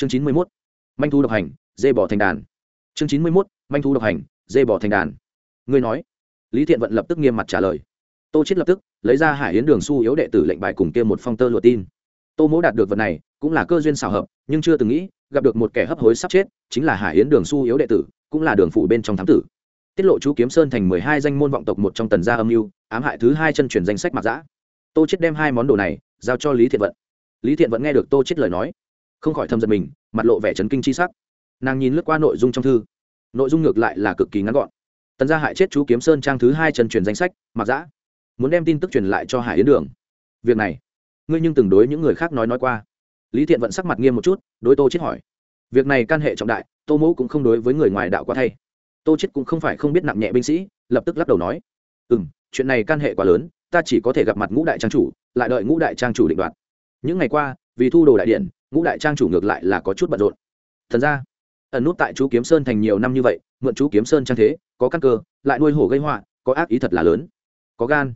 chương chín mươi mốt, manh thu độc hành, dê bỏ thành đàn. Chương chín mươi mốt, manh thu độc hành, dê bỏ thành đàn. Ngươi nói. Lý thiện vận lập tức nghiêm mặt trả lời. Tô chết lập tức lấy ra hải yến đường su yếu đệ tử lệnh bài cùng kia một phong tơ lụa tin. Tô mỗ đạt được vật này cũng là cơ duyên xảo hợp, nhưng chưa từng nghĩ gặp được một kẻ hấp hối sắp chết, chính là hải yến đường su yếu đệ tử, cũng là đường phủ bên trong thám tử. Tiết lộ chú kiếm sơn thành mười hai danh môn vọng tộc một trong tần gia âm mưu, ám hại thứ hai chân truyền danh sách mặc giã tô chết đem hai món đồ này giao cho lý thiện vận. Lý thiện vận nghe được tô chết lời nói không khỏi thâm giật mình, mặt lộ vẻ chấn kinh chi sắc. Nàng nhìn lướt qua nội dung trong thư, nội dung ngược lại là cực kỳ ngắn gọn. Tần gia hại chết chú kiếm sơn trang thứ hai chân truyền danh sách mặc giã muốn đem tin tức truyền lại cho hải yến đường. Việc này, ngươi nhưng từng đối những người khác nói nói qua. Lý thiện vận sắc mặt nghiêm một chút, đối tô chết hỏi. Việc này can hệ trọng đại, tô mẫu cũng không đối với người ngoài đạo quá thay. Tô chết cũng không phải không biết nặng nhẹ binh sĩ, lập tức lắc đầu nói. Ừ m chuyện này can hệ quá lớn, ta chỉ có thể gặp mặt ngũ đại trang chủ, lại đợi ngũ đại trang chủ định đoạt. Những ngày qua, vì thu đồ đại điện ngũ đại trang chủ ngược lại là có chút bận rộn. Thần ra ẩn nút tại chú kiếm sơn thành nhiều năm như vậy, mượn chú kiếm sơn trang thế, có căn cơ, lại nuôi hổ gây họa, có ác ý thật là lớn. Có gan.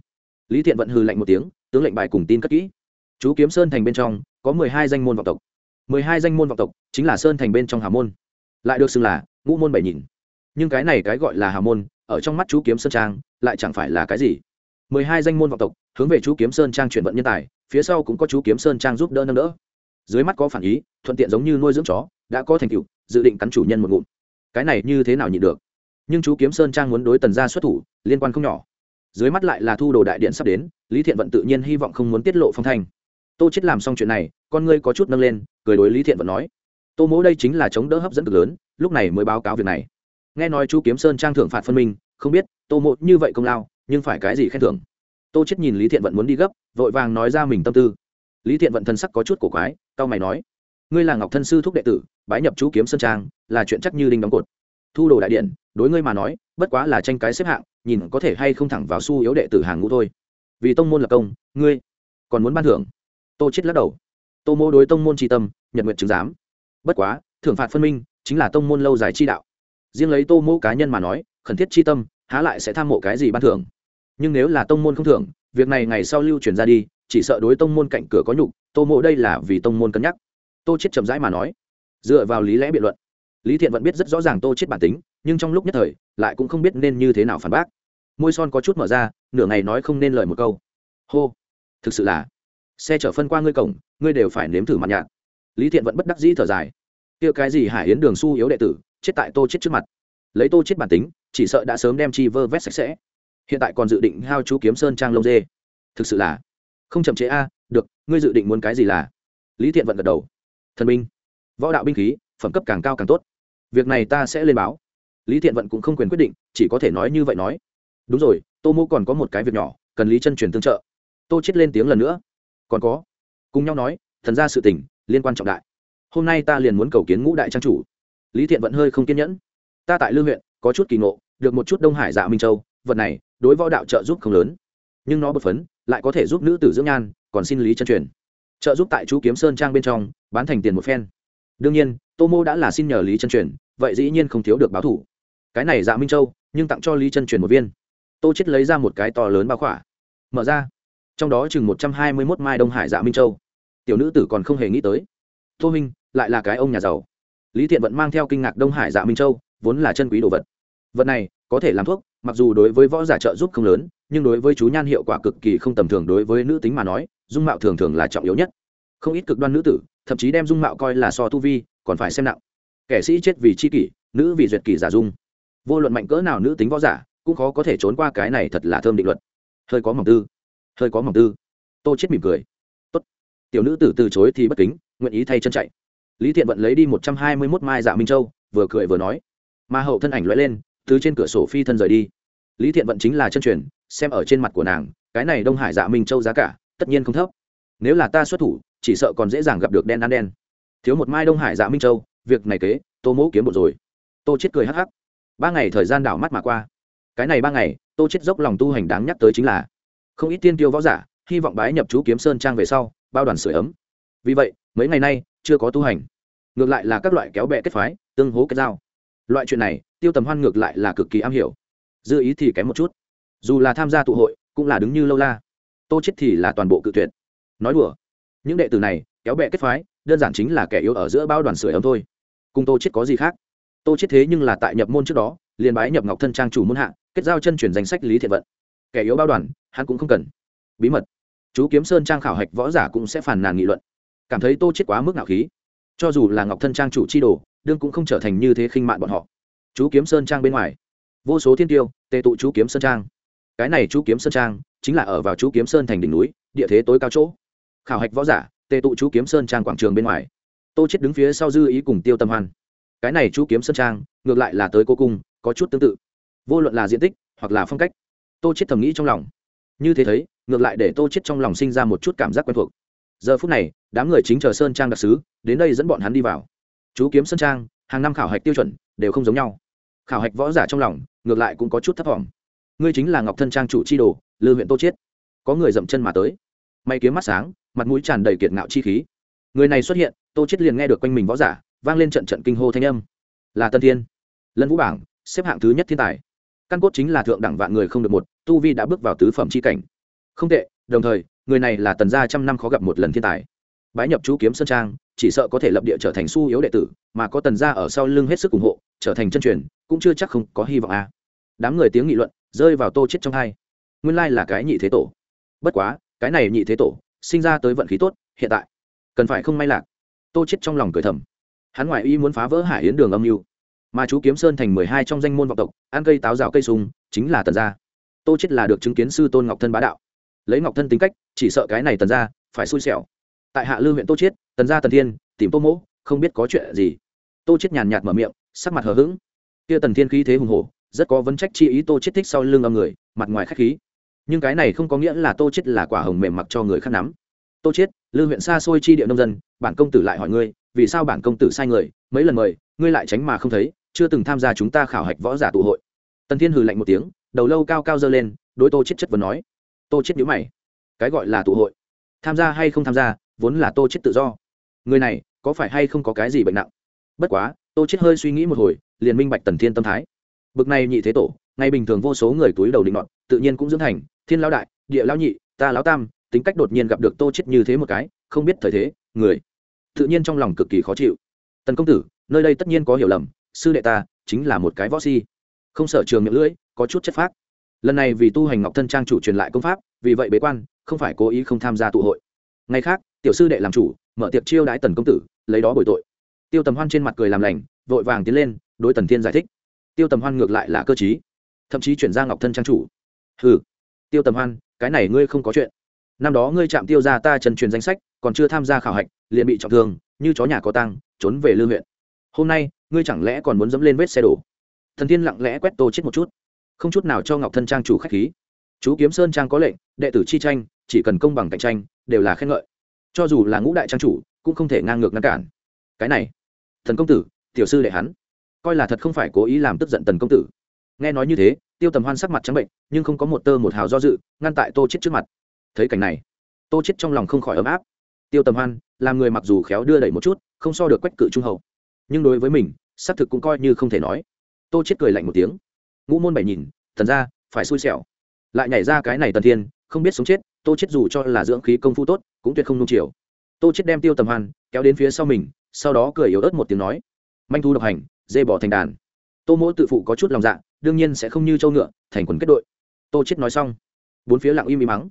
Lý thiện vận hừ lạnh một tiếng, tướng lệnh bài cùng tin cất kỹ. Chú kiếm sơn thành bên trong, có mười hai danh môn vọng tộc. mười hai danh môn vọng tộc chính là sơn thành bên trong hà môn. Lại được xưng là ngũ môn bảy nhìn nhưng cái này cái gọi là hà môn, ở trong mắt chú kiếm sơn trang, lại chẳng phải là cái gì. mười hai danh môn vọng tộc hướng về chú kiếm sơn trang chuyển vận nhân tài, phía sau cũng có chú kiếm sơn trang giúp đỡ nâng đỡ dưới mắt có phản ý, thuận tiện giống như nuôi dưỡng chó, đã có thành tựu, dự định cắn chủ nhân một ngụm. Cái này như thế nào nhịn được? Nhưng chú kiếm sơn trang muốn đối tần gia xuất thủ, liên quan không nhỏ. Dưới mắt lại là thu đồ đại điện sắp đến, lý thiện vận tự nhiên hy vọng không muốn tiết lộ phong thanh. Tô chết làm xong chuyện này, con ngươi có chút nâng lên, cười đối lý thiện vận nói, tô mỗ đây chính là chống đỡ hấp dẫn cực lớn, lúc này mới báo cáo việc này. Nghe nói chú kiếm sơn trang thưởng phạt phân minh, không biết tô mỗ như vậy công lao, nhưng phải cái gì khen thưởng? Tô chết nhìn lý thiện vận muốn đi gấp, vội vàng nói ra mình tâm tư lý thiện vận thân sắc có chút cổ quái, cao mày nói, ngươi là ngọc thân sư thúc đệ tử, bái nhập chú kiếm sơn trang, là chuyện chắc như đinh đóng cột. Thu đồ đại điện, đối ngươi mà nói, bất quá là tranh cái xếp hạng, nhìn có thể hay không thẳng vào su yếu đệ tử hàng ngũ thôi. Vì tông môn lập công, ngươi còn muốn ban thưởng? Tô chết lắc đầu. Tô mô đối tông môn tri tâm, nhật nguyện chứng giám. Bất quá, thưởng phạt phân minh, chính là tông môn lâu dài chi đạo. Riêng lấy tô mô cá nhân mà nói, khẩn thiết chi tâm, há lại sẽ tham mộ cái gì ban thưởng? Nhưng nếu là tông môn không thưởng, việc này ngày sau lưu truyền ra đi chỉ sợ đối tông môn cạnh cửa có nhục, tô mộ đây là vì tông môn cân nhắc. Tô chết chậm rãi mà nói, dựa vào lý lẽ biện luận, lý thiện vẫn biết rất rõ ràng tô chết bản tính, nhưng trong lúc nhất thời, lại cũng không biết nên như thế nào phản bác. Môi son có chút mở ra, nửa ngày nói không nên lời một câu. Hô, thực sự là, xe chở phân qua ngươi cổng, ngươi đều phải nếm thử mặt nhạt lý thiện vẫn bất đắc dĩ thở dài. Kia cái gì hải yến đường su yếu đệ tử, chết tại tô chết trước mặt. Lấy tô chết bản tính, chỉ sợ đã sớm đem chi vơ vét sạch sẽ. Hiện tại còn dự định hao chú kiếm sơn trang lông dê. Thực sự là không chậm chế a, được, ngươi dự định muốn cái gì là? Lý thiện vận gật đầu. Thần binh, võ đạo binh khí, phẩm cấp càng cao càng tốt. Việc này ta sẽ lên báo. Lý thiện vận cũng không quyền quyết định, chỉ có thể nói như vậy nói. Đúng rồi, tô mô còn có một cái việc nhỏ, cần lý chân truyền tương trợ. Tô chết lên tiếng lần nữa. Còn có. Cùng nhau nói, thần ra sự tình, liên quan trọng đại. Hôm nay ta liền muốn cầu kiến ngũ đại trang chủ. Lý thiện vận hơi không kiên nhẫn. Ta tại lương huyện, có chút kỳ ngộ, được một chút đông hải dạ minh châu, vật này, đối võ đạo trợ giúp không lớn. Nhưng nó bật phấn lại có thể giúp nữ tử dưỡng nhan, còn xin lý chân truyền. Trợ giúp tại chú kiếm sơn trang bên trong, bán thành tiền một phen. Đương nhiên, tô mô đã là xin nhờ lý chân truyền, vậy dĩ nhiên không thiếu được báo thủ. Cái này dạ minh châu, nhưng tặng cho lý chân truyền một viên. Tô chết lấy ra một cái to lớn bao khỏa. Mở ra. Trong đó chừng một trăm hai mươi mốt mai đông hải dạ minh châu. Tiểu nữ tử còn không hề nghĩ tới. Tô minh, lại là cái ông nhà giàu. Lý thiện vẫn mang theo kinh ngạc đông hải dạ minh châu, vốn là chân quý đồ vật. Vật này, có thể làm thuốc, mặc dù đối với võ giả trợ giúp không lớn nhưng đối với chú nhan hiệu quả cực kỳ không tầm thường đối với nữ tính mà nói, dung mạo thường thường là trọng yếu nhất. Không ít cực đoan nữ tử, thậm chí đem dung mạo coi là so tu vi, còn phải xem nặng. Kẻ sĩ chết vì c h i kỷ, nữ vì duyệt kỷ giả dung. Vô luận mạnh cỡ nào nữ tính võ giả, cũng khó có thể trốn qua cái này thật là thơm định luật. Hơi có mỏng tư, hơi có mỏng tư. Tô chết mỉm cười. Tốt. tiểu nữ tử từ chối thì bất kính, nguyện ý thay chân chạy. Lý thiện vận lấy đi một trăm hai mươi mốt mai dạ minh châu, vừa cười vừa nói. Mà hậu thân ảnh loại lên, từ trên cửa sổ phi thân rời đi. Lý thiện vận chính là chân truyền xem ở trên mặt của nàng, cái này đông hải dạ minh châu giá cả, tất nhiên không thấp. Nếu là ta xuất thủ, chỉ sợ còn dễ dàng gặp được đen ăn đen. Thiếu một mai đông hải dạ minh châu, việc này kế, tô mẫu kiếm một rồi. Tô chết cười hắc hắc. Ba ngày thời gian đảo mắt mà qua. Cái này ba ngày, tô chết dốc lòng tu hành đáng nhắc tới chính là, không ít tiên tiêu võ giả, hy vọng bái nhập chú kiếm sơn trang về sau, bao đoàn sửa ấm. Vì vậy, mấy ngày nay, chưa có tu hành. Ngược lại là các loại kéo bè kết phái, tương hố kết giao. Loại chuyện này, tiêu tầm hoan ngược lại là cực kỳ am hiểu. Dư ý thì kém một chút dù là tham gia tụ hội, cũng là đứng như lâu la. Tô chết thì là toàn bộ cự tuyệt. Nói đùa. Những đệ tử này, kéo bè kết phái, đơn giản chính là kẻ yếu ở giữa bao đoàn sưởi ấm thôi. Cùng tô chết có gì khác? Tô chết thế nhưng là tại nhập môn trước đó, liền bái nhập ngọc thân trang chủ môn hạ, kết giao chân truyền danh sách lý thiện vận. Kẻ yếu bao đoàn, hắn cũng không cần. Bí mật. Chú kiếm sơn trang khảo hạch võ giả cũng sẽ phàn nàn nghị luận. Cảm thấy tô chết quá mức ngạo khí. Cho dù là ngọc thân trang chủ chi đồ, đương cũng không trở thành như thế khinh mạn bọn họ. Chú kiếm sơn trang bên ngoài. Vô số thiên tiêu, tề tụ chú kiếm sơn trang cái này chú kiếm sơn trang chính là ở vào chú kiếm sơn thành đỉnh núi, địa thế tối cao chỗ. Khảo hạch võ giả, tề tụ chú kiếm sơn trang quảng trường bên ngoài. Tô chết đứng phía sau dư ý cùng tiêu tâm hoan. Cái này chú kiếm sơn trang, ngược lại là tới cô cung, có chút tương tự. Vô luận là diện tích, hoặc là phong cách, tô chết thầm nghĩ trong lòng. Như thế thấy, ngược lại để tô chết trong lòng sinh ra một chút cảm giác quen thuộc. Giờ phút này, đám người chính chờ sơn trang đặc sứ, đến đây dẫn bọn hắn đi vào. Chú kiếm sơn trang, hàng năm khảo hạch tiêu chuẩn đều không giống nhau. Khảo hạch võ giả trong lòng, ngược lại cũng có chút thấp thỏm ngươi chính là ngọc thân trang chủ chi đồ, lư huyện tô chiết. Có người dậm chân mà tới. May kiếm mắt sáng, mặt mũi tràn đầy kiệt ngạo chi khí. Người này xuất hiện, tô chiết liền nghe được quanh mình võ giả, vang lên trận trận kinh hô thanh âm. Là tân thiên. Lân vũ bảng, xếp hạng thứ nhất thiên tài. Căn cốt chính là thượng đẳng vạn người không được một, tu vi đã bước vào tứ phẩm chi cảnh. Không tệ, đồng thời, người này là tần gia trăm năm khó gặp một lần thiên tài. Bái nhập chú kiếm sơn trang, chỉ sợ có thể lập địa trở thành su yếu đệ tử, mà có tần gia ở sau lưng hết sức ủng hộ, trở thành chân truyền, cũng chưa chắc không có hy vọng a à. đám người tiếng nghị luận rơi vào tô chết trong hai. Nguyên lai là cái nhị thế tổ. Bất quá, cái này nhị thế tổ, sinh ra tới vận khí tốt, hiện tại, cần phải không may lạc. Tô chết trong lòng cười thầm. Hắn ngoại y muốn phá vỡ hải yến đường âm mưu. Mà chú kiếm sơn thành mười hai trong danh môn vọng tộc, ăn cây táo rào cây sung chính là tần gia. Tô chết là được chứng kiến sư tôn ngọc thân bá đạo. Lấy ngọc thân tính cách, chỉ sợ cái này tần gia phải xui xẻo. Tại hạ lư huyện tô chết, tần gia tần thiên, tìm tô mỗ, không biết có chuyện gì. Tô chết nhàn nhạt mở miệng, sắc mặt hờ hững. Kia tần thiên khí thế hùng hổ rất có vấn trách chi ý tô chết thích sau lưng âm người, mặt ngoài khách khí. Nhưng cái này không có nghĩa là tô chết là quả hồng mềm mặc cho người khác nắm. Tô chết, lưu huyện xa xôi chi địa nông dân, bản công tử lại hỏi ngươi, vì sao bản công tử sai người, mấy lần mời, ngươi lại tránh mà không thấy, chưa từng tham gia chúng ta khảo hạch võ giả tụ hội. Tần thiên hừ lạnh một tiếng, đầu lâu cao cao dơ lên, đối tô chết chất vấn nói. Tô chết nhíu mày. Cái gọi là tụ hội. Tham gia hay không tham gia, vốn là tô chết tự do. Người này, có phải hay không có cái gì bệnh nặng? Bất quá, tô chết hơi suy nghĩ một hồi, liền minh bạch tần thiên tâm thái bực này nhị thế tổ ngày bình thường vô số người túi đầu định đoạn tự nhiên cũng dưỡng thành, thiên lão đại, địa lão nhị, ta lão tam, tính cách đột nhiên gặp được tô chết như thế một cái, không biết thời thế, người. Tự nhiên trong lòng cực kỳ khó chịu. Tần công tử, nơi đây tất nhiên có hiểu lầm, sư đệ ta chính là một cái võ si. Không sợ trường miệng lưỡi, có chút chất phác. Lần này vì tu hành ngọc thân trang chủ truyền lại công pháp, vì vậy bế quan, không phải cố ý không tham gia tụ hội. Ngày khác, tiểu sư đệ làm chủ, mở tiệc chiêu đãi tần công tử, lấy đó bồi tội. Tiêu tầm hoan trên mặt cười làm lành, vội vàng tiến lên, đối tần thiên giải thích tiêu tầm hoan ngược lại là cơ chí thậm chí chuyển ra ngọc thân trang chủ. Hừ, tiêu tầm hoan cái này ngươi không có chuyện. Năm đó ngươi chạm tiêu ra ta trần truyền danh sách còn chưa tham gia khảo hạch liền bị trọng thương như chó nhà có tăng trốn về lư huyện. Hôm nay ngươi chẳng lẽ còn muốn dẫm lên vết xe đổ? Thần Tiên lặng lẽ quét tô chết một chút. Không chút nào cho ngọc thân trang chủ khách khí. Chú kiếm sơn trang có lệnh đệ tử chi tranh chỉ cần công bằng cạnh tranh đều là khen ngợi. Cho dù là ngũ đại trang chủ cũng không thể ngang ngược ngăn cản. Cái này thần công tử tiểu sư đệ hắn coi là thật không phải cố ý làm tức giận tần công tử. Nghe nói như thế, tiêu tầm hoan sắc mặt trắng bệnh, nhưng không có một tơ một hào do dự, ngăn tại tô chết trước mặt. Thấy cảnh này, tô chết trong lòng không khỏi ấm áp. Tiêu tầm hoan, làm người mặc dù khéo đưa đẩy một chút, không so được quách cự trung hậu. Nhưng đối với mình, xác thực cũng coi như không thể nói. Tô chết cười lạnh một tiếng. Ngũ môn bảy nhìn, thần ra phải xui xẻo. Lại nhảy ra cái này tần thiên, không biết sống chết, tô chết dù cho là dưỡng khí công phu tốt, cũng tuyệt không nung chiều. Tô chết đem tiêu tầm hoan kéo đến phía sau mình, sau đó cười yếu ớt một tiếng nói, manh thu độc hành dê bỏ thành đàn. Tô mỗ tự phụ có chút lòng dạ đương nhiên sẽ không như châu ngựa, thành quần kết đội. Tô chết nói xong, bốn phía lặng im im mắng.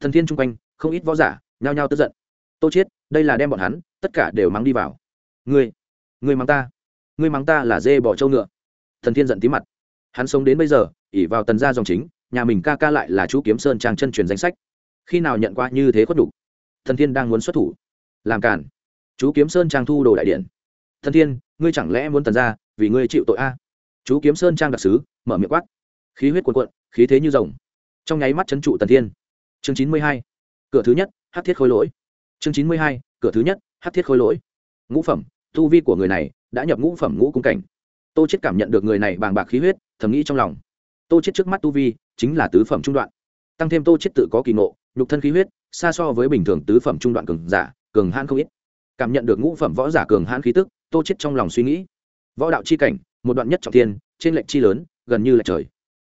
Thần thiên chung quanh, không ít võ giả, nhao nhao tức giận. Tô chết, đây là đem bọn hắn, tất cả đều mắng đi vào. Ngươi ngươi mắng ta. Ngươi mắng ta là dê bỏ châu ngựa. Thần thiên giận tí mặt. Hắn sống đến bây giờ ỉ vào tần gia dòng chính, nhà mình ca ca lại là chú kiếm sơn trang chân truyền danh sách. Khi nào nhận qua như thế khuất đủ thần thiên đang muốn xuất thủ. Làm cản chú kiếm sơn trang thu đồ đại điện. Thần thiên ngươi chẳng lẽ muốn tần ra vì ngươi chịu tội a? Chú kiếm sơn trang đặc sứ, mở miệng quát. Khí huyết cuồn cuộn, khí thế như rồng. Trong nháy mắt c trụ tần thiên. Chương chín mươi hai, cửa thứ nhất hát thiết khôi lỗi. Chương chín mươi hai, cửa thứ nhất hát thiết khôi lỗi. Ngũ phẩm, tu vi của người này đã nhập ngũ phẩm ngũ cung cảnh. Tô chết cảm nhận được người này bàng bạc khí huyết, thầm nghĩ trong lòng. Tô chết trước mắt tu vi chính là tứ phẩm trung đoạn. Tăng thêm tô chết tự có kỳ ngộ, nhục thân khí huyết, xa so với bình thường tứ phẩm trung đoạn cường giả, cường hãn không ít. Cảm nhận được ngũ phẩm võ giả cường hãn khí tức tô chết trong lòng suy nghĩ. Võ đạo chi cảnh, một đoạn nhất trọng thiên, trên lệnh chi lớn, gần như là trời.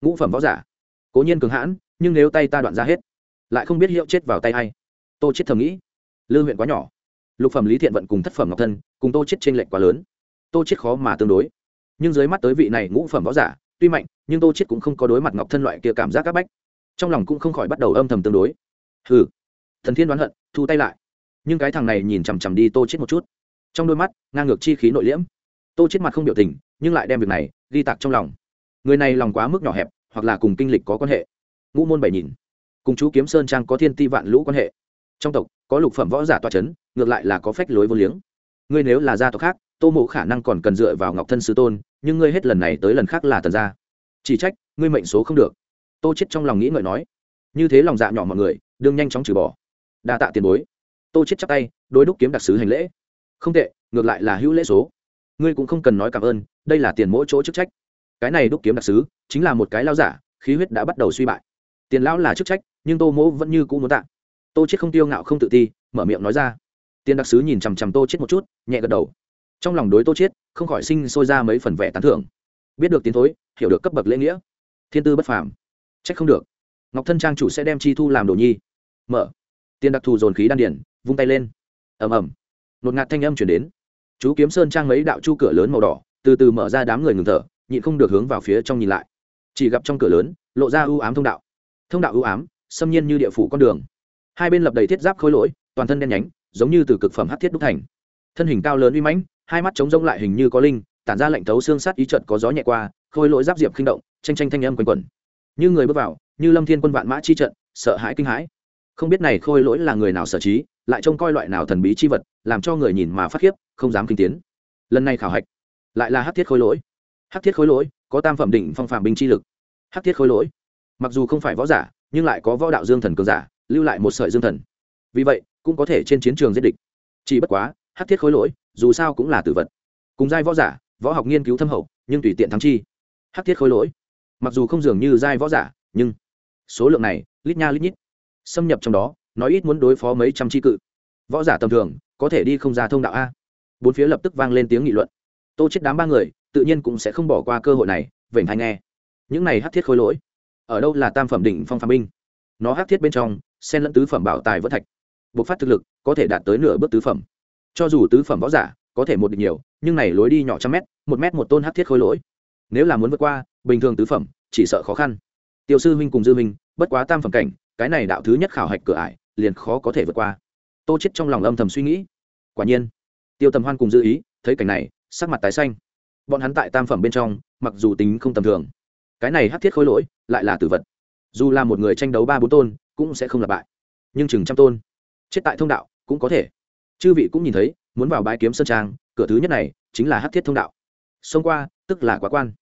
Ngũ phẩm võ giả. Cố nhiên cường hãn, nhưng nếu tay ta đoạn ra hết, lại không biết hiệu chết vào tay hay tô chết thầm nghĩ. Lư huyện quá nhỏ. Lục phẩm lý thiện vận cùng thất phẩm ngọc thân, cùng tô chết trên lệnh quá lớn. Tô chết khó mà tương đối. Nhưng dưới mắt tới vị này ngũ phẩm võ giả, tuy mạnh, nhưng tô chết cũng không có đối mặt ngọc thân loại kia cảm giác các bách. Trong lòng cũng không khỏi bắt đầu âm thầm tương đối. Hừ. Thần thiên đoán hận, thu tay lại. Nhưng cái thằng này nhìn chằm chằm đi tô chết một chút trong đôi mắt, ngang ngược chi khí nội liễm. Tô chết mặt không biểu tình, nhưng lại đem việc này ghi tạc trong lòng. Người này lòng quá mức nhỏ hẹp, hoặc là cùng kinh lịch có quan hệ. Ngũ môn bảy nhìn. Cùng chú kiếm sơn trang có thiên ti vạn lũ quan hệ. Trong tộc, có lục phẩm võ giả toa chấn, ngược lại là có phách lối vô liếng. Ngươi nếu là gia tộc khác, tô mộ khả năng còn cần dựa vào ngọc thân sư tôn, nhưng ngươi hết lần này tới lần khác là tần gia. Chỉ trách, ngươi mệnh số không được. Tô chết trong lòng nghĩ ngợi nói. Như thế lòng dạ nhỏ mọi người, đương nhanh chóng trừ bỏ. Đa tạ tiền bối. Tô chết chắp tay, đối đúc kiếm đặc sứ hành lễ không tệ, ngược lại là hữu lễ số. Ngươi cũng không cần nói cảm ơn, đây là tiền mỗi chỗ chức trách. Cái này đúc kiếm đặc sứ, chính là một cái lao giả, khí huyết đã bắt đầu suy bại. Tiền lão là chức trách, nhưng tô mỗ vẫn như cũ muốn tạ. Tô chết không tiêu ngạo không tự ti, mở miệng nói ra. Tiền đặc sứ nhìn chằm chằm tô chết một chút, nhẹ gật đầu. Trong lòng đối tô chết, không khỏi sinh sôi ra mấy phần vẻ tán thưởng. Biết được tiến thối, hiểu được cấp bậc lễ nghĩa. Thiên tư bất phàm. Trách không được. Ngọc thân trang chủ sẽ đem chi thu làm đồ nhi. Mở. Tiền đặc thù dồn khí đan điển vung tay lên. Ầm ầm nột ngạt thanh âm chuyển đến. Chú kiếm sơn trang mấy đạo chu cửa lớn màu đỏ, từ từ mở ra đám người ngừng thở, nhịn không được hướng vào phía trong nhìn lại. Chỉ gặp trong cửa lớn, lộ ra ưu ám thông đạo. Thông đạo ưu ám, xâm nhiên như địa phủ con đường. Hai bên lập đầy thiết giáp khối lỗi, toàn thân đen nhánh, giống như từ cực phẩm hát thiết đúc thành. Thân hình cao lớn uy mãnh, hai mắt trống rông lại hình như có linh, tản ra lạnh thấu xương sắt ý trận có gió nhẹ qua, khôi lỗi giáp diệp khinh động tranh tranh thanh âm quanh quẩn. Như người bước vào, như lâm thiên quân vạn mã chi trận, sợ hãi kinh hãi. Không biết này khôi lỗi là người nào sở trí lại trông coi loại nào thần bí chi vật, làm cho người nhìn mà phát khiếp, không dám kinh tiến. Lần này khảo hạch, lại là hát thiết Khối lỗi. Hát thiết Khối lỗi có tam phẩm đỉnh phong phạm binh chi lực. Hát thiết Khối lỗi, mặc dù không phải võ giả, nhưng lại có võ đạo dương thần cường giả, lưu lại một sợi dương thần. Vì vậy, cũng có thể trên chiến trường giết địch. Chỉ bất quá hát thiết khối lỗi, dù sao cũng là tử vật. Cùng giai võ giả, võ học nghiên cứu thâm hậu, nhưng tùy tiện thắng chi. Hát thiết khối lỗi, mặc dù không dường như giai võ giả, nhưng số lượng này, lít nha lít nhít, xâm nhập trong đó nói ít muốn đối phó mấy trăm tri cự. Võ giả tầm thường, có thể đi không ra thông đạo a. Bốn phía lập tức vang lên tiếng nghị luận. Tô chết đám ba người, tự nhiên cũng sẽ không bỏ qua cơ hội này, vểnh hay nghe. Những này hát thiết khối lỗi. Ở đâu là tam phẩm đỉnh phong phạm binh? Nó hát thiết bên trong, xen lẫn tứ phẩm bảo tài vỡ thạch. Bộc phát thực lực, có thể đạt tới nửa bước tứ phẩm. Cho dù tứ phẩm võ giả, có thể một địch nhiều, nhưng này lối đi nhỏ trăm mét, một mét một tôn hát thiết khối lỗi. Nếu là muốn vượt qua, bình thường tứ phẩm, chỉ sợ khó khăn. Tiêu sư huynh cùng dư huynh, bất quá tam phẩm cảnh cái này đạo thứ nhất khảo hạch cửa ải, liền khó có thể vượt qua. Tô chết trong lòng âm thầm suy nghĩ. Quả nhiên, tiêu tầm hoan cùng dư ý, thấy cảnh này, sắc mặt tái xanh. Bọn hắn tại tam phẩm bên trong, mặc dù tính không tầm thường, cái này hắc thiết khối lỗi, lại là tử vật. Dù là một người tranh đấu ba bốn tôn, cũng sẽ không lặp bại. Nhưng chừng trăm tôn, chết tại thông đạo, cũng có thể. Chư vị cũng nhìn thấy, muốn vào bãi kiếm sơn trang, cửa thứ nhất này, chính là hắc thiết thông đạo. Xông qua, tức là quá quan.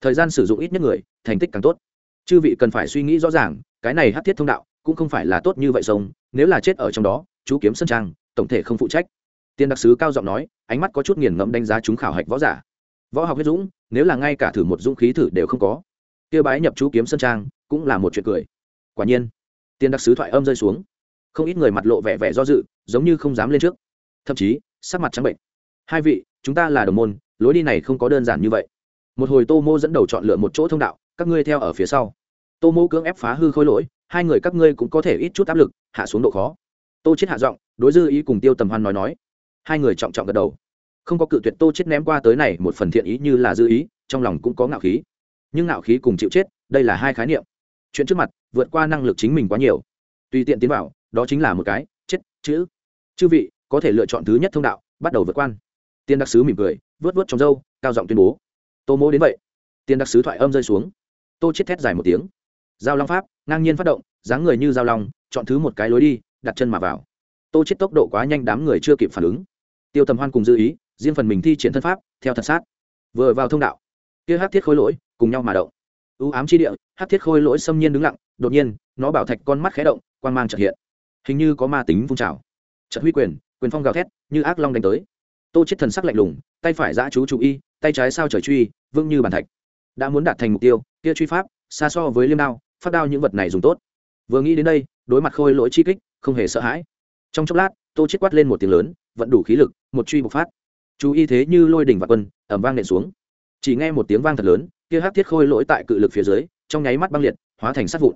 Thời gian sử dụng ít nhất người, thành tích càng tốt chư vị cần phải suy nghĩ rõ ràng, cái này hát thiết thông đạo cũng không phải là tốt như vậy sống, nếu là chết ở trong đó, chú kiếm sân trang, tổng thể không phụ trách. Tiên đặc sứ cao giọng nói, ánh mắt có chút nghiền ngẫm đánh giá chúng khảo hạch võ giả. Võ học huyết dũng, nếu là ngay cả thử một dũng khí thử đều không có. Kia bái nhập chú kiếm sân trang cũng là một chuyện cười. Quả nhiên, tiên đặc sứ thoại âm rơi xuống. Không ít người mặt lộ vẻ vẻ do dự, giống như không dám lên trước. Thậm chí, sắc mặt trắng bệnh. Hai vị, chúng ta là đồng môn, lối đi này không có đơn giản như vậy. Một hồi tô mô dẫn đầu chọn lựa một chỗ thông đạo các ngươi theo ở phía sau. Tô mô cưỡng ép phá hư khối lỗi, hai người các ngươi cũng có thể ít chút áp lực, hạ xuống độ khó. Tô chết hạ giọng, đối dư ý cùng tiêu tầm hoan nói nói. Hai người trọng trọng gật đầu. Không có cự tuyệt tô chết ném qua tới này một phần thiện ý như là dư ý, trong lòng cũng có ngạo khí. Nhưng ngạo khí cùng chịu chết, đây là hai khái niệm. Chuyện trước mặt, vượt qua năng lực chính mình quá nhiều. Tùy tiện tiến vào, đó chính là một cái, chết, chữ. Chư vị, có thể lựa chọn thứ nhất thông đạo, bắt đầu vượt quan. Tiên đặc sứ mỉm cười, vớt vớt trong râu, cao giọng tuyên bố. Tô mô đến vậy. Tiên đặc sứ thoại âm rơi xuống tô chết thét dài một tiếng. Giao long pháp, ngang nhiên phát động, dáng người như giao long, chọn thứ một cái lối đi, đặt chân mà vào. Tô chết tốc độ quá nhanh đám người chưa kịp phản ứng. Tiêu tầm hoan cùng dư ý, riêng phần mình thi triển thân pháp, theo thật sát. Vừa vào thông đạo, kia hát thiết khối lỗi, cùng nhau mà động. Ưu ám chi địa hát thiết khôi lỗi xâm nhiên đứng lặng, đột nhiên, nó bảo thạch con mắt khé động quan mang trật hiện. Hình như có ma tính phun trào. Trật huy quyền quyền phong gào thét, như ác long đánh tới. Tô chết thần sắc lạnh lùng, tay phải giã chú chú y, tay trái sao trời truy, vững như bàn thạch đã muốn đạt thành mục tiêu, kia truy pháp, xa so với liêm đao phát đao những vật này dùng tốt. Vừa nghĩ đến đây, đối mặt khôi lỗi chi kích, không hề sợ hãi. Trong chốc lát, tô chết quát lên một tiếng lớn, vận đủ khí lực, một truy bộc phát. Chú y thế như lôi đỉnh và quân ẩm vang nện xuống. Chỉ nghe một tiếng vang thật lớn, kia hắc thiết khôi lỗi tại cự lực phía dưới, trong nháy mắt băng liệt, hóa thành sát vụn.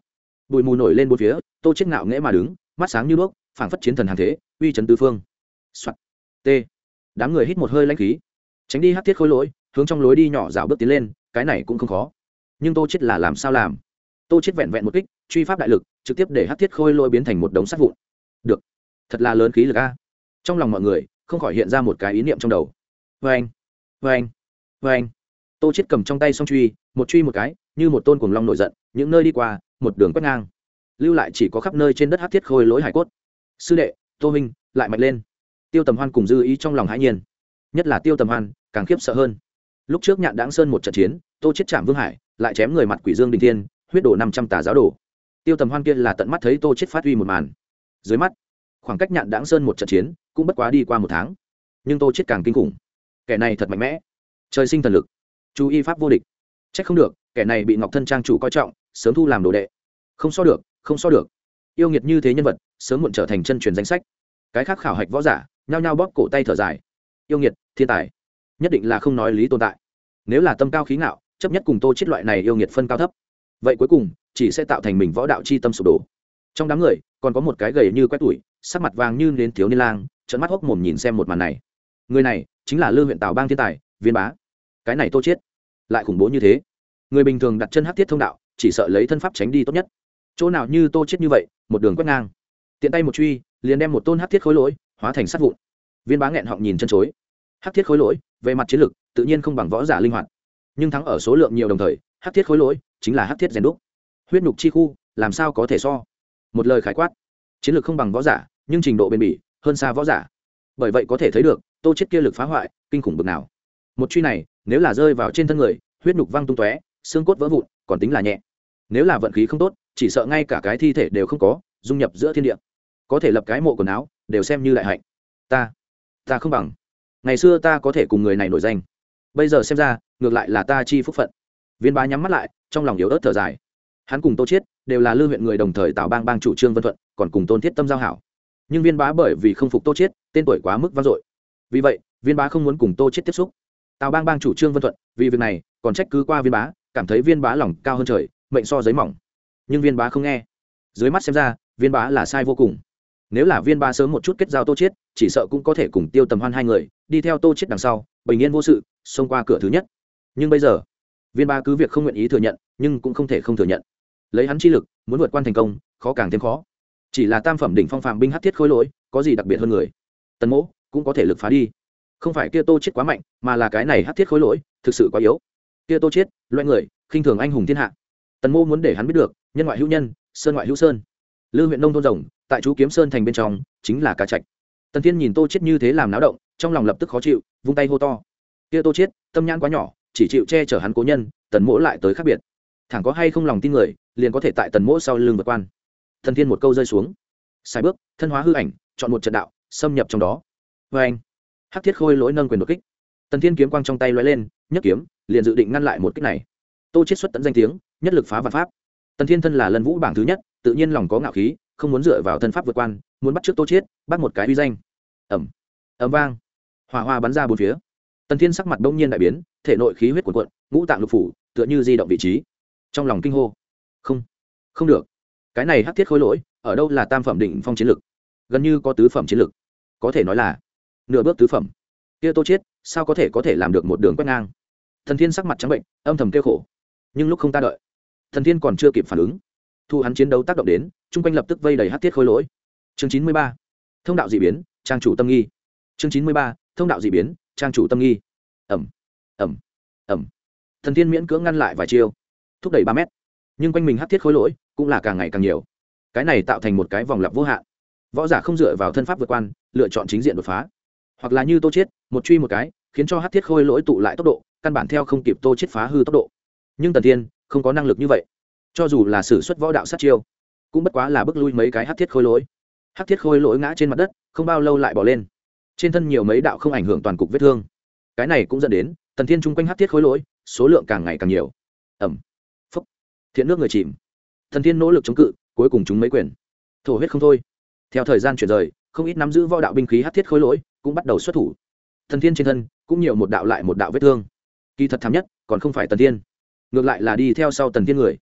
Bụi mù nổi lên bốn phía, tô chết ngạo nghễ mà đứng, mắt sáng như đuốc, phảng phất chiến thần hàng thế, uy chấn tứ phương. Soạn. t. Đám người hít một hơi lãnh khí. Tránh đi hắc thiết khôi lỗi, hướng trong lối đi nhỏ rào bước tiến lên cái này cũng không khó. Nhưng tô chết là làm sao làm? Tô chết vẹn vẹn một kích, truy pháp đại lực, trực tiếp để hát thiết khôi lôi biến thành một đống sắt vụn. Được. Thật là lớn khí lực a. Trong lòng mọi người, không khỏi hiện ra một cái ý niệm trong đầu. Vê anh vê anh vê anh tô chết cầm trong tay song truy, một truy một cái, như một tôn cuồng long nổi giận, những nơi đi qua, một đường quét ngang. Lưu lại chỉ có khắp nơi trên đất hát thiết khôi lỗi hải cốt. Sư đệ, tô minh, lại mạnh lên. Tiêu tầm hoan cùng dư ý trong lòng hãi nhiên. Nhất là tiêu tầm hoan, càng khiếp sợ hơn lúc trước nhạn đáng sơn một trận chiến, tô chết chạm vương hải lại chém người mặt quỷ dương đình thiên, huyết đổ năm trăm tà giáo đồ tiêu tầm hoan kia là tận mắt thấy tô chết phát huy một màn. Dưới mắt, khoảng cách nhạn đáng sơn một trận chiến cũng bất quá đi qua một tháng. Nhưng tô chết càng kinh khủng. Kẻ này thật mạnh mẽ. Trời sinh thần lực. Chú y pháp vô địch. Trách không được, kẻ này bị ngọc thân trang chủ coi trọng, sớm thu làm đồ đệ. Không so được, không so được. Yêu nghiệt như thế nhân vật, sớm muộn trở thành chân truyền danh sách. Cái khác khảo hạch võ giả, nhao nhao bóp cổ tay thở dài. Yêu nghiệt, thiên tài. Nhất định là không nói lý tồn tại nếu là tâm cao khí ngạo, chấp nhất cùng tô chết loại này yêu nghiệt phân cao thấp, vậy cuối cùng, chỉ sẽ tạo thành mình võ đạo chi tâm sụp đổ. Trong đám người, còn có một cái gầy như quét tuổi sắc mặt vàng như nến thiếu niên lang trận mắt hốc mồm nhìn xem một màn này. Người này, chính là lư huyện tào bang thiên tài, viên bá. Cái này tô chết, lại khủng bố như thế. Người bình thường đặt chân hắc thiết thông đạo, chỉ sợ lấy thân pháp tránh đi tốt nhất. Chỗ nào như tô chết như vậy, một đường quét ngang. Tiện tay một truy, liền đem một tôn hắc thiết khối lỗi, hóa thành sát vụn. Viên bá nghẹn họng nhìn chân chối. Hắc thiết khối lỗi về mặt chiến lược, tự nhiên không bằng võ giả linh hoạt. Nhưng thắng ở số lượng nhiều đồng thời, hắc thiết khối lỗi chính là hắc thiết rèn đúc. Huyết nhục chi khu, làm sao có thể so? Một lời khái quát. Chiến lược không bằng võ giả, nhưng trình độ bền bỉ, hơn xa võ giả. Bởi vậy có thể thấy được, tô chết kia lực phá hoại, kinh khủng bực nào. Một truy này, nếu là rơi vào trên thân người, huyết nhục văng tung tóe, xương cốt vỡ vụn, còn tính là nhẹ. Nếu là vận khí không tốt, chỉ sợ ngay cả cái thi thể đều không có, dung nhập giữa thiên địa. Có thể lập cái mộ quần áo, đều xem như đại hạnh. Ta ta không bằng ngày xưa ta có thể cùng người này nổi danh. Bây giờ xem ra, ngược lại là ta chi phúc phận. Viên bá nhắm mắt lại, trong lòng yếu ớt thở dài. Hắn cùng tô chiết đều là lưu huyện người đồng thời tạo bang bang chủ trương vân thuận, còn cùng tôn thiết tâm giao hảo. Nhưng viên bá bởi vì không phục tô chiết, tên tuổi quá mức vang dội. Vì vậy, viên bá không muốn cùng tô chiết tiếp xúc. Tào bang bang chủ trương vân thuận, vì việc này, còn trách cứ qua viên bá, cảm thấy viên bá lòng cao hơn trời, mệnh so giấy mỏng. Nhưng viên bá không nghe. Dưới mắt xem ra, viên bá là sai vô cùng nếu là viên ba sớm một chút kết giao tô chiết, chỉ sợ cũng có thể cùng tiêu tầm hoan hai người đi theo tô chiết đằng sau, bình yên vô sự, xông qua cửa thứ nhất. Nhưng bây giờ, viên ba cứ việc không nguyện ý thừa nhận, nhưng cũng không thể không thừa nhận. Lấy hắn chi lực, muốn vượt qua thành công, khó càng thêm khó. Chỉ là tam phẩm đỉnh phong phạm binh hát thiết khối lỗi, có gì đặc biệt hơn người? Tần mỗ cũng có thể lực phá đi. Không phải kia tô chết quá mạnh, mà là cái này hát thiết khối lỗi, thực sự quá yếu. Kia tô chết loại người, khinh thường anh hùng thiên hạ. Tần mô muốn để hắn biết được, nhân ngoại hữu nhân, sơn ngoại hữu sơn. Lư huyện nông thôn rồng tại chú kiếm sơn thành bên trong, chính là cá trạch. Tần thiên nhìn tô chết như thế làm náo động, trong lòng lập tức khó chịu, vung tay hô to. Kia tô chết tâm nhãn quá nhỏ, chỉ chịu che chở hắn cố nhân, tần mỗ lại tới khác biệt. Thẳng có hay không lòng tin người, liền có thể tại tần mỗ sau lưng vượt quan. Thần thiên một câu rơi xuống. Sai bước, thân hóa hư ảnh, chọn một trận đạo, xâm nhập trong đó. Vê anh, hắc thiết khôi lỗi nâng quyền đột kích. Tần thiên kiếm quang trong tay lóe lên nhất kiếm, liền dự định ngăn lại một kích này. Tô chết xuất tận danh tiếng, nhất lực phá vạn pháp. Tần thiên thân là lân vũ bảng thứ nhất, tự nhiên lòng có ngạo khí không muốn dựa vào thân pháp vượt quan, muốn bắt trước tô chết bắt một cái uy danh. Ẩm ẩm vang. Hỏa hoa bắn ra bốn phía. Tần thiên sắc mặt đông nhiên đại biến, thể nội khí huyết cuộn cuộn, ngũ tạng lục phủ, tựa như di động vị trí. Trong lòng kinh hô. Không. Không được. Cái này hắc thiết khối lỗi, ở đâu là tam phẩm định phong chiến lực? Gần như có tứ phẩm chiến lực. Có thể nói là nửa bước tứ phẩm. Kia tô chết sao có thể có thể làm được một đường quét ngang? Thần thiên sắc mặt trắng bệnh, âm thầm kêu khổ. Nhưng lúc không ta đợi thần thiên còn chưa kịp phản ứng thu hắn chiến đấu tác động đến, chung quanh lập tức vây đầy hắc thiết khôi lỗi. Chương chín mươi ba, thông đạo d ị biến, trang chủ tâm nghi. Chương chín mươi ba, thông đạo d ị biến, trang chủ tâm nghi. Ẩm ẩm ẩm. Thần thiên miễn cưỡng ngăn lại vài chiêu, thúc đẩy ba mét. Nhưng quanh mình hắc thiết khối lỗi cũng là càng ngày càng nhiều. Cái này tạo thành một cái vòng lặp vô hạn. Võ giả không dựa vào thân pháp vượt quan, lựa chọn chính diện đột phá. Hoặc là như tô chết một truy một cái, khiến cho hát thiết khôi lỗi tụ lại tốc độ, căn bản theo không kịp tô chết phá hư tốc độ. Nhưng tần thiên không có năng lực như vậy cho dù là sử xuất võ đạo sát chiêu, cũng bất quá là bước lui mấy cái hát thiết khôi lỗi. Hát thiết khôi lỗi ngã trên mặt đất, không bao lâu lại bỏ lên. Trên thân nhiều mấy đạo không ảnh hưởng toàn cục vết thương. Cái này cũng dẫn đến tần thiên chung quanh hát thiết khôi lỗi, số lượng càng ngày càng nhiều. Ẩm phúc. Thiện nước người chìm. Thần thiên nỗ lực chống cự, cuối cùng chúng mấy quyền. Thổ huyết không thôi. Theo thời gian chuyển rời, không ít nắm giữ võ đạo binh khí hát thiết khối lỗi cũng bắt đầu xuất thủ. Thần thiên trên thân cũng nhiều một đạo lại một đạo vết thương. Kỳ thật thảm nhất còn không phải tần thiên. Ngược lại là đi theo sau tần thiên người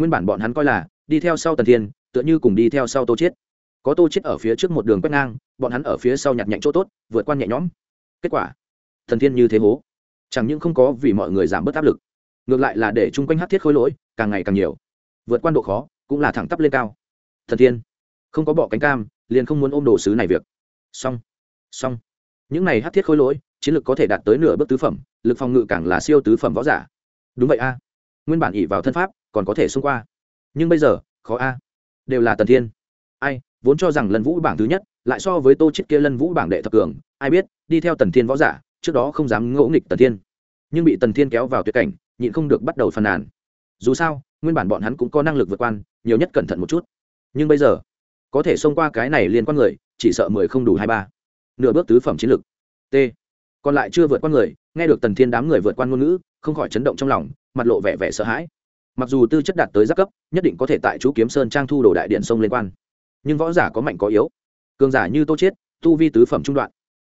nguyên bản bọn hắn coi là, đi theo sau tần thiên, tựa như cùng đi theo sau tô chiết. Có tô chiết ở phía trước một đường quét ngang, bọn hắn ở phía sau nhặt nhạnh chỗ tốt, vượt qua nhẹ nhõm. Kết quả thần thiên như thế hố. Chẳng những không có vì mọi người giảm bớt áp lực, ngược lại là để chung quanh hát thiết khối lỗi càng ngày càng nhiều. Vượt qua độ khó, cũng là thẳng tắp lên cao. Thần thiên, không có bỏ cánh cam, liền không muốn ôm đồ sứ này việc. Xong xong. Những này hát thiết khối lỗi, chiến lược có thể đạt tới nửa bước tứ phẩm, lực phòng ngự càng là siêu tứ phẩm võ giả. Đúng vậy a. Nguyên bản ỉ vào thân pháp còn có thể xông qua. Nhưng bây giờ khó a. Đều là tần thiên. Ai vốn cho rằng lân vũ bảng thứ nhất lại so với tô chết kia lân vũ bảng đệ thập cường ai biết đi theo tần thiên võ giả trước đó không dám ngỗ nghịch tần thiên. Nhưng bị tần thiên kéo vào tuyệt cảnh nhịn không được bắt đầu phàn nàn. Dù sao nguyên bản bọn hắn cũng có năng lực vượt quan nhiều nhất cẩn thận một chút. Nhưng bây giờ có thể xông qua cái này liên quan người chỉ sợ mười không đủ hai ba. Nửa bước tứ phẩm chiến lực, t. Còn lại chưa vượt qua người nghe được tần thiên đám người vượt qua ngôn ngữ không khỏi chấn động trong lòng mặt lộ vẻ vẻ sợ hãi mặc dù tư chất đạt tới giáp cấp, nhất định có thể tại chú kiếm sơn trang thu đồ đại điện sông liên quan. Nhưng võ giả có mạnh có yếu. Cường giả như tô chiết, tu vi tứ phẩm trung đoạn.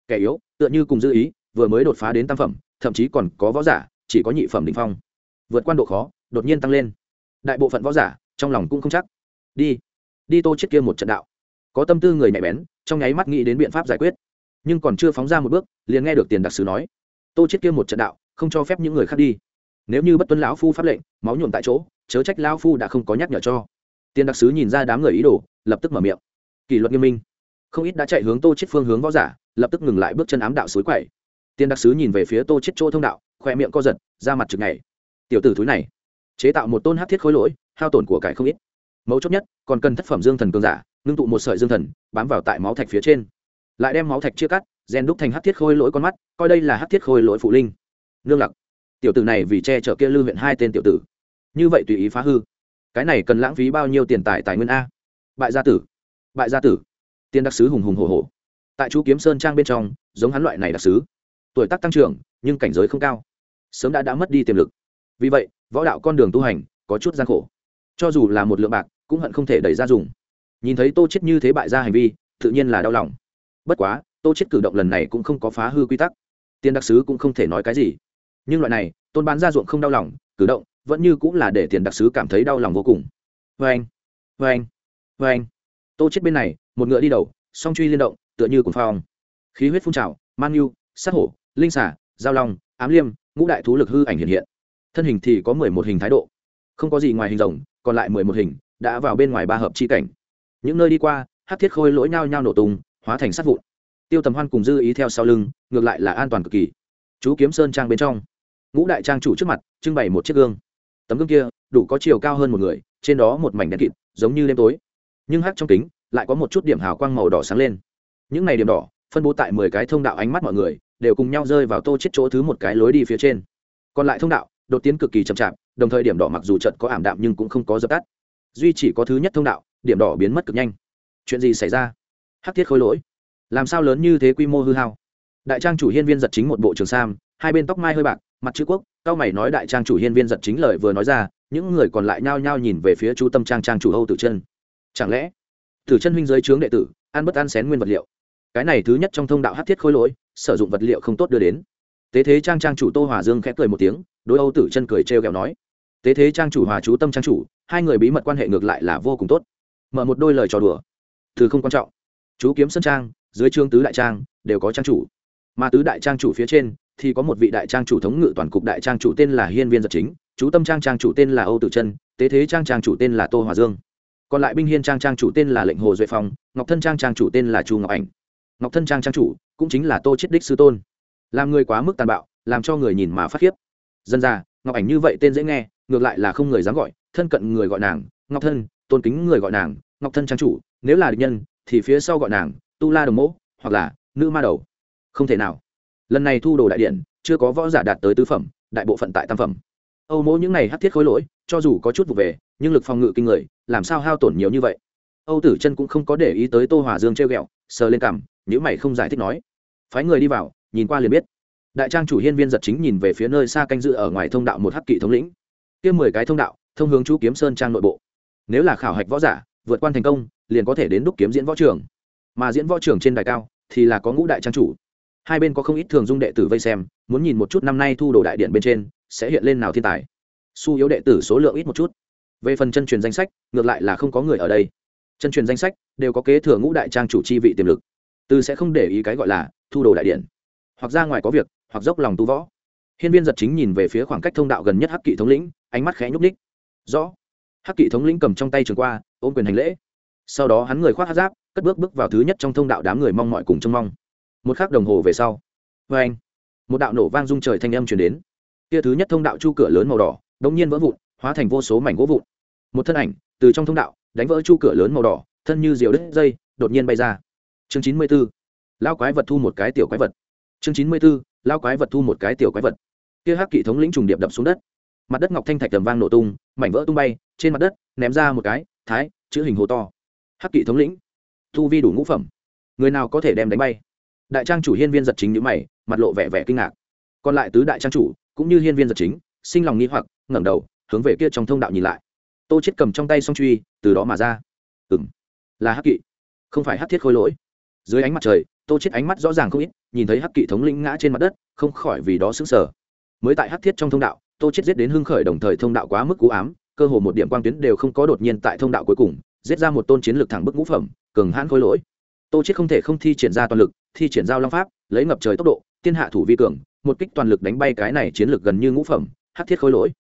Kẻ yếu, tựa như cùng dư ý, vừa mới đột phá đến tam phẩm, thậm chí còn có võ giả, chỉ có nhị phẩm đỉnh phong. Vượt qua độ khó, đột nhiên tăng lên. Đại bộ phận võ giả, trong lòng cũng không chắc. Đi đi tô chiết kia một trận đạo. Có tâm tư người nhạy bén, trong nháy mắt nghĩ đến biện pháp giải quyết. Nhưng còn chưa phóng ra một bước, liền nghe được tiền đặc sứ nói. Tô chiết kia một trận đạo, không cho phép những người khác đi nếu như bất tuân lão phu pháp lệnh, máu nhuộm tại chỗ, chớ trách lão phu đã không có nhắc nhở cho. Tiền đặc sứ nhìn ra đám người ý đồ, lập tức mở miệng. Kỷ luật nghiêm minh. Không ít đã chạy hướng tô chết phương hướng võ giả, lập tức ngừng lại bước chân ám đạo suối quậy tiền đặc sứ nhìn về phía tô chết chỗ thông đạo khoe miệng co giật ra mặt trực này tiểu tử thúi này, chế tạo một tôn hát thiết khối lỗi, hao tổn của cải không ít. Mấu chốt nhất, còn cần thất phẩm dương thần cường giả, ngưng tụ một sợi dương thần, bám vào tại máu thạch phía trên. Lại đem máu thạch chia cắt, rèn đúc thành hát thiết khôi lỗi con mắt, coi đây là hát thiết khôi lỗi phụ linh. Nương lặc tiểu tử này vì che chở kia lưu huyện hai tên tiểu tử. Như vậy tùy ý phá hư. Cái này cần lãng phí bao nhiêu tiền tài tài nguyên a? Bại gia tử. Bại gia tử. Tiên đặc sứ hùng hùng hồ hồ tại chú kiếm sơn trang bên trong, giống hắn loại này đặc sứ. Tuổi tác tăng trưởng, nhưng cảnh giới không cao. Sớm đã đã mất đi tiềm lực. Vì vậy, võ đạo con đường tu hành có chút gian khổ. Cho dù là một lượng bạc, cũng hận không thể đẩy ra dùng. Nhìn thấy tô chết như thế bại ra hành vi, tự nhiên là đau lòng. Bất quá, tô chết cử động lần này cũng không có phá hư quy tắc. Tiên đặc sứ cũng không thể nói cái gì nhưng loại này tôn bán ra ruộng không đau lòng cử động vẫn như cũng là để tiền đặc sứ cảm thấy đau lòng vô cùng. Vê anh vê anh vê anh. Tô chết bên này một ngựa đi đầu song truy liên động tựa như cuồng phong. Khí huyết phun trào man yêu, sát hổ linh xả giao long ám liêm ngũ đại thú lực hư ảnh hiện hiện. Thân hình thì có mười một hình thái độ. Không có gì ngoài hình rồng còn lại mười một hình đã vào bên ngoài ba hợp chi cảnh. Những nơi đi qua hát thiết khôi lỗi nhau nhau nổ tung hóa thành sát vụn. Tiêu tầm hoan cùng dư ý theo sau lưng ngược lại là an toàn cực kỳ. Chú kiếm sơn trang bên trong ngũ đại trang chủ trước mặt, trưng bày một chiếc gương. Tấm gương kia, đủ có chiều cao hơn một người, trên đó một mảnh đen kịt, giống như đêm tối. Nhưng hắc trong kính, lại có một chút điểm hào quang màu đỏ sáng lên. Những này điểm đỏ, phân bố tại mười cái thông đạo ánh mắt mọi người, đều cùng nhau rơi vào tô chết chỗ thứ một cái lối đi phía trên. Còn lại thông đạo, đột tiến cực kỳ chậm chạp, đồng thời điểm đỏ mặc dù trận có ảm đạm nhưng cũng không có dập tắt. Duy chỉ có thứ nhất thông đạo, điểm đỏ biến mất cực nhanh. Chuyện gì xảy ra? Hắc thiết khối lỗi. Làm sao lớn như thế quy mô hư hao? Đại trang chủ hiên viên giật chính một bộ trường sam, hai bên tóc mai hơi bạc mặt chữ quốc, cao mày nói đại trang chủ hiên viên giật chính lời vừa nói ra, những người còn lại nhao nhao nhìn về phía chú tâm trang trang chủ âu tử chân chẳng lẽ, tử chân huynh giới trướng đệ tử, ăn bất ăn xén nguyên vật liệu? Cái này thứ nhất trong thông đạo hát thiết khôi lỗi, sử dụng vật liệu không tốt đưa đến. Tế thế trang trang chủ tô hòa dương khẽ cười một tiếng, đối âu tử chân cười trêu ghẹo nói, tế thế trang chủ hòa chú tâm trang chủ, hai người bí mật quan hệ ngược lại là vô cùng tốt. Mở một đôi lời trò đùa. Thứ không quan trọng. Chú kiếm sân trang, dưới trương tứ đại trang, đều có trang chủ. Mà tứ đại trang chủ phía trên thì có một vị đại trang chủ thống ngự toàn cục đại trang chủ tên là hiên viên giật chính, chú tâm trang trang chủ tên là âu tử chân, tế thế trang trang chủ tên là tô hòa dương. Còn lại binh hiên trang trang chủ tên là lệnh hồ duệ phong, ngọc thân trang trang chủ tên là chu ngọc ảnh. Ngọc thân trang trang chủ cũng chính là tô chiết đích sư tôn. Làm người quá mức tàn bạo, làm cho người nhìn mà phát khiếp. Dân ra ngọc ảnh như vậy tên dễ nghe, ngược lại là không người dám gọi, thân cận người gọi nàng, ngọc thân, tôn kính người gọi nàng, ngọc thân trang chủ, nếu là địch nhân, thì phía sau gọi nàng, tu la đồng mỗ, hoặc là nữ ma đầu. Không thể nào lần này thu đồ đại điện, chưa có võ giả đạt tới tứ phẩm, đại bộ phận tại tam phẩm. Âu mỗ những này hắt thiết khối lỗi, cho dù có chút vụ về, nhưng lực phòng ngự kinh người, làm sao hao tổn nhiều như vậy? Âu tử chân cũng không có để ý tới tô hòa dương treo g ẹ o sờ lên cằm nếu mày không giải thích nói. Phái người đi vào, nhìn qua liền biết. Đại trang chủ hiên viên giật chính nhìn về phía nơi xa canh dự ở ngoài thông đạo một hắc kỵ thống lĩnh. Kiêm mười cái thông đạo, thông hướng chú kiếm sơn trang nội bộ. Nếu là khảo hạch võ giả, vượt quan thành công, liền có thể đến đúc kiếm diễn võ trường. Mà diễn võ trường trên đài cao, thì là có ngũ đại trang chủ hai bên có không ít thường dung đệ tử vây xem, muốn nhìn một chút năm nay thu đồ đại điện bên trên sẽ hiện lên nào thiên tài. Su yếu đệ tử số lượng ít một chút. Về phần chân truyền danh sách, ngược lại là không có người ở đây. Chân truyền danh sách đều có kế thừa ngũ đại trang chủ chi vị tiềm lực. Từ sẽ không để ý cái gọi là thu đồ đại điện. Hoặc ra ngoài có việc, hoặc dốc lòng tu võ. Hiên viên giật chính nhìn về phía khoảng cách thông đạo gần nhất hắc kỵ thống lĩnh, ánh mắt khẽ nhúc ních rõ. Hắc kỵ thống lĩnh cầm trong tay trường qua, ôm quyền hành lễ. Sau đó hắn người khoác hát giáp, cất bước bước vào thứ nhất trong thông đạo đám người mong mọi cùng trông mong một k h ắ c đồng hồ về sau. Vê anh, một đạo nổ vang rung trời thanh âm chuyển đến. Kia thứ nhất thông đạo chu cửa lớn màu đỏ đ ỗ n g nhiên vỡ vụn, hóa thành vô số mảnh gỗ vụn. Một thân ảnh, từ trong thông đạo, đánh vỡ chu cửa lớn màu đỏ, thân như diều đứt dây, đột nhiên bay ra. Chương chín mươi b ố lao quái vật thu một cái tiểu quái vật. Chương chín mươi b ố lao quái vật thu một cái tiểu quái vật. Kia hắc kỵ thống lĩnh trùng điệp đập xuống đất. Mặt đất ngọc thanh thạch tầm vang nổ tung, mảnh vỡ tung bay, trên mặt đất, ném ra một cái, thái, chữ hình hồ to. Hắc kỵ thống lĩnh, thu vi đủ ngũ phẩm. Người nào có thể đem đánh bay? Đại trang chủ hiên viên giật chính nhữ mày, mặt lộ vẻ vẻ kinh ngạc. Còn lại tứ đại trang chủ, cũng như hiên viên giật chính, sinh lòng nghi hoặc, ngẩng đầu, hướng về kia trong thông đạo nhìn lại. Tô chết cầm trong tay song truy, từ đó mà ra. Ừng là hắc kỵ. Không phải hắc thiết khôi lỗi. Dưới ánh mặt trời, tô chết ánh mắt rõ ràng không ít, nhìn thấy hắc kỵ thống lĩnh ngã trên mặt đất, không khỏi vì đó sững sờ. Mới tại hắc thiết trong thông đạo, tô chết giết đến hưng khởi đồng thời thông đạo quá mức cú ám, cơ hồ một điểm quang tuyến đều không có đột nhiên tại thông đạo cuối cùng, giết ra một tôn chiến lược thẳng bức ngũ phẩm, cường hãn khôi lỗi tô chết không thể không thi triển ra toàn lực, thi triển giao long pháp, lấy ngập trời tốc độ, tiên hạ thủ vi cường, một kích toàn lực đánh bay cái này chiến lược gần như ngũ phẩm, hắc thiết khôi lỗi.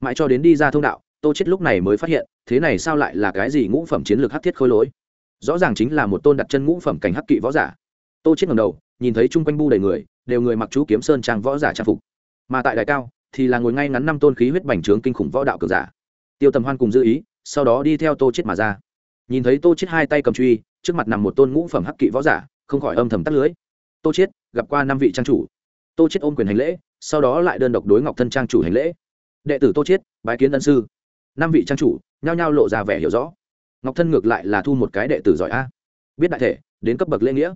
Mãi cho đến đi ra thông đạo, tô chết lúc này mới phát hiện, thế này sao lại là cái gì ngũ phẩm chiến lược hắc thiết khôi lỗi? Rõ ràng chính là một tôn đặt chân ngũ phẩm cảnh hắc kỵ võ giả. Tô chết ngẩng đầu, nhìn thấy chung quanh bu đầy người, đều người mặc chú kiếm sơn trang võ giả trang phục. Mà tại đại cao, thì là ngồi ngay ngắn năm tôn khí huyết bành trướng kinh khủng võ đạo cường giả. Tiêu tầm hoan cùng dư ý, sau đó đi theo tô chết mà ra nhìn thấy tô chết hai tay cầm truy, trước mặt nằm một tôn ngũ phẩm hắc kỵ võ giả, không khỏi âm thầm tắt lưới. Tô chết gặp qua năm vị trang chủ. Tô chết ôm quyền hành lễ, sau đó lại đơn độc đối ngọc thân trang chủ hành lễ. Đệ tử tô chết bái kiến ân sư. Năm vị trang chủ, nhao nhao lộ ra vẻ hiểu rõ. Ngọc thân ngược lại là thu một cái đệ tử giỏi a. Biết đại thể, đến cấp bậc lễ nghĩa.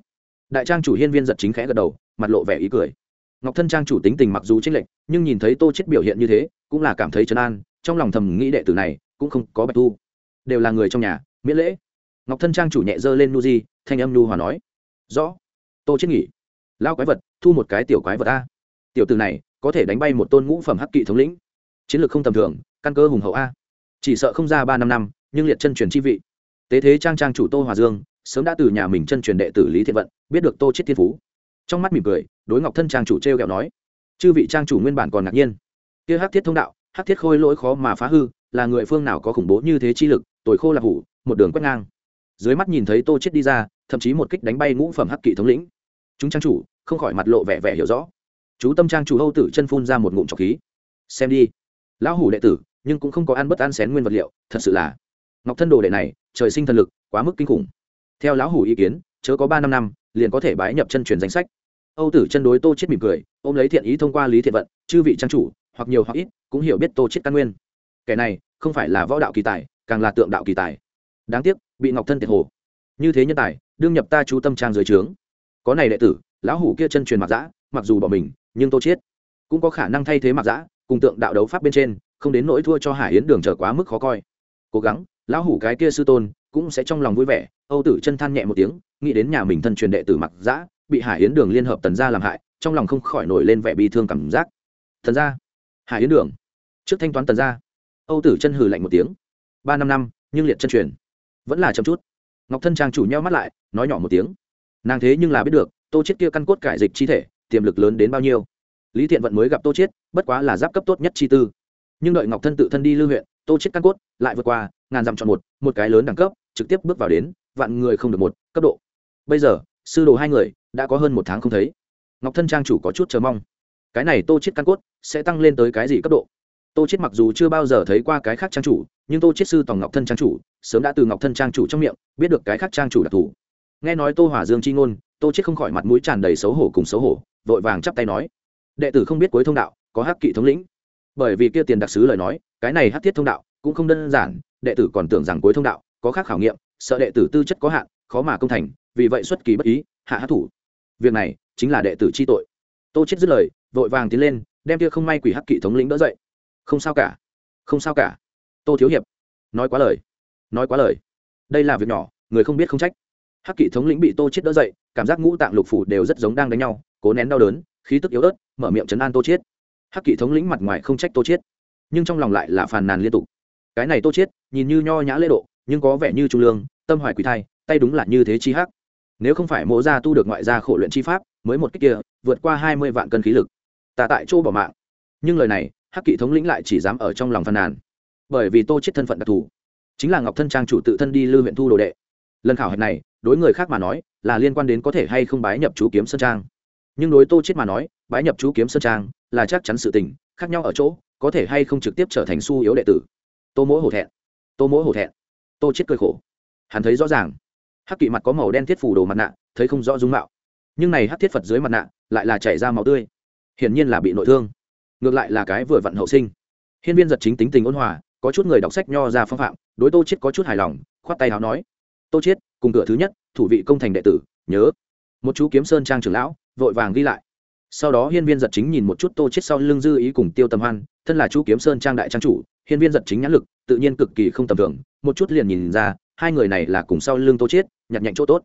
Đại trang chủ hiên viên giật chính khẽ gật đầu, mặt lộ vẻ ý cười. Ngọc thân trang chủ tính tình mặc dù trích lệch, nhưng nhìn thấy tô chết biểu hiện như thế, cũng là cảm thấy trấn an, trong lòng thầm nghĩ đệ tử này cũng không có bạch thu đều là người trong nhà miễn lễ. Ngọc thân trang chủ nhẹ dơ lên nu di thanh âm nu hòa nói, rõ tô chết nghỉ. Lao quái vật, thu một cái tiểu quái vật a. Tiểu từ này, có thể đánh bay một tôn ngũ phẩm hắc kỵ thống lĩnh. Chiến lược không tầm thường, căn cơ hùng hậu a. Chỉ sợ không ra ba năm năm, nhưng liệt chân truyền chi vị. Tế thế trang trang chủ tô hòa dương, sớm đã từ nhà mình chân truyền đệ tử lý thiện vận, biết được tô chết thiên phú. Trong mắt mỉm cười, đối ngọc thân trang chủ treo kẹo nói, chư vị trang chủ nguyên bản còn ngạc nhiên. Kia hắc thiết thông đạo, hắc thiết khôi lỗi khó mà phá hư, là người phương nào có khủng bố như thế chi lực tuổi khô là hủ, một đường quét ngang. Dưới mắt nhìn thấy tô chết đi ra, thậm chí một kích đánh bay ngũ phẩm hắc kỵ thống lĩnh. Chúng trang chủ, không khỏi mặt lộ vẻ vẻ hiểu rõ. Chú tâm trang chủ hâu tử chân phun ra một ngụm trọc khí. Xem đi. Lão hủ đệ tử, nhưng cũng không có ăn bất ăn xén nguyên vật liệu, thật sự là. Ngọc thân đồ đệ này, trời sinh thần lực, quá mức kinh khủng. Theo lão hủ ý kiến, chớ có ba năm năm, liền có thể bái nhập chân truyền danh sách. Âu tử chân đối tô chết mỉm cười, ôm lấy thiện ý thông qua lý thiện vận, chư vị trang chủ, hoặc nhiều hoặc ít, cũng hiểu biết tô chết căn nguyên. Kẻ này, không phải là võ đạo kỳ tài càng là tượng đạo kỳ tài. Đáng tiếc, bị ngọc thân tiệt hồ. Như thế nhân tài, đương nhập ta chú tâm trang dưới trướng. Có này đệ tử, lão hủ kia chân truyền mặc giã mặc dù bỏ mình, nhưng tô chết. Cũng có khả năng thay thế mặc giã cùng tượng đạo đấu pháp bên trên, không đến nỗi thua cho hải yến đường trở quá mức khó coi. Cố gắng, lão hủ cái kia sư tôn, cũng sẽ trong lòng vui vẻ, âu tử chân than nhẹ một tiếng, nghĩ đến nhà mình thân truyền đệ tử mặc giã bị hải yến đường liên hợp tần gia làm hại, trong lòng không khỏi nổi lên vẻ bi thương cảm giác. Thần gia, hải yến đường. Trước thanh toán tần gia, âu tử chân hừ lạnh một tiếng ba năm năm, nhưng liệt chân truyền. Vẫn là chậm chút. Ngọc thân trang chủ nhau mắt lại, nói nhỏ một tiếng. Nàng thế nhưng là biết được, tô chết kia căn cốt cải dịch chi thể, tiềm lực lớn đến bao nhiêu. Lý thiện vận mới gặp tô chết bất quá là giáp cấp tốt nhất chi tư. Nhưng đợi ngọc thân tự thân đi lưu huyện, tô chết căn cốt lại vượt qua, ngàn dặm chọn một một cái lớn đẳng cấp, trực tiếp bước vào đến, vạn người không được một, cấp độ. Bây giờ, sư đồ hai người, đã có hơn một tháng không thấy. Ngọc thân trang chủ có chút chờ mong. Cái này tô chết căn cốt sẽ tăng lên tới cái gì cấp độ? Tô chết mặc dù chưa bao giờ thấy qua cái khác trang chủ, nhưng tô chết sư tòng ngọc thân trang chủ, sớm đã từ ngọc thân trang chủ trong miệng, biết được cái khác trang chủ đặc thù. Nghe nói tô hỏa dương chi ngôn, tô chết không khỏi mặt mũi tràn đầy xấu hổ cùng xấu hổ, vội vàng chắp tay nói, đệ tử không biết cuối thông đạo, có hắc kỵ thống lĩnh. Bởi vì kia tiền đặc sứ lời nói, cái này hắc thiết thông đạo cũng không đơn giản, đệ tử còn tưởng rằng cuối thông đạo có khác khảo nghiệm, sợ đệ tử tư chất có hạn, khó mà công thành, vì vậy xuất kỳ bất ý, hạ hát thủ. Việc này chính là đệ tử chi tội. Tô chết dứt lời, vội vàng tiến lên, đem kia không may quỷ hắc kỵ thống lĩnh đỡ dậy không sao cả. Không sao cả. Tô thiếu hiệp. Nói quá lời. Nói quá lời. Đây là việc nhỏ, người không biết không trách. Hắc kỵ thống lĩnh bị tô chết đỡ dậy, cảm giác ngũ tạng lục phủ đều rất giống đang đánh nhau, cố nén đau đớn, khí tức yếu ớt, mở miệng chấn an tô chết hắc kỵ thống lĩnh mặt ngoài không trách tô chết nhưng trong lòng lại là phàn nàn liên tục. Cái này tô chết nhìn như nho nhã lễ độ, nhưng có vẻ như trung lương, tâm hoài quỷ thai, tay đúng là như thế chi hắc. Nếu không phải mộ gia tu được ngoại gia khổ luyện chi pháp, mới một cách kia, vượt qua hai mươi vạn cân khí lực. Ta tại chỗ bỏ mạng. Nhưng lời này hắc kỵ thống lĩnh lại chỉ dám ở trong lòng phàn nàn. Bởi vì tô chết thân phận đặc thù. Chính là ngọc thân trang chủ tự thân đi lưu huyện thu đồ đệ. Lần khảo hạch này, đối người khác mà nói, là liên quan đến có thể hay không bái nhập chú kiếm sơn trang. Nhưng đối tô chết mà nói, bái nhập chú kiếm sơn trang là chắc chắn sự tình, khác nhau ở chỗ, có thể hay không trực tiếp trở thành su yếu đệ tử. Tô mỗi hổ thẹn. Tô mỗi hổ thẹn. Tô chết cười khổ. Hắn thấy rõ ràng. Hắc kỵ mặt có màu đen thiết phủ đồ mặt nạ, thấy không rõ dung mạo. Nhưng này hắc thiết phật dưới mặt nạ, lại là chảy ra máu tươi. Hiển nhiên là bị nội thương ngược lại là cái vừa vặn hậu sinh. Hiên viên giật chính tính tình ôn hòa, có chút người đọc sách nho ra phong phạm, đối tô chết có chút hài lòng, khoát tay áo nói, tô chết cùng cửa thứ nhất, thủ vị công thành đệ tử, nhớ. Một chú kiếm sơn trang trưởng lão, vội vàng ghi lại. Sau đó hiên viên giật chính nhìn một chút tô chết sau lưng dư ý cùng tiêu tầm hoan, thân là chú kiếm sơn trang đại trang chủ, hiên viên giật chính nhãn lực, tự nhiên cực kỳ không tầm thường, một chút liền nhìn ra, hai người này là cùng sau lưng tô chết nhặt nhạnh chỗ tốt.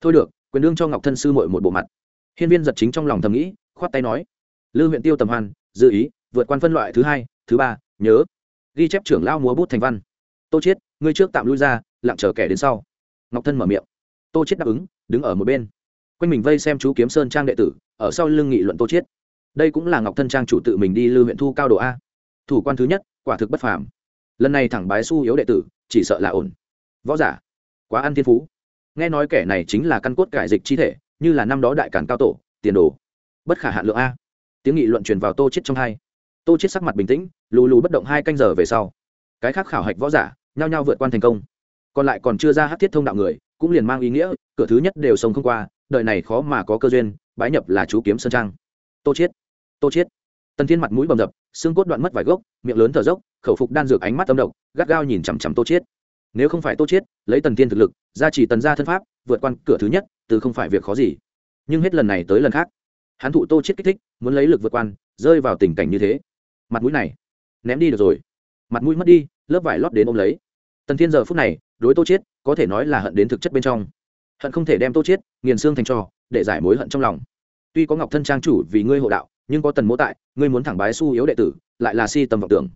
Thôi được, quyền đương cho ngọc thân sư muội một bộ mặt. Hiên viên giật chính trong lòng thầm nghĩ, khoát tay nói. Lư huyện tiêu tầm hoan dư ý, vượt quan phân loại thứ hai, thứ ba, nhớ. Ghi chép trưởng lao múa bút thành văn. Tô chết ngươi trước tạm lui ra, lặng chờ kẻ đến sau. Ngọc thân mở miệng. Tô chết đáp ứng, đứng ở một bên. Quanh mình vây xem chú kiếm sơn trang đệ tử, ở sau lưng nghị luận tô chết đây cũng là ngọc thân trang chủ tự mình đi lưu huyện thu cao độ a. Thủ quan thứ nhất, quả thực bất phàm. Lần này thẳng bái su yếu đệ tử, chỉ sợ là ổn. Võ giả, quá ăn thiên phú. Nghe nói kẻ này chính là căn cốt cải dịch chi thể, như là năm đó đại cản cao tổ, tiền đồ. Bất khả hạn lượng a tiếng nghị luận truyền vào tô chết trong hai. Tô chết sắc mặt bình tĩnh, lù lù bất động hai canh giờ về sau. Cái khác khảo hạch võ giả, nhao nhao vượt quan thành công. Còn lại còn chưa ra hát thiết thông đạo người, cũng liền mang ý nghĩa, cửa thứ nhất đều sống không qua, đời này khó mà có cơ duyên, bái nhập là chú kiếm sơn trang. Tô chết tô chết. Tần thiên mặt mũi bầm dập, xương cốt đoạn mất vài gốc, miệng lớn thở dốc, khẩu phục đan dược ánh mắt âm độc, gắt gao nhìn chằm chằm tô chết. Nếu không phải tô chết, lấy tần thiên thực lực, gia trì tần gia thân pháp, vượt qua cửa thứ nhất, từ không phải việc khó gì. Nhưng hết lần này tới lần khác hắn thụ tô chết kích thích, muốn lấy lực vượt quan rơi vào tình cảnh như thế. Mặt mũi này, ném đi được rồi. Mặt mũi mất đi, lớp vải lót đến ôm lấy. Tần thiên giờ phút này, đối tô chết, có thể nói là hận đến thực chất bên trong. Hận không thể đem tô chết, nghiền xương thành trò, để giải mối hận trong lòng. Tuy có ngọc thân trang chủ vì ngươi hộ đạo, nhưng có tần mỗ tại, ngươi muốn thẳng bái su yếu đệ tử, lại là si tầm vọng tưởng.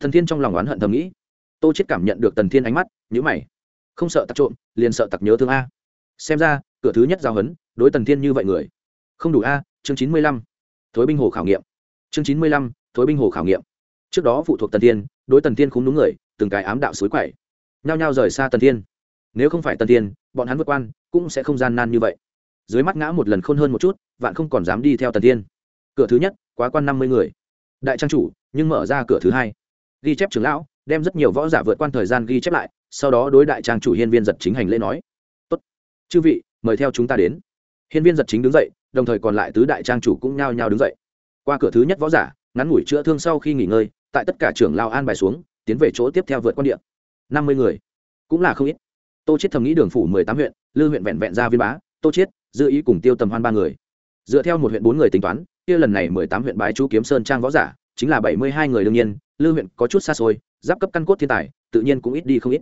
Thần thiên trong lòng oán hận thầm nghĩ. Tô chết cảm nhận được tần thiên ánh mắt nhữ mày. Không sợ tặc trộm, liền sợ tặc nhớ thương a. Xem ra, cửa thứ nhất giao hấn, đối tần thiên như vậy người. Không đủ a chương chín mươi lăm, thối binh hồ khảo nghiệm. chương chín mươi lăm, thối binh hồ khảo nghiệm. trước đó phụ thuộc tần thiên, đối tần thiên không đúng người, từng cái ám đạo suối quậy. nhao nhao rời xa tần thiên. nếu không phải tần thiên, bọn hắn vượt quan, cũng sẽ không gian nan như vậy. dưới mắt ngã một lần khôn hơn một chút, vạn không còn dám đi theo tần thiên. cửa thứ nhất, quá quan năm mươi người. đại trang chủ, nhưng mở ra cửa thứ hai. ghi chép trưởng lão, đem rất nhiều võ giả vượt quan thời gian ghi chép lại, sau đó đối đại trang chủ hiên viên giật chính hành lễ nói, tốt. Chư vị, mời theo chúng ta đến. Hiên viên giật chính đứng dậy đồng thời còn lại tứ đại trang chủ cũng nhao nhao đứng dậy. Qua cửa thứ nhất võ giả, ngắn ngủi chữa thương sau khi nghỉ ngơi, tại tất cả trưởng lao an bài xuống, tiến về chỗ tiếp theo vượt quan địa. Năm mươi người, cũng là không ít. Tô chết thầm nghĩ đường phủ mười tám huyện, lư huyện vẹn vẹn ra viên bá, tô chết dư ý cùng tiêu tầm hoan ba người. Dựa theo một huyện bốn người tính toán, kia lần này mười tám huyện bái chú kiếm sơn trang võ giả, chính là bảy mươi hai người đương nhiên, lư huyện có chút xa xôi, giáp cấp căn cốt thiên tài, tự nhiên cũng ít đi không ít.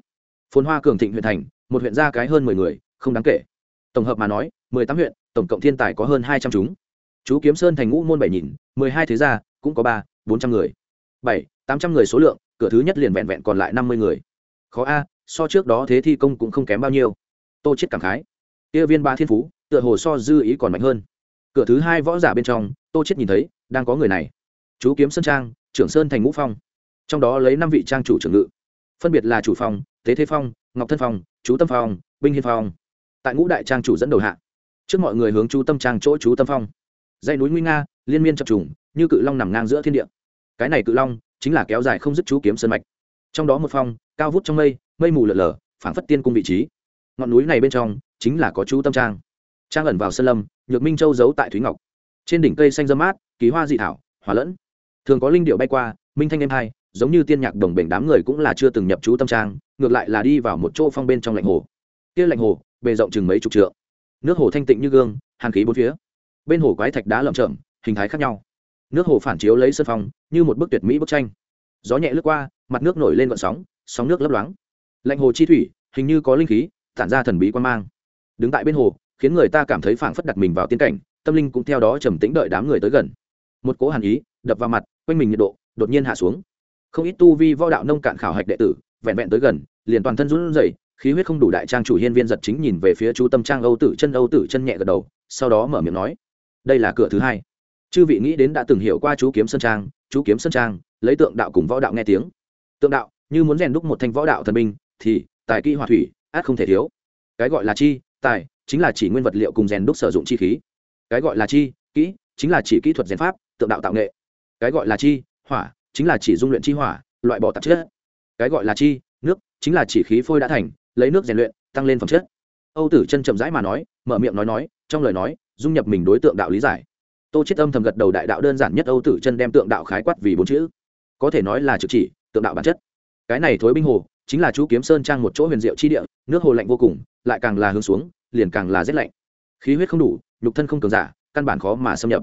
Phồn hoa cường thịnh huyện thành, một huyện ra cái hơn mười người, không đáng kể. Tổng hợp mà nói, mười tám huyện tổng cộng thiên tài có hơn hai trăm chúng. Chú kiếm sơn thành ngũ môn bảy nhìn mười hai thế gia cũng có ba bốn trăm người. Bảy tám trăm người số lượng cửa thứ nhất liền vẹn vẹn còn lại năm mươi người. Khó a so trước đó thế thi công cũng không kém bao nhiêu. Tô chết cảm khái. Kia viên ba thiên phú tựa hồ so dư ý còn mạnh hơn. Cửa thứ hai võ giả bên trong tô chết nhìn thấy đang có người này. Chú kiếm sơn trang trưởng sơn thành ngũ phong. Trong đó lấy năm vị trang chủ trưởng ngự. Phân biệt là chủ phòng, tế thế phong ngọc thân phong chú tâm phong binh hiên phong. Tại ngũ đại trang chủ dẫn đầu hạ trước mọi người hướng chú tâm trang chỗ chú tâm phong. Dãy núi nguy nga, liên miên chập trùng, như cự long nằm ngang giữa thiên địa. Cái này cự long chính là kéo dài không dứt chú kiếm sơn mạch. Trong đó một phong, cao vút trong mây mây mù lở lở, phảng phất tiên cung vị trí. Ngọn núi này bên trong chính là có chú tâm trang. Trang ẩn vào sơn lâm, nhược minh châu giấu tại thúy ngọc. Trên đỉnh cây xanh dơ mát, kỳ hoa dị thảo, hòa lẫn. Thường có linh điệu bay qua, minh thanh em hai, giống như tiên nhạc đồng bể đám người cũng là chưa từng nhập chú tâm trang, ngược lại là đi vào một chỗ phong bên trong lạnh hồ. Kia lạnh hồ, bề rộng chừng mấy chục trượng nước hồ thanh tịnh như gương, hàn khí bốn phía. Bên hồ quái thạch đá lởm chởm, hình thái khác nhau. Nước hồ phản chiếu lấy sân phong, như một bức tuyệt mỹ bức tranh. Gió nhẹ lướt qua, mặt nước nổi lên vận sóng sóng nước lấp loáng. Lạnh hồ chi thủy, hình như có linh khí, tản ra thần bí quan mang. Đứng tại bên hồ, khiến người ta cảm thấy phảng phất đặt mình vào tiên cảnh, tâm linh cũng theo đó trầm tĩnh đợi đám người tới gần. Một cỗ hàn ý, đập vào mặt, quanh mình nhiệt độ, đột nhiên hạ xuống. Không ít tu vi võ đạo nông cạn khảo hạch đệ tử, vẹn vẹn tới gần, liền toàn thân run rẩy khí huyết không đủ đại trang chủ hiên viên giật chính nhìn về phía chú tâm trang âu tử chân. Âu tử chân nhẹ gật đầu, sau đó mở miệng nói, đây là cửa thứ hai. Chư vị nghĩ đến đã từng hiểu qua chú kiếm sơn trang, chú kiếm sơn trang, lấy tượng đạo cùng võ đạo nghe tiếng. Tượng đạo, như muốn rèn đúc một thanh võ đạo thần minh thì, tài kỹ hòa thủy át không thể thiếu. Cái gọi là chi, tài, chính là chỉ nguyên vật liệu cùng rèn đúc sử dụng chi khí. Cái gọi là chi, kỹ, chính là chỉ kỹ thuật rèn pháp, tượng đạo tạo nghệ. Cái gọi là chi, hỏa, chính là chỉ dung luyện chi hỏa, loại bỏ tạp chất. Cái gọi là chi, nước, chính là chỉ khí phôi đã thành lấy nước rèn luyện, tăng lên phẩm chất. Âu tử chân chậm rãi mà nói, mở miệng nói nói, trong lời nói, dung nhập mình đối tượng đạo lý giải. Tô chết âm thầm gật đầu đại đạo đơn giản nhất âu tử chân đem tượng đạo khái quát vì bốn chữ. Có thể nói là trực chỉ, tượng đạo bản chất. Cái này thối binh hồ, chính là chú kiếm sơn trang một chỗ huyền diệu chi địa, nước hồ lạnh vô cùng, lại càng là hướng xuống, liền càng là rét lạnh. Khí huyết không đủ, nhục thân không cường giả, căn bản khó mà xâm nhập.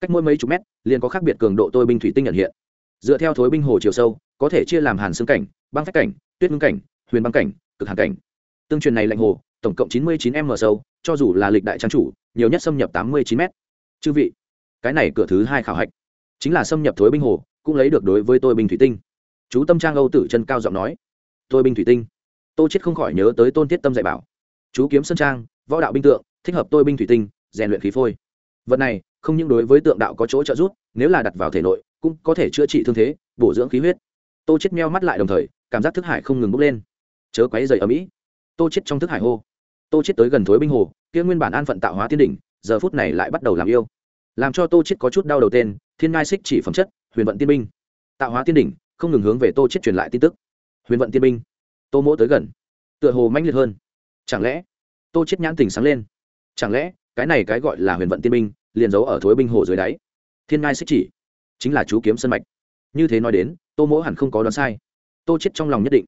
Cách mỗi mấy chục mét, liền có khác biệt cường độ tôi binh thủy tinh nhận hiện. Dựa theo thối binh hồ chiều sâu, có thể chia làm hàn xương cảnh, băng phách cảnh, tuyết ngưng cảnh, huyền băng cảnh cực hàn cảnh. Tương truyền này lạnh hồ, tổng cộng chín mươi chín m sâu, cho dù là lịch đại trang chủ, nhiều nhất xâm nhập tám mươi chín m chư vị, cái này cửa thứ hai khảo hạch, chính là xâm nhập thối binh hồ, cũng lấy được đối với tôi binh thủy tinh. Chú tâm trang âu tử chân cao giọng nói, tôi binh thủy tinh. Tô chết không khỏi nhớ tới tôn tiết tâm dạy bảo, chú kiếm sơn trang, võ đạo binh tượng, thích hợp tôi binh thủy tinh, rèn luyện khí phôi. Vật này, không những đối với tượng đạo có chỗ trợ giúp, nếu là đặt vào thể nội, cũng có thể chữa trị thương thế, bổ dưỡng khí huyết. Tô chết meo mắt lại đồng thời, cảm giác thức hải không ngừng bốc lên chớ quấy dày ở mỹ. Tô chết trong thức hải hô. Tô chết tới gần thối binh hồ, kia nguyên bản an phận tạo hóa tiên đỉnh, giờ phút này lại bắt đầu làm yêu. Làm cho tô chết có chút đau đầu tên, thiên ngai xích chỉ phẩm chất, huyền vận tiên binh. Tạo hóa tiên đỉnh, không ngừng hướng về tô chết truyền lại tin tức. Huyền vận tiên binh. Tô mỗ tới gần. Tựa hồ mãnh liệt hơn. Chẳng lẽ, tô chết nhãn tỉnh sáng lên? Chẳng lẽ, cái này cái gọi là huyền vận tiên binh, liền giấu ở thối binh hồ dưới đáy? Thiên ngai xích chỉ, chính là chú kiếm sân mạch. Như thế nói đến, tô mỗ hẳn không có đoán sai. Tô chết trong lòng nhất định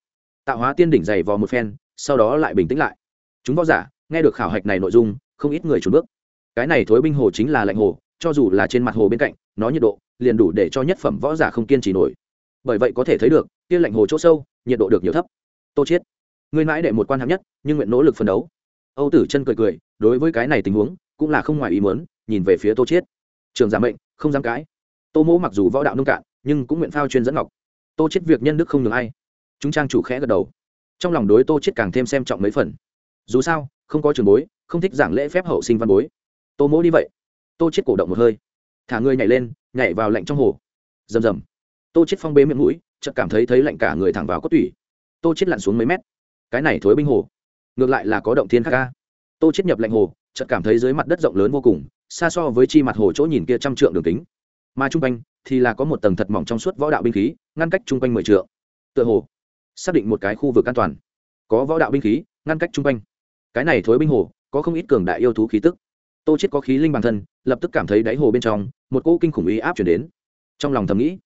tạo hóa tiên đỉnh dày vò một phen, sau đó lại bình tĩnh lại. Chúng võ giả, nghe được khảo hạch này nội dung, không ít người trốn bước. Cái này thối binh hồ chính là lạnh hồ, cho dù là trên mặt hồ bên cạnh, nó nhiệt độ liền đủ để cho nhất phẩm võ giả không kiên trì nổi. Bởi vậy có thể thấy được tiên lạnh hồ chỗ sâu, nhiệt độ được nhiều thấp. Tô chiết, ngươi mãi đệ một quan hạng nhất, nhưng nguyện nỗ lực phấn đấu. Âu tử chân cười cười, đối với cái này tình huống, cũng là không ngoài ý muốn, nhìn về phía tô chiết. Trường giả mệnh, không dám cãi. Tô mỗ mặc dù võ đạo nông cạn, nhưng cũng nguyện phao chuyên dẫn ngọc. Tô chiết việc nhân đức không nhường ai chúng trang chủ khẽ gật đầu. Trong lòng đối tô chiết càng thêm xem trọng mấy phần. Dù sao, không có trường bối, không thích giảng lễ phép hậu sinh văn bối. Tô mỗ đi vậy. Tô chết cổ động một hơi. Thả người nhảy lên, nhảy vào lạnh trong hồ. Rầm rầm. Tô chết phong bế miệng mũi, chợt cảm thấy thấy lạnh cả người thẳng vào cốt tủy. Tô chết lặn xuống mấy mét. Cái này thối binh hồ. Ngược lại là có động thiên khắc ca. Tô chết nhập lạnh hồ, chợt cảm thấy dưới mặt đất rộng lớn vô cùng, xa so với chi mặt hồ chỗ nhìn kia trăm trượng đường kính. Mà trung quanh thì là có một tầng thật mỏng trong suốt võ đạo binh khí, ngăn cách trung quanh mười trượng. Tựa hồ xác định một cái khu vực an toàn. Có võ đạo binh khí, ngăn cách chung quanh. Cái này thối binh hồ, có không ít cường đại yêu thú khí tức. Tô chết có khí linh bản thân, lập tức cảm thấy đáy hồ bên trong, một cỗ kinh khủng ý áp chuyển đến. Trong lòng thầm nghĩ,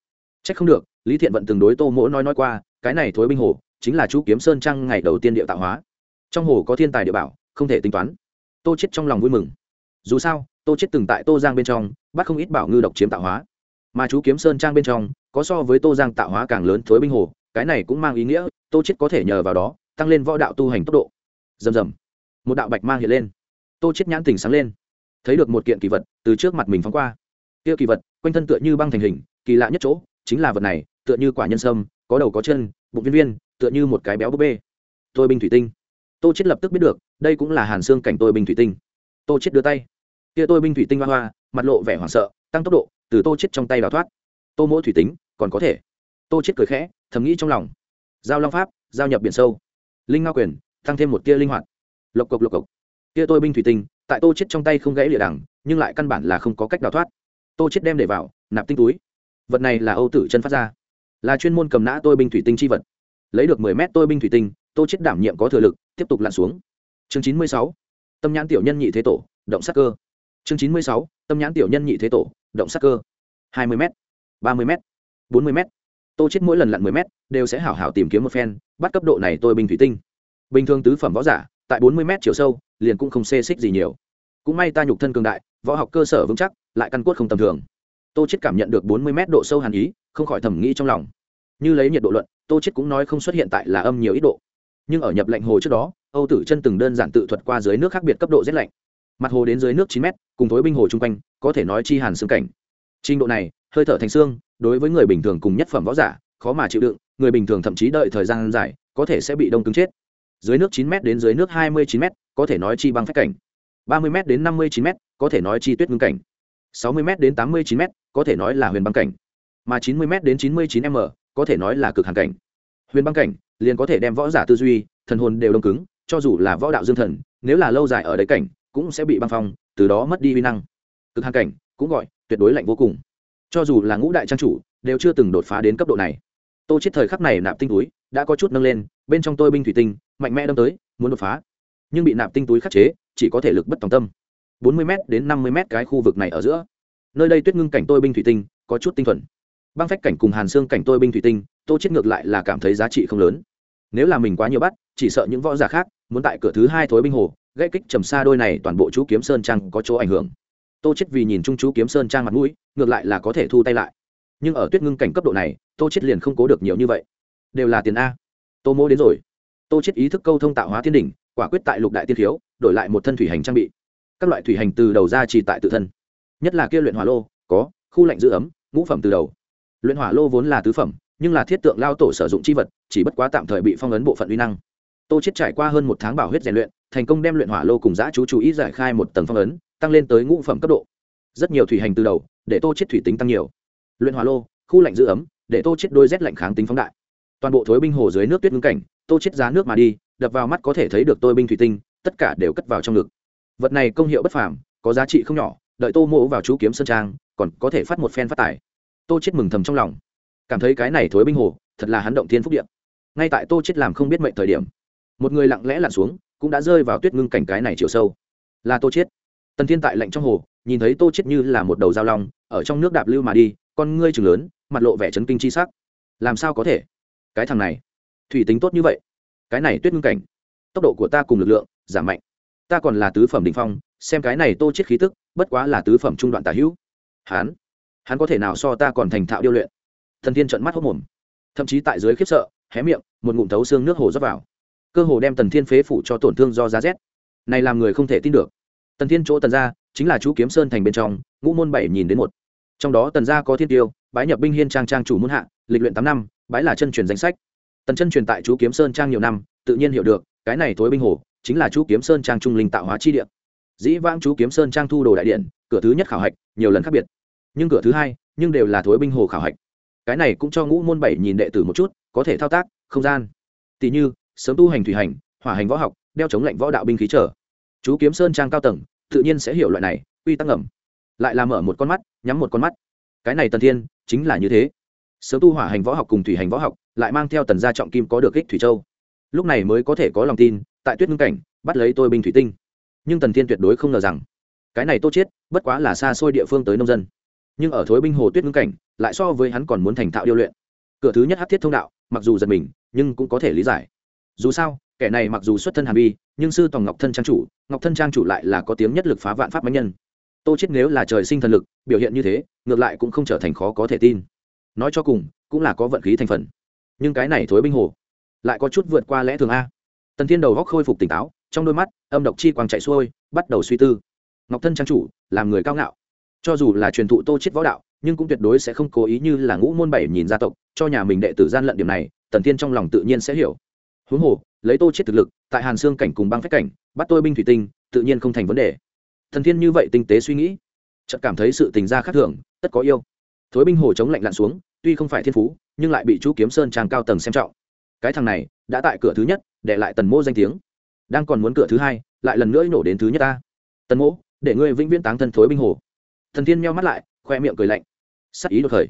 trách không được, lý thiện vận từng đối tô mỗ nói nói qua, cái này thối binh hồ, chính là chú kiếm sơn trăng ngày đầu tiên địa tạo hóa. Trong hồ có thiên tài địa bảo, không thể tính toán. Tô chết trong lòng vui mừng. Dù sao, tô chết từng tại tô giang bên trong, bắt không ít bảo ngư độc chiếm tạo hóa. Mà chú kiếm sơn trang bên trong, có so với tô giang tạo hóa càng lớn thối binh hồ cái này cũng mang ý nghĩa, tô chết có thể nhờ vào đó, tăng lên võ đạo tu hành tốc độ. Rầm rầm. Một đạo bạch mang hiện lên. Tô chết nhãn tỉnh sáng lên. Thấy được một kiện kỳ vật, từ trước mặt mình phóng qua. Kia kỳ vật, quanh thân tựa như băng thành hình, kỳ lạ nhất chỗ, chính là vật này, tựa như quả nhân sâm, có đầu có chân, bụng viên viên, tựa như một cái béo búp bê. Tôi binh thủy tinh. Tô chết lập tức biết được, đây cũng là hàn xương cảnh tôi binh thủy tinh. Tô chết đưa tay. Kia tôi binh thủy tinh hoa hoa, mặt lộ vẻ hoảng sợ, tăng tốc độ, từ tô chết trong tay đào thoát. Tô mỗi thủy tính, còn có thể. Tô chết cười khẽ thầm nghĩ trong lòng. Giao long pháp, giao nhập biển sâu. Linh ngao quyền, tăng thêm một tia linh hoạt. Lộc cộc lộc cộc. Kia tôi binh thủy tinh, tại tô chết trong tay không gãy lịa đằng, nhưng lại căn bản là không có cách đào thoát. Tô chết đem để vào, nạp tinh túi. Vật này là âu tử chân phát ra. Là chuyên môn cầm nã tôi binh thủy tinh chi vật. Lấy được mười mét tôi binh thủy tinh, tô chết đảm nhiệm có thừa lực, tiếp tục lặn xuống. Chương chín mươi sáu. Tâm nhãn tiểu nhân nhị thế tổ, động sắc cơ. Chương chín mươi sáu. Tâm nhãn tiểu nhân nhị thế tổ, động sắc cơ. Hai mươi m ba mươi m bốn mươi m tô chết mỗi lần lặn mười mét, đều sẽ hảo hảo tìm kiếm một phen, bắt cấp độ này tôi bình thủy tinh. Bình thường tứ phẩm võ giả, tại bốn mươi mét chiều sâu, liền cũng không xê xích gì nhiều. Cũng may ta nhục thân cường đại, võ học cơ sở vững chắc, lại căn cốt không tầm thường. Tô chết cảm nhận được bốn mươi mét độ sâu hàn ý, không khỏi thầm nghĩ trong lòng. Như lấy nhiệt độ luận, tô chết cũng nói không xuất hiện tại là âm nhiều ít độ. Nhưng ở nhập lạnh hồ trước đó, âu tử chân từng đơn giản tự thuật qua dưới nước khác biệt cấp độ rét lạnh. Mặt hồ đến dưới nước chín mét, cùng thối binh hồ chung quanh, có thể nói chi hàn xương cảnh. Trình độ này, hơi thở thành xương đối với người bình thường cùng nhất phẩm võ giả, khó mà chịu đựng, người bình thường thậm chí đợi thời gian dài, có thể sẽ bị đông cứng chết. Dưới nước chín m đến dưới nước hai mươi chín m có thể nói chi băng phách cảnh. Ba mươi m đến năm mươi chín m có thể nói chi tuyết ngưng cảnh. Sáu mươi m đến tám mươi chín m có thể nói là huyền băng cảnh. Mà chín mươi m đến chín mươi chín m, có thể nói là cực hàn cảnh. Huyền băng cảnh, liền có thể đem võ giả tư duy, thần hồn đều đông cứng, cho dù là võ đạo dương thần, nếu là lâu dài ở đấy cảnh, cũng sẽ bị băng phong, từ đó mất đi uy năng. Cực hàn cảnh, cũng gọi tuyệt đối lạnh vô cùng cho dù là ngũ đại trang chủ, đều chưa từng đột phá đến cấp độ này. Tô chết thời khắc này nạp tinh túi đã có chút nâng lên, bên trong tôi binh thủy tinh, mạnh mẽ đâm tới, muốn đột phá. Nhưng bị nạp tinh túi khắc chế, chỉ có thể lực bất tòng tâm. 40 m đến 50 m cái khu vực này ở giữa. Nơi đây tuyết ngưng cảnh tôi binh thủy tinh, có chút tinh thuần. Băng phách cảnh cùng hàn xương cảnh tôi binh thủy tinh, tô chết ngược lại là cảm thấy giá trị không lớn. Nếu là mình quá nhiều bắt, chỉ sợ những võ giả khác muốn tại cửa thứ hai thối binh hồ, gây kích trầm xa đôi này toàn bộ chú kiếm sơn trang có chỗ ảnh hưởng tô chết vì nhìn trung chú kiếm sơn trang mặt mũi, ngược lại là có thể thu tay lại. Nhưng ở tuyết ngưng cảnh cấp độ này, tô chết liền không cố được nhiều như vậy. Đều là tiền a. Tô mô đến rồi. Tô chết ý thức câu thông tạo hóa thiên đỉnh, quả quyết tại lục đại tiên thiếu, đổi lại một thân thủy hành trang bị. Các loại thủy hành từ đầu ra chỉ tại tự thân. Nhất là kia luyện hỏa lô, có, khu lạnh giữ ấm, ngũ phẩm từ đầu. Luyện hỏa lô vốn là tứ phẩm, nhưng là thiết tượng lao tổ sử dụng chi vật, chỉ bất quá tạm thời bị phong ấn bộ phận uy năng. Tô chết trải qua hơn một tháng bảo huyết rèn luyện, thành công đem luyện hỏa lô cùng giã chú chú ý giải khai một tầng phong ấn tăng lên tới ngũ phẩm cấp độ. Rất nhiều thủy hành từ đầu, để tô chết thủy tính tăng nhiều. Luyện hỏa lô, khu lạnh giữ ấm, để tô chết đôi rét lạnh kháng tính phóng đại. Toàn bộ thối binh hồ dưới nước tuyết ngưng cảnh, tô chết giá nước mà đi, đập vào mắt có thể thấy được tôi binh thủy tinh, tất cả đều cất vào trong ngực. Vật này công hiệu bất phàm, có giá trị không nhỏ, đợi tô mỗ vào chú kiếm sơn trang, còn có thể phát một phen phát tài. Tô chết mừng thầm trong lòng. Cảm thấy cái này thối binh hồ, thật là hắn động thiên phúc điện ngay tại tô chết làm không biết mệnh thời điểm, một người lặng lẽ lặn xuống, cũng đã rơi vào tuyết ngưng cảnh cái này chiều sâu. Là tô chết tần thiên tại lạnh trong hồ, nhìn thấy tô chết như là một đầu dao long, ở trong nước đạp lưu mà đi, con ngươi chừng lớn, mặt lộ vẻ chấn kinh chi sắc. Làm sao có thể? Cái thằng này, thủy tính tốt như vậy. Cái này tuyết ngưng cảnh, tốc độ của ta cùng lực lượng, giảm mạnh. Ta còn là tứ phẩm đỉnh phong, xem cái này tô chết khí tức, bất quá là tứ phẩm trung đoạn tả hữu. Hắn hắn có thể nào so ta còn thành thạo điêu luyện? Thần thiên trợn mắt hốt mồm. Thậm chí tại dưới khiếp sợ, hé miệng, một ngụm thấu xương nước hồ rót vào. Cơ hồ đem tần thiên phế phủ cho tổn thương do giá rét. Này làm người không thể tin được tần thiên chỗ tần gia chính là chú kiếm sơn thành bên trong, ngũ môn bảy nhìn đến một. Trong đó tần gia có thiên tiêu, bái nhập binh hiên trang trang chủ môn hạ, lịch luyện tám năm, bái là chân truyền danh sách. Tần chân truyền tại chú kiếm sơn trang nhiều năm, tự nhiên hiểu được, cái này thối binh hồ, chính là chú kiếm sơn trang trung linh tạo hóa chi điện dĩ vãng chú kiếm sơn trang thu đồ đại điện, cửa thứ nhất khảo hạch, nhiều lần khác biệt. Nhưng cửa thứ hai, nhưng đều là thối binh hồ khảo hạch. Cái này cũng cho ngũ môn bảy nhìn đệ tử một chút, có thể thao tác, không gian. Tỷ như, sớm tu hành thủy hành, hỏa hành võ học, đeo chống lệnh võ đạo binh khí trở chú kiếm sơn trang cao tầng, tự nhiên sẽ hiểu loại này, quy tắc ngầm. Lại làm mở một con mắt, nhắm một con mắt. Cái này tần thiên, chính là như thế. Sớm tu hỏa hành võ học cùng thủy hành võ học, lại mang theo tần gia trọng kim có được kích thủy châu. Lúc này mới có thể có lòng tin, tại tuyết ngưng cảnh, bắt lấy tôi binh thủy tinh. Nhưng tần thiên tuyệt đối không ngờ rằng, cái này tô chết, bất quá là xa xôi địa phương tới nông dân. Nhưng ở thối binh hồ tuyết ngưng cảnh, lại so với hắn còn muốn thành thạo điêu luyện. Cửa thứ nhất hát thiết thông đạo, mặc dù giật mình, nhưng cũng có thể lý giải dù sao, kẻ này mặc dù xuất thân hàn bi nhưng sư tòng ngọc thân trang chủ, ngọc thân trang chủ lại là có tiếng nhất lực phá vạn pháp bánh nhân. Tô chết nếu là trời sinh thần lực, biểu hiện như thế, ngược lại cũng không trở thành khó có thể tin. Nói cho cùng, cũng là có vận khí thành phần. Nhưng cái này thối binh hồ, lại có chút vượt qua lẽ thường a. Tần thiên đầu góc khôi phục tỉnh táo, trong đôi mắt, âm độc chi quang chạy xuôi, bắt đầu suy tư. Ngọc thân trang chủ, làm người cao ngạo. Cho dù là truyền thụ tô chết võ đạo, nhưng cũng tuyệt đối sẽ không cố ý như là ngũ môn bảy nhìn gia tộc, cho nhà mình đệ tử gian lận điểm này, tần thiên trong lòng tự nhiên sẽ hiểu huống hồ, lấy tô chết thực lực, tại hàn xương cảnh cùng băng phách cảnh, bắt tôi binh thủy tinh, tự nhiên không thành vấn đề. Thần thiên như vậy tinh tế suy nghĩ, chợt cảm thấy sự tình gia khác thường, tất có yêu. Thối binh hồ chống lạnh lặn xuống, tuy không phải thiên phú, nhưng lại bị chú kiếm sơn trang cao tầng xem trọng. Cái thằng này, đã tại cửa thứ nhất, để lại tần mô danh tiếng. Đang còn muốn cửa thứ hai, lại lần nữa nổ đến thứ nhất ta. Tần mô để ngươi vĩnh viễn táng thân thối binh hồ. Thần thiên meo mắt lại, khoe miệng cười lạnh. Sắc ý đột khởi.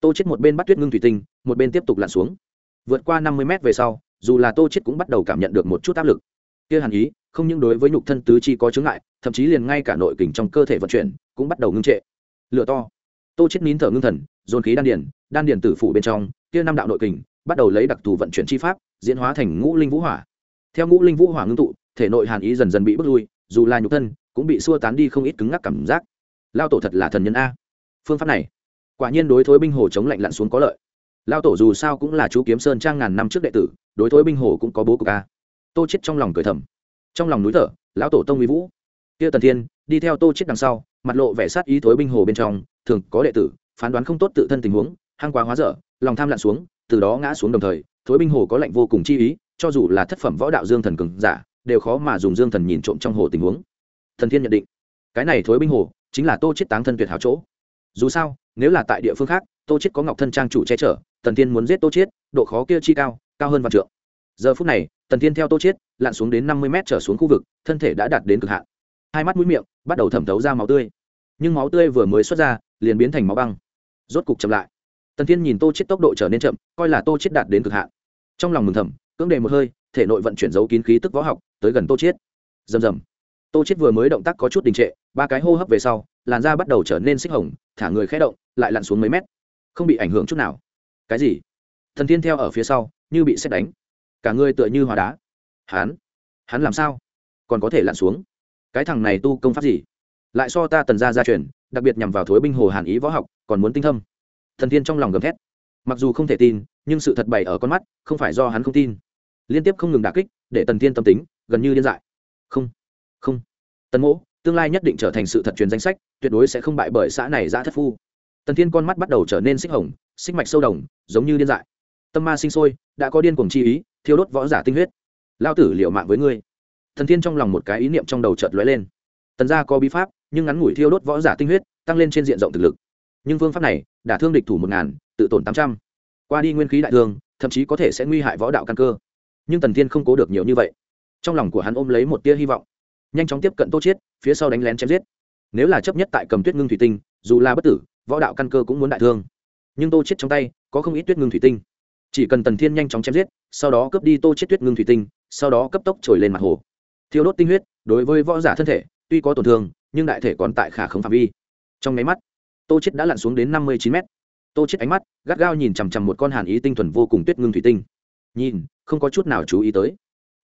Tô chết một bên bắt tuyết ngưng thủy tinh, một bên tiếp tục lặn xuống. Vượt qua năm mươi mét về sau dù là tô chết cũng bắt đầu cảm nhận được một chút áp lực. Kia hàn ý, không những đối với nhục thân tứ chi có chứng ngại, thậm chí liền ngay cả nội kình trong cơ thể vận chuyển cũng bắt đầu ngưng trệ. Lửa to. Tô chết nín thở ngưng thần, dồn khí đan điền đan điền tử phủ bên trong, kia năm đạo nội kình bắt đầu lấy đặc thù vận chuyển chi pháp, diễn hóa thành ngũ linh vũ hỏa. Theo ngũ linh vũ hỏa ngưng tụ, thể nội hàn ý dần dần bị bước lui, dù là nhục thân cũng bị xua tán đi không ít cứng ngắc cảm giác. Lao tổ thật là thần nhân a. Phương pháp này, quả nhiên đối thối binh hồ chống lạnh lặn xuống có lợi lao tổ dù sao cũng là chú kiếm sơn trang ngàn năm trước đệ tử, đối thối binh hồ cũng có bố của ca tô chết trong lòng cười thầm. Trong lòng núi thở, lão tổ tông uy vũ. Kia tần thiên, đi theo tô chết đằng sau, mặt lộ vẻ sát ý thối binh hồ bên trong, thường có đệ tử, phán đoán không tốt tự thân tình huống, hăng quá hóa dở, lòng tham lặn xuống, từ đó ngã xuống đồng thời, thối binh hồ có lạnh vô cùng chi ý, cho dù là thất phẩm võ đạo dương thần cường giả, đều khó mà dùng dương thần nhìn trộm trong hồ tình huống. Thần thiên nhận định, cái này thối binh hồ, chính là tô chết táng thân tuyệt hảo chỗ. Dù sao, nếu là tại địa phương khác, tô chết có ngọc thân trang chủ che chở tần thiên muốn giết tô Chiết, độ khó kia chi cao cao hơn vạn trượng. Giờ phút này tần thiên theo tô Chiết lặn xuống đến năm mươi mét trở xuống khu vực thân thể đã đạt đến cực hạn. Hai mắt mũi miệng bắt đầu thẩm thấu ra máu tươi. Nhưng máu tươi vừa mới xuất ra liền biến thành máu băng. Rốt cục chậm lại. Tần thiên nhìn tô Chiết tốc độ trở nên chậm coi là tô Chiết đạt đến cực hạn. Trong lòng mừng thầm cưỡng đề một hơi thể nội vận chuyển dấu kín khí tức võ học tới gần tô Chiết. rầm rầm. Tô Chiết vừa mới động tác có chút đình trệ ba cái hô hấp về sau làn da bắt đầu trở nên xích hồng thả người khẽ động lại lặn xuống mấy mét. Không bị ảnh hưởng chút nào cái gì? Thần thiên theo ở phía sau, như bị xét đánh. Cả người tựa như hòa đá. Hắn? Hắn làm sao? Còn có thể lặn xuống? Cái thằng này tu công pháp gì? Lại so ta tần gia gia truyền, đặc biệt nhằm vào thối binh hồ hàn ý võ học, còn muốn tinh thâm. Thần thiên trong lòng gầm thét. Mặc dù không thể tin, nhưng sự thật bày ở con mắt, không phải do hắn không tin. Liên tiếp không ngừng đà kích, để tần thiên tâm tính, gần như điên dại. Không. Không. Tần mỗ, tương lai nhất định trở thành sự thật truyền danh sách, tuyệt đối sẽ không bại bởi xã này giã thất phu. Tần thiên con mắt bắt đầu trở nên xích hồng xích mạch sâu đồng, giống như điên dại. Tâm ma sinh sôi, đã có điên cuồng chi ý, thiêu đốt võ giả tinh huyết. Lao tử liệu mạng với ngươi. Thần thiên trong lòng một cái ý niệm trong đầu chợt lóe lên. Tần gia có bí pháp, nhưng ngắn ngủi thiêu đốt võ giả tinh huyết, tăng lên trên diện rộng thực lực. Nhưng phương pháp này, đã thương địch thủ một ngàn, tự tổn tám trăm. Qua đi nguyên khí đại thương, thậm chí có thể sẽ nguy hại võ đạo căn cơ. Nhưng tần thiên không cố được nhiều như vậy. Trong lòng của hắn ôm lấy một tia hy vọng. Nhanh chóng tiếp cận tô chiết, phía sau đánh lén chém giết. Nếu là chấp nhất tại cầm tuyết ngưng thủy tinh, dù là bất tử, võ đạo căn cơ cũng muốn đại thương nhưng tô chiết trong tay có không ít tuyết ngưng thủy tinh. Chỉ cần tần thiên nhanh chóng chém giết, sau đó cướp đi tô chiết tuyết ngưng thủy tinh, sau đó cấp tốc trồi lên mặt hồ. Thiêu đốt tinh huyết, đối với võ giả thân thể, tuy có tổn thương, nhưng đại thể còn tại khả không phạm vi. Trong máy mắt, tô chiết đã lặn xuống đến năm mươi chín mét. Tô chiết ánh mắt gắt gao nhìn chằm chằm một con hàn ý tinh thuần vô cùng tuyết ngưng thủy tinh. Nhìn, không có chút nào chú ý tới.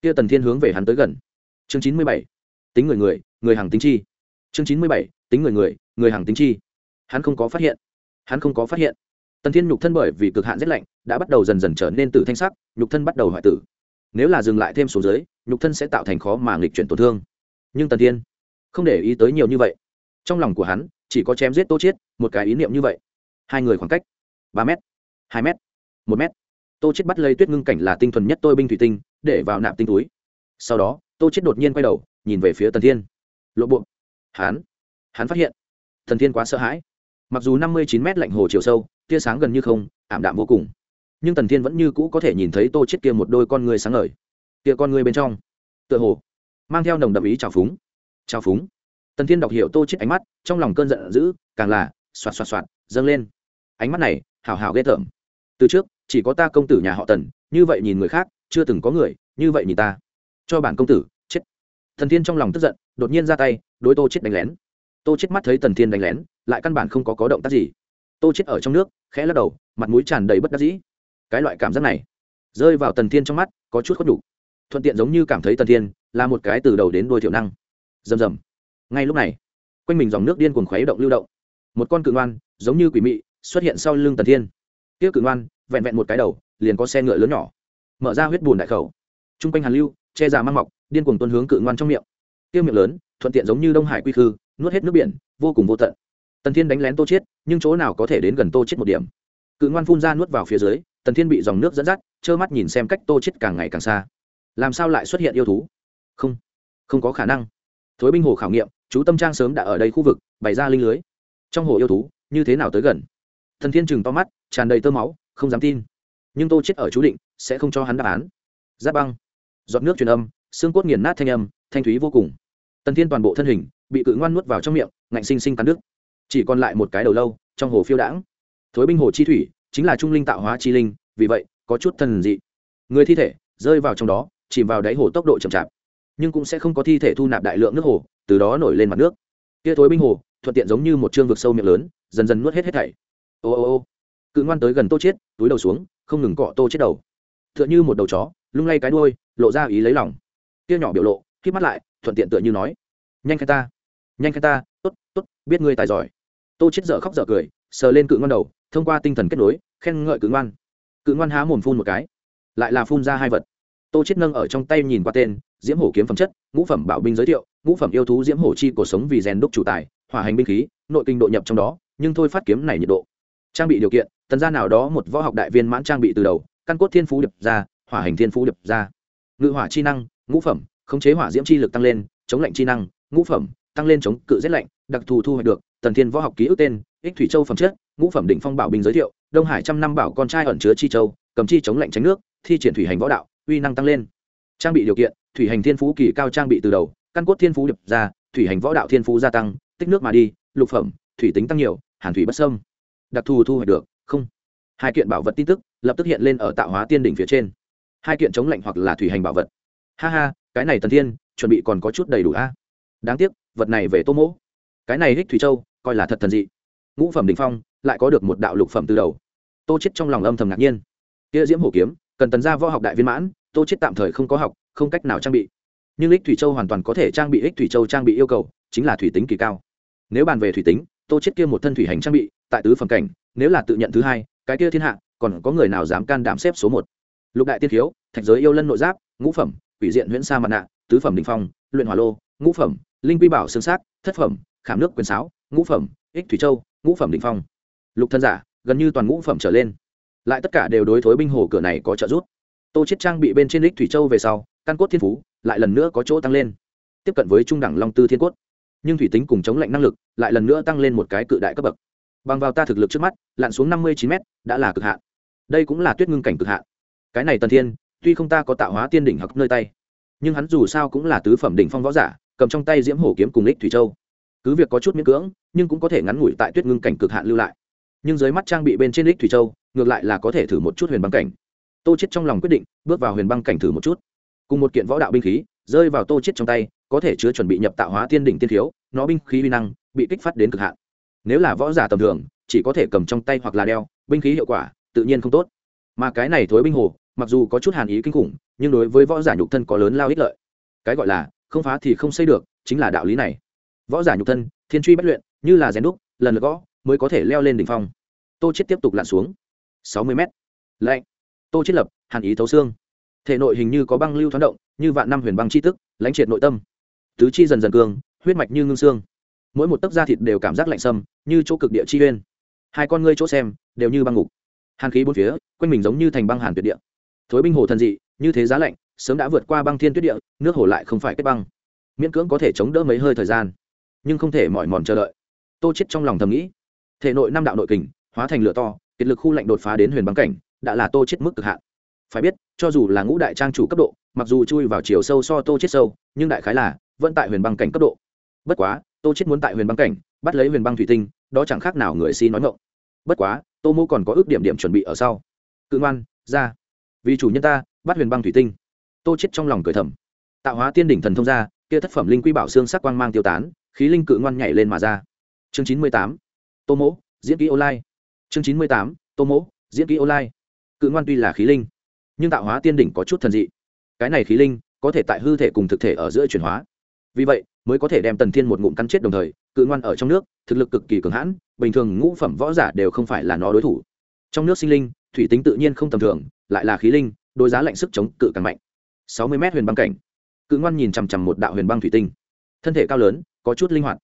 Kia tần thiên hướng về hắn tới gần. Chương chín mươi bảy, tính người người người hàng tính chi. Chương chín mươi bảy, tính người người người hàng tính chi. Hắn không có phát hiện. Hắn không có phát hiện tần thiên nhục thân bởi vì cực hạn rét lạnh, đã bắt đầu dần dần trở nên tử thanh sắc, nhục thân bắt đầu hoại tử. Nếu là dừng lại thêm số dưới, nhục thân sẽ tạo thành khó mà nghịch chuyển tổn thương. Nhưng tần thiên không để ý tới nhiều như vậy. Trong lòng của hắn, chỉ có chém giết tô chiết, một cái ý niệm như vậy. Hai người khoảng cách, ba m hai m một m tô Chiết bắt lấy tuyết ngưng cảnh là tinh thuần nhất tôi binh thủy tinh, để vào nạp tinh túi. Sau đó, tô Chiết đột nhiên quay đầu, nhìn về phía tần thiên. Lộ buộc hắn hắn phát hiện thần thiên quá sợ hãi. Mặc dù năm mươi chín mét lạnh hồ chiều sâu tia sáng gần như không, ảm đạm vô cùng. Nhưng tần thiên vẫn như cũ có thể nhìn thấy tô chết kia một đôi con người sáng ngời. Kia con người bên trong, tựa hồ mang theo nồng đậm ý trào phúng. Trào phúng. Tần thiên đọc hiểu tô chết ánh mắt, trong lòng cơn giận dữ, càng là xoạt xoạt xoạt, dâng lên. Ánh mắt này hào hào ghê tởm. Từ trước, chỉ có ta công tử nhà họ tần, như vậy nhìn người khác, chưa từng có người, như vậy nhìn ta. Cho bản công tử, chết. Thần thiên trong lòng tức giận, đột nhiên ra tay, đối tô chết đánh lén. Tô chết mắt thấy tần thiên đánh lén, lại căn bản không có có động tác gì tô chết ở trong nước, khẽ lắc đầu, mặt mũi tràn đầy bất đắc dĩ. Cái loại cảm giác này rơi vào tần thiên trong mắt, có chút khuất đủ thuận tiện giống như cảm thấy tần thiên là một cái từ đầu đến đuôi thiểu năng. Rầm rầm. Ngay lúc này, quanh mình dòng nước điên cuồng khuấy động lưu động. Một con cự ngoan, giống như quỷ mị, xuất hiện sau lưng tần thiên. Kia cự ngoan, vẹn vẹn một cái đầu, liền có xe ngựa lớn nhỏ. Mở ra huyết bùn đại khẩu. T r u n g quanh hàn lưu, che già mang mọc, điên cuồng tuân hướng cự ngoan trong miệng. Tiêu miệng lớn, thuận tiện giống như đông hải quy khư, nuốt hết nước biển, vô cùng vô tận tần thiên đánh lén tô chiết, nhưng chỗ nào có thể đến gần tô chiết một điểm. Cự ngoan phun ra nuốt vào phía dưới, tần thiên bị dòng nước dẫn dắt, trơ mắt nhìn xem cách tô chiết càng ngày càng xa. Làm sao lại xuất hiện yêu thú? Không không có khả năng. Thối binh hồ khảo nghiệm, chú tâm trang sớm đã ở đây khu vực, bày ra linh lưới. Trong hồ yêu thú, như thế nào tới gần? Thần thiên chừng to mắt, tràn đầy tơ máu, không dám tin. Nhưng tô chết ở chú định, sẽ không cho hắn đáp án. Giáp băng. Giọt nước truyền âm, xương cốt nghiền nát thanh âm, thanh thúy vô cùng. Tần thiên toàn bộ thân hình, bị cự ngoan nuốt vào trong miệng, ngạnh sinh sinh cắn đứt chỉ còn lại một cái đầu lâu, trong hồ phiêu đãng. Thối binh hồ chi thủy, chính là trung linh tạo hóa chi linh, vì vậy, có chút thần dị. Người thi thể rơi vào trong đó, chìm vào đáy hồ tốc độ chậm chạp, nhưng cũng sẽ không có thi thể thu nạp đại lượng nước hồ, từ đó nổi lên mặt nước. Kia thối binh hồ, thuận tiện giống như một chương vực sâu miệng lớn, dần dần nuốt hết hết thảy. Ô ô ô, cự ngoan tới gần tô chết, túi đầu xuống, không ngừng cọ tô chết đầu. Tựa như một đầu chó, lung lay cái đuôi, lộ ra ý lấy lòng. Kia nhỏ biểu lộ khi mắt lại, thuận tiện tựa như nói, nhanh khai ta, nhanh khai ta, tốt tốt, biết ngươi tài giỏi tô chết dở khóc dở cười, sờ lên cự ngoan đầu, thông qua tinh thần kết nối, khen ngợi cự ngoan. Cự ngoan há mồm phun một cái, lại là phun ra hai vật. Tô chết nâng ở trong tay nhìn qua tên, diễm hổ kiếm phẩm chất, ngũ phẩm bảo binh giới thiệu, ngũ phẩm yêu thú diễm hổ chi cổ sống vì rèn đúc chủ tài, hỏa hành binh khí, nội kinh độ nhập trong đó, nhưng thôi phát kiếm này nhiệt độ. Trang bị điều kiện, tần gia nào đó một võ học đại viên mãn trang bị từ đầu, căn cốt thiên phú điệp ra, hỏa hành thiên phú điệp ra. Ngự hỏa chi năng, ngũ phẩm, khống chế hỏa diễm chi lực tăng lên, chống lạnh chi năng, ngũ phẩm tăng lên chống cự rét lạnh, đặc thù thu hoạch được tần thiên võ học ký ức tên, ích thủy châu phẩm chất, ngũ phẩm đỉnh phong bảo bình giới thiệu, đông hải trăm năm bảo con trai ẩn chứa chi châu, cầm chi chống lạnh tránh nước, thi triển thủy hành võ đạo, uy năng tăng lên. Trang bị điều kiện, thủy hành thiên phú kỳ cao trang bị từ đầu, căn cốt thiên phú điệp ra, thủy hành võ đạo thiên phú gia tăng, tích nước mà đi, lục phẩm, thủy tính tăng nhiều, hàn thủy bất sâm đặc thù thu hoạch được, không. Hai kiện bảo vật tin tức, lập tức hiện lên ở tạo hóa tiên đỉnh phía trên. Hai kiện chống lạnh hoặc là thủy hành bảo vật. Ha ha, cái này tần thiên, chuẩn bị còn có chút đầy đủ a. Đáng tiếc vật này về tô mỗ. Cái này hích thủy châu, coi là thật thần dị. Ngũ phẩm đình phong, lại có được một đạo lục phẩm từ đầu. Tô chết trong lòng âm thầm ngạc nhiên. Kia diễm hổ kiếm, cần tần gia võ học đại viên mãn, tô chết tạm thời không có học, không cách nào trang bị. Nhưng ích thủy châu hoàn toàn có thể trang bị ích thủy châu trang bị yêu cầu, chính là thủy tính kỳ cao. Nếu bàn về thủy tính, tô chết kia một thân thủy hành trang bị, tại tứ phẩm cảnh, nếu là tự nhận thứ hai, cái kia thiên hạ, còn có người nào dám can đảm xếp số một? Lục đại tiên thiếu, thạch giới yêu lân nội giáp, ngũ phẩm, quỷ diện huyễn sa mặt nạ, tứ phẩm đình phong, luyện hỏa lô, ngũ phẩm linh quy bảo xương xác, thất phẩm, khảm nước quyền sáo, ngũ phẩm, ích thủy châu, ngũ phẩm định phong. Lục thân giả, gần như toàn ngũ phẩm trở lên. Lại tất cả đều đối thối binh hồ cửa này có trợ giúp. Tô chiết trang bị bên trên ích thủy châu về sau, căn cốt thiên phú lại lần nữa có chỗ tăng lên. Tiếp cận với trung đẳng long tư thiên cốt. Nhưng thủy tính cùng chống lạnh năng lực lại lần nữa tăng lên một cái cự đại cấp bậc. Bằng vào ta thực lực trước mắt, lặn xuống năm mươi chín m đã là cực hạn. Đây cũng là tuyết ngưng cảnh cực hạn. Cái này tần thiên, tuy không ta có tạo hóa tiên đỉnh hoặc nơi tay, nhưng hắn dù sao cũng là tứ phẩm đỉnh phong võ giả cầm trong tay diễm hổ kiếm cùng lích thủy châu. Cứ việc có chút miễn cưỡng, nhưng cũng có thể ngắn ngủi tại tuyết ngưng cảnh cực hạn lưu lại. Nhưng dưới mắt trang bị bên trên lích thủy châu, ngược lại là có thể thử một chút huyền băng cảnh. Tô chết trong lòng quyết định, bước vào huyền băng cảnh thử một chút. Cùng một kiện võ đạo binh khí, rơi vào tô chết trong tay, có thể chứa chuẩn bị nhập tạo hóa tiên đỉnh tiên thiếu, nó binh khí uy năng bị kích phát đến cực hạn. Nếu là võ giả tầm thường, chỉ có thể cầm trong tay hoặc là đeo, binh khí hiệu quả tự nhiên không tốt. Mà cái này thối binh hồ, mặc dù có chút hàn ý kinh khủng, nhưng đối với võ giả nhục thân có lớn lao ích lợi. Cái gọi là không phá thì không xây được, chính là đạo lý này. Võ giả nhục thân, thiên truy bất luyện, như là rèn đúc, lần lượt gõ, mới có thể leo lên đỉnh phong. Tô chết tiếp tục lặn xuống. Sáu mươi m lạnh. Tô chết lập, hàn ý thấu xương. Thể nội hình như có băng lưu thoáng động, như vạn năm huyền băng chi tức, lãnh triệt nội tâm. Tứ chi dần dần cường, huyết mạch như ngưng xương. Mỗi một tấc da thịt đều cảm giác lạnh sâm, như chỗ cực địa chi uyên. Hai con ngươi chỗ xem, đều như băng ngục. Hàn khí bốn phía, quanh mình giống như thành băng hàn tuyệt địa. Thối binh hồ thần dị, như thế giá lạnh sớm đã vượt qua băng thiên tuyết địa, nước hồ lại không phải kết băng. Miễn cưỡng có thể chống đỡ mấy hơi thời gian, nhưng không thể mỏi mòn chờ đợi. Tô chết trong lòng thầm nghĩ, thể nội năm đạo nội kình, hóa thành lửa to, kiệt lực khu lạnh đột phá đến huyền băng cảnh, đã là tô chết mức cực hạn. Phải biết, cho dù là ngũ đại trang chủ cấp độ, mặc dù chui vào chiều sâu so tô chết sâu, nhưng đại khái là vẫn tại huyền băng cảnh cấp độ. Bất quá, tô chết muốn tại huyền băng cảnh, bắt lấy huyền băng thủy tinh, đó chẳng khác nào người si nói ngọng. Bất quá, tô mô còn có ước điểm điểm chuẩn bị ở sau. Cự ngoan, ra. Vì chủ nhân ta, bắt huyền băng thủy tinh tô chết trong lòng cười thầm. Tạo hóa tiên đỉnh thần thông ra, kia thất phẩm linh quy bảo xương sắc quang mang tiêu tán, khí linh cự ngoan nhảy lên mà ra. Chương chín mươi tám, tô mỗ, diễn kỹ online. Chương chín mươi tám, tô mỗ, diễn kỹ online. Cự ngoan tuy là khí linh, nhưng tạo hóa tiên đỉnh có chút thần dị. Cái này khí linh có thể tại hư thể cùng thực thể ở giữa chuyển hóa. Vì vậy, mới có thể đem tần thiên một ngụm cắn chết đồng thời, cự ngoan ở trong nước, thực lực cực kỳ cường hãn, bình thường ngũ phẩm võ giả đều không phải là nó đối thủ. Trong nước sinh linh, thủy tính tự nhiên không tầm thường, lại là khí linh, đối giá lạnh sức chống cự càng mạnh sáu mươi m huyền băng cảnh. Cự ngoan nhìn chằm chằm một đạo huyền băng thủy tinh. Thân thể cao lớn, có chút linh hoạt.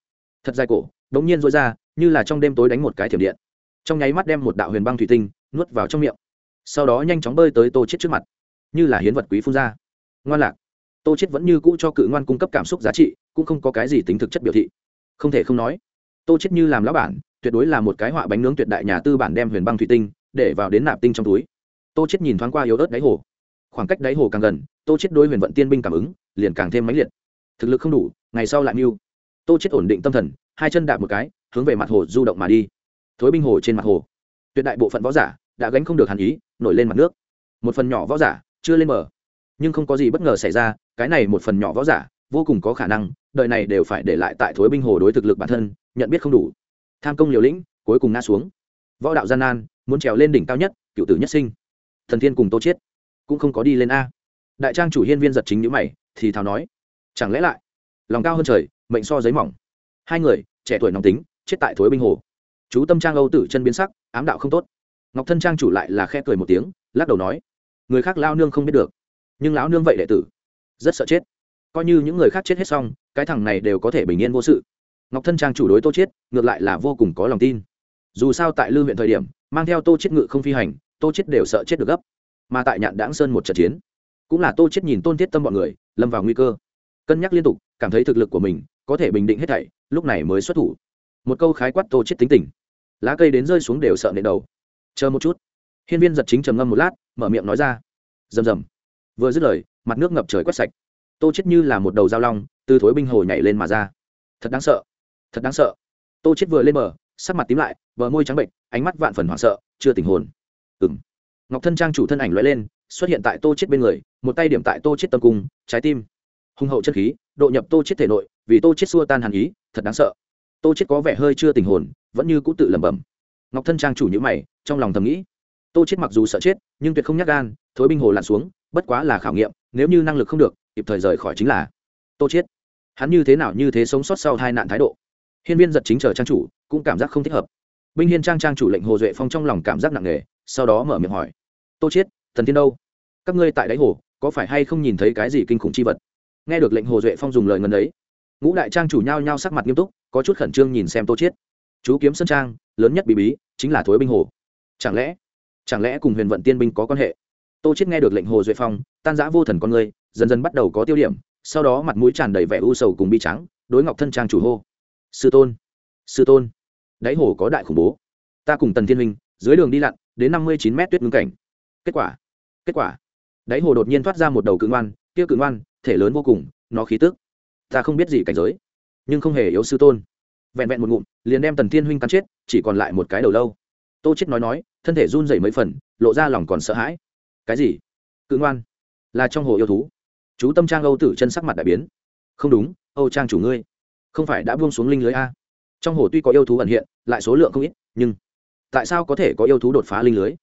Thật dài cổ đ ố n g nhiên dối ra, như là trong đêm tối đánh một cái thiểm điện. Trong nháy mắt đem một đạo huyền băng thủy tinh nuốt vào trong miệng. Sau đó nhanh chóng bơi tới tô chết trước mặt. Như là hiến vật quý phun ra. Ngoan lạc. Tô chết vẫn như cũ cho cự ngoan cung cấp cảm xúc giá trị, cũng không có cái gì tính thực chất biểu thị. Không thể không nói, tô chết như làm lão bản, tuyệt đối là một cái họa bánh nướng tuyệt đại nhà tư bản đem huyền băng thủy tinh để vào đến nạp tinh trong túi. Tô chết nhìn thoáng qua yếu ớt đáy hồ khoảng cách đáy hồ càng gần, tô chết đối huyền vận tiên binh cảm ứng, liền càng thêm mãnh liệt. Thực lực không đủ, ngày sau lại mưu. Tô chết ổn định tâm thần, hai chân đạp một cái, hướng về mặt hồ du động mà đi. Thối binh hồ trên mặt hồ. Tuyệt đại bộ phận võ giả đã gánh không được hàn ý, nổi lên mặt nước. Một phần nhỏ võ giả chưa lên mở nhưng không có gì bất ngờ xảy ra, cái này một phần nhỏ võ giả vô cùng có khả năng, đời này đều phải để lại tại thối binh hồ đối thực lực bản thân, nhận biết không đủ. Tham công liều lĩnh, cuối cùng ngã xuống. Võ đạo gian nan, muốn trèo lên đỉnh cao nhất, cựu tử nhất sinh. Thần thiên cùng tô chết cũng không có đi lên a. Đại trang chủ hiên viên giật chính nhữ mày, thì thào nói, chẳng lẽ lại, lòng cao hơn trời, mệnh so giấy mỏng. Hai người, trẻ tuổi nóng tính, chết tại thối binh hồ. Chú tâm trang âu tử chân biến sắc, ám đạo không tốt. Ngọc thân trang chủ lại là khe cười một tiếng, lắc đầu nói, người khác lao nương không biết được, nhưng lão nương vậy đệ tử, rất sợ chết. Coi như những người khác chết hết xong, cái thằng này đều có thể bình yên vô sự. Ngọc thân trang chủ đối tô chết ngược lại là vô cùng có lòng tin. Dù sao tại lư huyện thời điểm, mang theo tô chết ngự không phi hành, tô chết đều sợ chết được gấp mà tại nhạn đãng sơn một trận chiến, cũng là tô chết nhìn tôn thiết tâm bọn người, lâm vào nguy cơ. Cân nhắc liên tục, cảm thấy thực lực của mình có thể bình định hết thảy, lúc này mới xuất thủ. Một câu khái quát tô chết tính tình. Lá cây đến rơi xuống đều sợ nệ đầu. Chờ một chút. Hiên viên giật chính trầm ngâm một lát, mở miệng nói ra. Rầm rầm. Vừa dứt lời, mặt nước ngập trời quét sạch. Tô chết như là một đầu dao long, từ thối binh hồ nhảy lên mà ra. Thật đáng sợ. Thật đáng sợ. Tô chết vừa lên bờ, sắc mặt tím lại, bờ môi trắng bệnh, ánh mắt vạn phần hoảng sợ, chưa tỉnh hồn. Ừng ngọc thân trang chủ thân ảnh lóe lên, xuất hiện tại tô chết bên người, một tay điểm tại tô chết tâm cung, trái tim. Hung hậu chân khí, độ nhập tô chết thể nội, vì tô chết xua tan hàn ý, thật đáng sợ. Tô chết có vẻ hơi chưa tỉnh hồn, vẫn như cũ tự lẩm bẩm. Ngọc thân trang chủ nhữ mày, trong lòng thầm nghĩ. Tô chết mặc dù sợ chết, nhưng tuyệt không nhắc gan, thối binh hồ lặn xuống, bất quá là khảo nghiệm, nếu như năng lực không được, kịp thời rời khỏi chính là tô chết hắn như thế nào như thế sống sót sau hai nạn thái độ? Hiên viên giật chính chờ trang chủ, cũng cảm giác không thích hợp. Binh hiên trang trang chủ lệnh hồ duệ phong trong lòng cảm giác nặng nề sau đó mở miệng hỏi, tô chết thần tiên đâu? Các ngươi tại đáy hồ, có phải hay không nhìn thấy cái gì kinh khủng chi vật? Nghe được lệnh hồ duệ phong dùng lời ngần ấy ngũ đại trang chủ nhao nhao sắc mặt nghiêm túc, có chút khẩn trương nhìn xem tô chiết. Chú kiếm sơn trang, lớn nhất bí bí, chính là thối binh hồ. Chẳng lẽ chẳng lẽ cùng huyền vận tiên binh có quan hệ? Tô chiết nghe được lệnh hồ duệ phong, tan giã vô thần con người, dần dần bắt đầu có tiêu điểm, sau đó mặt mũi tràn đầy vẻ u sầu cùng bi trắng đối ngọc thân trang chủ hô, sư tôn sư tôn, đáy hồ có đại khủng bố. Ta cùng tần thiên minh dưới đường đi lặn đến năm mươi chín mét tuyết ngưng cảnh. Kết quả kết quả. Đáy hồ đột nhiên thoát ra một đầu cự ngoan, kia cự ngoan, thể lớn vô cùng, nó khí tức, ta không biết gì cảnh giới, nhưng không hề yếu sư tôn. Vẹn vẹn một ngụm, liền đem tần thiên huynh cắn chết, chỉ còn lại một cái đầu lâu. Tô chết nói nói, thân thể run rẩy mấy phần, lộ ra lòng còn sợ hãi. Cái gì? Cự ngoan, là trong hồ yêu thú. Chú tâm trang âu tử chân sắc mặt đại biến. Không đúng, âu trang chủ ngươi, không phải đã buông xuống linh lưới a? Trong hồ tuy có yêu thú ẩn hiện, lại số lượng không ít, nhưng tại sao có thể có yêu thú đột phá linh lưới?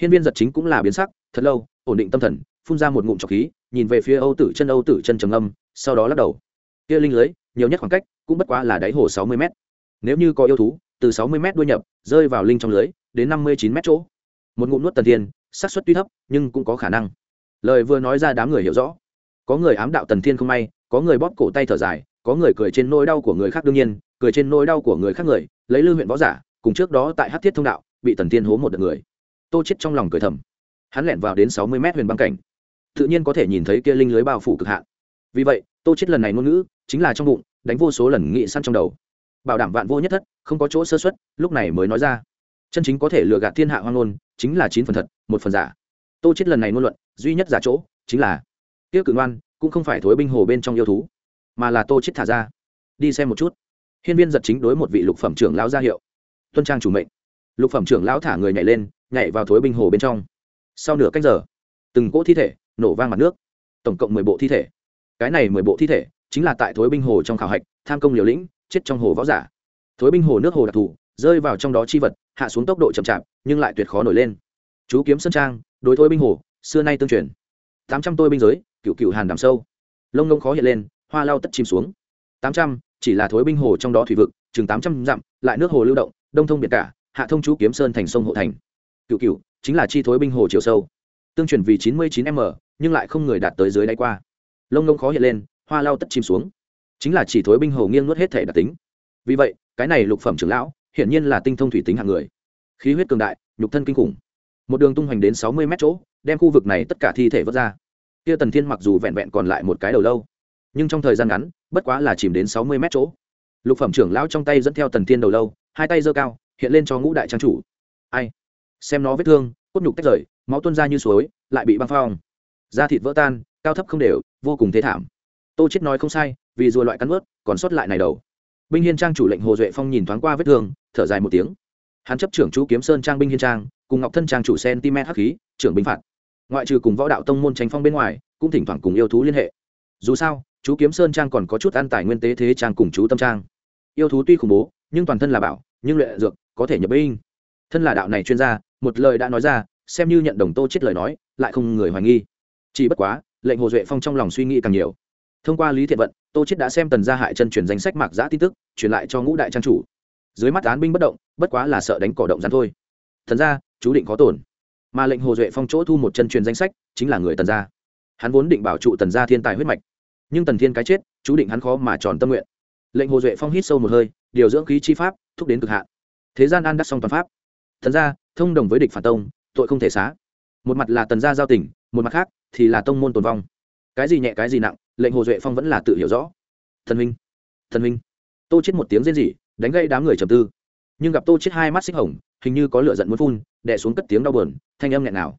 Hiên viên giật chính cũng là biến sắc, thật lâu, ổn định tâm thần, phun ra một ngụm trọc khí, nhìn về phía âu tử chân, âu tử chân trầm âm sau đó lắc đầu. Kia linh lưới, nhiều nhất khoảng cách, cũng bất quá là đáy hồ sáu mươi m nếu như có yêu thú, từ sáu mươi m đuôi nhập, rơi vào linh trong lưới, đến năm mươi chín m chỗ. Một ngụm nuốt tần thiên, xác suất tuy thấp, nhưng cũng có khả năng. Lời vừa nói ra đám người hiểu rõ. Có người ám đạo tần thiên không may, có người bóp cổ tay thở dài, có người cười trên nỗi đau của người khác đương nhiên, cười trên nỗi đau của người khác người, lấy lư huyện võ giả cùng trước đó tại hát thiết thông đạo, bị tần Tiên hố một đợt người. Tô chết trong lòng cười thầm. Hắn lẻn vào đến sáu mươi mét huyền băng cảnh. Tự nhiên có thể nhìn thấy kia linh lưới bao phủ cực hạn. Vì vậy, tô chết lần này ngôn ngữ chính là trong bụng, đánh vô số lần nghị săn trong đầu. Bảo đảm vạn vô nhất thất, không có chỗ sơ xuất lúc này mới nói ra. Chân chính có thể lừa gạt thiên hạ hoang ngôn, chính là chín phần thật, một phần giả. Tô chết lần này ngôn luận, duy nhất giả chỗ, chính là tiêu cử ngoan, cũng không phải thối binh hồ bên trong yêu thú, mà là tô chết thả ra. Đi xem một chút. Hiên viên giật chính đối một vị lục phẩm trưởng lão ra hiệu tuân trang chủ mệnh. Lục phẩm trưởng lão thả người nhảy lên, nhảy vào thối binh hồ bên trong. Sau nửa canh giờ, từng cỗ thi thể nổ vang mặt nước. Tổng cộng mười bộ thi thể. Cái này mười bộ thi thể chính là tại thối binh hồ trong khảo hạch, tham công liều lĩnh, chết trong hồ võ giả. Thối binh hồ nước hồ đặc thù, rơi vào trong đó chi vật, hạ xuống tốc độ chậm chạp, nhưng lại tuyệt khó nổi lên. Chú kiếm sơn trang, đối thối binh hồ, xưa nay tương truyền. Tám trăm tôi binh giới, cựu cựu hàn đàm sâu. Lông lông khó hiện lên, hoa lao tất chìm xuống. Tám trăm, chỉ là thối binh hồ trong đó thủy vực, chừng tám trăm dặm, lại nước hồ lưu động đông thông biệt cả, hạ thông chú kiếm sơn thành sông hộ thành. Cựu cựu chính là chi thối binh hồ chiều sâu. Tương truyền vì chín mươi chín m, nhưng lại không người đạt tới dưới đáy qua. Lông ngông khó hiện lên, hoa lao tất chìm xuống. Chính là chỉ thối binh hồ nghiêng nuốt hết thể đặc tính. Vì vậy, cái này lục phẩm trưởng lão, hiển nhiên là tinh thông thủy tính hạng người. Khí huyết cường đại, nhục thân kinh khủng. Một đường tung hoành đến sáu mươi mét chỗ, đem khu vực này tất cả thi thể vớt ra. Kia tần thiên mặc dù vẹn vẹn còn lại một cái đầu lâu, nhưng trong thời gian ngắn, bất quá là chìm đến sáu mươi mét chỗ. Lục phẩm trưởng lão trong tay dẫn theo tần thiên đầu lâu hai tay giơ cao, hiện lên cho ngũ đại trang chủ. Ai? Xem nó vết thương, cốt nhục tách rời, máu tuôn ra như suối, lại bị băng phong. Da thịt vỡ tan, cao thấp không đều, vô cùng thế thảm. Tô chết nói không sai, vì rùa loại cắn ướt còn sót lại này đầu. Binh hiên trang chủ lệnh hồ duệ phong nhìn thoáng qua vết thương, thở dài một tiếng. Hắn chấp trưởng chú kiếm sơn trang binh hiên trang, cùng ngọc thân trang chủ cm hắc khí, trưởng binh phạt. Ngoại trừ cùng võ đạo tông môn tranh phong bên ngoài, cũng thỉnh thoảng cùng yêu thú liên hệ. Dù sao, chú kiếm sơn trang còn có chút ăn tài nguyên tế thế trang cùng chú tâm trang. Yêu thú tuy khủng bố nhưng toàn thân là bảo, nhưng luyện dược có thể nhập binh. Thân là đạo này chuyên gia, một lời đã nói ra, xem như nhận đồng tô chết lời nói, lại không người hoài nghi. Chỉ bất quá, lệnh hồ duệ phong trong lòng suy nghĩ càng nhiều. Thông qua lý thiện vận, tô chết đã xem tần gia hại chân truyền danh sách mạc giã tin tức, truyền lại cho ngũ đại trang chủ. Dưới mắt án binh bất động, bất quá là sợ đánh cỏ động rắn thôi. Thần gia, chú định có tổn. Mà lệnh hồ duệ phong chỗ thu một chân truyền danh sách, chính là người tần gia. Hắn vốn định bảo trụ tần gia thiên tài huyết mạch, nhưng tần thiên cái chết, chú định hắn khó mà tròn tâm nguyện. Lệnh hồ duệ phong hít sâu một hơi điều dưỡng khí chi pháp, thúc đến cực hạn. Thế gian an đắc song toàn pháp. Thần gia, thông đồng với địch phản tông, tội không thể xá. Một mặt là tần gia giao tỉnh một mặt khác thì là tông môn tồn vong. Cái gì nhẹ cái gì nặng, lệnh hồ duệ phong vẫn là tự hiểu rõ. Thần minh thần minh tô chết một tiếng rên rỉ, đánh gây đám người trầm tư. Nhưng gặp tô chết hai mắt xích hồng, hình như có lửa giận muốn phun, đè xuống cất tiếng đau buồn, thanh âm nghẹn nào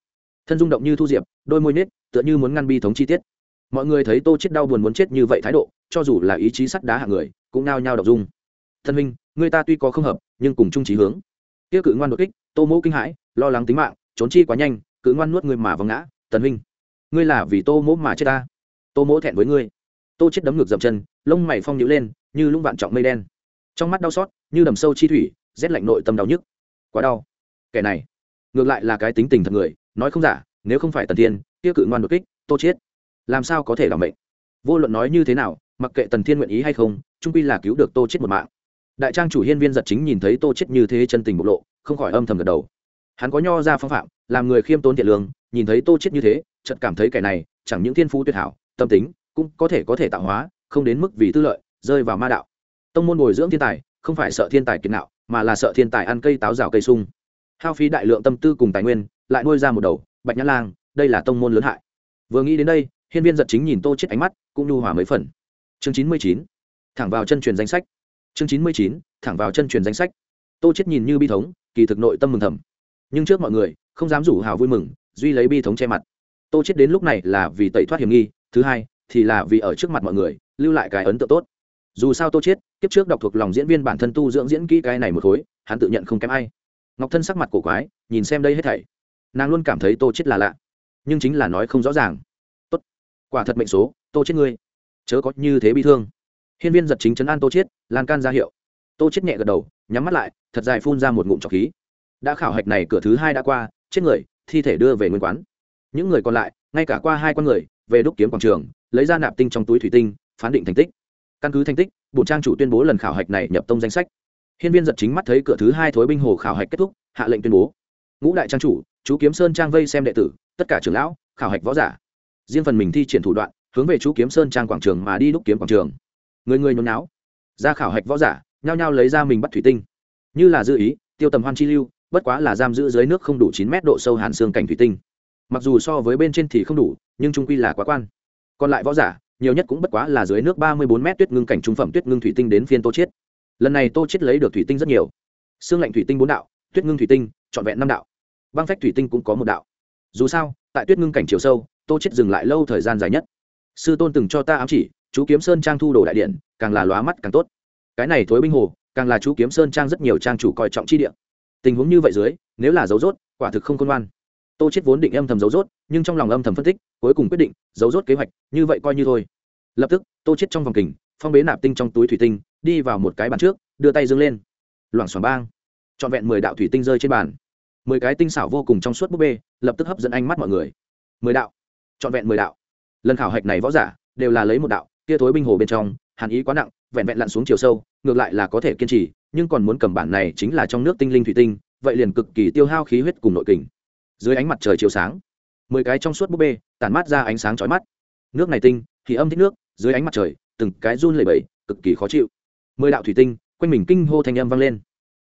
thân rung động như thu diệp, đôi môi nết tựa như muốn ngăn bi thống chi tiết. Mọi người thấy tô chết đau buồn muốn chết như vậy thái độ, cho dù là ý chí sắt đá hạng người, cũng nao nhao đọc dung thân Minh, người ta tuy có không hợp nhưng cùng chung chí hướng. Kia cự ngoan đột kích tô Mỗ kinh hãi lo lắng tính mạng trốn chi quá nhanh cự ngoan nuốt người mà văng ngã. Tần Minh, ngươi là vì tô Mỗ mà chết ta? Tô Mỗ thẹn với ngươi. Tô chết đấm ngược dậm chân lông mày phong nhíu lên như lũng vạn trọng mây đen. Trong mắt đau xót như đầm sâu chi thủy rét lạnh nội tâm đau nhức. Quá đau. Kẻ này ngược lại là cái tính tình thật người nói không giả nếu không phải tần thiên kia cự ngoan đột kích tô chết. Làm sao có thể làm mệnh vô luận nói như thế nào mặc kệ tần thiên nguyện ý hay không trung quy là cứu được tô chết một mạng đại trang chủ hiên viên giật chính nhìn thấy tô chết như thế chân tình bộc lộ, không khỏi âm thầm gật đầu. Hắn có nho ra phong phạm, làm người khiêm tốn thiện lương, nhìn thấy tô chết như thế, chợt cảm thấy kẻ này, chẳng những thiên phú tuyệt hảo, tâm tính cũng có thể có thể tạo hóa, không đến mức vì tư lợi, rơi vào ma đạo. Tông môn bồi dưỡng thiên tài, không phải sợ thiên tài kiệt nạo, mà là sợ thiên tài ăn cây táo rào cây sung. Hao phí đại lượng tâm tư cùng tài nguyên, lại nuôi ra một đầu, bạch nhã lang, đây là tông môn lớn hại. Vừa nghĩ đến đây, hiên viên giật chính nhìn tô chết ánh mắt cũng nhu hòa mấy phần. Chương chín mươi chín, thẳng vào chân truyền danh sách chương chín mươi chín, thẳng vào chân truyền danh sách. Tô chết nhìn như bi thống, kỳ thực nội tâm mừng thầm. Nhưng trước mọi người, không dám rủ hào vui mừng, duy lấy bi thống che mặt. Tô chết đến lúc này là vì tẩy thoát hiểm nghi, thứ hai thì là vì ở trước mặt mọi người, lưu lại cái ấn tượng tốt. Dù sao tô chết kiếp trước đọc thuộc lòng diễn viên bản thân tu dưỡng diễn kỹ cái này một khối, hắn tự nhận không kém ai. Ngọc thân sắc mặt cổ quái, nhìn xem đây hết thảy. Nàng luôn cảm thấy tô chết là lạ, nhưng chính là nói không rõ ràng. Tốt, quả thật mệnh số, tô chết ngươi, chớ có như thế bi thương hiên viên giật chính chấn an tô Chiết, lan can ra hiệu. Tô Chiết nhẹ gật đầu nhắm mắt lại thật dài phun ra một ngụm trọc khí. Đã khảo hạch này cửa thứ hai đã qua chết người thi thể đưa về nguyên quán. Những người còn lại ngay cả qua hai con người về đúc kiếm quảng trường lấy ra nạp tinh trong túi thủy tinh phán định thành tích. Căn cứ thành tích bổn trang chủ tuyên bố lần khảo hạch này nhập tông danh sách. Hiên viên giật chính mắt thấy cửa thứ hai thối binh hồ khảo hạch kết thúc hạ lệnh tuyên bố. Ngũ đại trang chủ chú kiếm sơn trang vây xem đệ tử tất cả trưởng lão khảo hạch võ giả. Riêng phần mình thi triển thủ đoạn hướng về chú kiếm sơn trang quảng trường mà đi đúc kiếm quảng trường người người nhốn náo ra khảo hạch võ giả, nhao nhao lấy ra mình bắt thủy tinh. Như là dư ý, tiêu tầm hoan chi lưu, bất quá là giam giữ dưới nước không đủ chín mét độ sâu hàn xương cảnh thủy tinh. Mặc dù so với bên trên thì không đủ, nhưng trung quy là quá quan. Còn lại võ giả, nhiều nhất cũng bất quá là dưới nước ba mươi bốn mét tuyết ngưng cảnh trung phẩm tuyết ngưng thủy tinh đến phiên tô chiết. Lần này tô chiết lấy được thủy tinh rất nhiều. Xương lạnh thủy tinh bốn đạo, tuyết ngưng thủy tinh, trọn vẹn năm đạo. Băng phách thủy tinh cũng có một đạo. Dù sao, tại tuyết ngưng cảnh chiều sâu, tô chiết dừng lại lâu thời gian dài nhất. Sư tôn từng cho ta ám chỉ chú kiếm sơn trang thu đồ đại điện, càng là lóa mắt càng tốt. Cái này thối binh hồ, càng là chú kiếm sơn trang rất nhiều trang chủ coi trọng chi điện tình huống như vậy dưới, nếu là dấu rốt, quả thực không công ngoan. Tô chết vốn định âm thầm dấu rốt, nhưng trong lòng âm thầm phân tích, cuối cùng quyết định, dấu rốt kế hoạch, như vậy coi như thôi. Lập tức, tô chết trong vòng kình, phong bế nạp tinh trong túi thủy tinh, đi vào một cái bàn trước, đưa tay dương lên. Loảng xoảng bang. Trọn vẹn mười đạo thủy tinh rơi trên bàn. Mười cái tinh xảo vô cùng trong suốt búp bê, lập tức hấp dẫn ánh mắt mọi người. Mười đạo. Trọn vẹn mười đạo. Lần khảo hạch này võ giả, đều là lấy một đạo kia thối binh hồ bên trong, hàn ý quá nặng, vẹn vẹn lặn xuống chiều sâu, ngược lại là có thể kiên trì, nhưng còn muốn cầm bản này chính là trong nước tinh linh thủy tinh, vậy liền cực kỳ tiêu hao khí huyết cùng nội kình. Dưới ánh mặt trời chiều sáng, mười cái trong suốt búp bê, tản mát ra ánh sáng chói mắt. Nước này tinh, thì âm thích nước, dưới ánh mặt trời, từng cái run lẩy bẩy, cực kỳ khó chịu. Mười đạo thủy tinh, quanh mình kinh hô thanh âm vang lên.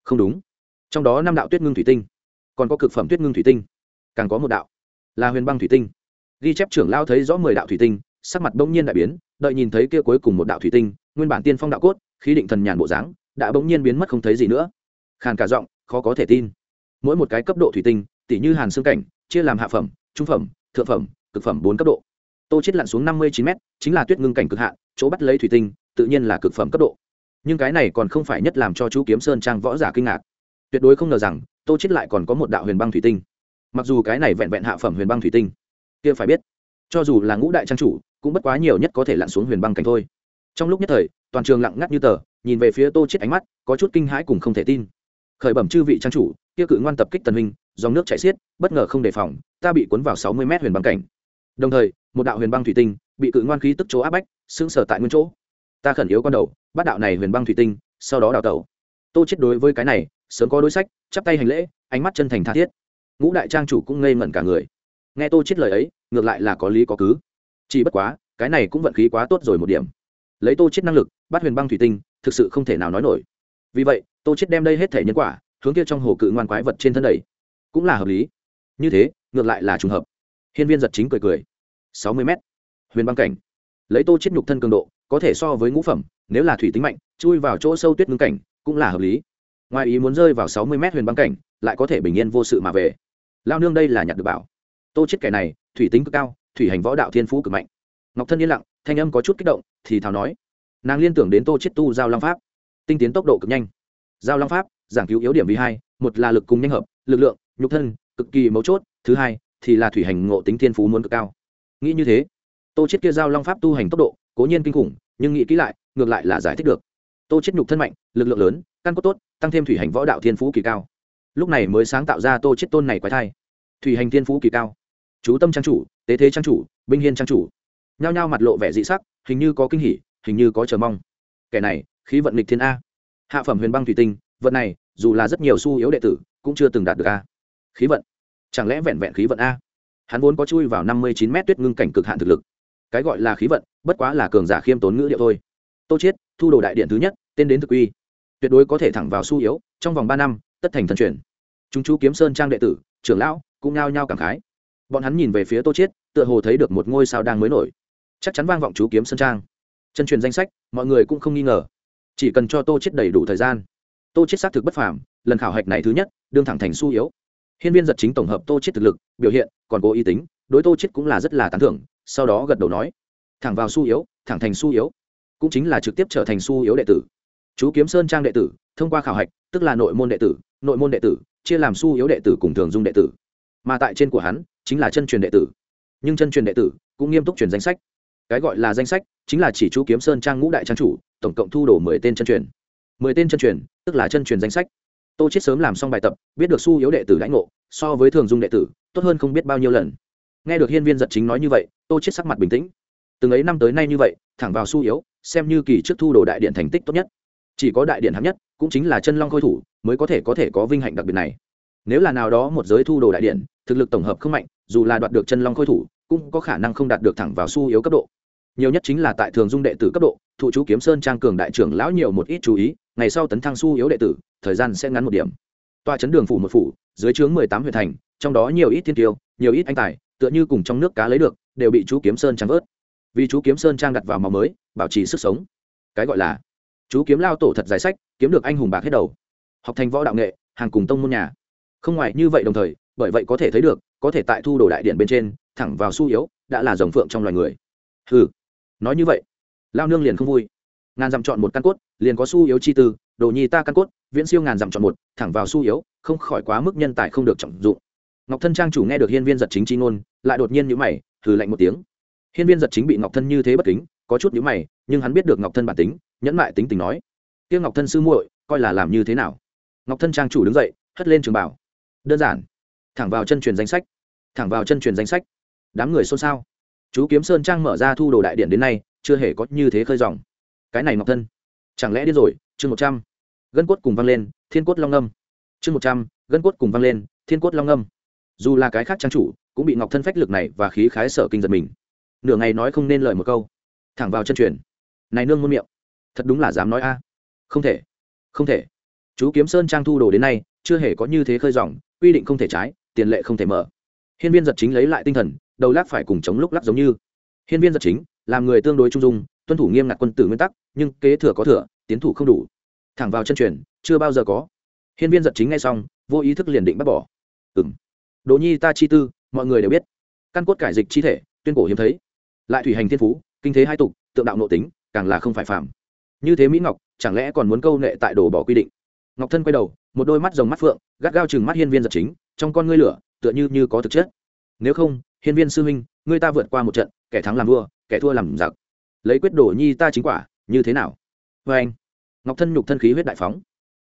Không đúng. Trong đó năm đạo tuyết ngưng thủy tinh, còn có cực phẩm tuyết ngưng thủy tinh, càng có một đạo là huyền băng thủy tinh. Ghi chép trưởng lao thấy rõ mười đạo thủy tinh sắc mặt bỗng nhiên đại biến, đợi nhìn thấy kia cuối cùng một đạo thủy tinh, nguyên bản tiên phong đạo cốt, khí định thần nhàn bộ dáng, đã bỗng nhiên biến mất không thấy gì nữa. Khàn cả giọng, khó có thể tin. Mỗi một cái cấp độ thủy tinh tỷ như hàn xương cảnh, chia làm hạ phẩm, trung phẩm, thượng phẩm, cực phẩm bốn cấp độ. Tô chết lặn xuống năm mươi chín m chính là tuyết ngưng cảnh cực hạn, chỗ bắt lấy thủy tinh, tự nhiên là cực phẩm cấp độ. Nhưng cái này còn không phải nhất làm cho chú kiếm sơn trang võ giả kinh ngạc. Tuyệt đối không ngờ rằng, tô chết lại còn có một đạo huyền băng thủy tinh. Mặc dù cái này vẹn vẹn hạ phẩm huyền băng thủy tinh. Kia phải biết, cho dù là ngũ đại trang chủ cũng bất quá nhiều nhất có thể lặn xuống huyền băng cảnh thôi. Trong lúc nhất thời, toàn trường lặng ngắt như tờ, nhìn về phía tô chết ánh mắt, có chút kinh hãi cùng không thể tin. Khởi bẩm chư vị trang chủ, kia cự ngoan tập kích tần huynh, dòng nước chảy xiết, bất ngờ không đề phòng, ta bị cuốn vào sáu mươi mét huyền băng cảnh. Đồng thời, một đạo huyền băng thủy tinh bị cự ngoan khí tức chỗ áp bách, sững sờ tại nguyên chỗ. Ta khẩn yếu con đầu, bắt đạo này huyền băng thủy tinh, sau đó đào tẩu. Tô chết đối với cái này, sớm có đối sách, chắp tay hành lễ, ánh mắt chân thành tha thiết. Ngũ đại trang chủ cũng ngây ngẩn cả người. Nghe tô chết lời ấy, ngược lại là có lý có cứ chỉ bất quá, cái này cũng vận khí quá tốt rồi một điểm. Lấy tô chết năng lực, bắt huyền băng thủy tinh, thực sự không thể nào nói nổi. Vì vậy, tô chết đem đây hết thể nhân quả, hướng kia trong hồ cự ngoan quái vật trên thân đầy cũng là hợp lý. Như thế, ngược lại là trùng hợp. Hiên viên giật chính cười cười. Sáu mươi m huyền băng cảnh. Lấy tô chết nhục thân cường độ, có thể so với ngũ phẩm, nếu là thủy tính mạnh, chui vào chỗ sâu tuyết ngưng cảnh, cũng là hợp lý. Ngoài ý muốn rơi vào sáu mươi m huyền băng cảnh, lại có thể bình yên vô sự mà về. Lao nương đây là nhặt được bảo. Tô chết kẻ này, thủy tính cực cao thủy hành võ đạo thiên phú cực mạnh. Ngọc thân yên lặng, thanh âm có chút kích động, thì thào nói, nàng liên tưởng đến tô chết tu giao long pháp. Tinh tiến tốc độ cực nhanh. Giao long pháp, giảng cứu yếu điểm vì hai, một là lực cùng nhanh hợp, lực lượng, nhục thân, cực kỳ mấu chốt, thứ hai thì là thủy hành ngộ tính thiên phú muốn cực cao. Nghĩ như thế, tô chết kia giao long pháp tu hành tốc độ, cố nhiên kinh khủng, nhưng nghĩ kỹ lại, ngược lại là giải thích được. Tô chết nhục thân mạnh, lực lượng lớn, căn cốt tốt, tăng thêm thủy hành võ đạo thiên phú kỳ cao. Lúc này mới sáng tạo ra tô chết tôn này quái thai. Thủy hành thiên phú kỳ cao chú tâm trang chủ, tế thế trang chủ, binh hiên trang chủ. Nhao nhao mặt lộ vẻ dị sắc, hình như có kinh hỉ, hình như có chờ mong. Kẻ này, khí vận lịch thiên a. Hạ phẩm huyền băng thủy tinh vận này, dù là rất nhiều su yếu đệ tử, cũng chưa từng đạt được a. Khí vận? Chẳng lẽ vẹn vẹn khí vận a? Hắn vốn có chui vào năm mươi chín mét tuyết ngưng cảnh cực hạn thực lực. Cái gọi là khí vận, bất quá là cường giả khiêm tốn ngữ điệu thôi. Tô chiết, thu đồ đại điện thứ nhất, tên đến thực uy. Tuyệt đối có thể thẳng vào su yếu, trong vòng ba năm, tất thành thần truyền. Chúng chú kiếm sơn trang đệ tử, trưởng lão, cũng nhao nhao cảm khái bọn hắn nhìn về phía tô chiết, tựa hồ thấy được một ngôi sao đang mới nổi. Chắc chắn vang vọng chú kiếm sơn trang. Chân truyền danh sách, mọi người cũng không nghi ngờ. Chỉ cần cho tô chiết đầy đủ thời gian. Tô chiết xác thực bất phàm, lần khảo hạch này thứ nhất, đương thẳng thành su yếu. Hiên viên giật chính tổng hợp tô chiết thực lực, biểu hiện, còn cố ý tính, đối tô chiết cũng là rất là tán thưởng, sau đó gật đầu nói. Thẳng vào su yếu, thẳng thành su yếu. Cũng chính là trực tiếp trở thành su yếu đệ tử. Chú kiếm sơn trang đệ tử, thông qua khảo hạch, tức là nội môn đệ tử, nội môn đệ tử, chia làm su yếu đệ tử cùng thường dung đệ tử. Mà tại trên của hắn chính là chân truyền đệ tử. Nhưng chân truyền đệ tử cũng nghiêm túc truyền danh sách. Cái gọi là danh sách chính là chỉ chú kiếm sơn trang ngũ đại trang chủ, tổng cộng thu đổ mười tên chân truyền. Mười tên chân truyền, tức là chân truyền danh sách. Tô chết sớm làm xong bài tập, biết được su yếu đệ tử lãnh ngộ, so với thường dung đệ tử, tốt hơn không biết bao nhiêu lần. Nghe được hiên viên giật chính nói như vậy, tô chết sắc mặt bình tĩnh. Từng ấy năm tới nay như vậy, thẳng vào su yếu, xem như kỳ trước thu đồ đại điện thành tích tốt nhất. Chỉ có đại điện hạng nhất, cũng chính là chân long khôi thủ, mới có thể có thể có vinh hạnh đặc biệt này. Nếu là nào đó một giới thu đồ đại điện thực lực tổng hợp không mạnh, dù là đoạt được chân long khôi thủ, cũng có khả năng không đạt được thẳng vào su yếu cấp độ. Nhiều nhất chính là tại thường dung đệ tử cấp độ, thụ chú kiếm sơn trang cường đại trưởng lão nhiều một ít chú ý, ngày sau tấn thăng su yếu đệ tử, thời gian sẽ ngắn một điểm. Toa chấn đường phủ một phủ, dưới chướng mười tám huyện thành, trong đó nhiều ít thiên tiêu, nhiều ít anh tài, tựa như cùng trong nước cá lấy được, đều bị chú kiếm sơn trang vớt. Vì chú kiếm sơn trang đặt vào màu mới, bảo trì sức sống. Cái gọi là, chú kiếm lao tổ thật giải sách, kiếm được anh hùng bạc hết đầu. Học thành võ đạo nghệ, hàng cùng tông môn nhà. Không ngoài như vậy đồng thời bởi vậy có thể thấy được, có thể tại thu đồ đại điện bên trên, thẳng vào su yếu, đã là dòng phượng trong loài người. Ừ nói như vậy, lao nương liền không vui. Ngàn dặm chọn một căn cốt, liền có su yếu chi tư, đồ nhi ta căn cốt, viễn siêu ngàn dặm chọn một, thẳng vào su yếu, không khỏi quá mức nhân tài không được trọng dụng. Ngọc thân trang chủ nghe được hiên viên giật chính chi ngôn, lại đột nhiên nhữ mày thử lạnh một tiếng. Hiên viên giật chính bị ngọc thân như thế bất kính, có chút nhữ mày, nhưng hắn biết được ngọc thân bản tính, nhẫn mại tính tình nói tiêu ngọc thân sư muội, coi là làm như thế nào? Ngọc thân trang chủ đứng dậy, hất lên trường bảo. Đơn giản thẳng vào chân truyền danh sách. Thẳng vào chân truyền danh sách. Đám người xôn xao. Chú kiếm sơn trang mở ra thu đồ đại điện đến nay, chưa hề có như thế khơi dòng. Cái này ngọc thân. Chẳng lẽ điên rồi? Chương một trăm. Gân cốt cùng vang lên, thiên cốt long âm. Chương một trăm. Gân cốt cùng vang lên, thiên cốt long âm. Dù là cái khác trang chủ, cũng bị ngọc thân phách lực này và khí khái sở kinh giật mình. Nửa ngày nói không nên lời một câu. Thẳng vào chân truyền. Này nương muôn miệng. Thật đúng là dám nói a. Không thể. Không thể. Chú kiếm sơn trang thu đồ đến nay, chưa hề có như thế khơi dòng, quy định không thể trái tiền lệ không thể mở. Hiên viên giật chính lấy lại tinh thần, đầu lắc phải cùng chống lúc lắc giống như. Hiên viên giật chính, làm người tương đối trung dung, tuân thủ nghiêm ngặt quân tử nguyên tắc, nhưng kế thừa có thừa, tiến thủ không đủ. Thẳng vào chân truyền, chưa bao giờ có. Hiên viên giật chính ngay xong, vô ý thức liền định bắt bỏ. Ừ đồ đỗ nhi ta chi tư, mọi người đều biết. Căn cốt cải dịch chi thể, tuyên cổ hiếm thấy. Lại thủy hành thiên phú, kinh thế hai tục, tượng đạo nội tính, càng là không phải phạm như thế mỹ ngọc, chẳng lẽ còn muốn câu nệ tại đồ bỏ quy định? Ngọc thân quay đầu, một đôi mắt rồng mắt phượng, gắt gao chừng mắt hiên viên giật chính trong con ngươi lửa, tựa như như có thực chất. Nếu không, hiên viên sư huynh, ngươi ta vượt qua một trận, kẻ thắng làm vua, kẻ thua làm giặc. Lấy quyết đổ nhi ta chính quả, như thế nào? Vê anh, ngọc thân nhục thân khí huyết đại phóng.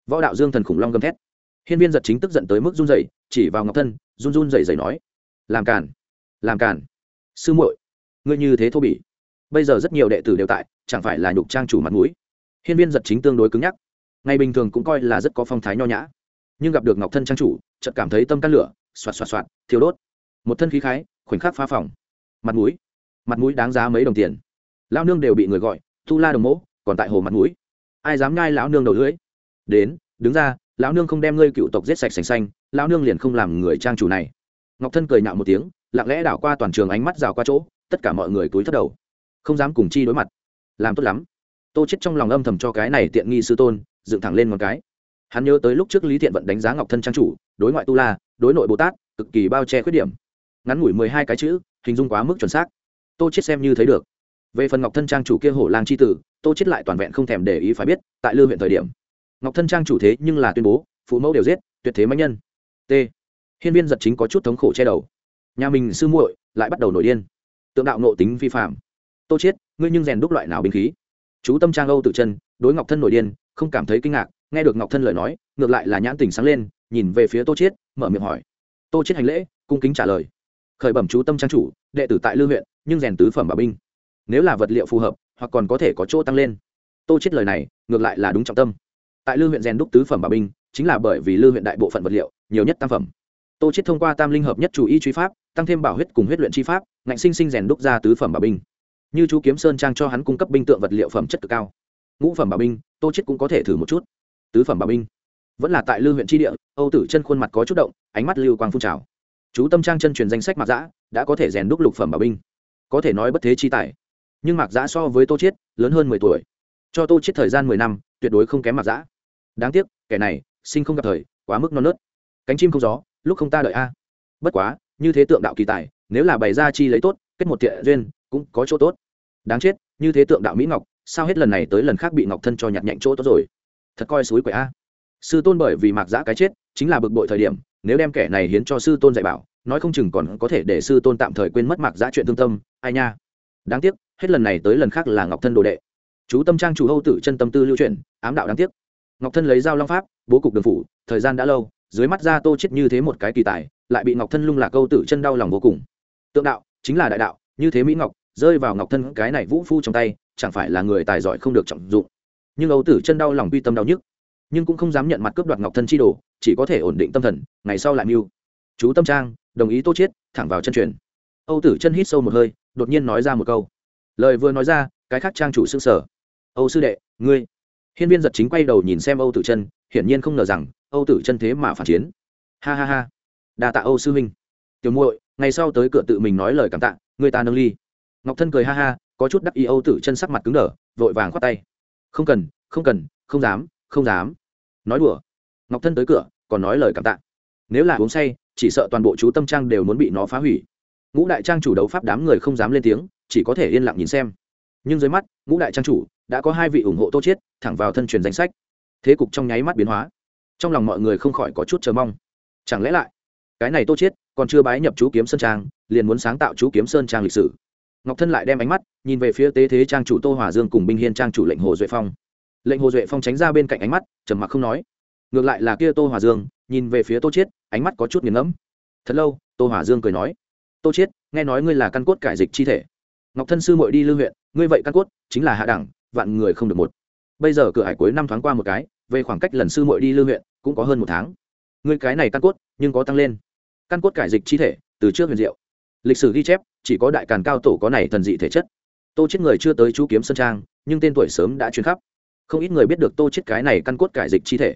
Võ đạo dương thần khủng long gầm thét. Hiên viên giật chính tức giận tới mức run rẩy, chỉ vào ngọc thân, run run rẩy rẩy nói, làm càn làm càn. Sư muội, ngươi như thế thô bỉ. Bây giờ rất nhiều đệ tử đều tại, chẳng phải là nhục trang chủ mặt mũi. Hiên viên giật chính tương đối cứng nhắc. Ngày bình thường cũng coi là rất có phong thái nho nhã nhưng gặp được ngọc thân trang chủ, chợt cảm thấy tâm can lửa, xoạt xoạt xoạt thiếu đốt. Một thân khí khái, khoảnh khắc phá phòng. Mặt mũi. Mặt mũi đáng giá mấy đồng tiền. Lao nương đều bị người gọi, thu la đồng mỗ, còn tại hồ mặt mũi. Ai dám nhai lão nương đầu lưỡi? Đến, đứng ra, lão nương không đem ngươi cựu tộc giết sạch sành xanh, lão nương liền không làm người trang chủ này. Ngọc thân cười nhạo một tiếng, lặng lẽ đảo qua toàn trường ánh mắt rào qua chỗ, tất cả mọi người túi thất đầu. Không dám cùng chi đối mặt. Làm tốt lắm. Tô chết trong lòng âm thầm cho cái này tiện nghi sư tôn, dựng thẳng lên một cái hắn nhớ tới lúc trước lý thiện vận đánh giá ngọc thân trang chủ, đối ngoại tu la, đối nội bồ tát, cực kỳ bao che khuyết điểm. Ngắn ngủi mười hai cái chữ, hình dung quá mức chuẩn xác. Tô chết xem như thấy được. Về phần ngọc thân trang chủ kia hổ lang c h i tử, tô chết lại toàn vẹn không thèm để ý phải biết, tại lư huyện thời điểm, ngọc thân trang chủ thế nhưng là tuyên bố, phụ mẫu đều giết, tuyệt thế mạnh nhân. T. Hiên viên giật chính có chút thống khổ che đầu. Nhà mình sư muội lại bắt đầu nổi điên. Tượng đạo nộ tính vi phạm. Tô chết ngươi nhưng rèn đúc loại nào binh khí? Chú tâm trang âu tự chân, đối ngọc thân nổi điên, không cảm thấy kinh ngạc nghe được ngọc thân lời nói ngược lại là nhãn tình sáng lên nhìn về phía tô chiết, mở miệng hỏi. Tô chiết hành lễ cung kính trả lời. Khởi bẩm chú tâm trang chủ đệ tử tại lư huyện nhưng rèn tứ phẩm bảo binh. Nếu là vật liệu phù hợp hoặc còn có thể có chỗ tăng lên. Tô chiết lời này ngược lại là đúng trọng tâm. Tại lư huyện rèn đúc tứ phẩm bảo binh chính là bởi vì lư huyện đại bộ phận vật liệu nhiều nhất tam phẩm. Tô chiết thông qua tam linh hợp nhất chủ y truy pháp tăng thêm bảo huyết cùng huyết luyện chi pháp ngạnh sinh sinh rèn đúc ra tứ phẩm bảo binh. Như chú kiếm sơn trang cho hắn cung cấp binh tượng vật liệu phẩm chất cực cao. Ngũ phẩm bảo binh tô chiết cũng có thể thử một chút tứ phẩm bảo binh. Vẫn là tại lư huyện tri địa, âu tử chân khuôn mặt có chút động, ánh mắt lưu quang phun trào. Chú tâm trang chân truyền danh sách mạc giã, đã có thể rèn đúc lục phẩm bảo binh. Có thể nói bất thế chi tài. Nhưng mạc giã so với tô chiết, lớn hơn mười tuổi. Cho tô chiết thời gian mười năm, tuyệt đối không kém mạc giã. Đáng tiếc, kẻ này, sinh không gặp thời, quá mức non nớt. Cánh chim không gió, lúc không ta đợi a. Bất quá, như thế tượng đạo kỳ tài, nếu là bày ra chi lấy tốt, kết một thiện duyên, cũng có chỗ tốt. Đáng chết, như thế tượng đạo mỹ ngọc, sao hết lần này tới lần khác bị ngọc thân cho nhặt nhạnh chỗ tốt rồi? Thật coi suối quậy a. Sư tôn bởi vì mạc giã cái chết, chính là bực bội thời điểm, nếu đem kẻ này hiến cho sư tôn dạy bảo, nói không chừng còn có thể để sư tôn tạm thời quên mất mạc giã chuyện thương tâm, ai nha. Đáng tiếc, hết lần này tới lần khác là ngọc thân đồ đệ. Chú tâm trang chủ hâu tử chân tâm tư lưu truyền, ám đạo đáng tiếc. Ngọc thân lấy dao long pháp, bố cục đường phủ, thời gian đã lâu, dưới mắt ra tô chết như thế một cái kỳ tài, lại bị ngọc thân lung lạc câu tử chân đau lòng vô cùng. Tượng đạo, chính là đại đạo, như thế mỹ ngọc, rơi vào ngọc thân cái này vũ phu trong tay, chẳng phải là người tài giỏi không được trọng dụng nhưng âu tử chân đau lòng quy tâm đau nhức, nhưng cũng không dám nhận mặt cướp đoạt ngọc thân chi đồ, chỉ có thể ổn định tâm thần, ngày sau lại mưu. Chú tâm trang, đồng ý tô chiết, thẳng vào chân truyền. Âu tử chân hít sâu một hơi, đột nhiên nói ra một câu. Lời vừa nói ra, cái khác trang chủ sưng sở âu sư đệ, ngươi. Hiên viên giật chính quay đầu nhìn xem âu tử chân, hiển nhiên không ngờ rằng, âu tử chân thế mà phản chiến. Ha ha ha, đa tạ âu sư huynh. Tiểu muội, ngày sau tới cửa tự mình nói lời cảm tạ người ta nâng ly. Ngọc thân cười ha ha, có chút đắc ý âu tử chân sắc mặt cứng đờ, vội vàng khoát tay không cần không cần, không dám không dám. Nói đùa. Ngọc thân tới cửa, còn nói lời cảm tạ. Nếu là uống say, chỉ sợ toàn bộ chú tâm trang đều muốn bị nó phá hủy. Ngũ đại trang chủ đấu pháp đám người không dám lên tiếng, chỉ có thể yên lặng nhìn xem. Nhưng dưới mắt, ngũ đại trang chủ đã có hai vị ủng hộ tô chiết, thẳng vào thân truyền danh sách. Thế cục trong nháy mắt biến hóa. Trong lòng mọi người không khỏi có chút chờ mong. Chẳng lẽ lại, cái này tô chiết còn chưa bái nhập chú kiếm sơn trang, liền muốn sáng tạo chú kiếm sơn trang lịch sử? Ngọc thân lại đem ánh mắt nhìn về phía tế thế trang chủ tô hòa dương cùng binh hiên trang chủ lệnh hồ duệ phong. Lệnh hồ duệ phong tránh ra bên cạnh ánh mắt, trầm mặc không nói. Ngược lại là kia tô hòa dương, nhìn về phía tô chiết, ánh mắt có chút nghiền ngẫm. Thật lâu, tô hòa dương cười nói, tô chiết, nghe nói ngươi là căn cốt cải dịch chi thể. Ngọc thân sư muội đi lưu huyện, ngươi vậy căn cốt chính là hạ đẳng, vạn người không được một. Bây giờ cửa hải cuối năm thoáng qua một cái, về khoảng cách lần sư muội đi lưu huyện cũng có hơn một tháng. Ngươi cái này căn cốt nhưng có tăng lên. Căn cốt cải dịch chi thể từ trước huyền diệu. Lịch sử ghi chép chỉ có đại càn cao tổ có này thần dị thể chất. Tô chết người chưa tới chú kiếm sơn trang, nhưng tên tuổi sớm đã truyền khắp. Không ít người biết được tô chết cái này căn cốt cải dịch chi thể.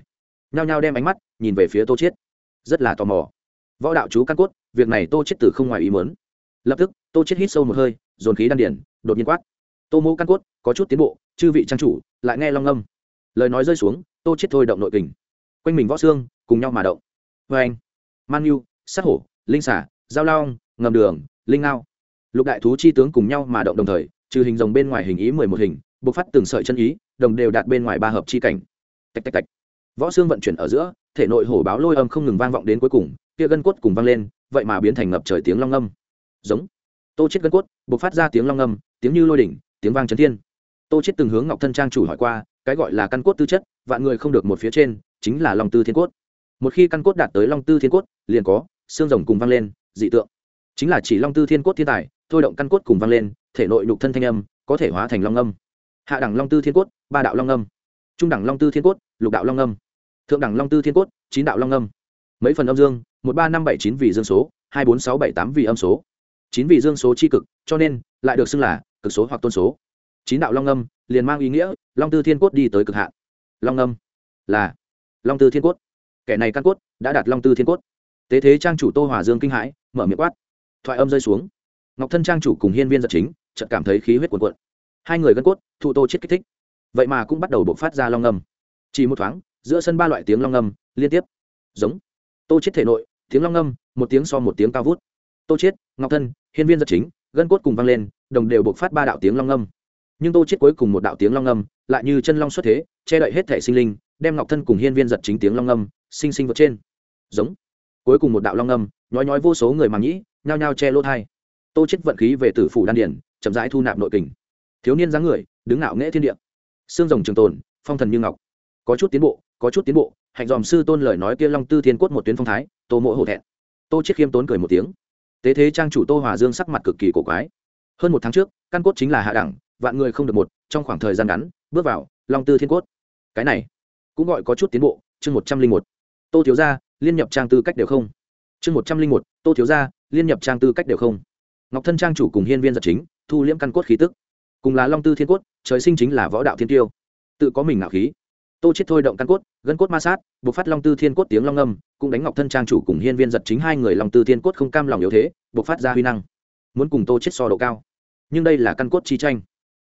Nhao nhao đem ánh mắt nhìn về phía tô chết rất là tò mò. Võ đạo chú căn cốt, việc này tô chết từ không ngoài ý muốn. Lập tức, tô chết hít sâu một hơi, dồn khí đan điển đột nhiên quát. Tô mô căn cốt, có chút tiến bộ, chư vị trang chủ, lại nghe long âm. Lời nói rơi xuống, tô chết thôi động nội kình. Quanh mình võ xương, cùng nhau mà động. Vê anh man nhu sát hổ, linh xả giao long, ngầm đường, linh ngao lục đại thú chi tướng cùng nhau mà động đồng thời, trừ hình rồng bên ngoài hình ý mười một hình, bộc phát từng sợi chân ý, đồng đều đạt bên ngoài ba hợp chi cảnh. Tạch tạch tạch. Võ xương vận chuyển ở giữa, thể nội hổ báo lôi âm không ngừng vang vọng đến cuối cùng, kia gân cốt cùng vang lên, vậy mà biến thành ngập trời tiếng long âm. Giống. Tô chết gân cốt, bộc phát ra tiếng long âm, tiếng như lôi đỉnh, tiếng vang chấn thiên. Tô chết từng hướng ngọc thân trang chủ hỏi qua, cái gọi là căn cốt tư chất, vạn người không được một phía trên, chính là long tư thiên cốt. Một khi căn cốt đạt tới long tư thiên cốt, liền có xương rồng cùng vang lên, dị tượng. Chính là chỉ long tư thiên cốt thiên tài thôi động căn cốt cùng vang lên, thể nội nhục thân thanh âm có thể hóa thành long âm. Hạ đẳng long tư thiên cốt, ba đạo long âm. Trung đẳng long tư thiên cốt, lục đạo long âm. Thượng đẳng long tư thiên cốt, chín đạo long âm. Mấy phần âm dương, một ba năm bảy chín vì dương số, hai bốn sáu bảy tám vì âm số. Chín vì dương số c h i cực, cho nên lại được xưng là cực số hoặc tôn số. Chín đạo long âm liền mang ý nghĩa long tư thiên cốt đi tới cực hạn. Long âm là long tư thiên cốt. Kẻ này căn cốt đã đạt long tư thiên cốt. Tế thế trang chủ tô hòa dương kinh hãi, mở miệng quát. Thoại âm rơi xuống ngọc thân trang chủ cùng hiên viên giật chính, chợt cảm thấy khí huyết cuồn cuộn. Hai người gân cốt, thụ tô chết kích thích. Vậy mà cũng bắt đầu bộc phát ra long ngâm chỉ một thoáng, giữa sân ba loại tiếng long ngâm liên tiếp. Giống. Tô chết thể nội, tiếng long ngâm một tiếng so một tiếng cao vút. Tô chết, ngọc thân, hiên viên giật chính, gân cốt cùng vang lên, đồng đều bộc phát ba đạo tiếng long ngâm nhưng tô chết cuối cùng một đạo tiếng long ngâm lại như chân long xuất thế, che đậy hết thể sinh linh, đem ngọc thân cùng hiên viên giật chính tiếng long ngâm sinh sinh vượt trên. Giống. Cuối cùng một đạo long ngâm nhói nhói vô số người màng nhĩ nhao nhao che lỗ thai tô chết vận khí về tử phủ đan điển chậm rãi thu nạp nội kình. Thiếu niên dáng người, đứng ngạo nghễ thiên địa. Xương rồng trường tồn, phong thần như ngọc. Có chút tiến bộ, có chút tiến bộ, hạnh dòm sư tôn lời nói kia long tư thiên cốt một tuyến phong thái, tô Mỗ hổ thẹn. Tô chết khiêm tốn cười một tiếng. Tế thế trang chủ tô hòa dương sắc mặt cực kỳ cổ quái. Hơn một tháng trước, căn cốt chính là hạ đẳng, vạn người không được một, trong khoảng thời gian ngắn, bước vào long tư thiên cốt. Cái này cũng gọi có chút tiến bộ, chương một trăm linh một. Tô thiếu gia, liên nhập trang tư cách đều không. Chương một trăm linh một, tô thiếu gia, liên nhập trang tư cách đều không ngọc thân trang chủ cùng hiên viên giật chính, thu liễm căn cốt khí tức. Cùng là long tư thiên cốt, trời sinh chính là võ đạo thiên tiêu. Tự có mình ngạo khí. Tô chết thôi động căn cốt, gân cốt ma sát buộc phát long tư thiên cốt tiếng long âm cũng đánh ngọc thân trang chủ cùng hiên viên giật chính hai người long tư thiên cốt không cam lòng yếu thế buộc phát ra huy năng. Muốn cùng tô chết so độ cao. Nhưng đây là căn cốt chi tranh,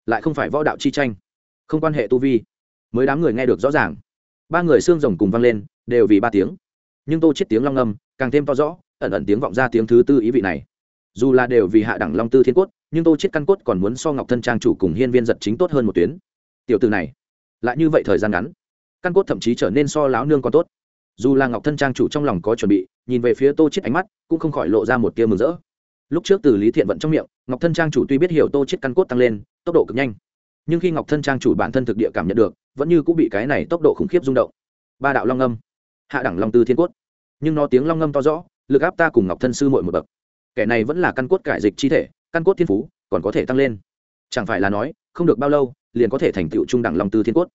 lại không phải võ đạo chi tranh. Không quan hệ tu vi. Mới đám người nghe được rõ ràng. Ba người xương rồng cùng vang lên, đều vì ba tiếng. Nhưng tô chết tiếng long âm càng thêm to rõ, ẩn ẩn tiếng vọng ra tiếng thứ tư ý vị này dù là đều vì hạ đẳng long tư thiên cốt, nhưng tô chết căn cốt còn muốn so ngọc thân trang chủ cùng hiên viên giật chính tốt hơn một tuyến. Tiểu từ này, lại như vậy thời gian ngắn, căn cốt thậm chí trở nên so láo nương còn tốt. Dù là ngọc thân trang chủ trong lòng có chuẩn bị, nhìn về phía tô chết ánh mắt, cũng không khỏi lộ ra một tia mừng rỡ. Lúc trước từ lý thiện vận trong miệng, ngọc thân trang chủ tuy biết hiểu tô chết căn cốt tăng lên, tốc độ cực nhanh, nhưng khi ngọc thân trang chủ bản thân thực địa cảm nhận được, vẫn như cũng bị cái này tốc độ khủng khiếp rung động. Ba đạo long âm, hạ đẳng long tư thiên cốt. Nhưng nó tiếng long ngâm to rõ, lực áp ta cùng ngọc thân sư muội một bậc kẻ này vẫn là căn cốt cải dịch chi thể, căn cốt thiên phú, còn có thể tăng lên. Chẳng phải là nói, không được bao lâu, liền có thể thành tựu trung đẳng long tư thiên cốt.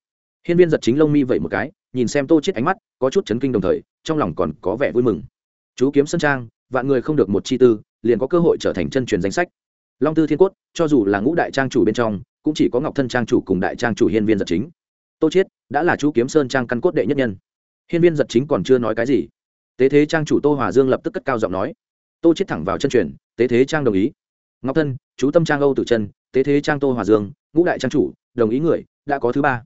Hiên viên giật chính lông mi vậy một cái, nhìn xem tô chết ánh mắt, có chút chấn kinh đồng thời, trong lòng còn có vẻ vui mừng. Chú kiếm sân trang, vạn người không được một chi tư, liền có cơ hội trở thành chân truyền danh sách. Long tư thiên cốt, cho dù là ngũ đại trang chủ bên trong, cũng chỉ có ngọc thân trang chủ cùng đại trang chủ hiên viên giật chính. Tô chiết, đã là chú kiếm sơn trang căn cốt đệ nhất nhân. Hiên viên giật chính còn chưa nói cái gì. Tế thế trang chủ tô hòa dương lập tức cất cao giọng nói tô chiết thẳng vào chân truyền, tế thế trang đồng ý. Ngọc thân, chú tâm trang âu tử chân, tế thế trang tô hòa dương, ngũ đại trang chủ, đồng ý người, đã có thứ ba.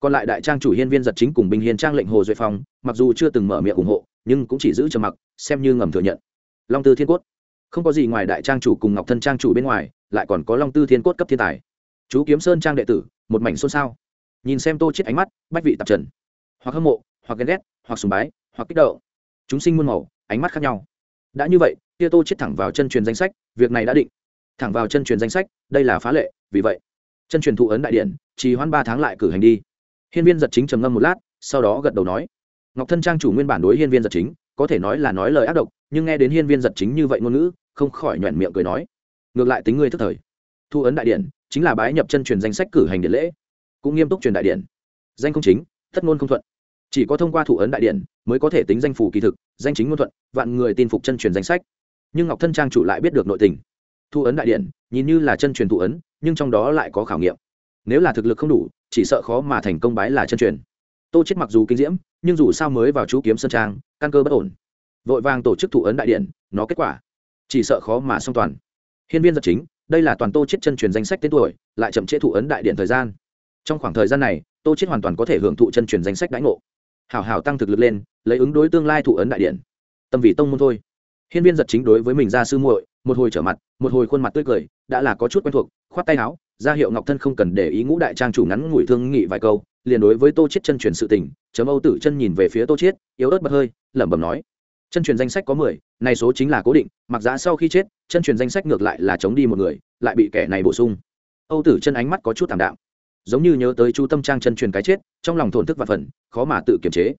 Còn lại đại trang chủ hiên viên giật chính cùng bình hiền trang lệnh hồ duệ phong, mặc dù chưa từng mở miệng ủng hộ, nhưng cũng chỉ giữ trầm mặc, xem như ngầm thừa nhận. Long tư thiên cốt. Không có gì ngoài đại trang chủ cùng ngọc thân trang chủ bên ngoài, lại còn có long tư thiên cốt cấp thiên tài. Chú kiếm sơn trang đệ tử, một mảnh xôn xao. Nhìn xem tô chết ánh mắt, bách vị tạp trần. Hoặc hâm mộ, hoặc ghen ghét, hoặc sùng bái, hoặc kích động. Chúng sinh muôn màu, ánh mắt khác nhau. Đã như vậy kia tô chết thẳng vào chân truyền danh sách, việc này đã định. Thẳng vào chân truyền danh sách, đây là phá lệ, vì vậy, chân truyền thụ ấn đại điện chỉ hoãn ba tháng lại cử hành đi. Hiên viên giật chính trầm ngâm một lát, sau đó gật đầu nói, ngọc thân trang chủ nguyên bản đối hiên viên giật chính, có thể nói là nói lời ác độc, nhưng nghe đến hiên viên giật chính như vậy ngôn ngữ, không khỏi nhoẻn miệng cười nói, ngược lại tính ngươi thức thời. Thu ấn đại điện, chính là bái nhập chân truyền danh sách cử hành điện lễ, cũng nghiêm túc truyền đại điện. Danh không chính, thất ngôn không thuận. Chỉ có thông qua thủ ấn đại điện, mới có thể tính danh phủ kỳ thực, danh chính ngôn thuận, vạn người tin phục chân truyền danh sách nhưng ngọc thân trang chủ lại biết được nội tình. Thu ấn đại điện, nhìn như là chân truyền thụ ấn, nhưng trong đó lại có khảo nghiệm. Nếu là thực lực không đủ, chỉ sợ khó mà thành công bái là chân truyền. Tô chết mặc dù kinh diễm, nhưng dù sao mới vào chú kiếm sơn trang, căn cơ bất ổn. Vội vàng tổ chức thụ ấn đại điện, nó kết quả, chỉ sợ khó mà song toàn. Hiên viên giật chính, đây là toàn tô chết chân truyền danh sách tên tuổi, lại chậm trễ thụ ấn đại điện thời gian. Trong khoảng thời gian này, tô chết hoàn toàn có thể hưởng thụ chân truyền danh sách đãi ngộ. Hảo hảo tăng thực lực lên, lấy ứng đối tương lai thụ ấn đại điện. Tâm vị tông môn thôi hiên viên giật chính đối với mình ra sư muội, một hồi trở mặt, một hồi khuôn mặt tươi cười, đã là có chút quen thuộc, khoát tay áo, ra hiệu ngọc thân không cần để ý ngũ đại trang chủ ngắn ngủi thương nghị vài câu, liền đối với tô chết chân truyền sự tình chấm âu tử chân nhìn về phía tô chết yếu ớt bật hơi, lẩm bẩm nói, chân truyền danh sách có mười này số chính là cố định, mặc giá sau khi chết, chân truyền danh sách ngược lại là chống đi một người, lại bị kẻ này bổ sung. Âu tử chân ánh mắt có chút thảm đạm, giống như nhớ tới chu tâm trang chân truyền cái chết, trong lòng thổn thức và phần khó mà tự kiềm chế.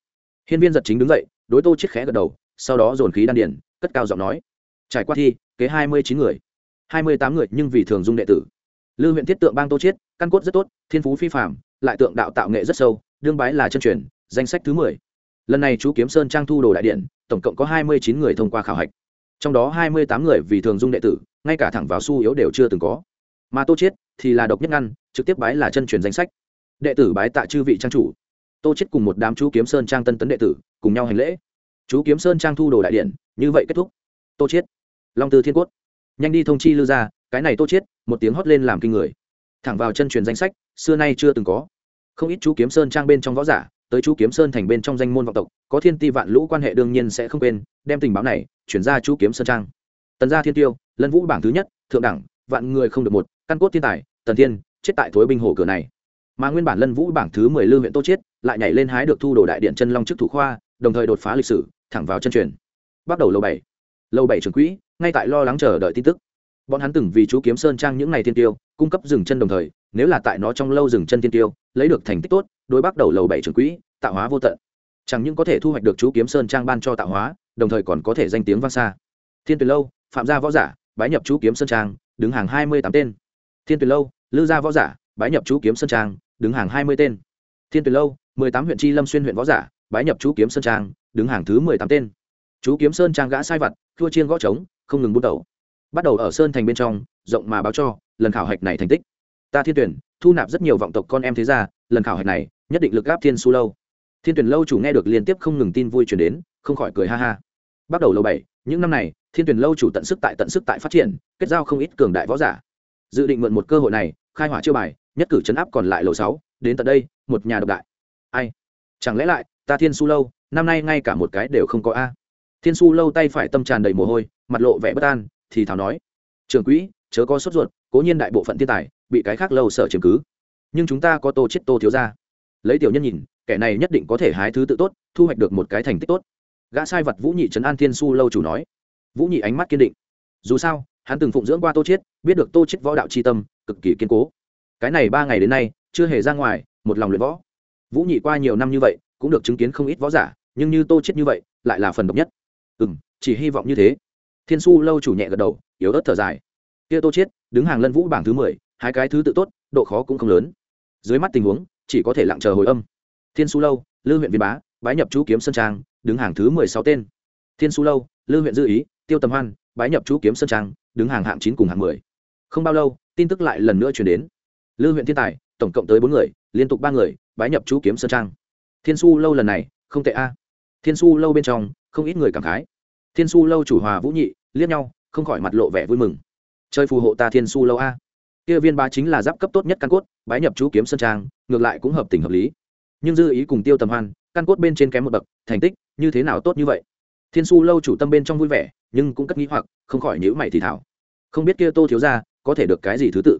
Hiên viên giật chính đứng dậy, đối tô chết khẽ gật đầu, sau đó dồn khí đan điền cất cao giọng nói. Trải qua thi, kế hai mươi chín người. hai mươi tám người nhưng vì thường dung đệ tử. Lư huyện thiết tượng bang tô chiết, căn cốt rất tốt, thiên phú phi phạm lại tượng đạo tạo nghệ rất sâu, đương bái là chân truyền, danh sách thứ mười. Lần này chú kiếm sơn trang thu đồ đại điện, tổng cộng có hai mươi chín người thông qua khảo hạch. Trong đó hai mươi tám người vì thường dung đệ tử, ngay cả thẳng vào su yếu đều chưa từng có. Mà tô chiết thì là độc nhất ngăn, trực tiếp bái là chân truyền danh sách. Đệ tử bái tạ chư vị trang chủ. Tô chiết cùng một đám chú kiếm sơn trang tân tấn đệ tử, cùng nhau hành lễ chú kiếm sơn trang thu đồ đại điện, như vậy kết thúc. Tô chiết. Long tư thiên cốt. Nhanh đi thông chi lưu gia, cái này tô chiết, một tiếng hót lên làm kinh người. Thẳng vào chân truyền danh sách, xưa nay chưa từng có. Không ít chú kiếm sơn trang bên trong võ giả, tới chú kiếm sơn thành bên trong danh môn vọng tộc, có thiên ti vạn lũ quan hệ đương nhiên sẽ không quên, đem tình báo này chuyển ra chú kiếm sơn trang. Tần gia thiên tiêu, lân vũ bảng thứ nhất, thượng đẳng, vạn người không được một, căn cốt thiên tài, tần thiên, chết tại thối binh hồ cửa này. Mà nguyên bản lân vũ bảng thứ mười lư huyện tô chiết, lại nhảy lên hái được thu đồ đại điện chân long chức thủ khoa, đồng thời đột phá lịch sử thẳng vào chân truyền. Bắt đầu lầu bảy. Lầu bảy trường quỹ, ngay tại lo lắng chờ đợi tin tức. Bọn hắn từng vì chú kiếm sơn trang những ngày thiên tiêu, cung cấp dừng chân đồng thời, nếu là tại nó trong lâu dừng chân thiên tiêu, lấy được thành tích tốt, đối bắt đầu lầu bảy trường quỹ, tạo hóa vô tận. Chẳng những có thể thu hoạch được chú kiếm sơn trang ban cho tạo hóa, đồng thời còn có thể danh tiếng vang xa. Thiên tuyệt lâu, phạm gia võ giả, bái nhập chú kiếm sơn trang, đứng hàng hai mươi tám tên. Thiên tuyệt lâu, lư gia võ giả, bái nhập chú kiếm sơn trang, đứng hàng hai mươi tên. Thiên tuyệt lâu, mười tám huyện tri lâm xuyên huyện võ giả bái nhập chú kiếm sơn trang, đứng hàng thứ mười tám tên. Chú kiếm sơn trang gã sai vặt, thua chiên gõ trống, không ngừng bút đầu bắt đầu ở sơn thành bên trong, rộng mà báo cho, lần khảo hạch này thành tích. Ta thiên tuyển, thu nạp rất nhiều vọng tộc con em thế gia, lần khảo hạch này, nhất định lực gáp thiên su lâu. Thiên tuyển lâu chủ nghe được liên tiếp không ngừng tin vui chuyển đến, không khỏi cười ha ha. Bắt đầu lâu bảy, những năm này, thiên tuyển lâu chủ tận sức tại tận sức tại phát triển, kết giao không ít cường đại võ giả. Dự định mượn một cơ hội này, khai hỏa chiêu bài, nhất cử chấn áp còn lại lầu sáu, đến tận đây, một nhà độc đại. Ai? Chẳng lẽ lại ta thiên su lâu, năm nay ngay cả một cái đều không có a. Thiên su lâu tay phải tâm tràn đầy mồ hôi, mặt lộ vẻ bất an, thì thảo nói trường quỹ, chớ có sốt ruột, cố nhiên đại bộ phận thiên tài, bị cái khác lâu sở chiếm cứ. Nhưng chúng ta có tô chết tô thiếu ra lấy tiểu nhân nhìn, kẻ này nhất định có thể hái thứ tự tốt, thu hoạch được một cái thành tích tốt. Gã sai vật vũ nhị trấn an thiên su lâu chủ nói. Vũ nhị ánh mắt kiên định. Dù sao, hắn từng phụng dưỡng qua tô chiết biết được tô chiết võ đạo chi tâm, cực kỳ kiên cố. Cái này ba ngày đến nay, chưa hề ra ngoài, một lòng luyện võ. Vũ nhị qua nhiều năm như vậy cũng được chứng kiến không ít võ giả, nhưng như tô chiết như vậy, lại là phần độc nhất. Ừ chỉ hy vọng như thế. Thiên su lâu chủ nhẹ gật đầu, yếu ớt thở dài. Kia tô chiết đứng hàng lân vũ bảng thứ mười, hai cái thứ tự tốt, độ khó cũng không lớn. Dưới mắt tình huống, chỉ có thể lặng chờ hồi âm. Thiên su lâu, lư huyện viên bá, bái nhập chú kiếm sơn trang, đứng hàng thứ mười sáu tên. Thiên su lâu, lư huyện dư ý, tiêu tầm hoan, bái nhập chú kiếm sơn trang, đứng hàng hạng chín cùng hạng mười. Không bao lâu, tin tức lại lần nữa chuyển đến. Lư huyện thiên tài, tổng cộng tới bốn người, liên tục ba người, bái nhập chú kiếm sơn trang thiên su lâu lần này, không tệ a. Thiên su lâu bên trong, không ít người cảm khái. Thiên su lâu chủ hòa vũ nhị, liếc nhau, không khỏi mặt lộ vẻ vui mừng. Chơi phù hộ ta thiên su lâu a. Kia viên ba chính là giáp cấp tốt nhất căn cốt, bái nhập chú kiếm sơn trang, ngược lại cũng hợp tình hợp lý. Nhưng dư ý cùng tiêu tầm hoan, căn cốt bên trên kém một bậc, thành tích như thế nào tốt như vậy? Thiên su lâu chủ tâm bên trong vui vẻ, nhưng cũng cất nghĩ hoặc, không khỏi nhữ mày thì thảo không biết kia tô thiếu ra có thể được cái gì thứ tự?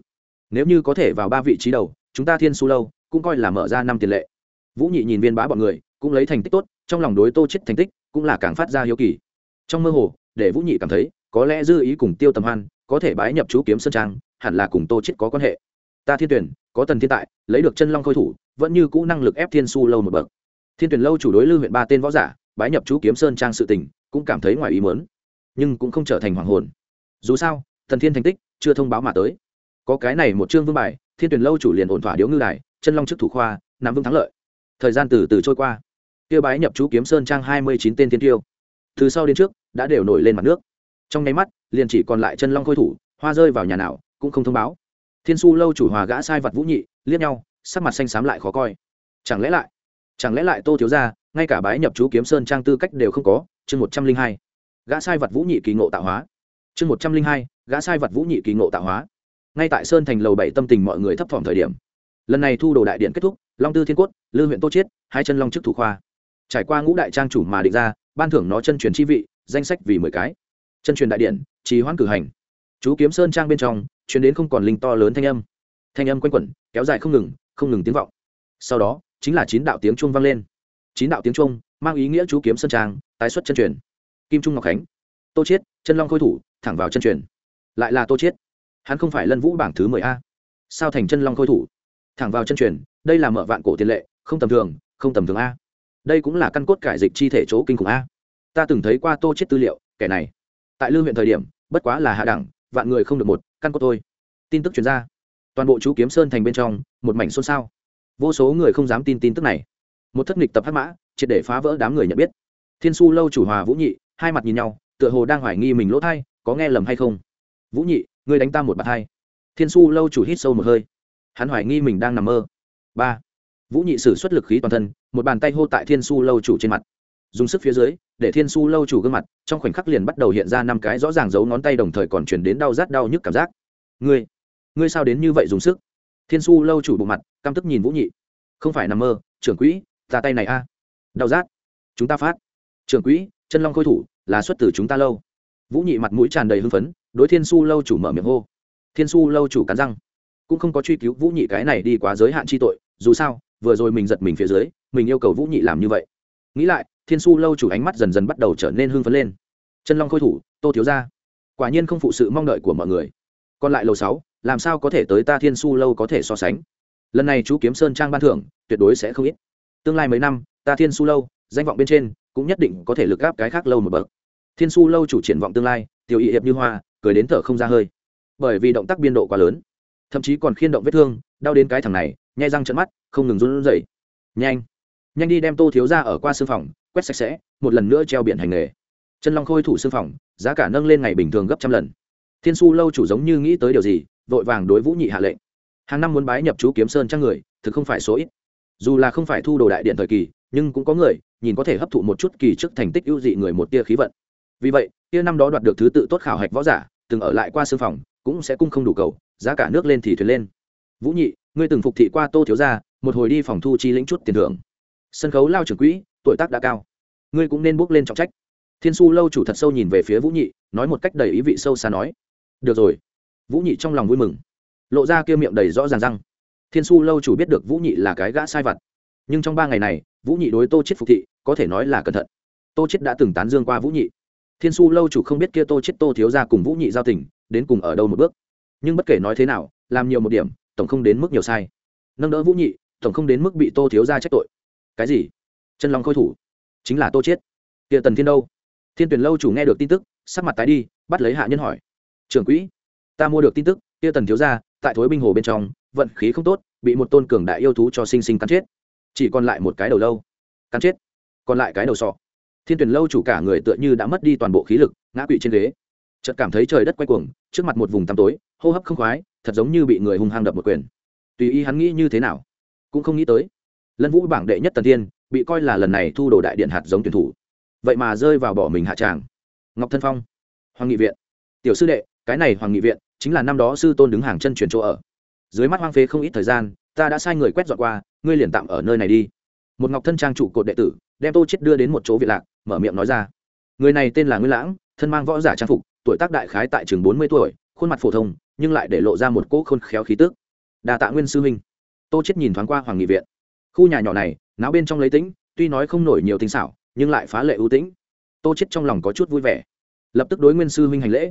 Nếu như có thể vào ba vị trí đầu, chúng ta thiên su lâu cũng coi là mở ra năm tiền lệ vũ nhị nhìn viên bá bọn người, cũng lấy thành tích tốt, trong lòng đối tô chết thành tích cũng là càng phát ra hiếu kỳ. Trong mơ hồ, để vũ nhị cảm thấy, có lẽ dư ý cùng tiêu tầm hoan, có thể bái nhập chú kiếm sơn trang, hẳn là cùng tô chết có quan hệ. Ta thiên tuyển, có tần thiên tại, lấy được chân long khôi thủ, vẫn như cũ năng lực ép thiên su lâu một bậc. Thiên tuyển lâu chủ đối lưu huyện ba tên võ giả, bái nhập chú kiếm sơn trang sự tình, cũng cảm thấy ngoài ý muốn, nhưng cũng không trở thành hoàng hồn. Dù sao thần thiên thành tích chưa thông báo mà tới. Có cái này một chương vương bài, thiên tuyển lâu chủ liền ổn thỏa điếu ngư đài, chân long chức thủ khoa, nắm vững thắng lợi thời gian từ từ trôi qua. Tiêu bái nhập chú kiếm sơn trang hai mươi chín tên thiên tiêu. Từ sau đến trước, đã đều nổi lên mặt nước. Trong nháy mắt, liền chỉ còn lại chân long khôi thủ, hoa rơi vào nhà nào, cũng không thông báo. Thiên su lâu chủ hòa gã sai vật vũ nhị, liếc nhau, sắc mặt xanh xám lại khó coi. Chẳng lẽ lại, chẳng lẽ lại tô thiếu ra ngay cả bái nhập chú kiếm sơn trang tư cách đều không có? Chương một trăm linh hai, gã sai vật vũ nhị kỳ ngộ tạo hóa. Chương một trăm linh hai, gã sai vật vũ nhị kỳ ngộ tạo hóa. Ngay tại sơn thành lầu bảy tâm tình mọi người thấp thỏm thời điểm lần này thu đồ đại điện kết thúc, long tư thiên cốt, lư huyện tô chiết, hai chân long chức thủ khoa. Trải qua ngũ đại trang chủ mà định ra, ban thưởng nó chân truyền chi vị, danh sách vì mười cái. Chân truyền đại điện, trì hoãn cử hành. Chú kiếm sơn trang bên trong chuyến đến không còn linh to lớn thanh âm. Thanh âm quanh quẩn, kéo dài không ngừng không ngừng tiếng vọng. Sau đó, chính là chín đạo tiếng chuông vang lên. Chín đạo tiếng chuông, mang ý nghĩa chú kiếm sơn trang, tái xuất chân truyền. Kim trung ngọc khánh, tô chiết, chân long khôi thủ, thẳng vào chân truyền. Lại là tô chiết. Hắn không phải lân vũ bảng thứ mười a. Sao thành chân long khôi thủ? Thẳng vào chân truyền, đây là mở vạn cổ tiền lệ, không tầm thường, không tầm thường a. Đây cũng là căn cốt cải dịch chi thể chỗ kinh khủng a. Ta từng thấy qua tô chết tư liệu, kẻ này. Tại lương huyện thời điểm, bất quá là hạ đẳng, vạn người không được một, căn cốt thôi. Tin tức chuyển ra. Toàn bộ chú kiếm sơn thành bên trong, một mảnh xôn xao. Vô số người không dám tin tin tức này. Một thất nghịch tập hắc mã, triệt để phá vỡ đám người nhận biết. Thiên su lâu chủ hòa vũ nhị, hai mặt nhìn nhau, tựa hồ đang hoài nghi mình lỗ thai, có nghe lầm hay không? Vũ nhị, ngươi đánh ta một bạt hai. Thiên su lâu chủ hít sâu một hơi hắn hoài nghi mình đang nằm mơ. Ba. Vũ nhị sử xuất lực khí toàn thân, một bàn tay hô tại thiên su lâu chủ trên mặt. Dùng sức phía dưới, để thiên su lâu chủ gương mặt, trong khoảnh khắc liền bắt đầu hiện ra năm cái rõ ràng giấu ngón tay đồng thời còn chuyển đến đau rát đau nhức cảm giác. Ngươi ngươi sao đến như vậy dùng sức? Thiên su lâu chủ bộ mặt, căm tức nhìn vũ nhị. Không phải nằm mơ, trưởng quỹ ra tay này a. Đau rát. Chúng ta phát. Trưởng quỹ, chân long khôi thủ, là xuất từ chúng ta lâu. Vũ nhị mặt mũi tràn đầy hưng phấn, đối thiên su lâu chủ mở miệng hô. Thiên su lâu chủ cắn răng cũng không có truy cứu vũ nhị cái này đi quá giới hạn chi tội, dù sao, vừa rồi mình giật mình phía dưới, mình yêu cầu vũ nhị làm như vậy. Nghĩ lại, thiên su lâu chủ ánh mắt dần dần bắt đầu trở nên hưng phấn lên. Chân long khôi thủ, tô thiếu ra quả nhiên không phụ sự mong đợi của mọi người. Còn lại lầu sáu, làm sao có thể tới ta thiên su lâu có thể so sánh? Lần này chú kiếm sơn trang ban thưởng, tuyệt đối sẽ không ít. Tương lai mấy năm, ta thiên su lâu, danh vọng bên trên, cũng nhất định có thể lực gáp cái khác lâu một bậc. Thiên su lâu chủ triển vọng tương lai, tiểu y hiệp như hoa, cười đến thở không ra hơi. Bởi vì động tác biên độ quá lớn thậm chí còn khiên động vết thương, đau đến cái thằng này nhai răng trận mắt, không ngừng run rẩy. Nhanh nhanh đi đem tô thiếu ra ở qua sư phòng, quét sạch sẽ, một lần nữa treo biển hành nghề. Chân long khôi thủ sư phòng, giá cả nâng lên ngày bình thường gấp trăm lần. Thiên su lâu chủ giống như nghĩ tới điều gì, vội vàng đối vũ nhị hạ lệnh. Hàng năm muốn bái nhập chú kiếm sơn trang người, thực không phải số ít. Dù là không phải thu đồ đại điện thời kỳ, nhưng cũng có người, nhìn có thể hấp thụ một chút kỳ trước thành tích ưu dị người một tia khí vận. Vì vậy tia năm đó đoạt được thứ tự tốt khảo hạch võ giả, từng ở lại qua sư phòng, cũng sẽ cung không đủ cầu giá cả nước lên thì thuyền lên. Vũ nhị, ngươi từng phục thị qua tô thiếu gia, một hồi đi phòng thu chi lĩnh chút tiền thưởng. Sân khấu lao trưởng quỹ, tuổi tác đã cao. Ngươi cũng nên bước lên trọng trách. Thiên su lâu chủ thật sâu nhìn về phía vũ nhị, nói một cách đầy ý vị sâu xa nói. Được rồi. Vũ nhị trong lòng vui mừng. Lộ ra kia miệng đầy rõ ràng răng. Thiên su lâu chủ biết được vũ nhị là cái gã sai vặt. Nhưng trong ba ngày này, vũ nhị đối tô chết phục thị, có thể nói là cẩn thận. Tô chết đã từng tán dương qua vũ nhị. Thiên su lâu chủ không biết kia tô chết tô thiếu ra cùng vũ nhị giao tình, đến cùng ở đâu một bước nhưng bất kể nói thế nào, làm nhiều một điểm, tổng không đến mức nhiều sai. Nâng đỡ vũ nhị, tổng không đến mức bị tô thiếu ra trách tội. Cái gì? Chân long khôi thủ? Chính là tô chết. Địa tần thiên đâu? Thiên tuyển lâu chủ nghe được tin tức, sắc mặt tái đi, bắt lấy hạ nhân hỏi. Trưởng quỹ, ta mua được tin tức địa tần thiếu ra tại thối binh hồ bên trong, vận khí không tốt, bị một tôn cường đại yêu thú cho sinh sinh cắn chết. Chỉ còn lại một cái đầu lâu. Cắn chết. Còn lại cái đầu sọ. Thiên tuyển lâu chủ cả người tựa như đã mất đi toàn bộ khí lực, ngã quỵ trên ghế chợt cảm thấy trời đất quay cuồng, trước mặt một vùng tăm tối, hô hấp không khoái, thật giống như bị người hung hăng đập một quyền. Tùy ý hắn nghĩ như thế nào, cũng không nghĩ tới. Lân vũ bảng đệ nhất tần thiên, bị coi là lần này thu đồ đại điện hạt giống tuyển thủ. Vậy mà rơi vào bỏ mình hạ tràng. Ngọc thân phong, hoàng nghị viện. Tiểu sư đệ, cái này hoàng nghị viện chính là năm đó sư tôn đứng hàng chân truyền chỗ ở. Dưới mắt hoang phế không ít thời gian, ta đã sai người quét dọn qua, ngươi liền tạm ở nơi này đi. Một ngọc thân trang trụ cột đệ tử, đem tô chết đưa đến một chỗ viện lạc, mở miệng nói ra. Người này tên là nguyên lãng, thân mang võ giả trang phục tuổi tác đại khái tại trường bốn mươi tuổi, khuôn mặt phổ thông, nhưng lại để lộ ra một cỗ khôn khéo khí tức. Đa tạ nguyên sư huynh. Tô chết nhìn thoáng qua hoàng nghị viện. Khu nhà nhỏ này, náo bên trong lấy tĩnh, tuy nói không nổi nhiều tinh xảo, nhưng lại phá lệ ưu tĩnh. Tô chết trong lòng có chút vui vẻ. Lập tức đối nguyên sư huynh hành lễ.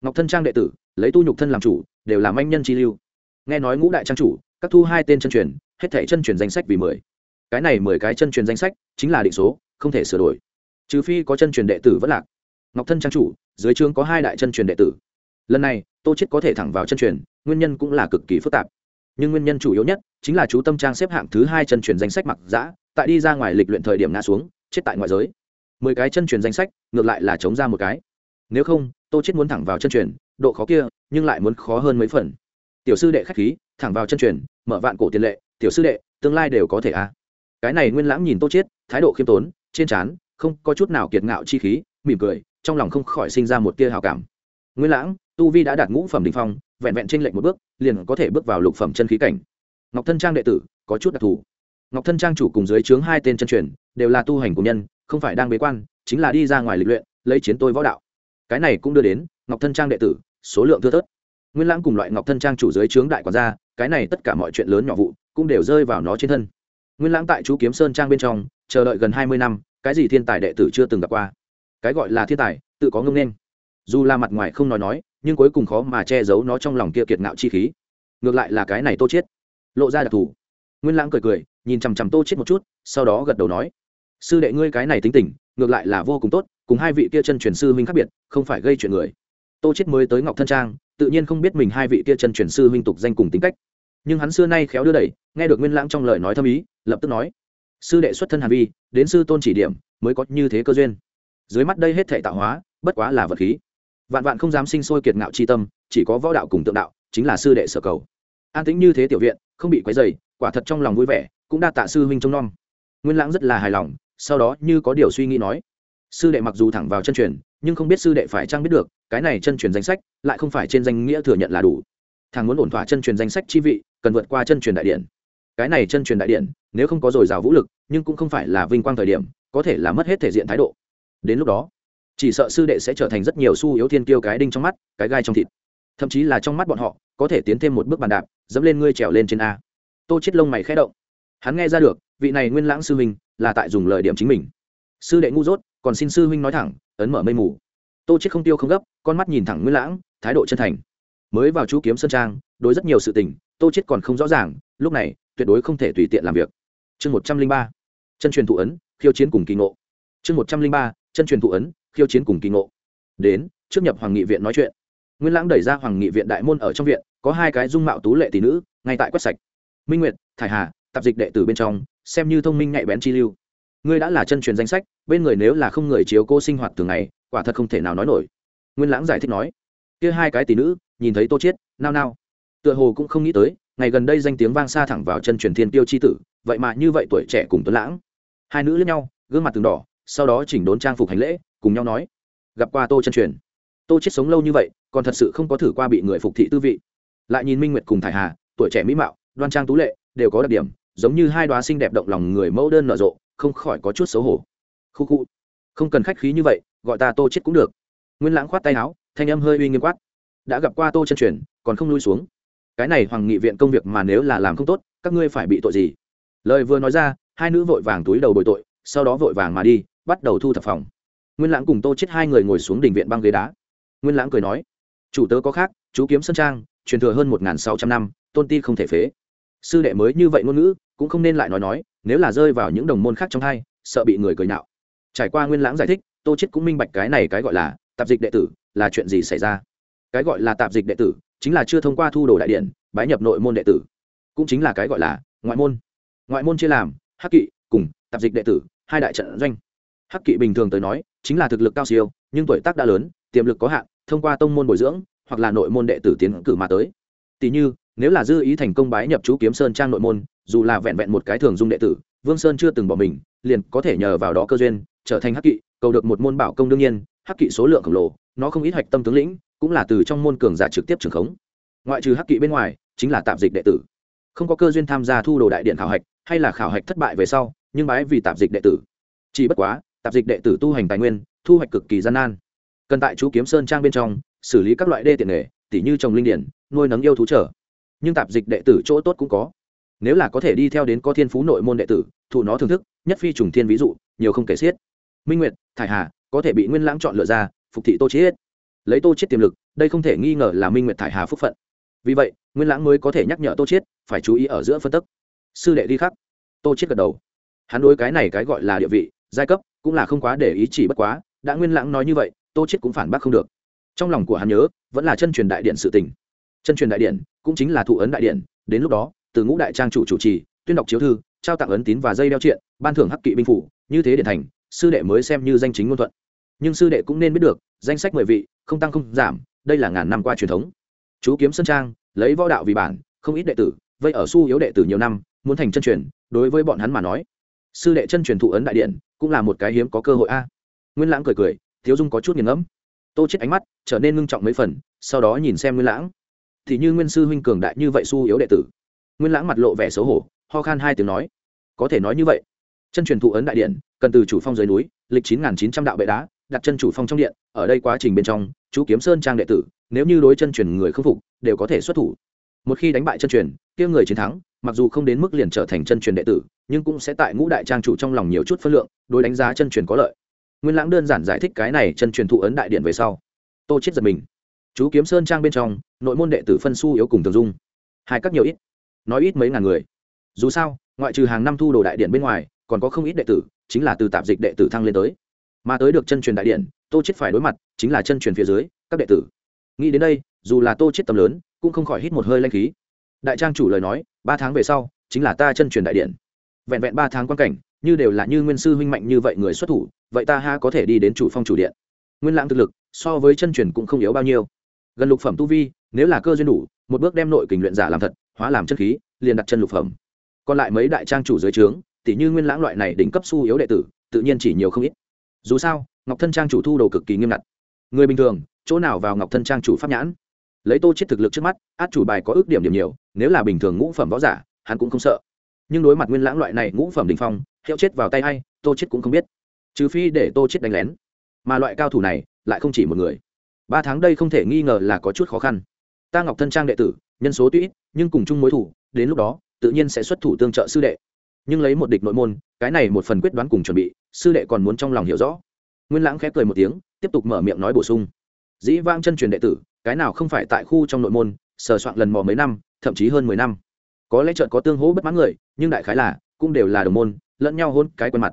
Ngọc thân trang đệ tử, lấy tu nhục thân làm chủ, đều là manh nhân chi lưu. Nghe nói ngũ đại trang chủ, các thu hai tên chân truyền, hết thảy chân truyền danh sách vì mười. Cái này mười cái chân truyền danh sách chính là định số, không thể sửa đổi. Trừ phi có chân truyền đệ tử vẫn lạc. Ngọc thân trang chủ dưới trướng có hai đại chân truyền đệ tử. Lần này, tô chết có thể thẳng vào chân truyền, nguyên nhân cũng là cực kỳ phức tạp. Nhưng nguyên nhân chủ yếu nhất chính là chú tâm trang xếp hạng thứ hai chân truyền danh sách mặc dã, tại đi ra ngoài lịch luyện thời điểm ngã xuống, chết tại ngoại giới. Mười cái chân truyền danh sách, ngược lại là chống ra một cái. Nếu không, tô chết muốn thẳng vào chân truyền, độ khó kia, nhưng lại muốn khó hơn mấy phần. Tiểu sư đệ khách khí, thẳng vào chân truyền, mở vạn cổ tiền lệ, tiểu sư đệ, tương lai đều có thể a à. cái này nguyên lãng nhìn tô chết thái độ khiêm tốn, trên trán, không có chút nào kiệt ngạo chi khí, mỉm cười trong lòng không khỏi sinh ra một tia hào cảm. Nguyên lãng, tu vi đã đạt ngũ phẩm đỉnh phong, vẹn vẹn trên lệnh một bước, liền có thể bước vào lục phẩm chân khí cảnh. Ngọc thân trang đệ tử, có chút đặc thù. Ngọc thân trang chủ cùng dưới trướng hai tên chân truyền, đều là tu hành của nhân, không phải đang bế quan, chính là đi ra ngoài lịch luyện, lấy chiến tôi võ đạo. Cái này cũng đưa đến, ngọc thân trang đệ tử, số lượng thưa thớt. Nguyên lãng cùng loại ngọc thân trang chủ dưới trướng đại quản gia, cái này tất cả mọi chuyện lớn nhỏ vụ, cũng đều rơi vào nó trên thân. Nguyên lãng tại chú kiếm sơn trang bên trong, chờ đợi gần hai mươi năm, cái gì thiên tài đệ tử chưa từng gặp qua cái gọi là thiên tài, tự có ngông nên dù là mặt ngoài không nói nói, nhưng cuối cùng khó mà che giấu nó trong lòng kia kiệt ngạo chi khí. Ngược lại là cái này tô chết lộ ra đặc thù. Nguyên lãng cười cười, nhìn chằm chằm tô chết một chút, sau đó gật đầu nói, sư đệ ngươi cái này tính tình, ngược lại là vô cùng tốt, cùng hai vị kia chân truyền sư huynh khác biệt, không phải gây chuyện người. Tô chết mới tới ngọc thân trang, tự nhiên không biết mình hai vị kia chân truyền sư huynh tục danh cùng tính cách. Nhưng hắn xưa nay khéo đưa đẩy, nghe được nguyên lãng trong lời nói thâm ý, lập tức nói, sư đệ xuất thân hàn vi, đến sư tôn chỉ điểm, mới có như thế cơ duyên dưới mắt đây hết thể tạo hóa, bất quá là vật khí. Vạn vạn không dám sinh sôi kiệt ngạo chi tâm, chỉ có võ đạo cùng tượng đạo, chính là sư đệ sở cầu. An tĩnh như thế tiểu viện, không bị quấy dày quả thật trong lòng vui vẻ, cũng đa tạ sư huynh trông nom. Nguyên lãng rất là hài lòng, sau đó như có điều suy nghĩ nói. Sư đệ mặc dù thẳng vào chân truyền, nhưng không biết sư đệ phải trang biết được, cái này chân truyền danh sách, lại không phải trên danh nghĩa thừa nhận là đủ. Thằng muốn ổn thỏa chân truyền danh sách chi vị, cần vượt qua chân truyền đại điện. Cái này chân truyền đại điện, nếu không có dồi dào vũ lực, nhưng cũng không phải là vinh quang thời điểm, có thể là mất hết thể diện thái độ đến lúc đó, chỉ sợ sư đệ sẽ trở thành rất nhiều xu yếu thiên kiêu cái đinh trong mắt, cái gai trong thịt. Thậm chí là trong mắt bọn họ, có thể tiến thêm một bước bàn đạp, dẫm lên ngươi trèo lên trên a. Tô chết lông mày khẽ động. Hắn nghe ra được, vị này nguyên lãng sư huynh là tại dùng lời điểm chính mình. Sư đệ ngu dốt, còn xin sư huynh nói thẳng, ấn mở mây mù. Tô chết không tiêu không gấp, con mắt nhìn thẳng nguyên lãng, thái độ chân thành. Mới vào chú kiếm sơn trang, đối rất nhiều sự tình, tô chết còn không rõ ràng, lúc này, tuyệt đối không thể tùy tiện làm việc. Chương một trăm linh ba, chân truyền thụ ấn, khiêu chiến cùng kỳ ngộ. Chương một trăm linh ba chân truyền thụ ấn, khiêu chiến cùng kỳ ngộ. Đến, trước nhập hoàng nghị viện nói chuyện. Nguyên lãng đẩy ra hoàng nghị viện đại môn ở trong viện, có hai cái dung mạo tú lệ tỷ nữ, ngay tại quét sạch. Minh nguyệt, thải hà, tạp dịch đệ tử bên trong, xem như thông minh nhạy bén chi lưu. Ngươi đã là chân truyền danh sách, bên người nếu là không người chiếu cô sinh hoạt thường ngày, quả thật không thể nào nói nổi. Nguyên lãng giải thích nói. Kia hai cái tỷ nữ, nhìn thấy tô chiết, nao nao. Tựa hồ cũng không nghĩ tới, ngày gần đây danh tiếng vang xa thẳng vào chân truyền thiên tiêu chi tử, vậy mà như vậy tuổi trẻ cùng tuấn lãng. Hai nữ lẫn nhau, gương mặt từng đỏ sau đó chỉnh đốn trang phục hành lễ, cùng nhau nói, gặp qua tô chân truyền. Tô chết sống lâu như vậy, còn thật sự không có thử qua bị người phục thị tư vị. Lại nhìn minh nguyệt cùng thải hà, tuổi trẻ mỹ mạo, đoan trang tú lệ, đều có đặc điểm, giống như hai đoá xinh đẹp động lòng người mẫu đơn nở rộ, không khỏi có chút xấu hổ. Khu khu. Không cần khách khí như vậy, gọi ta tô chết cũng được. Nguyên lãng khoát tay áo, thanh âm hơi uy nghiêm quát. Đã gặp qua tô chân truyền, còn không lui xuống. Cái này hoàng nghị viện công việc mà nếu là làm không tốt, các ngươi phải bị tội gì? Lời vừa nói ra, hai nữ vội vàng túi đầu bồi tội, sau đó vội vàng mà đi bắt đầu thu thập phòng. Nguyên lãng cùng tô chết hai người ngồi xuống đỉnh viện băng ghế đá. Nguyên lãng cười nói, chủ tớ có khác, chú kiếm sân trang, truyền thừa hơn một sáu trăm năm, tôn ti không thể phế. Sư đệ mới như vậy ngôn ngữ, cũng không nên lại nói nói, nếu là rơi vào những đồng môn khác trong hai, sợ bị người cười nhạo trải qua nguyên lãng giải thích, tô chết cũng minh bạch cái này cái gọi là tạp dịch đệ tử là chuyện gì xảy ra. Cái gọi là tạp dịch đệ tử chính là chưa thông qua thu đồ đại điện, bái nhập nội môn đệ tử. Cũng chính là cái gọi là ngoại môn. Ngoại môn chia làm, hắc kỵ cùng tạp dịch đệ tử, hai đại trận doanh hắc kỵ bình thường tới nói, chính là thực lực cao siêu, nhưng tuổi tác đã lớn, tiềm lực có hạn, thông qua tông môn bồi dưỡng, hoặc là nội môn đệ tử tiến cử mà tới. Tỷ như, nếu là dư ý thành công bái nhập chú kiếm sơn trang nội môn, dù là vẹn vẹn một cái thường dung đệ tử, vương sơn chưa từng bỏ mình, liền có thể nhờ vào đó cơ duyên, trở thành hắc kỵ, cầu được một môn bảo công đương nhiên, hắc kỵ số lượng khổng lồ, nó không ít hạch tâm tướng lĩnh, cũng là từ trong môn cường giả trực tiếp trường khống. Ngoại trừ hắc kỵ bên ngoài, chính là tạp dịch đệ tử. Không có cơ duyên tham gia thu đồ đại điện khảo hạch, hay là khảo hạch thất bại về sau, nhưng bái vì tạp dịch đệ tử. Chỉ bất quá tạp dịch đệ tử tu hành tài nguyên thu hoạch cực kỳ gian nan. Cần tại chú kiếm sơn trang bên trong xử lý các loại đê tiện nghề tỉ như trồng linh điển nuôi nấng yêu thú trở. Nhưng tạp dịch đệ tử chỗ tốt cũng có. Nếu là có thể đi theo đến có thiên phú nội môn đệ tử thụ nó thưởng thức nhất phi trùng thiên ví dụ nhiều không kể xiết. Minh nguyệt thải hà có thể bị nguyên lãng chọn lựa ra phục thị tô chết, lấy tô chết tiềm lực đây không thể nghi ngờ là minh nguyệt thải hà phúc phận. Vì vậy nguyên lãng mới có thể nhắc nhở tô chết phải chú ý ở giữa phân tức. Sư đệ đi khắc. Tô chết gật đầu. Hắn đối cái này cái gọi là địa vị giai cấp cũng là không quá để ý chỉ bất quá, đã nguyên lãng nói như vậy, tô chiết cũng phản bác không được. Trong lòng của hắn nhớ, vẫn là chân truyền đại điện sự tình. Chân truyền đại điện cũng chính là thụ ấn đại điện, đến lúc đó, từ ngũ đại trang chủ chủ trì, tuyên đọc chiếu thư, trao tặng ấn tín và dây đeo triện, ban thưởng hắc kỵ binh phủ, như thế điện thành, sư đệ mới xem như danh chính ngôn thuận. Nhưng sư đệ cũng nên biết được, danh sách mười vị, không tăng không giảm, đây là ngàn năm qua truyền thống. Chú kiếm sơn trang, lấy võ đạo vì bản, không ít đệ tử, vây ở su yếu đệ tử nhiều năm, muốn thành chân truyền, đối với bọn hắn mà nói, sư đệ chân truyền thụ ấn đại điện cũng là một cái hiếm có cơ hội a. À. Nguyên lãng cười cười, thiếu dung có chút nghiền ngẫm. Tô chết ánh mắt trở nên ngưng trọng mấy phần, sau đó nhìn xem nguyên lãng. Thì như nguyên sư huynh cường đại như vậy su yếu đệ tử. Nguyên lãng mặt lộ vẻ xấu hổ, ho khan hai tiếng nói, có thể nói như vậy. Chân truyền thụ ấn đại điện, cần từ chủ phong dưới núi, lịch chín nghìn chín trăm đạo bệ đá, đặt chân chủ phong trong điện, ở đây quá trình bên trong, chú kiếm sơn trang đệ tử, nếu như đối chân truyền người không phục, đều có thể xuất thủ. Một khi đánh bại chân truyền, kia người chiến thắng, mặc dù không đến mức liền trở thành chân truyền đệ tử nhưng cũng sẽ tại ngũ đại trang chủ trong lòng nhiều chút phân lượng, đối đánh giá chân truyền có lợi. Nguyên lãng đơn giản giải thích cái này chân truyền thụ ấn đại điện về sau. Tô chết giật mình. Chú kiếm sơn trang bên trong, nội môn đệ tử phân su yếu cùng tường dung. Hai các nhiều ít. Nói ít mấy ngàn người. Dù sao, ngoại trừ hàng năm thu đồ đại điện bên ngoài, còn có không ít đệ tử, chính là từ tạp dịch đệ tử thăng lên tới. Mà tới được chân truyền đại điện, tô chết phải đối mặt chính là chân truyền phía dưới, các đệ tử. Nghĩ đến đây, dù là tô chết tầm lớn, cũng không khỏi hít một hơi lanh khí. Đại trang chủ lời nói, ba tháng về sau, chính là ta chân truyền đại điện vẹn vẹn ba tháng quan cảnh, như đều là như nguyên sư huynh mạnh như vậy người xuất thủ, vậy ta ha có thể đi đến chủ phong chủ điện. Nguyên lãng thực lực, so với chân truyền cũng không yếu bao nhiêu. Gần lục phẩm tu vi, nếu là cơ duyên đủ, một bước đem nội kình luyện giả làm thật, hóa làm chân khí, liền đặt chân lục phẩm. Còn lại mấy đại trang chủ dưới trướng tỷ như nguyên lãng loại này đỉnh cấp su yếu đệ tử, tự nhiên chỉ nhiều không ít. Dù sao, ngọc thân trang chủ thu đồ cực kỳ nghiêm ngặt. Người bình thường, chỗ nào vào ngọc thân trang chủ pháp nhãn? Lấy tô chết thực lực trước mắt, át chủ bài có ước điểm điểm nhiều, nếu là bình thường ngũ phẩm võ giả, hắn cũng không sợ nhưng đối mặt nguyên lãng loại này ngũ phẩm đình phong hiệu chết vào tay hay tô chết cũng không biết. Trừ phi để tô chết đánh lén. Mà loại cao thủ này lại không chỉ một người. Ba tháng đây không thể nghi ngờ là có chút khó khăn. Ta ngọc thân trang đệ tử, nhân số tuy ít, nhưng cùng chung mối thủ, đến lúc đó, tự nhiên sẽ xuất thủ tương trợ sư đệ. Nhưng lấy một địch nội môn, cái này một phần quyết đoán cùng chuẩn bị, sư đệ còn muốn trong lòng hiểu rõ. Nguyên lãng khẽ cười một tiếng, tiếp tục mở miệng nói bổ sung. Dĩ vang chân truyền đệ tử, cái nào không phải tại khu trong nội môn, sờ soạn lần mò mấy năm, thậm chí hơn mười năm có lẽ chợt có tương hỗ bất mãn người, nhưng đại khái là, cũng đều là đồng môn, lẫn nhau hôn cái quen mặt.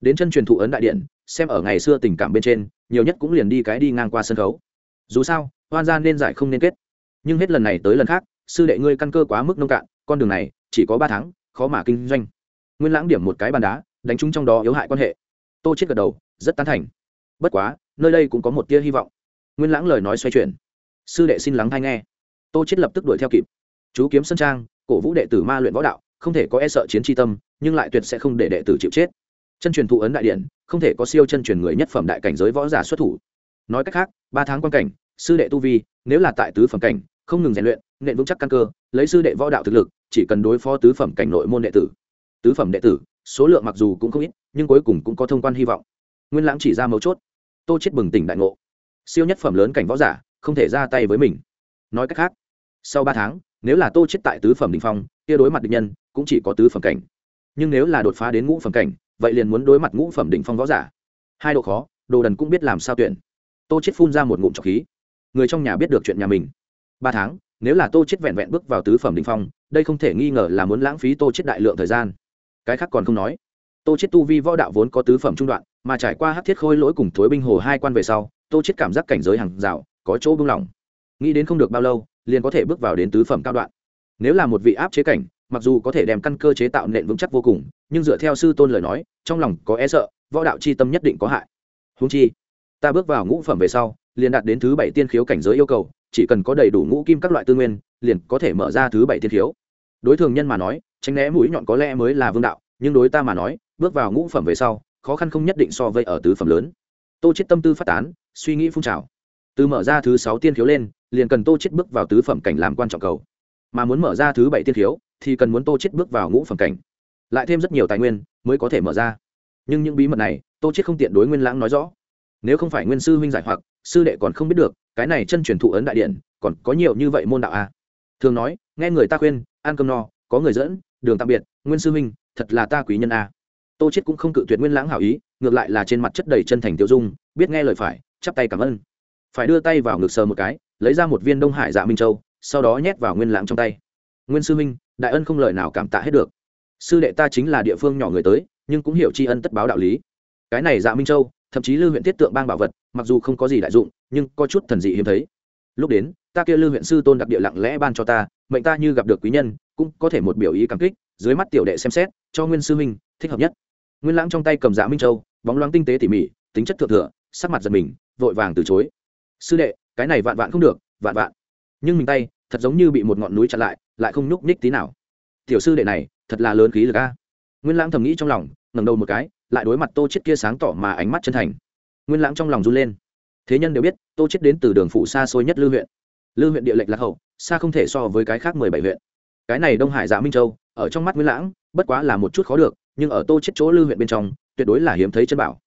Đến chân truyền thụ ấn đại điện, xem ở ngày xưa tình cảm bên trên, nhiều nhất cũng liền đi cái đi ngang qua sân khấu. Dù sao, hoan gia nên giải không nên kết. Nhưng hết lần này tới lần khác, sư đệ ngươi căn cơ quá mức nông cạn, con đường này, chỉ có ba tháng, khó mà kinh doanh. Nguyên lãng điểm một cái bàn đá, đánh trúng trong đó yếu hại quan hệ. Tô chết gật đầu, rất tán thành. Bất quá, nơi đây cũng có một tia hy vọng. Nguyên lãng lời nói xoay chuyển. Sư đệ xin lắng hay nghe. Tô chết lập tức đuổi theo kịp. Chú kiếm sân trang cổ vũ đệ tử ma luyện võ đạo, không thể có e sợ chiến tri tâm, nhưng lại tuyệt sẽ không để đệ tử chịu chết. Chân truyền thụ ấn đại điện, không thể có siêu chân truyền người nhất phẩm đại cảnh giới võ giả xuất thủ. Nói cách khác, ba tháng quan cảnh, sư đệ tu vi, nếu là tại tứ phẩm cảnh, không ngừng rèn luyện, nện vững chắc căn cơ, lấy sư đệ võ đạo thực lực, chỉ cần đối phó tứ phẩm cảnh nội môn đệ tử. Tứ phẩm đệ tử, số lượng mặc dù cũng không ít, nhưng cuối cùng cũng có thông quan hy vọng. Nguyên lãng chỉ ra mấu chốt. Tô chết bừng tỉnh đại ngộ. Siêu nhất phẩm lớn cảnh võ giả, không thể ra tay với mình. Nói cách khác, sau ba tháng nếu là tô chết tại tứ phẩm đỉnh phong, kia đối mặt địch nhân cũng chỉ có tứ phẩm cảnh. Nhưng nếu là đột phá đến ngũ phẩm cảnh, vậy liền muốn đối mặt ngũ phẩm đỉnh phong võ giả. Hai độ khó, đồ đần cũng biết làm sao tuyển. Tô chết phun ra một ngụm trọc khí. Người trong nhà biết được chuyện nhà mình. Ba tháng, nếu là tô chết vẹn vẹn bước vào tứ phẩm đỉnh phong, đây không thể nghi ngờ là muốn lãng phí tô chết đại lượng thời gian. Cái khác còn không nói. Tô chết tu vi võ đạo vốn có tứ phẩm trung đoạn, mà trải qua hắc thiết khôi lỗi cùng thối binh hồ hai quan về sau, tô chết cảm giác cảnh giới hàng rào, có chỗ buông lỏng. Nghĩ đến không được bao lâu liền có thể bước vào đến tứ phẩm cao đoạn. Nếu là một vị áp chế cảnh, mặc dù có thể đem căn cơ chế tạo nền vững chắc vô cùng, nhưng dựa theo sư tôn lời nói, trong lòng có e sợ, võ đạo chi tâm nhất định có hại. Húng chi, ta bước vào ngũ phẩm về sau, liền đạt đến thứ bảy tiên khiếu cảnh giới yêu cầu, chỉ cần có đầy đủ ngũ kim các loại tư nguyên, liền có thể mở ra thứ bảy tiên khiếu. Đối thường nhân mà nói, tránh né mũi nhọn có lẽ mới là vương đạo, nhưng đối ta mà nói, bước vào ngũ phẩm về sau, khó khăn không nhất định so với ở tứ phẩm lớn. Tô chết tâm tư phát tán, suy nghĩ phun trào từ mở ra thứ sáu tiên khiếu lên, liền cần tô chết bước vào tứ phẩm cảnh làm quan trọng cầu. Mà muốn mở ra thứ bảy tiên khiếu, thì cần muốn tô chết bước vào ngũ phẩm cảnh. Lại thêm rất nhiều tài nguyên mới có thể mở ra. Nhưng những bí mật này, tô chết không tiện đối nguyên lãng nói rõ. Nếu không phải nguyên sư huynh giải hoặc, sư đệ còn không biết được, cái này chân truyền thụ ấn đại điện, còn có nhiều như vậy môn đạo à. thường nói, nghe người ta khuyên, ăn cơm no, có người dẫn, đường tạm biệt, nguyên sư huynh, thật là ta quý nhân à. tô chết cũng không cự tuyệt nguyên lãng hảo ý, ngược lại là trên mặt chất đầy chân thành tiêu dung, biết nghe lời phải, chắp tay cảm ơn phải đưa tay vào ngực sờ một cái lấy ra một viên đông hải dạ minh châu sau đó nhét vào nguyên lãng trong tay. Nguyên sư Minh, đại ân không lời nào cảm tạ hết được. Sư đệ ta chính là địa phương nhỏ người tới nhưng cũng hiểu tri ân tất báo đạo lý. Cái này dạ minh châu thậm chí lưu huyện tiết tượng bang bảo vật mặc dù không có gì đại dụng nhưng có chút thần dị hiếm thấy. Lúc đến ta kia lưu huyện sư tôn đặc địa lặng lẽ ban cho ta mệnh ta như gặp được quý nhân cũng có thể một biểu ý cảm kích dưới mắt tiểu đệ xem xét cho nguyên sư huynh thích hợp nhất. Nguyên lãng trong tay cầm dạ minh châu bóng loáng tinh tế tỉ mỉ tính chất thượng thừa sắc mặt giật mình vội vàng từ chối sư đệ, cái này vạn vạn không được, vạn vạn. Nhưng mình tay, thật giống như bị một ngọn núi chặn lại lại không nhúc nhích tí nào. Tiểu sư đệ này, thật là lớn khí lực a. Nguyên lãng thầm nghĩ trong lòng, ngẩng đầu một cái, lại đối mặt tô chết kia sáng tỏ mà ánh mắt chân thành. Nguyên lãng trong lòng run lên. Thế nhân đều biết, tô chết đến từ đường phủ xa xôi nhất lư huyện. Lư huyện địa lệch lạc hậu, xa không thể so với cái khác mười bảy huyện. Cái này đông hải dạ minh châu, ở trong mắt nguyên lãng, bất quá là một chút khó được, nhưng ở tô chết chỗ lư huyện bên trong, tuyệt đối là hiếm thấy chân bảo.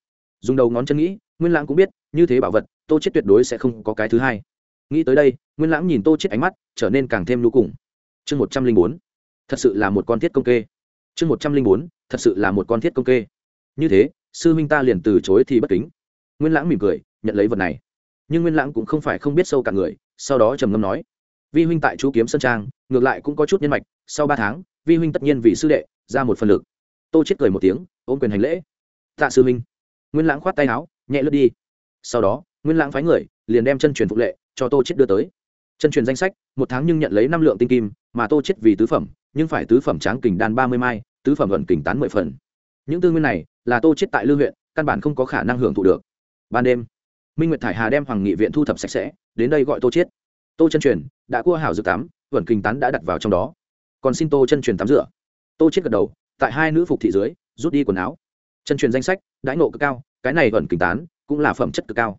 Dùng đầu ngón chân nghĩ, nguyên lãng cũng biết, như thế bảo vật tô chết tuyệt đối sẽ không có cái thứ hai. Nghĩ tới đây, nguyên lãng nhìn tô chết ánh mắt, trở nên càng thêm lưu cùng. Chương một trăm linh bốn, thật sự là một con thiết công kê. Chương một trăm linh bốn, thật sự là một con thiết công kê. Như thế, sư huynh ta liền từ chối thì bất kính. Nguyên lãng mỉm cười, nhận lấy vật này. Nhưng nguyên lãng cũng không phải không biết sâu cả người, sau đó trầm ngâm nói, vi huynh tại chú kiếm sơn trang, ngược lại cũng có chút nhân mạch, sau ba tháng, vi huynh tất nhiên vì sư đệ, ra một phần lực. Tô chết cười một tiếng, ôm quyền hành lễ. Tạ sư huynh. Nguyên lãng khoát tay áo, nhẹ lướt đi. Sau đó nguyên lãng phái người liền đem chân truyền phục lệ cho tô chết đưa tới. Chân truyền danh sách, một tháng nhưng nhận lấy năm lượng tinh kim, mà tô chết vì tứ phẩm, nhưng phải tứ phẩm tráng kình đan ba mươi mai, tứ phẩm luận kình tán mười phần. Những tư nguyên này là tô chết tại lưu huyện, căn bản không có khả năng hưởng thụ được. Ban đêm, minh nguyệt thải hà đem hoàng nghị viện thu thập sạch sẽ, đến đây gọi tô chết. Tô chân truyền đã cua hảo dược tắm luận kình tán đã đặt vào trong đó. Còn xin tô chân truyền tắm rửa. Tô chết gật đầu, tại hai nữ phục thị dưới, rút đi quần áo. Chân truyền danh sách, đãi nộ cực cao, cái này luận kình tán cũng là phẩm chất cực cao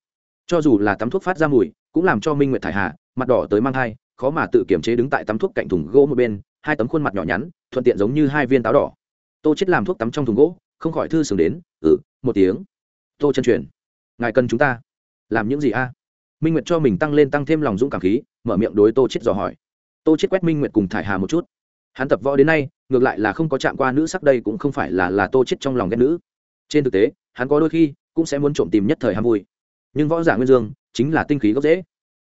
cho dù là tắm thuốc phát ra mùi, cũng làm cho minh nguyệt thải hà, mặt đỏ tới mang thai, khó mà tự kiểm chế đứng tại tắm thuốc cạnh thùng gỗ một bên, hai tấm khuôn mặt nhỏ nhắn, thuận tiện giống như hai viên táo đỏ. Tô chết làm thuốc tắm trong thùng gỗ, không khỏi thư sướng đến ừ một tiếng. Tô chân truyền, ngài cần chúng ta. Làm những gì a? Minh nguyệt cho mình tăng lên tăng thêm lòng dũng cảm khí, mở miệng đối tô chết dò hỏi. Tô chết quét minh nguyệt cùng thải hà một chút. Hắn tập võ đến nay, ngược lại là không có chạm qua nữ sắc đây cũng không phải là là tô chết trong lòng ghét nữ. Trên thực tế, hắn có đôi khi cũng sẽ muốn trộm tìm nhất thời ham vui nhưng võ giả nguyên dương chính là tinh khí gốc dễ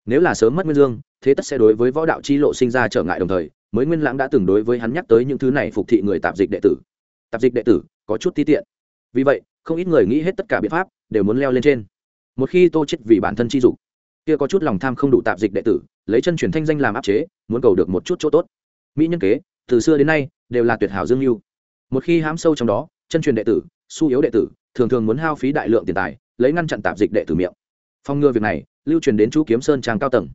nếu là sớm mất nguyên dương, thế tất sẽ đối với võ đạo chi lộ sinh ra trở ngại đồng thời, mới nguyên lãng đã từng đối với hắn nhắc tới những thứ này phục thị người tạp dịch đệ tử. Tạp dịch đệ tử, có chút ti tiện. Vì vậy, không ít người nghĩ hết tất cả biện pháp, đều muốn leo lên trên. Một khi tô chết vì bản thân chi dục, kia có chút lòng tham không đủ tạp dịch đệ tử, lấy chân truyền thanh danh làm áp chế, muốn cầu được một chút chỗ tốt. Mỹ nhân kế, từ xưa đến nay, đều là tuyệt hảo dương lưu một khi hám sâu trong đó, chân truyền đệ tử, su yếu đệ tử, thường thường muốn hao phí đại lượng tiền tài lấy ngăn chặn tạp dịch đệ tử miệng. Phong ngừa việc này, lưu truyền đến chú kiếm sơn trang cao tầng.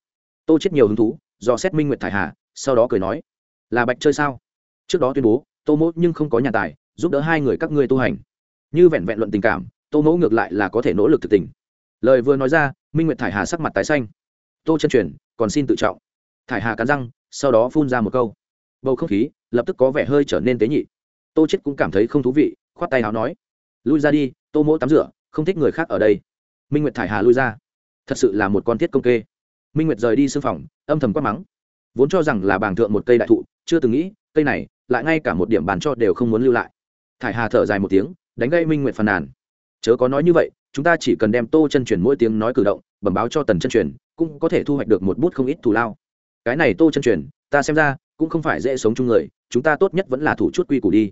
Tô chết nhiều hứng thú, do xét minh nguyệt thải hà, sau đó cười nói, là bạch chơi sao? Trước đó tuyên bố, tô mỗ nhưng không có nhà tài, giúp đỡ hai người các ngươi tu hành. Như vẹn vẹn luận tình cảm, tô mỗ ngược lại là có thể nỗ lực thực tình. Lời vừa nói ra, minh nguyệt thải hà sắc mặt tái xanh. Tô chân truyền, còn xin tự trọng. Thải hà cắn răng, sau đó phun ra một câu. Bầu không khí lập tức có vẻ hơi trở nên tế nhị. Tô chết cũng cảm thấy không thú vị, khoát tay áo nói, lui ra đi, tô mỗ tắm rửa không thích người khác ở đây. Minh nguyệt thải hà lui ra. Thật sự là một con thiết công kê. Minh nguyệt rời đi xương phòng, âm thầm quát mắng. Vốn cho rằng là bàng thượng một cây đại thụ, chưa từng nghĩ, cây này, lại ngay cả một điểm bàn cho đều không muốn lưu lại. Thải hà thở dài một tiếng, đánh gây minh nguyệt phàn nàn. Chớ có nói như vậy, chúng ta chỉ cần đem tô chân truyền mỗi tiếng nói cử động, bẩm báo cho tần chân truyền, cũng có thể thu hoạch được một bút không ít thù lao. Cái này tô chân truyền, ta xem ra, cũng không phải dễ sống chung người, chúng ta tốt nhất vẫn là thủ chút quy củ đi.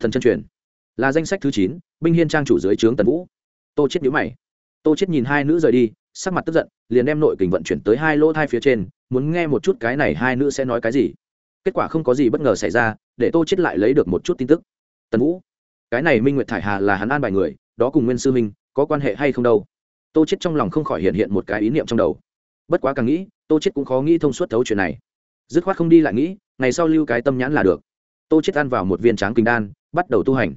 Thần chân truyền, là danh sách thứ chín, binh hiên trang chủ dưới trướng tần vũ tô chết nhíu mày. Tô chết nhìn hai nữ rời đi, sắc mặt tức giận, liền đem nội kình vận chuyển tới hai lỗ thai phía trên, muốn nghe một chút cái này hai nữ sẽ nói cái gì. Kết quả không có gì bất ngờ xảy ra, để tô chết lại lấy được một chút tin tức. Tần vũ, cái này minh nguyệt thải hà là hắn an bài người, đó cùng nguyên sư minh, có quan hệ hay không đâu? Tô chết trong lòng không khỏi hiện hiện một cái ý niệm trong đầu. Bất quá càng nghĩ, tô chết cũng khó nghĩ thông suốt thấu chuyện này. Dứt khoát không đi lại nghĩ, ngày sau lưu cái tâm nhãn là được. Tô chết ăn vào một viên tráng kinh đan, bắt đầu tu hành.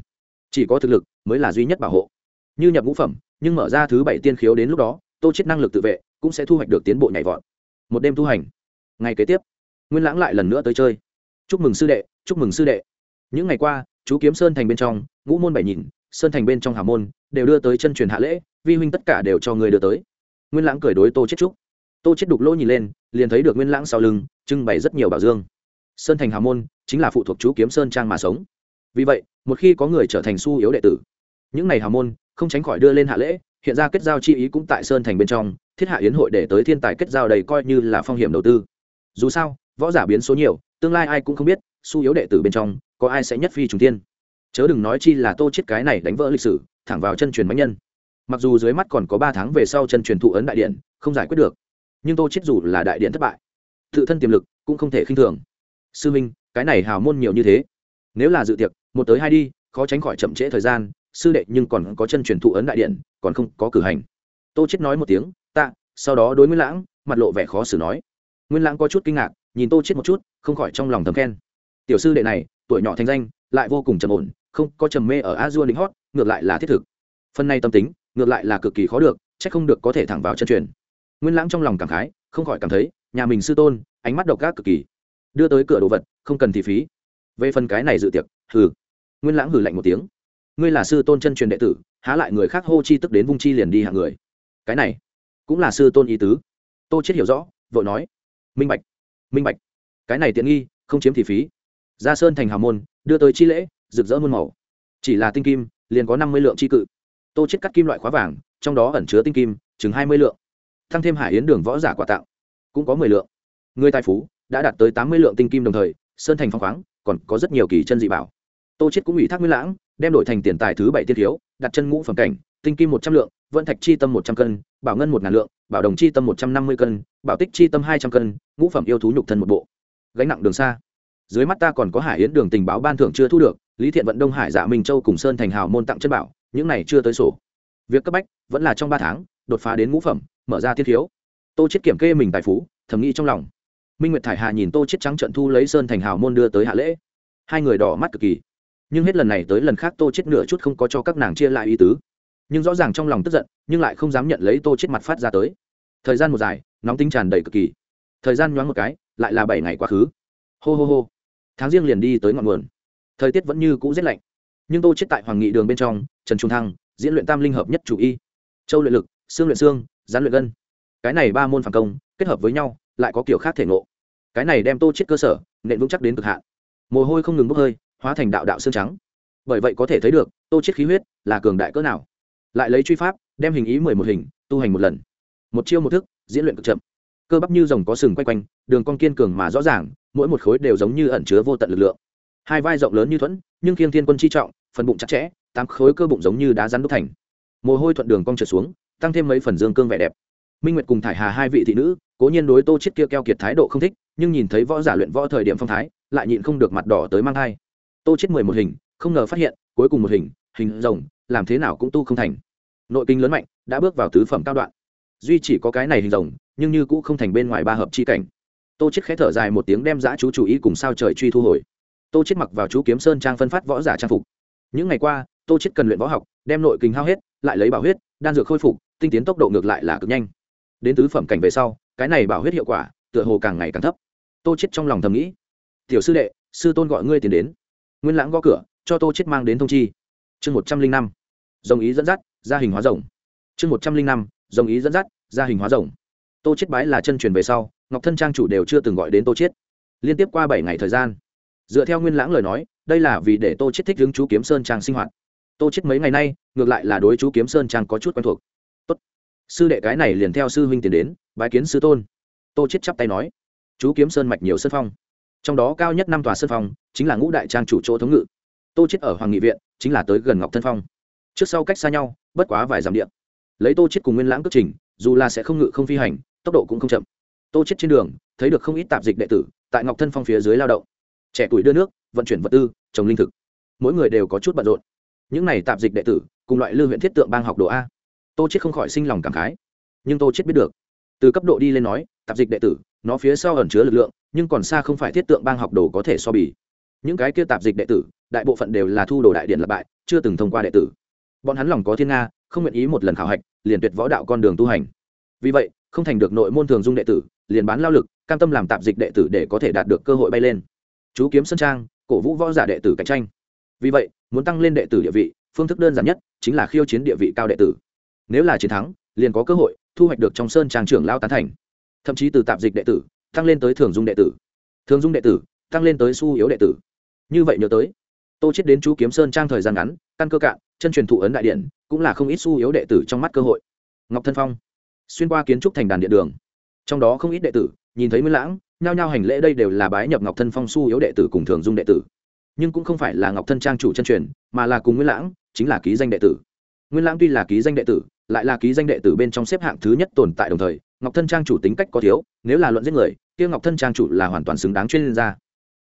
Chỉ có thực lực mới là duy nhất bảo hộ như nhập ngũ phẩm nhưng mở ra thứ bảy tiên khiếu đến lúc đó tô chết năng lực tự vệ cũng sẽ thu hoạch được tiến bộ nhảy vọt. Một đêm tu hành. Ngày kế tiếp nguyên lãng lại lần nữa tới chơi. Chúc mừng sư đệ chúc mừng sư đệ. Những ngày qua chú kiếm sơn thành bên trong ngũ môn bảy nhìn sơn thành bên trong hà môn đều đưa tới chân truyền hạ lễ vi huynh tất cả đều cho người đưa tới. Nguyên lãng cười đối tô chết chúc, tô chết đục lỗ nhìn lên liền thấy được nguyên lãng sau lưng trưng bày rất nhiều bảo dương. Sơn thành hà môn chính là phụ thuộc chú kiếm sơn trang mà sống. Vì vậy một khi có người trở thành su yếu đệ tử những ngày hà môn không tránh khỏi đưa lên hạ lễ, hiện ra kết giao chi ý cũng tại sơn thành bên trong, thiết hạ yến hội để tới thiên tài kết giao đầy coi như là phong hiểm đầu tư. Dù sao, võ giả biến số nhiều, tương lai ai cũng không biết su yếu đệ tử bên trong, có ai sẽ nhất phi trùng tiên chớ đừng nói chi là tô chết cái này đánh vỡ lịch sử, thẳng vào chân truyền bánh nhân. Mặc dù dưới mắt còn có ba tháng về sau chân truyền thụ ấn đại điện, không giải quyết được, nhưng tô chết dù là đại điện thất bại, tự thân tiềm lực cũng không thể khinh thường. Sư minh, cái này hào môn nhiều như thế. Nếu là dự tiệc, một tới hai đi, khó tránh khỏi chậm trễ thời gian sư đệ nhưng còn có chân truyền thụ ấn đại điện, còn không có cử hành. Tô chết nói một tiếng tạ sau đó đối nguyên lãng, mặt lộ vẻ khó xử nói. Nguyên lãng có chút kinh ngạc, nhìn tô chết một chút, không khỏi trong lòng thầm khen. Tiểu sư đệ này, tuổi nhỏ thành danh, lại vô cùng trầm ổn, không có trầm mê ở a dua đính hót, ngược lại là thiết thực. Phần này tâm tính, ngược lại là cực kỳ khó được, chắc không được có thể thẳng vào chân truyền. Nguyên lãng trong lòng cảm khái, không khỏi cảm thấy, nhà mình sư tôn, ánh mắt độc ác cực kỳ. Đưa tới cửa đồ vật, không cần thì phí. Về phần cái này dự tiệc, hừ. Nguyên lãng hừ lạnh một tiếng ngươi là sư tôn chân truyền đệ tử, há lại người khác hô chi tức đến vung chi liền đi hạng người. Cái này, cũng là sư tôn ý tứ. Tô chết hiểu rõ, vội nói. Minh bạch minh bạch. Cái này tiện nghi, không chiếm thì phí. Gia sơn thành hào môn, đưa tới chi lễ, rực rỡ muôn màu. Chỉ là tinh kim, liền có năm mươi lượng chi cự. Tô chết cắt kim loại khóa vàng, trong đó ẩn chứa tinh kim, chừng hai mươi lượng. Thăng thêm hải yến đường võ giả quả tặng, cũng có mười lượng. Người tài phú, đã đạt tới tám mươi lượng tinh kim đồng thời, sơn thành phong khoáng, còn có rất nhiều kỳ chân dị bảo. Tô chết cũng ủy thác nguyên lãng đem đổi thành tiền tài thứ bảy tiết thiếu, đặt chân ngũ phẩm cảnh, tinh kim một trăm lượng vận thạch chi tâm một trăm cân, bảo ngân một ngàn lượng, bảo đồng chi tâm một trăm năm mươi cân, bảo tích chi tâm hai trăm cân, ngũ phẩm yêu thú nhục thân một bộ. Gánh nặng đường xa. Dưới mắt ta còn có hải yến đường tình báo ban thưởng chưa thu được, lý thiện vận đông hải dạ minh châu cùng sơn thành hào môn tặng chân bảo, những này chưa tới sổ. Việc cấp bách vẫn là trong ba tháng, đột phá đến ngũ phẩm, mở ra thiết thiếu. Tô chết kiểm kê mình tài phú, thầm nghĩ trong lòng. Minh nguyệt thải hà nhìn tô chết trắng trận thu lấy sơn thành hào môn đưa tới hạ lễ. Hai người đỏ mắt cực kỳ nhưng hết lần này tới lần khác tô chết nửa chút không có cho các nàng chia lại ý tứ. Nhưng rõ ràng trong lòng tức giận, nhưng lại không dám nhận lấy tô chết mặt phát ra tới. Thời gian một dài, nóng tính tràn đầy cực kỳ. Thời gian nhoáng một cái, lại là bảy ngày quá khứ. Hô hô hô. Tháng riêng liền đi tới ngọn nguồn. Thời tiết vẫn như cũ rét lạnh. Nhưng tô chết tại hoàng nghị đường bên trong, trần trung thăng, diễn luyện tam linh hợp nhất chủ y. Châu luyện lực, xương luyện xương, gián luyện gân. Cái này ba môn phản công, kết hợp với nhau, lại có kiểu khác thể ngộ. Cái này đem tô chết cơ sở nện vững chắc đến cực hạn. Mồ hôi không ngừng bốc hơi hóa thành đạo đạo xương trắng. Bởi vậy có thể thấy được, tô chết khí huyết là cường đại cỡ nào. Lại lấy truy pháp, đem hình ý mười một hình, tu hành một lần. Một chiêu một thức, diễn luyện cực chậm. Cơ bắp như rồng có sừng quay quanh, đường cong kiên cường mà rõ ràng, mỗi một khối đều giống như ẩn chứa vô tận lực lượng. Hai vai rộng lớn như thuẫn, nhưng khiêng thiên quân chi trọng, phần bụng chặt chẽ, tám khối cơ bụng giống như đá rắn đúc thành. Mồ hôi thuận đường cong trượt xuống, tăng thêm mấy phần dương cương vẻ đẹp. Minh nguyệt cùng thải hà hai vị thị nữ, cố nhiên đối tô chết kia keo kiệt thái độ không thích, nhưng nhìn thấy võ giả luyện võ thời điểm phong thái, lại nhịn không được mặt đỏ tới mang thai tô chết mười một hình, không ngờ phát hiện, cuối cùng một hình hình rồng, làm thế nào cũng tu không thành. Nội kinh lớn mạnh, đã bước vào tứ phẩm cao đoạn. Duy chỉ có cái này hình rồng, nhưng như cũ không thành bên ngoài ba hợp chi cảnh. Tô chết khẽ thở dài một tiếng đem giã chú chủ ý cùng sao trời truy thu hồi. Tô chết mặc vào chú kiếm sơn trang phân phát võ giả trang phục. Những ngày qua, tô chết cần luyện võ học, đem nội kinh hao hết, lại lấy bảo huyết, đan dược khôi phục, tinh tiến tốc độ ngược lại là cực nhanh. Đến tứ phẩm cảnh về sau, cái này bảo huyết hiệu quả, tựa hồ càng ngày càng thấp. Tô chết trong lòng thầm nghĩ, tiểu sư đệ, sư tôn gọi ngươi tiền đến nguyên lãng gõ cửa, cho tô chết mang đến thông chi. Chương một trăm linh năm, dòng ý dẫn dắt ra hình hóa rồng. Chương một trăm linh năm, dòng ý dẫn dắt ra hình hóa rồng. Tô chết bái là chân truyền về sau, ngọc thân trang chủ đều chưa từng gọi đến tô chết liên tiếp qua bảy ngày thời gian, dựa theo nguyên lãng lời nói, đây là vì để tô chết thích hướng chú kiếm sơn trang sinh hoạt. Tô chết mấy ngày nay, ngược lại là đối chú kiếm sơn trang có chút quen thuộc. Tốt. Sư đệ cái này liền theo sư huynh tiến đến, bái kiến sư tôn. Tô chết chắp tay nói, chú kiếm sơn mạch nhiều sân phong trong đó cao nhất năm tòa sân phong chính là ngũ đại trang chủ chỗ thống ngự tô chết ở hoàng nghị viện chính là tới gần ngọc thân phong trước sau cách xa nhau bất quá vài dặm điện lấy tô chết cùng nguyên lãng cất trình dù là sẽ không ngự không phi hành tốc độ cũng không chậm tô chết trên đường thấy được không ít tạp dịch đệ tử tại ngọc thân phong phía dưới lao động trẻ tuổi đưa nước vận chuyển vật tư trồng linh thực mỗi người đều có chút bận rộn những này tạp dịch đệ tử cùng loại lưu huyện thiết tượng bang học đồ a tô chết không khỏi sinh lòng cảm khái nhưng tô chết biết được từ cấp độ đi lên nói tạp dịch đệ tử nó phía sau ẩn chứa lực lượng, nhưng còn xa không phải thiết tượng bang học đồ có thể so bì. Những cái kia tạp dịch đệ tử, đại bộ phận đều là thu đồ đại điện lập bại, chưa từng thông qua đệ tử. Bọn hắn lòng có thiên nga, không nguyện ý một lần khảo hạch, liền tuyệt võ đạo con đường tu hành. Vì vậy, không thành được nội môn thường dung đệ tử, liền bán lao lực, cam tâm làm tạp dịch đệ tử để có thể đạt được cơ hội bay lên. Chú kiếm sân trang, cổ vũ võ giả đệ tử cạnh tranh. Vì vậy, muốn tăng lên đệ tử địa vị, phương thức đơn giản nhất chính là khiêu chiến địa vị cao đệ tử. Nếu là chiến thắng, liền có cơ hội thu hoạch được trong sơn trang trưởng lao tán thành thậm chí từ tạp dịch đệ tử, tăng lên tới thường dung đệ tử. Thường dung đệ tử, tăng lên tới su yếu đệ tử. Như vậy nhớ tới, tô chết đến chú kiếm sơn trang thời gian ngắn, căn cơ cạn, chân truyền thụ ấn đại điện, cũng là không ít su yếu đệ tử trong mắt cơ hội. Ngọc thân phong, xuyên qua kiến trúc thành đàn điện đường. Trong đó không ít đệ tử, nhìn thấy nguyễn lãng, nhao nhao hành lễ đây đều là bái nhập ngọc thân phong su yếu đệ tử cùng thường dung đệ tử. Nhưng cũng không phải là ngọc thân trang chủ chân truyền, mà là cùng nguyễn lãng, chính là ký danh đệ tử. Nguyễn lãng tuy là ký danh đệ tử, lại là ký danh đệ tử bên trong xếp hạng thứ nhất tồn tại đồng thời ngọc thân trang chủ tính cách có thiếu, nếu là luận giết người, kia ngọc thân trang chủ là hoàn toàn xứng đáng chuyên gia.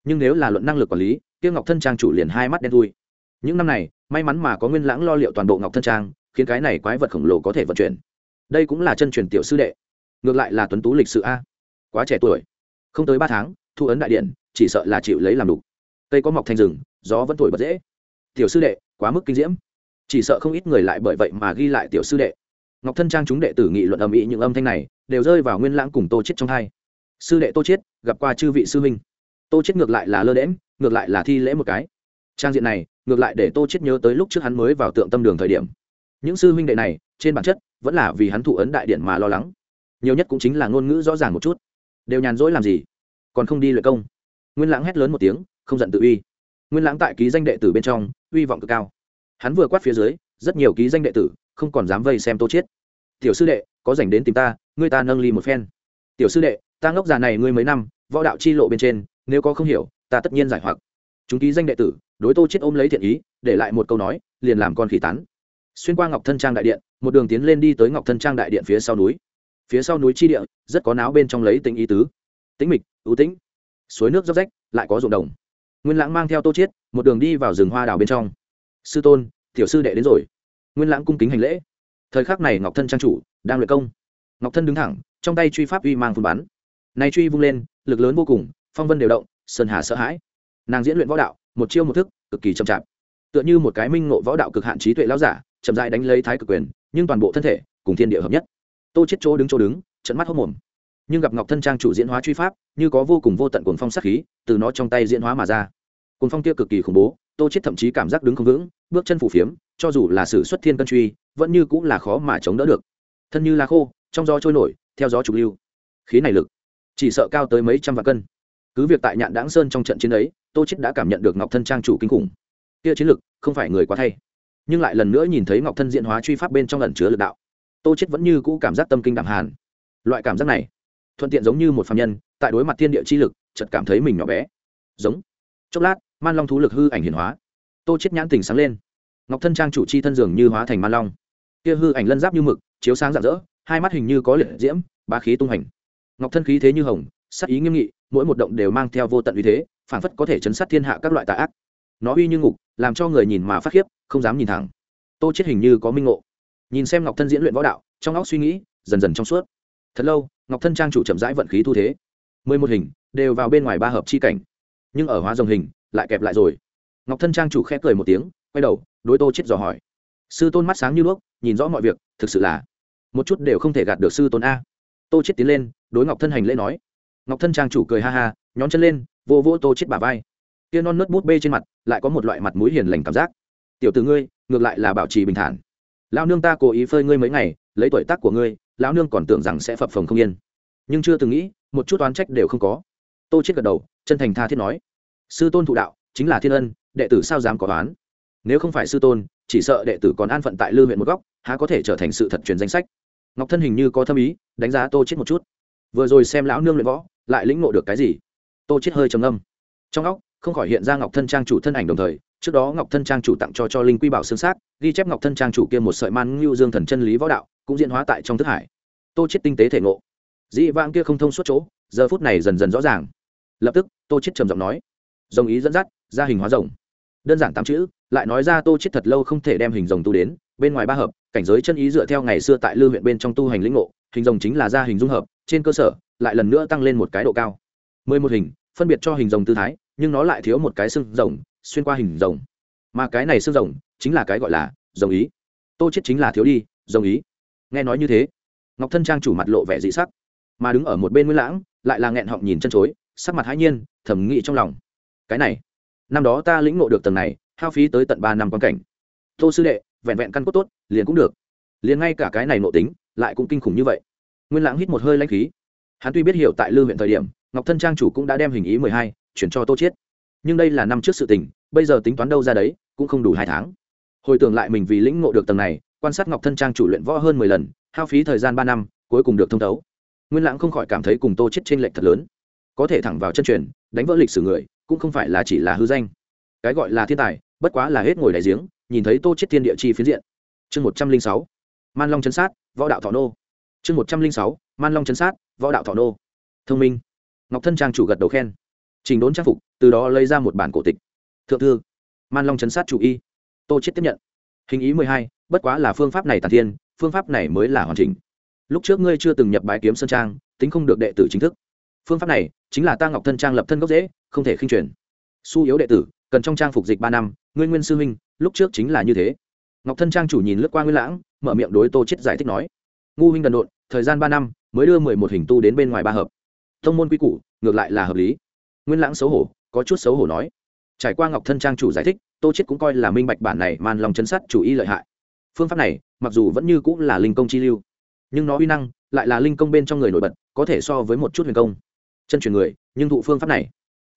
Nhưng nếu là luận năng lực quản lý, kia ngọc thân trang chủ liền hai mắt đen thui. Những năm này, may mắn mà có nguyên lãng lo liệu toàn bộ ngọc thân trang, khiến cái này quái vật khổng lồ có thể vận chuyển. Đây cũng là chân truyền tiểu sư đệ. Ngược lại là tuấn tú lịch sự a. Quá trẻ tuổi. Không tới ba tháng, thu ấn đại điện, chỉ sợ là chịu lấy làm đủ. Cây có mọc thành rừng, gió vẫn thổi bật dễ. Tiểu sư đệ, quá mức kinh diễm. Chỉ sợ không ít người lại bởi vậy mà ghi lại tiểu sư đệ ngọc thân trang chúng đệ tử nghị luận âm ý những âm thanh này đều rơi vào nguyên lãng cùng tô chết trong hai. Sư đệ tô chết gặp qua chư vị sư huynh. Tô chết ngược lại là lơ đễm ngược lại là thi lễ một cái. Trang diện này, ngược lại để tô chết nhớ tới lúc trước hắn mới vào tượng tâm đường thời điểm. Những sư huynh đệ này, trên bản chất, vẫn là vì hắn thụ ấn đại điện mà lo lắng. Nhiều nhất cũng chính là ngôn ngữ rõ ràng một chút. Đều nhàn rỗi làm gì? Còn không đi luyện công. Nguyên lãng hét lớn một tiếng, không giận tự uy. Nguyên lãng tại ký danh đệ tử bên trong, uy vọng cực cao. Hắn vừa quát phía dưới, rất nhiều ký danh đệ tử không còn dám vây xem tô chiết. Tiểu sư đệ, có dành đến tìm ta, ngươi ta nâng ly một phen. Tiểu sư đệ, ta ngốc già này ngươi mấy năm, võ đạo chi lộ bên trên, nếu có không hiểu, ta tất nhiên giải hoặc. Chúng ký danh đệ tử, đối tô chiết ôm lấy thiện ý, để lại một câu nói, liền làm con khỉ tán. Xuyên qua ngọc thân trang đại điện, một đường tiến lên đi tới ngọc thân trang đại điện phía sau núi. Phía sau núi chi địa, rất có náo bên trong lấy tính ý tứ. Tĩnh mịch, ưu tĩnh. Suối nước róc rách, lại có ruộng đồng. Nguyên lãng mang theo tô chiết, một đường đi vào rừng hoa đào bên trong. Sư tôn, tiểu sư đệ đến rồi nguyên lãng cung kính hành lễ. Thời khắc này ngọc thân trang chủ đang luyện công. Ngọc thân đứng thẳng, trong tay truy pháp uy mang phun bắn. Này truy vung lên, lực lớn vô cùng, phong vân đều động, sơn hà sợ hãi. Nàng diễn luyện võ đạo, một chiêu một thức, cực kỳ chậm chạp. Tựa như một cái minh ngộ võ đạo cực hạn trí tuệ lão giả, chậm rãi đánh lấy thái cực quyền, nhưng toàn bộ thân thể, cùng thiên địa hợp nhất. Tô chết chỗ đứng chỗ đứng, trận mắt hốc mồm. Nhưng gặp ngọc thân trang chủ diễn hóa truy pháp, như có vô cùng vô tận cuồng phong sát khí, từ nó trong tay diễn hóa mà ra. Cuồng phong kia cực kỳ khủng bố tô chết thậm chí cảm giác đứng không vững, bước chân phủ phiếm, cho dù là sự xuất thiên cân truy, vẫn như cũng là khó mà chống đỡ được. Thân như lá khô, trong gió trôi nổi, theo gió trục lưu. Khí này lực, chỉ sợ cao tới mấy trăm vạn cân. Cứ việc tại nhạn đáng sơn trong trận chiến ấy, tô chết đã cảm nhận được ngọc thân trang chủ kinh khủng. Kia chiến lực, không phải người quá thay. Nhưng lại lần nữa nhìn thấy ngọc thân diễn hóa truy pháp bên trong lần chứa lực đạo. Tô chết vẫn như cũ cảm giác tâm kinh đạm hàn. Loại cảm giác này, thuận tiện giống như một phàm nhân, tại đối mặt thiên địa chi lực, chợt cảm thấy mình nhỏ bé. Giống. Chốc lát man long thú lực hư ảnh hiển hóa. Tô chết nhãn tình sáng lên. Ngọc thân trang chủ chi thân dường như hóa thành man long. Kia hư ảnh lân giáp như mực, chiếu sáng rạng rỡ, hai mắt hình như có liệt diễm, bá khí tung hành. Ngọc thân khí thế như hồng, sắc ý nghiêm nghị, mỗi một động đều mang theo vô tận uy thế, phảng phất có thể chấn sát thiên hạ các loại tà ác. Nó uy như ngục, làm cho người nhìn mà phát khiếp, không dám nhìn thẳng. Tô chết hình như có minh ngộ. Nhìn xem ngọc thân diễn luyện võ đạo, trong óc suy nghĩ, dần dần trong suốt. Thật lâu, ngọc thân trang chủ chậm rãi vận khí thu thế. Mười một hình, đều vào bên ngoài ba hợp chi cảnh. Nhưng ở hóa dòng hình lại kẹp lại rồi. Ngọc thân trang chủ khẽ cười một tiếng, quay đầu, đối tô chết dò hỏi. Sư tôn mắt sáng như đuốc nhìn rõ mọi việc, thực sự là một chút đều không thể gạt được sư tôn a. Tô chết tiến lên, đối ngọc thân hành lễ nói. Ngọc thân trang chủ cười ha ha, nhón chân lên, vô vô tô chết bả vai. Kia non nớt bút bê trên mặt, lại có một loại mặt mũi hiền lành cảm giác. Tiểu tử ngươi, ngược lại là bảo trì bình thản. Lão nương ta cố ý phơi ngươi mấy ngày, lấy tuổi tác của ngươi, lão nương còn tưởng rằng sẽ phập phồng không yên. Nhưng chưa từng nghĩ, một chút oán trách đều không có. Tô chết gật đầu, chân thành tha thiết nói sư tôn thụ đạo, chính là thiên ân, đệ tử sao dám có toán nếu không phải sư tôn, chỉ sợ đệ tử còn an phận tại lư huyện một góc, há có thể trở thành sự thật truyền danh sách? Ngọc thân hình như có thâm ý, đánh giá tô chết một chút. Vừa rồi xem lão nương luyện võ, lại lĩnh ngộ được cái gì? Tô chết hơi trầm âm trong óc, không khỏi hiện ra ngọc thân trang chủ thân ảnh đồng thời, trước đó ngọc thân trang chủ tặng cho cho linh quy bảo xương sát ghi chép ngọc thân trang chủ kia một sợi man ngưu dương thần chân lý võ đạo, cũng diễn hóa tại trong thức hải. Tô chết tinh tế thể ngộ. Dĩ vãng kia không thông suốt chỗ, giờ phút này dần dần rõ ràng. Lập tức, tô chết trầm giọng nói rồng ý dẫn dắt, ra hình hóa rồng. Đơn giản tám chữ, lại nói ra tô chết thật lâu không thể đem hình rồng tu đến, bên ngoài ba hợp, cảnh giới chân ý dựa theo ngày xưa tại lư huyện bên trong tu hành lĩnh ngộ, hình rồng chính là ra hình dung hợp, trên cơ sở, lại lần nữa tăng lên một cái độ cao. Mười một hình, phân biệt cho hình rồng tư thái, nhưng nó lại thiếu một cái xương rồng, xuyên qua hình rồng. Mà cái này xương rồng, chính là cái gọi là rồng ý. Tô chết chính là thiếu đi, rồng ý. Nghe nói như thế, ngọc thân trang chủ mặt lộ vẻ dị sắc. Mà đứng ở một bên nguyên lãng, lại là nghẹn họng nhìn chân chối, sắc mặt hãi nhiên thẩm nghĩ trong lòng cái này. Năm đó ta lĩnh ngộ được tầng này, hao phí tới tận ba năm quan cảnh. Tô sư đệ, vẹn vẹn căn cốt tốt, liền cũng được. Liền ngay cả cái này nộ tính, lại cũng kinh khủng như vậy. Nguyên lãng hít một hơi lãnh khí. Hắn tuy biết hiểu tại lư huyện thời điểm, ngọc thân trang chủ cũng đã đem hình ý mười hai chuyển cho tô chiết. Nhưng đây là năm trước sự tình, bây giờ tính toán đâu ra đấy, cũng không đủ hai tháng. Hồi tưởng lại mình vì lĩnh ngộ được tầng này, quan sát ngọc thân trang chủ luyện võ hơn mười lần, hao phí thời gian ba năm, cuối cùng được thông thấu. Nguyên lãng không khỏi cảm thấy cùng tô chết trên lệnh thật lớn. Có thể thẳng vào chân truyền, đánh vỡ lịch sử người cũng không phải là chỉ là hư danh. Cái gọi là thiên tài, bất quá là hết ngồi đại giếng, nhìn thấy tô chết thiên địa chi phiến diện. Chương một trăm linh sáu, man long chấn sát, võ đạo thọ nô. Chương một trăm linh sáu, man long chấn sát, võ đạo thọ nô. Thông minh. Ngọc thân trang chủ gật đầu khen. Trình đốn trang phục, từ đó lấy ra một bản cổ tịch. Thượng thư, man long chấn sát chủ y. Tô chết tiếp nhận. Hình ý mười hai, bất quá là phương pháp này tàn thiên, phương pháp này mới là hoàn chỉnh. Lúc trước ngươi chưa từng nhập bái kiếm sơn trang, tính không được đệ tử chính thức phương pháp này chính là ta ngọc thân trang lập thân gốc dễ không thể khinh truyền. Su yếu đệ tử, cần trong trang phục dịch ba năm, ngươi nguyên sư huynh, lúc trước chính là như thế. Ngọc thân trang chủ nhìn lướt qua nguyên lãng, mở miệng đối tô chết giải thích nói. Ngu huynh đần độn, thời gian ba năm, mới đưa mười một hình tu đến bên ngoài ba hợp. Thông môn quy củ, ngược lại là hợp lý. Nguyên lãng xấu hổ, có chút xấu hổ nói. Trải qua ngọc thân trang chủ giải thích, tô chết cũng coi là minh bạch bản này màn lòng chấn sát chủ y lợi hại. Phương pháp này, mặc dù vẫn như cũng là linh công chi lưu, nhưng nó uy năng lại là linh công bên trong người nổi bật, có thể so với một chút huyền công chân truyền người, nhưng thụ phương pháp này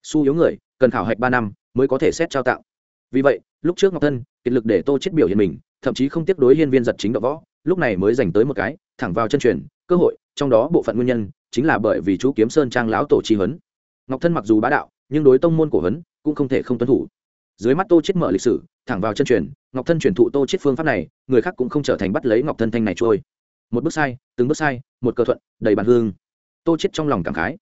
su yếu người, cần khảo hạch ba năm mới có thể xét trao tặng. Vì vậy, lúc trước ngọc thân, kiệt lực để tô chết biểu hiện mình, thậm chí không tiếp đối hiên viên giật chính đạo võ, lúc này mới dành tới một cái, thẳng vào chân truyền, cơ hội, trong đó bộ phận nguyên nhân chính là bởi vì chú kiếm sơn trang lão tổ chi huấn. Ngọc thân mặc dù bá đạo, nhưng đối tông môn của huấn cũng không thể không tuân thủ. Dưới mắt tô chết mở lịch sử, thẳng vào chân truyền, ngọc thân truyền thụ tô chết phương pháp này, người khác cũng không trở thành bắt lấy ngọc thân thanh này trôi. Một bước sai, từng bước sai, một cơ thuận, đầy bàn hương. Tô chết trong lòng cảm khái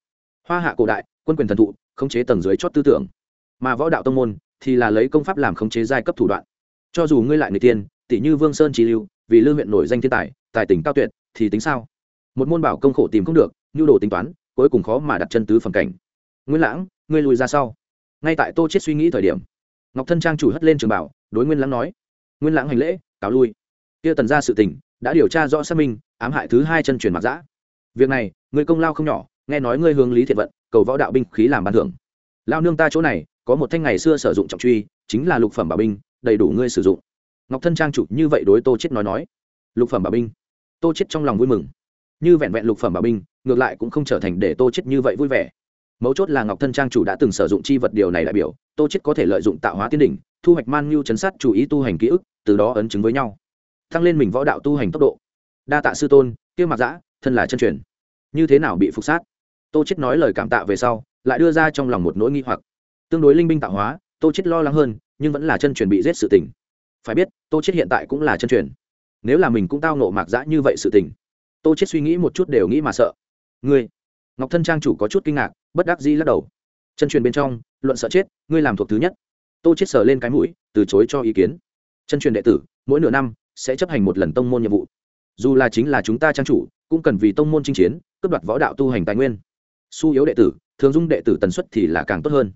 hoa hạ cổ đại, quân quyền thần thụ, khống chế tầng dưới chót tư tưởng. Mà võ đạo tông môn thì là lấy công pháp làm khống chế giai cấp thủ đoạn. Cho dù ngươi lại người tiên, tỷ như vương sơn trí lưu, vì lưu huyện nổi danh thiên tài tài tỉnh cao tuyệt, thì tính sao? Một môn bảo công khổ tìm không được, nhu đồ tính toán, cuối cùng khó mà đặt chân tứ phần cảnh. Nguyên lãng, ngươi lùi ra sau. Ngay tại tô chết suy nghĩ thời điểm, ngọc thân trang chủ hất lên trường bảo, đối nguyên lãng nói, nguyên lãng hành lễ, cáo lui. Kia tần ra sự tình, đã điều tra rõ xác minh, ám hại thứ hai chân truyền mặc giã việc này người công lao không nhỏ nghe nói ngươi hướng lý thiện vận, cầu võ đạo binh khí làm ban thưởng. Lao nương ta chỗ này, có một thanh ngày xưa sử dụng trọng truy, chính là lục phẩm bảo binh, đầy đủ ngươi sử dụng. Ngọc thân trang chủ như vậy đối tô chết nói nói. Lục phẩm bảo binh. Tô chết trong lòng vui mừng. Như vẹn vẹn lục phẩm bảo binh, ngược lại cũng không trở thành để tô chết như vậy vui vẻ. Mấu chốt là ngọc thân trang chủ đã từng sử dụng chi vật điều này đại biểu, tô chết có thể lợi dụng tạo hóa tiên đỉnh, thu hoạch man nhu chấn sát chủ ý tu hành ký ức, từ đó ấn chứng với nhau. Tăng lên mình võ đạo tu hành tốc độ. Đa tạ sư tôn, kia mặc dã, thân là chân truyền. Như thế nào bị phục sát? Tô chết nói lời cảm tạ về sau, lại đưa ra trong lòng một nỗi nghi hoặc. Tương đối linh binh tạo hóa, tô chết lo lắng hơn, nhưng vẫn là chân truyền bị giết sự tình. Phải biết, tô chết hiện tại cũng là chân truyền. Nếu là mình cũng tao nộ mạc dã như vậy sự tình. Tô chết suy nghĩ một chút đều nghĩ mà sợ. Ngươi, ngọc thân trang chủ có chút kinh ngạc, bất đắc dĩ lắc đầu. Chân truyền bên trong, luận sợ chết, ngươi làm thuộc thứ nhất. Tô chết sờ lên cái mũi, từ chối cho ý kiến. Chân truyền đệ tử, mỗi nửa năm, sẽ chấp hành một lần tông môn nhiệm vụ. Dù là chính là chúng ta trang chủ, cũng cần vì tông môn chinh chiến, cướp đoạt võ đạo tu hành tài nguyên su yếu đệ tử, thường dung đệ tử tần suất thì là càng tốt hơn.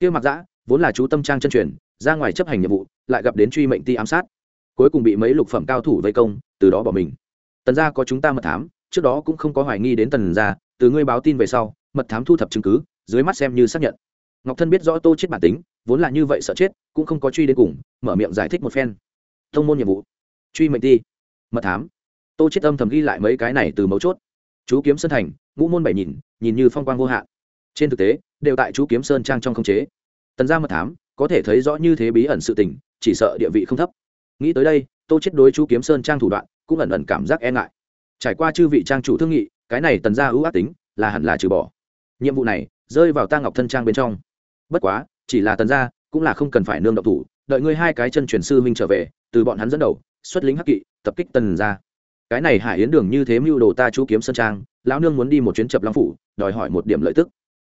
Kia mặc giã vốn là chú tâm trang chân truyền, ra ngoài chấp hành nhiệm vụ, lại gặp đến truy mệnh ti ám sát. Cuối cùng bị mấy lục phẩm cao thủ vây công, từ đó bỏ mình. Tần gia có chúng ta mật thám, trước đó cũng không có hoài nghi đến tần gia, từ ngươi báo tin về sau, mật thám thu thập chứng cứ, dưới mắt xem như xác nhận. Ngọc thân biết rõ tô chết bản tính, vốn là như vậy sợ chết, cũng không có truy đến cùng, mở miệng giải thích một phen. Thông môn nhiệm vụ. Truy mệnh ti. Mật thám. Tô chết âm thầm ghi lại mấy cái này từ mấu chốt. Chú kiếm sân thành, ngũ môn bảy nhìn nhìn như phong quang vô hạn. Trên thực tế, đều tại chú kiếm sơn trang trong không chế. Tần gia mật thám, có thể thấy rõ như thế bí ẩn sự tình, chỉ sợ địa vị không thấp. Nghĩ tới đây, tô chết đối chú kiếm sơn trang thủ đoạn, cũng ẩn ẩn cảm giác e ngại. Trải qua chư vị trang chủ thương nghị, cái này tần gia ưu ác tính, là hẳn là trừ bỏ. Nhiệm vụ này, rơi vào ta ngọc thân trang bên trong. Bất quá, chỉ là tần gia, cũng là không cần phải nương động thủ, đợi ngươi hai cái chân truyền sư minh trở về, từ bọn hắn dẫn đầu, xuất lính hắc kỵ, tập kích tần gia. Cái này hải yến đường như thế mưu đồ ta chú kiếm sơn trang lão nương muốn đi một chuyến chập long phủ, đòi hỏi một điểm lợi tức.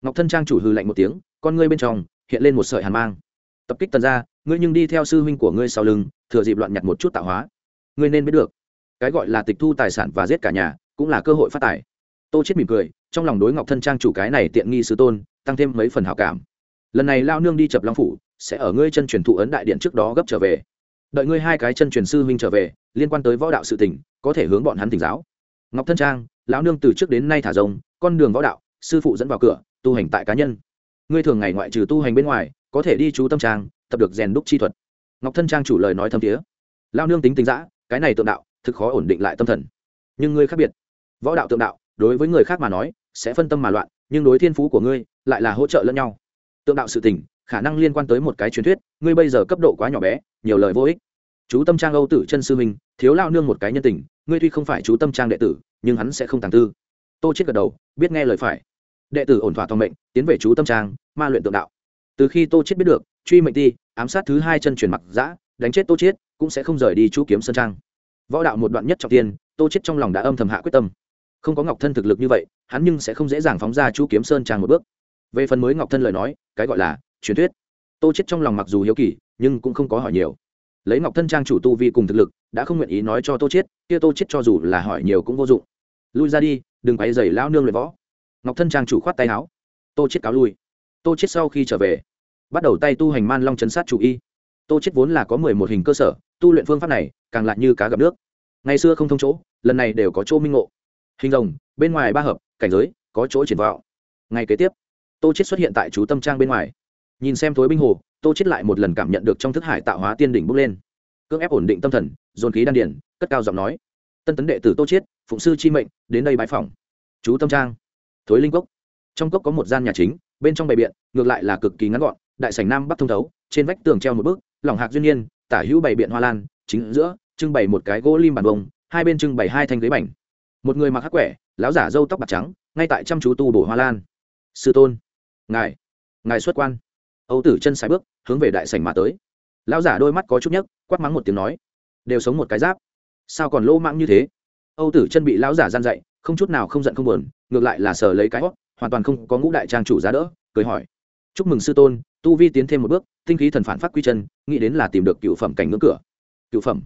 Ngọc thân trang chủ hư lạnh một tiếng, con ngươi bên trong hiện lên một sợi hàn mang. Tập kích tần gia, ngươi nhưng đi theo sư huynh của ngươi sau lưng, thừa dịp loạn nhặt một chút tạo hóa. Ngươi nên biết được, cái gọi là tịch thu tài sản và giết cả nhà, cũng là cơ hội phát tài. Tô chết mỉm cười, trong lòng đối ngọc thân trang chủ cái này tiện nghi sư tôn, tăng thêm mấy phần hảo cảm. Lần này lao nương đi chập long phủ, sẽ ở ngươi chân truyền thụ ấn đại điện trước đó gấp trở về. Đợi ngươi hai cái chân truyền sư huynh trở về, liên quan tới võ đạo sự tình, có thể hướng bọn hắn tỉnh giáo. Ngọc thân trang lão nương từ trước đến nay thả rồng con đường võ đạo, sư phụ dẫn vào cửa, tu hành tại cá nhân. Ngươi thường ngày ngoại trừ tu hành bên ngoài, có thể đi chú tâm trang, tập được rèn đúc chi thuật. Ngọc thân trang chủ lời nói thâm thiế. Lao nương tính tính giã cái này tượng đạo, thực khó ổn định lại tâm thần. Nhưng ngươi khác biệt. Võ đạo tượng đạo, đối với người khác mà nói, sẽ phân tâm mà loạn, nhưng đối thiên phú của ngươi, lại là hỗ trợ lẫn nhau. Tượng đạo sự tình, khả năng liên quan tới một cái truyền thuyết, ngươi bây giờ cấp độ quá nhỏ bé, nhiều lời vô ích. Chú tâm trang âu tử chân sư minh, thiếu lao nương một cái nhân tình, ngươi tuy không phải chú tâm trang đệ tử nhưng hắn sẽ không tàng tư. Tô chết gật đầu, biết nghe lời phải. Đệ tử ổn thỏa toàn mệnh, tiến về chú tâm trang, ma luyện tượng đạo. Từ khi tô chết biết được, truy mệnh ti, ám sát thứ hai chân truyền mặc giã đánh chết tô chết cũng sẽ không rời đi chú kiếm sơn trang. Võ đạo một đoạn nhất trọng tiên, tô chết trong lòng đã âm thầm hạ quyết tâm. Không có ngọc thân thực lực như vậy, hắn nhưng sẽ không dễ dàng phóng ra chú kiếm sơn trang một bước. Về phần mới ngọc thân lời nói, cái gọi là truyền thuyết. Tô chết trong lòng mặc dù hiếu kỳ, nhưng cũng không có hỏi nhiều lấy ngọc thân trang chủ tu vi cùng thực lực, đã không nguyện ý nói cho tô chết kia tô chết cho dù là hỏi nhiều cũng vô dụng. Lui ra đi, đừng quay dày lao nương luyện võ. Ngọc thân trang chủ khoát tay áo. Tô chết cáo lui. Tô chết sau khi trở về, bắt đầu tay tu hành man long chấn sát chủ y. Tô chết vốn là có mười một hình cơ sở, tu luyện phương pháp này càng lại như cá gặp nước. Ngày xưa không thông chỗ, lần này đều có chỗ minh ngộ. Hình rồng, bên ngoài ba hợp, cảnh giới, có chỗ triển vọng. Ngày kế tiếp, tô chết xuất hiện tại chú tâm trang bên ngoài nhìn xem thối binh hồ, tô chết lại một lần cảm nhận được trong thức hải tạo hóa tiên đỉnh bốc lên. Cưỡng ép ổn định tâm thần, dồn khí đan điển cất cao giọng nói. Tân tấn đệ tử tô chết phụng sư chi mệnh, đến đây bãi phòng chú tâm trang. Thối linh cốc. Trong cốc có một gian nhà chính, bên trong bày biện, ngược lại là cực kỳ ngắn gọn, đại sảnh nam bắc thông thấu, trên vách tường treo một bức lỏng hạc duyên nhiên, tả hữu bày biện hoa lan, chính giữa, trưng bày một cái gỗ lim bàn bông hai bên trưng bày hai thanh ghế bành. Một người mặc hắc quẻ, lão giả râu tóc bạc trắng, ngay tại chăm chú tu bổ hoa lan. Sư tôn. Ngài. Ngài xuất quan âu tử chân sải bước, hướng về đại sảnh mà tới. Lão giả đôi mắt có chút nhấc, quát mắng một tiếng nói, đều sống một cái giáp, sao còn lô mạng như thế? Âu tử chân bị lão giả gian dạy, không chút nào không giận không buồn, ngược lại là sờ lấy cái hót hoàn toàn không có ngũ đại trang chủ giá đỡ, cười hỏi, chúc mừng sư tôn, tu vi tiến thêm một bước, tinh khí thần phản phát quy chân, nghĩ đến là tìm được cựu phẩm cảnh ngưỡng cửa. Cựu phẩm?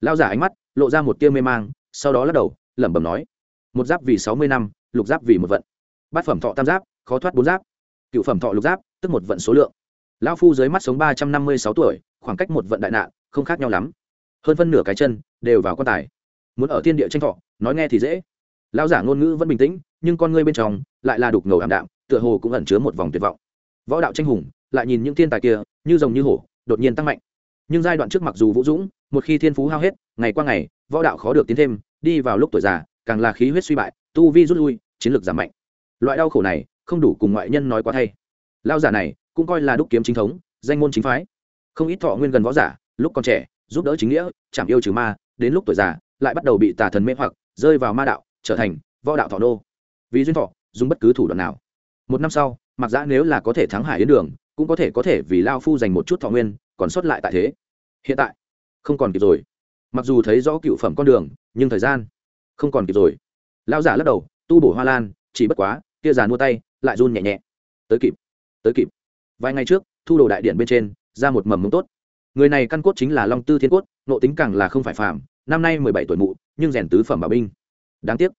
Lão giả ánh mắt lộ ra một tia mê mang, sau đó lắc đầu, lẩm bẩm nói, một giáp vì sáu mươi năm, lục giáp vì một vận. Bát phẩm thọ tam giáp, khó thoát bốn giáp. Cựu phẩm thọ lục giáp, tức một vận số lượng lão phu dưới mắt sống ba trăm năm mươi sáu tuổi, khoảng cách một vận đại nạn không khác nhau lắm. Hơn phân nửa cái chân đều vào quan tài. Muốn ở thiên địa tranh thọ, nói nghe thì dễ. Lão giả ngôn ngữ vẫn bình tĩnh, nhưng con ngươi bên trong lại là đục ngầu ảm đạm, tựa hồ cũng ẩn chứa một vòng tuyệt vọng. Võ đạo tranh hùng, lại nhìn những thiên tài kia, như rồng như hổ, đột nhiên tăng mạnh. Nhưng giai đoạn trước mặc dù vũ dũng, một khi thiên phú hao hết, ngày qua ngày, võ đạo khó được tiến thêm, đi vào lúc tuổi già, càng là khí huyết suy bại, tu vi rút lui, chiến lược giảm mạnh. Loại đau khổ này không đủ cùng ngoại nhân nói quá thay. Lao giả này cũng coi là đúc kiếm chính thống, danh môn chính phái. Không ít thọ nguyên gần võ giả, lúc còn trẻ, giúp đỡ chính nghĩa chạm yêu trừ ma, đến lúc tuổi già, lại bắt đầu bị tà thần mê hoặc, rơi vào ma đạo, trở thành võ đạo thọ đô vì duyên thọ, dùng bất cứ thủ đoạn nào. Một năm sau mặc giã nếu là có thể thắng hải yến đường, cũng có thể có thể vì lao phu dành một chút thọ nguyên, còn sót lại tại thế. Hiện tại, không còn kịp rồi. Mặc dù thấy rõ cựu phẩm con đường, nhưng thời gian không còn kịp rồi. Lao giả lắc đầu, tu bổ hoa lan, chỉ bất quá, kia già mua tay, lại run nhẹ nhẹ. Tới kịp tới kịp vài ngày trước, thu đồ đại điện bên trên, ra một mầm mông tốt. Người này căn cốt chính là long tư thiên cốt, nộ tính càng là không phải phàm, năm nay mười bảy tuổi mụ, nhưng rèn tứ phẩm bảo binh. Đáng tiếc,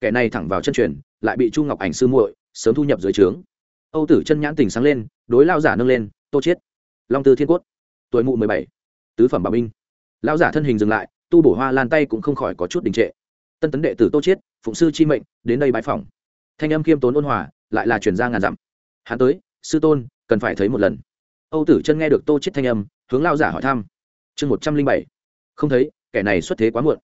kẻ này thẳng vào chân truyền, lại bị chu ngọc ảnh sư muội sớm thu nhập dưới trướng. Âu tử chân nhãn tình sáng lên, đối lao giả nâng lên, tô chiết, long tư thiên cốt, tuổi mụ mười bảy, tứ phẩm bảo binh. Lao giả thân hình dừng lại, tu bổ hoa lan tay cũng không khỏi có chút đình trệ. Tân tấn đệ tử tô chiết, phụng sư chi mệnh, đến đây bãi phòng. thanh âm khiêm tốn ôn hòa, lại là truyền ra ngàn dặm. Hắn tới, sư tôn cần phải thấy một lần. Âu tử chân nghe được tô Chết thanh âm, hướng lao giả hỏi thăm. Chương một trăm linh bảy. Không thấy, kẻ này xuất thế quá muộn.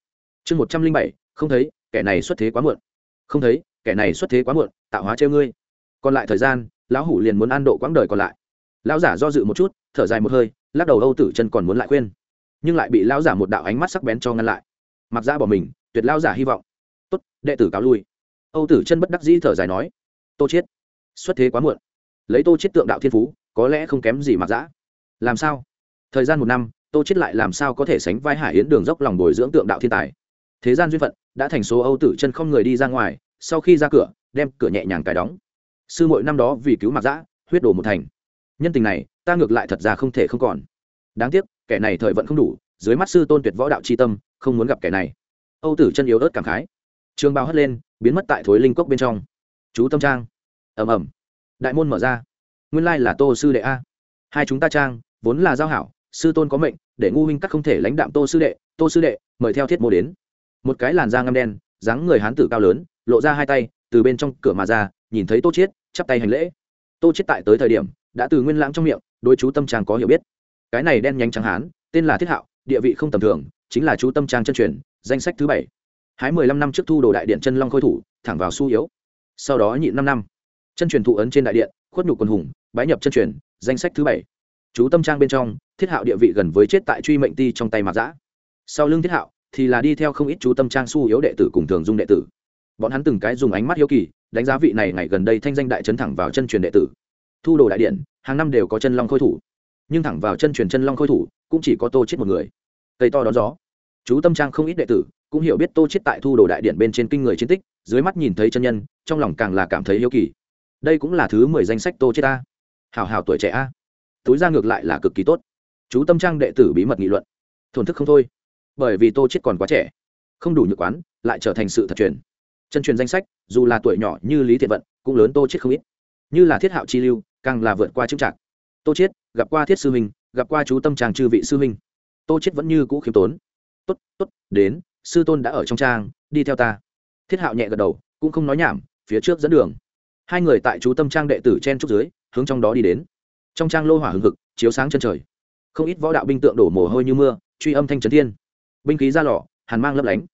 Chương một trăm linh bảy, không thấy, kẻ này xuất thế quá muộn. Không thấy, kẻ này xuất thế quá muộn, tạo hóa treo ngươi. Còn lại thời gian, lão hủ liền muốn an độ quãng đời còn lại. Lão giả do dự một chút, thở dài một hơi, lắc đầu âu tử chân còn muốn lại khuyên. Nhưng lại bị lão giả một đạo ánh mắt sắc bén cho ngăn lại. Mặc ra bỏ mình, tuyệt lão giả hy vọng. Tốt, đệ tử cáo lui. Âu tử chân bất đắc dĩ thở dài nói. Tô chết xuất thế quá muộn lấy tô chết tượng đạo thiên phú, có lẽ không kém gì mặc giã làm sao? Thời gian một năm, tô chết lại làm sao có thể sánh vai hải yến đường dốc lòng bồi dưỡng tượng đạo thiên tài? Thế gian duyên phận, đã thành số âu tử chân không người đi ra ngoài, sau khi ra cửa, đem cửa nhẹ nhàng cài đóng. Sư muội năm đó vì cứu mặc giã huyết đổ một thành. Nhân tình này, ta ngược lại thật ra không thể không còn. Đáng tiếc, kẻ này thời vận không đủ, dưới mắt sư tôn tuyệt võ đạo c h i tâm, không muốn gặp kẻ này. Âu tử chân yếu ớt cảm khái. Trường bao hất lên, biến mất tại thối linh cốc bên trong. Chú tâm trang. Ẩm ẩm đại môn mở ra. Nguyên lai là tô sư đệ a. Hai chúng ta trang, vốn là giao hảo, sư tôn có mệnh, để ngu huynh các không thể lãnh đạm tô sư đệ, tô sư đệ, mời theo thiết mô đến. Một cái làn da ngâm đen, dáng người hán tử cao lớn, lộ ra hai tay, từ bên trong cửa mà ra, nhìn thấy tô chiết, chắp tay hành lễ. Tô chiết tại tới thời điểm, đã từ nguyên lãng trong miệng, đối chú tâm trang có hiểu biết. Cái này đen nhánh trắng hán, tên là thiết hạo, địa vị không tầm thường, chính là chú tâm trang chân truyền, danh sách thứ bảy. Hái mười lăm năm trước thu đồ đại điện chân long khôi thủ, thẳng vào su yếu. Sau đó nhịn năm năm chân truyền thụ ấn trên đại điện, khuất nhục quân hùng, bái nhập chân truyền, danh sách thứ bảy. Chú tâm trang bên trong, thiết hạo địa vị gần với chết tại truy mệnh ti trong tay mạc giã sau lưng thiết hạo thì là đi theo không ít chú tâm trang su yếu đệ tử cùng thường dung đệ tử. Bọn hắn từng cái dùng ánh mắt hiếu kỳ, đánh giá vị này ngày gần đây thanh danh đại trấn thẳng vào chân truyền đệ tử. Thu đồ đại điện, hàng năm đều có chân long khôi thủ. Nhưng thẳng vào chân truyền chân long khôi thủ, cũng chỉ có tô chết một người. Cây to đón gió. Chú tâm trang không ít đệ tử cũng hiểu biết tô chết tại thu đồ đại điện bên trên kinh người chiến tích, dưới mắt nhìn thấy chân nhân, trong lòng càng là cảm thấy hiếu kỳ đây cũng là thứ mười danh sách tô chết ta. Hào hào tuổi trẻ a. Túi ra ngược lại là cực kỳ tốt. Chú tâm trang đệ tử bí mật nghị luận. Thổn thức không thôi. Bởi vì tô chết còn quá trẻ. Không đủ nhược quán, lại trở thành sự thật truyền. Chân truyền danh sách, dù là tuổi nhỏ như lý thiện vận, cũng lớn tô chết không ít. Như là thiết hạo chi lưu, càng là vượt qua chức trạc tô chết, gặp qua thiết sư huynh gặp qua chú tâm trang chư vị sư huynh tô chết vẫn như cũ khiêm tốn. Tốt tốt, đến, sư tôn đã ở trong trang, đi theo ta. Thiết hạo nhẹ gật đầu, cũng không nói nhảm, phía trước dẫn đường hai người tại chú tâm trang đệ tử chen trúc dưới, hướng trong đó đi đến. Trong trang lô hỏa hừng hực, chiếu sáng chân trời. Không ít võ đạo binh tượng đổ mồ hôi như mưa, truy âm thanh trấn thiên. Binh khí ra lò, hàn mang lấp lánh.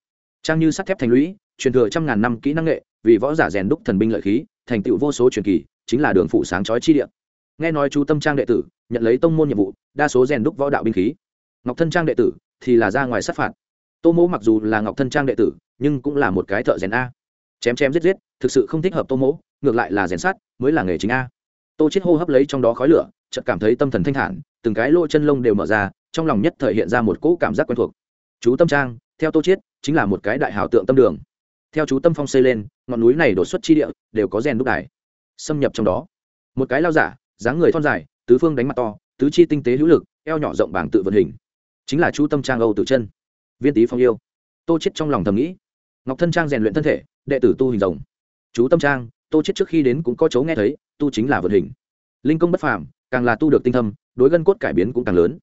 Trang như sắt thép thành lũy, truyền thừa trăm ngàn năm kỹ năng nghệ, vì võ giả rèn đúc thần binh lợi khí, thành tựu vô số truyền kỳ, chính là đường phụ sáng chói chi địa. Nghe nói chú tâm trang đệ tử, nhận lấy tông môn nhiệm vụ, đa số rèn đúc võ đạo binh khí. Ngọc thân trang đệ tử thì là ra ngoài sát phạt. Tô mỗ mặc dù là ngọc thân trang đệ tử, nhưng cũng là một cái thợ rèn a. Chém chém giết giết, thực sự không thích hợp tô mỗ ngược lại là rèn sát, mới là nghề chính a. Tô chết hô hấp lấy trong đó khói lửa, chợt cảm thấy tâm thần thanh thản, từng cái lỗ chân lông đều mở ra, trong lòng nhất thời hiện ra một cỗ cảm giác quen thuộc. Chú tâm trang, theo tô chết chính là một cái đại hảo tượng tâm đường. Theo chú tâm phong xây lên, ngọn núi này đột xuất chi địa, đều có rèn đúc đài, xâm nhập trong đó. Một cái lao giả, dáng người thon dài, tứ phương đánh mặt to, tứ chi tinh tế hữu lực, eo nhỏ rộng bảng tự vận hình. Chính là chú tâm trang âu tự chân. Viên tý phong yêu. Tô chết trong lòng thầm nghĩ. Ngọc thân trang rèn luyện thân thể, đệ tử tu hình rồng. Chú tâm trang tô chết trước khi đến cũng có chấu nghe thấy, tu chính là vận hình. Linh công bất phàm, càng là tu được tinh thâm, đối gân cốt cải biến cũng càng lớn.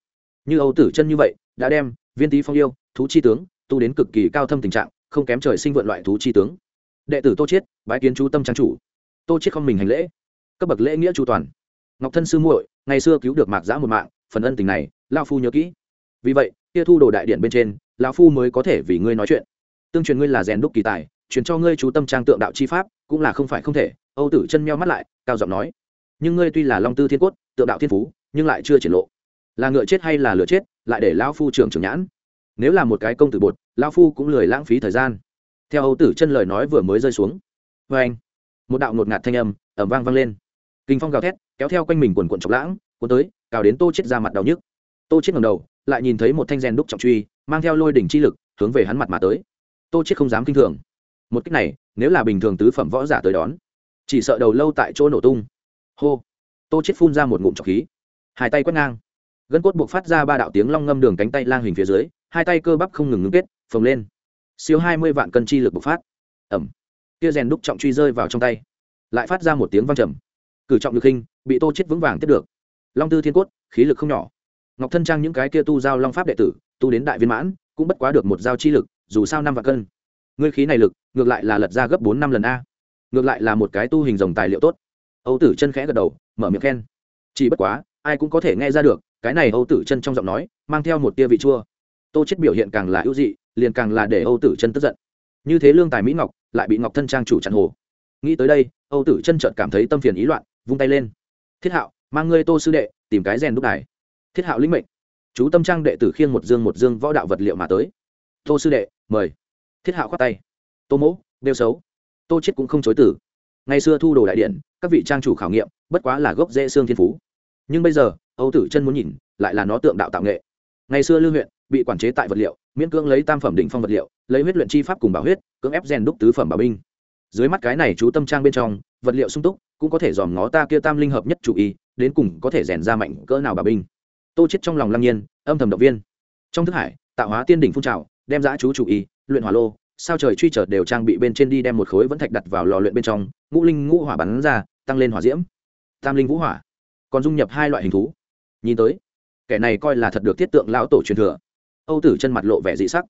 Như âu tử chân như vậy, đã đem viên tý phong yêu, thú chi tướng, tu đến cực kỳ cao thâm tình trạng, không kém trời sinh vượn loại thú chi tướng. Đệ tử tô chiết bái kiến chú tâm trang chủ. Tô chiết không mình hành lễ. Cấp bậc lễ nghĩa chu toàn. Ngọc thân sư muội, ngày xưa cứu được mạc giã một mạng, phần ân tình này lao phu nhớ kỹ. Vì vậy, kia thu đồ đại điện bên trên, lão phu mới có thể vì ngươi nói chuyện. Tương truyền ngươi là rèn đúc kỳ tài, truyền cho ngươi chú tâm trang tượng đạo chi pháp cũng là không phải không thể, âu tử chân meo mắt lại, cao giọng nói, nhưng ngươi tuy là long tư thiên cốt, tượng đạo thiên phú, nhưng lại chưa triển lộ. Là ngựa chết hay là lửa chết, lại để lão phu trưởng trưởng nhãn. Nếu là một cái công tử bột, lão phu cũng lười lãng phí thời gian. Theo âu tử chân lời nói vừa mới rơi xuống vê anh. Một đạo ngột ngạt thanh âm ẩm vang vang lên. Kinh phong gào thét, kéo theo quanh mình quần quận chọc lãng, cuốn tới, cào đến tô chết ra mặt đau nhức. Tô chết ngầm đầu, lại nhìn thấy một thanh rèn đúc trọng truy, mang theo lôi đỉnh chi lực, hướng về hắn mặt mà tới. Tô chết không dám kinh thường. Một cách này nếu là bình thường tứ phẩm võ giả tới đón, chỉ sợ đầu lâu tại chỗ nổ tung. Hô, tô chết phun ra một ngụm trọc khí, hai tay quét ngang. Gân cốt buộc phát ra ba đạo tiếng long ngâm đường cánh tay lang hình phía dưới, hai tay cơ bắp không ngừng ngưng kết, phồng lên. Siêu hai mươi vạn cân chi lực bộc phát. Ẩm. Kia rèn đúc trọng truy rơi vào trong tay, lại phát ra một tiếng vang trầm. Cử trọng lực hình, bị tô chết vững vàng tiếp được. Long tư thiên cốt, khí lực không nhỏ. Ngọc thân trang những cái kia tu giao long pháp đệ tử, tu đến đại viên mãn, cũng bất quá được một giao chi lực, dù sao năm vạn cân ngươi khí này lực, ngược lại là lật ra gấp bốn năm lần a. Ngược lại là một cái tu hình dòng tài liệu tốt. Âu tử chân khẽ gật đầu, mở miệng khen. Chỉ bất quá, ai cũng có thể nghe ra được, cái này âu tử chân trong giọng nói, mang theo một tia vị chua. Tô chết biểu hiện càng là ưu dị, liền càng là để âu tử chân tức giận. Như thế lương tài mỹ ngọc, lại bị ngọc thân trang chủ chặn hồ. Nghĩ tới đây, âu tử chân chợt cảm thấy tâm phiền ý loạn, vung tay lên. Thiết hạo, mang ngươi tô sư đệ, tìm cái rèn đúc đài. Thiết hạo lĩnh mệnh. Chú tâm trang đệ tử khiêng một dương một dương võ đạo vật liệu mà tới. Tô sư đệ, mời thiết hạo khoát tay. Tô mỗ đeo xấu. Tô chết cũng không chối tử ngày xưa thu đồ đại điện, các vị trang chủ khảo nghiệm, bất quá là gốc dễ xương thiên phú. Nhưng bây giờ, âu tử chân muốn nhìn, lại là nó tượng đạo tạo nghệ. Ngày xưa lưu huyện, bị quản chế tại vật liệu, miễn cưỡng lấy tam phẩm đỉnh phong vật liệu, lấy huyết luyện chi pháp cùng bảo huyết, cưỡng ép rèn đúc tứ phẩm bảo binh. Dưới mắt cái này chú tâm trang bên trong, vật liệu sung túc, cũng có thể dòm ngó ta kia tam linh hợp nhất chủ ý đến cùng có thể rèn ra mạnh cỡ nào bảo binh. Tô chết trong lòng lăng nhiên, âm thầm động viên. Trong thức hải, tạo hóa tiên đỉnh phun trào, đem giã chú chủ ý luyện hỏa lô, sao trời truy trở đều trang bị bên trên đi đem một khối vẫn thạch đặt vào lò luyện bên trong, ngũ linh ngũ hỏa bắn ra, tăng lên hỏa diễm. Tam linh vũ hỏa, còn dung nhập hai loại hình thú. Nhìn tới, kẻ này coi là thật được thiết tượng lão tổ truyền thừa. Âu tử chân mặt lộ vẻ dị sắc.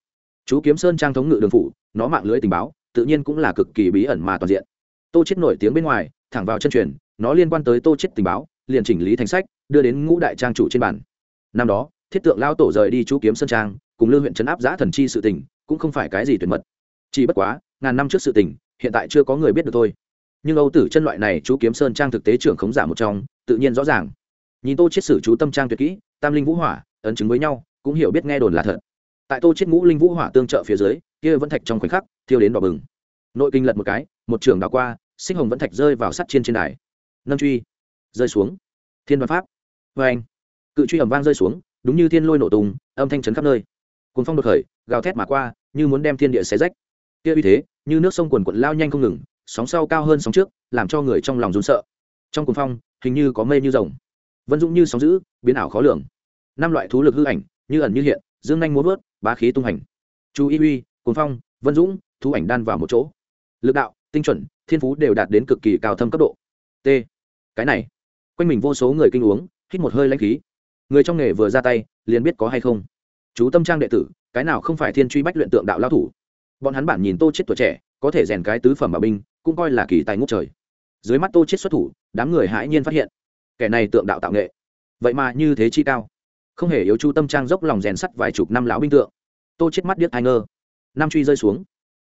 Chú kiếm sơn trang thống ngự đường phủ, nó mạng lưới tình báo, tự nhiên cũng là cực kỳ bí ẩn mà toàn diện. Tô chết nổi tiếng bên ngoài, thẳng vào chân truyền, nó liên quan tới tô chết tình báo, liền chỉnh lý thành sách, đưa đến ngũ đại trang chủ trên bản năm đó, thiết tượng lão tổ rời đi chú kiếm sơn trang, cùng lưu huyện trấn áp giã thần chi sự tình cũng không phải cái gì tuyệt mật. Chỉ bất quá, ngàn năm trước sự tình, hiện tại chưa có người biết được thôi. Nhưng âu tử chân loại này chú kiếm sơn trang thực tế trưởng khống giả một trong, tự nhiên rõ ràng. Nhìn tô chết sử chú tâm trang tuyệt kỹ, tam linh vũ hỏa, ấn chứng với nhau, cũng hiểu biết nghe đồn là thật. Tại tô chết ngũ linh vũ hỏa tương trợ phía dưới, kia vẫn thạch trong khoảnh khắc, thiêu đến đỏ bừng. Nội kinh lật một cái, một trường đào qua sinh hồng vẫn thạch rơi vào sắt trên trên đài. Nâng truy, rơi xuống. Thiên văn pháp. Vê anh cự truy ẩm vang rơi xuống, đúng như thiên lôi nổ tung, âm thanh chấn khắp nơi cuốn phong đột khởi gào thét mà qua như muốn đem thiên địa xé rách. Kia uy thế như nước sông quần quận lao nhanh không ngừng sóng sau cao hơn sóng trước làm cho người trong lòng run sợ. Trong cuốn phong hình như có mây như rồng. Vân dũng như sóng dữ, biến ảo khó lường. Năm loại thú lực hư ảnh như ẩn như hiện dương nhanh muốn vớt bá khí tung hành. Chú y uy cuốn phong vân dũng thú ảnh đan vào một chỗ. Lực đạo tinh chuẩn thiên phú đều đạt đến cực kỳ cao thâm cấp độ. T. Cái này quanh mình vô số người kinh uống hít một hơi lãnh khí. Người trong nghề vừa ra tay liền biết có hay không chú tâm trang đệ tử, cái nào không phải thiên truy bách luyện tượng đạo lao thủ. Bọn hắn bản nhìn tô chết tuổi trẻ, có thể rèn cái tứ phẩm bảo binh, cũng coi là kỳ tài ngút trời. Dưới mắt tô chết xuất thủ, đám người hãi nhiên phát hiện, kẻ này tượng đạo tạo nghệ. Vậy mà như thế chi cao. Không hề yếu chu tâm trang dốc lòng rèn sắt vài chục năm lão binh tượng. Tô chết mắt điếc ai ngơ. Năm truy rơi xuống.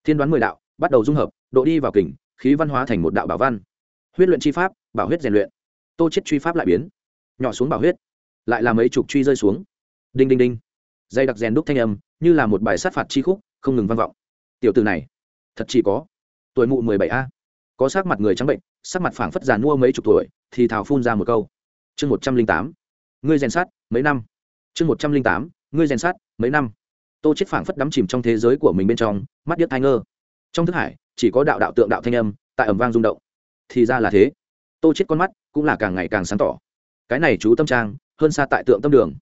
Thiên đoán mười đạo, bắt đầu dung hợp, độ đi vào kình, khí văn hóa thành một đạo bảo văn. Huyết luyện chi pháp, bảo huyết rèn luyện. Tô chết truy pháp lại biến. Nhỏ xuống bảo huyết, lại là mấy chục truy rơi xuống. Đinh đinh đinh dây đặc rèn đúc thanh âm, như là một bài sát phạt chi khúc, không ngừng vang vọng. Tiểu từ này, thật chỉ có tuổi mụ mười bảy a. Có sắc mặt người trắng bệnh, sắc mặt phảng phất giàn mua mấy chục tuổi, thì thào phun ra một câu. Chương một trăm linh tám, ngươi rèn sát, mấy năm? Chương một trăm linh tám, ngươi rèn sát, mấy năm? Tô chết phảng phất đắm chìm trong thế giới của mình bên trong, mắt điếc thai ngơ. Trong thức hải, chỉ có đạo đạo tượng đạo thanh âm, tại ẩm vang rung động. Thì ra là thế. Tô chết con mắt cũng là càng ngày càng sáng tỏ. Cái này chú tâm trang, hơn xa tại tượng tâm đường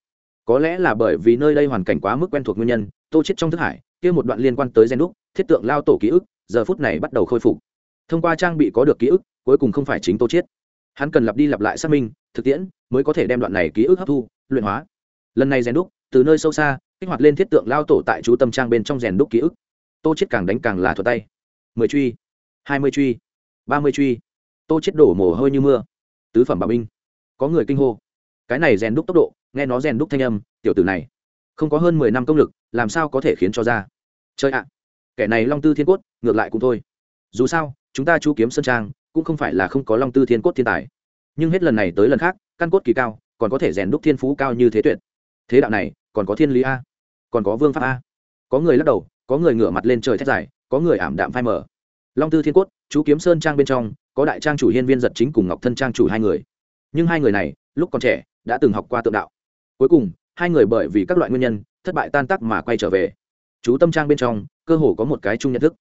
có lẽ là bởi vì nơi đây hoàn cảnh quá mức quen thuộc nguyên nhân, tô chết trong thức hải, kia một đoạn liên quan tới gen đúc, thiết tượng lao tổ ký ức, giờ phút này bắt đầu khôi phục. Thông qua trang bị có được ký ức, cuối cùng không phải chính tô chết. Hắn cần lặp đi lặp lại xác minh, thực tiễn, mới có thể đem đoạn này ký ức hấp thu, luyện hóa. Lần này rèn đúc, từ nơi sâu xa, kích hoạt lên thiết tượng lao tổ tại chú tâm trang bên trong rèn đúc ký ức. Tô chết càng đánh càng là thuật tay. Mười truy, hai mươi truy, ba mươi truy. Tô chết đổ mồ hôi như mưa. Tứ phẩm bảo binh. Có người kinh hô. Cái này rèn đúc tốc độ nghe nó rèn đúc thanh âm, tiểu tử này, không có hơn mười năm công lực, làm sao có thể khiến cho ra? Chơi ạ, kẻ này long tư thiên cốt, ngược lại cũng thôi. Dù sao, chúng ta chú kiếm sơn trang, cũng không phải là không có long tư thiên cốt thiên tài. Nhưng hết lần này tới lần khác, căn cốt kỳ cao, còn có thể rèn đúc thiên phú cao như thế tuyệt. Thế đạo này, còn có thiên lý a, còn có vương pháp a. Có người lắc đầu, có người ngửa mặt lên trời thét dài, có người ảm đạm phai mở long tư thiên cốt chú kiếm sơn trang bên trong, có đại trang chủ hiên viên giật chính cùng ngọc thân trang chủ hai người. Nhưng hai người này, lúc còn trẻ, đã từng học qua tượng đạo cuối cùng, hai người bởi vì các loại nguyên nhân, thất bại tan tác mà quay trở về. Chú tâm trang bên trong, cơ hồ có một cái chung nhận thức.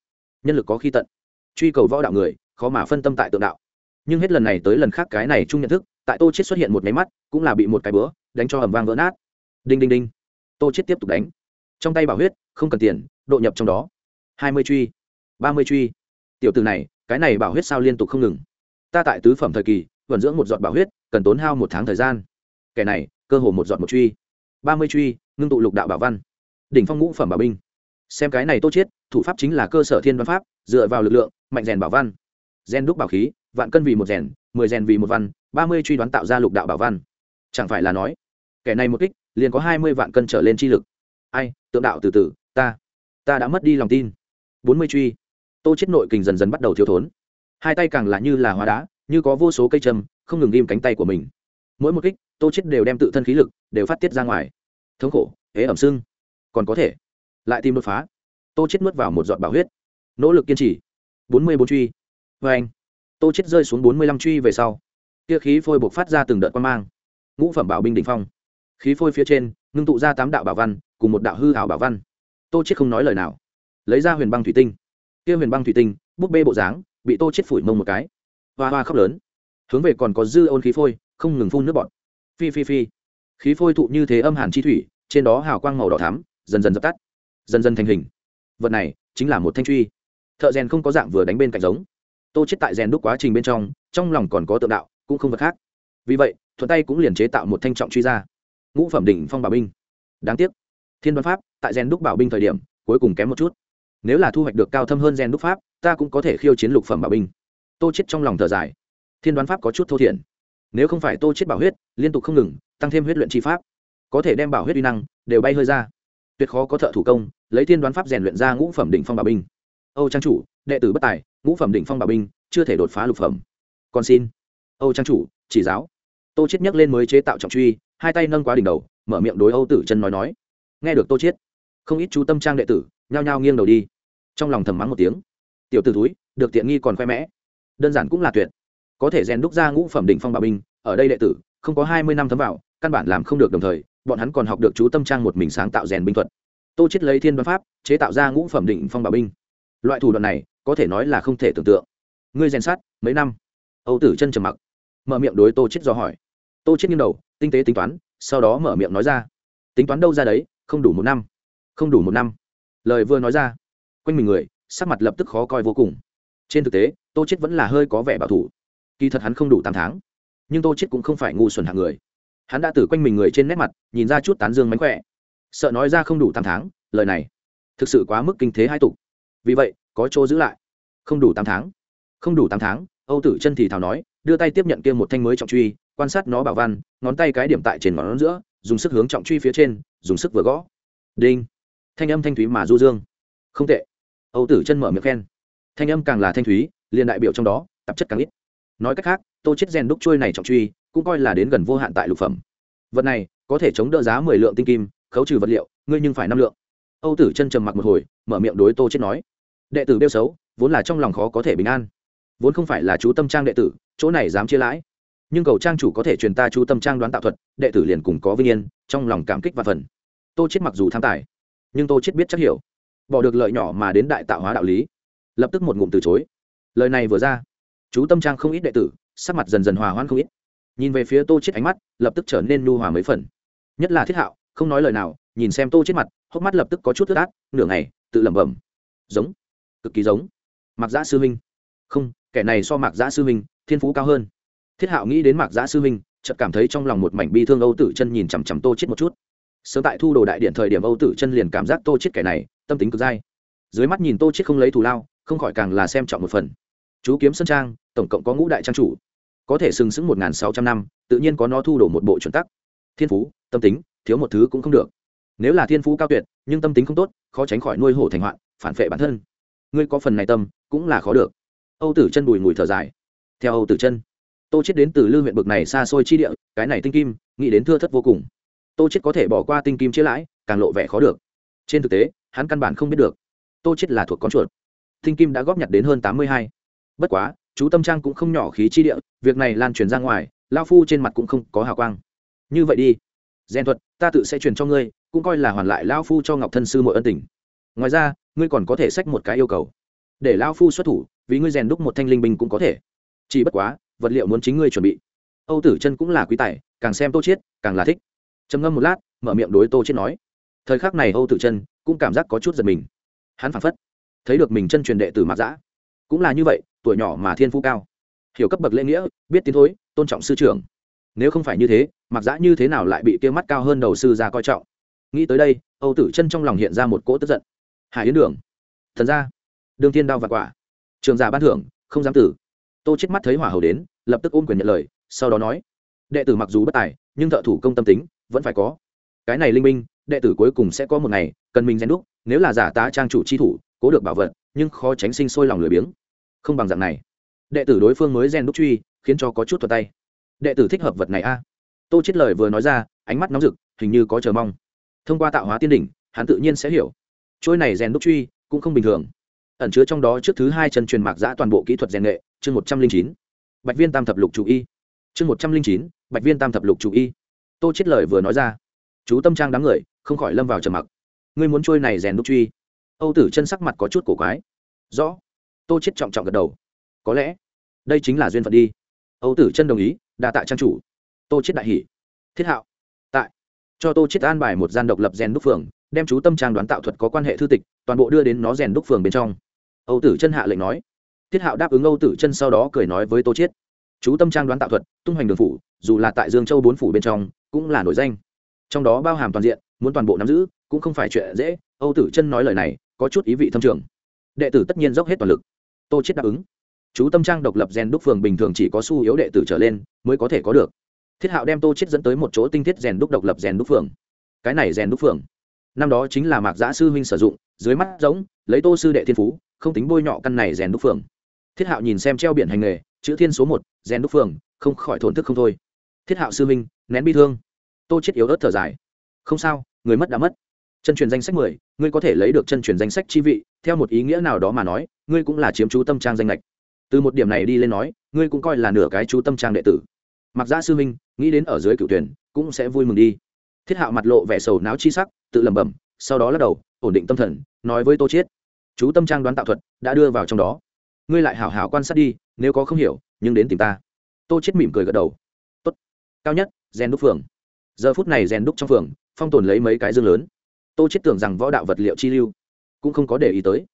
Nhân lực có khi tận. Truy cầu võ đạo người, khó mà phân tâm tại tượng đạo. Nhưng hết lần này tới lần khác cái này chung nhận thức, tại tô chết xuất hiện một máy mắt, cũng là bị một cái bữa, đánh cho ầm vang vỡ nát. Đinh đinh đinh. Tô chết tiếp tục đánh. Trong tay bảo huyết, không cần tiền, độ nhập trong đó. Hai mươi truy. Ba mươi truy. Tiểu từ này, cái này bảo huyết sao liên tục không ngừng. Ta tại tứ phẩm thời kỳ vận dưỡng một giọt bảo huyết, cần tốn hao một tháng thời gian. Kẻ này cơ hồ một giọt một truy. Ba mươi truy, ngưng tụ lục đạo bảo văn. Đỉnh phong ngũ phẩm bảo binh. Xem cái này tô chết thủ pháp chính là cơ sở thiên văn pháp, dựa vào lực lượng, mạnh rèn bảo văn. Gen đúc bảo khí, vạn cân vì một rèn, mười rèn vì một văn, ba mươi truy đoán tạo ra lục đạo bảo văn. Chẳng phải là nói, kẻ này một kích, liền có hai mươi vạn cân trở lên chi lực. Ai, tượng đạo từ từ, ta ta đã mất đi lòng tin. Bốn mươi truy. Tô chết nội kình dần dần bắt đầu thiếu thốn. Hai tay càng là như là hóa đá, như có vô số cây châm, không ngừng ghim cánh tay của mình. Mỗi một kích tô chết đều đem tự thân khí lực đều phát tiết ra ngoài. Thống khổ, ế ẩm sưng. Còn có thể, lại tìm đột phá. Tô chết nuốt vào một giọt bảo huyết. Nỗ lực kiên trì. Bốn mươi bốn truy. Vê anh tô chết rơi xuống bốn mươi lăm truy về sau. Kia khí phôi buộc phát ra từng đợt quan mang. Ngũ phẩm bảo binh đỉnh phong. Khí phôi phía trên, ngưng tụ ra tám đạo bảo văn, cùng một đạo hư hảo bảo văn. Tô chết không nói lời nào. Lấy ra huyền băng thủy tinh. Kia huyền băng thủy tinh, búp bê bộ dáng, bị tô chết phủi mông một cái. Hoa hoa khóc lớn. Hướng về còn có dư ôn khí phôi, không ngừng phun nước bọt phi phi phi. Khí phôi thụ như thế âm hàn chi thủy, trên đó hào quang màu đỏ thắm, dần dần dập tắt, dần dần thành hình. Vật này chính là một thanh truy. Thợ rèn không có dạng vừa đánh bên cạnh giống. Tô chết tại rèn đúc quá trình bên trong trong lòng còn có tượng đạo, cũng không vật khác. Vì vậy, thuận tay cũng liền chế tạo một thanh trọng truy ra. Ngũ phẩm đỉnh phong bảo binh. Đáng tiếc, thiên văn pháp, tại rèn đúc bảo binh thời điểm, cuối cùng kém một chút. Nếu là thu hoạch được cao thâm hơn rèn đúc pháp, ta cũng có thể khiêu chiến lục phẩm bảo binh. Tô chết trong lòng thở dài. Thiên đoán pháp có chút thô thiển nếu không phải tô chết bảo huyết, liên tục không ngừng, tăng thêm huyết luyện chi pháp, có thể đem bảo huyết uy năng đều bay hơi ra. Tuyệt khó có thợ thủ công, lấy thiên đoán pháp rèn luyện ra ngũ phẩm đỉnh phong bảo binh. Âu trang chủ, đệ tử bất tài, ngũ phẩm đỉnh phong bảo binh, chưa thể đột phá lục phẩm. Còn xin, âu trang chủ, chỉ giáo. Tô chết nhấc lên mới chế tạo trọng truy, hai tay nâng quá đỉnh đầu, mở miệng đối âu tử chân nói nói. Nghe được tô chết, không ít chú tâm trang đệ tử, nhao nhao nghiêng đầu đi. Trong lòng thầm mắng một tiếng. Tiểu tử túi được tiện nghi còn khoe mẽ. Đơn giản cũng là tuyệt có thể rèn đúc ra ngũ phẩm đỉnh phong bảo binh, ở đây đệ tử, không có hai mươi năm thấm vào, căn bản làm không được đồng thời, bọn hắn còn học được chú tâm trang một mình sáng tạo rèn binh thuật. Tô chết lấy thiên văn pháp, chế tạo ra ngũ phẩm đỉnh phong bảo binh. Loại thủ đoạn này, có thể nói là không thể tưởng tượng. Ngươi rèn sát, mấy năm? Âu tử chân trầm mặc, mở miệng đối tô chết do hỏi. Tô chết nghiêng đầu, tinh tế tính toán, sau đó mở miệng nói ra. Tính toán đâu ra đấy, không đủ một năm. Không đủ một năm. Lời vừa nói ra, quanh mình người, sắc mặt lập tức khó coi vô cùng. Trên thực tế, tô chết vẫn là hơi có vẻ bảo thủ kỳ thật hắn không đủ tám tháng. Nhưng tô chết cũng không phải ngu xuẩn hạng người. Hắn đã từ quanh mình người trên nét mặt, nhìn ra chút tán dương mánh khỏe. Sợ nói ra không đủ tám tháng, lời này thực sự quá mức kinh thế hai tục. Vì vậy, có chỗ giữ lại. Không đủ tám tháng. Không đủ tám tháng, âu tử chân thì thào nói, đưa tay tiếp nhận kia một thanh mới trọng truy, quan sát nó bảo văn, ngón tay cái điểm tại trên ngón giữa, dùng sức hướng trọng truy phía trên, dùng sức vừa gõ. Đinh. Thanh âm thanh thúy mà du dương. Không tệ. Âu tử chân mở miệng khen. Thanh âm càng là thanh thúy, liền đại biểu trong đó, tạp chất càng ít nói cách khác, tô chết rèn đúc trôi này trọng truy, cũng coi là đến gần vô hạn tại lục phẩm. Vật này, có thể chống đỡ giá mười lượng tinh kim, khấu trừ vật liệu, ngươi nhưng phải năm lượng. Âu tử chân trầm mặc một hồi, mở miệng đối tô chết nói. Đệ tử đeo xấu, vốn là trong lòng khó có thể bình an. Vốn không phải là chú tâm trang đệ tử, chỗ này dám chia lãi. Nhưng cầu trang chủ có thể truyền ta chú tâm trang đoán tạo thuật, đệ tử liền cùng có vinh yên, trong lòng cảm kích và phần. Tô chết mặc dù tham tài, nhưng tô chết biết chắc hiểu. Bỏ được lợi nhỏ mà đến đại tạo hóa đạo lý. Lập tức một ngụm từ chối. Lời này vừa ra chú tâm trang không ít đệ tử, sắc mặt dần dần hòa hoãn không ít. Nhìn về phía tô chết ánh mắt, lập tức trở nên nu hòa mấy phần. Nhất là thiết hạo, không nói lời nào, nhìn xem tô chết mặt, hốc mắt lập tức có chút tức át, nửa ngày, tự lẩm bẩm. Giống. Cực kỳ giống. Mặc giã sư huynh không, kẻ này so mạc giã sư huynh thiên phú cao hơn. Thiết hạo nghĩ đến mạc giã sư huynh chợt cảm thấy trong lòng một mảnh bi thương âu tử chân nhìn chằm chằm tô chết một chút. Sớm tại thu đồ đại điện thời điểm âu tử chân liền cảm giác tô chết kẻ này, tâm tính cực dai. Dưới mắt nhìn tô chết không lấy thù lao, không khỏi càng là xem trọng một phần. Chú kiếm sân trang tổng cộng có ngũ đại trang chủ, có thể sừng sững một nghìn sáu trăm năm, tự nhiên có nó thu đổ một bộ chuẩn tắc. Thiên phú, tâm tính, thiếu một thứ cũng không được. Nếu là thiên phú cao tuyệt, nhưng tâm tính không tốt, khó tránh khỏi nuôi hổ thành hoạn, phản phệ bản thân. Ngươi có phần này tâm, cũng là khó được. Âu tử chân bùi ngùi thở dài. Theo âu tử chân, tô chết đến từ lư huyện bực này xa xôi chi địa, cái này tinh kim, nghĩ đến thưa thất vô cùng. Tô chết có thể bỏ qua tinh kim chia lãi, càng lộ vẻ khó được. Trên thực tế, hắn căn bản không biết được. Tô chết là thuộc con chuột. Tinh kim đã góp nhặt đến hơn tám mươi hai. Bất quá chú tâm trang cũng không nhỏ khí chi địa, việc này lan truyền ra ngoài lao phu trên mặt cũng không có hào quang. Như vậy đi. Gen thuật, ta tự sẽ truyền cho ngươi, cũng coi là hoàn lại lao phu cho ngọc thân sư mọi ân tình. Ngoài ra, ngươi còn có thể xách một cái yêu cầu. Để lao phu xuất thủ, vì ngươi rèn đúc một thanh linh binh cũng có thể. Chỉ bất quá, vật liệu muốn chính ngươi chuẩn bị. Âu tử chân cũng là quý tài, càng xem tô chiết, càng là thích. Trầm ngâm một lát, mở miệng đối tô chiết nói. Thời khắc này âu tử chân cũng cảm giác có chút giật mình. Hắn phảng phất thấy được mình chân truyền đệ tử mạc giã cũng là như vậy tuổi nhỏ mà thiên phú cao. Hiểu cấp bậc lễ nghĩa, biết tiến thối, tôn trọng sư trưởng. Nếu không phải như thế, mặc giã như thế nào lại bị kia mắt cao hơn đầu sư ra coi trọng? Nghĩ tới đây, âu tử chân trong lòng hiện ra một cỗ tức giận. Hải yến đường. Thần ra đương thiên đao và quả. Trường giả ban thưởng, không dám tử. Tô chết mắt thấy hỏa hầu đến, lập tức ôm quyền nhận lời, sau đó nói, đệ tử mặc dù bất tài, nhưng thợ thủ công tâm tính, vẫn phải có. Cái này linh minh, đệ tử cuối cùng sẽ có một ngày, cần mình rèn đúc, nếu là giả tá trang chủ chi thủ, cố được bảo vật, nhưng khó tránh sinh sôi lòng lười biếng không bằng dạng này. Đệ tử đối phương mới rèn đúc truy, khiến cho có chút thuật tay. Đệ tử thích hợp vật này a. Tô chết lời vừa nói ra, ánh mắt nóng rực, hình như có chờ mong. Thông qua tạo hóa tiên đỉnh, hắn tự nhiên sẽ hiểu. Trôi này rèn đúc truy cũng không bình thường. Ẩn chứa trong đó trước thứ hai chân truyền mạc giã toàn bộ kỹ thuật rèn nghệ, chương một trăm linh chín. Bạch viên tam thập lục chủ y. Chương một trăm linh chín, bạch viên tam thập lục chủ y. Tô chết lời vừa nói ra. Chú tâm trang đám người, không khỏi lâm vào trầm mặc. Ngươi muốn trôi này rèn đúc truy. Âu tử chân sắc mặt có chút cổ quái. Rõ tô chết trọng trọng gật đầu. Có lẽ, đây chính là duyên phận đi. Âu tử chân đồng ý, đa tạ trang chủ. Tô chết đại hỉ. Thiết hạo. Tại. Cho tô chết an bài một gian độc lập rèn đúc phường, đem chú tâm trang đoán tạo thuật có quan hệ thư tịch, toàn bộ đưa đến nó rèn đúc phường bên trong. Âu tử chân hạ lệnh nói. Thiết hạo đáp ứng âu tử chân sau đó cười nói với tô chiết chú tâm trang đoán tạo thuật, tung hoành đường phủ, dù là tại dương châu bốn phủ bên trong, cũng là nổi danh. Trong đó bao hàm toàn diện, muốn toàn bộ nắm giữ, cũng không phải chuyện dễ. Âu tử chân nói lời này, có chút ý vị thâm trường. Đệ tử tất nhiên dốc hết toàn lực tô chiết đáp ứng. Chú tâm trang độc lập rèn đúc phường bình thường chỉ có xu yếu đệ tử trở lên mới có thể có được. Thiết hạo đem tô chiết dẫn tới một chỗ tinh thiết rèn đúc độc lập rèn đúc phường. Cái này rèn đúc phường. Năm đó chính là mạc giã sư huynh sử dụng, dưới mắt giống, lấy tô sư đệ thiên phú, không tính bôi nhọ căn này rèn đúc phường. Thiết hạo nhìn xem treo biển hành nghề, chữ thiên số một, rèn đúc phường, không khỏi thổn thức không thôi. Thiết hạo sư minh nén bi thương. Tô chết yếu ớt thở dài. Không sao, người mất đã mất chân truyền danh sách mười, ngươi có thể lấy được chân truyền danh sách chi vị, theo một ý nghĩa nào đó mà nói, ngươi cũng là chiếm chú tâm trang danh lệch từ một điểm này đi lên nói, ngươi cũng coi là nửa cái chú tâm trang đệ tử. Mặc ra sư minh nghĩ đến ở dưới cựu tuyển, cũng sẽ vui mừng đi. Thiết hạo mặt lộ vẻ sầu não chi sắc, tự lẩm bẩm, sau đó lắc đầu, ổn định tâm thần, nói với tô chiết. Chú tâm trang đoán tạo thuật đã đưa vào trong đó. Ngươi lại hảo hảo quan sát đi, nếu có không hiểu, nhưng đến tìm ta. Tô chết mỉm cười gật đầu. Tốt. Cao nhất, rèn đúc phường. Giờ phút này rèn đúc trong phường, phong tồn lấy mấy cái dương lớn tô chết tưởng rằng võ đạo vật liệu chi lưu cũng không có để ý tới.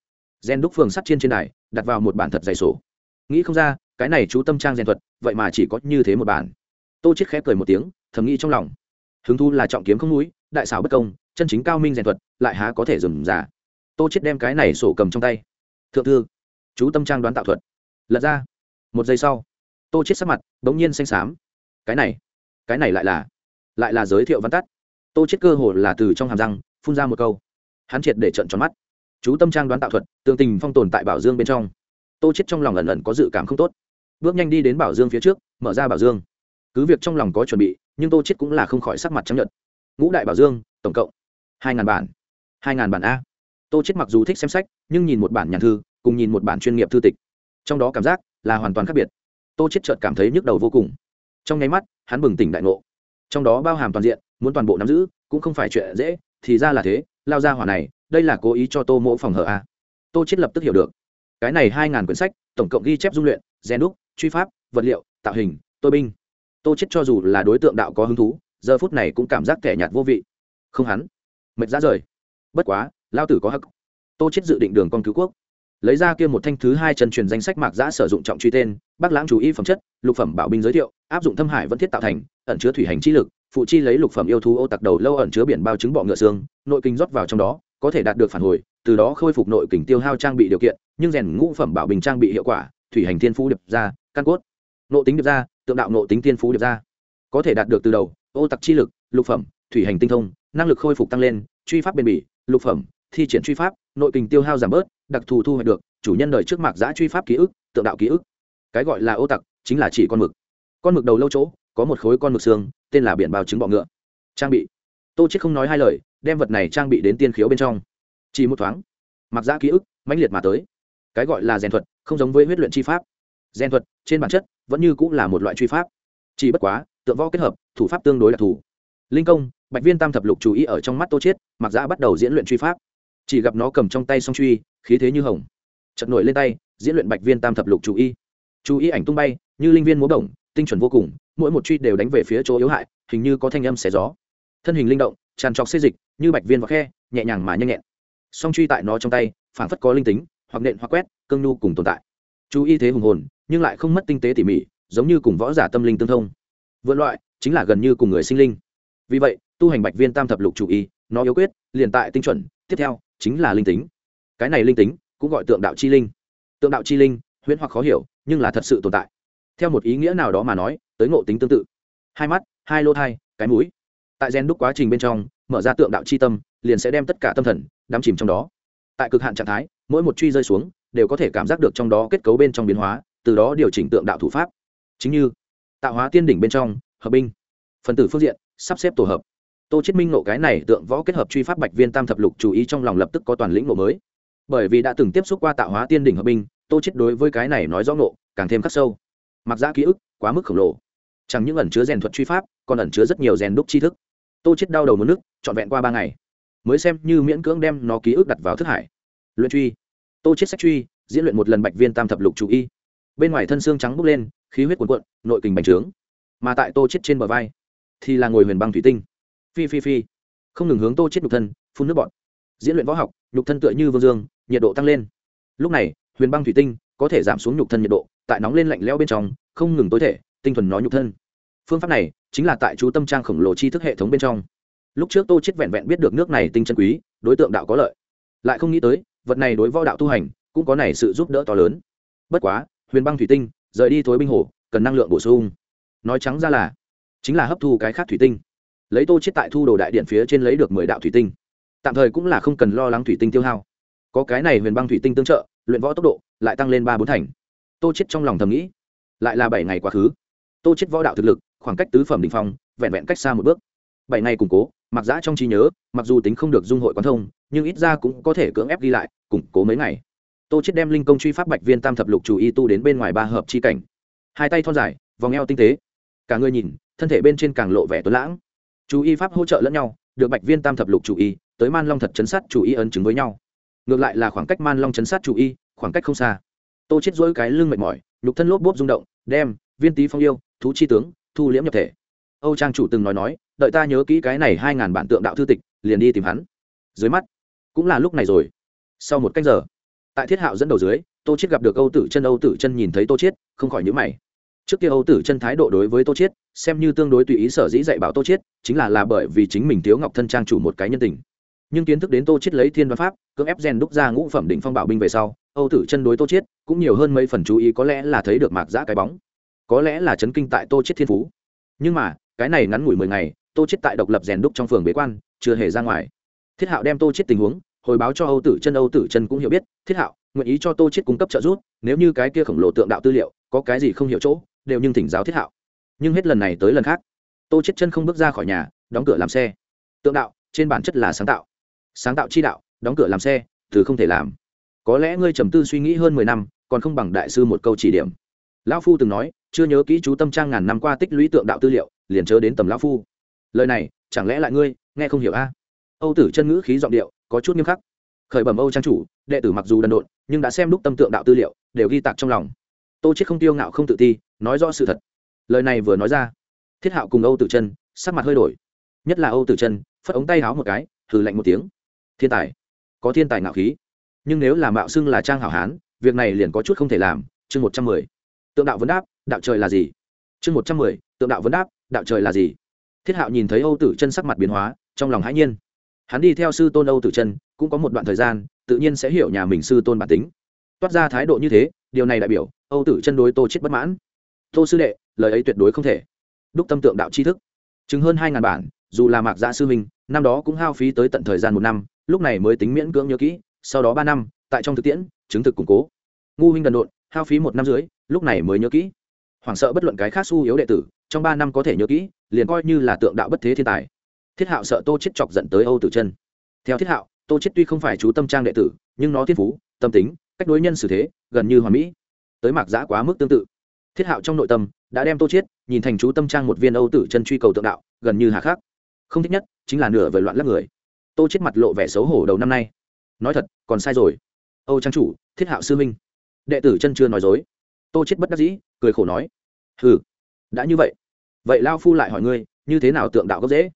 Gen đúc phường sắt trên trên đài, đặt vào một bản thật dày sổ. Nghĩ không ra, cái này chú tâm trang rèn thuật, vậy mà chỉ có như thế một bản. Tô chết khép cười một tiếng, thầm nghĩ trong lòng. Hứng thu là trọng kiếm không núi đại xảo bất công, chân chính cao minh rèn thuật, lại há có thể dừng giả. Tô chết đem cái này sổ cầm trong tay. Thượng thư, chú tâm trang đoán tạo thuật. Lật ra. Một giây sau, tô chết sắc mặt bỗng nhiên xanh xám. Cái này cái này lại là lại là giới thiệu văn tắt. Tô chết cơ hồ là từ trong hàm răng phun ra một câu. Hắn triệt để trận tròn mắt. Chú tâm trang đoán tạo thuật tương tình phong tồn tại bảo dương bên trong. Tô chết trong lòng ẩn ẩn có dự cảm không tốt. Bước nhanh đi đến bảo dương phía trước, mở ra bảo dương. Cứ việc trong lòng có chuẩn bị, nhưng tô chết cũng là không khỏi sắc mặt trắng nhợt. Ngũ đại bảo dương, tổng cộng hai ngàn bản. Hai ngàn bản a. Tô chết mặc dù thích xem sách, nhưng nhìn một bản nhàn thư, cùng nhìn một bản chuyên nghiệp thư tịch, trong đó cảm giác là hoàn toàn khác biệt. Tô chết chợt cảm thấy nhức đầu vô cùng. Trong nháy mắt, hắn bừng tỉnh đại ngộ. Trong đó bao hàm toàn diện, muốn toàn bộ nắm giữ, cũng không phải chuyện dễ thì ra là thế, lao ra hỏa này, đây là cố ý cho tô mỗ phòng hở a tô chết lập tức hiểu được. Cái này hai ngàn quyển sách, tổng cộng ghi chép dung luyện gen đúc, truy pháp, vật liệu, tạo hình tôi binh. Tô chết cho dù là đối tượng đạo có hứng thú, giờ phút này cũng cảm giác kẻ nhạt vô vị. Không hắn, mệt ra rời. Bất quá, lao tử có hắc. Tô chết dự định đường con cứu quốc. Lấy ra kia một thanh thứ hai chân truyền danh sách mạc giã sử dụng trọng truy tên bác lãng chú ý phẩm chất, lục phẩm bảo binh giới thiệu, áp dụng thâm hải vẫn thiết tạo thành, ẩn chứa thủy hành chi lực phụ chi lấy lục phẩm yêu thú ô tặc đầu lâu ẩn chứa biển bao trứng bọ ngựa xương, nội kinh rót vào trong đó, có thể đạt được phản hồi, từ đó khôi phục nội kình tiêu hao trang bị điều kiện, nhưng rèn ngũ phẩm bảo bình trang bị hiệu quả, thủy hành thiên phú điệp ra, căn cốt. Nội tính điệp ra, tượng đạo nội tính thiên phú điệp ra. Có thể đạt được từ đầu, ô tặc chi lực, lục phẩm, thủy hành tinh thông, năng lực khôi phục tăng lên, truy pháp bền bỉ, lục phẩm, thi triển truy pháp, nội kình tiêu hao giảm bớt, đặc thù thu hoạch được, chủ nhân đời trước mạc giã truy pháp ký ức, tượng đạo ký ức. Cái gọi là ô tặc, chính là chỉ con mực. Con mực đầu lâu chỗ, có một khối con mực xương tên là biển bào trứng bọ ngựa. Trang bị. Tô chết không nói hai lời, đem vật này trang bị đến tiên khiếu bên trong. Chỉ một thoáng, mặc giã ký ức mãnh liệt mà tới. Cái gọi là rèn thuật, không giống với huyết luyện chi pháp. Rèn thuật, trên bản chất, vẫn như cũng là một loại truy pháp. Chỉ bất quá, tượng võ kết hợp, thủ pháp tương đối đặc thù. Linh công, bạch viên tam thập lục chú ý ở trong mắt tô chiết mặc giã bắt đầu diễn luyện truy pháp. Chỉ gặp nó cầm trong tay song truy, khí thế như hồng. Chật nổi lên tay, diễn luyện bạch viên tam thập lục chú ý. Chú ý ảnh tung bay, như linh viên múa đồng tinh chuẩn vô cùng, mỗi một truy đều đánh về phía chỗ yếu hại, hình như có thanh âm xé gió. Thân hình linh động, tràn trọc xê dịch, như bạch viên và khe, nhẹ nhàng mà nhanh nhẹn. Song truy tại nó trong tay, phảng phất có linh tính, hoặc nện hoặc quét, cương nhu cùng tồn tại. Chú y thế hùng hồn, nhưng lại không mất tinh tế tỉ mỉ, giống như cùng võ giả tâm linh tương thông. Vượn loại, chính là gần như cùng người sinh linh. Vì vậy, tu hành bạch viên tam thập lục chủ y, nó yếu quyết, liền tại tinh chuẩn, tiếp theo, chính là linh tính. Cái này linh tính, cũng gọi tượng đạo chi linh. Tượng đạo chi linh, huyễn hoặc khó hiểu, nhưng là thật sự tồn tại theo một ý nghĩa nào đó mà nói, tới ngộ tính tương tự. Hai mắt, hai lô thai, cái mũi. Tại gen đúc quá trình bên trong, mở ra tượng đạo chi tâm, liền sẽ đem tất cả tâm thần, đắm chìm trong đó. Tại cực hạn trạng thái, mỗi một truy rơi xuống, đều có thể cảm giác được trong đó kết cấu bên trong biến hóa, từ đó điều chỉnh tượng đạo thủ pháp. Chính như, tạo hóa tiên đỉnh bên trong, hợp binh. Phần tử phương diện, sắp xếp tổ hợp. Tô chết minh nộ cái này tượng võ kết hợp truy pháp bạch viên tam thập lục chú ý trong lòng lập tức có toàn lĩnh nộ mới. Bởi vì đã từng tiếp xúc qua tạo hóa tiên đỉnh hợp binh, tô chết đối với cái này nói rõ nộ càng thêm khắc sâu mặc ra ký ức, quá mức khổng lồ. Chẳng những ẩn chứa rèn thuật truy pháp, còn ẩn chứa rất nhiều rèn đúc tri thức. Tô chết đau đầu một nước, trọn vẹn qua ba ngày, mới xem như miễn cưỡng đem nó ký ức đặt vào thức hải. Luyện truy. Tô chết sách truy, diễn luyện một lần bạch viên tam thập lục chủ y. Bên ngoài thân xương trắng bốc lên, khí huyết cuồn cuộn, nội kình bành trướng. Mà tại tô chết trên bờ vai, thì là ngồi huyền băng thủy tinh. Phi phi phi. Không ngừng hướng tô chết nhục thân, phun nước bọt. Diễn luyện võ học, nhục thân tựa như vương dương, nhiệt độ tăng lên. Lúc này, huyền băng thủy tinh có thể giảm xuống nhục thân nhiệt độ tại nóng lên lạnh lẽo bên trong, không ngừng tối thể, tinh thuần nó nhục thân. Phương pháp này chính là tại chú tâm trang khổng lồ chi thức hệ thống bên trong. Lúc trước tô chết vẹn vẹn biết được nước này tinh chân quý, đối tượng đạo có lợi. Lại không nghĩ tới, vật này đối võ đạo tu hành cũng có này sự giúp đỡ to lớn. Bất quá, huyền băng thủy tinh, rời đi thối binh hồ, cần năng lượng bổ sung. Nói trắng ra là, chính là hấp thu cái khác thủy tinh. Lấy tô chết tại thu đồ đại điện phía trên lấy được mười đạo thủy tinh. Tạm thời cũng là không cần lo lắng thủy tinh tiêu hao. Có cái này huyền băng thủy tinh tương trợ, luyện võ tốc độ lại tăng lên ba bốn thành tô chết trong lòng thầm nghĩ, lại là bảy ngày quá khứ. Tô chết võ đạo thực lực, khoảng cách tứ phẩm đỉnh phong, vẹn vẹn cách xa một bước. Bảy ngày củng cố, mặc giã trong trí nhớ, mặc dù tính không được dung hội quán thông, nhưng ít ra cũng có thể cưỡng ép ghi lại, củng cố mấy ngày. Tô chết đem linh công truy pháp bạch viên tam thập lục chủ y tu đến bên ngoài ba hợp chi cảnh. Hai tay thon dài, vòng eo tinh tế. Cả người nhìn, thân thể bên trên càng lộ vẻ tuấn lãng. Chú y pháp hỗ trợ lẫn nhau, được bạch viên tam thập lục chủ y, tới man long thật chấn sát chủ y ấn chứng với nhau. Ngược lại là khoảng cách man long chấn sát chủ y, khoảng cách không xa tô chết dỗi cái lưng mệt mỏi, nhục thân lốp bốp rung động, đem, viên tý phong yêu, thú chi tướng, thu liễm nhập thể. Âu trang chủ từng nói nói, đợi ta nhớ kỹ cái này hai ngàn bản tượng đạo thư tịch, liền đi tìm hắn. Dưới mắt, cũng là lúc này rồi. Sau một cách giờ, tại thiết hạo dẫn đầu dưới, tô chết gặp được âu tử chân, âu tử chân nhìn thấy tô chết, không khỏi nhíu mày. Trước kia âu tử chân thái độ đối với tô chết, xem như tương đối tùy ý sở dĩ dạy bảo tô chết, chính là là bởi vì chính mình thiếu ngọc thân trang chủ một cái nhân tình. Nhưng kiến thức đến tô chết lấy thiên văn pháp, cưỡng ép gen đúc ra ngũ phẩm đỉnh phong bảo binh về sau âu tử chân đối tô Chiết cũng nhiều hơn mấy phần chú ý, có lẽ là thấy được mạc giã cái bóng, có lẽ là chấn kinh tại tô Chiết thiên phú. Nhưng mà, cái này ngắn ngủi mười ngày, tô Chiết tại độc lập rèn đúc trong phường bế quan, chưa hề ra ngoài. Thiết hạo đem tô Chiết tình huống hồi báo cho âu tử chân, âu tử chân cũng hiểu biết, thiết hạo nguyện ý cho tô Chiết cung cấp trợ giúp, nếu như cái kia khổng lồ tượng đạo tư liệu có cái gì không hiểu chỗ, đều nhưng thỉnh giáo thiết hạo. Nhưng hết lần này tới lần khác, tô Chiết chân không bước ra khỏi nhà, đóng cửa làm xe. Tượng đạo, trên bản chất là sáng tạo. Sáng tạo chi đạo, đóng cửa làm xe, từ không thể làm có lẽ ngươi trầm tư suy nghĩ hơn mười năm, còn không bằng đại sư một câu chỉ điểm. Lão phu từng nói, chưa nhớ kỹ chú tâm trang ngàn năm qua tích lũy tượng đạo tư liệu, liền chớ đến tầm lão phu. Lời này, chẳng lẽ lại ngươi, nghe không hiểu a? Âu tử chân ngữ khí giọng điệu, có chút nghiêm khắc. Khởi bẩm âu trang chủ, đệ tử mặc dù đần độn, nhưng đã xem đúc tâm tượng đạo tư liệu, đều ghi tạc trong lòng. Tô chết không tiêu ngạo không tự ti, nói rõ sự thật. Lời này vừa nói ra, thiết hạo cùng âu tử chân, sắc mặt hơi đổi. Nhất là âu tử chân, phất ống tay háo một cái thử lạnh một tiếng. Thiên tài, có thiên tài ngạo khí nhưng nếu là mạo xưng là trang hảo hán, việc này liền có chút không thể làm. Chương một trăm mười. Tượng đạo vấn đáp, đạo trời là gì? Chương một trăm mười, tượng đạo vấn đáp, đạo trời là gì? Thiết hạo nhìn thấy âu tử chân sắc mặt biến hóa, trong lòng hãi nhiên. Hắn đi theo sư tôn âu tử chân, cũng có một đoạn thời gian, tự nhiên sẽ hiểu nhà mình sư tôn bản tính. Toát ra thái độ như thế, điều này đại biểu, âu tử chân đối tô chết bất mãn. Tô sư đệ, lời ấy tuyệt đối không thể. Đúc tâm tượng đạo tri thức. Chứng hơn hai ngàn bản, dù là mạc dạ sư minh, năm đó cũng hao phí tới tận thời gian một năm, lúc này mới tính miễn cưỡng nhớ kỹ sau đó ba năm, tại trong thực tiễn, chứng thực củng cố. Ngu huynh đần độn, hao phí một năm dưới lúc này mới nhớ kỹ. Hoảng sợ bất luận cái khác su yếu đệ tử, trong ba năm có thể nhớ kỹ, liền coi như là tượng đạo bất thế thiên tài. Thiết hạo sợ tô chết chọc dẫn tới âu tử chân. Theo thiết hạo, tô chết tuy không phải chú tâm trang đệ tử, nhưng nó thiên phú, tâm tính, cách đối nhân xử thế, gần như hoàn mỹ. Tới mạc giã quá mức tương tự. Thiết hạo trong nội tâm đã đem tô chết nhìn thành chú tâm trang một viên âu tử chân truy cầu tượng đạo, gần như hà khắc. Không thích nhất chính là nửa vời loạn lắc người. Tô chết mặt lộ vẻ xấu hổ đầu năm nay nói thật, còn sai rồi. Âu trang chủ, thiết hạo sư minh. Đệ tử chân chưa nói dối. Tô chết bất đắc dĩ, cười khổ nói. Hừ, đã như vậy. Vậy lao phu lại hỏi ngươi, như thế nào tượng đạo gốc dễ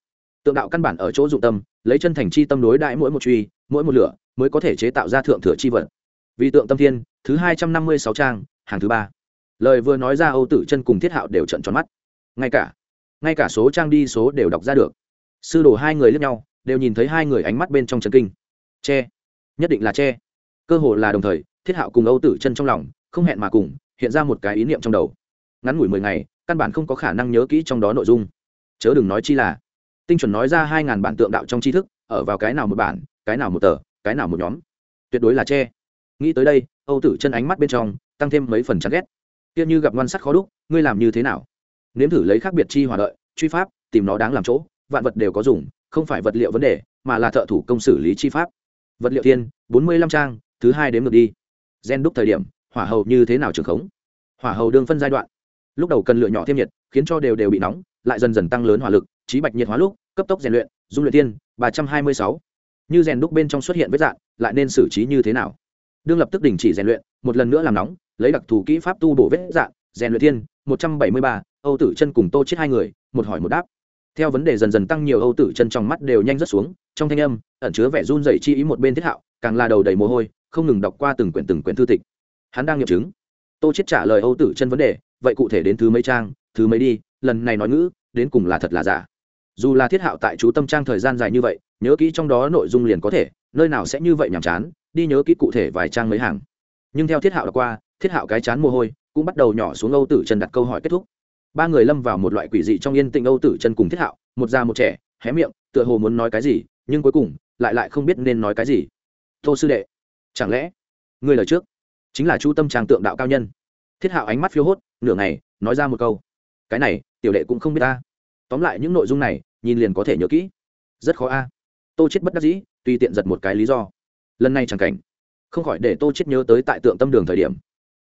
tượng đạo căn bản ở chỗ dụng tâm, lấy chân thành chi tâm đối đại mỗi một truy, mỗi một lửa, mới có thể chế tạo ra thượng thừa chi vật. Vì tượng tâm thiên, thứ hai trăm năm mươi sáu trang, hàng thứ ba. Lời vừa nói ra, âu tử chân cùng thiết hạo đều trận tròn mắt. Ngay cả ngay cả số trang đi số đều đọc ra được. Sư đồ hai người lướt nhau, đều nhìn thấy hai người ánh mắt bên trong trần kinh. Che nhất định là che. Cơ hồ là đồng thời, thiết hạo cùng âu tử chân trong lòng không hẹn mà cùng, hiện ra một cái ý niệm trong đầu. Ngắn ngủi mười ngày, căn bản không có khả năng nhớ kỹ trong đó nội dung. Chớ đừng nói chi là, tinh chuẩn nói ra hai ngàn bản tượng đạo trong tri thức, ở vào cái nào một bản, cái nào một tờ, cái nào một nhóm. Tuyệt đối là che. Nghĩ tới đây, âu tử chân ánh mắt bên trong tăng thêm mấy phần chán ghét. Tiếc như gặp ngoan sắt khó đúc, ngươi làm như thế nào? Nếm thử lấy khác biệt chi hòa đợi, truy pháp, tìm nó đáng làm chỗ, vạn vật đều có dùng, không phải vật liệu vấn đề, mà là thợ thủ công xử lý chi pháp vật liệu thiên, bốn mươi lăm trang, thứ hai đếm ngược đi. Gen đúc thời điểm, hỏa hầu như thế nào trường khống? Hỏa hầu đương phân giai đoạn. Lúc đầu cần lựa nhỏ thêm nhiệt, khiến cho đều đều bị nóng, lại dần dần tăng lớn hỏa lực, trí bạch nhiệt hóa lúc, cấp tốc rèn luyện, dung luyện tiên ba trăm hai mươi sáu. Như rèn đúc bên trong xuất hiện vết dạn, lại nên xử trí như thế nào? Đương lập tức đình chỉ rèn luyện, một lần nữa làm nóng, lấy đặc thù kỹ pháp tu bổ vết dạng rèn luyện tiên một trăm bảy mươi ba. Âu tử chân cùng tô chết hai người, một hỏi một đáp. Theo vấn đề dần dần tăng nhiều âu tử chân trong mắt đều nhanh rất xuống trong thanh âm, ẩn chứa vẻ run rẩy chi ý một bên thiết hạo, càng là đầu đầy mồ hôi, không ngừng đọc qua từng quyển từng quyển thư tịch. Hắn đang nghiệm chứng. Tô chết trả lời âu tử chân vấn đề, vậy cụ thể đến thứ mấy trang, thứ mấy đi, lần này nói ngữ, đến cùng là thật là giả. Dù là thiết hạo tại chú tâm trang thời gian dài như vậy, nhớ kỹ trong đó nội dung liền có thể, nơi nào sẽ như vậy nhàm chán, đi nhớ kỹ cụ thể vài trang mấy hàng. Nhưng theo thiết hạo đọc qua, thiết hạo cái chán mồ hôi, cũng bắt đầu nhỏ xuống âu tử chân đặt câu hỏi kết thúc. Ba người lâm vào một loại quỷ dị trong yên tĩnh âu tử chân cùng thiết hạo, một già một trẻ, hé miệng, tựa hồ muốn nói cái gì nhưng cuối cùng lại lại không biết nên nói cái gì. Tô sư đệ, chẳng lẽ người lời trước chính là chu tâm trang tượng đạo cao nhân? Thiết hạo ánh mắt phiêu hốt, nửa ngày, nói ra một câu. Cái này, tiểu đệ cũng không biết ta. Tóm lại những nội dung này, nhìn liền có thể nhớ kỹ. Rất khó a. Tô chết bất đắc dĩ, tùy tiện giật một cái lý do. Lần này chẳng cảnh, không khỏi để tô chết nhớ tới tại tượng tâm đường thời điểm.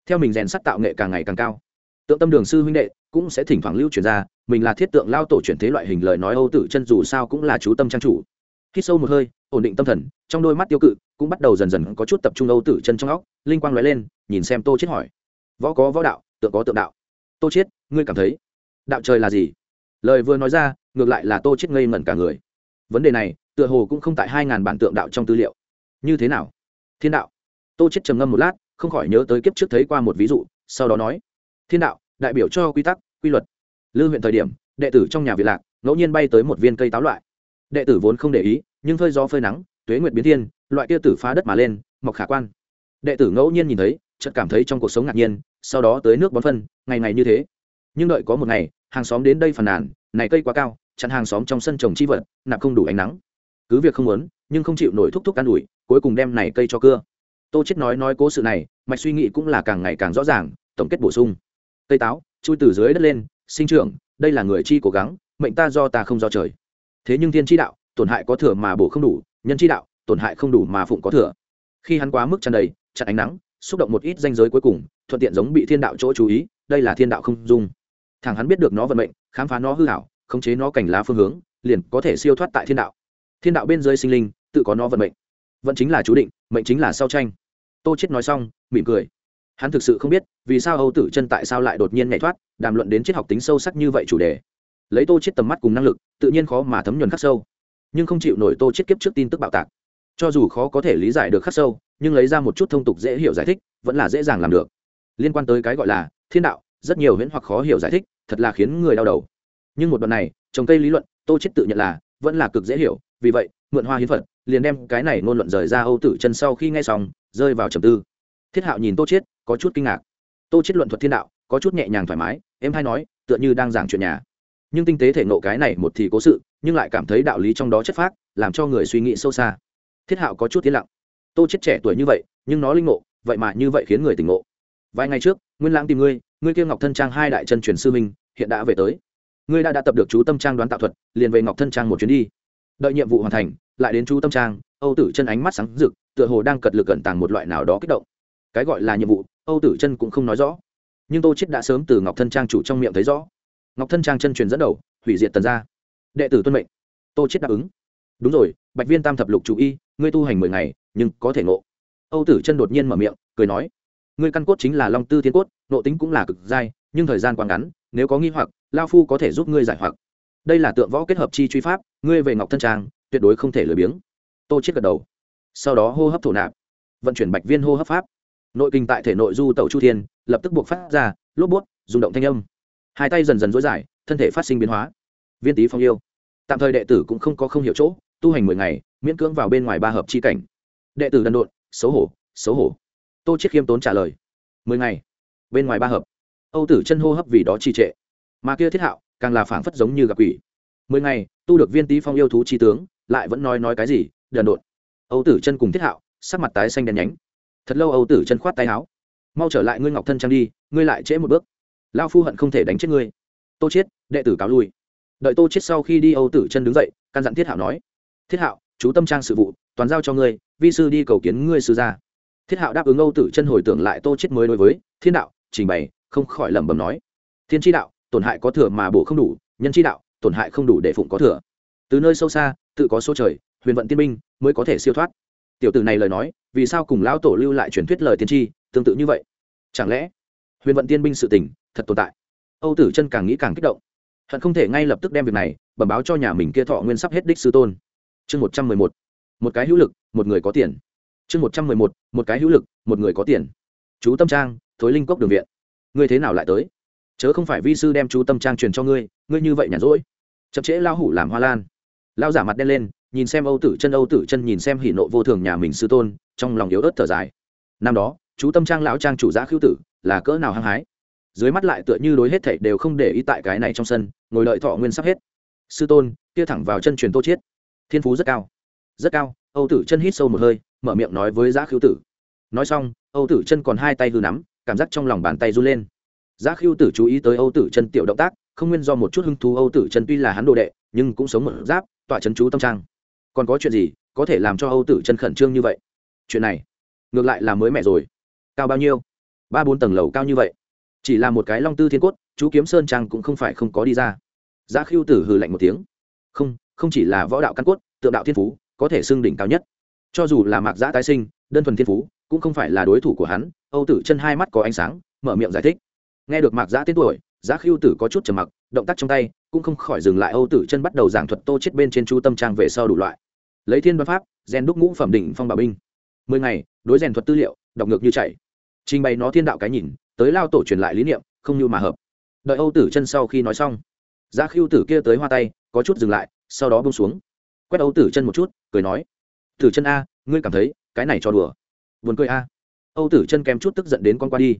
Theo mình rèn sắt tạo nghệ càng ngày càng cao. Tượng tâm đường sư huynh đệ cũng sẽ thỉnh thoảng lưu truyền ra, mình là thiết tượng lao tổ chuyển thế loại hình lời nói âu tử chân dù sao cũng là chú tâm trang chủ khi sâu một hơi, ổn định tâm thần, trong đôi mắt tiêu cự cũng bắt đầu dần dần có chút tập trung âu tử chân trong óc, linh quang lóe lên, nhìn xem tô chết hỏi. Võ có võ đạo, tượng có tượng đạo. Tô chết ngươi cảm thấy đạo trời là gì? Lời vừa nói ra, ngược lại là tô chết ngây ngẩn cả người. Vấn đề này, tựa hồ cũng không tại hai ngàn bản tượng đạo trong tư liệu. Như thế nào? Thiên đạo. Tô chết trầm ngâm một lát, không khỏi nhớ tới kiếp trước thấy qua một ví dụ, sau đó nói. Thiên đạo, đại biểu cho quy tắc, quy luật. Lư huyện thời điểm, đệ tử trong nhà việt lạc, ngẫu nhiên bay tới một viên cây táo loại đệ tử vốn không để ý, nhưng phơi gió phơi nắng, tuế nguyệt biến thiên, loại kia tử phá đất mà lên, mọc khả quan. Đệ tử ngẫu nhiên nhìn thấy, chợt cảm thấy trong cuộc sống ngạc nhiên, sau đó tới nước bón phân, ngày ngày như thế. Nhưng đợi có một ngày, hàng xóm đến đây phàn nàn, này cây quá cao, chặn hàng xóm trong sân trồng chi vật, nạp không đủ ánh nắng. Cứ việc không muốn, nhưng không chịu nổi thúc thúc can đuổi cuối cùng đem này cây cho cưa. Tô chết nói nói cố sự này, mạch suy nghĩ cũng là càng ngày càng rõ ràng, tổng kết bổ sung. Cây táo, chui từ dưới đất lên, sinh trưởng, đây là người chi cố gắng, mệnh ta do ta không do trời thế nhưng thiên chi đạo, tổn hại có thừa mà bổ không đủ, nhân chi đạo, tổn hại không đủ mà phụng có thừa. Khi hắn quá mức tràn đầy chặn ánh nắng, xúc động một ít danh giới cuối cùng, thuận tiện giống bị thiên đạo chỗ chú ý, đây là thiên đạo không dung. Thằng hắn biết được nó vận mệnh, khám phá nó hư hảo khống chế nó cảnh lá phương hướng, liền có thể siêu thoát tại thiên đạo. Thiên đạo bên dưới sinh linh, tự có nó vận mệnh. Vận chính là chú định, mệnh chính là sau tranh. Tô chết nói xong, mỉm cười. Hắn thực sự không biết, vì sao âu tử chân tại sao lại đột nhiên nhảy thoát, đàm luận đến triết học tính sâu sắc như vậy chủ đề lấy tô chết tầm mắt cùng năng lực tự nhiên khó mà thấm nhuần khắc sâu. Nhưng không chịu nổi tô chết kiếp trước tin tức bạo tạc. Cho dù khó có thể lý giải được khắc sâu nhưng lấy ra một chút thông tục dễ hiểu giải thích vẫn là dễ dàng làm được. Liên quan tới cái gọi là thiên đạo rất nhiều huyễn hoặc khó hiểu giải thích thật là khiến người đau đầu. Nhưng một đoạn này trồng cây lý luận tô chết tự nhận là vẫn là cực dễ hiểu vì vậy mượn hoa hiến phật liền đem cái này ngôn luận rời ra âu tử chân sau khi nghe xong rơi vào trầm tư. Thiết hạo nhìn tô chết, có chút kinh ngạc. Tô chết luận thuật thiên đạo có chút nhẹ nhàng thoải mái em hay nói tựa như đang giảng chuyện nhà nhưng tinh tế thể nộ cái này một thì cố sự, nhưng lại cảm thấy đạo lý trong đó chất phác, làm cho người suy nghĩ sâu xa. Thiết hạo có chút tiến lặng. Tô chết trẻ tuổi như vậy, nhưng nó linh ngộ, vậy mà như vậy khiến người tỉnh ngộ. Vài ngày trước, nguyên lãng tìm ngươi ngươi kia ngọc thân trang hai đại chân truyền sư minh hiện đã về tới. Ngươi đã đã tập được chú tâm trang đoán tạo thuật, liền về ngọc thân trang một chuyến đi. Đợi nhiệm vụ hoàn thành, lại đến chú tâm trang, âu tử chân ánh mắt sáng rực, tựa hồ đang cật lực cẩn tàng một loại nào đó kích động. Cái gọi là nhiệm vụ, âu tử chân cũng không nói rõ. Nhưng tô chết đã sớm từ ngọc thân trang chủ trong miệng thấy rõ ngọc thân trang chân truyền dẫn đầu, hủy diệt tần gia. Đệ tử tuân mệnh. Tô chết đáp ứng. Đúng rồi, bạch viên tam thập lục chủ y, ngươi tu hành mười ngày, nhưng có thể ngộ. Âu tử chân đột nhiên mở miệng, cười nói. Ngươi căn cốt chính là long tư thiên cốt, nộ tính cũng là cực dai, nhưng thời gian quá ngắn, nếu có nghi hoặc, lao phu có thể giúp ngươi giải hoặc. Đây là tượng võ kết hợp chi truy pháp, ngươi về ngọc thân trang, tuyệt đối không thể lười biếng. Tô chết gật đầu. Sau đó hô hấp thổ nạp, vận chuyển bạch viên hô hấp pháp. Nội kinh tại thể nội du tẩu chu thiên, lập tức buộc phát ra, lốp bút rung động thanh âm hai tay dần dần dối dài, thân thể phát sinh biến hóa. Viên tý phong yêu. Tạm thời đệ tử cũng không có không hiểu chỗ, tu hành mười ngày, miễn cưỡng vào bên ngoài ba hợp chi cảnh. Đệ tử đần độn, xấu hổ xấu hổ. Tô chiết khiêm tốn trả lời. Mười ngày, bên ngoài ba hợp. Âu tử chân hô hấp vì đó trì trệ. Mà kia thiết hạo, càng là phảng phất giống như gặp quỷ. Mười ngày, tu được viên tý phong yêu thú chi tướng, lại vẫn nói nói cái gì, đần độn. Âu tử chân cùng thiết hạo, sắc mặt tái xanh đen nhánh. Thật lâu âu tử chân khoát tay áo. Mau trở lại ngươi ngọc thân trang đi, ngươi lại trễ một bước lao phu hận không thể đánh chết ngươi. Tô chiết, đệ tử cáo lui. Đợi tô chiết sau khi đi âu tử chân đứng dậy, căn dặn thiết hạo nói, thiết hạo, chú tâm trang sự vụ, toàn giao cho ngươi, vi sư đi cầu kiến ngươi sư gia. Thiết hạo đáp ứng âu tử chân hồi tưởng lại tô chiết mới đối với, thiên đạo, trình bày, không khỏi lẩm bẩm nói, thiên chi đạo, tổn hại có thừa mà bổ không đủ, nhân chi đạo, tổn hại không đủ để phụng có thừa. Từ nơi sâu xa, tự có số trời, huyền vận tiên binh mới có thể siêu thoát. Tiểu tử này lời nói, vì sao cùng lão tổ lưu lại truyền thuyết lời tiên tri tương tự như vậy? Chẳng lẽ huyền vận tiên binh sự tình thật tồn tại. Âu tử chân càng nghĩ càng kích động. Hận không thể ngay lập tức đem việc này bẩm báo cho nhà mình kia thọ nguyên sắp hết đích sư tôn. Chương một trăm mười một. Một cái hữu lực, một người có tiền. Chương một trăm mười một. Một cái hữu lực, một người có tiền. Chú tâm trang, thối linh cốc đường viện. Ngươi thế nào lại tới? Chớ không phải vi sư đem chú tâm trang truyền cho ngươi ngươi như vậy nhàn rỗi. Chậm trễ lao hủ làm hoa lan. Lao giả mặt đen lên, nhìn xem âu tử chân, âu tử chân nhìn xem hỉ nộ vô thường nhà mình sư tôn, trong lòng yếu ớt thở dài. Năm đó, chú tâm trang lão trang chủ giã khưu tử là cỡ nào hăng hái? Dưới mắt lại tựa như đối hết thảy đều không để ý tại cái này trong sân, ngồi lợi thọ nguyên sắp hết. Sư tôn, kia thẳng vào chân truyền tô chiết. Thiên phú rất cao. Rất cao, âu tử chân hít sâu một hơi, mở miệng nói với giá khưu tử. Nói xong, âu tử chân còn hai tay hư nắm, cảm giác trong lòng bàn tay run lên. Giá khưu tử chú ý tới âu tử chân tiểu động tác, không nguyên do một chút hứng thú âu tử chân tuy là hắn đồ đệ, nhưng cũng sống một giáp, tọa chân chú tâm trang còn có chuyện gì có thể làm cho âu tử chân khẩn trương như vậy? Chuyện này, ngược lại là mới mẹ rồi. Cao bao nhiêu? Ba bốn tầng lầu cao như vậy chỉ là một cái long tư thiên cốt, chú kiếm sơn trang cũng không phải không có đi ra. Giá khiêu tử hừ lạnh một tiếng. Không không chỉ là võ đạo căn cốt, tượng đạo thiên phú, có thể xưng đỉnh cao nhất. Cho dù là mạc giã tái sinh, đơn thuần thiên phú, cũng không phải là đối thủ của hắn, âu tử chân hai mắt có ánh sáng, mở miệng giải thích. Nghe được mạc giã tên tuổi, giá khiêu tử có chút trầm mặc, động tác trong tay cũng không khỏi dừng lại âu tử chân bắt đầu giảng thuật tô chết bên trên chu tâm trang về sau đủ loại. Lấy thiên văn pháp, rèn đúc ngũ phẩm đỉnh phong bảo binh. Mười ngày, đối rèn thuật tư liệu, đọc ngược như chảy trình bày nó thiên đạo cái nhìn tới lao tổ truyền lại lý niệm, không như mà hợp. Đợi âu tử chân sau khi nói xong, giá khiêu tử kia tới hoa tay, có chút dừng lại, sau đó bông xuống. Quét âu tử chân một chút, cười nói, tử chân a, ngươi cảm thấy cái này cho đùa. Buồn cười a. Âu tử chân kém chút tức giận đến con qua đi.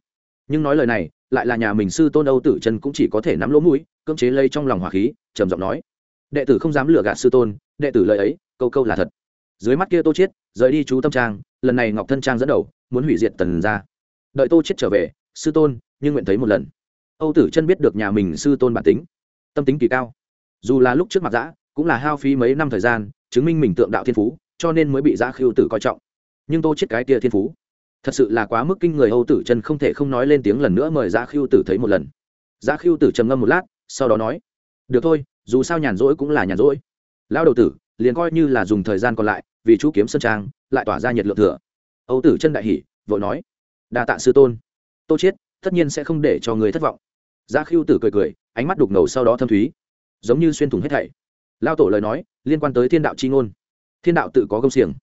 Nhưng nói lời này, lại là nhà mình sư tôn âu tử chân cũng chỉ có thể nắm lỗ mũi, cưỡng chế lây trong lòng hỏa khí, trầm giọng nói, đệ tử không dám lừa gạt sư tôn, đệ tử lời ấy, câu câu là thật. Dưới mắt kia tô chiết, rời đi chú tâm trang, lần này ngọc thân trang dẫn đầu, muốn hủy diệt tần ra đợi tô chiết trở về sư tôn, nhưng nguyện thấy một lần. Âu tử chân biết được nhà mình sư tôn bản tính, tâm tính kỳ cao. Dù là lúc trước mặt giã, cũng là hao phí mấy năm thời gian, chứng minh mình tượng đạo thiên phú, cho nên mới bị giã khiêu tử coi trọng. Nhưng tô chết cái kia thiên phú, thật sự là quá mức kinh người âu tử chân không thể không nói lên tiếng lần nữa mời giã khiêu tử thấy một lần. Giã khiêu tử trầm ngâm một lát, sau đó nói, được thôi, dù sao nhàn rỗi cũng là nhàn rỗi. Lao đầu tử, liền coi như là dùng thời gian còn lại, vì chú kiếm sơn trang, lại tỏa ra nhiệt lượng thừa. Âu tử chân đại hỉ, vội nói, đa tạ sư tôn tô chiết, tất nhiên sẽ không để cho người thất vọng. Giá khiêu tử cười cười, ánh mắt đục ngầu sau đó thâm thúy. Giống như xuyên thủng hết thảy. Lao tổ lời nói, liên quan tới thiên đạo chi ngôn. Thiên đạo tự có công xiềng.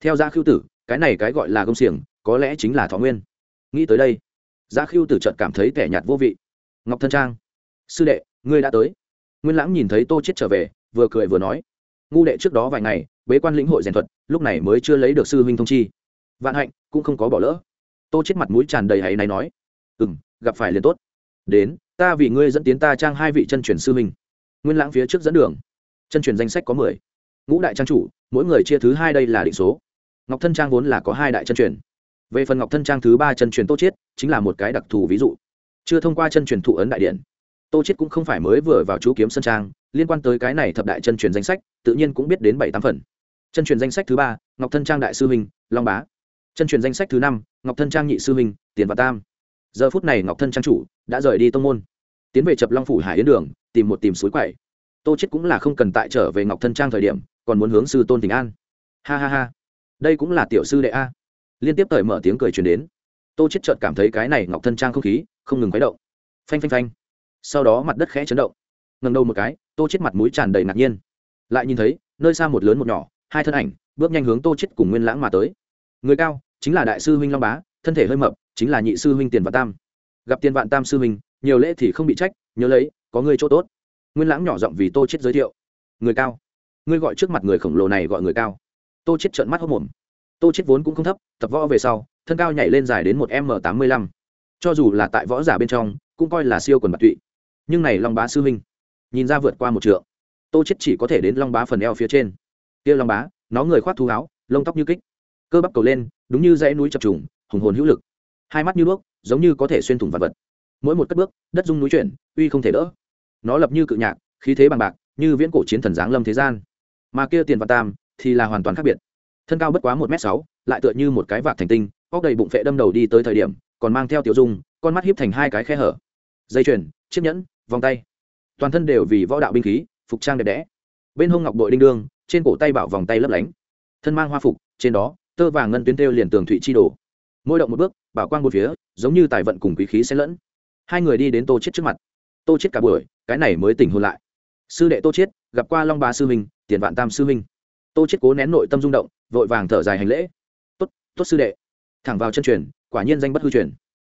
Theo giá khiêu tử, cái này cái gọi là công xiềng, có lẽ chính là thọ nguyên. Nghĩ tới đây, giá khiêu tử chợt cảm thấy tẻ nhạt vô vị. Ngọc thân trang, sư đệ, ngươi đã tới. Nguyên lãng nhìn thấy tô chết trở về, vừa cười vừa nói, ngu đệ trước đó vài ngày, bế quan lĩnh hội rèn thuật, lúc này mới chưa lấy được sư huynh thông chi. Vạn hạnh, cũng không có bỏ lỡ tô chết mặt mũi tràn đầy hãy này nói. Ừ m gặp phải liền tốt. Đến, ta vì ngươi dẫn tiến ta trang hai vị chân truyền sư minh nguyên lãng phía trước dẫn đường. Chân truyền danh sách có mười. Ngũ đại trang chủ, mỗi người chia thứ hai đây là định số. Ngọc thân trang vốn là có hai đại chân truyền. Về phần ngọc thân trang thứ ba chân truyền tô chiết, chính là một cái đặc thù ví dụ. Chưa thông qua chân truyền thụ ấn đại điện, tô chiết cũng không phải mới vừa vào chú kiếm sân trang, liên quan tới cái này thập đại chân truyền danh sách, tự nhiên cũng biết đến bảy tám phần. Chân truyền danh sách thứ ba, ngọc thân trang đại sư huynh, long bá chân truyền danh sách thứ năm, ngọc thân trang nhị sư huynh, tiền và tam. Giờ phút này ngọc thân trang chủ đã rời đi tông môn. Tiến về chập long phủ hải yến đường, tìm một tìm suối quậy. Tô chết cũng là không cần tại trở về ngọc thân trang thời điểm, còn muốn hướng sư tôn tình an. Ha ha ha. Đây cũng là tiểu sư đệ a. Liên tiếp thời mở tiếng cười truyền đến. Tô chết chợt cảm thấy cái này ngọc thân trang không khí, không ngừng khuấy động. Phanh phanh phanh. Sau đó mặt đất khẽ chấn động. Ngẩng đầu một cái, tô chết mặt mũi tràn đầy ngạc nhiên. Lại nhìn thấy, nơi xa một lớn một nhỏ, hai thân ảnh, bước nhanh hướng tô chết cùng nguyên lãng mà tới người cao, chính là đại sư huynh long bá, thân thể hơi mập, chính là nhị sư huynh tiền vạn tam. Gặp tiền vạn tam sư huynh, nhiều lễ thì không bị trách, nhớ lấy, có người chỗ tốt. Nguyên lãng nhỏ giọng vì tô chết giới thiệu. Người cao. Ngươi gọi trước mặt người khổng lồ này gọi người cao. Tô chết trợn mắt hốc mồm. Tô chết vốn cũng không thấp, tập võ về sau, thân cao nhảy lên dài đến một m tám mươi lăm. Cho dù là tại võ giả bên trong, cũng coi là siêu quần bạc tụy. Nhưng này long bá sư huynh, nhìn ra vượt qua một trượng. Tô chết chỉ có thể đến long bá phần eo phía trên. Kia long bá, nó người khoác thú áo, lông tóc như kích cơ bắp cầu lên, đúng như dãy núi chập trùng, hùng hồn hữu lực. Hai mắt như đuốc giống như có thể xuyên thủng vật vật. Mỗi một cất bước, đất dung núi chuyển, uy không thể đỡ. Nó lập như cự nhạc, khí thế bằng bạc, như viễn cổ chiến thần giáng lâm thế gian. Mà kia tiền và tam thì là hoàn toàn khác biệt. Thân cao bất quá một m sáu, lại tựa như một cái vạc thành tinh óc đầy bụng phệ đâm đầu đi tới thời điểm, còn mang theo tiểu dung, con mắt hiếp thành hai cái khe hở. Dây chuyền, chiếc nhẫn, vòng tay. Toàn thân đều vì võ đạo binh khí, phục trang đẹp đẽ. Bên hông ngọc bội đinh đương, trên cổ tay bảo vòng tay lấp lánh. Thân mang hoa phục, trên đó tơ vàng ngân tuyến theo liền tường thụy chi đổ, mỗi động một bước bảo quang một phía giống như tài vận cùng quý khí xen lẫn. Hai người đi đến tô chết trước mặt. Tô chết cả buổi cái này mới tỉnh hôn lại. Sư đệ tô chết gặp qua long bá sư minh, tiền vạn tam sư minh, tô chết cố nén nội tâm rung động vội vàng thở dài hành lễ. Tốt tốt sư đệ. Thẳng vào chân truyền quả nhiên danh bất hư truyền.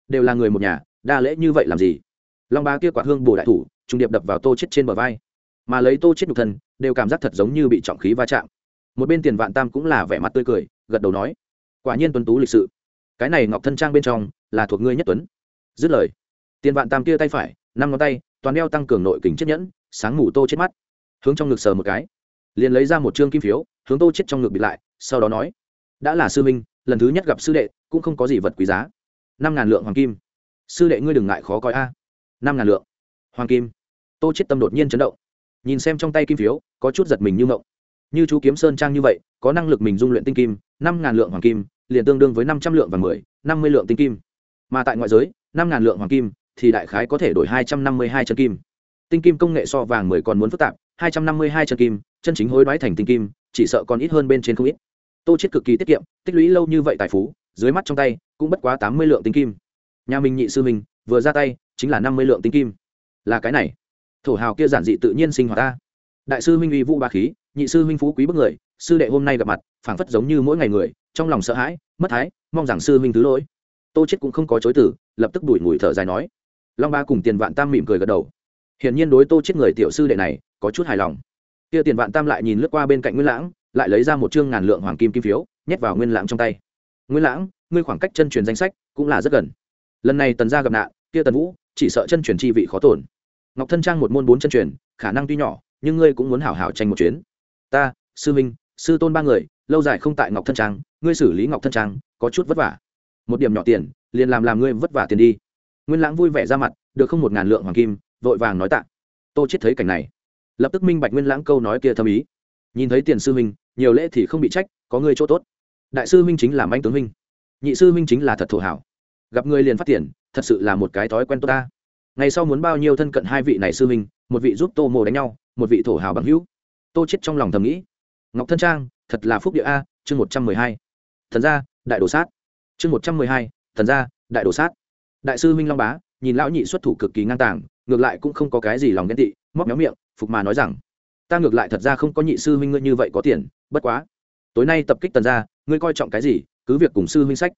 Đều là người một nhà đa lễ như vậy làm gì? Long bá kia quả hương bổ đại thủ trung điệp đập vào tô chết trên bờ vai. Mà lấy tô chết nhục thân đều cảm giác thật giống như bị trọng khí va chạm. Một bên tiền vạn tam cũng là vẻ mặt tươi cười gật đầu nói, quả nhiên tuấn tú lịch sự. Cái này ngọc thân trang bên trong là thuộc ngươi nhất tuấn. Dứt lời tiền vạn tam kia tay phải, năm ngón tay, toàn đeo tăng cường nội kình chiếc nhẫn, sáng mù tô chết mắt. Hướng trong ngực sờ một cái, liền lấy ra một trương kim phiếu, hướng tô chết trong ngực bịt lại, sau đó nói, đã là sư minh, lần thứ nhất gặp sư đệ, cũng không có gì vật quý giá. Năm ngàn lượng hoàng kim. Sư đệ ngươi đừng ngại khó coi a. Năm ngàn lượng hoàng kim. Tô chết tâm đột nhiên chấn động. Nhìn xem trong tay kim phiếu, có chút giật mình như ngộng như chú kiếm sơn trang như vậy, có năng lực mình dung luyện tinh kim năm ngàn lượng hoàng kim, liền tương đương với năm trăm lượng và mười, năm mươi lượng tinh kim. Mà tại ngoại giới, năm ngàn lượng hoàng kim thì đại khái có thể đổi hai trăm năm mươi hai chân kim. Tinh kim công nghệ so vàng mười còn muốn phức tạp, hai trăm năm mươi hai chân kim, chân chính hối đoái thành tinh kim, chỉ sợ còn ít hơn bên trên không ít. Tô chết cực kỳ tiết kiệm, tích lũy lâu như vậy tài phú, dưới mắt trong tay cũng bất quá tám mươi lượng tinh kim. Nhà mình nhị sư mình vừa ra tay, chính là năm mươi lượng tinh kim. Là cái này. Thổ hào kia giản dị tự nhiên sinh hoạt ta. Đại sư huynh uy vũ ba khí, nhị sư huynh phú quý bức người, sư đệ hôm nay gặp mặt phảng phất giống như mỗi ngày người, trong lòng sợ hãi, mất thái, mong rằng sư huynh thứ lỗi. Tô chết cũng không có chối từ, lập tức đuổi ngùi thở dài nói. Long ba cùng tiền vạn tam mỉm cười gật đầu. Hiển nhiên đối tô chết người tiểu sư đệ này, có chút hài lòng. Kia tiền vạn tam lại nhìn lướt qua bên cạnh nguyên lãng, lại lấy ra một chương ngàn lượng hoàng kim kim phiếu, nhét vào nguyên lãng trong tay. Nguyên lãng, ngươi khoảng cách chân truyền danh sách cũng là rất gần. Lần này tần gia gặp nạn, kia tần vũ chỉ sợ chân truyền chi vị khó tổn. Ngọc thân trang một môn bốn chân truyền, khả năng tuy nhỏ, nhưng ngươi cũng muốn hảo hảo tranh một chuyến. Ta, sư minh sư tôn ba người lâu dài không tại ngọc thân trang, ngươi xử lý ngọc thân trang, có chút vất vả. Một điểm nhỏ tiền, liền làm làm ngươi vất vả tiền đi. Nguyên lãng vui vẻ ra mặt, được không một ngàn lượng hoàng kim, vội vàng nói tạ. Tô chết thấy cảnh này. Lập tức minh bạch nguyên lãng câu nói kia thâm ý. Nhìn thấy tiền sư minh nhiều lễ thì không bị trách, có ngươi chỗ tốt. Đại sư minh chính là anh tướng minh nhị sư minh chính là thật thổ hảo. Gặp ngươi liền phát tiền, thật sự là một cái thói quen tốt ta. Ngày sau muốn bao nhiêu thân cận hai vị này sư minh một vị giúp tô mồ đánh nhau, một vị thổ hào bằng hữu. Tô chết trong lòng thầm nghĩ. Ngọc thân trang thật là phúc địa a, chương một trăm mười hai. Thần gia, đại đồ sát. Chương một trăm mười hai, thần gia, đại đồ sát. Đại sư minh long bá, nhìn lão nhị xuất thủ cực kỳ ngang tàng, ngược lại cũng không có cái gì lòng ghen tị, móc méo miệng, phục mà nói rằng, ta ngược lại thật ra không có nhị sư huynh ngươi như vậy có tiền, bất quá, tối nay tập kích tần ra ngươi coi trọng cái gì, cứ việc cùng sư huynh sách.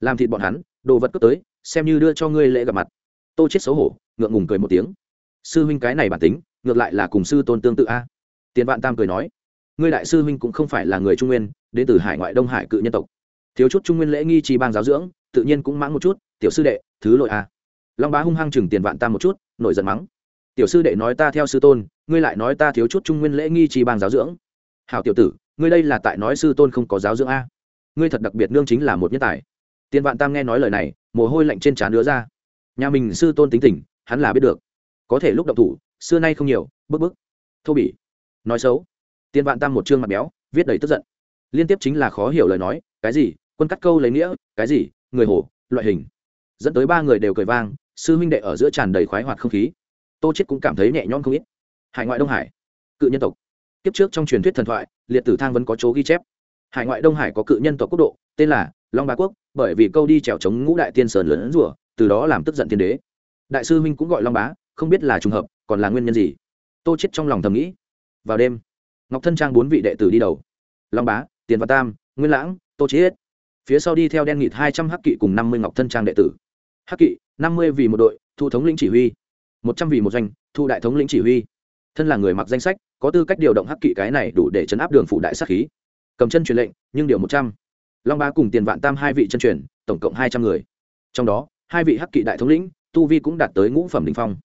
Làm thịt bọn hắn, đồ vật cướp tới, xem như đưa cho ngươi lễ gặp mặt. Tô chết xấu hổ, ngượng ngùng cười một tiếng. Sư huynh cái này bản tính, ngược lại là cùng sư tôn tương tự a. Tiền vạn tam cười nói ngươi đại sư huynh cũng không phải là người trung nguyên, đến từ hải ngoại đông hải cự nhân tộc. Thiếu chút trung nguyên lễ nghi trì bang giáo dưỡng, tự nhiên cũng mãng một chút, tiểu sư đệ, thứ lỗi à. long bá hung hăng chừng tiền vạn tam một chút, nổi giận mắng. Tiểu sư đệ nói ta theo sư tôn, ngươi lại nói ta thiếu chút trung nguyên lễ nghi trì bang giáo dưỡng. Hảo tiểu tử, ngươi đây là tại nói sư tôn không có giáo dưỡng a. Ngươi thật đặc biệt nương chính là một nhân tài. Tiền vạn tam nghe nói lời này, mồ hôi lạnh trên trán đứa ra. Nhà mình sư tôn tính tình, hắn là biết được. Có thể lúc động thủ, xưa nay không nhiều, bức bức. Thô bỉ. Nói xấu tiền vạn tam một chương mặt béo, viết đầy tức giận. Liên tiếp chính là khó hiểu lời nói, cái gì? Quân cắt câu lấy nghĩa, cái gì? Người hổ, loại hình. Dẫn tới ba người đều cười vang, sư huynh đệ ở giữa tràn đầy khoái hoạt không khí. Tô chết cũng cảm thấy nhẹ nhõm không ít. Hải ngoại đông hải, cự nhân tộc. Kiếp trước trong truyền thuyết thần thoại, liệt tử thang vẫn có chỗ ghi chép. Hải ngoại đông hải có cự nhân tộc quốc độ, tên là long ba quốc, bởi vì câu đi trèo chống ngũ đại tiên sơn lớn rủa từ đó làm tức giận tiên đế. Đại sư huynh cũng gọi long bá, không biết là trùng hợp, còn là nguyên nhân gì? Tô chết trong lòng thầm nghĩ. Vào đêm ngọc thân trang bốn vị đệ tử đi đầu. Long bá, tiền và tam, nguyên lãng, tô chết phía sau đi theo đen nghịt hai trăm hắc kỵ cùng năm mươi ngọc thân trang đệ tử. Hắc kỵ, năm mươi vì một đội, thu thống lĩnh chỉ huy. Một trăm vì một doanh, thu đại thống lĩnh chỉ huy. Thân là người mặc danh sách, có tư cách điều động hắc kỵ cái này đủ để chấn áp đường phủ đại sát khí. Cầm chân truyền lệnh, nhưng điều một trăm. Long bá cùng tiền vạn tam hai vị chân truyền, tổng cộng hai trăm người. Trong đó, hai vị hắc kỵ đại thống lĩnh, tu vi cũng đạt tới ngũ phẩm đình phong.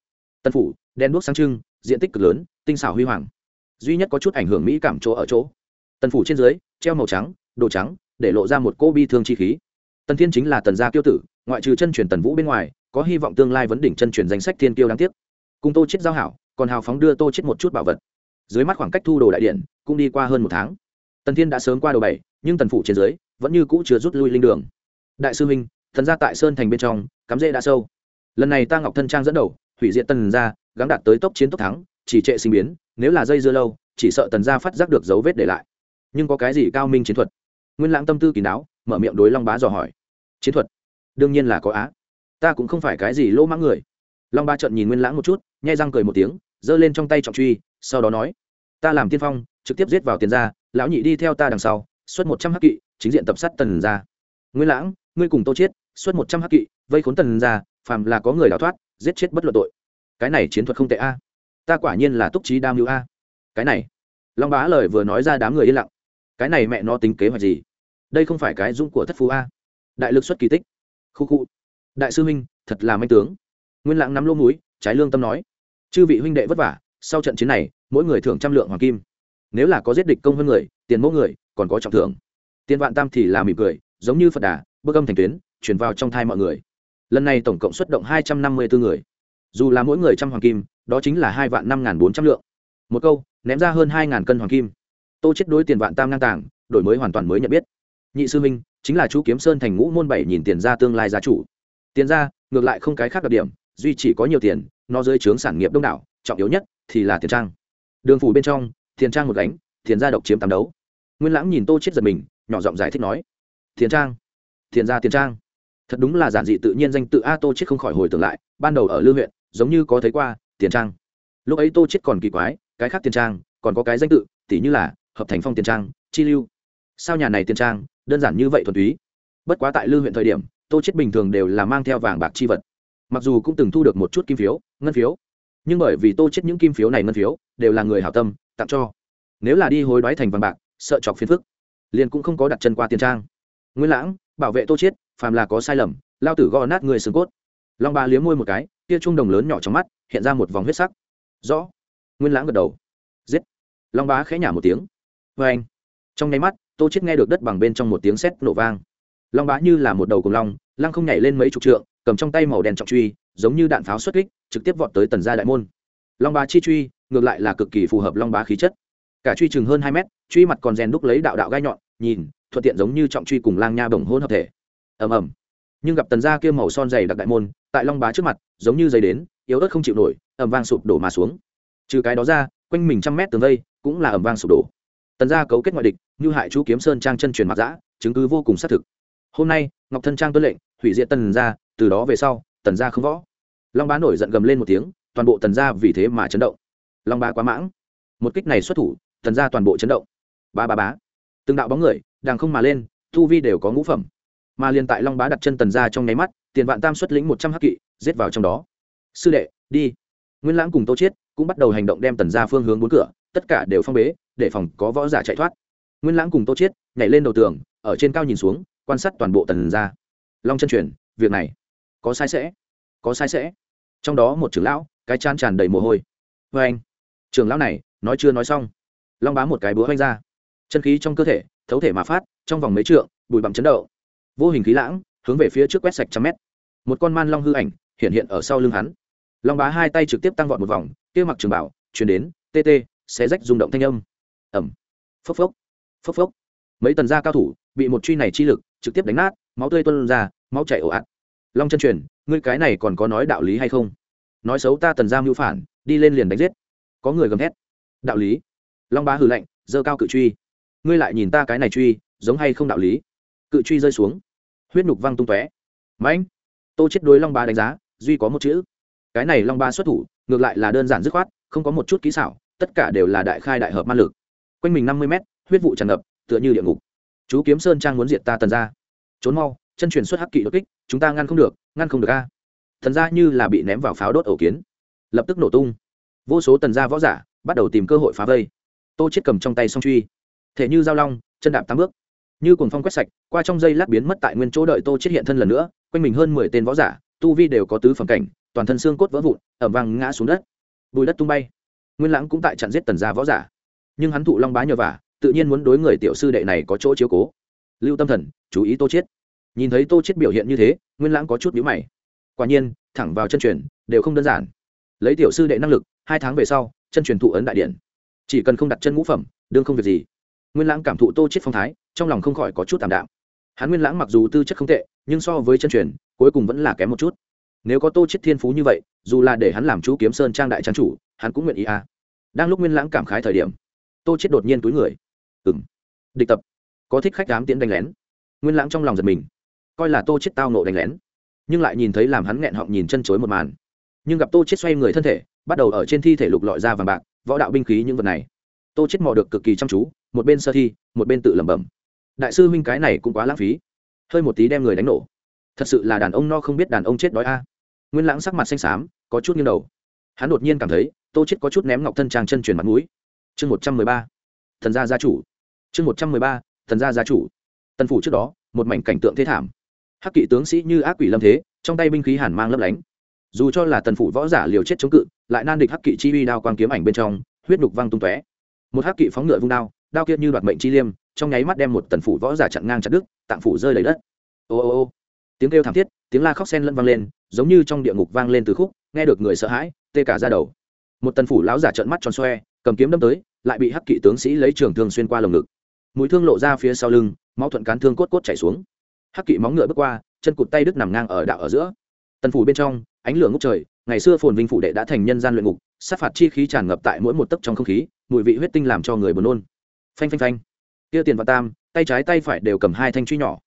Tân phủ, đen đuốc sáng trưng, diện tích cực lớn, tinh xảo huy hoàng duy nhất có chút ảnh hưởng mỹ cảm chỗ ở chỗ. Tần phủ trên dưới, treo màu trắng, đồ trắng, để lộ ra một cô bi thương chi khí. Tần thiên chính là tần gia kiêu tử, ngoại trừ chân truyền tần vũ bên ngoài, có hy vọng tương lai vấn đỉnh chân truyền danh sách thiên kiêu đáng tiếc. Cùng tô chết giao hảo, còn hào phóng đưa tô chết một chút bảo vật. Dưới mắt khoảng cách thu đồ đại điện, cũng đi qua hơn một tháng. Tần thiên đã sớm qua đầu bảy, nhưng tần phủ trên dưới, vẫn như cũ chưa rút lui linh đường. Đại sư huynh, thần gia tại sơn thành bên trong, cắm rễ đã sâu. Lần này ta ngọc thân trang dẫn đầu, hủy diệt tần gia, gắng đạt tới tốc chiến tốc thắng, chỉ trệ sinh biến nếu là dây dưa lâu, chỉ sợ tần gia phát giác được dấu vết để lại. Nhưng có cái gì cao minh chiến thuật? Nguyên lãng tâm tư kỳ đáo, mở miệng đối long bá dò hỏi. Chiến thuật? Đương nhiên là có á. Ta cũng không phải cái gì lỗ mãng người. Long ba trận nhìn nguyên lãng một chút, nhai răng cười một tiếng, giơ lên trong tay trọng truy, sau đó nói, ta làm tiên phong, trực tiếp giết vào tiền ra lão nhị đi theo ta đằng sau, xuất một trăm hắc kỵ, chính diện tập sát tần ra nguyên lãng, ngươi cùng tô chiết, xuất một trăm hắc kỵ, vây khốn tần ra phàm là có người đào thoát, giết chết bất luận tội. Cái này chiến thuật không tệ a ta quả nhiên là túc trí đam hữu a. Cái này, long bá lời vừa nói ra đám người yên lặng. Cái này mẹ nó tính kế hoạch gì? Đây không phải cái dũng của thất phú a. Đại lực xuất kỳ tích. Khu khu. Đại sư huynh, thật là manh tướng. Nguyên lãng nắm lỗ múi trái lương tâm nói. Chư vị huynh đệ vất vả, sau trận chiến này, mỗi người thưởng trăm lượng hoàng kim. Nếu là có giết địch công hơn người, tiền mỗi người, còn có trọng thưởng. Tiền vạn tam thì là mỉm cười, giống như phật đà, bước âm thành tuyến chuyển vào trong thai mọi người. Lần này tổng cộng xuất động hai trăm năm mươi bốn người. Dù là mỗi người trăm hoàng kim đó chính là hai vạn năm n bốn trăm lượng. Một câu, ném ra hơn hai ngàn cân hoàng kim. Tô chết đối tiền vạn tam ngang tàng, đổi mới hoàn toàn mới nhận biết. Nhị sư minh chính là chú kiếm sơn thành ngũ môn bảy nhìn tiền ra tương lai giá chủ. Tiền ra ngược lại không cái khác đặc điểm, duy chỉ có nhiều tiền, nó dưới trướng sản nghiệp đông đảo, trọng yếu nhất thì là tiền trang. Đường phủ bên trong, tiền trang một gánh, tiền ra độc chiếm tám đấu. Nguyên lãng nhìn tô chết giật mình, nhỏ giọng giải thích nói, tiền trang, tiền ra tiền trang. Thật đúng là giản dị tự nhiên danh tự a tô chết không khỏi hồi tưởng lại, ban đầu ở lưu huyện, giống như có thấy qua tiền trang. Lúc ấy tô chết còn kỳ quái, cái khác tiền trang, còn có cái danh tự tỷ như là hợp thành phong tiền trang, chi lưu. Sao nhà này tiền trang, đơn giản như vậy thuần túy? Bất quá tại lư huyện thời điểm, tô chết bình thường đều là mang theo vàng bạc chi vật. Mặc dù cũng từng thu được một chút kim phiếu, ngân phiếu. Nhưng bởi vì tô chết những kim phiếu này ngân phiếu, đều là người hảo tâm, tặng cho. Nếu là đi hối đoái thành vàng bạc, sợ chọc phiền phức. Liền cũng không có đặt chân qua tiền trang. Nguyên lãng, bảo vệ tô chết phàm là có sai lầm, lao tử gò nát người xương cốt. Long ba liếm môi một cái kia trung đồng lớn nhỏ trong mắt, hiện ra một vòng huyết sắc. Rõ. Nguyên lãng gật đầu. Giết. Long bá khẽ nhả một tiếng. Vê anh. Trong nháy mắt, tô chết nghe được đất bằng bên trong một tiếng sét nổ vang. Long bá như là một đầu cùng long, lăng không nhảy lên mấy chục trượng, cầm trong tay màu đen trọng truy, giống như đạn pháo xuất kích, trực tiếp vọt tới tần gia đại môn. Long bá chi truy, ngược lại là cực kỳ phù hợp long bá khí chất. Cả truy chừng hơn hai mét, truy mặt còn rèn đúc lấy đạo đạo gai nhọn, nhìn, thuận tiện giống như trọng truy cùng lang nha đồng hôn hợp thể. Ầm ầm. Nhưng gặp tần gia kia màu son dày đặc đại môn tại long bá trước mặt, giống như giấy đến, yếu ớt không chịu nổi, ầm vang sụp đổ mà xuống. Trừ cái đó ra, quanh mình trăm mét tường vây cũng là ầm vang sụp đổ. Tần gia cấu kết ngoại địch, như hại chú kiếm sơn trang chân truyền mặc giã chứng cứ vô cùng xác thực. Hôm nay, ngọc thân trang tuân lệnh, hủy diệt tần gia, từ đó về sau, tần gia không võ. Long bá nổi giận gầm lên một tiếng, toàn bộ tần gia vì thế mà chấn động. Long bá quá mãng. Một kích này xuất thủ, tần gia toàn bộ chấn động. Ba ba bá. Từng đạo bóng người đang không mà lên thu vi đều có ngũ phẩm. Mà liền tại long bá đặt chân tần gia trong nháy mắt tiền vạn tam xuất lĩnh một trăm hắc kỵ, giết vào trong đó. Sư đệ, đi. Nguyên lãng cùng tô chiết cũng bắt đầu hành động đem tần gia phương hướng bốn cửa, tất cả đều phong bế, để phòng có võ giả chạy thoát. Nguyên lãng cùng tô chiết nhảy lên đầu tường, ở trên cao nhìn xuống, quan sát toàn bộ tần gia. Long chân truyền, việc này có sai sẽ, có sai sẽ. Trong đó một trưởng lão, cái chán tràn đầy mồ hôi. Vê anh, trưởng lão này nói chưa nói xong. Long bá một cái búa oanh ra. Chân khí trong cơ thể, thấu thể mà phát, trong vòng mấy trượng, bụi bặm chấn động. Vô hình khí lãng hướng về phía trước quét sạch trăm mét một con man long hư ảnh hiện hiện ở sau lưng hắn. Long bá hai tay trực tiếp tăng vọt một vòng kia mặc trường bảo chuyển đến tê tê xé rách rung động thanh âm. Ẩm phốc phốc. Phốc phốc. Mấy tần gia cao thủ bị một truy này chi lực trực tiếp đánh nát máu tươi tuôn ra máu chảy ồ ạt. Long chân truyền ngươi cái này còn có nói đạo lý hay không? Nói xấu ta tần gia mưu phản đi lên liền đánh giết. Có người gầm thét, đạo lý? Long bá hừ lạnh dơ cao cự truy. Ngươi lại nhìn ta cái này truy giống hay không đạo lý? Cự truy rơi xuống. Huyết nhục văng tung tóe. Mãnh! Tô chết đối long Ba đánh giá, duy có một chữ. Cái này long Ba xuất thủ, ngược lại là đơn giản dứt khoát, không có một chút kỹ xảo, tất cả đều là đại khai đại hợp ma lực. Quanh mình năm mươi mét, huyết vụ tràn ngập, tựa như địa ngục. Chú kiếm sơn trang muốn diệt ta tần ra trốn mau, chân truyền xuất hắc kỵ đột kích, chúng ta ngăn không được, ngăn không được a. Thần ra như là bị ném vào pháo đốt ổ kiến. Lập tức nổ tung. Vô số tần gia võ giả bắt đầu tìm cơ hội phá vây. Tô chết cầm trong tay song truy. Thể như dao long, chân đạp tám bước. Như cuồng phong quét sạch, qua trong dây lát biến mất tại nguyên chỗ đợi tô chết hiện thân lần nữa quanh mình hơn mười tên võ giả, tu vi đều có tứ phẩm cảnh, toàn thân xương cốt vỡ vụn ẩm vang ngã xuống đất. Bùi đất tung bay. Nguyên lãng cũng tại chặn giết tần gia võ giả. Nhưng hắn thụ long bá nhờ vả, tự nhiên muốn đối người tiểu sư đệ này có chỗ chiếu cố. Lưu tâm thần, chú ý tô chết nhìn thấy tô chết biểu hiện như thế, nguyên lãng có chút nhíu mày. Quả nhiên, thẳng vào chân truyền, đều không đơn giản. Lấy tiểu sư đệ năng lực, hai tháng về sau, chân truyền thụ ấn đại điện. Chỉ cần không đặt chân ngũ phẩm, đương không việc gì. Nguyên lãng cảm thụ tô chết phong thái, trong lòng không khỏi có chút tạm đạm. Hắn nguyên lãng mặc dù tư chất không tệ nhưng so với chân truyền, cuối cùng vẫn là kém một chút. Nếu có tô chết thiên phú như vậy, dù là để hắn làm chú kiếm sơn trang đại trang chủ, hắn cũng nguyện ý à. Đang lúc nguyên lãng cảm khái thời điểm, tô chết đột nhiên túi người. Ừng địch tập. Có thích khách đám tiễn đánh lén. Nguyên lãng trong lòng giật mình. Coi là tô chết tao nộ đánh lén, nhưng lại nhìn thấy làm hắn nghẹn họng nhìn chân chối một màn. Nhưng gặp tô chết xoay người thân thể, bắt đầu ở trên thi thể lục lọi ra vàng bạc, võ đạo binh khí những vật này. Tô chết mò được cực kỳ chăm chú, một bên sơ thi, một bên tự lẩm bẩm. Đại sư huynh cái này cũng quá lãng phí hơi một tí đem người đánh nổ. Thật sự là đàn ông no không biết đàn ông chết đói a. Nguyên lãng sắc mặt xanh xám, có chút nghiêng đầu. Hắn đột nhiên cảm thấy, tô chết có chút ném ngọc thân trang chân truyền mặt mũi. Chương một trăm mười ba, thần gia gia chủ. Chương một trăm mười ba, thần gia gia chủ. Tân phủ trước đó, một mảnh cảnh tượng thế thảm. Hắc kỵ tướng sĩ như ác quỷ lâm thế, trong tay binh khí hàn mang lấp lánh. Dù cho là tần phủ võ giả liều chết chống cự, lại nan địch hắc kỵ chi uy đao quang kiếm ảnh bên trong, huyết đục văng tung tóe. Một hắc kỵ phóng ngựa vung đao đao kia như đoạt mệnh chi liêm trong nháy mắt đem một tần phủ võ giả chặn ngang chặt đứt, tạng phủ rơi lấy đất. Ô ô ô. Tiếng kêu thảm thiết, tiếng la khóc sen lẫn vang lên, giống như trong địa ngục vang lên từ khúc, nghe được người sợ hãi, tê cả ra đầu. Một tần phủ lão giả trợn mắt tròn xoe, cầm kiếm đâm tới, lại bị hắc kỵ tướng sĩ lấy trường thương xuyên qua lồng ngực. Mũi thương lộ ra phía sau lưng, máu thuận cán thương cốt cốt chảy xuống. Hắc kỵ móng ngựa bước qua, chân cụt tay đứt nằm ngang ở đạo ở giữa. Tần phủ bên trong, ánh lửa ngốc trời, ngày xưa phồn vinh phủ đệ đã thành nhân gian luyện ngục, sát phạt chi khí tràn ngập tại mỗi một tấc trong không khí, mùi vị huyết tinh làm cho người buồn nôn. Phanh phanh phanh kia tiền và tam, tay trái tay phải đều cầm hai thanh truy nhỏ.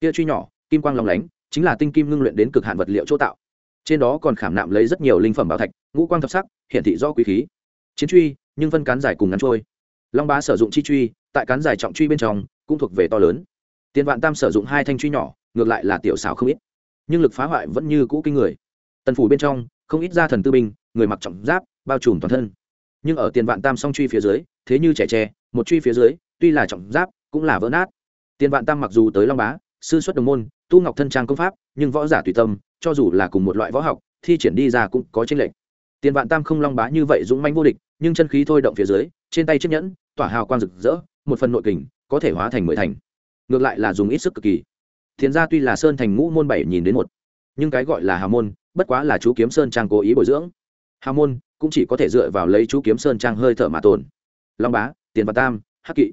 Kia truy nhỏ, kim quang lòng lánh, chính là tinh kim ngưng luyện đến cực hạn vật liệu chỗ tạo. Trên đó còn khảm nạm lấy rất nhiều linh phẩm bảo thạch, ngũ quang thập sắc, hiển thị do quý khí. Chiến truy, nhưng phân cán dài cùng ngắn trôi. Long bá sử dụng chi truy, tại cán dài trọng truy bên trong, cũng thuộc về to lớn. Tiền vạn tam sử dụng hai thanh truy nhỏ, ngược lại là tiểu xảo không ít. Nhưng lực phá hoại vẫn như cũ kinh người. Tần phủ bên trong, không ít gia thần tư binh, người mặc trọng giáp, bao trùm toàn thân nhưng ở tiền vạn tam song truy phía dưới, thế như trẻ tre, một truy phía dưới, tuy là trọng giáp, cũng là vỡ nát. Tiền vạn tam mặc dù tới long bá, sư xuất đồng môn, tu ngọc thân trang công pháp, nhưng võ giả tùy tâm, cho dù là cùng một loại võ học, thi triển đi ra cũng có tranh lệch. Tiền vạn tam không long bá như vậy dũng manh vô địch, nhưng chân khí thôi động phía dưới, trên tay chiếc nhẫn, tỏa hào quang rực rỡ, một phần nội kình, có thể hóa thành mười thành. Ngược lại là dùng ít sức cực kỳ. Thiền ra tuy là sơn thành ngũ môn bảy nhìn đến một, nhưng cái gọi là hào môn, bất quá là chú kiếm sơn trang cố ý bồi dưỡng. Hào môn cũng chỉ có thể dựa vào lấy chú kiếm sơn trang hơi thở mà tồn. Long bá, tiền và tam, hắc kỵ.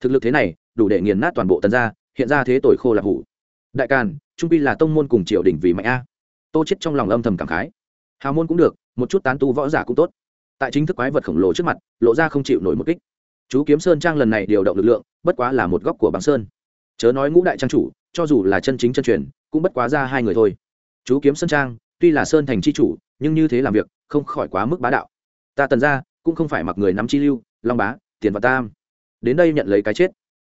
Thực lực thế này, đủ để nghiền nát toàn bộ tần gia, hiện ra thế tội khô là hủ. Đại càn, trung pi là tông môn cùng triều đình vì mạnh a. Tô chết trong lòng âm thầm cảm khái. Hào môn cũng được, một chút tán tu võ giả cũng tốt. Tại chính thức quái vật khổng lồ trước mặt, lộ ra không chịu nổi một kích. Chú kiếm sơn trang lần này điều động lực lượng, bất quá là một góc của bằng sơn. Chớ nói ngũ đại trang chủ, cho dù là chân chính chân truyền, cũng bất quá ra hai người thôi. Chú kiếm sơn trang, tuy là sơn thành c h i chủ nhưng như thế làm việc không khỏi quá mức bá đạo. Ta tần ra cũng không phải mặc người nắm chi lưu, long bá, tiền và tam. Đến đây nhận lấy cái chết.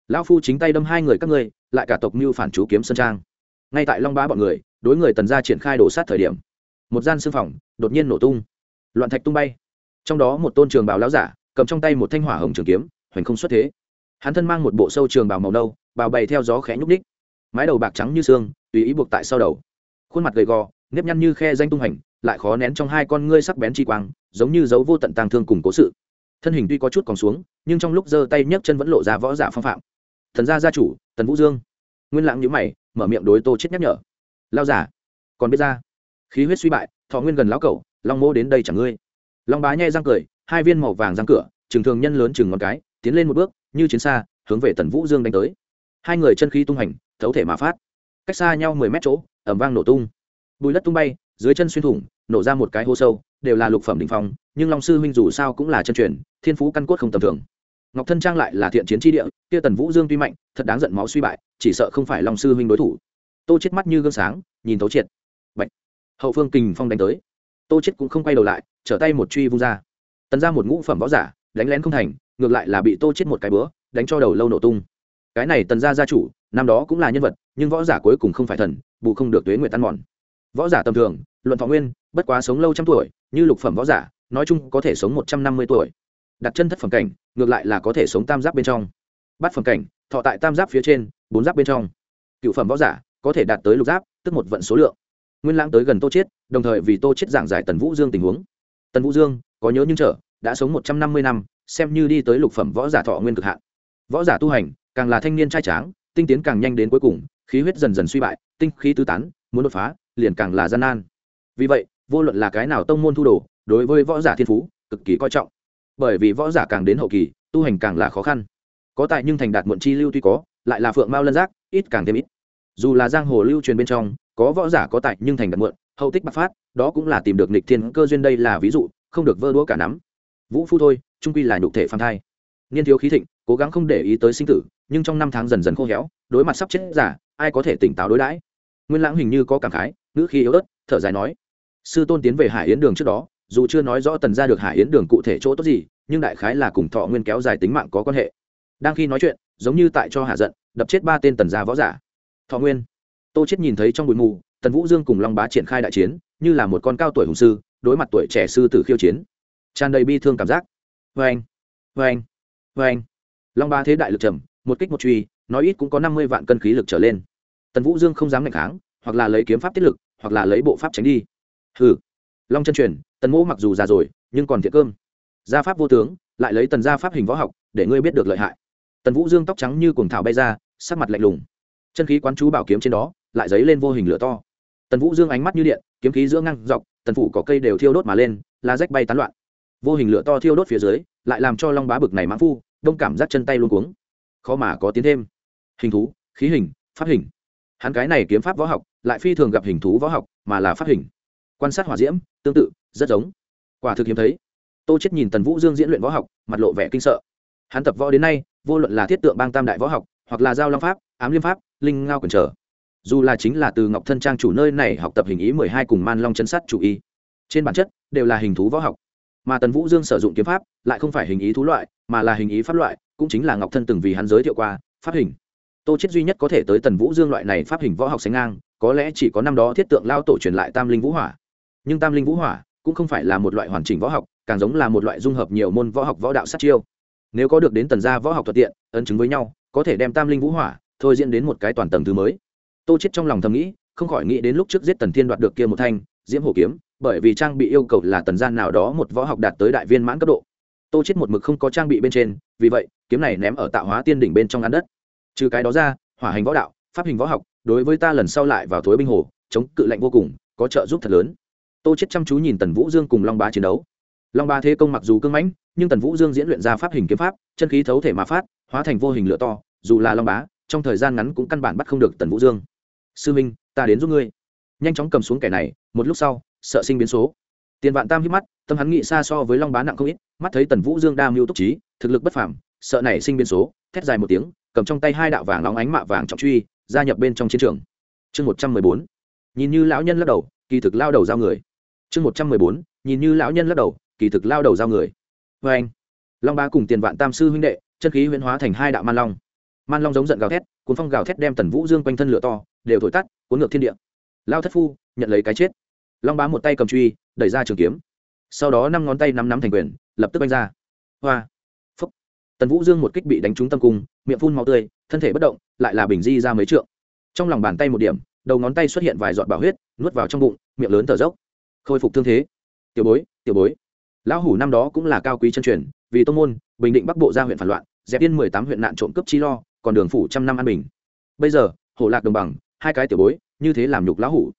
Lão phu chính tay đâm hai người các ngươi, lại cả tộc mưu phản chú kiếm sơn trang. Ngay tại long bá bọn người, đối người tần ra triển khai đổ sát thời điểm, một gian xương phòng đột nhiên nổ tung. Loạn thạch tung bay. Trong đó một tôn trường bào lão giả, cầm trong tay một thanh hỏa hồng trường kiếm, hoành không xuất thế. Hắn thân mang một bộ sâu trường bào màu nâu, bào bày theo gió khẽ nhúc ních mái đầu bạc trắng như xương, tùy ý buộc tại sau đầu. Khuôn mặt gầy gò nếp nhăn như khe danh tung hành lại khó nén trong hai con ngươi sắc bén chi quang, giống như dấu vô tận tàng thương cùng cố sự. Thân hình tuy có chút còn xuống, nhưng trong lúc giơ tay nhấc chân vẫn lộ ra võ giả phong phạm. Thần gia gia chủ, tần vũ dương. Nguyên lãng nhíu mày, mở miệng đối tô chết nhắc nhở. Lao giả, còn biết ra. Khí huyết suy bại, thọ nguyên gần lão cẩu, long mô đến đây chẳng ngươi. Long bá nhai răng cười, hai viên màu vàng răng cửa, trường thường nhân lớn chừng ngón cái, tiến lên một bước, như chiến xa, hướng về tần vũ dương đánh tới. Hai người chân khí tung hành thấu thể mà phát. Cách xa nhau mười mét chỗ ẩm vang nổ tung bùi đất tung bay, dưới chân xuyên thủng, nổ ra một cái hô sâu, đều là lục phẩm đình phong, nhưng long sư huynh dù sao cũng là chân truyền, thiên phú căn cốt không tầm thường. Ngọc thân trang lại là thiện chiến tri địa, kia tần vũ dương tuy mạnh, thật đáng giận máu suy bại, chỉ sợ không phải long sư huynh đối thủ. Tô chết mắt như gương sáng, nhìn thấu triệt. Bạch. hậu phương kình phong đánh tới. Tô chết cũng không quay đầu lại, trở tay một truy vung ra. Tần ra một ngũ phẩm võ giả, đánh lén không thành, ngược lại là bị tô chết một cái bữa, đánh cho đầu lâu nổ tung. Cái này tần gia gia chủ, năm đó cũng là nhân vật, nhưng võ giả cuối cùng không phải thần, bù không được tuế nguyện tan mòn võ giả tầm thường, luận thọ nguyên, bất quá sống lâu trăm tuổi, như lục phẩm võ giả, nói chung có thể sống một trăm năm mươi tuổi. Đặt chân thất phẩm cảnh, ngược lại là có thể sống tam giáp bên trong. Bát phẩm cảnh, thọ tại tam giáp phía trên, bốn giáp bên trong. Cựu phẩm võ giả, có thể đạt tới lục giáp, tức một vận số lượng. Nguyên lãng tới gần tô chiết, đồng thời vì tô chiết giảng giải tần vũ dương tình huống. Tần vũ dương, có nhớ nhưng trở, đã sống một trăm năm mươi năm, xem như đi tới lục phẩm võ giả thọ nguyên cực hạn. Võ giả tu hành, càng là thanh niên trai tráng, tinh tiến càng nhanh đến cuối cùng, khí huyết dần dần suy bại, tinh khí tứ tán, muốn đột phá liền càng là gian nan. Vì vậy, vô luận là cái nào tông môn thu đồ, đối với võ giả thiên phú, cực kỳ coi trọng. Bởi vì võ giả càng đến hậu kỳ, tu hành càng là khó khăn. Có tại nhưng thành đạt muộn chi lưu tuy có, lại là phượng mao lân giác, ít càng thêm ít. Dù là giang hồ lưu truyền bên trong, có võ giả có tại nhưng thành đạt muộn, hậu tích bắc phát, đó cũng là tìm được nịch thiên cơ duyên đây là ví dụ, không được vơ đũa cả nắm. Vũ phu thôi, trung quy là nhục thể phan thai. Niên thiếu khí thịnh, cố gắng không để ý tới sinh tử, nhưng trong năm tháng dần dần khô héo, đối mặt sắp chết giả, ai có thể tỉnh táo đối đãi? Nguyên lãng hình như có cảm khái, ngữ khi yếu ớt, thở dài nói, sư tôn tiến về hải yến đường trước đó, dù chưa nói rõ tần ra được hải yến đường cụ thể chỗ tốt gì, nhưng đại khái là cùng thọ nguyên kéo dài tính mạng có quan hệ. Đang khi nói chuyện, giống như tại cho hạ giận, đập chết ba tên tần gia võ giả. Thọ nguyên. Tô chết nhìn thấy trong bụi mù, tần vũ dương cùng long bá triển khai đại chiến, như là một con cao tuổi hùng sư, đối mặt tuổi trẻ sư tử khiêu chiến. Tràn đầy bi thương cảm giác. Vê anh vê anh vê anh long bá thế đại lực trầm, một kích một truy, nói ít cũng có năm mươi vạn cân khí lực trở lên tần vũ dương không dám ngạch kháng, hoặc là lấy kiếm pháp tiết lực, hoặc là lấy bộ pháp tránh đi. Hừ. Long chân truyền, tần mỗ mặc dù già rồi, nhưng còn thiện cơm. Gia pháp vô tướng, lại lấy tần gia pháp hình võ học, để ngươi biết được lợi hại. Tần vũ dương tóc trắng như cuồng thảo bay ra, sắc mặt lạnh lùng. Chân khí quán chú bảo kiếm trên đó, lại dấy lên vô hình lửa to. Tần vũ dương ánh mắt như điện, kiếm khí giữa ngăn dọc, tần phủ có cây đều thiêu đốt mà lên, lá rách bay tán loạn. Vô hình lửa to thiêu đốt phía dưới, lại làm cho long bá bực này mãn phu, đông cảm giác chân tay luôn cuống. Khó mà có tiến thêm. Hình thú, khí hình, pháp hình hắn cái này kiếm pháp võ học lại phi thường gặp hình thú võ học, mà là phát hình. Quan sát hỏa diễm, tương tự, rất giống. Quả thực hiếm thấy. Tô chết nhìn tần vũ dương diễn luyện võ học, mặt lộ vẻ kinh sợ. Hắn tập võ đến nay, vô luận là thiết tượng bang tam đại võ học, hoặc là giao long pháp, ám liêm pháp, linh ngao quyền trở. Dù là chính là từ ngọc thân trang chủ nơi này học tập hình ý mười hai cùng man long chân sát chủ y, trên bản chất đều là hình thú võ học. Mà tần vũ dương sử dụng kiếm pháp, lại không phải hình ý thú loại, mà là hình ý pháp loại, cũng chính là ngọc thân từng vì hắn giới thiệu qua, pháp hình tô chết duy nhất có thể tới tần vũ dương loại này pháp hình võ học sánh ngang, có lẽ chỉ có năm đó thiết tượng lao tổ truyền lại tam linh vũ hỏa. Nhưng tam linh vũ hỏa cũng không phải là một loại hoàn chỉnh võ học, càng giống là một loại dung hợp nhiều môn võ học võ đạo sát chiêu. Nếu có được đến tần gia võ học thuận tiện, ấn chứng với nhau, có thể đem tam linh vũ hỏa thôi diễn đến một cái toàn tầng thứ mới. Tô chết trong lòng thầm nghĩ, không khỏi nghĩ đến lúc trước giết tần thiên đoạt được kia một thanh, diễm hổ kiếm, bởi vì trang bị yêu cầu là tần gian nào đó một võ học đạt tới đại viên mãn cấp độ. Tô chết một mực không có trang bị bên trên, vì vậy, kiếm này ném ở tạo hóa tiên đỉnh bên trong ăn đất trừ cái đó ra, hỏa hành võ đạo, pháp hình võ học, đối với ta lần sau lại vào thối binh hồ, chống cự lạnh vô cùng, có trợ giúp thật lớn. Tô chết chăm chú nhìn tần vũ dương cùng long bá chiến đấu. Long bá thế công mặc dù cưng mãnh, nhưng tần vũ dương diễn luyện ra pháp hình kiếm pháp, chân khí thấu thể mà phát, hóa thành vô hình lửa to, dù là long bá, trong thời gian ngắn cũng căn bản bắt không được tần vũ dương. Sư minh, ta đến giúp ngươi. Nhanh chóng cầm xuống kẻ này, một lúc sau, sợ sinh biến số. Tiền vạn tam hít mắt, tâm hắn nghĩ xa so với long bá nặng không ít, mắt thấy tần vũ dương đa mưu túc trí, thực lực bất phàm, sợ nảy sinh biến số, thét dài một tiếng cầm trong tay hai đạo vàng nóng ánh mạ vàng trọng truy, gia nhập bên trong chiến trường. Chương một trăm mười bốn, nhìn như lão nhân lắc đầu, kỳ thực lao đầu giao người. Chương một trăm mười bốn, nhìn như lão nhân lắc đầu, kỳ thực lao đầu giao người. Vê anh, long ba cùng tiền vạn tam sư huynh đệ, chân khí huyễn hóa thành hai đạo man long. Man long giống giận gào thét, cuốn phong gào thét đem tần vũ dương quanh thân lửa to, đều thổi tắt, cuốn ngược thiên địa. Lao thất phu, nhận lấy cái chết. Long bá một tay cầm truy, đẩy ra trường kiếm. Sau đó năm ngón tay nắm nắm thành quyền, lập tức đánh ra. Hoa tần vũ dương một kích bị đánh trúng tâm cung, miệng phun màu tươi, thân thể bất động, lại là bình di ra mấy trượng. Trong lòng bàn tay một điểm, đầu ngón tay xuất hiện vài giọt bảo huyết, nuốt vào trong bụng, miệng lớn thở dốc. Khôi phục thương thế. Tiểu bối tiểu bối. Lão hủ năm đó cũng là cao quý chân truyền, vì tô môn, bình định bắc bộ ra huyện phản loạn, dẹp yên mười tám huyện nạn trộm cướp chi lo, còn đường phủ trăm năm an bình. Bây giờ, hổ lạc đồng bằng, hai cái tiểu bối, như thế làm nhục lão hủ.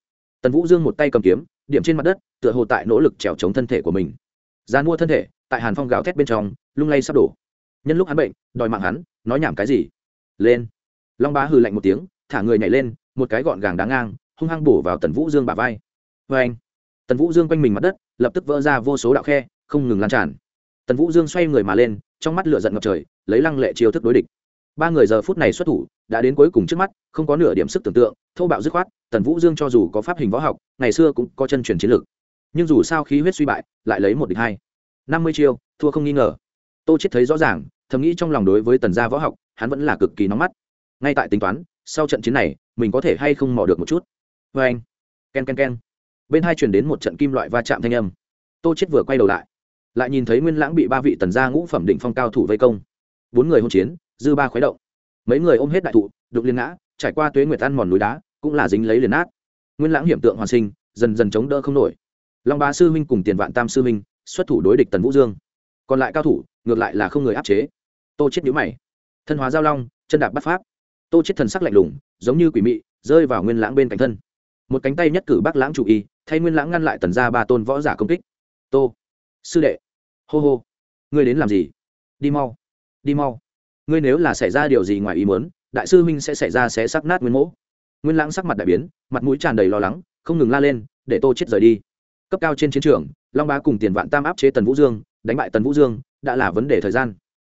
Tần vũ dương một tay cầm kiếm, điểm trên mặt đất, tựa hồ tại nỗ lực trèo chống thân thể của mình. Gian mua thân thể, tại hàn phong gào thét bên trong, lung lay sắp đổ nhân lúc hắn bệnh, đòi mạng hắn, nói nhảm cái gì? Lên. Long bá hừ lạnh một tiếng, thả người nhảy lên, một cái gọn gàng đáng ngang, hung hăng bổ vào tần vũ dương bả vai. Vê anh. Tần vũ dương quanh mình mặt đất, lập tức vỡ ra vô số đạo khe, không ngừng lan tràn. Tần vũ dương xoay người mà lên, trong mắt lửa giận ngập trời, lấy lăng lệ chiêu thức đối địch. Ba người giờ phút này xuất thủ, đã đến cuối cùng trước mắt, không có nửa điểm sức tưởng tượng thâu bạo dứt khoát, tần vũ dương cho dù có pháp hình võ học, ngày xưa cũng có chân truyền chiến lược. Nhưng dù sao khí huyết suy bại, lại lấy một địch hai. Năm mươi chiêu, thua không nghi ngờ. Tô chết thấy rõ ràng thầm nghĩ trong lòng đối với tần gia võ học, hắn vẫn là cực kỳ nóng mắt. Ngay tại tính toán, sau trận chiến này, mình có thể hay không mò được một chút. Vê anh. Ken ken ken. Bên hai chuyển đến một trận kim loại va chạm thanh âm. Tô chết vừa quay đầu lại lại nhìn thấy nguyên lãng bị ba vị tần gia ngũ phẩm định phong cao thủ vây công. Bốn người hôn chiến, dư ba khuấy động. Mấy người ôm hết đại thụ đục liên ngã, trải qua tuế nguyệt ăn mòn núi đá, cũng là dính lấy liền nát. Nguyên lãng hiểm tượng hoàn sinh, dần dần chống đỡ không nổi. Long ba sư huynh cùng tiền vạn tam sư huynh xuất thủ đối địch tần vũ dương. Còn lại cao thủ ngược lại là không người áp chế. Tô chết nhíu mày. Thân hóa giao long, chân đạp bắt pháp. Tô chết thần sắc lạnh lùng, giống như quỷ mị, rơi vào nguyên lãng bên cạnh thân. Một cánh tay nhất cử bác lãng chủ y, thay nguyên lãng ngăn lại tần gia ba tôn võ giả công kích. Tô, sư đệ. Hô hô. Ngươi đến làm gì? Đi mau. Đi mau. Ngươi nếu là xảy ra điều gì ngoài ý muốn, đại sư huynh sẽ xảy ra sẽ sắc nát nguyên mỗ. Nguyên lãng sắc mặt đại biến, mặt mũi tràn đầy lo lắng, không ngừng la lên, để tô chết rời đi. Cấp cao trên chiến trường, long bá cùng tiền vạn tam áp chế tần vũ dương, đánh bại tần vũ dương đã là vấn đề thời gian.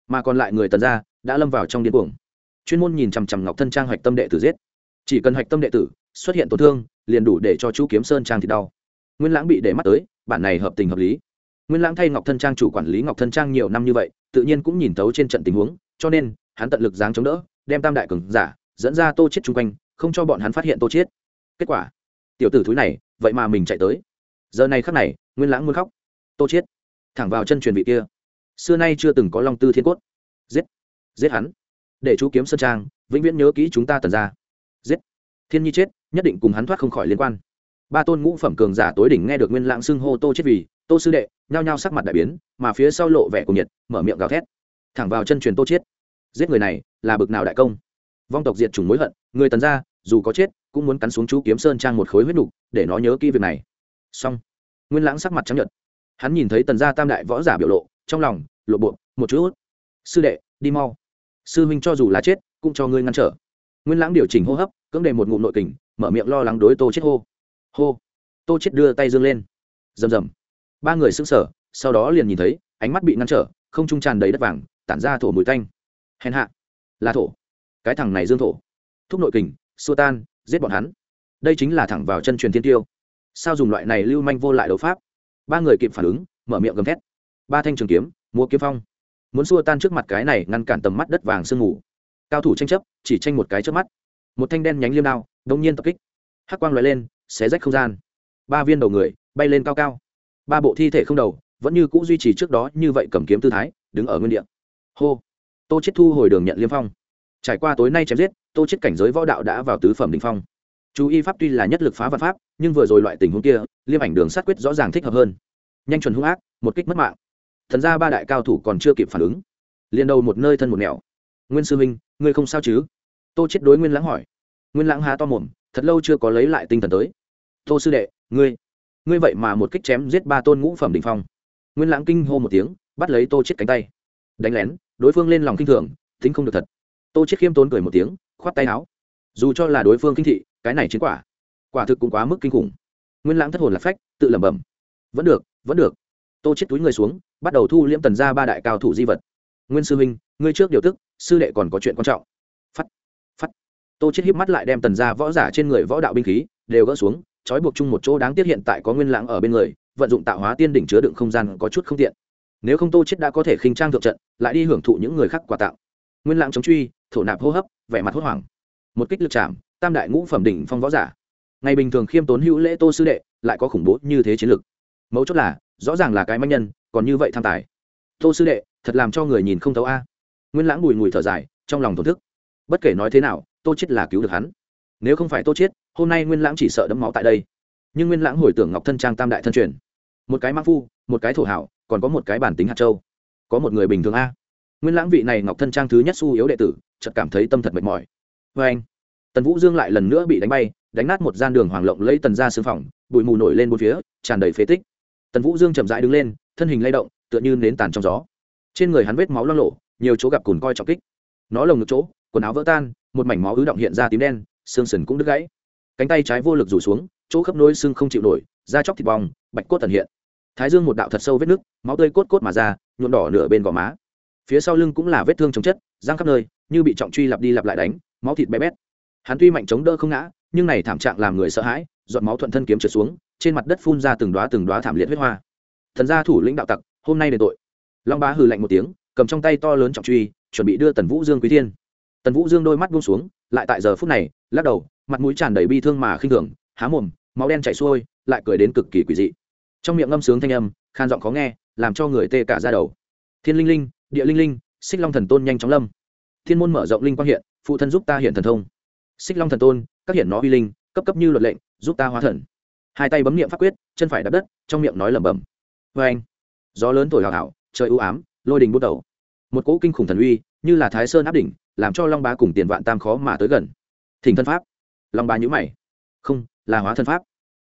Mà còn lại người tần gia đã lâm vào trong điên cuồng. Chuyên môn nhìn chằm chằm ngọc thân trang hạch tâm đệ tử giết. Chỉ cần hạch tâm đệ tử xuất hiện tổn thương, liền đủ để cho chú kiếm sơn trang thì đau. Nguyên lãng bị để mắt tới, bản này hợp tình hợp lý. Nguyên lãng thay ngọc thân trang chủ quản lý ngọc thân trang nhiều năm như vậy, tự nhiên cũng nhìn thấu trên trận tình huống, cho nên, hắn tận lực giáng chống đỡ, đem tam đại cường giả dẫn ra tô chết chung quanh, không cho bọn hắn phát hiện tô chết. Kết quả, tiểu tử thúi này, vậy mà mình chạy tới. Giờ này khắc này, nguyên lãng muốn khóc. Tô chết, thẳng vào chân truyền vị kia xưa nay chưa từng có long tư thiên cốt. Giết giết hắn. Để chú kiếm sơn trang, vĩnh viễn nhớ kỹ chúng ta tần ra giết. Thiên nhi chết, nhất định cùng hắn thoát không khỏi liên quan. Ba tôn ngũ phẩm cường giả tối đỉnh nghe được nguyên lãng xưng hô tô chết vì, tô sư đệ, nhao nhao sắc mặt đại biến, mà phía sau lộ vẻ cùng nhiệt, mở miệng gào thét. Thẳng vào chân truyền tô chết. Giết người này, là bực nào đại công? Vong tộc diệt chủng mối hận, người tần ra dù có chết, cũng muốn cắn xuống chú kiếm sơn trang một khối huyết nục, để nó nhớ kỹ việc này. Xong. Nguyên lãng sắc mặt trắng nhợt. Hắn nhìn thấy tần gia tam đại võ giả biểu lộ trong lòng, lộ bộ, một chút. Sư đệ, đi mau. Sư huynh cho dù là chết, cũng cho ngươi ngăn trở. Nguyên lãng điều chỉnh hô hấp, cưỡng đề một ngụm nội kình, mở miệng lo lắng đối tô chết hô. Hô. Tô chết đưa tay dương lên. Rầm rầm. Ba người sững sờ, sau đó liền nhìn thấy, ánh mắt bị ngăn trở, không trung tràn đầy đất vàng, tản ra thổ mùi tanh. Hèn hạ. Là thổ. Cái thằng này dương thổ. Thúc nội kình, xua tan, giết bọn hắn. Đây chính là thẳng vào chân truyền thiên tiêu. Sao dùng loại này lưu manh vô lại đấu pháp? Ba người kịp phản ứng, mở miệng gầm thét ba thanh trường kiếm mua kiếm phong. Muốn xua tan trước mặt cái này ngăn cản tầm mắt đất vàng sương mù. Cao thủ tranh chấp, chỉ tranh một cái trước mắt. Một thanh đen nhánh liêm đao, đông nhiên tập kích. Hắc quang loại lên, xé rách không gian. Ba viên đầu người, bay lên cao cao. Ba bộ thi thể không đầu, vẫn như c ũ duy trì trước đó như vậy cầm kiếm tư thái, đứng ở nguyên đ ị a hô. Tô chết thu hồi đường nhận liêm phong. Trải qua tối nay chém giết, tô chết cảnh giới võ đạo đã vào tứ phẩm đình phong. Chú y pháp tuy là nhất lực phá vật pháp, nhưng vừa rồi loại tình huống kia, liêm ảnh đường sát quyết rõ ràng thích hợp hơn. Nhanh chuẩn hung ác, một kích mất mạng thần ra ba đại cao thủ còn chưa kịp phản ứng. Liền đầu một nơi thân một nẻo. Nguyên sư huynh, ngươi không sao chứ? Tô chết đối nguyên lãng hỏi. Nguyên lãng há to mồm thật lâu chưa có lấy lại tinh thần tới. Tô sư đệ ngươi ngươi vậy mà một kích chém giết ba tôn ngũ phẩm đỉnh phong. Nguyên lãng kinh hô một tiếng bắt lấy tô chết cánh tay. Đánh lén đối phương lên lòng kinh thường tính không được thật. Tô chết khiêm tốn cười một tiếng khoát tay áo. Dù cho là đối phương kinh thị cái này chiến quả quả thực cũng quá mức kinh khủng. Nguyên lãng thất hồn lạc phách tự lẩm bẩm. Vẫn được vẫn được. Tô chết túi người xuống bắt đầu thu liễm tần ra ba đại cao thủ di vật. Nguyên sư huynh, ngươi trước điều tức, sư đệ còn có chuyện quan trọng. Phắt phắt. Tô chết híp mắt lại đem tần ra võ giả trên người võ đạo binh khí đều gỡ xuống, trói buộc chung một chỗ đáng tiếc hiện tại có nguyên lãng ở bên người, vận dụng tạo hóa tiên đỉnh chứa đựng không gian có chút không tiện. Nếu không tô chết đã có thể khinh trang thượng trận, lại đi hưởng thụ những người khác quà tạo nguyên lãng chống truy, thổ nạp hô hấp, vẻ mặt hốt hoảng. Một kích lực chạm, tam đại ngũ phẩm đỉnh phong võ giả. Ngày bình thường khiêm tốn hữu lễ tô sư đệ, lại có khủng bố như thế chiến lực. Mấu chốt là, rõ ràng là cái manh nhân còn như vậy tham tài. Tô sư đệ thật làm cho người nhìn không thấu a. Nguyên lãng bùi ngùi thở dài trong lòng thổn thức. Bất kể nói thế nào tô chết là cứu được hắn. Nếu không phải tô chết, hôm nay nguyên lãng chỉ sợ đấm máu tại đây. Nhưng nguyên lãng hồi tưởng ngọc thân trang tam đại thân truyền. Một cái mang phu một cái thổ hảo còn có một cái bản tính hạt châu. Có một người bình thường a. Nguyên lãng vị này ngọc thân trang thứ nhất su yếu đệ tử chợt cảm thấy tâm thật mệt mỏi. Vê anh tần vũ dương lại lần nữa bị đánh bay đánh nát một gian đường hoàng lộng lấy tần ra xương phòng bụi mù nổi lên bốn phía tràn đầy phế tích. Tần vũ dương chậm rãi đứng lên thân hình lay động, tựa như nến tàn trong gió. Trên người hắn vết máu lo lộ nhiều chỗ gặp cùn coi trọng kích. Nó lồng ngực chỗ, quần áo vỡ tan, một mảnh máu ứ động hiện ra tím đen, xương sần cũng đứt gãy. Cánh tay trái vô lực rủ xuống, chỗ khớp nối xương không chịu nổi, da chóc thịt bong, bạch cốt tần hiện. Thái dương một đạo thật sâu vết nứt, máu tươi cốt cốt mà ra, nhuộm đỏ nửa bên gò má. Phía sau lưng cũng là vết thương chống chất, giang khắp nơi, như bị trọng truy lặp đi lặp lại đánh, máu thịt bé bét. Hắn tuy mạnh chống đỡ không ngã, nhưng này thảm trạng làm người sợ hãi, giọt máu thuận thân kiếm trượt xuống, trên mặt đất phun ra từng đóa từng đóa thảm liệt huyết hoa thần gia thủ lĩnh đạo tặc, hôm nay đền tội. Long bá hừ lạnh một tiếng, cầm trong tay to lớn trọng truy, chuẩn bị đưa tần vũ dương quý thiên. Tần vũ dương đôi mắt buông xuống, lại tại giờ phút này, lắc đầu, mặt mũi tràn đầy bi thương mà khinh thường, há mồm, máu đen chảy xuôi, lại cười đến cực kỳ quỷ dị. Trong miệng ngâm sướng thanh âm, khan giọng khó nghe, làm cho người tê cả ra đầu. Thiên linh linh, địa linh linh, xích long thần tôn nhanh chóng lâm. Thiên môn mở rộng linh quang hiện, phụ thân giúp ta hiện thần thông. Xích long thần tôn, các hiện nó uy linh, cấp cấp như luật lệnh, giúp ta hóa thần. Hai tay bấm niệm pháp quyết, chân phải đập đất, trong miệng nói lẩm bẩm vê anh, gió lớn thổi hào hào, trời ưu ám, lôi đình bút đầu. Một cỗ kinh khủng thần uy, như là thái sơn áp đỉnh, làm cho long bá cùng tiền vạn tam khó mà tới gần. Thỉnh thân pháp. Long bá nhữ mày. Không, là hóa thân pháp.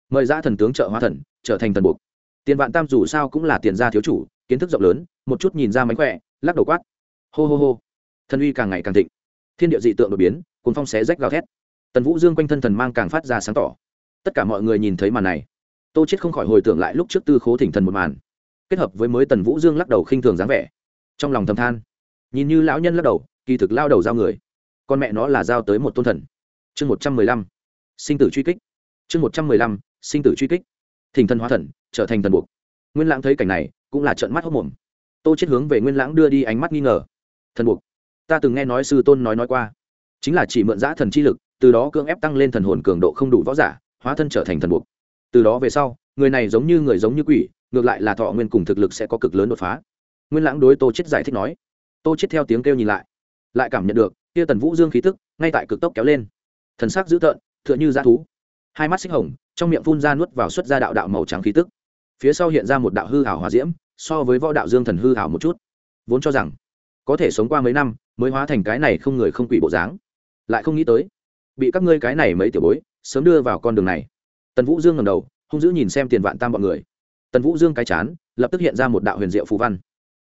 Mời ra thần tướng trợ hóa thần, trở thành thần buộc tiền vạn tam dù sao cũng là tiền gia thiếu chủ, kiến thức rộng lớn, một chút nhìn ra mánh khỏe, lắc đầu quát. Hô hô hô. Thần uy càng ngày càng thịnh. Thiên địa dị tượng đột biến cuốn phong xé rách gào thét. Tần vũ dương quanh thân thần mang càng phát ra sáng tỏ. Tất cả mọi người nhìn thấy màn này tô chết không khỏi hồi tưởng lại lúc trước tư khố thỉnh thần một màn. Kết hợp với mới tần vũ dương lắc đầu khinh thường dáng vẻ. Trong lòng thầm than. Nhìn như lão nhân lắc đầu, kỳ thực lao đầu giao người. Con mẹ nó là giao tới một tôn thần. Chương một trăm mười lăm. Sinh tử truy kích. Chương một trăm mười lăm, sinh tử truy kích. Thỉnh thần hóa thần, trở thành thần buộc. Nguyên lãng thấy cảnh này, cũng là trợn mắt hốc mồm. Tô chết hướng về nguyên lãng đưa đi ánh mắt nghi ngờ. Thần buộc. Ta từng nghe nói sư tôn nói nói qua. Chính là chỉ mượn giã thần chi lực, từ đó cưỡng ép tăng lên thần hồn cường độ không đủ võ giả, hóa thân trở thành thần buộc từ đó về sau, người này giống như người giống như quỷ, ngược lại là thọ nguyên cùng thực lực sẽ có cực lớn đột phá. Nguyên lãng đối tô chết giải thích nói. Tô chết theo tiếng kêu nhìn lại lại cảm nhận được, kia tần vũ dương khí tức, ngay tại cực tốc kéo lên. Thần sắc dữ tợn, tựa như dã thú. Hai mắt xích hồng, trong miệng phun ra nuốt vào xuất ra đạo đạo màu trắng khí tức. Phía sau hiện ra một đạo hư hảo hòa diễm, so với võ đạo dương thần hư hảo một chút. Vốn cho rằng, có thể sống qua mấy năm, mới hóa thành cái này không người không quỷ bộ dáng. Lại không nghĩ tới, bị các ngươi cái này mấy tiểu bối, sớm đưa vào con đường này tần vũ dương ngầm đầu, hung dữ nhìn xem tiền vạn tam bọn người. Tần vũ dương cái chán, lập tức hiện ra một đạo huyền diệu phù văn.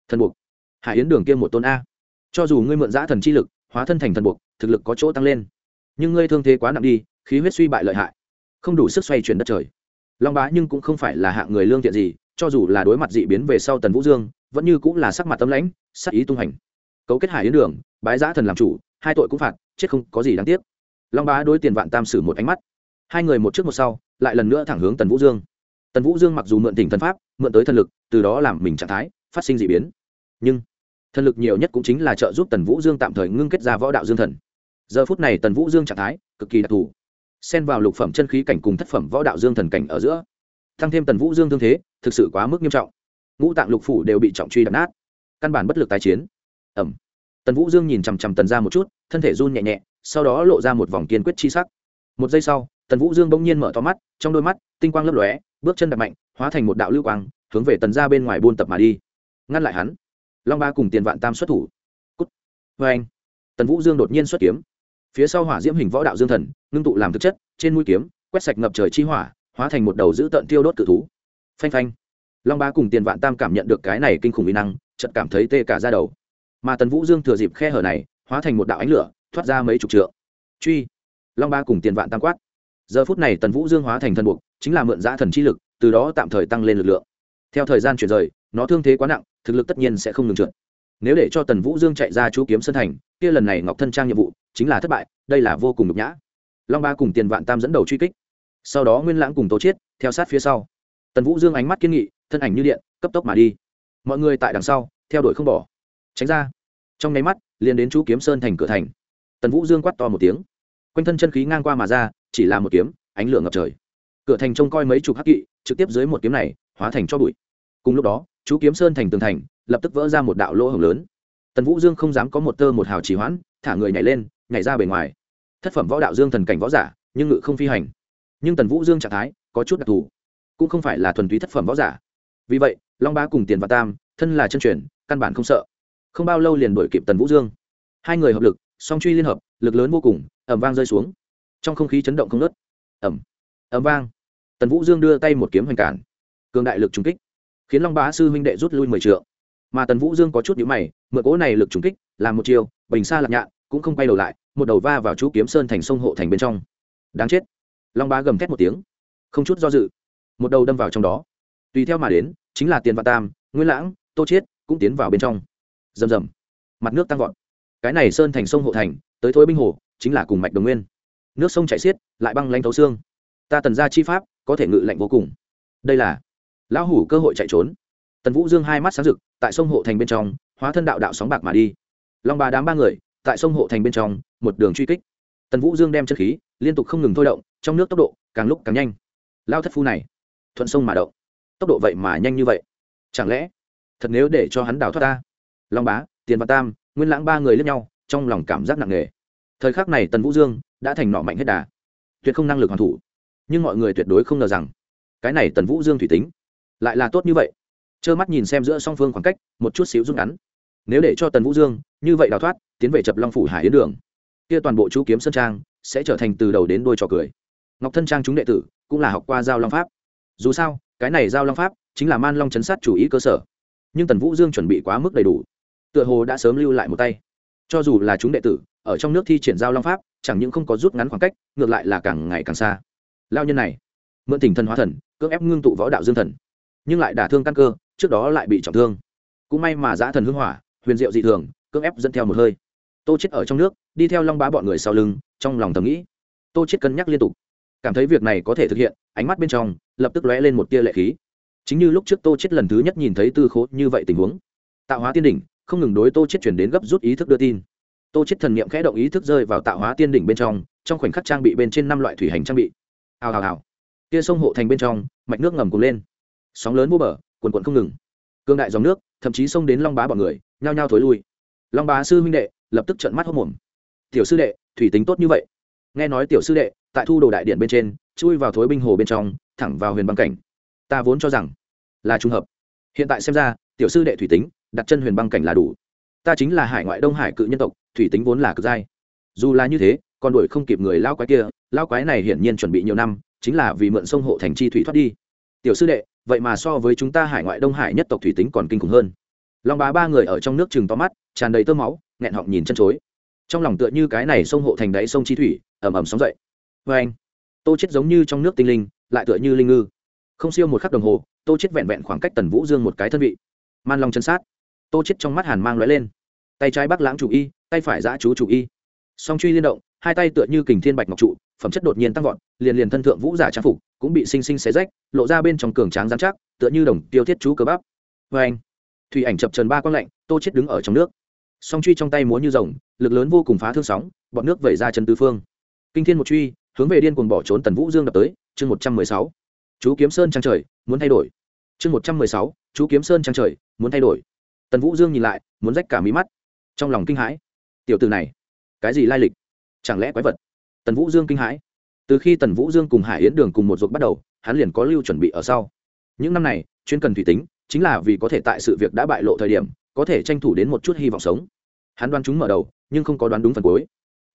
Thần buộc hải yến đường kia một tôn a. Cho dù ngươi mượn giã thần chi lực, hóa thân thành thần buộc thực lực có chỗ tăng lên. Nhưng ngươi thương thế quá nặng đi, khí huyết suy bại lợi hại. Không đủ sức xoay chuyển đất trời. Long bá nhưng cũng không phải là hạng người lương thiện gì, cho dù là đối mặt dị biến về sau tần vũ dương, vẫn như cũng là sắc mặt tâm lãnh, sắc ý tung hành. Cấu kết hải yến đường, bái giã thần làm chủ, hai tội cũng phạt, chết không có gì đáng tiếc. Long bá đối tiền vạn tam sử một ánh mắt hai người một trước một sau, lại lần nữa thẳng hướng tần vũ dương. Tần vũ dương mặc dù mượn tỉnh thần pháp, mượn tới thần lực, từ đó làm mình trạng thái, phát sinh d ị biến. Nhưng, thần lực nhiều nhất cũng chính là trợ giúp tần vũ dương tạm thời ngưng kết ra võ đạo dương thần. Giờ phút này tần vũ dương trạng thái cực kỳ đặc thù. Xen vào lục phẩm chân khí cảnh cùng thất phẩm võ đạo dương thần cảnh ở giữa, tăng thêm tần vũ dương thương thế, thực sự quá mức nghiêm trọng. Ngũ tạng lục phủ đều bị trọng truy đập nát, căn bản bất lực tái chiến. Ẩm tần vũ dương nhìn chằm chằm tần ra một chút, thân thể run nhẹ nhẹ, sau đó lộ ra một vòng kiên quyết chi sắc. Một giây sau tần vũ dương bỗng nhiên mở to mắt, trong đôi mắt, tinh quang lấp lóe, bước chân đập mạnh, hóa thành một đạo lưu quang, hướng về tần ra bên ngoài buôn tập mà đi. Ngăn lại hắn, long ba cùng tiền vạn tam xuất thủ. Cút. Vê anh, tần vũ dương đột nhiên xuất kiếm. Phía sau hỏa diễm hình võ đạo dương thần, ngưng tụ làm thực chất, trên mũi kiếm, quét sạch ngập trời chi hỏa, hóa thành một đầu dữ tợn tiêu đốt cự thú. Phanh phanh. Long ba cùng tiền vạn tam cảm nhận được cái này kinh khủng mỹ năng, chợt cảm thấy tê cả ra đầu. Mà tần vũ dương thừa dịp khe hở này, hóa thành một đạo ánh lửa, thoát ra mấy chục trượng. Truy. Long ba cùng tiền vạn tam quát giờ phút này tần vũ dương hóa thành thần buộc, chính là mượn giã thần chi lực, từ đó tạm thời tăng lên lực lượng. Theo thời gian chuyển rời, nó thương thế quá nặng, thực lực tất nhiên sẽ không ngừng trượt. Nếu để cho tần vũ dương chạy ra chú kiếm sân thành, kia lần này ngọc thân trang nhiệm vụ chính là thất bại, đây là vô cùng nhục nhã. Long ba cùng tiền vạn tam dẫn đầu truy kích. Sau đó nguyên lãng cùng tố chiết, theo sát phía sau. Tần vũ dương ánh mắt kiên nghị, thân ảnh như điện, cấp tốc mà đi. Mọi người tại đằng sau, theo đuổi không bỏ. Tránh ra. Trong nháy mắt, liền đến chú kiếm sơn thành cửa thành. Tần vũ dương quát to một tiếng. Quanh thân chân khí ngang qua mà ra chỉ là một kiếm, ánh lửa ngập trời. Cửa thành trông coi mấy chục hắc kỵ, trực tiếp dưới một kiếm này, hóa thành cho bụi. Cùng lúc đó, chú kiếm sơn thành tường thành, lập tức vỡ ra một đạo lỗ hồng lớn. Tần vũ dương không dám có một tơ một hào trì hoãn, thả người nhảy lên, nhảy ra bề ngoài. Thất phẩm võ đạo dương thần cảnh võ giả, nhưng ngự không phi hành. Nhưng tần vũ dương trạng thái, có chút đặc thù. Cũng không phải là thuần túy thất phẩm võ giả. Vì vậy, long bá cùng tiền và tam, thân là chân truyền, căn bản không sợ. Không bao lâu liền đuổi kịp tần vũ dương. Hai người hợp lực, song truy liên hợp, lực lớn vô cùng ẩm vang rơi xuống trong không khí chấn động không nớt ẩm ẩm vang. Tần vũ dương đưa tay một kiếm hoành cản. Cường đại lực trùng kích, khiến long bá sư huynh đệ rút lui mười triệu mà tần vũ dương có chút nhữ mày, mượn cỗ này lực trùng kích, làm một chiều bình xa lạc nhạn, cũng không quay đầu lại, một đầu va vào chú kiếm sơn thành sông hộ thành bên trong. Đáng chết. Long bá gầm thét một tiếng, không chút do dự, một đầu đâm vào trong đó. Tùy theo mà đến, chính là tiền vạn tam, nguyên lãng, tô chiết cũng tiến vào bên trong. Rầm rầm. Mặt nước tăng vọt. Cái này sơn thành sông hộ thành, tới thối binh hồ, chính là cùng mạch đồng nguyên nước sông chảy xiết, lại băng lanh thấu xương. Ta tần ra chi pháp, có thể ngự lạnh vô cùng. Đây là lão hủ cơ hội chạy trốn. Tần vũ dương hai mắt sáng rực, tại sông hộ thành bên trong, hóa thân đạo đạo sóng bạc mà đi. Long bà đám ba người, tại sông hộ thành bên trong, một đường truy kích. Tần vũ dương đem chân khí, liên tục không ngừng thôi động, trong nước tốc độ càng lúc càng nhanh. Lao thất phu này, thuận sông mà động. Tốc độ vậy mà nhanh như vậy. Chẳng lẽ, thật nếu để cho hắn đào thoát ta? Long bá, tiền và tam, nguyên lãng ba người lẫn nhau, trong lòng cảm giác nặng nề. Thời khắc này tần vũ dương đã thành nọ mạnh hết đà. Tuyệt không năng lực hoàn thủ. Nhưng mọi người tuyệt đối không ngờ rằng, cái này tần vũ dương thủy tính lại là tốt như vậy. Trơ mắt nhìn xem giữa song phương khoảng cách, một chút xíu rút ngắn. Nếu để cho tần vũ dương như vậy đào thoát, tiến về chập long phủ hải yến đường, kia toàn bộ chú kiếm sơn trang sẽ trở thành từ đầu đến đôi trò cười. Ngọc thân trang chúng đệ tử cũng là học qua giao long pháp. Dù sao, cái này giao long pháp chính là man long chấn sát chủ ý cơ sở. Nhưng tần vũ dương chuẩn bị quá mức đầy đủ, tựa hồ đã sớm lưu lại một tay. Cho dù là chúng đệ tử ở trong nước thi triển giao long pháp, chẳng những không có rút ngắn khoảng cách, ngược lại là càng ngày càng xa. Lao nhân này, mượn tỉnh thần hóa thần, cưỡng ép ngưng tụ võ đạo dương thần, nhưng lại đả thương căn cơ, trước đó lại bị trọng thương. Cũng may mà giã thần hưng hỏa, huyền diệu dị thường, cưỡng ép dẫn theo một hơi. Tô chết ở trong nước, đi theo long bá bọn người sau lưng, trong lòng thầm nghĩ. Tô chết cân nhắc liên tục, cảm thấy việc này có thể thực hiện, ánh mắt bên trong, lập tức lóe lên một tia lệ khí. Chính như lúc trước tô chết lần thứ nhất nhìn thấy tư khố như vậy tình huống, tạo hóa tiên đỉnh, không ngừng đối tô chết chuyển đến gấp rút ý thức đưa tin tô chết thần niệm khẽ động ý thức rơi vào tạo hóa tiên đỉnh bên trong trong khoảnh khắc trang bị bên trên năm loại thủy hành trang bị. Hào hào hào. Kia sông hộ thành bên trong, mạch nước ngầm cuồn lên. Sóng lớn vô bờ, cuồn cuộn không ngừng. Cương đại dòng nước, thậm chí xông đến long bá bọn người, nhao nhao thối lui. Long bá sư huynh đệ, lập tức trợn mắt hốc mồm tiểu sư đệ, thủy tính tốt như vậy. Nghe nói tiểu sư đệ, tại thu đồ đại điện bên trên, chui vào thối binh hồ bên trong, thẳng vào huyền băng cảnh. Ta vốn cho rằng là trùng hợp. Hiện tại xem ra, tiểu sư đệ thủy tính, đặt chân huyền băng cảnh là đủ ta chính là hải ngoại đông hải cự nhân tộc, thủy tính vốn là cực giai dù là như thế còn đuổi không kịp người lao quái kia, lao quái này hiển nhiên chuẩn bị nhiều năm, chính là vì mượn sông hộ thành chi thủy thoát đi. Tiểu sư đệ, vậy mà so với chúng ta hải ngoại đông hải nhất tộc thủy tính còn kinh khủng hơn. Long bá ba người ở trong nước chừng to mắt, tràn đầy tơ máu, nghẹn họng nhìn chân chối. Trong lòng tựa như cái này sông hộ thành đáy sông chi thủy ẩm ẩm sóng dậy. Vê anh, tô chết giống như trong nước tinh linh, lại tựa như linh ngư. Không siêu một khắc đồng hồ, tô chết vẹn vẹn khoảng cách tần vũ dương một cái thân vị. Man long chân sát tô chết trong mắt hàn mang lóe lên. Tay trái bắc lãng chủ y, tay phải giã chú chủ y. Song truy liên động, hai tay tựa như kình thiên bạch ngọc trụ, phẩm chất đột nhiên tăng vọt, liền liền thân thượng vũ giả trang phục cũng bị sinh sinh xé rách, lộ ra bên trong cường tráng giám chắc, tựa như đồng tiêu thiết chú cơ bắp. Vê anh, thủy ảnh chập trần ba quang lạnh, tô chết đứng ở trong nước. Song truy trong tay múa như rồng, lực lớn vô cùng phá thương sóng, bọn nước vẩy ra chân tứ phương. Kinh thiên một truy, hướng về điên cuồng bỏ trốn tần vũ dương đập tới, chương một trăm mười sáu. Chú kiếm sơn trang trời, muốn thay đổi. Chương một trăm mười sáu, chú kiếm sơn trang trời, muốn thay đổi tần vũ dương nhìn lại, muốn rách cả mí mắt. Trong lòng kinh hãi. Tiểu từ này, cái gì lai lịch? Chẳng lẽ quái vật? Tần vũ dương kinh hãi. Từ khi tần vũ dương cùng hải yến đường cùng một ruột bắt đầu, hắn liền có lưu chuẩn bị ở sau. Những năm này, chuyên cần thủy tính, chính là vì có thể tại sự việc đã bại lộ thời điểm, có thể tranh thủ đến một chút hy vọng sống. Hắn đoán chúng mở đầu, nhưng không có đoán đúng phần cuối.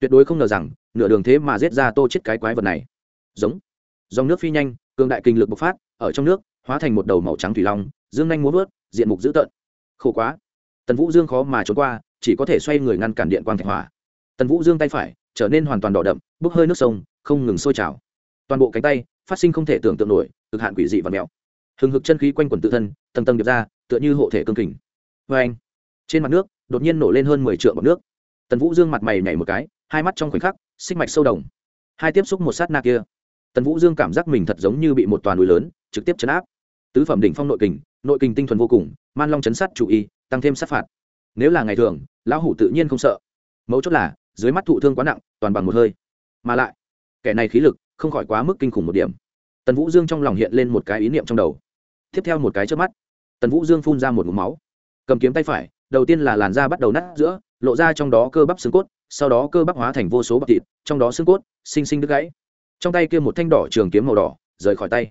Tuyệt đối không ngờ rằng, nửa đường thế mà giết ra tô chết cái quái vật này. Giống. Dòng nước phi nhanh, cường đại kinh lực bộc phát, ở trong nước, hóa thành một đầu màu trắng thủy long, dương nhanh muốn vớt, diện mục dữ tợn khổ quá. Tần vũ dương khó mà trốn qua, chỉ có thể xoay người ngăn cản điện quang thạch hỏa. Tần vũ dương tay phải trở nên hoàn toàn đỏ đậm, bốc hơi nước sông, không ngừng sôi trào. Toàn bộ cánh tay phát sinh không thể tưởng tượng nổi, cực hạn quỷ dị và mèo. Hừng hực chân khí quanh quần tự thân, tầng tầng điệp ra, tựa như hộ thể cương kình. Vê anh, trên mặt nước, đột nhiên nổ lên hơn mười triệu bọc nước. Tần vũ dương mặt mày nhảy một cái, hai mắt trong khoảnh khắc, xích mạch sâu đồng. Hai tiếp xúc một sát na kia. Tần vũ dương cảm giác mình thật giống như bị một toàn núi lớn, trực tiếp chấn áp. Tứ phẩm đỉnh phong nội kình nội kình tinh thuần vô cùng man long chấn sát chủ y, tăng thêm sát phạt. Nếu là ngày thường, lão hủ tự nhiên không sợ. Mấu chốt là, dưới mắt thụ thương quá nặng, toàn bằng một hơi. Mà lại, kẻ này khí lực, không khỏi quá mức kinh khủng một điểm. Tần vũ dương trong lòng hiện lên một cái ý niệm trong đầu. Tiếp theo một cái trước mắt, tần vũ dương phun ra một mũ máu. Cầm kiếm tay phải, đầu tiên là làn da bắt đầu nát giữa, lộ ra trong đó cơ bắp xương cốt, sau đó cơ bắp hóa thành vô số bọc thịt, trong đó xương cốt sinh sinh đứt gãy. Trong tay kia một thanh đỏ trường kiếm màu đỏ, rời khỏi tay.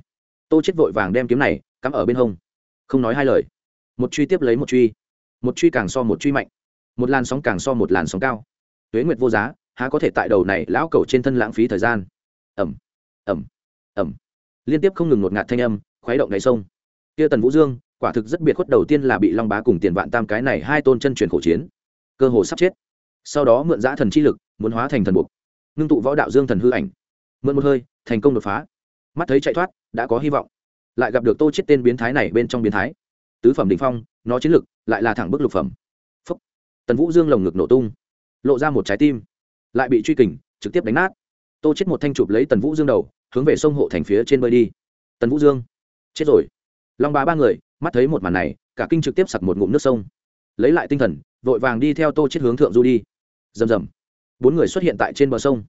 Tô chết vội vàng đem kiếm này cắm ở bên hông. Không nói hai lời một truy tiếp lấy một truy. Một truy càng so một truy mạnh. Một làn sóng càng so một làn sóng cao. Tuế nguyệt vô giá, há có thể tại đầu này lão cầu trên thân lãng phí thời gian? Ẩm ẩm ẩm liên tiếp không ngừng ngột ngạt thanh âm, khuấy động đáy sông. Kia tần vũ dương, quả thực rất biệt khuất đầu tiên là bị long bá cùng tiền vạn tam cái này hai tôn chân truyền khổ chiến. Cơ hồ sắp chết. Sau đó mượn giã thần chi lực, muốn hóa thành thần buộc ngưng tụ võ đạo dương thần hư ảnh. Mượn một hơi, thành công đột phá. Mắt thấy chạy thoát, đã có hy vọng. Lại gặp được tô chết tên biến thái này bên trong biến thái tứ phẩm đỉnh phong, nó chiến lực lại là thẳng bức lục phẩm. Phúc. tần vũ dương lồng ngực nổ tung, lộ ra một trái tim, lại bị truy kình, trực tiếp đánh nát. Tô chết một thanh chụp lấy tần vũ dương đầu, hướng về sông hộ thành phía trên bơi đi. Tần vũ dương, chết rồi. Long bá ba người, mắt thấy một màn này, cả kinh trực tiếp sặc một ngụm nước sông. Lấy lại tinh thần, vội vàng đi theo tô chết hướng thượng du đi. Rầm rầm. Bốn người xuất hiện tại trên bờ sông.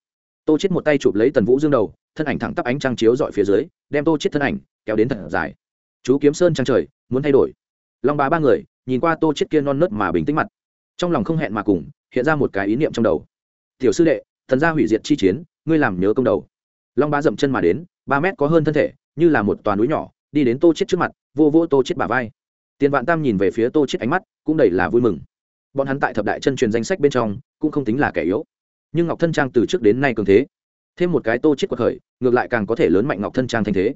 Tô chết một tay chụp lấy tần vũ dương đầu, thân ảnh thẳng tắp ánh trăng chiếu dọi phía dưới, đem tô chết thân ảnh kéo đến thật dài chú kiếm sơn trăng trời, muốn thay đổi. Long bá ba người, nhìn qua tô chết kia non nớt mà bình tĩnh mặt. Trong lòng không hẹn mà cùng, hiện ra một cái ý niệm trong đầu. Tiểu sư đệ, thần gia hủy diệt chi chiến, ngươi làm nhớ công đầu. Long bá dậm chân mà đến, ba mét có hơn thân thể, như là một toàn núi nhỏ, đi đến tô chết trước mặt, vô vô tô chết bả vai. Tiền vạn tam nhìn về phía tô chết ánh mắt, cũng đầy là vui mừng. Bọn hắn tại thập đại chân truyền danh sách bên trong, cũng không tính là kẻ yếu. Nhưng ngọc thân trang từ trước đến nay cường thế. Thêm một cái tô chết quật khởi, ngược lại càng có thể lớn mạnh ngọc thân trang thanh thế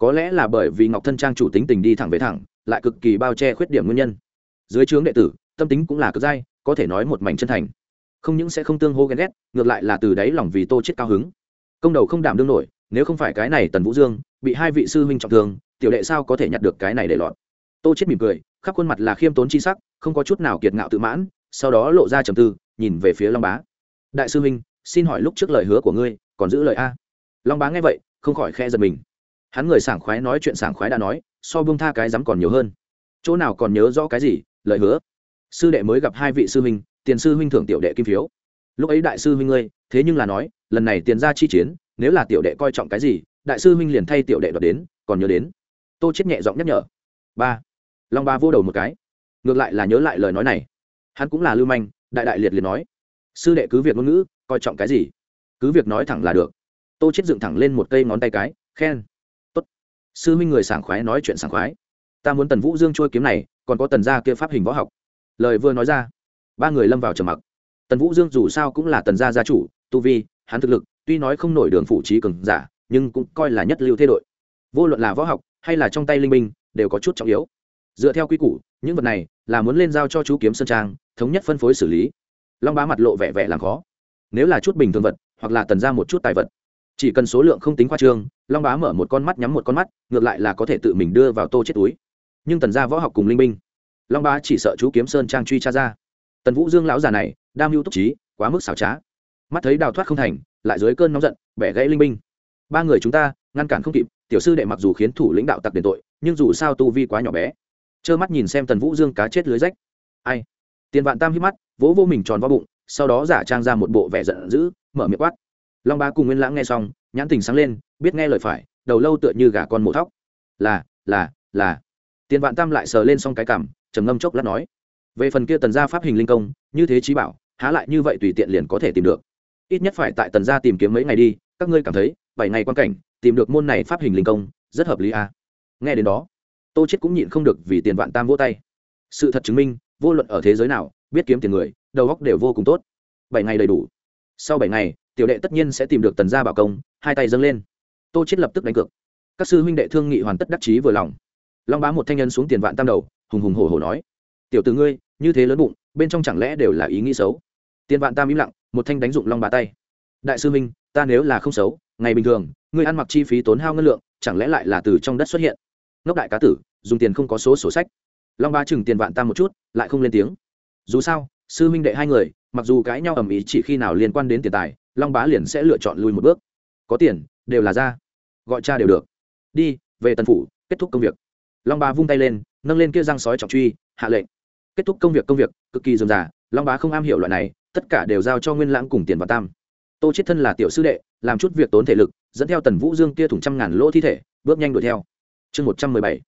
có lẽ là bởi vì ngọc thân trang chủ tính tình đi thẳng về thẳng, lại cực kỳ bao che khuyết điểm nguyên nhân. Dưới trướng đệ tử, tâm tính cũng là cực dai, có thể nói một mảnh chân thành. Không những sẽ không tương hô ghen ghét, ngược lại là từ đáy lòng vì tô chết cao hứng. Công đầu không đảm đương nổi, nếu không phải cái này tần vũ dương, bị hai vị sư huynh trọng thương, tiểu đệ sao có thể nhặt được cái này để lọt? Tô chết mỉm cười, khắp khuôn mặt là khiêm tốn chi sắc, không có chút nào kiệt ngạo tự mãn, sau đó lộ ra trầm tư, nhìn về phía long bá. Đại sư huynh, xin hỏi lúc trước lời hứa của ngươi, còn giữ lời a? Long bá nghe vậy, không khỏi khe giật mình hắn người sảng khoái nói chuyện sảng khoái đã nói, so bông tha cái dám còn nhiều hơn. Chỗ nào còn nhớ rõ cái gì, lời hứa. Sư đệ mới gặp hai vị sư huynh, tiền sư huynh thưởng tiểu đệ kim phiếu. Lúc ấy đại sư huynh ngươi, thế nhưng là nói, lần này tiền ra chi chiến, nếu là tiểu đệ coi trọng cái gì, đại sư huynh liền thay tiểu đệ đoạt đến, còn nhớ đến. Tô chết nhẹ giọng nhắc nhở. Ba. Long ba vô đầu một cái. Ngược lại là nhớ lại lời nói này. Hắn cũng là lưu manh, đại đại liệt liệt nói. Sư đệ cứ việc ngôn ngữ, coi trọng cái gì. Cứ việc nói thẳng là được. Tô chết dựng thẳng lên một cây ngón tay cái, khen sư Minh người sảng khoái nói chuyện sảng khoái. Ta muốn tần vũ dương trôi kiếm này, còn có tần gia kia pháp hình võ học. Lời vừa nói ra, ba người lâm vào trầm mặc. Tần vũ dương dù sao cũng là tần gia gia chủ, tu vi, hắn thực lực, tuy nói không nổi đường phủ trí cường giả, nhưng cũng coi là nhất lưu thế đội. Vô luận là võ học, hay là trong tay linh minh đều có chút trọng yếu. Dựa theo quy củ, những vật này là muốn lên giao cho chú kiếm sơn trang, thống nhất phân phối xử lý. Long bá mặt lộ vẻ vẻ làm khó. Nếu là chút bình thường vật, hoặc là tần ra một chút tài vật chỉ cần số lượng không tính khoa trương long bá mở một con mắt nhắm một con mắt ngược lại là có thể tự mình đưa vào tô chết túi. Nhưng tần gia võ học cùng linh binh, long bá chỉ sợ chú kiếm sơn trang truy tra ra. Tần vũ dương lão già này đam mưu túc trí quá mức xảo trá. Mắt thấy đào thoát không thành lại dưới cơn nóng giận bẻ gãy linh binh. ba người chúng ta ngăn cản không kịp tiểu sư đệ mặc dù khiến thủ lãnh đạo tặc đền tội nhưng dù sao tu vi quá nhỏ bé. Trơ mắt nhìn xem tần vũ dương cá chết lưới rách. Ai? Tiền vạn tam hít mắt vỗ vô mình tròn vào bụng sau đó giả trang ra một bộ vẻ giận dữ mở miệng quát long ba cùng nguyên lãng nghe xong, nhãn tình sáng lên, biết nghe lời phải, đầu lâu tựa như gà con mổ thóc. Là là là. Tiền vạn tam lại sờ lên xong cái cảm, trầm ngâm chốc lát nói, về phần kia tần gia pháp hình linh công, như thế trí bảo, há lại như vậy tùy tiện liền có thể tìm được. Ít nhất phải tại tần gia tìm kiếm mấy ngày đi, các ngươi cảm thấy, bảy ngày quan cảnh, tìm được môn này pháp hình linh công, rất hợp lý à. nghe đến đó, tô chết cũng nhịn không được vì tiền vạn tam vỗ tay. Sự thật chứng minh, vô luận ở thế giới nào, biết kiếm tiền người, đầu óc đều vô cùng tốt. Bảy ngày đầy đủ. Sau bảy ngày tiểu đệ tất nhiên sẽ tìm được tần gia bảo công, hai tay dâng lên. Tô chết lập tức đánh cược. Các sư huynh đệ thương nghị hoàn tất đắc chí vừa lòng. Long bá một thanh nhân xuống tiền vạn tam đầu, hùng hùng hổ hổ nói, tiểu tử ngươi, như thế lớn bụng, bên trong chẳng lẽ đều là ý nghĩ xấu? Tiền vạn tam im lặng, một thanh đánh dụng long bá tay. Đại sư huynh, ta nếu là không xấu, ngày bình thường, ngươi ăn mặc chi phí tốn hao ngân lượng, chẳng lẽ lại là từ trong đất xuất hiện? Ngốc đại cá tử, dùng tiền không có số sổ sách. Long ba chừng tiền vạn tam một chút, lại không lên tiếng. Dù sao, sư huynh đệ hai người, mặc dù cãi nhau ầm ĩ chỉ khi nào liên quan đến tiền tài long bá liền sẽ lựa chọn lui một bước. Có tiền, đều là ra. Gọi cha đều được. Đi, về tần phủ, kết thúc công việc. Long bá vung tay lên, nâng lên kia răng sói trọng truy, hạ lệnh. Kết thúc công việc công việc, cực kỳ dườm già. Long bá không am hiểu loại này, tất cả đều giao cho nguyên lãng cùng tiền và tam. Tô chết thân là tiểu sư đệ, làm chút việc tốn thể lực, dẫn theo tần vũ dương kia thủng trăm ngàn lỗ thi thể, bước nhanh đuổi theo. Chương một trăm mười bảy.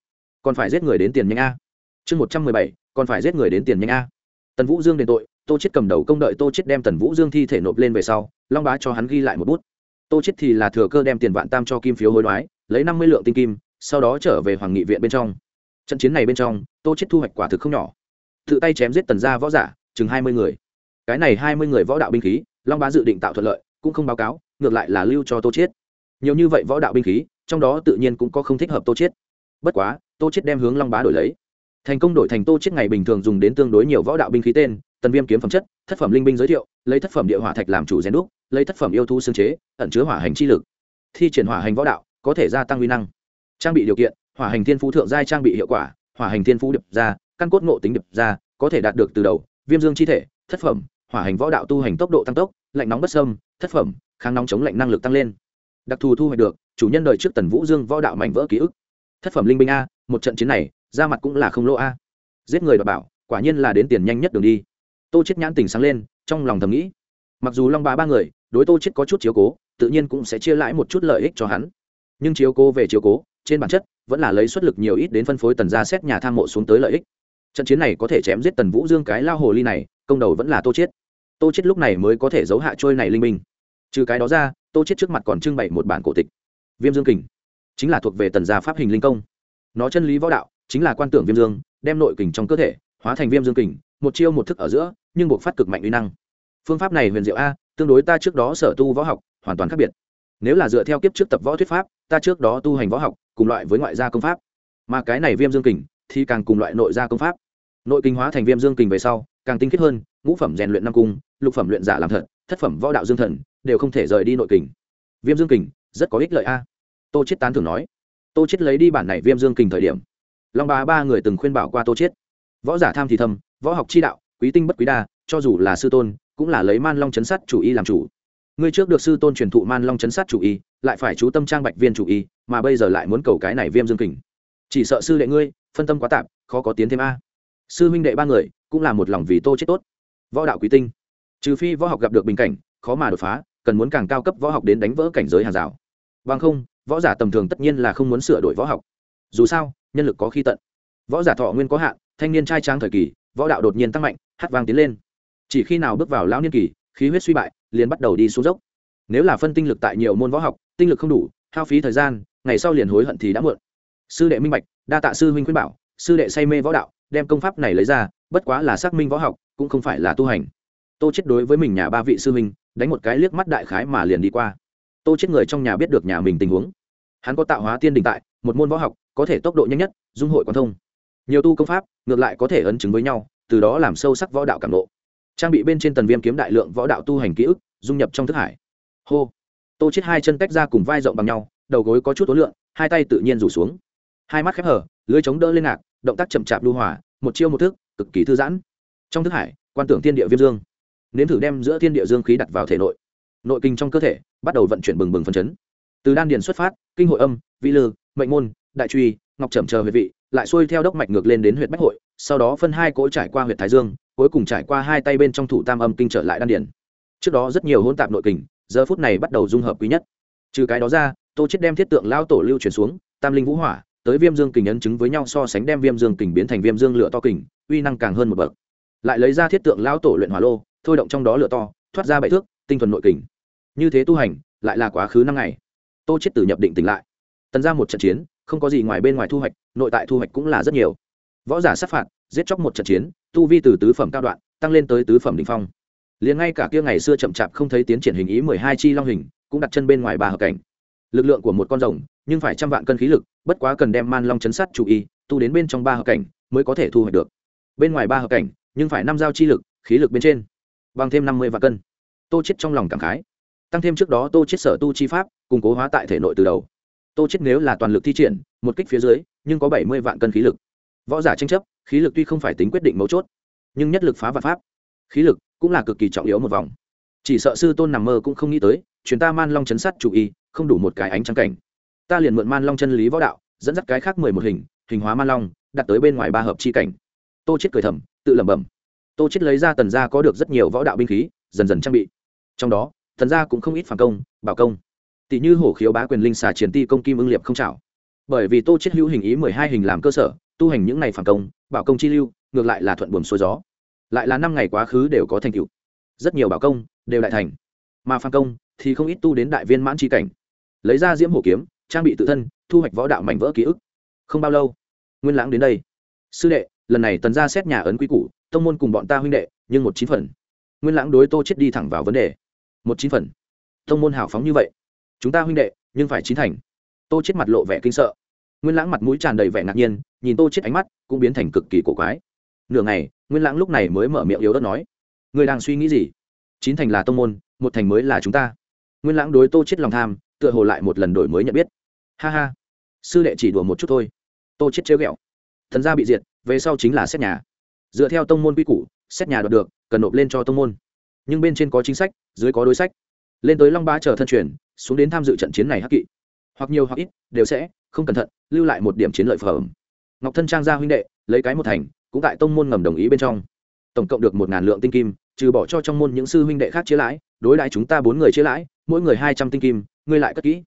Còn phải giết người đến tiền nhanh a. Chương một trăm mười bảy. Còn phải giết người đến tiền nhanh a tần vũ dương đền tội, tô chết cầm đầu công đợi tô chết đem tần vũ dương thi thể nộp lên về sau, long bá cho hắn ghi lại một bút. Tô chết thì là thừa cơ đem tiền vạn tam cho kim phiếu hối đoái, lấy năm mươi lượng tinh kim, sau đó trở về hoàng nghị viện bên trong. Trận chiến này bên trong, tô chết thu hoạch quả thực không nhỏ. Tự tay chém giết tần gia võ giả, chừng hai mươi người. Cái này hai mươi người võ đạo binh khí, long bá dự định tạo thuận lợi, cũng không báo cáo, ngược lại là lưu cho tô chết nhiều như vậy võ đạo binh khí, trong đó tự nhiên cũng có không thích hợp tô chết bất quá, tô chết đem hướng long bá đổi lấy thành công đổi thành tô chết ngày bình thường dùng đến tương đối nhiều võ đạo binh khí tên, tần viêm kiếm phẩm chất, thất phẩm linh binh giới thiệu, lấy thất phẩm địa hỏa thạch làm chủ rèn đúc, lấy thất phẩm yêu thú xương chế, ẩn chứa hỏa hành chi lực. Thi triển hỏa hành võ đạo, có thể gia tăng uy năng. Trang bị điều kiện, hỏa hành thiên phú thượng giai trang bị hiệu quả, hỏa hành thiên phú điệp ra, căn cốt ngộ tính điệp ra, có thể đạt được từ đầu, viêm dương chi thể, thất phẩm, hỏa hành võ đạo tu hành tốc độ tăng tốc, lạnh nóng bất sâm thất phẩm, kháng nóng chống lạnh năng lực tăng lên. Đặc thù thu hoạch được, chủ nhân đời trước tần vũ dương võ đạo mảnh vỡ ký ức. Thất phẩm linh binh a, một trận chiến này ra mặt cũng là không lỗ a. Giết người đọc bảo, quả nhiên là đến tiền nhanh nhất đường đi. Tô chết nhãn tình sáng lên, trong lòng thầm nghĩ. Mặc dù long bá ba người, đối tô chết có chút chiếu cố, tự nhiên cũng sẽ chia lãi một chút lợi ích cho hắn. Nhưng chiếu cố về chiếu cố, trên bản chất, vẫn là lấy suất lực nhiều ít đến phân phối tần gia xét nhà tham mộ xuống tới lợi ích. Trận chiến này có thể chém giết tần vũ dương cái lao hồ ly này, công đầu vẫn là tô chết tô chết lúc này mới có thể giấu hạ trôi này linh minh. Trừ cái đó ra, tô chết trước mặt còn trưng bày một bản cổ tịch. Viêm dương kình, chính là thuộc về tần gia pháp hình linh công. Nó chân lý võ đạo chính là quan tưởng viêm dương, đem nội kình trong cơ thể hóa thành viêm dương kình, một chiêu một thức ở giữa, nhưng buộc phát cực mạnh uy năng. Phương pháp này huyền diệu a, tương đối ta trước đó sở tu võ học, hoàn toàn khác biệt. Nếu là dựa theo kiếp trước tập võ thuyết pháp, ta trước đó tu hành võ học, cùng loại với ngoại gia công pháp. Mà cái này viêm dương kình, thì càng cùng loại nội gia công pháp. Nội kinh hóa thành viêm dương kình về sau, càng tinh khiết hơn, ngũ phẩm rèn luyện năm cung, lục phẩm luyện giả làm thật, thất phẩm võ đạo dương thần, đều không thể rời đi nội kình. Viêm dương kình, rất có ích lợi a. Tô chết tán thường nói. Tô chết lấy đi bản này viêm dương kình thời điểm long ba ba người từng khuyên bảo qua tô chết võ giả tham thì thầm, võ học chi đạo, quý tinh bất quý đa, cho dù là sư tôn, cũng là lấy man long chấn sát chủ y làm chủ. Ngươi trước được sư tôn truyền thụ man long chấn sát chủ y, lại phải chú tâm trang bạch viên chủ y, mà bây giờ lại muốn cầu cái này viêm dương kình. Chỉ sợ sư đệ ngươi, phân tâm quá tạp, khó có tiến thêm a. Sư huynh đệ ba người, cũng là một lòng vì tô chết tốt. Võ đạo quý tinh. Trừ phi võ học gặp được bình cảnh, khó mà đột phá, cần muốn càng cao cấp võ học đến đánh vỡ cảnh giới hàng rào. Bằng không, võ giả tầm thường tất nhiên là không muốn sửa đổi võ học. Dù sao nhân lực có khi tận. Võ giả thọ nguyên có hạn, thanh niên trai tráng thời kỳ, võ đạo đột nhiên tăng mạnh, hát vang tiến lên. Chỉ khi nào bước vào lão niên kỳ, khí huyết suy bại, liền bắt đầu đi xuống dốc. Nếu là phân tinh lực tại nhiều môn võ học, tinh lực không đủ, hao phí thời gian, ngày sau liền hối hận thì đã muộn. Sư đệ minh bạch, đa tạ sư huynh khuyên bảo, sư đệ say mê võ đạo, đem công pháp này lấy ra, bất quá là xác minh võ học, cũng không phải là tu hành. Tô chết đối với mình nhà ba vị sư huynh, đánh một cái liếc mắt đại khái mà liền đi qua. Tô chết người trong nhà biết được nhà mình tình huống. Hắn có tạo hóa tiên đình tại một môn võ học, có thể tốc độ nhanh nhất, dung hội quan thông. Nhiều tu công pháp, ngược lại có thể ấn chứng với nhau, từ đó làm sâu sắc võ đạo cảm lộ trang bị bên trên tần viêm kiếm đại lượng võ đạo tu hành ký ức, dung nhập trong thức hải. Hô. Tô chết hai chân tách ra cùng vai rộng bằng nhau, đầu gối có chút tối lượng hai tay tự nhiên rủ xuống. Hai mắt khép hở, lưới chống đỡ lên ngạc, động tác chậm chạp lưu hỏa một chiêu một thức, cực kỳ thư giãn. Trong thức hải, quan tưởng thiên địa viêm dương. Nếm thử đem giữa thiên địa dương khí đặt vào thể nội. Nội kinh trong cơ thể bắt đầu vận chuyển bừng bừng phân chấn từ đan điền xuất phát, kinh hội âm vị lư, mệnh môn, đại truy, ngọc trầm chờ huyệt vị, lại xuôi theo đốc mạch ngược lên đến huyệt bách hội, sau đó phân hai cỗ trải qua huyệt thái dương, cuối cùng trải qua hai tay bên trong thủ tam âm kinh trở lại đan điền. Trước đó rất nhiều hỗn tạp nội kình, giờ phút này bắt đầu dung hợp quý nhất. Trừ cái đó ra, tô chết đem thiết tượng lao tổ lưu chuyển xuống, tam linh vũ hỏa, tới viêm dương kình ấn chứng với nhau so sánh đem viêm dương kình biến thành viêm dương lửa to kình, uy năng càng hơn một bậc. Lại lấy ra thiết tượng lao tổ luyện hỏa lô, thôi động trong đó lửa to, thoát ra bảy thước, tinh thuần nội kình. Như thế tu hành, lại là quá khứ năm ngày tô chết tử nhập định tỉnh lại. Tần ra một trận chiến, không có gì ngoài bên ngoài thu hoạch, nội tại thu hoạch cũng là rất nhiều. Võ giả sát phạt, giết chóc một trận chiến, tu vi từ tứ phẩm cao đoạn, tăng lên tới tứ phẩm đỉnh phong. Liền ngay cả kia ngày xưa chậm chạp không thấy tiến triển hình ý mười hai chi long hình, cũng đặt chân bên ngoài ba hợp cảnh. Lực lượng của một con rồng, nhưng phải trăm vạn cân khí lực, bất quá cần đem man long chấn sát chủ y, tu đến bên trong ba hợp cảnh, mới có thể thu hoạch được. Bên ngoài ba hợp cảnh, nhưng phải năm giao chi lực, khí lực bên trên. Bằng thêm năm mươi vạn cân. Tô chết trong lòng cảm khái tăng thêm trước đó tô chết sở tu chi pháp, củng cố hóa tại thể nội từ đầu. Tô chết nếu là toàn lực thi triển, một kích phía dưới, nhưng có bảy mươi vạn cân khí lực. Võ giả tranh chấp, khí lực tuy không phải tính quyết định mấu chốt, nhưng nhất lực phá vạn pháp. Khí lực cũng là cực kỳ trọng yếu một vòng. Chỉ sợ sư tôn nằm mơ cũng không nghĩ tới chuyến ta man long chấn sát chủ y, không đủ một cái ánh trắng cảnh. Ta liền mượn man long chân lý võ đạo, dẫn dắt cái khác mười một hình hình hóa man long, đặt tới bên ngoài ba hợp chi cảnh. Tô chết cười thầm, tự lẩm bẩm. Tô chết lấy ra tần gia có được rất nhiều võ đạo binh khí, dần dần trang bị. Trong đó tần gia cũng không ít phản công, bảo công. Tỷ như hổ khiếu bá quyền linh xà chiến ti công kim ưng liệp không chảo. Bởi vì tô chết hữu hình ý mười hai hình làm cơ sở, tu hành những ngày phản công, bảo công chi lưu, ngược lại là thuận buồm xuôi gió. Lại là năm ngày quá khứ đều có thành tựu. Rất nhiều bảo công đều đại thành. Mà phản công thì không ít tu đến đại viên mãn tri cảnh. Lấy ra diễm hổ kiếm, trang bị tự thân, thu hoạch võ đạo mảnh vỡ ký ức. Không bao lâu, nguyên lãng đến đây. Sư đệ, lần này tần gia xét nhà ấn quy củ, tông môn cùng bọn ta huynh đệ, nhưng một chín phần. Nguyên lãng đối tô chết đi thẳng vào vấn đề một chín phần. Thông môn hào phóng như vậy. Chúng ta huynh đệ, nhưng phải chín thành. Tô chết mặt lộ vẻ kinh sợ. Nguyên lãng mặt mũi tràn đầy vẻ ngạc nhiên, nhìn tô chết ánh mắt cũng biến thành cực kỳ cổ quái. Nửa ngày, nguyên lãng lúc này mới mở miệng yếu đất nói người đang suy nghĩ gì? Chín thành là tông môn, một thành mới là chúng ta. Nguyên lãng đối tô chết lòng tham, tựa hồ lại một lần đổi mới nhận biết. Ha ha, sư đệ chỉ đùa một chút thôi. Tô chết chế ghẹo. Thần gia bị diệt, về sau chính là xét nhà. Dựa theo tông môn quy củ, xét nhà đoạt được, cần nộp lên cho tông môn nhưng bên trên có chính sách, dưới có đối sách. Lên tới long ba chờ thân truyền, xuống đến tham dự trận chiến này hắc kỵ. Hoặc nhiều hoặc ít, đều sẽ, không cẩn thận, lưu lại một điểm chiến lợi phẩm. Ngọc thân trang gia huynh đệ, lấy cái một thành, cũng tại tông môn ngầm đồng ý bên trong. Tổng cộng được một ngàn lượng tinh kim, trừ bỏ cho trong môn những sư huynh đệ khác chia lãi, đối lại chúng ta bốn người chia lãi, mỗi người hai trăm tinh kim, ngươi lại cất kỹ.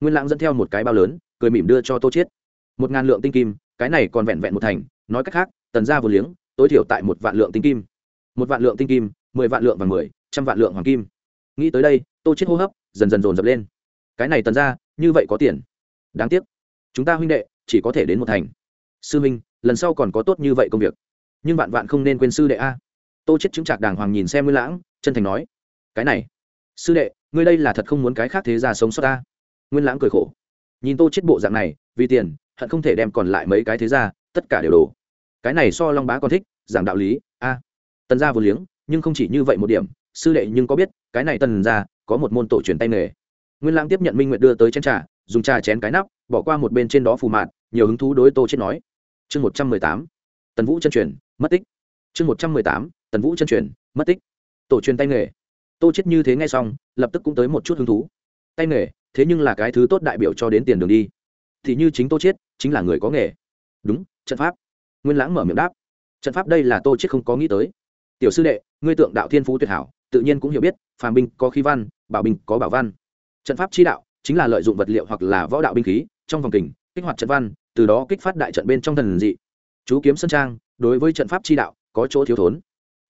Nguyên lãng dẫn theo một cái bao lớn, cười mỉm đưa cho tô chiết. Một ngàn lượng tinh kim, cái này còn vẹn vẹn một thành, nói cách khác, tần gia vừa liếng, tối thiểu tại một vạn lượng tinh kim. Một vạn lượng tinh kim mười vạn lượng và mười, trăm vạn lượng hoàng kim. Nghĩ tới đây, tô chiết hô hấp dần dần dồn dập lên. Cái này tần gia như vậy có tiền. Đáng tiếc, chúng ta huynh đệ chỉ có thể đến một thành. Sư huynh lần sau còn có tốt như vậy công việc. Nhưng vạn vạn không nên quên sư đệ a. Tô chết chứng trạc đàng hoàng nhìn xem nguyên lãng, chân thành nói, cái này, sư đệ, ngươi đây là thật không muốn cái khác thế ra sống sót ta. Nguyên lãng cười khổ. Nhìn tô chết bộ dạng này, vì tiền, hận không thể đem còn lại mấy cái thế ra tất cả đều đổ. Cái này so long bá còn thích, giảng đạo lý, a. Tần gia vừa liếng nhưng không chỉ như vậy một điểm, sư đệ nhưng có biết, cái này tần gia, có một môn tổ truyền tay nghề. Nguyên lãng tiếp nhận minh nguyệt đưa tới chén trà, dùng trà chén cái nắp, bỏ qua một bên trên đó phù mạn nhiều hứng thú đối tô chết nói. Chương một trăm mười tám, tần vũ chân truyền, mất tích. Chương một trăm mười tám, tần vũ chân truyền, mất tích. Tổ truyền tay nghề. Tô chết như thế ngay xong, lập tức cũng tới một chút hứng thú. Tay nghề, thế nhưng là cái thứ tốt đại biểu cho đến tiền đường đi. Thì như chính tô chết, chính là người có nghề. Đúng, trận pháp. Nguyên lãng mở miệng đáp. Trận pháp đây là tô chết không có nghĩ tới tiểu sư đệ, ngươi tượng đạo thiên phú tuyệt hảo, tự nhiên cũng hiểu biết, phàm binh có khí văn, bảo binh có bảo văn. Trận pháp chi đạo chính là lợi dụng vật liệu hoặc là võ đạo binh khí trong vòng kình, kích hoạt trận văn, từ đó kích phát đại trận bên trong thần dị. Chú kiếm sân trang, đối với trận pháp chi đạo có chỗ thiếu thốn.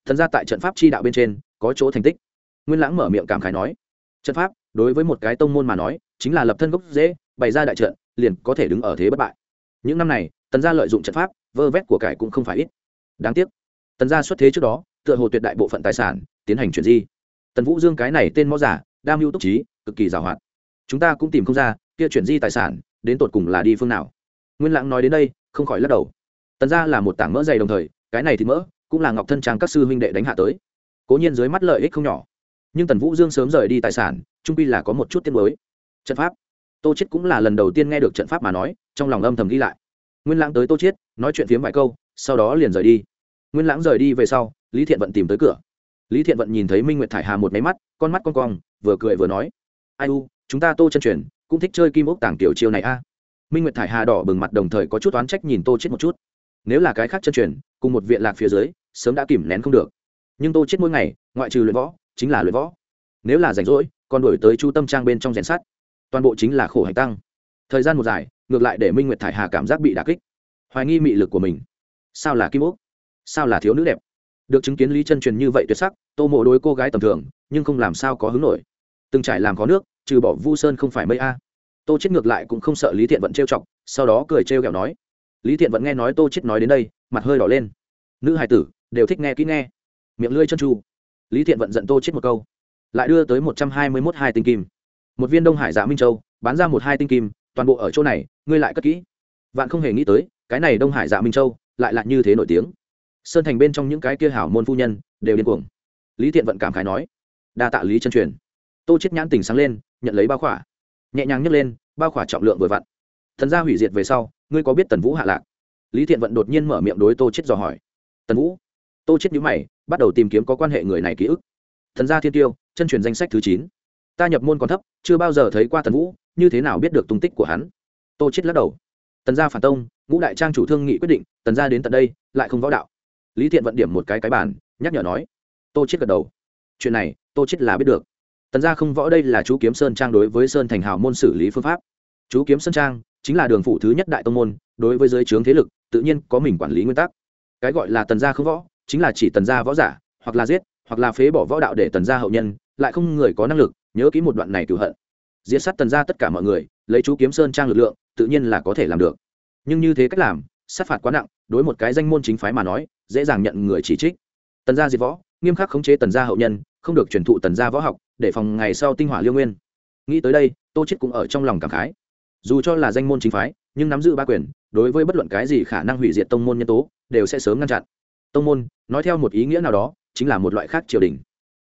Thần ra tại trận pháp chi đạo bên trên có chỗ thành tích. Nguyên lãng mở miệng cảm khái nói, trận pháp, đối với một cái tông môn mà nói, chính là lập thân gốc dễ bày ra đại trận, liền có thể đứng ở thế bất bại. Những năm này, tần gia lợi dụng trận pháp, vơ vét của cải cũng không phải ít. Đáng tiếc, tần gia xuất thế trước đó tựa hồ tuyệt đại bộ phận tài sản tiến hành chuyển di. Tần vũ dương cái này tên mõ giả, đam mưu túc trí, cực kỳ giàu hoạt chúng ta cũng tìm không ra kia chuyển di tài sản đến tột cùng là đi phương nào. Nguyên lãng nói đến đây, không khỏi lắc đầu. Tần gia là một tảng mỡ dày đồng thời, cái này thì mỡ cũng là ngọc thân trang các sư huynh đệ đánh hạ tới. Cố nhiên dưới mắt lợi ích không nhỏ. Nhưng tần vũ dương sớm rời đi tài sản, trung pi là có một chút tiết mới trận pháp. Tô chết cũng là lần đầu tiên nghe được trận pháp mà nói, trong lòng âm thầm ghi lại. Nguyên lãng tới tô chết nói chuyện phiếm vài câu, sau đó liền rời đi. Nguyên lãng rời đi về sau lý thiện vận tìm tới cửa. Lý thiện vận nhìn thấy minh nguyệt thải hà một máy mắt, con mắt con cong, vừa cười vừa nói, ai u, chúng ta tô chân truyền cũng thích chơi kim ốc tàng tiểu chiêu này a. Minh nguyệt thải hà đỏ bừng mặt đồng thời có chút oán trách nhìn tô chết một chút. Nếu là cái khác chân truyền, cùng một viện lạc phía dưới, sớm đã kìm nén không được. Nhưng tô chết mỗi ngày, ngoại trừ luyện võ, chính là luyện võ. Nếu là rảnh rỗi, còn đổi tới chu tâm trang bên trong rèn sắt. Toàn bộ chính là khổ hành tăng. Thời gian một dài, ngược lại để minh nguyệt thải hà cảm giác bị đà kích. Hoài nghi mị lực của mình. Sao là kim ốc? Sao là thiếu nữ đẹp? Được chứng kiến lý chân truyền như vậy tuyệt sắc, tô mộ đối cô gái tầm thường, nhưng không làm sao có hứng nổi. Từng trải làm có nước, trừ bỏ vu sơn không phải mây a. Tô chết ngược lại cũng không sợ lý thiện vận trêu chọc, sau đó cười trêu ghẹo nói. Lý thiện vận nghe nói tô chết nói đến đây, mặt hơi đỏ lên. Nữ hài tử, đều thích nghe kỹ nghe. Miệng lưỡi chân tru. Lý thiện vận giận tô chết một câu. Lại đưa tới một trăm hai mươi mốt hai tinh kim. Một viên đông hải dạ minh châu, bán ra một hai tinh kim, toàn bộ ở chỗ này, ngươi lại cất kỹ. Vạn không hề nghĩ tới, cái này đông hải dạ minh châu, lại lại như thế nổi tiếng sơn thành bên trong những cái kia hảo môn phu nhân đều điên cuồng. Lý thiện vận cảm khái nói, đa tạ lý chân truyền. Tô chết nhãn tình sáng lên, nhận lấy bao khỏa. Nhẹ nhàng nhấc lên, bao khỏa trọng lượng vừa vặn. Thần gia hủy diệt về sau, ngươi có biết tần vũ hạ lạc? Lý thiện vận đột nhiên mở miệng đối tô chết dò hỏi, tần vũ? Tô chết nhíu mày, bắt đầu tìm kiếm có quan hệ người này ký ức. Thần gia thiên tiêu, chân truyền danh sách thứ chín. Ta nhập môn còn thấp, chưa bao giờ thấy qua tần vũ, như thế nào biết được tung tích của hắn? Tô chết lắc đầu. Tần gia phản tông, ngũ đại trang chủ thương nghị quyết định, tần gia đến tận đây, lại không võ đạo lý thiện vận điểm một cái cái bàn, nhắc nhở nói, tô chết gật đầu. Chuyện này, tô chết là biết được. Tần gia không võ đây là chú kiếm sơn trang đối với sơn thành hào môn xử lý phương pháp. Chú kiếm sơn trang chính là đường phủ thứ nhất đại tông môn, đối với giới trướng thế lực, tự nhiên có mình quản lý nguyên tắc. Cái gọi là tần gia không võ, chính là chỉ tần gia võ giả, hoặc là giết, hoặc là phế bỏ võ đạo để tần gia hậu nhân, lại không người có năng lực, nhớ kỹ một đoạn này cửu hận. Diệt sát tần gia tất cả mọi người, lấy chú kiếm sơn trang lực lượng, tự nhiên là có thể làm được. Nhưng như thế cách làm sát phạt quá nặng, đối một cái danh môn chính phái mà nói, dễ dàng nhận người chỉ trích. Tần gia diệt võ, nghiêm khắc khống chế tần gia hậu nhân, không được truyền thụ tần gia võ học, để phòng ngày sau tinh hỏa liêu nguyên. Nghĩ tới đây, tô chết cũng ở trong lòng cảm khái. Dù cho là danh môn chính phái, nhưng nắm giữ ba quyền, đối với bất luận cái gì khả năng hủy diệt tông môn nhân tố, đều sẽ sớm ngăn chặn. Tông môn, nói theo một ý nghĩa nào đó, chính là một loại khác triều đình.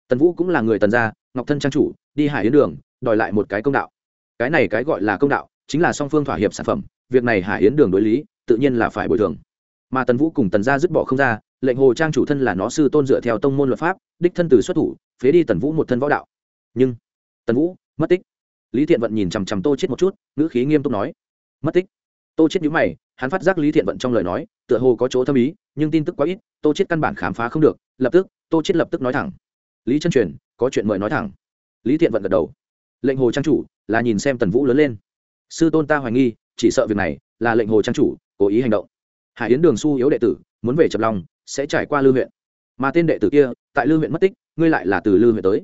Tần vũ cũng là người tần gia, ngọc thân trang chủ, đi hải yến đường, đòi lại một cái công đạo. Cái này cái gọi là công đạo, chính là song phương thỏa hiệp sản phẩm, việc này hải yến đường đối lý tự nhiên là phải bồi thường. Mà tần vũ cùng tần gia dứt bỏ không ra, lệnh hồ trang chủ thân là nó sư tôn dựa theo tông môn luật pháp, đích thân từ xuất thủ, phế đi tần vũ một thân võ đạo. Nhưng, tần vũ, mất tích. Lý thiện vận nhìn chằm chằm tô chết một chút, ngữ khí nghiêm túc nói, mất tích. Tô chết nhíu mày, hắn phát giác lý thiện vận trong lời nói, tựa hồ có chỗ thâm ý, nhưng tin tức quá ít, tô chết căn bản khám phá không được, lập tức, tô chết lập tức nói thẳng. Lý chân truyền, có chuyện mời nói thẳng. Lý thiện vận gật đầu. Lệnh hồ trang chủ là nhìn xem tần vũ lớn lên. Sư tôn ta hoài nghi, chỉ sợ việc này là lệnh hồ trang chủ cố ý hành động. Hải yến đường su yếu đệ tử, muốn về chập long, sẽ trải qua Lư huyện. Mà tên đệ tử kia, tại Lư huyện mất tích, ngươi lại là từ Lư huyện tới.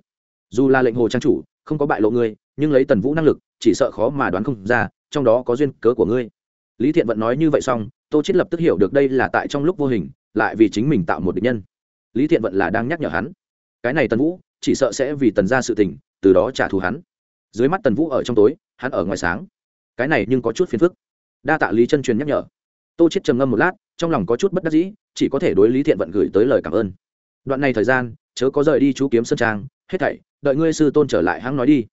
Dù là lệnh hồ trang chủ, không có bại lộ ngươi, nhưng lấy tần vũ năng lực, chỉ sợ khó mà đoán không ra, trong đó có duyên cớ của ngươi. Lý thiện vận nói như vậy xong, tô chết lập tức hiểu được đây là tại trong lúc vô hình, lại vì chính mình tạo một địch nhân. Lý thiện vận là đang nhắc nhở hắn. Cái này tần vũ, chỉ sợ sẽ vì tần ra sự tình, từ đó trả thù hắn. Dưới mắt tần vũ ở trong tối, hắn ở ngoài sáng. Cái này nhưng có chút phiền phức. Đa tạ lý chân truyền nhắc nhở tô chết trầm ngâm một lát, trong lòng có chút bất đắc dĩ, chỉ có thể đối lý thiện vận gửi tới lời cảm ơn. Đoạn này thời gian, chớ có rời đi chú kiếm sơn trang, hết thảy, đợi ngươi sư tôn trở lại hãng nói đi.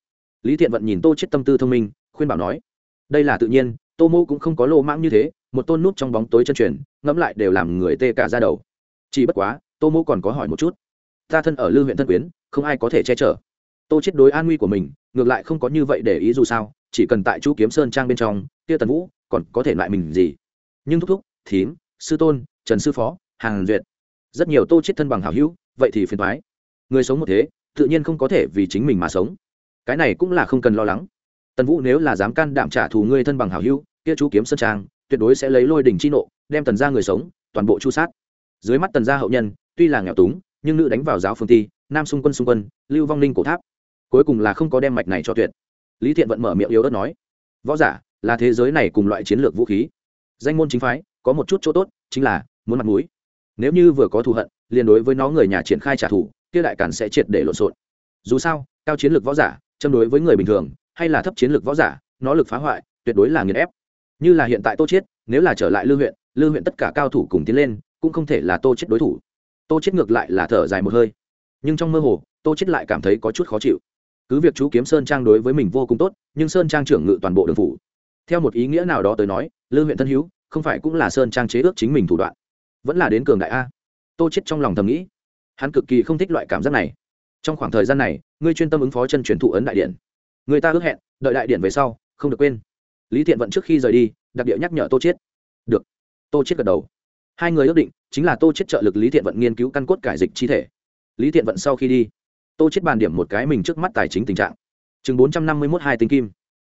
Lý thiện vận nhìn tô chết tâm tư thông minh, khuyên bảo nói, đây là tự nhiên, tô mô cũng không có lô mãng như thế, một tôn nút trong bóng tối chân truyền, ngẫm lại đều làm người tê cả ra đầu. Chỉ bất quá, tô mô còn có hỏi một chút, ta thân ở lư huyện thân quyến, không ai có thể che chở. Tô chết đối an nguy của mình, ngược lại không có như vậy để ý dù sao, chỉ cần tại chú kiếm sơn trang bên trong tia tần vũ, còn có thể loại mình gì? Nhưng thúc thúc, thím, sư tôn, trần sư phó hàng duyệt, rất nhiều tô chết thân bằng hảo hữu, vậy thì phiền thoái người sống một thế, tự nhiên không có thể vì chính mình mà sống. Cái này cũng là không cần lo lắng. Tần vũ nếu là dám can đảm trả thù ngươi thân bằng hảo hữu, kia chú kiếm sơn trang, tuyệt đối sẽ lấy lôi đỉnh chi nộ, đem tần ra người sống, toàn bộ chu sát. Dưới mắt tần gia hậu nhân, tuy là nghèo túng, nhưng nữ đánh vào giáo phương ti, nam xung quân xung quân, lưu vong linh cổ tháp. Cuối cùng là không có đem mạch này cho tuyệt. Lý thiện vẫn mở miệng yếu ớt nói, võ giả, là thế giới này cùng loại chiến lược vũ khí danh môn chính phái, có một chút chỗ tốt, chính là muốn mặt mũi. Nếu như vừa có thù hận, liền đối với nó người nhà triển khai trả thù, kia đại cản sẽ triệt để lộn xộn. Dù sao, cao chiến lược võ giả, châm đối với người bình thường, hay là thấp chiến lược võ giả, nó lực phá hoại, tuyệt đối là nghiền ép. Như là hiện tại tô chiết, nếu là trở lại lưu huyện lưu huyện tất cả cao thủ cùng tiến lên, cũng không thể là tô chiết đối thủ. Tô chiết ngược lại là thở dài một hơi. Nhưng trong mơ hồ, tô chiết lại cảm thấy có chút khó chịu. Cứ việc chú kiếm sơn trang đối với mình vô cùng tốt, nhưng sơn trang trưởng ngự toàn bộ đường phủ. Theo một ý nghĩa nào đó tới nói lưu huyện thân hữu, không phải cũng là sơn trang chế ước chính mình thủ đoạn. Vẫn là đến cường đại a. Tô chết trong lòng thầm nghĩ. Hắn cực kỳ không thích loại cảm giác này. Trong khoảng thời gian này, ngươi chuyên tâm ứng phó chân truyền thụ ấn đại điện. Người ta ước hẹn, đợi đại điện về sau, không được quên. Lý thiện vận trước khi rời đi, đặc địa nhắc nhở tô chết. Được. Tô chết gật đầu. Hai người ước định, chính là tô chết trợ lực lý thiện vận nghiên cứu căn cốt cải dịch chi thể. Lý thiện vận sau khi đi, tô chết bàn điểm một cái mình trước mắt tài chính tình trạng. Chừng bốn trăm năm mươi một hai tinh kim.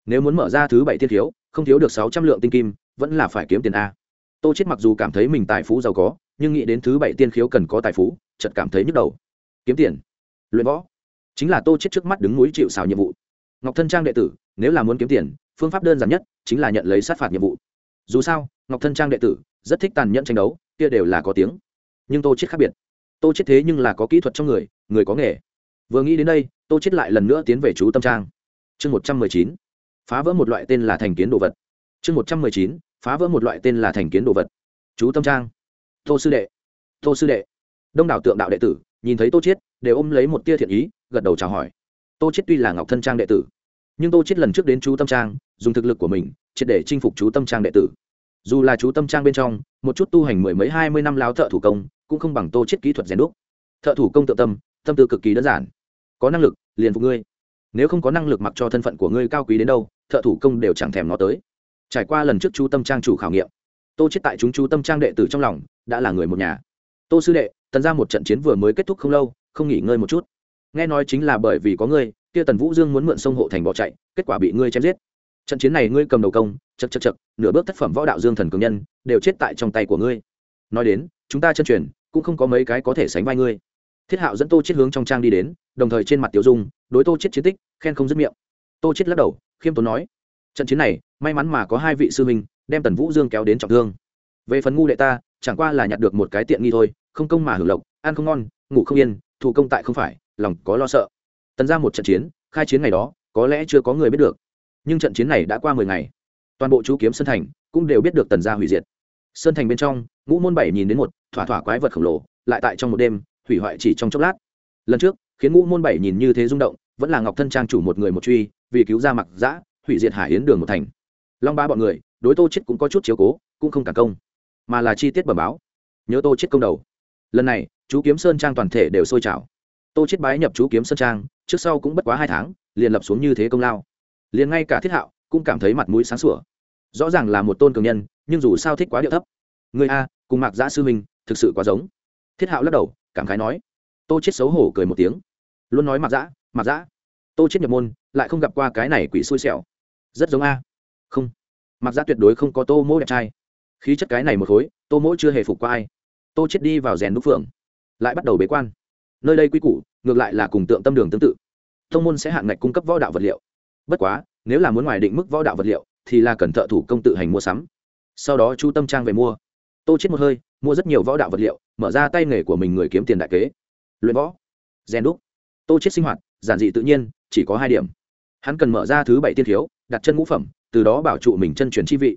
Nếu muốn mở ra thứ bảy thiên thiếu, không thiếu được sáu trăm lượng tinh kim vẫn là phải kiếm tiền a. Tô chết mặc dù cảm thấy mình tài phú giàu có, nhưng nghĩ đến thứ bảy tiên khiếu cần có tài phú, chợt cảm thấy nhức đầu. Kiếm tiền, luyện võ, chính là tô chết trước mắt đứng núi chịu xào nhiệm vụ. Ngọc thân trang đệ tử, nếu là muốn kiếm tiền, phương pháp đơn giản nhất chính là nhận lấy sát phạt nhiệm vụ. Dù sao, ngọc thân trang đệ tử rất thích tàn nhẫn tranh đấu, kia đều là có tiếng. Nhưng tô chết khác biệt. Tô chết thế nhưng là có kỹ thuật trong người người có nghề. Vừa nghĩ đến đây, tô chết lại lần nữa tiến về chú tâm trang. Chương một trăm mười chín, phá vỡ một loại tên là thành kiến đồ vật chương một trăm mười chín, phá vỡ một loại tên là thành kiến đồ vật. Chú tâm trang. Tô sư đệ. Tô sư đệ. Đông đảo tượng đạo đệ tử, nhìn thấy tô chiết, đều ôm lấy một tia thiện ý, gật đầu chào hỏi. Tô chiết tuy là ngọc thân trang đệ tử, nhưng tô chiết lần trước đến chú tâm trang, dùng thực lực của mình, triệt để chinh phục chú tâm trang đệ tử. Dù là chú tâm trang bên trong, một chút tu hành mười mấy hai mươi năm láo thợ thủ công, cũng không bằng tô chiết kỹ thuật rèn đúc. Thợ thủ công tự tâm tâm tư cực kỳ đơn giản. Có năng lực, liền phục ngươi. Nếu không có năng lực mặc cho thân phận của ngươi cao quý đến đâu, thợ thủ công đều chẳng thèm nó tới trải qua lần trước chú tâm trang chủ khảo nghiệm. Tô chết tại chúng chú tâm trang đệ tử trong lòng, đã là người một nhà. Tô sư đệ, tần ra một trận chiến vừa mới kết thúc không lâu, không nghỉ ngơi một chút. Nghe nói chính là bởi vì có ngươi, kia tần vũ dương muốn mượn sông hộ thành bỏ chạy, kết quả bị ngươi chém giết. Trận chiến này ngươi cầm đầu công chật chật chật nửa bước tác phẩm võ đạo dương thần cường nhân, đều chết tại trong tay của ngươi. Nói đến, chúng ta chân truyền, cũng không có mấy cái có thể sánh vai ngươi. Thiết hạo dẫn tô chết hướng trong trang đi đến, đồng thời trên mặt tiểu dung, đối tô chết chiến tích, khen không dứt miệng. Tô chết lắc đầu, khiêm tốn nói trận chiến này, may mắn mà có hai vị sư huynh, đem tần vũ dương kéo đến trọng thương. Về phần ngu đệ ta, chẳng qua là nhặt được một cái tiện nghi thôi, không công mà hưởng lộc, ăn không ngon, ngủ không yên, thủ công tại không phải, lòng có lo sợ. Tần ra một trận chiến, khai chiến ngày đó, có lẽ chưa có người biết được. Nhưng trận chiến này đã qua mười ngày. Toàn bộ chú kiếm sơn thành cũng đều biết được tần gia hủy diệt. Sơn thành bên trong, ngũ môn bảy nhìn đến một, thỏa thỏa quái vật khổng lồ, lại tại trong một đêm, hủy hoại chỉ trong chốc lát. Lần trước, khiến ngũ môn bảy nhìn như thế rung động, vẫn là ngọc thân trang chủ một người một truy, vì cứu ra mặc giã hủy diệt hải yến đường một thành. Long ba bọn người, đối tô chết cũng có chút chiếu cố, cũng không cả công, mà là chi tiết bẩm báo. Nhớ tô chết công đầu. Lần này, chú kiếm sơn trang toàn thể đều sôi trào. Tô chết bái nhập chú kiếm sơn trang, trước sau cũng bất quá hai tháng, liền lập xuống như thế công lao. Liền ngay cả thiết hạo cũng cảm thấy mặt mũi sáng sủa. Rõ ràng là một tôn cường nhân, nhưng dù sao thích quá điệu thấp. Người a, cùng mạc giã sư huynh thực sự quá giống. Thiết hạo lắc đầu, cảm khái nói. Tô chết xấu hổ cười một tiếng. Luôn nói mạc giã mạc giã. Tô chết nhập môn, lại không gặp qua cái này quỷ xui xẻo rất giống a. Không. Mặc ra tuyệt đối không có tô mỗ đẹp trai. Khí chất cái này một khối, tô mỗ chưa hề phục qua ai. Tô chết đi vào rèn đúc phượng, lại bắt đầu bế quan. Nơi đây quy củ, ngược lại là cùng tượng tâm đường tương tự. Thông môn sẽ hạn ngạch cung cấp võ đạo vật liệu. Bất quá, nếu là muốn ngoài định mức võ đạo vật liệu, thì là cần thợ thủ công tự hành mua sắm. Sau đó chu tâm trang về mua. Tô chết một hơi, mua rất nhiều võ đạo vật liệu, mở ra tay nghề của mình người kiếm tiền đại kế. Luyện võ, rèn đúc. Tô chết sinh hoạt, giản dị tự nhiên, chỉ có hai điểm. Hắn cần mở ra thứ bảy tiên thiếu đặt chân ngũ phẩm, từ đó bảo trụ mình chân truyền chi vị.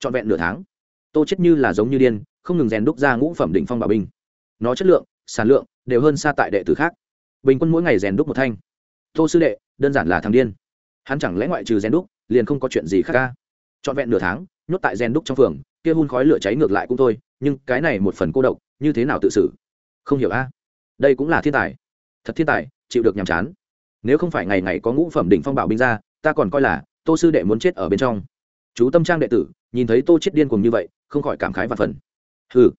Trọn vẹn nửa tháng, tô chết như là giống như điên, không ngừng rèn đúc ra ngũ phẩm đỉnh phong bảo binh. Nó chất lượng, sản lượng đều hơn xa tại đệ tử khác. Bình quân mỗi ngày rèn đúc một thanh. Tô sư đệ, đơn giản là thằng điên. Hắn chẳng lẽ ngoại trừ rèn đúc, liền không có chuyện gì khác ca? Trọn vẹn nửa tháng, nhốt tại rèn đúc trong phường, kia hun khói lửa cháy ngược lại cũng thôi, nhưng cái này một phần cô độc, như thế nào tự xử? Không hiểu a. Đây cũng là thiên tài. Thật thiên tài, chịu được nhàm chán. Nếu không phải ngày ngày có ngũ phẩm đỉnh phong bảo binh ra, ta còn coi là tô sư đệ muốn chết ở bên trong. Chú tâm trang đệ tử, nhìn thấy tô chết điên cùng như vậy, không khỏi cảm khái và phần. Hừ,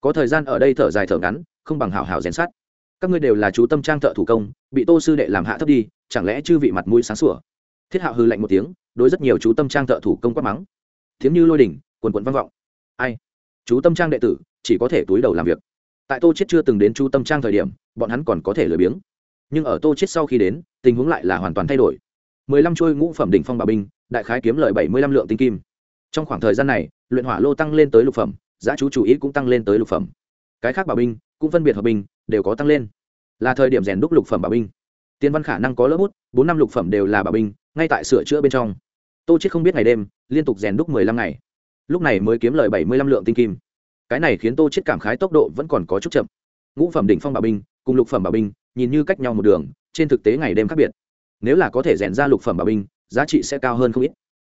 có thời gian ở đây thở dài thở ngắn, không bằng hảo hảo rèn sát các ngươi đều là chú tâm trang thợ thủ công, bị tô sư đệ làm hạ thấp đi, chẳng lẽ chư vị mặt mũi sáng sủa? Thiết hạo hư lạnh một tiếng, đối rất nhiều chú tâm trang thợ thủ công quát mắng. Thiếm như lôi đỉnh quần quần vang vọng. Ai? Chú tâm trang đệ tử, chỉ có thể túi đầu làm việc. Tại tô chết chưa từng đến chú tâm trang thời điểm, bọn hắn còn có thể lười biếng. Nhưng ở tô chết sau khi đến, tình huống lại là hoàn toàn thay đổi mười lăm trôi ngũ phẩm đỉnh phong bảo binh, đại khái kiếm lời bảy mươi lăm lượng tinh kim. Trong khoảng thời gian này, luyện hỏa lô tăng lên tới lục phẩm, giá chú chủ ý cũng tăng lên tới lục phẩm. Cái khác bảo binh, cũng phân biệt hợp binh, đều có tăng lên. Là thời điểm rèn đúc lục phẩm bảo binh. Tiên văn khả năng có lớp bút, bốn năm lục phẩm đều là bảo binh, ngay tại sửa chữa bên trong. Tô chết không biết ngày đêm, liên tục rèn đúc mười lăm ngày. Lúc này mới kiếm lời bảy mươi lăm lượng tinh kim. Cái này khiến tô chết cảm khái tốc độ vẫn còn có chút chậm. Ngũ phẩm đỉnh phong bảo binh, cùng lục phẩm bảo binh, nhìn như cách nhau một đường, trên thực tế ngày đêm khác biệt nếu là có thể rèn ra lục phẩm bảo binh, giá trị sẽ cao hơn không ít.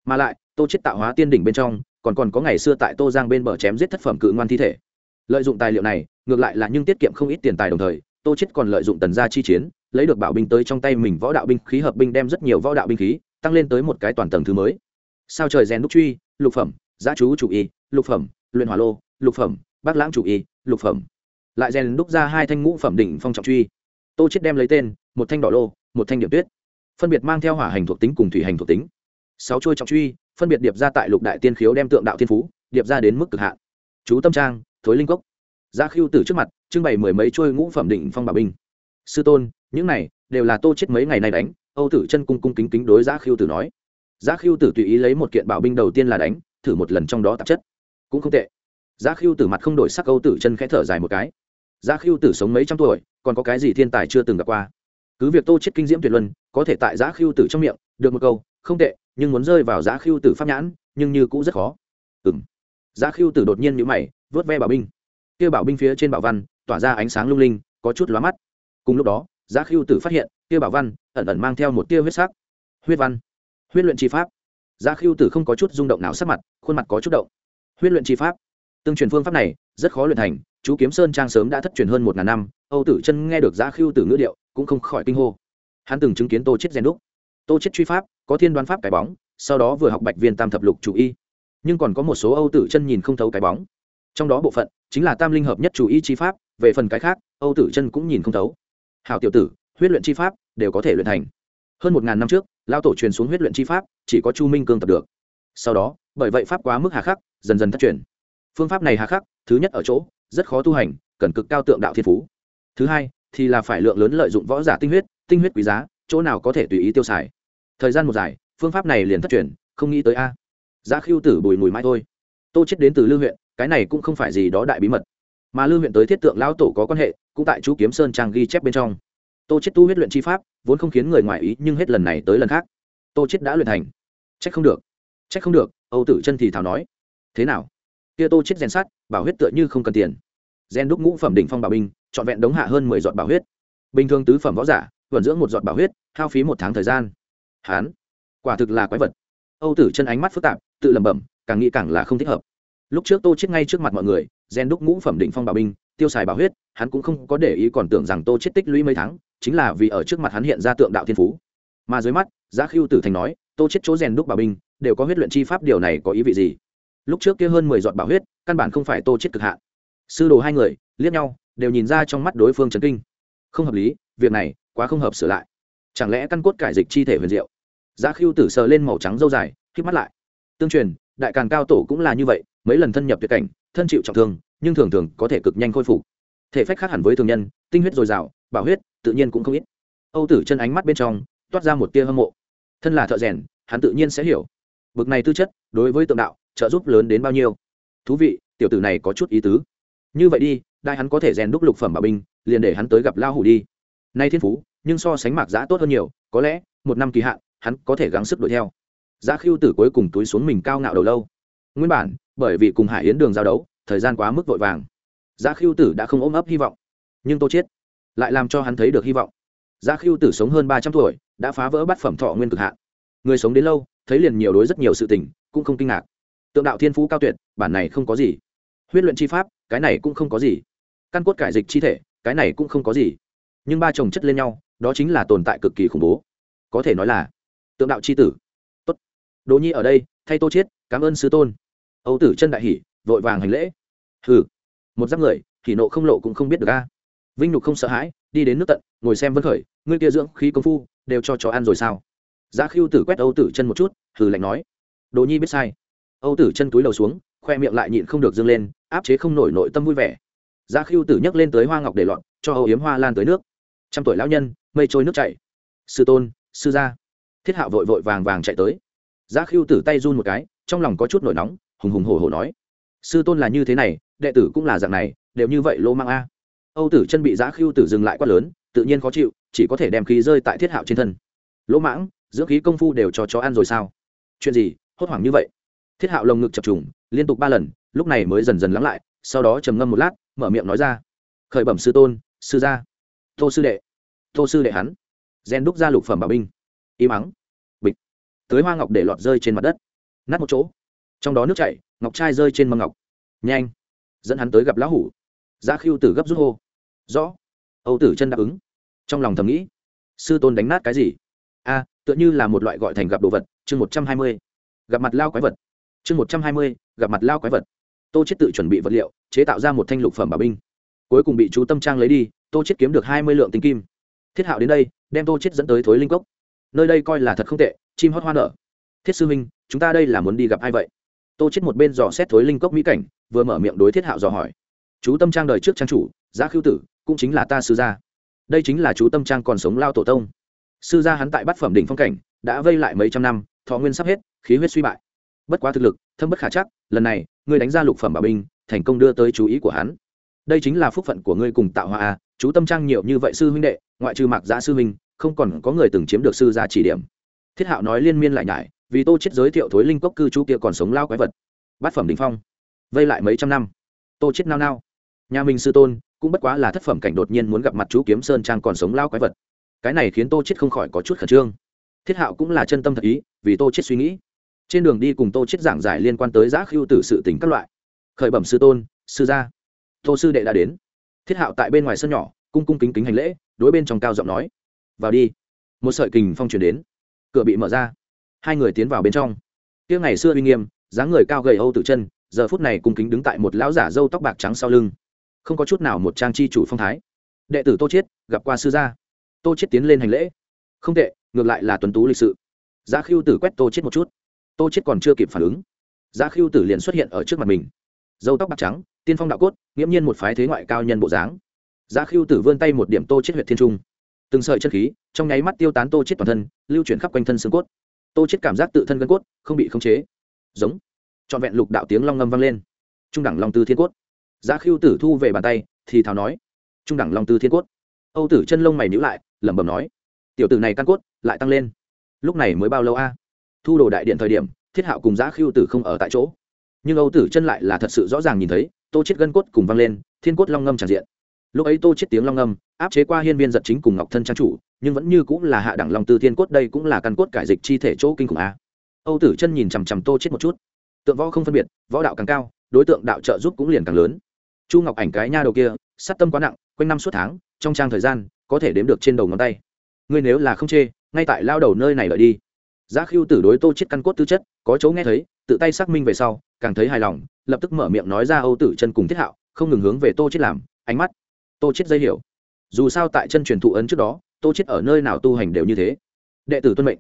Mà lại, tô chết tạo hóa tiên đỉnh bên trong, còn còn có ngày xưa tại tô giang bên bờ chém giết thất phẩm cự ngoan thi thể. Lợi dụng tài liệu này, ngược lại là nhưng tiết kiệm không ít tiền tài đồng thời, tô chết còn lợi dụng tần gia chi chiến, lấy được bảo binh tới trong tay mình võ đạo binh khí hợp binh đem rất nhiều võ đạo binh khí, tăng lên tới một cái toàn tầng thứ mới. Sao trời rèn đúc truy, lục phẩm, giá chú chủ y, lục phẩm, luyện hỏa lô, lục phẩm, bác lãng chủ y, lục phẩm. Lại rèn đúc ra hai thanh ngũ phẩm đỉnh phong trọng truy. Tô chết đem lấy tên, một thanh đỏ lô, một thanh điểm tuyết phân biệt mang theo hỏa hành thuộc tính cùng thủy hành thuộc tính. Sáu chuôi trọng truy, phân biệt điệp ra tại lục đại tiên khiếu đem tượng đạo thiên phú, điệp ra đến mức cực hạn. Chú tâm trang, thối linh cốc. Gia khiêu tử trước mặt, trưng bày mười mấy chuôi ngũ phẩm đỉnh phong bảo binh. Sư tôn, những này đều là tô chết mấy ngày nay đánh, âu tử chân cung cung kính kính đối giá khiêu tử nói. Giá khiêu tử tùy ý lấy một kiện bảo binh đầu tiên là đánh, thử một lần trong đó tạp chất. Cũng không tệ. Giá khiêu tử mặt không đổi sắc âu tử chân khẽ thở dài một cái. Giá khiêu tử sống mấy trăm tuổi, còn có cái gì thiên tài chưa từng gặp qua. Cứ việc tô chết kinh diễm tuyệt luân có thể tại giá khiêu tử trong miệng, được một câu, không tệ, nhưng muốn rơi vào giá khiêu tử pháp nhãn, nhưng như cũng rất khó. Ừm. Giá khiêu tử đột nhiên nhũ mày, vớt ve bảo binh. Kia bảo binh phía trên bảo văn, tỏa ra ánh sáng lung linh, có chút lóa mắt. Cùng lúc đó giá khiêu tử phát hiện, kia bảo văn ẩn ẩn mang theo một tia huyết sắc. Huyết văn. Huyết luyện chi pháp. Giá khiêu tử không có chút rung động nào sắc mặt, khuôn mặt có chút động. Huyết luyện chi pháp. Tương truyền phương pháp này, rất khó luyện thành, chú kiếm sơn trang sớm đã thất truyền hơn một ngàn năm, âu tử chân nghe được giá khiêu tử ngữ điệu, cũng không khỏi kinh hô hắn từng chứng kiến tô chết rèn đúc. Tô chết truy pháp, có thiên đoán pháp cái bóng, sau đó vừa học bạch viên tam thập lục chủ y. Nhưng còn có một số âu tử chân nhìn không thấu cái bóng. Trong đó bộ phận, chính là tam linh hợp nhất chủ y chi pháp, về phần cái khác, âu tử chân cũng nhìn không thấu. Hào tiểu tử, huyết luyện chi pháp đều có thể luyện thành. Hơn một ngàn năm trước lao tổ truyền xuống huyết luyện chi pháp, chỉ có chu minh cương tập được. Sau đó, bởi vậy pháp quá mức hà khắc, dần dần thất truyền. Phương pháp này hà khắc, thứ nhất ở chỗ, rất khó tu hành, cần cực cao tượng đạo thiên phú. Thứ hai thì là phải lượng lớn lợi dụng võ giả tinh huyết tinh huyết quý giá, chỗ nào có thể tùy ý tiêu xài. Thời gian một dài, phương pháp này liền thất truyền, không nghĩ tới a. Giá khiêu tử bùi mùi mãi thôi. Tô chết đến từ lưu huyện, cái này cũng không phải gì đó đại bí mật. Mà lưu huyện tới thiết tượng lão tổ có quan hệ, cũng tại chú kiếm sơn trang ghi chép bên trong. Tô chết tu huyết luyện chi pháp, vốn không khiến người ngoài ý, nhưng hết lần này tới lần khác. Tô chết đã luyện thành. Trách không được. Trách không được, âu tử chân thì thảo nói. Thế nào? Kia tô chết rèn sắt, bảo huyết tựa như không cần tiền gen đúc ngũ phẩm đỉnh phong bảo binh, trọn vẹn đống hạ hơn mười giọt bảo huyết. Bình thường tứ phẩm võ giả vận dưỡng một giọt bảo huyết, hao phí một tháng thời gian. Hán, quả thực là quái vật. Âu tử chân ánh mắt phức tạp, tự lẩm bẩm, càng nghĩ càng là không thích hợp. Lúc trước tô chết ngay trước mặt mọi người, gen đúc ngũ phẩm đỉnh phong bảo binh, tiêu xài bảo huyết, hắn cũng không có để ý còn tưởng rằng tô chết tích lũy mấy tháng, chính là vì ở trước mặt hắn hiện ra tượng đạo thiên phú. Mà dưới mắt, giá khiêu tử thành nói, tô chết chỗ rèn đúc bảo binh, đều có huyết luyện chi pháp, điều này có ý vị gì? Lúc trước kia hơn mười giọt bảo huyết, căn bản không phải tô chết cực hạn sư đồ hai người liếc nhau đều nhìn ra trong mắt đối phương trấn kinh. Không hợp lý, việc này quá không hợp sửa lại. Chẳng lẽ căn cốt cải dịch chi thể huyền diệu? Giá khiêu tử sờ lên màu trắng dâu dài khi mắt lại. Tương truyền, đại càn cao tổ cũng là như vậy, mấy lần thân nhập tuyệt cảnh, thân chịu trọng thương, nhưng thường thường có thể cực nhanh khôi phục. Thể phách khác hẳn với thường nhân, tinh huyết dồi dào, bảo huyết, tự nhiên cũng không ít. Âu tử chân ánh mắt bên trong, toát ra một tia hâm mộ. Thân là thợ rèn, hắn tự nhiên sẽ hiểu. Bực này tư chất, đối với tượng đạo, trợ giúp lớn đến bao nhiêu. Thú vị, tiểu tử này có chút ý tứ như vậy đi đại hắn có thể rèn đúc lục phẩm bảo binh, liền để hắn tới gặp lao hủ đi. Nay thiên phú, nhưng so sánh mạc giã tốt hơn nhiều, có lẽ, một năm kỳ hạn, hắn có thể gắng sức đuổi theo. Giá khiêu tử cuối cùng túi xuống mình cao ngạo đầu lâu. Nguyên bản, bởi vì cùng hải yến đường giao đấu, thời gian quá mức vội vàng. Giá khiêu tử đã không ôm ấp hy vọng. Nhưng tô chết lại làm cho hắn thấy được hy vọng. Giá khiêu tử sống hơn ba trăm tuổi, đã phá vỡ bát phẩm thọ nguyên cực hạn. Người sống đến lâu, thấy liền nhiều đối rất nhiều sự tình, cũng không kinh ngạc. Tượng đạo thiên phú cao tuyệt, bản này không có gì. Huyết luyện chi pháp cái này cũng không có gì. Căn cốt cải dịch chi thể, cái này cũng không có gì. Nhưng ba chồng chất lên nhau, đó chính là tồn tại cực kỳ khủng bố. Có thể nói là tượng đạo chi tử. Tốt. Đỗ nhi ở đây, thay tô chiết, cảm ơn sư tôn. Âu tử chân đại hỉ vội vàng hành lễ. Hừ. Một giáp người thì nộ không lộ cũng không biết được a. Vinh nhục không sợ hãi, đi đến nước tận, ngồi xem vân khởi, ngươi kia dưỡng khí công phu, đều cho chó ăn rồi sao? Giá khiêu tử quét âu tử chân một chút, hừ lạnh nói. Đồ nhi biết sai. Âu tử chân túi đầu xuống, khoe miệng lại nhịn không được dâng lên áp chế không nổi nội tâm vui vẻ. Giá khiêu tử nhấc lên tới hoa ngọc để lọt, cho hầu yếm hoa lan tới nước. Trăm tuổi lão nhân, mây trôi nước chảy. Sư tôn, sư gia. Thiết hạo vội vội vàng vàng chạy tới. Giá khiêu tử tay run một cái, trong lòng có chút nổi nóng, hùng hùng hổ hổ nói. Sư tôn là như thế này, đệ tử cũng là dạng này, đều như vậy lô mang a. Âu tử chân bị giá khiêu tử dừng lại quá lớn, tự nhiên khó chịu, chỉ có thể đem khí rơi tại thiết hạo trên thân. Lỗ mãng, dưỡng khí công phu đều cho chó ăn rồi sao? Chuyện gì, hốt hoảng như vậy? Thiết hạo lồng ngực chập trùng, liên tục ba lần lúc này mới dần dần lắng lại, sau đó trầm ngâm một lát, mở miệng nói ra. Khởi bẩm sư tôn, sư gia. Tô sư đệ. Tô sư đệ hắn. Gen đúc ra lục phẩm bảo binh. Y mắng. Bịch. Tới hoa ngọc để lọt rơi trên mặt đất. Nát một chỗ. Trong đó nước chảy, ngọc trai rơi trên mâm ngọc. Nhanh. Dẫn hắn tới gặp lão hủ. Giá khiêu tử gấp rút hô. Rõ. Âu tử chân đáp ứng. Trong lòng thầm nghĩ. Sư tôn đánh nát cái gì? A, tựa như là một loại gọi thành gặp đồ vật. Chương một trăm hai mươi. Gặp mặt lao quái vật. Chương một trăm hai mươi. Gặp mặt lao quái vật tô chết tự chuẩn bị vật liệu, chế tạo ra một thanh lục phẩm bảo binh. Cuối cùng bị chú tâm trang lấy đi, tô chết kiếm được hai mươi lượng tinh kim. Thiết hạo đến đây, đem tô chết dẫn tới thối linh cốc. Nơi đây coi là thật không tệ, chim hót hoa nở. Thiết sư minh chúng ta đây là muốn đi gặp ai vậy? Tô chết một bên dò xét thối linh cốc mỹ cảnh, vừa mở miệng đối thiết hạo dò hỏi. Chú tâm trang đời trước trang chủ, giá khưu tử, cũng chính là ta sư gia. Đây chính là chú tâm trang còn sống lao tổ tông. Sư gia hắn tại bát phẩm đỉnh phong cảnh, đã vây lại mấy trăm năm, thọ nguyên sắp hết, khí huyết suy bại. Bất quá thực lực, thâm bất khả chắc, lần này ngươi đánh ra lục phẩm bảo binh, thành công đưa tới chú ý của hắn. Đây chính là phúc phận của ngươi cùng tạo hóa a, chú tâm trang nhiều như vậy sư huynh đệ, ngoại trừ mạc giã sư huynh, không còn có người từng chiếm được sư gia chỉ điểm. Thiết hạo nói liên miên lại nhải, vì tô chết giới thiệu thối linh cốc cư chú kia còn sống lao quái vật. Bát phẩm đỉnh phong, vây lại mấy trăm năm. Tô chết nao nao. Nhà mình sư tôn, cũng bất quá là thất phẩm cảnh đột nhiên muốn gặp mặt chú kiếm sơn trang còn sống lao quái vật. Cái này khiến tô chết không khỏi có chút khẩn trương. Thiết hạo cũng là chân tâm thật ý, vì tô chết suy nghĩ trên đường đi cùng tô chết giảng giải liên quan tới giã khiêu tử sự tình các loại. Khởi bẩm sư tôn, sư gia. Tô sư đệ đã đến. Thiết hạo tại bên ngoài sân nhỏ, cung cung kính kính hành lễ, đối bên trong cao giọng nói. Vào đi. Một sợi kình phong truyền đến. Cửa bị mở ra. Hai người tiến vào bên trong. Tiếng ngày xưa uy nghiêm, dáng người cao gầy âu tử chân, giờ phút này cung kính đứng tại một lão giả râu tóc bạc trắng sau lưng. Không có chút nào một trang chi chủ phong thái. Đệ tử tô chiết, gặp qua sư gia. Tô chiết tiến lên hành lễ. Không tệ, ngược lại là tuấn tú lịch sự. Giá khiêu tử quét tô chiết một chút tô chết còn chưa kịp phản ứng. Giá khiêu tử liền xuất hiện ở trước mặt mình. Dâu tóc bạc trắng, tiên phong đạo cốt, nghiễm nhiên một phái thế ngoại cao nhân bộ dáng. Giá khiêu tử vươn tay một điểm tô chết huyệt thiên trung. Từng sợi chân khí, trong nháy mắt tiêu tán tô chết toàn thân, lưu chuyển khắp quanh thân xương cốt. Tô chết cảm giác tự thân gân cốt không bị khống chế. Giống. Trọn vẹn lục đạo tiếng long ngâm vang lên. Trung đẳng long tư thiên cốt. Giá khiêu tử thu về bàn tay, thì thào nói. Trung đẳng long tư thiên cốt. Âu tử chân lông mày nhíu lại, lẩm bẩm nói. Tiểu tử này căn cốt lại tăng lên. Lúc này mới bao lâu a? Thu đồ đại điện thời điểm, thiết hạo cùng giá khiêu tử không ở tại chỗ. Nhưng âu tử chân lại là thật sự rõ ràng nhìn thấy, tô chết gân cốt cùng văng lên, thiên cốt long ngâm tràn diện. Lúc ấy tô chết tiếng long ngâm, áp chế qua hiên viên giật chính cùng ngọc thân trang chủ, nhưng vẫn như cũng là hạ đẳng long tư thiên cốt đây cũng là căn cốt cải dịch chi thể chỗ kinh khủng a. Âu tử chân nhìn chằm chằm tô chết một chút. Tượng võ không phân biệt, võ đạo càng cao, đối tượng đạo trợ giúp cũng liền càng lớn. Chu ngọc ảnh cái nha đầu kia, sát tâm quá nặng, quanh năm suốt tháng, trong trang thời gian, có thể đếm được trên đầu ngón tay. Ngươi nếu là không chê, ngay tại lao đầu nơi này lợi đi giá khiêu tử đối tô chết căn cốt tư chất, có chỗ nghe thấy, tự tay xác minh về sau, càng thấy hài lòng, lập tức mở miệng nói ra âu tử chân cùng thiết hạo, không ngừng hướng về tô chết làm, ánh mắt. Tô chết dây hiểu. Dù sao tại chân truyền thụ ấn trước đó, tô chết ở nơi nào tu hành đều như thế. Đệ tử tuân mệnh.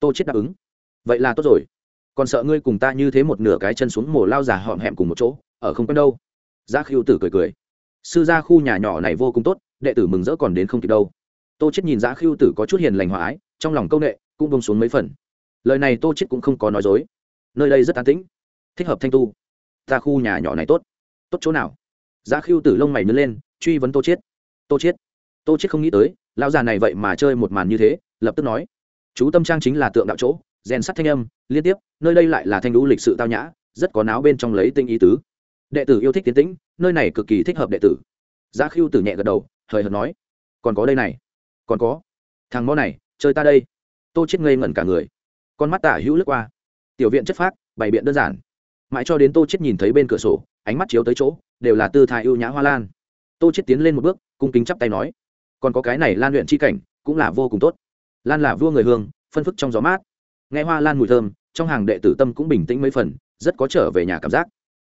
Tô chết đáp ứng. Vậy là tốt rồi. Còn sợ ngươi cùng ta như thế một nửa cái chân xuống mồ lao già hõm hẹm cùng một chỗ, ở không quen đâu. Giá khiêu tử cười cười. Sư gia khu nhà nhỏ này vô cùng tốt, đệ tử mừng rỡ còn đến không kịp đâu. Tô chết nhìn giá khiêu tử có chút hiền lành hòa ái, trong lòng câu nệ, cũng bông xuống mấy phần lời này tô chết cũng không có nói dối. Nơi đây rất an tĩnh, thích hợp thanh tu. Ta khu nhà nhỏ này tốt. Tốt chỗ nào? Giá khiêu tử lông mày nứt lên, truy vấn tô chết tô chết tô chết không nghĩ tới, lão già này vậy mà chơi một màn như thế, lập tức nói. Chú tâm trang chính là tượng đạo chỗ, rèn sắt thanh âm, liên tiếp, nơi đây lại là thanh lũ lịch sự tao nhã, rất có náo bên trong lấy tinh ý tứ. Đệ tử yêu thích tiến tĩnh, nơi này cực kỳ thích hợp đệ tử. Giá khiêu tử nhẹ gật đầu, hời hợt nói. Còn có đây này. Còn có. Thằng mõ này, chơi ta đây. Tô chết ngây ngẩn cả người con mắt tả hữu lướt qua. Tiểu viện chất phác, bày biện đơn giản. Mãi cho đến tô chết nhìn thấy bên cửa sổ, ánh mắt chiếu tới chỗ, đều là tư thái ưu nhã hoa lan. Tô chết tiến lên một bước, cung kính chắp tay nói, còn có cái này lan luyện chi cảnh, cũng là vô cùng tốt. Lan là vua người hương, phân phức trong gió mát. Nghe hoa lan mùi thơm, trong hàng đệ tử tâm cũng bình tĩnh mấy phần, rất có trở về nhà cảm giác.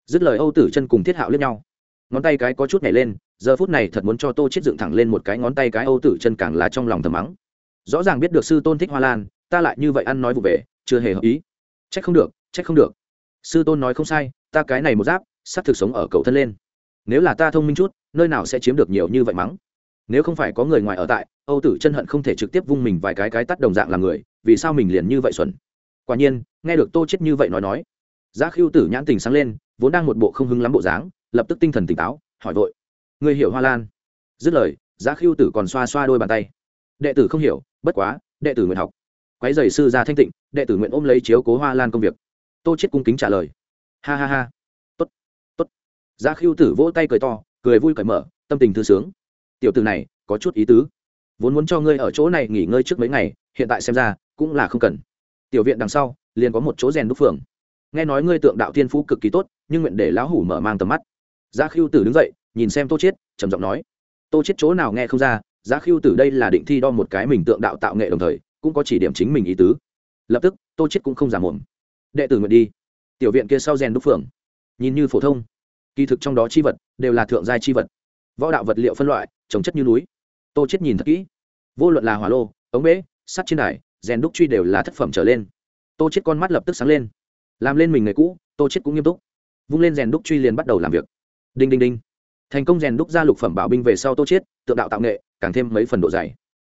Dứt lời âu tử chân cùng thiết hạo liếc nhau. Ngón tay cái có chút nhảy lên, giờ phút này thật muốn cho tô chết dựng thẳng lên một cái ngón tay cái âu tử chân càng là trong lòng thầm mắng. Rõ ràng biết được sư tôn thích hoa lan ta lại như vậy ăn nói vụ về, chưa hề hợp ý. Trách không được, trách không được. Sư tôn nói không sai, ta cái này một giáp sắp thực sống ở cầu thân lên. Nếu là ta thông minh chút, nơi nào sẽ chiếm được nhiều như vậy mắng? Nếu không phải có người ngoài ở tại, âu tử chân hận không thể trực tiếp vung mình vài cái cái tắt đồng dạng là người, vì sao mình liền như vậy xuẩn? Quả nhiên, nghe được tô chết như vậy nói nói, giá khiêu tử nhãn tình sáng lên, vốn đang một bộ không hứng lắm bộ dáng, lập tức tinh thần tỉnh táo, hỏi vội người hiểu hoa lan? Dứt lời, giá khiêu tử còn xoa xoa đôi bàn tay. Đệ tử không hiểu, bất quá, đệ tử nguyện học quái giày sư gia thanh tịnh, đệ tử nguyện ôm lấy chiếu cố hoa lan công việc. Tô chết cung kính trả lời. Ha ha ha. Tốt tốt. Dạ giá khiêu tử vỗ tay cười to, cười vui cởi mở, tâm tình thư sướng. Tiểu tử này, có chút ý tứ. Vốn muốn cho ngươi ở chỗ này nghỉ ngơi trước mấy ngày, hiện tại xem ra, cũng là không cần. Tiểu viện đằng sau, liền có một chỗ rèn đúc phường. Nghe nói ngươi tượng đạo thiên phú cực kỳ tốt, nhưng nguyện để lão hủ mở mang tầm mắt. Dạ giá khiêu tử đứng dậy, nhìn xem tô chiết, trầm giọng nói. Tô chiết chỗ nào nghe không ra dạ giá khiêu tử đây là định thi đo một cái mình tượng đạo tạo nghệ đồng thời cũng có chỉ điểm chính mình ý tứ. Lập tức, tô chiết cũng không giả muộn đệ tử nguyện đi. Tiểu viện kia sau rèn đúc phường nhìn như phổ thông. Kỳ thực trong đó chi vật đều là thượng giai chi vật. Võ đạo vật liệu phân loại, trồng chất như núi. Tô chết nhìn thật kỹ. Vô luận là hỏa lô, ống bể sắt trên đài, rèn đúc truy đều là thất phẩm trở lên. Tô chết con mắt lập tức sáng lên. Làm lên mình người cũ, tô chết cũng nghiêm túc. Vung lên rèn đúc truy liền bắt đầu làm việc. Đinh đinh đinh. Thành công rèn đúc ra lục phẩm bảo binh về sau tô chết tượng đạo tạo nghệ, càng thêm mấy phần độ dày.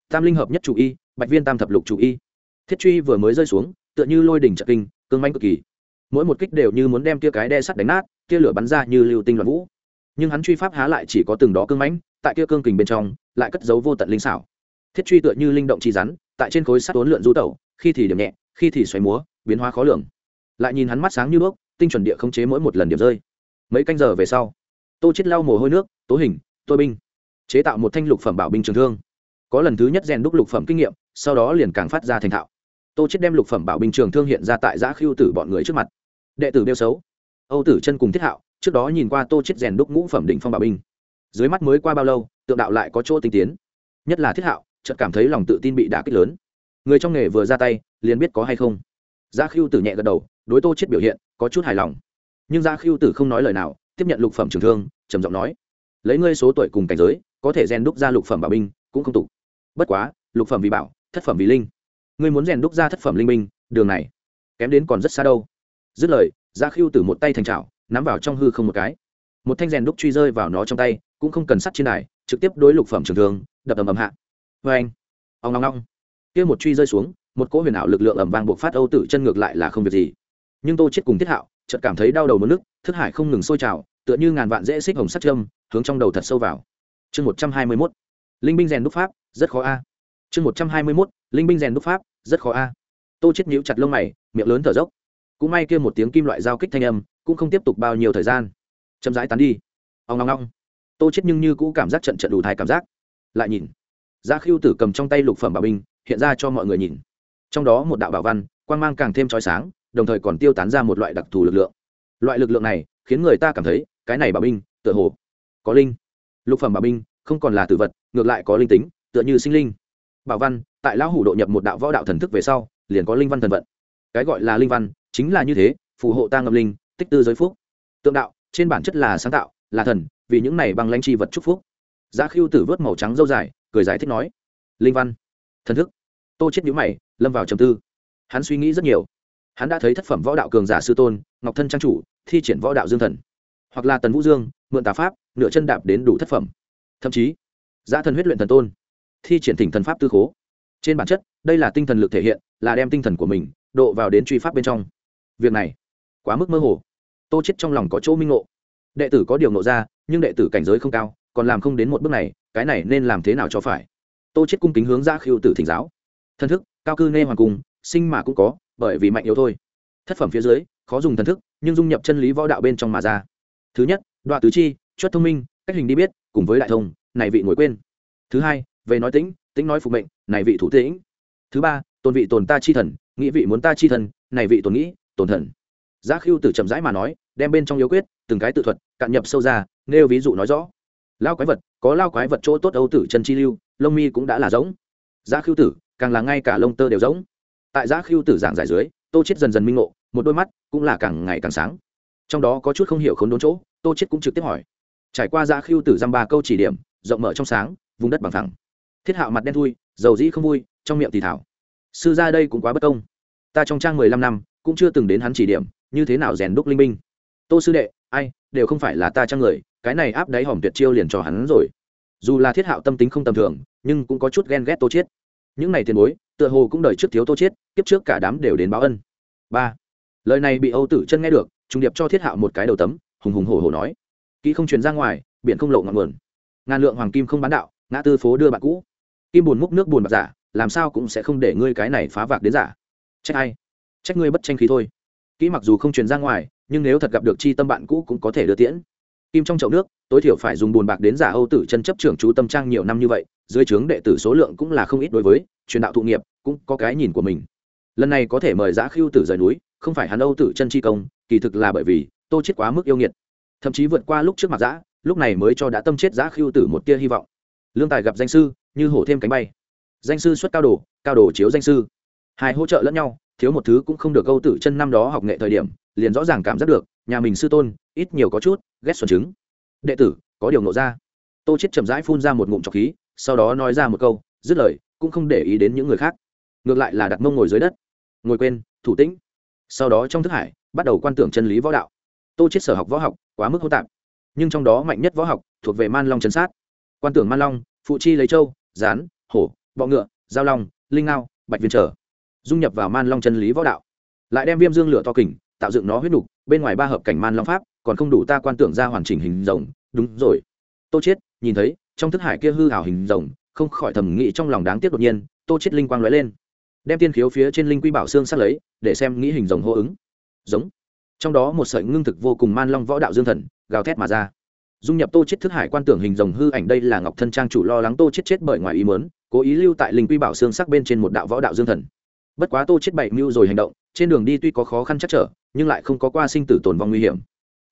Tam linh hợp nhất chủ y bạch viên tam thập lục chủ y. Thiết truy vừa mới rơi xuống, tựa như lôi đỉnh trợ kinh, cương manh cực kỳ. Mỗi một kích đều như muốn đem tia cái đe sắt đánh nát tia lửa bắn ra như lưu tinh loạn vũ. Nhưng hắn truy pháp há lại chỉ có từng đó cương mãnh, tại kia cương kình bên trong, lại cất giấu vô tận linh xảo. Thiết truy tựa như linh động chi rắn, tại trên khối sắt ốn lượn du tẩu, khi thì điểm nhẹ, khi thì xoáy múa, biến hóa khó lường. Lại nhìn hắn mắt sáng như bước tinh chuẩn địa khống chế mỗi một lần điểm rơi. Mấy canh giờ về sau, tô chết lau mồ hôi nước, tố hình tôi binh, chế tạo một thanh lục phẩm bảo binh trường thương. Có lần thứ nhất rèn đúc lục phẩm kinh nghiệm sau đó liền càng phát ra thành thạo. Tô chết đem lục phẩm bảo binh trường thương hiện ra tại giã khiêu tử bọn người trước mặt. Đệ tử đeo xấu. Âu tử chân cùng thiết hạo, trước đó nhìn qua tô chết rèn đúc ngũ phẩm đỉnh phong bảo binh. Dưới mắt mới qua bao lâu, tượng đạo lại có chỗ tinh tiến. Nhất là thiết hạo, chợt cảm thấy lòng tự tin bị đả kích lớn. Người trong nghề vừa ra tay, liền biết có hay không. Gia khiêu tử nhẹ gật đầu, đối tô chết biểu hiện có chút hài lòng. Nhưng gia khiêu tử không nói lời nào, tiếp nhận lục phẩm trường thương, trầm giọng nói, lấy ngươi số tuổi cùng cảnh giới, có thể rèn đúc ra lục phẩm bảo binh cũng không tục bất quá, lục phẩm vì bảo thất phẩm vì linh. Ngươi muốn rèn đúc ra thất phẩm linh minh, đường này, kém đến còn rất xa đâu. Dứt lời dạ gia khiêu từ một tay thành trào nắm vào trong hư không một cái. Một thanh rèn đúc truy rơi vào nó trong tay, cũng không cần sắt trên đài, trực tiếp đối lục phẩm trường thường đập ầm ầm hạ. Vê anh ông long long kia một truy rơi xuống, một cỗ huyền ảo lực lượng ầm vang buộc phát âu tử chân ngược lại là không việc gì. Nhưng tô chết cùng thiết hạo, chợt cảm thấy đau đầu mất nước, thức hải không ngừng sôi trào, tựa như ngàn vạn dễ xích hồng sắt châm, hướng trong đầu thật sâu vào. Chương một trăm hai mươi 121 linh binh rèn đúc pháp, rất khó a chương một trăm hai mươi mốt, linh binh rèn đúc pháp, rất khó a. Tô chết nhíu chặt lông mày, miệng lớn thở dốc. Cũng may kia một tiếng kim loại giao kích thanh âm, cũng không tiếp tục bao nhiêu thời gian. Chậm rãi tán đi. Ông ngong ngong tô chết nhưng như cũ cảm giác trận trận đủ thai cảm giác. Lại nhìn. Giá khiêu tử cầm trong tay lục phẩm bảo binh, hiện ra cho mọi người nhìn. Trong đó một đạo bảo văn, quang mang càng thêm trói sáng, đồng thời còn tiêu tán ra một loại đặc thù lực lượng. Loại lực lượng này, khiến người ta cảm thấy, cái này bảo binh, tựa hồ có linh. Lục phẩm bảo binh, không còn là tử vật, ngược lại có linh tính, tựa như sinh linh bảo văn, tại lão hủ độ nhập một đạo võ đạo thần thức về sau, liền có linh văn thần vận. Cái gọi là linh văn, chính là như thế, phù hộ ta ngâm linh, tích tư giới phúc. Tượng đạo, trên bản chất là sáng tạo, là thần, vì những này bằng lãnh chi vật chúc phúc. Giá khiêu tử vớt màu trắng dâu dài, cười giải thích nói, linh văn, thần thức. Tô chết nhíu mày, lâm vào trầm tư. Hắn suy nghĩ rất nhiều. Hắn đã thấy thất phẩm võ đạo cường giả sư tôn, ngọc thân trang chủ, thi triển võ đạo dương thần. Hoặc là tần vũ dương, mượn tà pháp, nửa chân đạp đến đủ thất phẩm. Thậm chí, giá thần huyết luyện thần tôn thi triển thỉnh thần pháp tư khố. Trên bản chất, đây là tinh thần lực thể hiện, là đem tinh thần của mình độ vào đến truy pháp bên trong. Việc này, quá mức mơ hồ. Tô chết trong lòng có chỗ minh ngộ. Đệ tử có điều ngộ ra, nhưng đệ tử cảnh giới không cao, còn làm không đến một bước này, cái này nên làm thế nào cho phải? Tô chết cung kính hướng dạ ra khiêu tử thỉnh giáo. Thân thức, cao cư nê hoàng cung sinh mà cũng có, bởi vì mạnh yếu thôi. Thất phẩm phía dưới, khó dùng thần thức, nhưng dung nhập chân lý võ đạo bên trong mà ra. Thứ nhất đoạn tứ chi, chuất thông minh, cách hình đi biết, cùng với đại thông, này vị ngồi quên. Thứ hai về nói tĩnh tĩnh nói phục mệnh, này vị thủ tĩnh. Thứ ba, tôn vị tồn ta chi thần, nghĩ vị muốn ta chi thần, này vị tồn nghĩ, tồn thần. Giá khiêu tử chậm rãi mà nói, đem bên trong yếu quyết, từng cái tự thuật, cạn nhập sâu ra, nêu ví dụ nói rõ. Lao quái vật, có lao quái vật chỗ tốt âu tử chân chi lưu, lông mi cũng đã là giống giá khiêu tử, càng là ngay cả lông tơ đều giống tại giá khiêu tử giảng giải dưới, tô chết dần dần minh ngộ, một đôi mắt cũng là càng ngày càng sáng. Trong đó có chút không hiểu khốn đốn chỗ, tô chết cũng trực tiếp hỏi. Trải qua giá khiêu tử dăm ba câu chỉ điểm, rộng mở trong sáng, vùng đất bằng thẳng thiết hạo mặt đen thui, dầu dĩ không vui, trong miệng thì thảo. Sư gia đây cũng quá bất công. Ta trong trang mười lăm năm, cũng chưa từng đến hắn chỉ điểm, như thế nào rèn đúc linh binh tô sư đệ, ai, đều không phải là ta trang người, cái này áp đáy hỏng tuyệt chiêu liền cho hắn rồi. Dù là thiết hạo tâm tính không tầm thường, nhưng cũng có chút ghen ghét tô chiết. Những này tiền bối, tựa hồ cũng đợi trước thiếu tô chiết, kiếp trước cả đám đều đến báo ân. Ba, lời này bị âu tử chân nghe được trung điệp cho thiết hạo một cái đầu tấm, hùng hùng hổ hổ nói. Kỹ không truyền ra ngoài, biển không lộ ngọn nguồn. Ngàn lượng hoàng kim không bán đạo, ngã tư phố đưa bạn cũ kim buồn múc nước buồn bạc giả, làm sao cũng sẽ không để ngươi cái này phá vạc đến giả. Trách ai? Trách ngươi bất tranh khí thôi. Kỹ mặc dù không truyền ra ngoài, nhưng nếu thật gặp được chi tâm bạn cũ cũng có thể đưa tiễn. Kim trong chậu nước, tối thiểu phải dùng buồn bạc đến giả âu tử chân chấp trưởng chú tâm trang nhiều năm như vậy, dưới trướng đệ tử số lượng cũng là không ít đối với, truyền đạo thụ nghiệp cũng có cái nhìn của mình. Lần này có thể mời giã khiêu tử rời núi, không phải hắn âu tử chân chi công, kỳ thực là bởi vì tô chết quá mức yêu nghiệt. Thậm chí vượt qua lúc trước mặt giã, lúc này mới cho đã tâm chết giã khiêu tử một tia hy vọng. Lương tài gặp danh sư như hổ thêm cánh bay. Danh sư xuất cao đồ cao đồ chiếu danh sư. Hai hỗ trợ lẫn nhau, thiếu một thứ cũng không được câu tử chân năm đó học nghệ thời điểm, liền rõ ràng cảm giác được, nhà mình sư tôn, ít nhiều có chút, ghét xuẩn chứng. Đệ tử, có điều nộ ra. Tô chết chậm rãi phun ra một ngụm trọc khí, sau đó nói ra một câu, dứt lời, cũng không để ý đến những người khác. Ngược lại là đặt mông ngồi dưới đất. Ngồi quên, thủ tĩnh. Sau đó trong thức hải, bắt đầu quan tưởng chân lý võ đạo. Tô chết sở học võ học, quá mức hô tạp. Nhưng trong đó mạnh nhất võ học thuộc về man long chấn sát. Quan tưởng man long, phụ chi lấy châu rán, hổ, bọ ngựa, giao long, linh ngao, bạch viên trở, dung nhập vào man long chân lý võ đạo. Lại đem viêm dương lửa to kình, tạo dựng nó huyết đục bên ngoài ba hợp cảnh man long pháp, còn không đủ ta quan tưởng ra hoàn chỉnh hình rồng. Đúng rồi. Tô chết nhìn thấy, trong thức hải kia hư ảo hình rồng, không khỏi thầm nghĩ trong lòng đáng tiếc đột nhiên, tô chết linh quang lóe lên. Đem tiên khiếu phía trên linh quy bảo xương sát lấy, để xem nghĩ hình rồng hô ứng. Giống. Trong đó một sợi ngưng thực vô cùng man long võ đạo dương thần, gào thét mà ra dung nhập tô chết thức hải quan tưởng hình rồng hư ảnh đây là ngọc thân trang chủ lo lắng tô chết chết bởi ngoài ý muốn, cố ý lưu tại linh quy bảo xương sắc bên trên một đạo võ đạo dương thần. Bất quá tô chết bảy mưu rồi hành động, trên đường đi tuy có khó khăn chắc trở, nhưng lại không có qua sinh tử tồn vong nguy hiểm.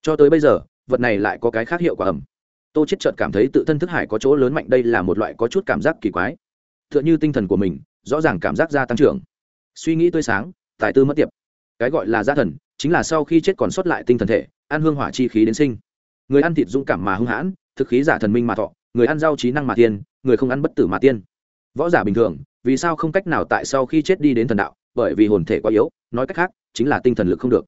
Cho tới bây giờ, vật này lại có cái khác hiệu quả ẩm. Tô chết chợt cảm thấy tự thân thức hải có chỗ lớn mạnh đây là một loại có chút cảm giác kỳ quái. Tựa như tinh thần của mình, rõ ràng cảm giác gia tăng trưởng. Suy nghĩ tươi sáng, tài tư mất tiệp. Cái gọi là gia thần, chính là sau khi chết còn sót lại tinh thần thể an hương hỏa chi khí đến sinh người ăn thịt dũng cảm mà hung hãn, thực khí giả thần minh mà thọ, người ăn rau trí năng mà tiên, người không ăn bất tử mà tiên. Võ giả bình thường, vì sao không cách nào tại sau khi chết đi đến thần đạo, bởi vì hồn thể quá yếu, nói cách khác, chính là tinh thần lực không được.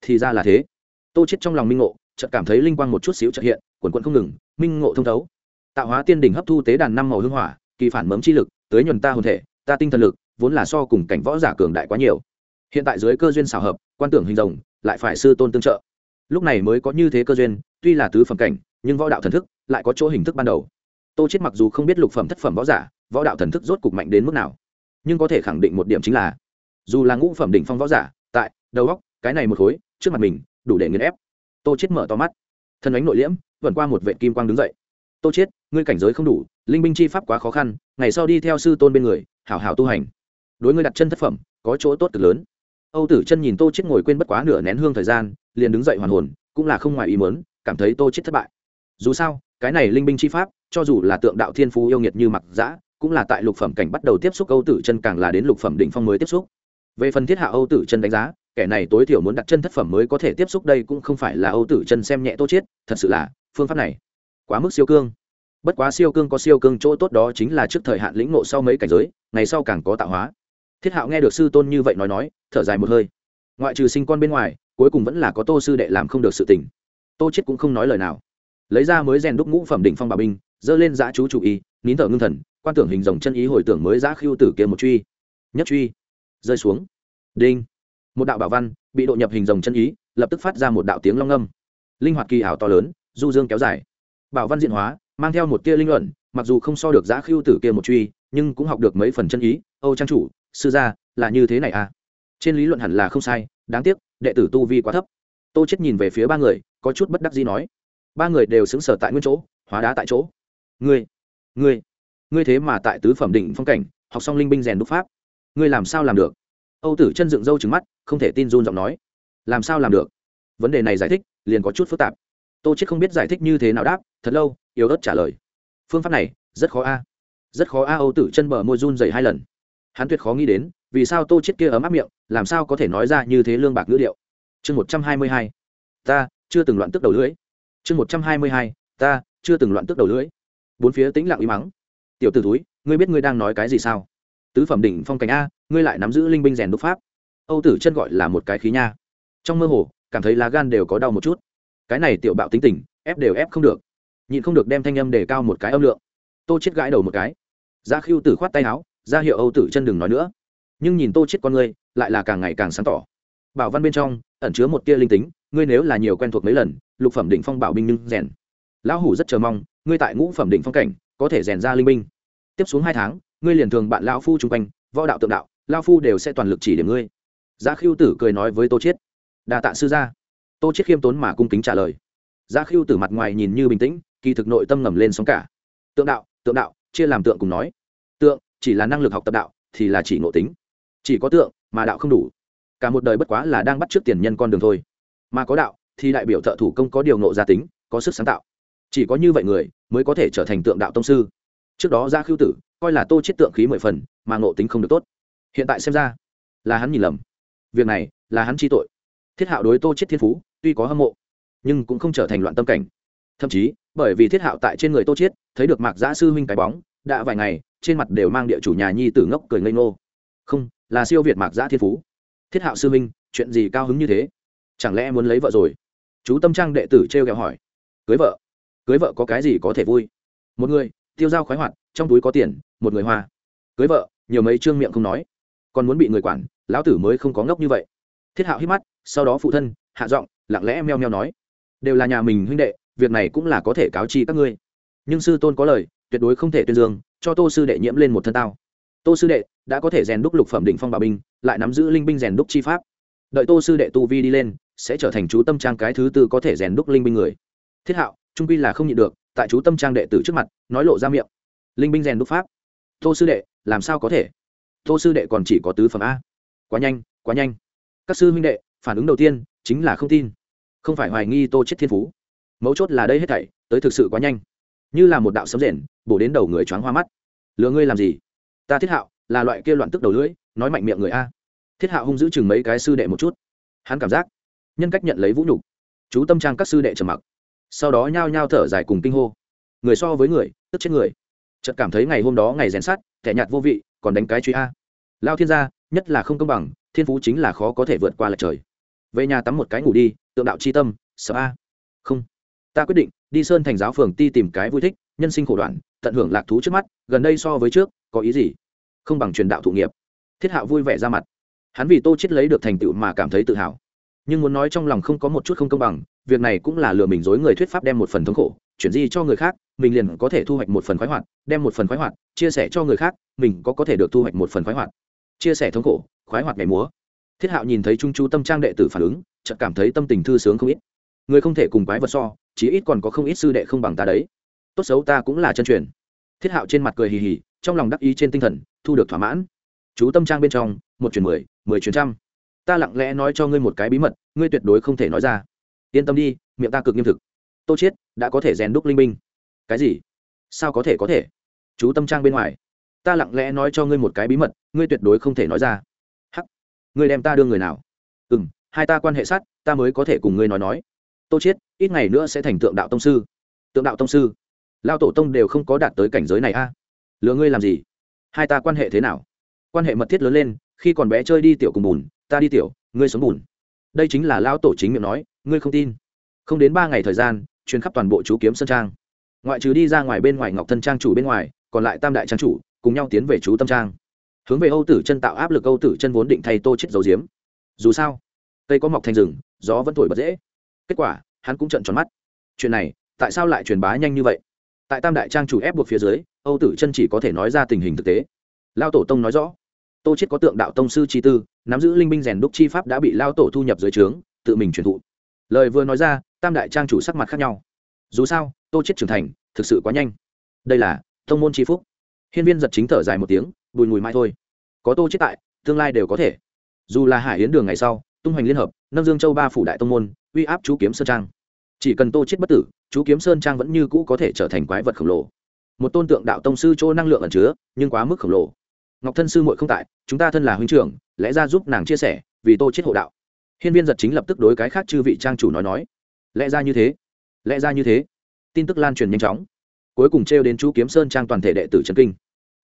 Thì ra là thế. Tô chết trong lòng minh ngộ, chợt cảm thấy linh quang một chút xíu chợt hiện, quần quần không ngừng, minh ngộ thông thấu. Tạo hóa tiên đỉnh hấp thu tế đàn năm màu hương hỏa, kỳ phản mấm chi lực tới nhuần ta hồn thể, ta tinh thần lực, vốn là so cùng cảnh võ giả cường đại quá nhiều. Hiện tại dưới cơ duyên xảo hợp, quan tưởng hình rồng, lại phải sư tôn tương trợ. Lúc này mới có như thế cơ duyên tuy là tứ phẩm cảnh, nhưng võ đạo thần thức lại có chỗ hình thức ban đầu. Tô chết mặc dù không biết lục phẩm thất phẩm võ giả, võ đạo thần thức rốt cục mạnh đến mức nào, nhưng có thể khẳng định một điểm chính là, dù là ngũ phẩm đỉnh phong võ giả, tại đầu góc, cái này một khối, trước mặt mình, đủ để nghiền ép. Tô chết mở to mắt, thân ánh nội liễm, vẩn qua một vệ kim quang đứng dậy. Tô chết ngươi cảnh giới không đủ, linh binh chi pháp quá khó khăn, ngày sau đi theo sư tôn bên người, hảo hảo tu hành. Đối ngươi đặt chân thất phẩm, có chỗ tốt cực lớn. Âu tử chân nhìn tô chết ngồi quên bất quá nửa nén hương thời gian, liền đứng dậy hoàn hồn, cũng là không ngoài ý muốn cảm thấy tô chết thất bại. Dù sao, cái này linh binh chi pháp, cho dù là tượng đạo thiên phú yêu nghiệt như mặc giã cũng là tại lục phẩm cảnh bắt đầu tiếp xúc âu tử chân càng là đến lục phẩm đỉnh phong mới tiếp xúc. Về phần thiết hạ âu tử chân đánh giá, kẻ này tối thiểu muốn đặt chân thất phẩm mới có thể tiếp xúc đây cũng không phải là âu tử chân xem nhẹ tô chết, thật sự là phương pháp này quá mức siêu cương. Bất quá siêu cương có siêu cương chỗ tốt đó chính là trước thời hạn lĩnh ngộ sau mấy cảnh giới, ngày sau càng có tạo hóa. Thiết hạo nghe được sư tôn như vậy nói nói, thở dài một hơi. Ngoại trừ sinh con bên ngoài, cuối cùng vẫn là có tô sư đệ làm không được sự tình tô chết cũng không nói lời nào. Lấy ra mới rèn đúc ngũ phẩm đỉnh phong bà binh dơ lên giã chú chủ y, nín thở ngưng thần, quan tưởng hình rồng chân ý hồi tưởng mới giã khiêu tử kia một truy. Nhất truy. Rơi xuống. Đinh. Một đạo bảo văn bị độ nhập hình rồng chân ý, lập tức phát ra một đạo tiếng long âm. Linh hoạt kỳ ảo to lớn, du dương kéo dài. Bảo văn diện hóa, mang theo một tia linh luận, mặc dù không so được giã khiêu tử kia một truy, nhưng cũng học được mấy phần chân ý, âu trang chủ, sư gia, là như thế này à? Trên lý luận hẳn là không sai, đáng tiếc, đệ tử tu vi quá thấp tô chết nhìn về phía ba người, có chút bất đắc dĩ nói. Ba người đều xứng sở tại nguyên chỗ, hóa đá tại chỗ. Ngươi ngươi ngươi thế mà tại tứ phẩm định phong cảnh, học xong linh binh rèn đúc pháp. Ngươi làm sao làm được? Âu tử chân dựng râu trứng mắt, không thể tin run giọng nói. Làm sao làm được? Vấn đề này giải thích, liền có chút phức tạp. Tô chết không biết giải thích như thế nào đáp, thật lâu, yếu ớt trả lời. Phương pháp này, rất khó a. Rất khó a, âu tử chân bờ môi run dày hai lần. Hắn tuyệt khó nghĩ đến, vì sao tô chết kia ấm áp miệng, làm sao có thể nói ra như thế lương bạc ngữ điệu? Chương một trăm hai mươi hai. Ta, chưa từng loạn tức đầu lưỡi. Chương một trăm hai mươi hai, ta, chưa từng loạn tức đầu lưỡi. Bốn phía tĩnh lặng im mắng tiểu t ử túi ngươi biết ngươi đang nói cái gì sao? Tứ phẩm đỉnh phong cảnh a, ngươi lại nắm giữ linh binh rèn đúc pháp. Âu tử chân gọi là một cái khí nha. Trong mơ hồ, cảm thấy lá gan đều có đau một chút. Cái này tiểu bạo tính tình, ép đều ép không được. Nhịn không được đem thanh âm để cao một cái âm lượng. Tô chết gãi đầu một cái. Giá khiêu tử khoát tay áo, ra hiệu âu tử chân đừng nói nữa. Nhưng nhìn tô chết con ngươi, lại là càng ngày càng sáng tỏ. Bảo văn bên trong ẩn chứa một tia linh tính, ngươi nếu là nhiều quen thuộc mấy lần, lục phẩm định phong bảo binh nhưng rèn. Lão hủ rất chờ mong, ngươi tại ngũ phẩm định phong cảnh, có thể rèn ra linh binh. Tiếp xuống hai tháng, ngươi liền thường bạn lão phu chung quanh, võ đạo tượng đạo, lão phu đều sẽ toàn lực chỉ điểm ngươi. Giá khiêu tử cười nói với tô chiết. Đa tạ sư gia. Tô chiết khiêm tốn mà cung kính trả lời. Giá khiêu tử mặt ngoài nhìn như bình tĩnh, kỳ thực nội tâm ngầm lên sóng cả. Tượng đạo tượng đạo, chia làm tượng cùng nói. Tượng, chỉ là năng lực học tập đạo, thì là chỉ ngộ tính. Chỉ có tượng mà đạo không đủ cả một đời bất quá là đang bắt trước tiền nhân con đường thôi. Mà có đạo, thì đại biểu thợ thủ công có điều ngộ gia tính, có sức sáng tạo. Chỉ có như vậy người, mới có thể trở thành tượng đạo tông sư. Trước đó ra khưu tử, coi là tô chết tượng khí mười phần, mà ngộ tính không được tốt. Hiện tại xem ra, là hắn nhìn lầm. Việc này, là hắn chi tội. Thiết hạo đối tô chết thiên phú, tuy có hâm mộ, nhưng cũng không trở thành loạn tâm cảnh. Thậm chí, bởi vì thiết hạo tại trên người tô chết, thấy được mạc giã sư huynh cái bóng, đã vài ngày, trên mặt đều mang địa chủ nhà nhi tử ngốc cười ngây ngô. Không, là siêu việt mạc giã thiên phú thiết hạo sư minh chuyện gì cao hứng như thế? Chẳng lẽ muốn lấy vợ rồi? Chú tâm trang đệ tử t r e o kẹo hỏi. Cưới vợ? Cưới vợ có cái gì có thể vui? Một người, tiêu dao khoái hoạt, trong túi có tiền, một người hoa. Cưới vợ, nhiều mấy trương miệng không nói. Còn muốn bị người quản, lão tử mới không có ngốc như vậy. Thiết hạo hít mắt, sau đó phụ thân, hạ giọng, lặng lẽ meo meo nói. Đều là nhà mình huynh đệ, việc này cũng là có thể cáo chi các ngươi. Nhưng sư tôn có lời, tuyệt đối không thể tuyên dương, cho tô sư đệ nhiễm lên một thân tao tô sư đệ, đã có thể rèn đúc lục phẩm đỉnh phong bảo binh, lại nắm giữ linh binh rèn đúc chi pháp. Đợi tô sư đệ tu vi đi lên, sẽ trở thành chú tâm trang cái thứ tư có thể rèn đúc linh binh người. Thiết hạo, trung quy là không nhịn được, tại chú tâm trang đệ tử trước mặt, nói lộ ra miệng. Linh binh rèn đúc pháp. Tô sư đệ, làm sao có thể? Tô sư đệ còn chỉ có tứ phẩm a. Quá nhanh quá nhanh. Các sư huynh đệ, phản ứng đầu tiên chính là không tin. Không phải hoài nghi tô chết thiên phú. Mấu chốt là đây hết thảy, tới thực sự quá nhanh. Như là một đạo sấm rền, bổ đến đầu người choáng hoa mắt. Lừa ngươi làm gì? Ta thiết hạo là loại kia loạn tức đầu lưỡi, nói mạnh miệng người a. Thiết hạo hung giữ chừng mấy cái sư đệ một chút. Hắn cảm giác, nhân cách nhận lấy vũ nhục. Chú tâm trang các sư đệ trầm mặc. Sau đó nhao nhao thở dài cùng kinh hô. Người so với người, tức chết người. Chợt cảm thấy ngày hôm đó ngày rèn sát thẻ nhạt vô vị, còn đánh cái truy a. Lao thiên gia, nhất là không công bằng, thiên phú chính là khó có thể vượt qua lệch trời. Về nhà tắm một cái ngủ đi, tượng đạo c h i tâm, sợ a. Không. Ta quyết định, đi sơn thành giáo phường ti tìm cái vui thích, nhân sinh khổ đoạn, tận hưởng lạc thú trước mắt, gần đây so với trước có ý gì? Không bằng truyền đạo thụ nghiệp. Thiết hạo vui vẻ ra mặt. Hắn vì tô chết lấy được thành tựu mà cảm thấy tự hào. Nhưng muốn nói trong lòng không có một chút không công bằng, việc này cũng là lừa mình dối người thuyết pháp đem một phần thống khổ, chuyển di cho người khác, mình liền có thể thu hoạch một phần khoái hoạt, đem một phần khoái hoạt, chia sẻ cho người khác, mình có có thể được thu hoạch một phần khoái hoạt. Chia sẻ thống khổ, khoái hoạt ngày múa. Thiết hạo nhìn thấy trung chú tâm trang đệ tử phản ứng, chợt cảm thấy tâm tình thư sướng không ít. Người không thể cùng quái vật so, chí ít còn có không ít sư đệ không bằng ta đấy. Tốt xấu ta cũng là chân truyền. Thiết hạo trên mặt cười hì hì trong lòng đắc ý trên tinh thần, thu được thỏa mãn. Chú tâm trang bên trong, một chuyển mười mười chuyến trăm. Ta lặng lẽ nói cho ngươi một cái bí mật, ngươi tuyệt đối không thể nói ra. Yên tâm đi, miệng ta cực nghiêm thực. Tô chiết, đã có thể rèn đúc linh binh. Cái gì? Sao có thể có thể? Chú tâm trang bên ngoài. Ta lặng lẽ nói cho ngươi một cái bí mật, ngươi tuyệt đối không thể nói ra. Hắc. Ngươi đem ta đưa người nào? Ừ m hai ta quan hệ sát, ta mới có thể cùng ngươi nói nói. Tô chiết, ít ngày nữa sẽ thành tượng đạo tông sư. Tượng đạo tông sư. Lao tổ tông đều không có đạt tới cảnh giới này a. à? Lừa ngươi làm gì? Hai ta quan hệ thế nào? Quan hệ mật thiết lớn lên, khi còn bé chơi đi tiểu cùng bùn, ta đi tiểu, ngươi sống bùn. Đây chính là lao tổ chính miệng nói, ngươi không tin. Không đến ba ngày thời gian chuyến khắp toàn bộ chú kiếm sơn trang. Ngoại trừ đi ra ngoài bên ngoài ngọc thân trang chủ bên ngoài, còn lại tam đại trang chủ, cùng nhau tiến về chú tâm trang. Hướng về âu tử chân tạo áp lực âu tử chân vốn định thay tô chết dầu diếm dù sao, cây có mọc thành rừng, gió vẫn thổi bật dễ. Kết quả, hắn cũng trận tròn mắt. Chuyện này, tại sao lại truyền bá nhanh như vậy? Tại tam đại trang chủ ép buộc phía dưới, âu tử chân chỉ có thể nói ra tình hình thực tế. Lao tổ tông nói rõ, tô chết có tượng đạo tông sư chi tư, nắm giữ linh binh rèn đúc chi pháp đã bị lao tổ thu nhập dưới trướng, tự mình truyền thụ. Lời vừa nói ra, tam đại trang chủ sắc mặt khác nhau. Dù sao, tô chết trưởng thành, thực sự quá nhanh. Đây là thông môn chi phúc. Hiên viên giật chính thở dài một tiếng, bùi ngùi mai thôi. Có tô chết tại, tương lai đều có thể. Dù là hải yến đường ngày sau, tung hoành liên hợp, nâng dương châu ba phủ đại tông môn, uy áp chú kiếm sơn trang chỉ cần tô chết bất tử, chú kiếm sơn trang vẫn như cũ có thể trở thành quái vật khổng lồ. Một tôn tượng đạo tông sư chỗ năng lượng ẩn chứa, nhưng quá mức khổng lồ. Ngọc thân sư muội không tại, chúng ta thân là huynh trưởng, lẽ ra giúp nàng chia sẻ, vì tô chết hộ đạo. Hiên viên giật chính lập tức đối cái khác chư vị trang chủ nói nói. Lẽ ra như thế. Lẽ ra như thế. Tin tức lan truyền nhanh chóng. Cuối cùng treo đến chú kiếm sơn trang toàn thể đệ tử trần kinh.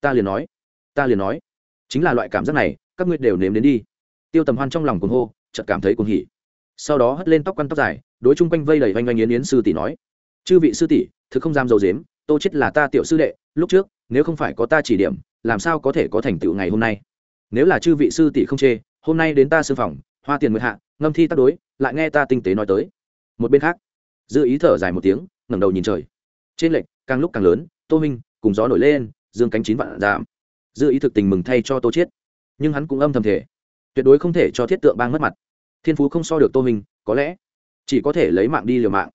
Ta liền nói. Ta liền nói. Chính là loại cảm giác này, các ngươi đều nếm đến đi. Tiêu tầm hoan trong lòng cuồng hô, chợt cảm thấy cuồng hỉ sau đó hất lên tóc quăn tóc dài, đối chung quanh vây đầy oanh oanh yến yến sư tỷ nói, chư vị sư tỷ, thực không dám dầu dếm tô chết là ta tiểu sư đệ, lúc trước, nếu không phải có ta chỉ điểm, làm sao có thể có thành tựu ngày hôm nay? Nếu là chư vị sư tỷ không chê, hôm nay đến ta sư phòng, hoa tiền nguyệt hạ, ngâm thi tác đối, lại nghe ta tinh tế nói tới. Một bên khác, dư ý thở dài một tiếng, ngẩng đầu nhìn trời. Trên lệnh càng lúc càng lớn, tô minh, cùng gió nổi lên, dương cánh chín vạn giảm. Dư ý thực tình mừng thay cho tô chiết nhưng hắn cũng âm thầm thể tuyệt đối không thể cho thiết tượng bang mất mặt thiên phú không so được tô minh có lẽ chỉ có thể lấy mạng đi liều mạng.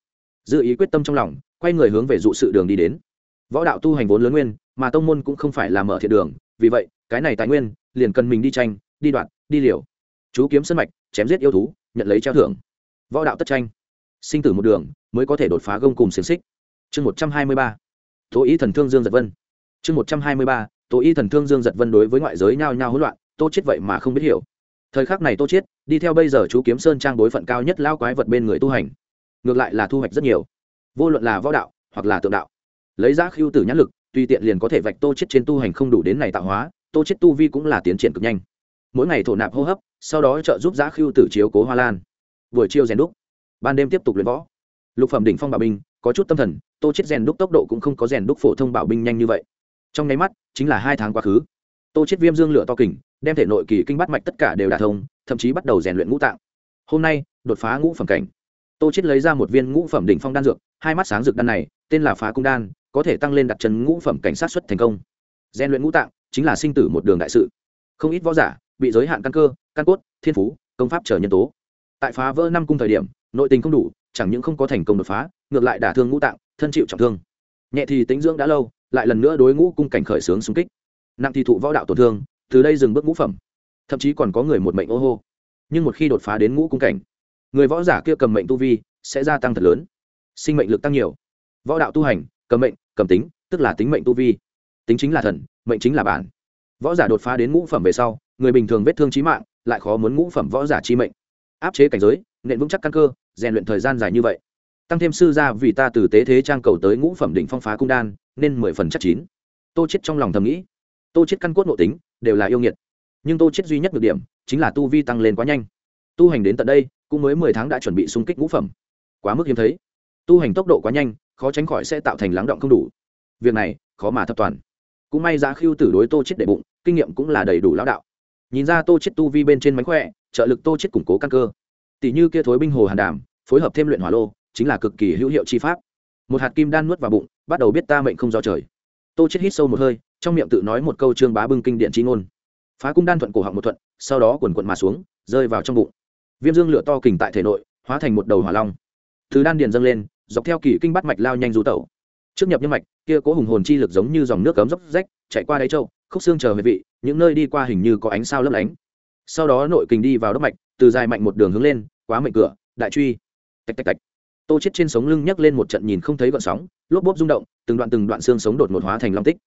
Dư ý quyết tâm trong lòng, quay người hướng về dụ sự đường đi đến. Võ đạo tu hành vốn lớn nguyên, mà tông môn cũng không phải là mở thiện đường, vì vậy, cái này tài nguyên, liền cần mình đi tranh, đi đoạn đi liều. Chú kiếm sân mạch, chém giết yêu thú, nhận lấy treo thưởng. Võ đạo tất tranh. Sinh tử một đường, mới có thể đột phá gông cùng xiềng xích. Chương một trăm hai mươi ba. Tố ý thần thương dương giật vân. Chương một trăm hai mươi ba. Tố ý thần thương dương giật vân đối với ngoại giới nhao nhao hỗn loạn, tô chết vậy mà không biết hiểu thời khắc này tô chiết, đi theo bây giờ chú kiếm sơn trang đối phận cao nhất lao quái vật bên người tu hành. Ngược lại là thu hoạch rất nhiều. Vô luận là võ đạo, hoặc là tượng đạo. Lấy giá khiêu tử nhãn lực, tùy tiện liền có thể vạch tô chiết trên tu hành không đủ đến này tạo hóa, tô chiết tu vi cũng là tiến triển cực nhanh. Mỗi ngày thổ nạp hô hấp, sau đó trợ giúp giá khiêu tử chiếu cố hoa lan. Buổi chiều rèn đúc. Ban đêm tiếp tục luyện võ. Lục phẩm đỉnh phong bảo binh, có chút tâm thần, tô chết rèn đúc tốc độ cũng không có rèn đúc phổ thông bảo binh nhanh như vậy. Trong nháy mắt, chính là hai tháng quá khứ. Tô chết viêm dương lửa to kình đem thể nội kỳ kinh bắt mạch tất cả đều đả thông, thậm chí bắt đầu rèn luyện ngũ tạng. Hôm nay, đột phá ngũ phẩm cảnh. Tô chết lấy ra một viên ngũ phẩm đỉnh phong đan dược, hai mắt sáng rực đan này, tên là phá cung đan, có thể tăng lên đặt chân ngũ phẩm cảnh sát xuất thành công. Rèn luyện ngũ tạng chính là sinh tử một đường đại sự. Không ít võ giả bị giới hạn căn cơ, căn cốt, thiên phú, công pháp trở nhân tố. Tại phá vỡ năm cung thời điểm, nội tình không đủ, chẳng những không có thành công đột phá, ngược lại đả thương ngũ tạng, thân chịu trọng thương. Nhẹ thì tính dưỡng đã lâu, lại lần nữa đối ngũ cung cảnh khởi sướng xung kích. Nặng thì thụ võ đạo tổn thương từ đây dừng bước ngũ phẩm. Thậm chí còn có người một mệnh ô hô. Nhưng một khi đột phá đến ngũ cung cảnh, người võ giả kia cầm mệnh tu vi sẽ gia tăng thật lớn. Sinh mệnh lực tăng nhiều. Võ đạo tu hành, cầm mệnh, cầm tính, tức là tính mệnh tu vi. Tính chính là thần, mệnh chính là bản. Võ giả đột phá đến ngũ phẩm về sau, người bình thường vết thương trí mạng, lại khó muốn ngũ phẩm võ giả chi mệnh. Áp chế cảnh giới, nện vững chắc căn cơ, rèn luyện thời gian dài như vậy. Tăng thêm sư gia vì ta từ tế thế trang cầu tới ngũ phẩm đỉnh phong phá cung đan, nên mười phần chắc chín. Tô chết trong lòng thầm nghĩ tô chết căn cốt nội tính đều là yêu nghiệt, nhưng tô chết duy nhất được điểm chính là tu vi tăng lên quá nhanh. Tu hành đến tận đây, cũng mới mười tháng đã chuẩn bị xung kích ngũ phẩm. Quá mức hiếm thấy. Tu hành tốc độ quá nhanh, khó tránh khỏi sẽ tạo thành lắng động không đủ. Việc này, khó mà thập toàn. Cũng may giá khiêu tử đối tô chết để bụng, kinh nghiệm cũng là đầy đủ lão đạo. Nhìn ra tô chết tu vi bên trên mánh khỏe, trợ lực tô chết củng cố căn cơ. Tỷ như kia thối binh hồ hàn đàm, phối hợp thêm luyện hỏa lô, chính là cực kỳ hữu hiệu chi pháp. Một hạt kim đan nuốt vào bụng, bắt đầu biết ta mệnh không do trời. Tô chết hít sâu một hơi trong miệng tự nói một câu trương bá bưng kinh điện chi ngôn. Phá cung đan thuận cổ họng một thuận, sau đó quần quận mà xuống, rơi vào trong bụng. Viêm dương lửa to kình tại thể nội, hóa thành một đầu hỏa long. Thứ đan điền dâng lên, dọc theo kỳ kinh bắt mạch lao nhanh rú tẩu. Trước nhập như mạch, kia cố hùng hồn chi lực giống như dòng nước cấm dốc rách, chạy qua đáy châu, khúc xương chờ về vị, những nơi đi qua hình như có ánh sao lấp lánh. Sau đó nội kình đi vào đốc mạch, từ dài mạnh một đường hướng lên, quá mệnh cửa, đại truy. Tạch tạch tạch. Tô chết trên sống lưng nhấc lên một trận nhìn không thấy gợn sóng, lốp bốp rung động, từng đoạn từng đoạn xương sống đột ngột hóa thành long tích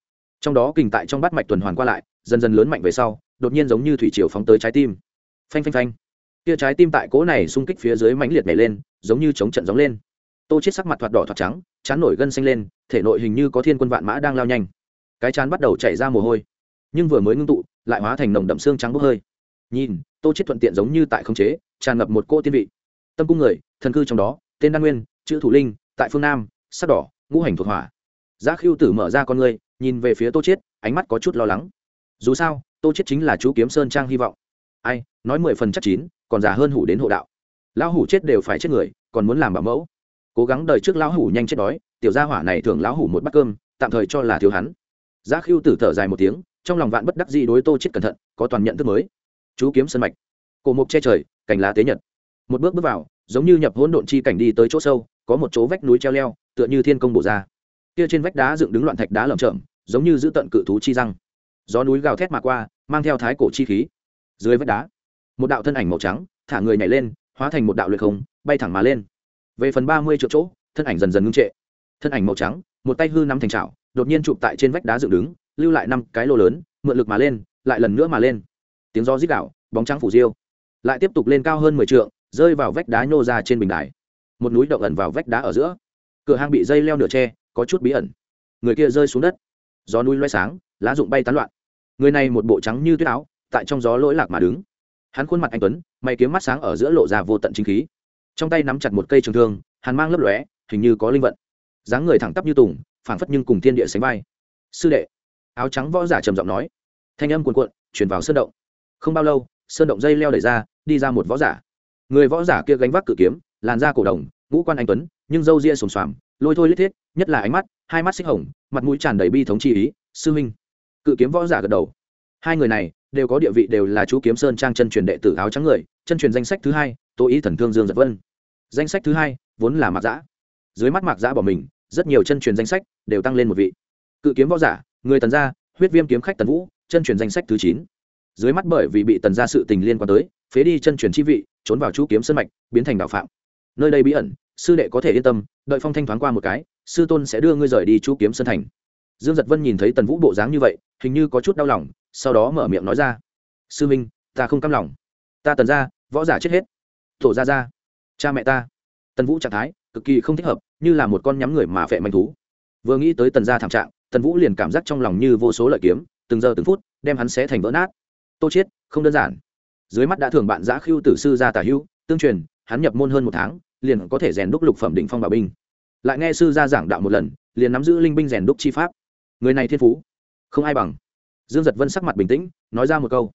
trong đó kình tại trong bát mạch tuần hoàn qua lại, dần dần lớn mạnh về sau, đột nhiên giống như thủy triều phóng tới trái tim. Phanh phanh phanh. Kia trái tim tại cỗ này xung kích phía dưới mãnh liệt nhảy lên, giống như chống trận gióng lên. Tô chết sắc mặt thoạt đỏ thoạt trắng, chán nổi gân xanh lên, thể nội hình như có thiên quân vạn mã đang lao nhanh. Cái chán bắt đầu chảy ra mồ hôi, nhưng vừa mới ngưng tụ, lại hóa thành nồng đậm xương trắng bốc hơi. Nhìn, tô chết thuận tiện giống như tại không chế, tràn ngập một cô tiên vị. Tâm cung người, thần cư trong đó, tên đan nguyên, chữ thủ linh, tại phương nam, sắc đỏ, ngũ hành thuộc hỏa. Giá khiêu tử mở ra con người nhìn về phía tô chết ánh mắt có chút lo lắng. Dù sao, tô chết chính là chú kiếm sơn trang hy vọng. Ai, nói mười phần chắc chín, còn già hơn hủ đến hộ đạo. Lão hủ chết đều phải chết người, còn muốn làm bảo mẫu. Cố gắng đợi trước lão hủ nhanh chết đói, tiểu gia hỏa này thưởng lão hủ một bát cơm, tạm thời cho là thiếu hắn. Giá khiêu tử thở dài một tiếng, trong lòng vạn bất đắc dĩ đối tô chết cẩn thận, có toàn nhận thức mới. Chú kiếm sơn mạch. Cổ mục che trời, cành lá tế nhật. Một bước bước vào, giống như nhập hỗn độn chi cảnh đi tới chỗ sâu, có một chỗ vách núi treo leo, tựa như thiên công bổ ra. Kia trên vách đá dựng đứng loạn thạch đá lởm chởm giống như giữ tận cự thú chi răng. Gió núi gào thét mà qua, mang theo thái cổ chi khí. Dưới vách đá, một đạo thân ảnh màu trắng thả người nhảy lên, hóa thành một đạo luyện không, bay thẳng mà lên. Về phần ba mươi triệu chỗ, thân ảnh dần dần ngưng trệ. Thân ảnh màu trắng, một tay hư nắm thành trào đột nhiên chụp tại trên vách đá dựng đứng, lưu lại năm cái lô lớn, mượn lực mà lên, lại lần nữa mà lên. Tiếng gió rít gạo bóng trắng phủ diêu. Lại tiếp tục lên cao hơn mười trượng, rơi vào vách đá nhô ra trên bình đài. Một núi động ẩn vào vách đá ở giữa. Cửa hang bị dây leo nửa tre có chút bí ẩn. Người kia rơi xuống đất gió núi loay sáng, lá rụng bay tán loạn. Người này một bộ trắng như tuyết áo, tại trong gió lỗi lạc mà đứng. Hắn khuôn mặt anh tuấn, mày kiếm mắt sáng ở giữa lộ ra vô tận chính khí. Trong tay nắm chặt một cây trường thương hắn mang lấp lóe, hình như có linh vận. Dáng người thẳng tắp như tùng, phảng phất nhưng cùng thiên địa sánh vai. Sư đệ. Áo trắng võ giả trầm giọng nói. Thanh âm cuồn cuộn chuyển vào sơn động. Không bao lâu, sơn động dây leo đẩy ra, đi ra một võ giả. Người võ giả kia gánh vác cự kiếm, làn da cổ đồng, ngũ quan anh tuấn, nhưng râu ria sồn xoàm, lôi thôi lít thiết, nhất là ánh mắt, hai mắt xích hồng mặt mũi tràn đầy bi thống chi ý, sư huynh. Cự kiếm võ giả gật đầu. Hai người này đều có địa vị đều là chú kiếm sơn trang chân truyền đệ tử áo trắng người, chân truyền danh sách thứ hai, tô ý thần thương dương giật vân. Danh sách thứ hai vốn là mạc giã dưới mắt mạc giã bỏ mình, rất nhiều chân truyền danh sách đều tăng lên một vị. Cự kiếm võ giả, người tần gia, huyết viêm kiếm khách tần vũ, chân truyền danh sách thứ chín. Dưới mắt bởi vì bị tần gia sự tình liên quan tới, phế đi chân truyền chi vị, trốn vào chú kiếm sân mạch, biến thành đạo phạm. Nơi đây bí ẩn sư đệ có thể yên tâm đợi phong thanh thoáng qua một cái sư tôn sẽ đưa ngươi rời đi chú kiếm sơn thành. Dương giật vân nhìn thấy tần vũ bộ dáng như vậy hình như có chút đau lòng sau đó mở miệng nói ra sư minh ta không cam lòng. Ta tần ra võ giả chết hết. Thổ ra ra cha mẹ ta. Tần vũ trạng thái cực kỳ không thích hợp như là một con nhắm người mà phệ manh thú. Vừa nghĩ tới tần gia thảm trạng tần vũ liền cảm giác trong lòng như vô số lợi kiếm từng giờ từng phút đem hắn xé thành vỡ nát. Tô chiết không đơn giản. Dưới mắt đã thường bạn giã khiêu tử sư gia tả hưu, tương truyền hắn nhập môn hơn một tháng liền có thể rèn đúc lục phẩm định phong bảo binh. Lại nghe sư gia giảng đạo một lần, liền nắm giữ linh binh rèn đúc chi pháp. Người này thiên phú, không ai bằng. Dương giật vân sắc mặt bình tĩnh, nói ra một câu.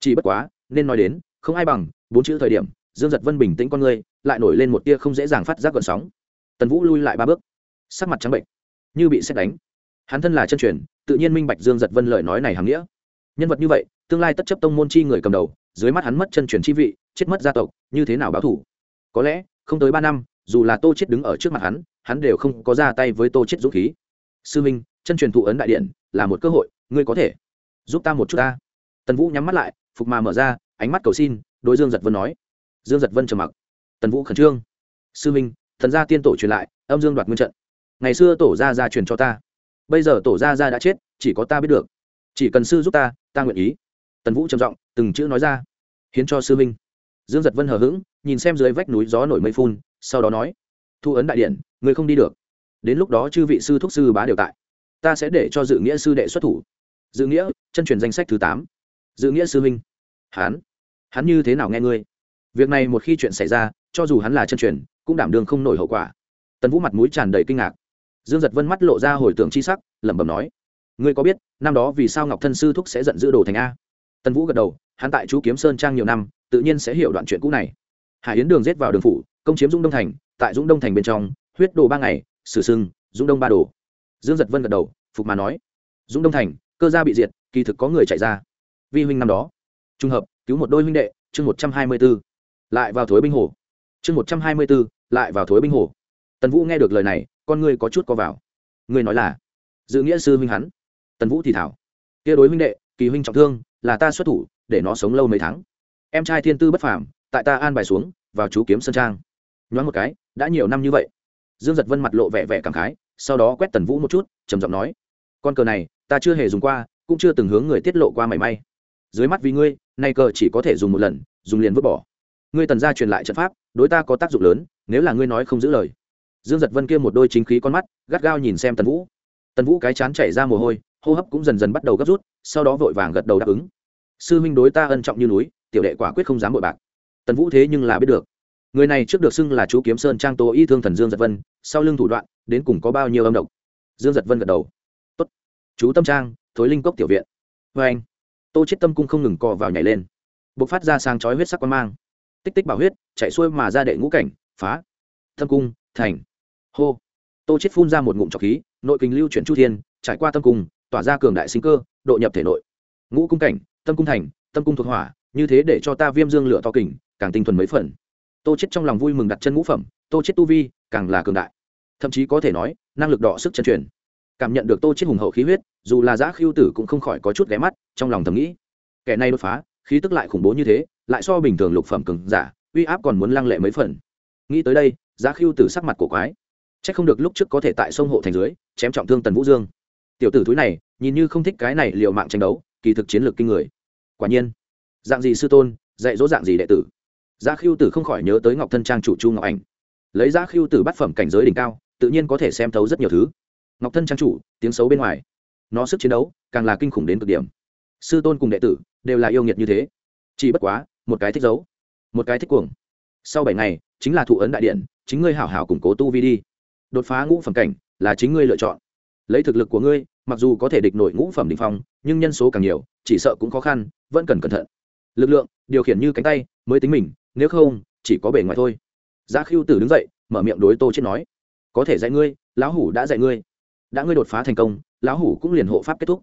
Chỉ bất quá, nên nói đến, không ai bằng, bốn chữ thời điểm, dương giật vân bình tĩnh con người, lại nổi lên một tia không dễ dàng phát giác gợn sóng. Tần vũ lui lại ba bước. Sắc mặt trắng bệnh, như bị xét đánh. Hắn thân là chân truyền, tự nhiên minh bạch dương giật vân lời nói này hàm nghĩa. Nhân vật như vậy, tương lai tất chấp tông môn chi người cầm đầu, dưới mắt hắn mất chân truyền chi vị, chết mất gia tộc, như thế nào báo thủ? Có lẽ không tới ba năm, dù là tô chết đứng ở trước mặt hắn hắn đều không có ra tay với tô chết dũng khí. Sư minh, chân truyền thụ ấn đại điện là một cơ hội, ngươi có thể giúp ta một chút ta. Tần vũ nhắm mắt lại, phục mà mở ra, ánh mắt cầu xin, đối dương giật vân nói. Dương giật vân trầm mặc. Tần vũ khẩn trương. Sư minh, thần gia tiên tổ truyền lại, âm dương đoạt nguyên trận. Ngày xưa tổ gia gia truyền cho ta. Bây giờ tổ gia gia đã chết, chỉ có ta biết được. Chỉ cần sư giúp ta ta nguyện ý. Tần vũ trầm giọng, từng chữ nói ra. Hiến cho sư minh dương giật vân hờ hững, nhìn xem dưới vách núi gió nổi mây phun, sau đó nói, thu ấn đại điện, người không đi được. Đến lúc đó chư vị sư thúc sư bá đều tại. Ta sẽ để cho dự nghĩa sư đệ xuất thủ. Dự nghĩa, chân truyền danh sách thứ tám. Dự nghĩa sư huynh. hắn hắn như thế nào nghe ngươi? Việc này một khi chuyện xảy ra, cho dù hắn là chân truyền, cũng đảm đương không nổi hậu quả. Tần vũ mặt mũi tràn đầy kinh ngạc. Dương giật vân mắt lộ ra hồi tưởng c h i sắc, lẩm bẩm nói, ngươi có biết, năm đó vì sao ngọc thân sư thúc sẽ giận dữ đồ thành a? Tần vũ gật đầu, hắn tại chú kiếm sơn trang nhiều năm tự nhiên sẽ hiểu đoạn chuyện cũ này. Hải yến đường rết vào đường phủ, công chiếm dũng đông thành, tại dũng đông thành bên trong, huyết đồ ba ngày, sử sưng dũng đông ba đồ. Dương giật vân gật đầu, phục mà nói, dũng đông thành, cơ gia bị diệt, kỳ thực có người chạy ra. Vi huynh năm đó, trùng hợp, cứu một đôi huynh đệ, chương một trăm hai mươi b ố lại vào thối binh hồ. Chương một trăm hai mươi b ố lại vào thối binh hồ. Tần vũ nghe được lời này, con ngươi có chút có vào. Ngươi nói là, dự nghĩa sư huynh hắn. Tần vũ thì thảo, kia đối huynh đệ, kỳ huynh trọng thương, là ta xuất thủ, để nó sống lâu mấy tháng em trai thiên tư bất phàm, tại ta an bài xuống, vào chú kiếm sơn trang. Nhoáng một cái, đã nhiều năm như vậy. Dương giật vân mặt lộ vẻ vẻ cảm khái, sau đó quét tần vũ một chút, trầm giọng nói, con cờ này, ta chưa hề dùng qua, cũng chưa từng hướng người tiết lộ qua mảy may. Dưới mắt vì ngươi, nay cờ chỉ có thể dùng một lần, dùng liền vứt bỏ. Ngươi tần ra truyền lại trận pháp, đối ta có tác dụng lớn, nếu là ngươi nói không giữ lời. Dương giật vân kia một đôi chính khí con mắt, gắt gao nhìn xem tần vũ. Tần vũ cái chán chảy ra mồ hôi, hô hấp cũng dần dần bắt đầu gấp rút, sau đó vội vàng gật đầu đáp ứng. Sư huynh đối ta ân trọng như núi tiểu đệ quả quyết không dám bội bạc. Tần vũ thế nhưng là biết được. Người này trước được xưng là chú kiếm sơn trang tố y thương thần dương giật vân, sau lưng thủ đoạn, đến cùng có bao nhiêu âm độc? Dương giật vân gật đầu. Tốt. Chú tâm trang, thối linh cốc tiểu viện. Vê anh, tô chết tâm cung không ngừng cò vào nhảy lên. B ộ c phát ra sang chói huyết sắc quan mang. Tích tích bảo huyết, chạy xuôi mà ra đệ ngũ cảnh, phá. Tâm cung, thành. Hô. Tô chết phun ra một ngụm trọc khí, nội kình lưu chuyển chu thiên, trải qua tâm cung, tỏa ra cường đại sinh cơ, độ nhập thể nội. Ngũ cung cảnh, tâm cung thành, tâm cung thuộc hỏa như thế để cho ta viêm dương lửa to kình, càng tinh thuần mấy phần. Tô chết trong lòng vui mừng đặt chân ngũ phẩm, tô chết tu vi càng là cường đại. Thậm chí có thể nói, năng lực đỏ sức chân truyền. Cảm nhận được tô chết hùng hậu khí huyết, dù là giã khiêu tử cũng không khỏi có chút ghé mắt, trong lòng thầm nghĩ, kẻ này đột phá, khí tức lại khủng bố như thế, lại so bình thường lục phẩm cường giả, uy áp còn muốn lăng lệ mấy phần. Nghĩ tới đây, giã khiêu tử sắc mặt cổ quái. Chắc không được lúc trước có thể tại sông hộ thành dưới, chém trọng thương tần vũ dương. Tiểu tử thúi này, nhìn như không thích cái này liều mạng tranh đấu, kỳ thực chiến lược kinh người. Quả nhiên dạng gì sư tôn, dạy dỗ dạng gì đệ tử? Giá khiêu tử không khỏi nhớ tới ngọc thân trang chủ chu ngọc ảnh. Lấy giá khiêu tử bát phẩm cảnh giới đỉnh cao, tự nhiên có thể xem thấu rất nhiều thứ. Ngọc thân trang chủ, tiếng xấu bên ngoài. Nó sức chiến đấu, càng là kinh khủng đến cực điểm. Sư tôn cùng đệ tử, đều là yêu nghiệt như thế. Chỉ bất quá, một cái thích giấu một cái thích cuồng. Sau bảy ngày, chính là thụ ấn đại điện, chính ngươi hảo hảo củng cố tu vi đi. Đột phá ngũ phẩm cảnh, là chính ngươi lựa chọn. Lấy thực lực của ngươi, mặc dù có thể địch nổi ngũ phẩm đ ỉ n h phong, nhưng nhân số càng nhiều, chỉ sợ cũng khó khăn, vẫn cần cẩn thận lực lượng, điều khiển như cánh tay, mới tính mình, nếu không, chỉ có bề ngoài thôi. Giá khiêu tử đứng dậy, mở miệng đối tô chết nói, có thể dạy ngươi, lão hủ đã dạy ngươi. Đã ngươi đột phá thành công, lão hủ cũng liền hộ pháp kết thúc.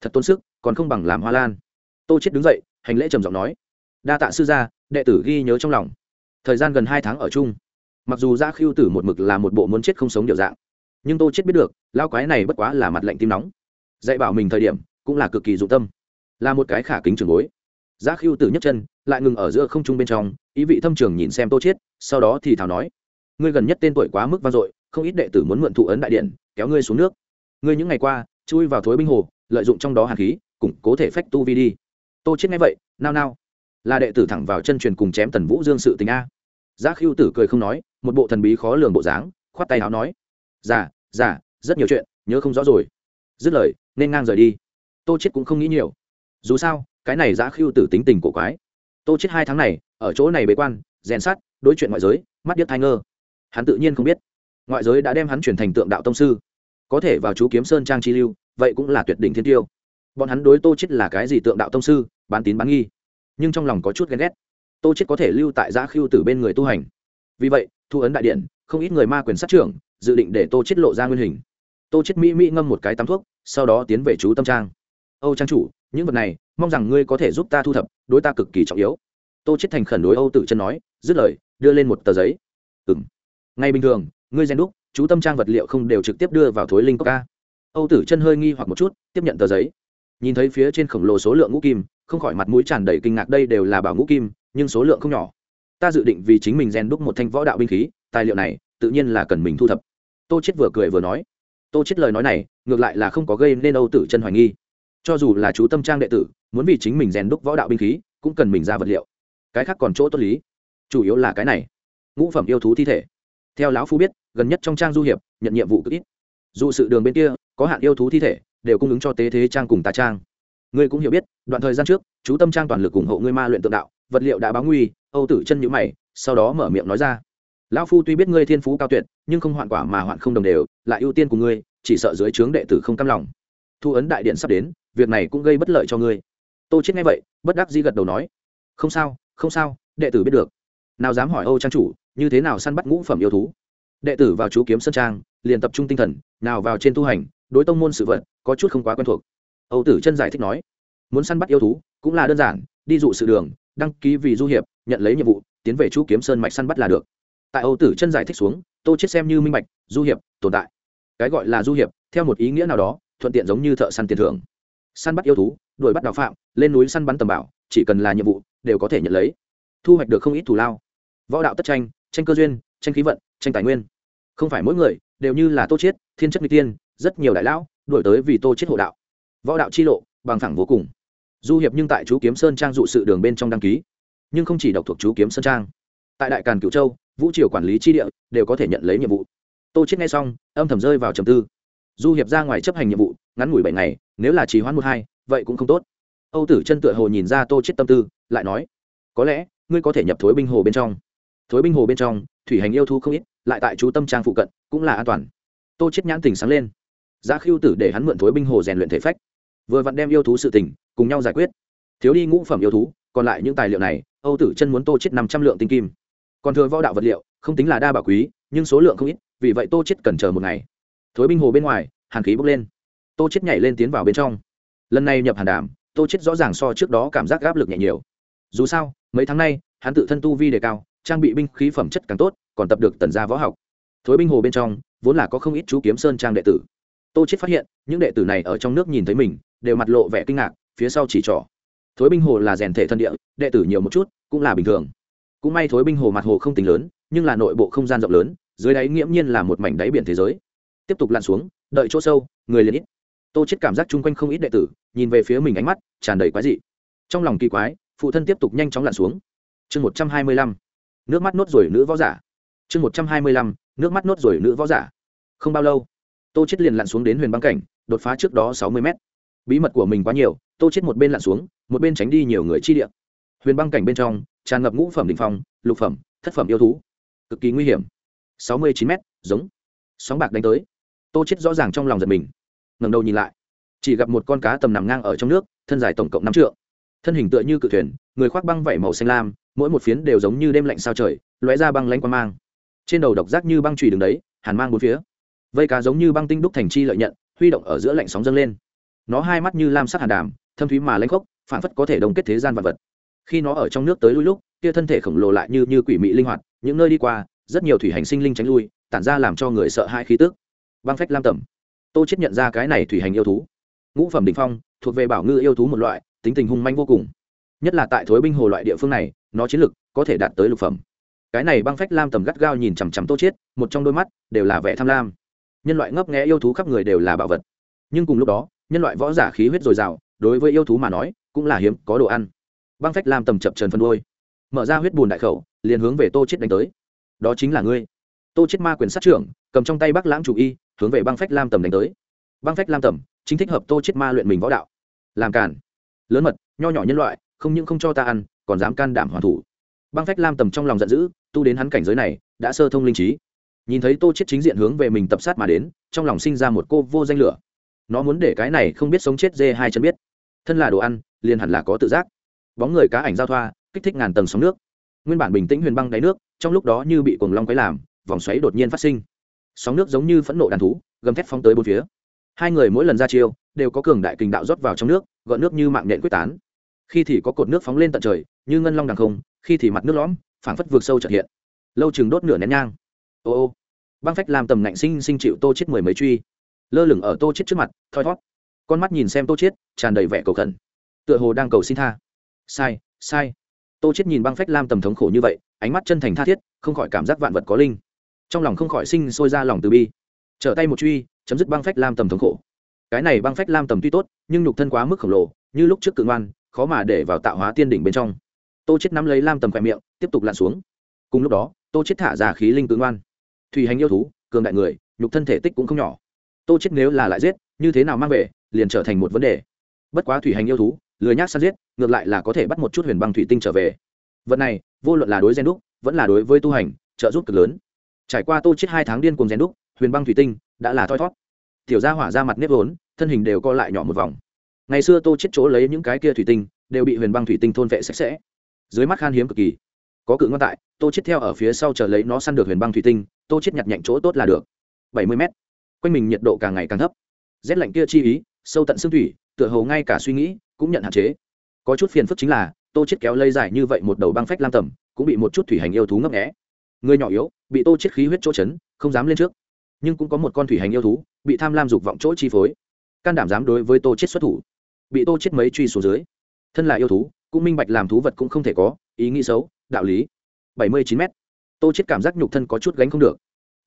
Thật tốn sức, còn không bằng làm hoa lan. Tô chết đứng dậy, hành lễ trầm giọng nói, đa tạ sư gia, đệ tử ghi nhớ trong lòng. Thời gian gần hai tháng ở chung, mặc dù gia khiêu tử một mực là một bộ muốn chết không sống điều dạng, nhưng tô chết biết được lao quái này bất quá là mặt lạnh tim nóng. Dạy bảo mình thời điểm, cũng là cực kỳ dụng tâm, là một cái khả kính trường bối giá khiêu tử nhấc chân, lại ngừng ở giữa không trung bên trong, ý vị thâm trường nhìn xem tô chiết, sau đó thì thảo nói, ngươi gần nhất tên tuổi quá mức vang dội, không ít đệ tử muốn mượn thụ ấn đại điện, kéo ngươi xuống nước. Ngươi những ngày qua, chui vào thối binh hồ, lợi dụng trong đó hàn khí, củng cố thể phách tu vi đi. Tô chết nghe vậy, nao nao, là đệ tử thẳng vào chân truyền cùng chém tần vũ dương sự tình a. Giá khiêu tử cười không nói, một bộ thần bí khó lường bộ dáng, khoát tay áo nói giả giả rất nhiều chuyện, nhớ không rõ rồi. Dứt lời, nên ngang rời đi. Tô chết cũng không nghĩ nhiều. Dù sao cái này giã khiêu tử tính tình của quái. Tô chết hai tháng này, ở chỗ này bế quan, rèn sát đối chuyện ngoại giới, mắt điếc thai ngơ. Hắn tự nhiên không biết, ngoại giới đã đem hắn chuyển thành tượng đạo tông sư. Có thể vào chú kiếm sơn trang chi lưu, vậy cũng là tuyệt đỉnh thiên tiêu. Bọn hắn đối tô chết là cái gì tượng đạo tông sư, bán tín bán nghi. Nhưng trong lòng có chút ghen ghét. Tô chết có thể lưu tại giã khiêu tử bên người tu hành. Vì vậy, thu ấn đại điện, không ít người ma quyền sát trưởng, dự định để tô chết lộ ra nguyên hình. Tô chết mỹ mỹ ngâm một cái tắm thuốc, sau đó tiến về chú tâm trang âu trang chủ, những vật này, mong rằng ngươi có thể giúp ta thu thập, đối ta cực kỳ trọng yếu. Tô chết thành khẩn đối âu tử chân nói, dứt lời, đưa lên một tờ giấy. Ừm. Ngay bình thường, ngươi gen đúc, chú tâm trang vật liệu không đều trực tiếp đưa vào thối linh cốc ca âu tử chân hơi nghi hoặc một chút, tiếp nhận tờ giấy. Nhìn thấy phía trên khổng lồ số lượng ngũ kim, không khỏi mặt mũi tràn đầy kinh ngạc, đây đều là bảo ngũ kim, nhưng số lượng không nhỏ. Ta dự định vì chính mình rèn đúc một thanh võ đạo binh khí, tài liệu này, tự nhiên là cần mình thu thập. Tô chết vừa cười vừa nói. Tô chết lời nói này, ngược lại là không có gây nên âu tử chân hoài nghi cho dù là chú tâm trang đệ tử, muốn vì chính mình rèn đúc võ đạo binh khí, cũng cần mình ra vật liệu. Cái khác còn chỗ tốt lý. Chủ yếu là cái này. Ngũ phẩm yêu thú thi thể. Theo lão phu biết, gần nhất trong trang du hiệp, nhận nhiệm vụ cực ít. Dù sự đường bên kia, có hạn yêu thú thi thể, đều cung ứng cho tế thế trang cùng tà trang. Ngươi cũng hiểu biết, đoạn thời gian trước, chú tâm trang toàn lực ủng hộ ngươi ma luyện tượng đạo, vật liệu đã báo nguy, âu tử chân nhữ mày, sau đó mở miệng nói ra. Lão phu tuy biết ngươi thiên phú cao tuyệt, nhưng không hoạn quả mà hoạn không đồng đều, lại ưu tiên của ngươi, chỉ sợ dưới trướng đệ tử không cam lòng. Thu ấn đại điện sắp đến việc này cũng gây bất lợi cho ngươi. Tô chết nghe vậy, bất đắc dĩ gật đầu nói, không sao không sao, đệ tử biết được. Nào dám hỏi âu trang chủ, như thế nào săn bắt ngũ phẩm yêu thú? Đệ tử vào chú kiếm sơn trang, liền tập trung tinh thần, nào vào trên tu hành, đối tông môn sự vật, có chút không quá quen thuộc. Âu tử chân giải thích nói, muốn săn bắt yêu thú, cũng là đơn giản, đi dụ sự đường, đăng ký vì du hiệp, nhận lấy nhiệm vụ, tiến về chú kiếm sơn mạch săn bắt là được. Tại âu tử chân giải thích xuống, tô chết xem như minh bạch, du hiệp, tồn tại. Cái gọi là du hiệp, theo một ý nghĩa nào đó, thuận tiện giống như thợ săn tiền thưởng săn bắt yêu thú, đuổi bắt đào phạm, lên núi săn bắn tầm bảo, chỉ cần là nhiệm vụ, đều có thể nhận lấy. Thu hoạch được không ít thù lao. Võ đạo tất tranh tranh cơ duyên, tranh khí vận, tranh tài nguyên. Không phải mỗi người, đều như là tô chiết, thiên chất n tiên, rất nhiều đại lão, đuổi tới vì tô chiết hộ đạo. Võ đạo chi lộ, bằng thẳng vô cùng. Du hiệp nhưng tại chú kiếm sơn trang dụ sự đường bên trong đăng ký, nhưng không chỉ độc thuộc chú kiếm sơn trang. Tại đại càn cửu châu, vũ triều quản lý chi địa, đều có thể nhận lấy nhiệm vụ. Tô chiết nghe xong, âm thầm rơi vào trầm tư. Du hiệp ra ngoài chấp hành nhiệm vụ, ngắn ngủi bảy ngày nếu là trì hoãn một hai, vậy cũng không tốt. Âu tử chân tựa hồ nhìn ra tô chiết tâm tư, lại nói, có lẽ, ngươi có thể nhập thối binh hồ bên trong. Thối binh hồ bên trong, thủy hành yêu thú không ít, lại tại chú tâm trang phụ cận, cũng là an toàn. Tô chết nhãn tình sáng lên. Giá khiêu tử để hắn mượn thối binh hồ rèn luyện thể phách. Vừa vặn đem yêu thú sự tình, cùng nhau giải quyết. Thiếu đi ngũ phẩm yêu thú, còn lại những tài liệu này, âu tử chân muốn tô chết năm trăm lượng tinh kim. Còn thừa võ đạo vật liệu, không tính là đa bảo quý, nhưng số lượng không ít, vì vậy tô chết cần chờ một ngày. Thối binh hồ bên ngoài, hàn khí bốc lên tô chết nhảy lên tiến vào bên trong. Lần này nhập hàn đàm, tô chết rõ ràng so trước đó cảm giác áp lực nhẹ nhiều. Dù sao, mấy tháng nay, hắn tự thân tu vi đề cao, trang bị binh khí phẩm chất càng tốt, còn tập được tần gia võ học. Thối binh hồ bên trong, vốn là có không ít chú kiếm sơn trang đệ tử. Tô chết phát hiện, những đệ tử này ở trong nước nhìn thấy mình, đều mặt lộ vẻ kinh ngạc, phía sau chỉ trỏ. Thối binh hồ là rèn thể thân địa, đệ tử nhiều một chút, cũng là bình thường. Cũng may thối binh hồ mặt hồ không tính lớn, nhưng là nội bộ không gian rộng lớn, dưới đáy nghiễm nhiên là một mảnh đáy biển thế giới. Tiếp tục lặn xuống, đợi chỗ sâu, người liền ít tô chết cảm giác chung quanh không ít đệ tử, nhìn về phía mình ánh mắt, tràn đầy quái dị. Trong lòng kỳ quái, phụ thân tiếp tục nhanh chóng lặn xuống. Chương một trăm hai mươi lăm, nước mắt nốt rồi nữ võ giả. Chương một trăm hai mươi lăm, nước mắt nốt rồi nữ võ giả. Không bao lâu, tô chết liền lặn xuống đến huyền băng cảnh, đột phá trước đó sáu mươi mét. Bí mật của mình quá nhiều, tô chết một bên lặn xuống, một bên tránh đi nhiều người chi địa. Huyền băng cảnh bên trong, tràn ngập ngũ phẩm đỉnh phong, lục phẩm, thất phẩm yêu thú. Cực kỳ nguy hiểm. Sáu mươi chín mét, giống. Sóng bạc đánh tới. Tô chết rõ ràng trong lòng giật mình ngẩng đầu nhìn lại. Chỉ gặp một con cá tầm nằm ngang ở trong nước, thân dài tổng cộng năm trượng. Thân hình tựa như cự thuyền, người khoác băng vảy màu xanh lam, mỗi một phiến đều giống như đêm lạnh sao trời, lóe ra băng lanh quang mang. Trên đầu độc giác như băng trùy đường đấy, hàn mang bốn phía. Vây cá giống như băng tinh đúc thành chi lợi nhận, huy động ở giữa lạnh sóng dâng lên. Nó hai mắt như lam sắc hàn đàm, thâm thúy mà lãnh khốc phản phất có thể đồng kết thế gian vật vật. Khi nó ở trong nước tới lui lúc, kia thân thể khổng lồ lại như như quỷ mị linh hoạt, những nơi đi qua, rất nhiều thủy hành sinh linh tránh lui, tản ra làm cho người sợ hai khí tức. Băng phách lam tẩm tô chết nhận ra cái này thủy hành yêu thú. Ngũ phẩm đỉnh phong, thuộc về bảo ngư yêu thú một loại, tính tình hung manh vô cùng. Nhất là tại thối binh hồ loại địa phương này, nó chiến lực có thể đạt tới lục phẩm. Cái này băng phách lam tầm gắt gao nhìn chằm chằm tô chết một trong đôi mắt đều là vẻ tham lam. Nhân loại ngấp nghé yêu thú khắp người đều là bảo vật. Nhưng cùng lúc đó, nhân loại võ giả khí huyết dồi dào, đối với yêu thú mà nói, cũng là hiếm có đồ ăn. Băng phách lam tầm chập trần phân đôi mở ra huyết bùn đại khẩu, liền hướng về tô chết đánh tới. Đó chính là ngươi. Tô chết ma quyền sát trưởng, cầm trong tay bắc lãng chủ y hướng về băng phách lam tầm đánh tới. Băng phách lam tầm chính thích hợp tô chết ma luyện mình võ đạo. Làm cản lớn mật, nho nhỏ nhân loại, không những không cho ta ăn, còn dám can đảm hoàn thủ. Băng phách lam tầm trong lòng giận dữ, tu đến hắn cảnh giới này, đã sơ thông linh trí. Nhìn thấy tô chết chính diện hướng về mình tập sát mà đến, trong lòng sinh ra một cô vô danh lửa. Nó muốn để cái này không biết sống chết dê hai chân biết. Thân là đồ ăn, liền hẳn là có tự giác. Bóng người cá ảnh giao thoa, kích thích ngàn tầng sóng nước. Nguyên bản bình tĩnh huyền băng đáy nước, trong lúc đó như bị cuồng long quấy làm, vòng xoáy đột nhiên phát sinh sóng nước giống như phẫn nộ đàn thú, gầm thét phóng tới bốn phía. Hai người mỗi lần ra chiêu, đều có cường đại kình đạo rót vào trong nước gọn nước như mạng nhện quyết tán. Khi thì có cột nước phóng lên tận trời, như ngân long đằng không, khi thì mặt nước lõm, phảng phất vượt sâu trật hiện. Lâu chừng đốt nửa nén nhang. Ô ô. Băng phách làm tầm ngạnh sinh sinh chịu tô chết mười mấy truy. Lơ lửng ở tô chết trước mặt, thoi thót. Con mắt nhìn xem tô chết, tràn đầy vẻ cầu khẩn. Tựa hồ đang cầu xin tha. Sai sai. Tô chết nhìn băng phách lam tầm thống khổ như vậy, ánh mắt chân thành tha thiết, không khỏi cảm giác vạn vật có linh trong lòng không khỏi sinh sôi ra lòng từ bi. Trở tay một truy, chấm dứt băng phách lam tầm thống khổ. Cái này băng phách lam tầm tuy tốt, nhưng nhục thân quá mức khổng lồ, như lúc trước cự ngoan, khó mà để vào tạo hóa tiên đỉnh bên trong. Tô chết nắm lấy lam tầm khỏe miệng, tiếp tục lặn xuống. Cùng lúc đó, tô chết thả ra khí linh cự ngoan. Thủy hành yêu thú, cường đại người, nhục thân thể tích cũng không nhỏ. Tô chết nếu là lại giết, như thế nào mang về, liền trở thành một vấn đề. Bất quá thủy hành yêu thú, lười nhác săn giết, ngược lại là có thể bắt một chút huyền băng thủy tinh trở về. Vật này, vô luận là đối gen đúc, vẫn là đối với tu hành, trợ giúp cực lớn trải qua tô chết hai tháng điên cuồng rèn đúc, huyền băng thủy tinh đã là thoi thót tiểu gia hỏa ra mặt nếp vốn, thân hình đều co lại nhỏ một vòng. Ngày xưa tô chết chỗ lấy những cái kia thủy tinh, đều bị huyền băng thủy tinh thôn vệ sạch sẽ. Dưới mắt khan hiếm cực kỳ. Có cự ngon tại, tô chết theo ở phía sau chờ lấy nó săn được huyền băng thủy tinh, tô chết nhặt nhạnh chỗ tốt là được. Bảy mươi mét. Quanh mình nhiệt độ càng ngày càng thấp. Rét lạnh kia chi ý, sâu tận xương thủy, tựa hồ ngay cả suy nghĩ cũng nhận hạn chế. Có chút phiền phức chính là, tô chết kéo lây dài như vậy một đầu băng phách lam tầm cũng bị một chút thủy hành yêu thú ngấp nghé người nhỏ yếu, bị tô chết khí huyết chỗ chấn, không dám lên trước. Nhưng cũng có một con thủy hành yêu thú, bị tham lam dục vọng chỗ chi phối. Can đảm dám đối với tô chết xuất thủ. Bị tô chết mấy truy xuống dưới. Thân là yêu thú, cũng minh bạch làm thú vật cũng không thể có, ý nghĩ xấu, đạo lý. Bảy mươi chín m tô chết cảm giác nhục thân có chút gánh không được.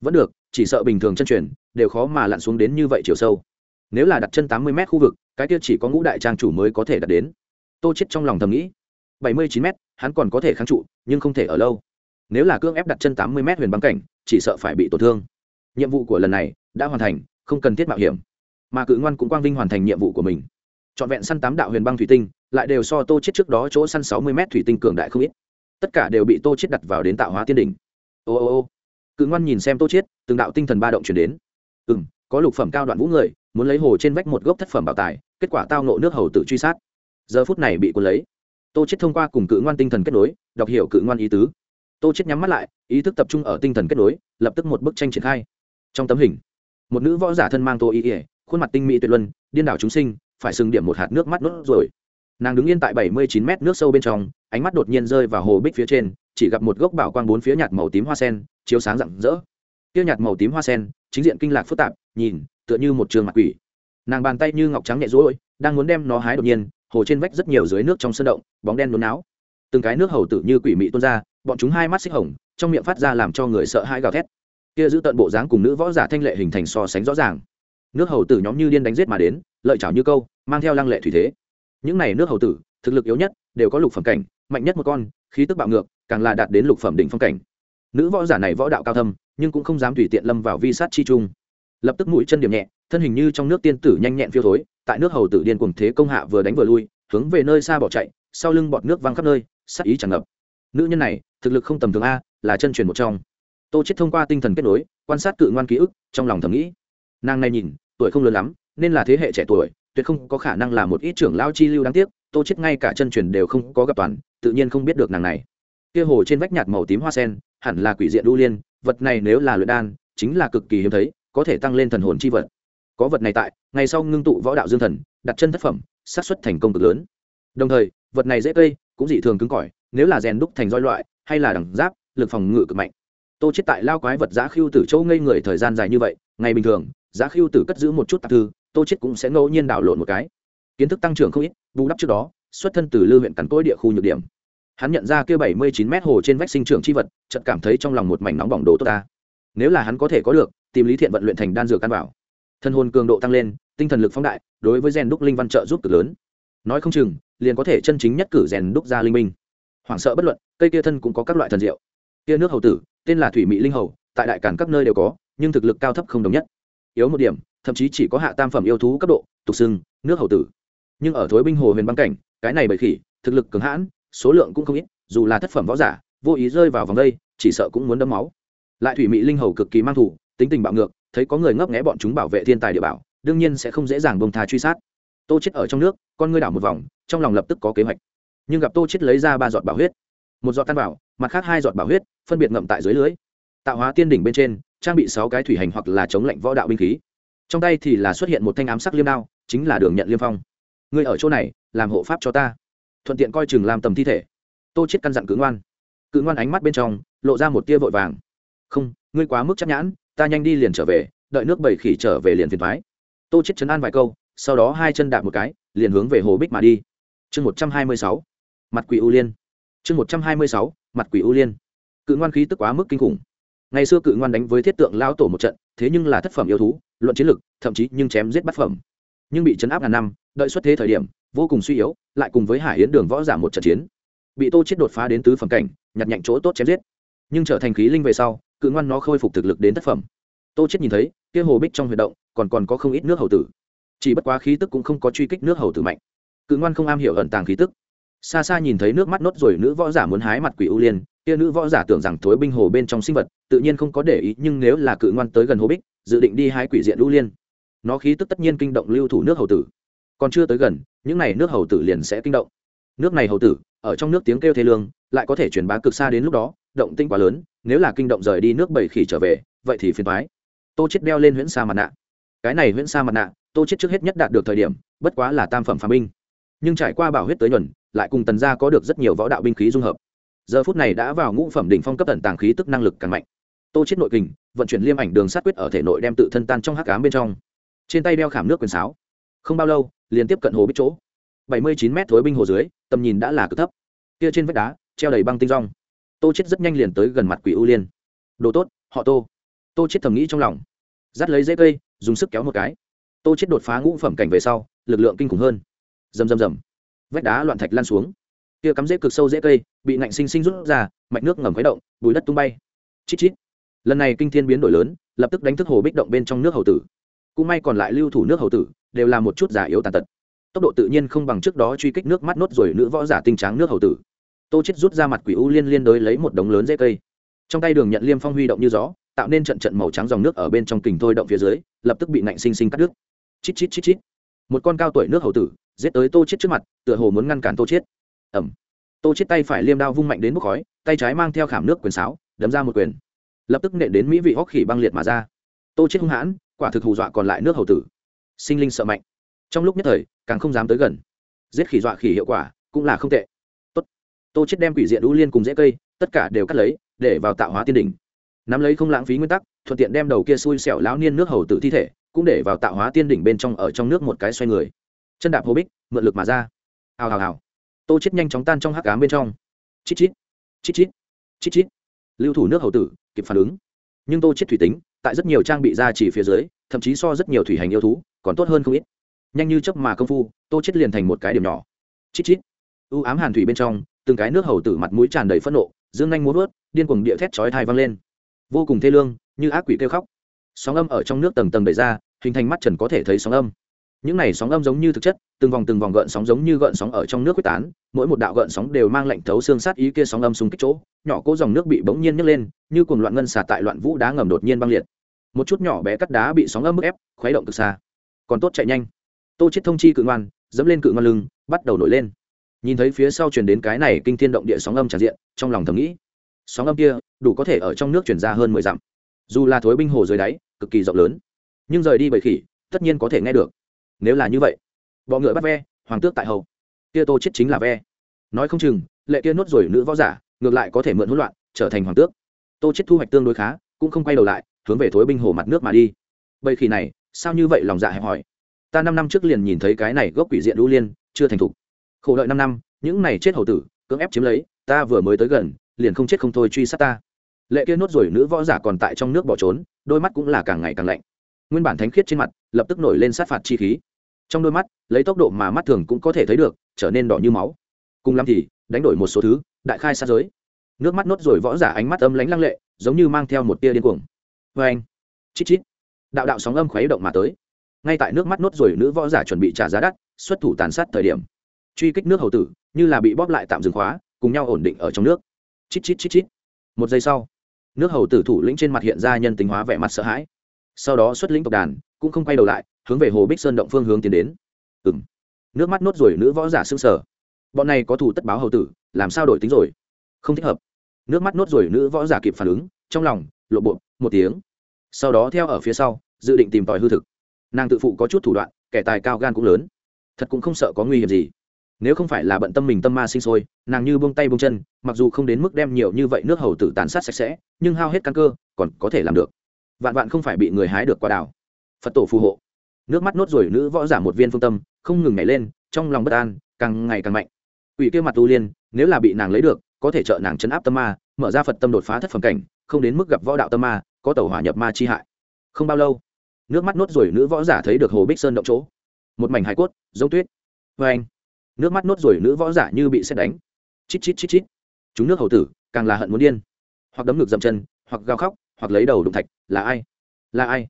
Vẫn được, chỉ sợ bình thường chân truyền, đều khó mà lặn xuống đến như vậy chiều sâu. Nếu là đặt chân tám mươi m khu vực, cái kia chỉ có ngũ đại trang chủ mới có thể đạt đến. Tô chết trong lòng thầm nghĩ. Bảy mươi chín m hắn còn có thể kháng trụ, nhưng không thể ở lâu nếu là cương ép đặt chân tám mươi m huyền băng cảnh, chỉ sợ phải bị tổn thương. Nhiệm vụ của lần này đã hoàn thành, không cần thiết mạo hiểm. Mà cự ngoan cũng quang vinh hoàn thành nhiệm vụ của mình. Trọn vẹn săn tám đạo huyền băng thủy tinh, lại đều so tô chết trước đó chỗ săn sáu mươi m thủy tinh cường đại không ít. Tất cả đều bị tô chết đặt vào đến tạo hóa tiên đỉnh. Ô ô ô. Cự ngoan nhìn xem tô chết, từng đạo tinh thần ba động chuyển đến. Ừ m có lục phẩm cao đoạn vũ người, muốn lấy hồ trên vách một gốc thất phẩm bảo tài, kết quả tao nộ nước hầu tự truy sát. Giờ phút này bị quân lấy. Tô chết thông qua cùng cự ngoan tinh thần kết nối, đọc hiểu cự ngoan ý tứ tô chết nhắm mắt lại, ý thức tập trung ở tinh thần kết nối, lập tức một bức tranh triển khai. Trong tấm hình, một nữ võ giả thân mang tô y ỉa khuôn mặt tinh mỹ tuyệt luân, điên đảo chúng sinh, phải sừng điểm một hạt nước mắt nốt rồi. Nàng đứng yên tại bảy mươi chín mét nước sâu bên trong, ánh mắt đột nhiên rơi vào hồ bích phía trên, chỉ gặp một gốc bảo quang bốn phía nhạt màu tím hoa sen, chiếu sáng rạng rỡ. Tiêu nhạt màu tím hoa sen, chính diện kinh lạc phức tạp, nhìn, tựa như một trường mặt quỷ. Nàng bàn tay như ngọc trắng nhẹ rối đang muốn đem nó hái đột nhiên, hồ trên vách rất nhiều dưới nước trong sân động, bóng đen nôn não từng cái nước hầu tử như quỷ mị tuôn ra bọn chúng hai mắt xích hồng, trong miệng phát ra làm cho người sợ hãi gào thét. Kia giữ tận bộ dáng cùng nữ võ giả thanh lệ hình thành so sánh rõ ràng. Nước hầu tử nhóm như điên đánh giết mà đến, lợi chảo như câu, mang theo lăng lệ thủy thế. Những này nước hầu tử, thực lực yếu nhất, đều có lục phẩm cảnh, mạnh nhất một con, khí tức bạo ngược, càng là đạt đến lục phẩm đỉnh phong cảnh. Nữ võ giả này võ đạo cao thâm, nhưng cũng không dám tùy tiện lâm vào vi sát chi trung. Lập tức mũi chân điểm nhẹ, thân hình như trong nước tiên tử nhanh nhẹn phiêu thối, tại nước hầu tử điên cùng thế công hạ vừa đánh vừa lui, hướng về nơi xa bỏ chạy, sau lưng bọt nước văng khắp nơi sắc ý tràn ngập. Nữ nhân này thực lực không tầm thường a, là chân truyền một trong. Tô chết thông qua tinh thần kết nối, quan sát cự ngoan ký ức, trong lòng thầm nghĩ. Nàng này nhìn, tuổi không lớn lắm, nên là thế hệ trẻ tuổi, tuyệt không có khả năng là một ít trưởng lao chi lưu đáng tiếc, tô chết ngay cả chân truyền đều không có gặp toàn, tự nhiên không biết được nàng này. Kia hồ trên vách nhạt màu tím hoa sen, hẳn là quỷ diện đu liên, vật này nếu là luyện đan, chính là cực kỳ hiếm thấy, có thể tăng lên thần hồn chi vật. Có vật này tại, ngày sau ngưng tụ võ đạo dương thần, đặt chân thất phẩm, xác suất thành công cực lớn. Đồng thời, vật này dễ cây, cũng dị thường cứng cỏi, nếu là rèn đúc thành roi loại hay là đẳng giáp, lực phòng ngự cực mạnh. Tô chết tại lao quái vật giã khiêu tử châu ngây người thời gian dài như vậy, ngày bình thường, giã khiêu tử cất giữ một chút tạp thư, tô chết cũng sẽ ngẫu nhiên đảo lộn một cái. Kiến thức tăng trưởng không ít, bù đắp trước đó, xuất thân từ lư huyện cắn cối địa khu nhược điểm. Hắn nhận ra kia bảy mươi chín mét hồ trên vách sinh trưởng chi vật, chợt cảm thấy trong lòng một mảnh nóng bỏng đồ tốt ta. Nếu là hắn có thể có được, tìm lý thiện vận luyện thành đan dược căn bảo. Thân hồn cường độ tăng lên, tinh thần lực phóng đại, đối với rèn đúc linh văn trợ giúp cực lớn. Nói không chừng, liền có thể chân chính nhất cử rèn đúc ra linh minh. Hoảng sợ bất luận cây kia thân cũng có các loại thần diệu. Kia nước hầu tử, tên là thủy mỹ linh hầu, tại đại cản các nơi đều có, nhưng thực lực cao thấp không đồng nhất. Yếu một điểm, thậm chí chỉ có hạ tam phẩm yêu thú cấp độ, tục xưng, nước hầu tử. Nhưng ở thối binh hồ huyền băng cảnh, cái này bởi khỉ, thực lực cường hãn, số lượng cũng không ít, dù là thất phẩm võ giả, vô ý rơi vào vòng đây, chỉ sợ cũng muốn đấm máu. Lại thủy mỹ linh hầu cực kỳ mang thủ tính tình bạo ngược, thấy có người ngấp nghé bọn chúng bảo vệ thiên tài địa bảo, đương nhiên sẽ không dễ dàng bông tha truy sát. Tô chết ở trong nước, con ngươi đảo một vòng, trong lòng lập tức có kế hoạch. Nhưng gặp tô chết lấy ra ba giọt bảo huyết một giọt tan bảo mặt khác hai giọt bảo huyết, phân biệt ngậm tại dưới lưới. Tạo hóa tiên đỉnh bên trên, trang bị sáu cái thủy hành hoặc là chống lệnh võ đạo binh khí. Trong tay thì là xuất hiện một thanh ám sắc liêm đao, chính là đường nhận liêm phong. Ngươi ở chỗ này, làm hộ pháp cho ta. Thuận tiện coi chừng làm tầm thi thể. Tô chết căn dặn cự ngoan. Cự ngoan ánh mắt bên trong, lộ ra một tia vội vàng. Không, ngươi quá mức chắc nhãn, ta nhanh đi liền trở về, đợi nước bảy khỉ trở về liền phiền thoái tô chết chấn an vài câu, sau đó hai chân đạp một cái, liền hướng về hồ bích mà đi. Chương một trăm hai mươi sáu. Mặt quỷ u liên chương một trăm hai mươi sáu, mặt quỷ u liên. Cự ngoan khí tức quá mức kinh khủng. Ngày xưa cự ngoan đánh với thiết tượng lao tổ một trận, thế nhưng là thất phẩm yêu thú, luận chiến lực, thậm chí nhưng chém giết bát phẩm. Nhưng bị chấn áp ngàn năm, đợi xuất thế thời điểm, vô cùng suy yếu, lại cùng với hải yến đường võ giả một trận chiến. Bị tô chết đột phá đến tứ phẩm cảnh, nhặt nhạnh chỗ tốt chém giết. Nhưng trở thành khí linh về sau, cự ngoan nó khôi phục thực lực đến thất phẩm. Tô chết nhìn thấy, kia hồ bích trong huy động, còn còn có không ít nước hầu tử. Chỉ bất quá khí tức cũng không có truy kích nước hầu tử mạnh. Cự ngoan không am hiểu ẩn tàng khí tức xa xa nhìn thấy nước mắt nốt rồi nữ võ giả muốn hái mặt quỷ ưu liên, kia nữ võ giả tưởng rằng thối binh hồ bên trong sinh vật, tự nhiên không có để ý, nhưng nếu là cự ngoan tới gần hồ bích, dự định đi hái quỷ diện ưu liên. Nó khí tức tất nhiên kinh động lưu thủ nước hầu tử. Còn chưa tới gần, những n à y nước hầu tử liền sẽ kinh động. Nước này hầu tử, ở trong nước tiếng kêu thế lương, lại có thể truyền bá cực xa đến lúc đó, động tinh quá lớn, nếu là kinh động rời đi nước bảy khỉ trở về, vậy thì phiền thoái tô chết đeo lên huyễn sa mặt nạ. Cái này huyễn sa mặt nạ, tô chết trước hết nhất đạt được thời điểm, bất quá là tam phẩm phá binh. Nhưng trải qua bảo huyết tới nhuần lại cùng tần gia có được rất nhiều võ đạo binh khí dung hợp. Giờ phút này đã vào ngũ phẩm đỉnh phong cấp tần tàng khí tức năng lực càng mạnh. Tô chết nội kình, vận chuyển liêm ảnh đường sát quyết ở thể nội đem tự thân tan trong hắc ám bên trong. Trên tay đeo khảm nước quyền sáo. Không bao lâu, liền tiếp cận hồ bích chỗ. Bảy mươi chín mét thối binh hồ dưới, tầm nhìn đã là cực thấp. Kia trên vách đá, treo đầy băng tinh rong. Tô chết rất nhanh liền tới gần mặt quỷ ưu liên. Đồ tốt, họ tô. Tô chết thầm nghĩ trong lòng. Dắt lấy dễ cây, dùng sức kéo một cái. Tô chết đột phá ngũ phẩm cảnh về sau, lực lượng kinh khủng hơn. Rầm rầm rầm vách đá loạn thạch lan xuống. Kia cắm rễ cực sâu dễ cây, bị nạnh sinh sinh rút ra, mạch nước ngầm khuấy động, bùi đất tung bay. Chít chít. Lần này kinh thiên biến đổi lớn, lập tức đánh thức hồ bích động bên trong nước hầu tử. Cũng may còn lại lưu thủ nước hầu tử, đều là một chút giả yếu tàn tật. Tốc độ tự nhiên không bằng trước đó truy kích nước mắt nốt rồi nữ võ giả tinh tráng nước hầu tử. Tô chết rút ra mặt quỷ u liên liên đối lấy một đống lớn dễ cây. Trong tay đường nhận liêm phong huy động như gió, tạo nên trận trận màu trắng dòng nước ở bên trong kình thôi động phía dưới, lập tức bị nạnh sinh sinh cắt đứt. Chít chít chít chít một con cao tuổi nước hầu tử, giết tới tô chết trước mặt, tựa hồ muốn ngăn cản tô chết ẩm tô chết tay phải liêm đao vung mạnh đến bốc khói, tay trái mang theo khảm nước quyền sáo, đấm ra một quyền. Lập tức nện đến mỹ vị hóc khỉ băng liệt mà ra. Tô chết hung hãn, quả thực hù dọa còn lại nước hầu tử. Sinh linh sợ mạnh. Trong lúc nhất thời, càng không dám tới gần. Giết khỉ dọa khỉ hiệu quả, cũng là không tệ. Tốt. Tô chết đem quỷ diện đũ liên cùng dễ cây, tất cả đều cắt lấy, để vào tạo hóa tiên đỉnh. Nắm lấy không lãng phí nguyên tắc, thuận tiện đem đầu kia xui xẻo lão niên nước hầu tử thi thể cũng để vào tạo hóa tiên đỉnh bên trong ở trong nước một cái xoay người. Chân đạp hô bích, mượn lực mà ra. Hào hào hào. Tô chết nhanh chóng tan trong hắc ám bên trong. Chít chít chít chít chít chít. Lưu thủ nước hầu tử, kịp phản ứng. Nhưng tô chết thủy tính, tại rất nhiều trang bị ra chỉ phía dưới, thậm chí so rất nhiều thủy hành yêu thú, còn tốt hơn không ít. Nhanh như chớp mà công phu, tô chết liền thành một cái điểm nhỏ. Chít chít. U ám hàn thủy bên trong, từng cái nước hầu tử mặt mũi tràn đầy phẫn nộ, dương nhanh muốn vớt điên cuồng địa thét chói tai vang lên. Vô cùng thê lương, như ác quỷ kêu khóc sóng âm ở trong nước tầng tầng đầy ra, hình thành mắt trần có thể thấy sóng âm. Những này sóng âm giống như thực chất, từng vòng từng vòng gợn sóng giống như gợn sóng ở trong nước quyết tán, mỗi một đạo gợn sóng đều mang lệnh thấu xương sát ý kia sóng âm xung kích chỗ, nhỏ cố dòng nước bị bỗng nhiên nhấc lên, như cùng loạn ngân xả tại loạn vũ đá ngầm đột nhiên băng liệt. Một chút nhỏ bé cắt đá bị sóng âm bức ép, khuấy động từ xa. Còn tốt chạy nhanh. Tô chết thông chi cự ngoan, dẫm lên cự ngoan lưng, bắt đầu nổi lên. Nhìn thấy phía sau truyền đến cái này kinh thiên động địa sóng âm tràn diện, trong lòng thầm nghĩ. Sóng âm kia, đủ có thể ở trong nước truyền ra hơn mười dặm. Dù là thối binh hồ dưới đáy cực kỳ rộng lớn. Nhưng rời đi bầy khỉ, tất nhiên có thể nghe được. Nếu là như vậy, bọ ngựa bắt ve, hoàng tước tại hầu. Kia tô chết chính là ve. Nói không chừng, lệ kia nốt rồi nữ võ giả, ngược lại có thể mượn hỗn loạn, trở thành hoàng tước. Tô chết thu hoạch tương đối khá, cũng không quay đầu lại, hướng về thối binh hồ mặt nước mà đi. Bầy khỉ này, sao như vậy lòng dạ hẹp hỏi ta năm năm trước liền nhìn thấy cái này gốc quỷ diện lũ liên, chưa thành thục. Khổ đợi năm năm, những này chết hầu tử, cưỡng ép chiếm lấy, ta vừa mới tới gần, liền không chết không thôi truy sát ta lệ kia nốt rồi nữ võ giả còn tại trong nước bỏ trốn, đôi mắt cũng là càng ngày càng lạnh. Nguyên bản thánh khiết trên mặt, lập tức nổi lên sát phạt chi khí. Trong đôi mắt, lấy tốc độ mà mắt thường cũng có thể thấy được, trở nên đỏ như máu. Cùng lắm thì, đánh đổi một số thứ, đại khai sát giới. Nước mắt nốt rồi võ giả ánh mắt âm lánh lăng lệ, giống như mang theo một tia điên cuồng. Vê anh, chít chít. Đạo đạo sóng âm khuấy động mà tới. Ngay tại nước mắt nốt rồi nữ võ giả chuẩn bị trả giá đắt, xuất thủ tàn sát thời điểm, truy kích nước hầu tử, như là bị bóp lại tạm dừng khóa, cùng nhau ổn định ở trong nước. Chít chít chít chít. Một giây sau nước hầu tử thủ lĩnh trên mặt hiện ra nhân tính hóa vẻ mặt sợ hãi. Sau đó xuất lĩnh tộc đàn, cũng không quay đầu lại, hướng về hồ bích sơn động phương hướng tiến đến. Ừ m nước mắt nốt rồi nữ võ giả xương sở bọn này có thủ tất báo hầu tử, làm sao đổi tính rồi? Không thích hợp. Nước mắt nốt rồi nữ võ giả kịp phản ứng, trong lòng, lộ bộ, một tiếng. Sau đó theo ở phía sau, dự định tìm tòi hư thực. Nàng tự phụ có chút thủ đoạn, kẻ tài cao gan cũng lớn. Thật cũng không sợ có nguy hiểm gì nếu không phải là bận tâm mình tâm ma sinh sôi, nàng như buông tay buông chân, mặc dù không đến mức đem nhiều như vậy nước hầu tử tàn sát sạch sẽ, nhưng hao hết căn cơ, còn có thể làm được. Vạn vạn không phải bị người hái được quả đảo phật tổ phù hộ. Nước mắt nốt rồi nữ võ giả một viên phương tâm, không ngừng nhảy lên, trong lòng bất an, càng ngày càng mạnh. Ủy kia mặt tu liên, nếu là bị nàng lấy được, có thể trợ nàng chấn áp tâm ma, mở ra phật tâm đột phá thất phẩm cảnh, không đến mức gặp võ đạo tâm ma, có tàu hỏa nhập ma chi hại. Không bao lâu, nước mắt nốt rồi nữ võ giả thấy được hồ bích sơn động chỗ. Một mảnh hải cốt, giống tuyết. Vê anh nước mắt nốt rồi nữ võ giả như bị xét đánh. Chít chít chít chít. Chúng nước hầu tử, càng là hận muốn điên. Hoặc đấm ngực dậm chân, hoặc gào khóc, hoặc lấy đầu đụng thạch, là ai? Là ai?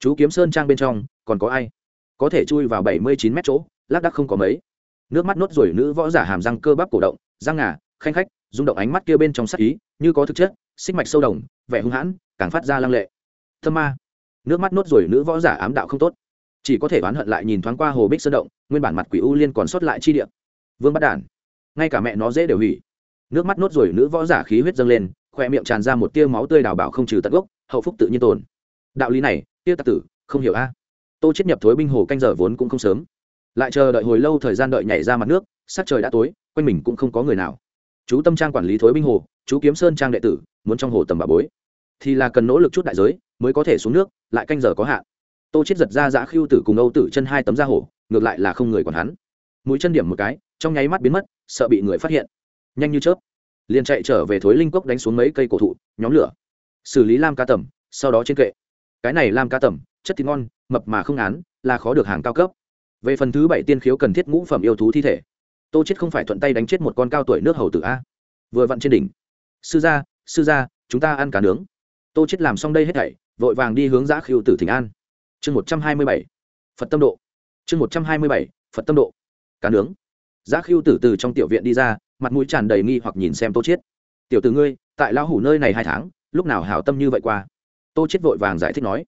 Chú kiếm sơn trang bên trong, còn có ai? Có thể chui vào bảy mươi chín mét chỗ, lác đắc không có mấy. Nước mắt nốt rồi nữ võ giả hàm răng cơ bắp cổ động, răng ngà, khanh khách, rung động ánh mắt kia bên trong sắc ý, như có thực chất, xích mạch sâu đồng, vẻ hung hãn, càng phát ra lăng lệ. Thơm ma. Nước mắt nốt rồi nữ võ giả ám đạo không tốt chỉ có thể oán hận lại nhìn thoáng qua hồ bích sơn động, nguyên bản mặt quỷ u liên còn sót lại chi địa. Vương bắt đản, ngay cả mẹ nó dễ đều hủy. Nước mắt nốt rồi nữ võ giả khí huyết dâng lên khoe miệng tràn ra một tia máu tươi đào bảo không trừ tận gốc, hậu phúc tự nhiên tồn. Đạo lý này, tia tạc tử, không hiểu a. Tô chết nhập thối binh hồ canh giờ vốn cũng không sớm. Lại chờ đợi hồi lâu thời gian đợi nhảy ra mặt nước, sắc trời đã tối, quanh mình cũng không có người nào. Chú tâm trang quản lý thối binh hồ, chú kiếm sơn trang đệ tử, muốn trong hồ tầm bà bối. Thì là cần nỗ lực chút đại giới, mới có thể xuống nước, lại canh giờ có hạn tô chết giật ra giã khiêu tử cùng âu tử chân hai tấm da hổ, ngược lại là không người còn hắn. Mũi chân điểm một cái, trong nháy mắt biến mất, sợ bị người phát hiện. Nhanh như chớp, liền chạy trở về thối linh cốc đánh xuống mấy cây cổ thụ, nhóm lửa. Xử lý lam cá tầm sau đó trên kệ. Cái này lam cá tầm chất thịt ngon, mập mà không án, là khó được hàng cao cấp. Về phần thứ bảy tiên khiếu cần thiết ngũ phẩm yêu thú thi thể. Tô chết không phải thuận tay đánh chết một con cao tuổi nước hầu tử a. Vừa vặn trên đỉnh. Sư gia sư gia, chúng ta ăn cá nướng. Tô chết làm xong đây hết thảy, vội vàng đi hướng giã khiêu tử thỉnh an chương một trăm hai mươi bảy, phật tâm độ. Chương một trăm hai mươi bảy, phật tâm độ. Cá nướng. Giá khiêu tử từ trong tiểu viện đi ra, mặt mũi tràn đầy nghi hoặc nhìn xem tô chiết. Tiểu tử ngươi, tại lão hủ nơi này hai tháng, lúc nào hảo tâm như vậy qua? Tô chiết vội vàng giải thích nói.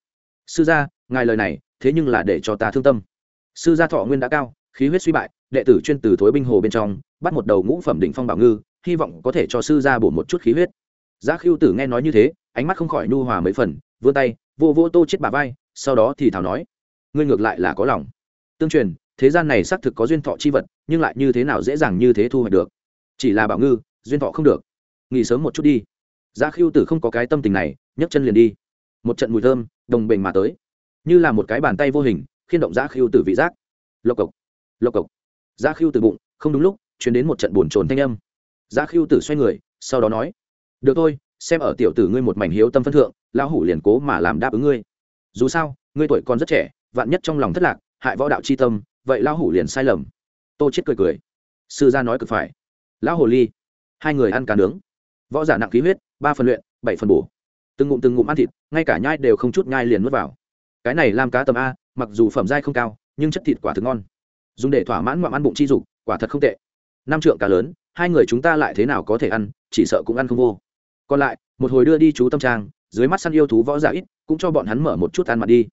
Sư gia, ngài lời này, thế nhưng là để cho ta thương tâm. Sư gia thọ nguyên đã cao, khí huyết suy bại, đệ tử chuyên từ thối binh hồ bên trong, bắt một đầu ngũ phẩm đỉnh phong bảo ngư, hy vọng có thể cho sư gia bổ một chút khí huyết. Giá khiêu tử nghe nói như thế, ánh mắt không khỏi nhu hòa mấy phần, vươn tay vô vô tô chết bà vai sau đó thì thảo nói, ngươi ngược lại là có lòng. Tương truyền, thế gian này xác thực có duyên thọ chi vật, nhưng lại như thế nào dễ dàng như thế thu hoạch được? Chỉ là bảo ngư, duyên thọ không được. Nghỉ sớm một chút đi. Giá khiêu tử không có cái tâm tình này, nhấc chân liền đi. Một trận mùi thơm, đồng bình mà tới. Như là một cái bàn tay vô hình, khiên động giá khiêu tử vị giác. Lộc cộc lộc cộc. Giá khiêu tử bụng, không đúng lúc chuyển đến một trận buồn trồn thanh âm. Giá khiêu tử xoay người, sau đó nói, được thôi, xem ở tiểu tử ngươi một mảnh hiếu tâm phân thượng, lão hủ liền cố mà làm đáp ứng ngươi dù sao, ngươi tuổi còn rất trẻ, vạn nhất trong lòng thất lạc, hại võ đạo c h i tâm, vậy lão hủ liền sai lầm. Tô chết cười cười. Sư gia nói cực phải. Lão hồ ly. Hai người ăn cá nướng. Võ giả nặng khí huyết, ba phần luyện, bảy phần bổ. Từng ngụm từng ngụm ăn thịt, ngay cả nhai đều không chút nhai liền nuốt vào. Cái này làm cá tầm a, mặc dù phẩm dai không cao, nhưng chất thịt quả thực ngon. Dùng để thỏa mãn ngoạm ăn bụng chi dục, quả thật không tệ. Năm trượng cá lớn, hai người chúng ta lại thế nào có thể ăn, chỉ sợ cũng ăn không vô. Còn lại, một hồi đưa đi chú tâm trang, dưới mắt săn yêu thú võ giả ít cũng cho bọn hắn mở một chút ăn mặt đi.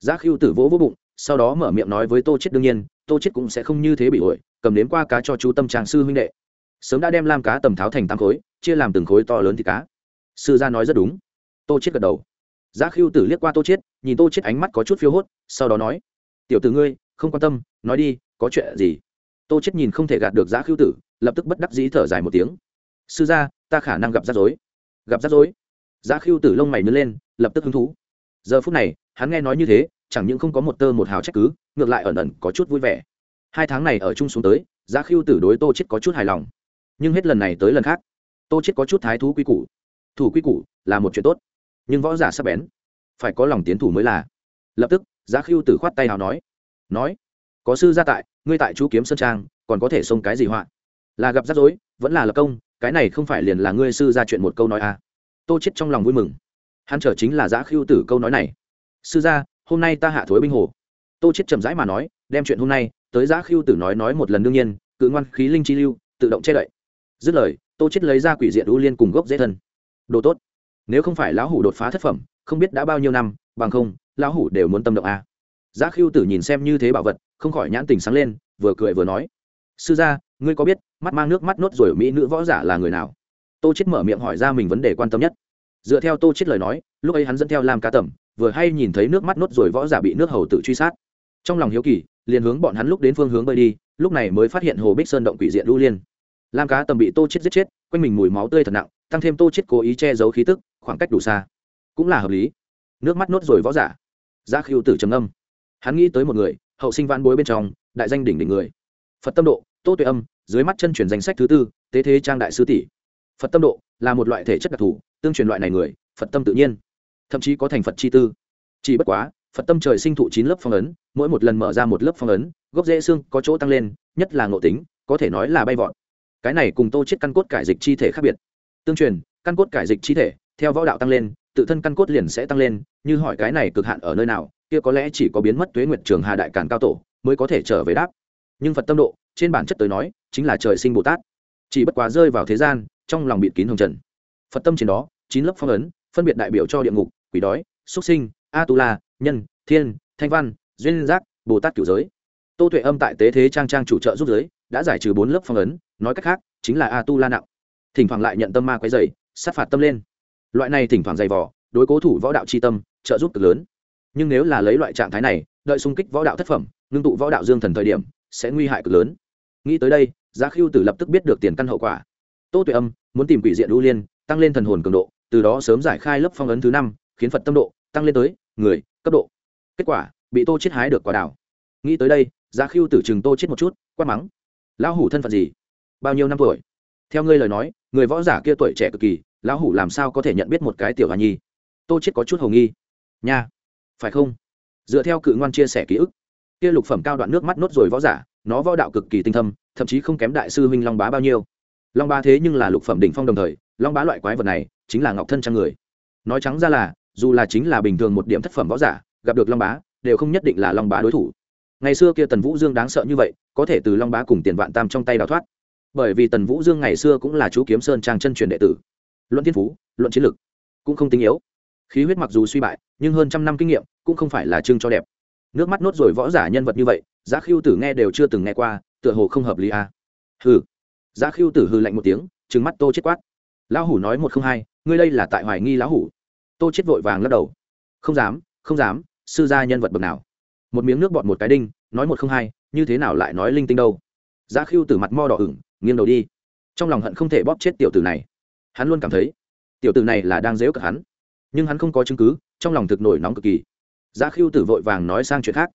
Giá khiêu tử vỗ vỗ bụng, sau đó mở miệng nói với tô chết đương nhiên, tô chết cũng sẽ không như thế bị ổi, cầm đến qua cá cho chú tâm tràng sư huynh đệ. Sớm đã đem lam cá tầm tháo thành tám khối, chia làm từng khối to lớn thì cá. Sư gia nói rất đúng. Tô chết gật đầu. Giá khiêu tử liếc qua tô chết nhìn tô chết ánh mắt có chút phiêu hốt, sau đó nói, tiểu tử ngươi, không quan tâm, nói đi, có chuyện gì? Tô chết nhìn không thể gạt được giá khiêu tử, lập tức bất đắc dĩ thở dài một tiếng. Sư gia, ta khả năng gặp rắc rối. Gặp rắc rối? Giá khiêu tử lông mày nhướng lên, lập tức hứng thú giờ phút này, hắn nghe nói như thế, chẳng những không có một tơ một hào trách cứ, ngược lại ẩn ẩn có chút vui vẻ. Hai tháng này ở chung xuống tới, giá khiêu tử đối tô chết có chút hài lòng. Nhưng hết lần này tới lần khác, tô chết có chút thái thú quy củ. Thủ quy củ là một chuyện tốt, nhưng võ giả sắp bén, phải có lòng tiến thủ mới là. Lập tức, giá khiêu tử khoát tay nào nói nói, có sư gia tại, ngươi tại chú kiếm sơn trang, còn có thể xông cái gì họa? Là gặp rắc rối, vẫn là lập công, cái này không phải liền là ngươi sư ra chuyện một câu nói à? Tô chết trong lòng vui mừng hắn trở chính là giã khiêu tử câu nói này. Sư gia, hôm nay ta hạ thối binh hồ. Tô chết chậm rãi mà nói, đem chuyện hôm nay tới giã khiêu tử nói nói một lần đương nhiên, cự ngoan khí linh chi lưu, tự động che đậy. Dứt lời, tô chết lấy ra quỷ diện ưu liên cùng gốc dễ thân. Đồ tốt, nếu không phải lão hủ đột phá thất phẩm, không biết đã bao nhiêu năm, bằng không, lão hủ đều muốn tâm động a. À. giá khiêu tử nhìn xem như thế bảo vật, không khỏi nhãn tình sáng lên, vừa cười vừa nói, sư gia, ngươi có biết, mắt mang nước mắt nốt rồi mỹ nữ võ giả là người nào? Tô chết mở miệng hỏi ra mình vấn đề quan tâm nhất dựa theo tô chết lời nói, lúc ấy hắn dẫn theo làm cá tẩm vừa hay nhìn thấy nước mắt nốt rồi võ giả bị nước hầu tự truy sát. Trong lòng hiếu kỳ, liền hướng bọn hắn lúc đến phương hướng bơi đi, lúc này mới phát hiện hồ bích sơn động quỷ diện lưu liên. Lam cá tầm bị tô chết giết chết, quanh mình mùi máu tươi thật nặng, tăng thêm tô chết cố ý che giấu khí tức, khoảng cách đủ xa. Cũng là hợp lý. Nước mắt nốt rồi võ giả. Giá khiêu tử trầm âm hắn nghĩ tới một người, hậu sinh vãn bối bên trong, đại danh đỉnh đỉnh người. Phật tâm độ, tô tuệ âm, dưới mắt chân chuyển danh sách thứ tư, tế thế trang đại sư tỷ. Phật tâm độ là một loại thể chất đặc thù tương truyền loại này người, phật tâm tự nhiên. Thậm chí có thành phật chi tư. Chỉ bất quá, phật tâm trời sinh thụ chín lớp phong ấn, mỗi một lần mở ra một lớp phong ấn, gốc rễ xương có chỗ tăng lên, nhất là ngộ tính, có thể nói là bay vọt. Cái này cùng tô chết căn cốt cải dịch chi thể khác biệt. Tương truyền, căn cốt cải dịch chi thể, theo võ đạo tăng lên, tự thân căn cốt liền sẽ tăng lên, như hỏi cái này cực hạn ở nơi nào, kia có lẽ chỉ có biến mất tuế nguyệt trường hà đại càn cao tổ mới có thể trở về đáp. Nhưng phật tâm độ, trên bản chất tới nói, chính là trời sinh bồ tát. Chỉ bất quá rơi vào thế gian, trong lòng bịt kín hồng trần. Phật tâm trên đó chín lớp phong ấn, phân biệt đại biểu cho địa ngục, quỷ đói xuất sinh a tu la nhân, thiên, thanh văn, duyên giác bồ tát cửu giới. Tô tuệ âm tại tế thế trang trang chủ trợ giúp giới, đã giải trừ bốn lớp phong ấn, nói cách khác, chính là a tu la nặng. Thỉnh thoảng lại nhận tâm ma quấy dày sát phạt tâm lên. Loại này thỉnh thoảng dày vỏ đối cố thủ võ đạo c h i tâm, trợ giúp cực lớn. Nhưng nếu là lấy loại trạng thái này, đợi xung kích võ đạo thất phẩm, ngưng tụ võ đạo dương thần thời điểm, sẽ nguy hại cực lớn. Nghĩ tới đây, giá khiêu tử lập tức biết được tiền căn hậu quả. Tô tuệ âm muốn tìm quỷ diện ưu liên, tăng lên thần hồn cường độ từ đó sớm giải khai lớp phong ấn thứ năm, khiến phật tâm độ tăng lên tới người, cấp độ. Kết quả, bị tô chết hái được quả đảo nghĩ tới đây, giá khiêu tử chừng tô chết một chút, quát mắng. Lão hủ thân phận gì? Bao nhiêu năm tuổi? Theo ngươi lời nói, người võ giả kia tuổi trẻ cực kỳ, lão hủ làm sao có thể nhận biết một cái tiểu hòa nhi? Tô chết có chút hồ nghi. Nha, phải không? Dựa theo cự ngoan chia sẻ ký ức, kia lục phẩm cao đoạn nước mắt nốt rồi võ giả, nó võ đạo cực kỳ tinh thâm, thậm chí không kém đại sư huynh long bá bao nhiêu. Long bá thế nhưng là lục phẩm đỉnh phong đồng thời, long bá loại quái vật này chính là ngọc thân trang người. Nói trắng ra là, dù là chính là bình thường một điểm thất phẩm võ giả, gặp được long bá, đều không nhất định là long bá đối thủ. Ngày xưa kia tần vũ dương đáng sợ như vậy, có thể từ long bá cùng tiền vạn tam trong tay đào thoát. Bởi vì tần vũ dương ngày xưa cũng là chú kiếm sơn trang chân truyền đệ tử. Luận thiên phú, luận chiến lực, cũng không tinh yếu. Khí huyết mặc dù suy bại, nhưng hơn trăm năm kinh nghiệm, cũng không phải là chương cho đẹp. Nước mắt nốt rồi võ giả nhân vật như vậy, giá khiêu tử nghe đều chưa từng nghe qua, tựa hồ không hợp lý à. hừ. Giá khiêu tử hư lạnh một tiếng, trừng mắt tô chết quát. Lão hủ nói một không hai ngươi đây là tại hoài nghi lão hủ. Tô chết vội vàng lắc đầu. Không dám không dám, sư gia nhân vật bậc nào. Một miếng nước bọt một cái đinh, nói một không hai, như thế nào lại nói linh tinh đâu? Giá khiêu tử mặt mo đỏ ửng, nghiêng đầu đi. Trong lòng hận không thể bóp chết tiểu tử này. Hắn luôn cảm thấy, tiểu tử này là đang dếu cả hắn. Nhưng hắn không có chứng cứ, trong lòng thực nổi nóng cực kỳ. Giá khiêu tử vội vàng nói sang chuyện khác.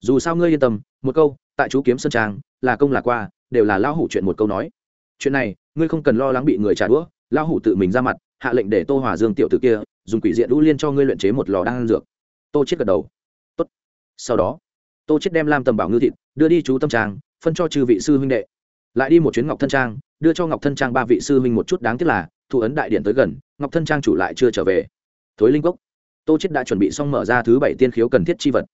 Dù sao ngươi yên tâm, một câu, tại chú kiếm sơn trang, là công là qua, đều là lão hủ chuyện một câu nói. Chuyện này, ngươi không cần lo lắng bị người trả đũa, lão hủ tự mình ra mặt hạ lệnh để tô hòa dương tiểu tử kia dùng quỷ diện đũ liên cho ngươi luyện chế một lò đan dược. Tô chết gật đầu. Tốt. Sau đó, tô chết đem lam tầm bảo ngư thịt đưa đi chú tâm trang, phân cho chư vị sư huynh đệ. Lại đi một chuyến ngọc thân trang, đưa cho ngọc thân trang ba vị sư huynh một chút đáng tiếc là thụ ấn đại điện tới gần, ngọc thân trang chủ lại chưa trở về. Thối linh cốc. Tô chết đã chuẩn bị xong mở ra thứ bảy tiên khiếu cần thiết chi vật.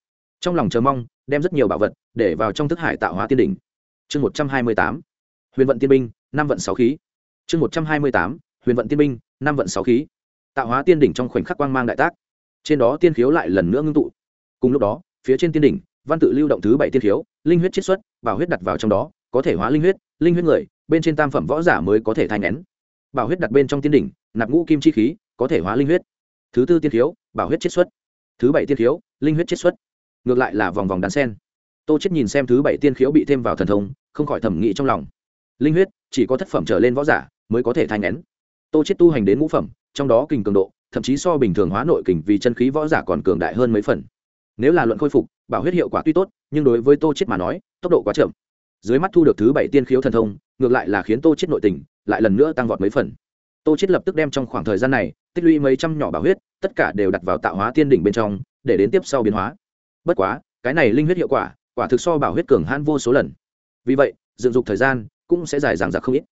Trong lòng chờ mong, đem rất nhiều bảo vật để vào trong thức hải tạo hóa tiên đỉnh. Chương một trăm hai mươi tám. Huyền vận tiên binh, năm vận sáu khí. Chương một trăm hai mươi tám huyền vận tiên binh, năm vận sáu khí. Tạo hóa tiên đỉnh trong khoảnh khắc quang mang đại tác. Trên đó tiên khiếu lại lần nữa ngưng tụ. Cùng lúc đó, phía trên tiên đỉnh, văn tự lưu động thứ bảy tiên khiếu, linh huyết chiết xuất, bảo huyết đặt vào trong đó, có thể hóa linh huyết linh huyết người, bên trên tam phẩm võ giả mới có thể thay nén. Bảo huyết đặt bên trong tiên đỉnh, nạp ngũ kim chi khí, có thể hóa linh huyết. Thứ tư tiên khiếu, bảo huyết chiết xuất. Thứ bảy tiên khiếu, linh huyết chiết xuất. Ngược lại là vòng vòng đan sen. Tô chết nhìn xem thứ bảy tiên khiếu bị thêm vào thần thông, không khỏi thẩm nghĩ trong lòng. Linh huyết, chỉ có thất phẩm trở lên võ giả mới có thể thay nén tô chết tu hành đến ngũ phẩm, trong đó kình cường độ, thậm chí so bình thường hóa nội kình vì chân khí võ giả còn cường đại hơn mấy phần. Nếu là luận khôi phục, bảo huyết hiệu quả tuy tốt, nhưng đối với tô chết mà nói, tốc độ quá chậm. Dưới mắt thu được thứ bảy tiên khiếu thần thông, ngược lại là khiến tô chết nội tình, lại lần nữa tăng vọt mấy phần. Tô chết lập tức đem trong khoảng thời gian này, tích lũy mấy trăm nhỏ bảo huyết, tất cả đều đặt vào tạo hóa tiên đỉnh bên trong, để đến tiếp sau biến hóa. Bất quá, cái này linh huyết hiệu quả quả thực so bảo huyết cường hãn vô số lần. Vì vậy, dựng dục thời gian cũng sẽ dài dằng dặc không ít.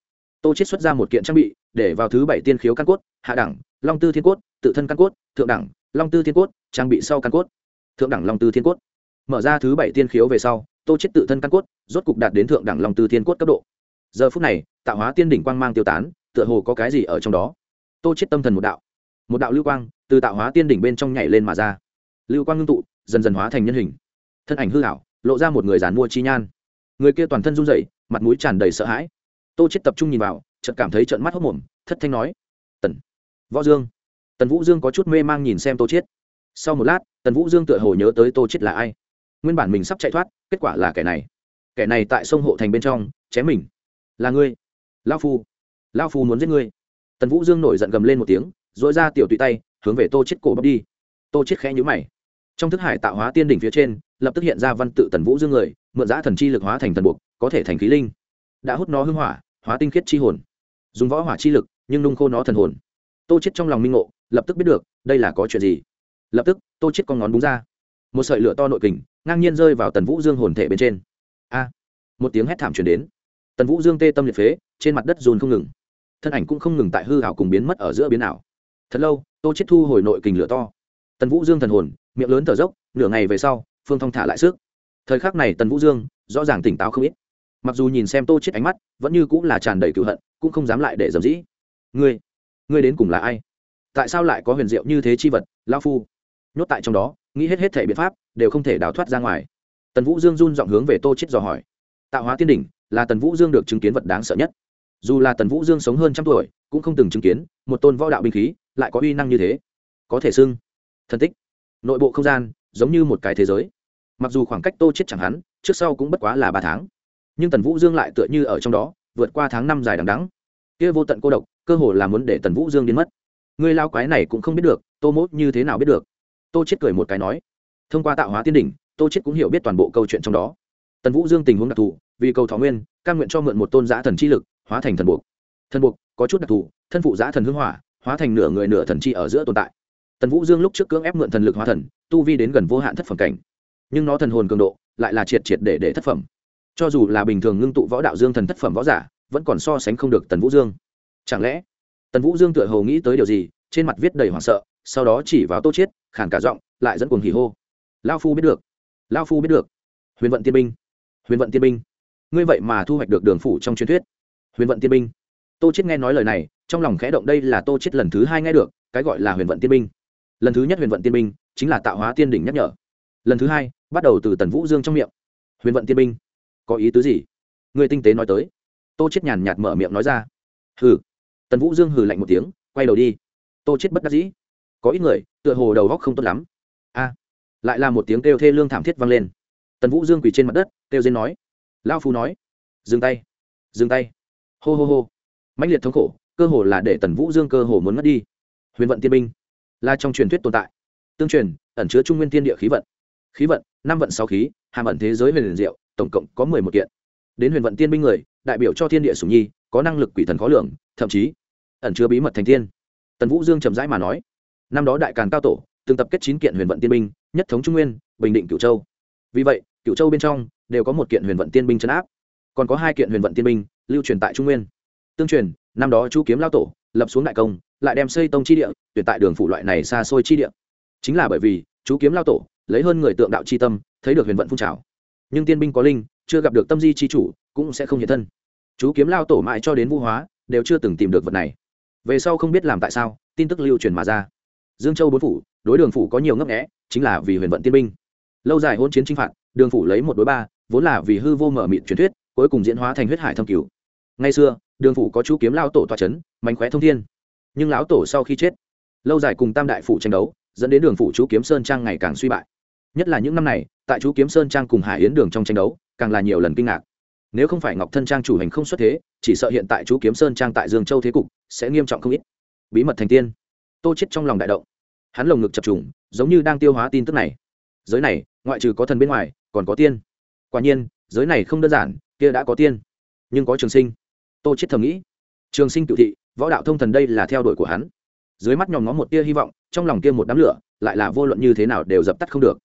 Tô chết xuất ra một kiện trang bị để vào thứ bảy tiên khiếu căn cốt, hạ đẳng, long tư thiên cốt, tự thân căn cốt, thượng đẳng, long tư thiên cốt, trang bị sau căn cốt. Thượng đẳng long tư thiên cốt. Mở ra thứ bảy tiên khiếu về sau, tô chết tự thân căn cốt, rốt cục đạt đến thượng đẳng long tư thiên cốt cấp độ. Giờ phút này, tạo hóa tiên đỉnh quang mang tiêu tán, tựa hồ có cái gì ở trong đó. Tô chết tâm thần một đạo. Một đạo lưu quang từ tạo hóa tiên đỉnh bên trong nhảy lên mà ra. Lưu quang ngưng tụ, dần dần hóa thành nhân hình. Thân ảnh hư hảo lộ ra một người giàn mua chi nhan. Người kia toàn thân run rẩy, mặt mũi tràn đầy sợ hãi. Tô chết tập trung nhìn vào chợt cảm thấy trợn mắt hốc mồm thất thanh nói tần võ dương. Tần vũ dương có chút mê mang nhìn xem tô chiết, sau một lát tần vũ dương tựa hồ nhớ tới tô chiết là ai. Nguyên bản mình sắp chạy thoát kết quả là kẻ này. Kẻ này tại sông hộ thành bên trong chém mình. Là ngươi lao phu lao phu muốn giết ngươi. Tần vũ dương nổi giận gầm lên một tiếng dội ra tiểu tụy tay hướng về tô chiết cổ bóc đi. Tô chiết khẽ nhíu mày. Trong thức hải tạo hóa tiên đỉnh phía trên lập tức hiện ra văn tự tần vũ dương người mượn giã thần chi lực hóa thành thần buộc có thể thành khí linh. Đã hút nó hưng hỏa hóa tinh khiết chi hồn dùng võ hỏa chi lực, nhưng nung khô nó thần hồn. Tô chết trong lòng minh ngộ, lập tức biết được, đây là có chuyện gì. Lập tức, tô chết con ngón búng ra. Một sợi lửa to nội kình, ngang nhiên rơi vào tần vũ dương hồn thể bên trên. A! Một tiếng hét thảm truyền đến. Tần vũ dương tê tâm liệt phế, trên mặt đất dồn không ngừng. Thân ảnh cũng không ngừng tại hư ảo cùng biến mất ở giữa biến ảo. Thật lâu, tô chết thu hồi nội kình lửa to. Tần vũ dương thần hồn, miệng lớn thở dốc, nửa ngày về sau, phương thong thả lại sức. Thời khắc này tần vũ dương, rõ ràng tỉnh táo không ít mặc dù nhìn xem tô chết ánh mắt, vẫn như cũng là tràn đầy cựu hận, cũng không dám lại để dầm dĩ. Ngươi ngươi đến cùng là ai? Tại sao lại có huyền diệu như thế chi vật lao phu? Nhốt tại trong đó, nghĩ hết hết thể biện pháp, đều không thể đào thoát ra ngoài. Tần vũ dương run giọng hướng về tô chết dò hỏi. Tạo hóa tiên đỉnh, là tần vũ dương được chứng kiến vật đáng sợ nhất. Dù là tần vũ dương sống hơn trăm tuổi, cũng không từng chứng kiến, một tôn võ đạo binh khí, lại có uy năng như thế. Có thể xưng thân tích. Nội bộ không gian, giống như một cái thế giới. Mặc dù khoảng cách tô chết chẳng hắn, trước sau cũng bất quá là ba tháng nhưng tần vũ dương lại tựa như ở trong đó, vượt qua tháng năm dài đằng đắng kia vô tận cô độc, cơ hồ là muốn để tần vũ dương biến mất. Người lao quái này cũng không biết được, tô mốt như thế nào biết được? Tô chết cười một cái nói, thông qua tạo hóa tiên đỉnh, tô chết cũng hiểu biết toàn bộ câu chuyện trong đó. Tần vũ dương tình huống đặc thù, vì cầu thọ nguyên căn nguyện cho mượn một tôn giã thần chi lực, hóa thành thần buộc. Thần buộc, có chút đặc thù, thân phụ giã thần hưng hỏa, hóa thành nửa người nửa thần chi ở giữa tồn tại. Tần vũ dương lúc trước cưỡng ép mượn thần lực hóa thần, tu vi đến gần vô hạn thất phẩm cảnh. Nhưng nó thần hồn cường độ, lại là triệt triệt để để thất phẩm cho dù là bình thường ngưng tụ võ đạo dương thần thất phẩm võ giả, vẫn còn so sánh không được tần vũ dương. Chẳng lẽ, tần vũ dương tựa hồ nghĩ tới điều gì, trên mặt viết đầy hoảng sợ, sau đó chỉ vào tô chiết khản cả giọng, lại dẫn cuồng hỉ hô. Lao phu biết được lao phu biết được. Huyền vận tiên binh, huyền vận tiên binh. Ngươi vậy mà thu hoạch được đường phủ trong truyền thuyết. Huyền vận tiên binh. Tô chiết nghe nói lời này, trong lòng khẽ động đây là tô chiết lần thứ hai nghe được, cái gọi là huyền vận tiên binh. Lần thứ nhất huyền vận tiên binh chính là tạo hóa tiên đỉnh nhắc nhở. Lần thứ hai, bắt đầu từ tần vũ dương trong miệng. Huyền vận tiên binh có ý tứ gì? Người tinh tế nói tới. Tô chết nhàn nhạt mở miệng nói ra. Hừ. Tần vũ dương hừ lạnh một tiếng, quay đầu đi. Tô chết bất đắc dĩ. Có ít người, tựa hồ đầu góc không tốt lắm. A. Lại là một tiếng kêu thê lương thảm thiết vang lên. Tần vũ dương quỳ trên mặt đất, kêu dên nói. Lao phu nói. Dừng tay. Dừng tay. Hô hô hô. Mãnh liệt thống khổ, cơ hồ là để tần vũ dương cơ hồ muốn mất đi. Huyền vận tiên binh. Là trong truyền thuyết tồn tại. Tương truyền, ẩn chứa trung nguyên tiên địa khí vận. Khí vận, năm vận sáu khí, hàm ẩn thế giới huyền liền diệu tổng cộng có mười một kiện. Đến huyền vận tiên binh người, đại biểu cho thiên địa sủng nhi, có năng lực quỷ thần khó lường, thậm chí ẩn chứa bí mật thành tiên. Tần vũ dương chậm rãi mà nói, năm đó đại càn cao tổ, từng tập kết chín kiện huyền vận tiên binh, nhất thống trung nguyên, bình định cửu châu. Vì vậy, cửu châu bên trong đều có một kiện huyền vận tiên binh chấn áp, còn có hai kiện huyền vận tiên binh lưu truyền tại trung nguyên. Tương truyền, năm đó chu kiếm lao tổ lập xuống đại công, lại đem xây tông chi địa, tuyển tại đường phủ loại này xa xôi chi địa. Chính là bởi vì chú kiếm lao tổ lấy hơn người tượng đạo chi tâm, thấy được huyền vận phun trào nhưng tiên binh có linh, chưa gặp được tâm di chi chủ, cũng sẽ không hiện thân. Chú kiếm lao tổ mãi cho đến vũ hóa, đều chưa từng tìm được vật này. Về sau không biết làm tại sao, tin tức lưu truyền mà ra. Dương châu bốn phủ, đối đường phủ có nhiều ngấp nghẽ chính là vì huyền vận tiên binh. Lâu dài hôn chiến chinh phạt, đường phủ lấy một đối ba, vốn là vì hư vô mở mịt truyền thuyết, cuối cùng diễn hóa thành huyết hải thâm cứu ngay xưa, đường phủ có chú kiếm lao tổ toa c h ấ n mánh khóe thông thiên. Nhưng lão tổ sau khi chết, lâu dài cùng tam đại phủ tranh đấu, dẫn đến đường phủ chú kiếm sơn trang ngày càng suy bại. Nhất là những năm này tại chú kiếm sơn trang cùng hải yến đường trong tranh đấu, càng là nhiều lần kinh ngạc. Nếu không phải ngọc thân trang chủ hành không xuất thế, chỉ sợ hiện tại chú kiếm sơn trang tại dương châu thế cục sẽ nghiêm trọng không ít. Bí mật thành tiên. Tô chết trong lòng đại động. Hắn lồng ngực chập trùng, giống như đang tiêu hóa tin tức này. Giới này, ngoại trừ có thần bên ngoài, còn có tiên. Quả nhiên, giới này không đơn giản, kia đã có tiên. Nhưng có trường sinh. Tô chết thầm nghĩ. Trường sinh cựu thị, võ đạo thông thần đây là theo đuổi của hắn. Dưới mắt nhòm ngó một tia hy vọng, trong lòng kia một đám lửa, lại là vô luận như thế nào đều dập tắt không được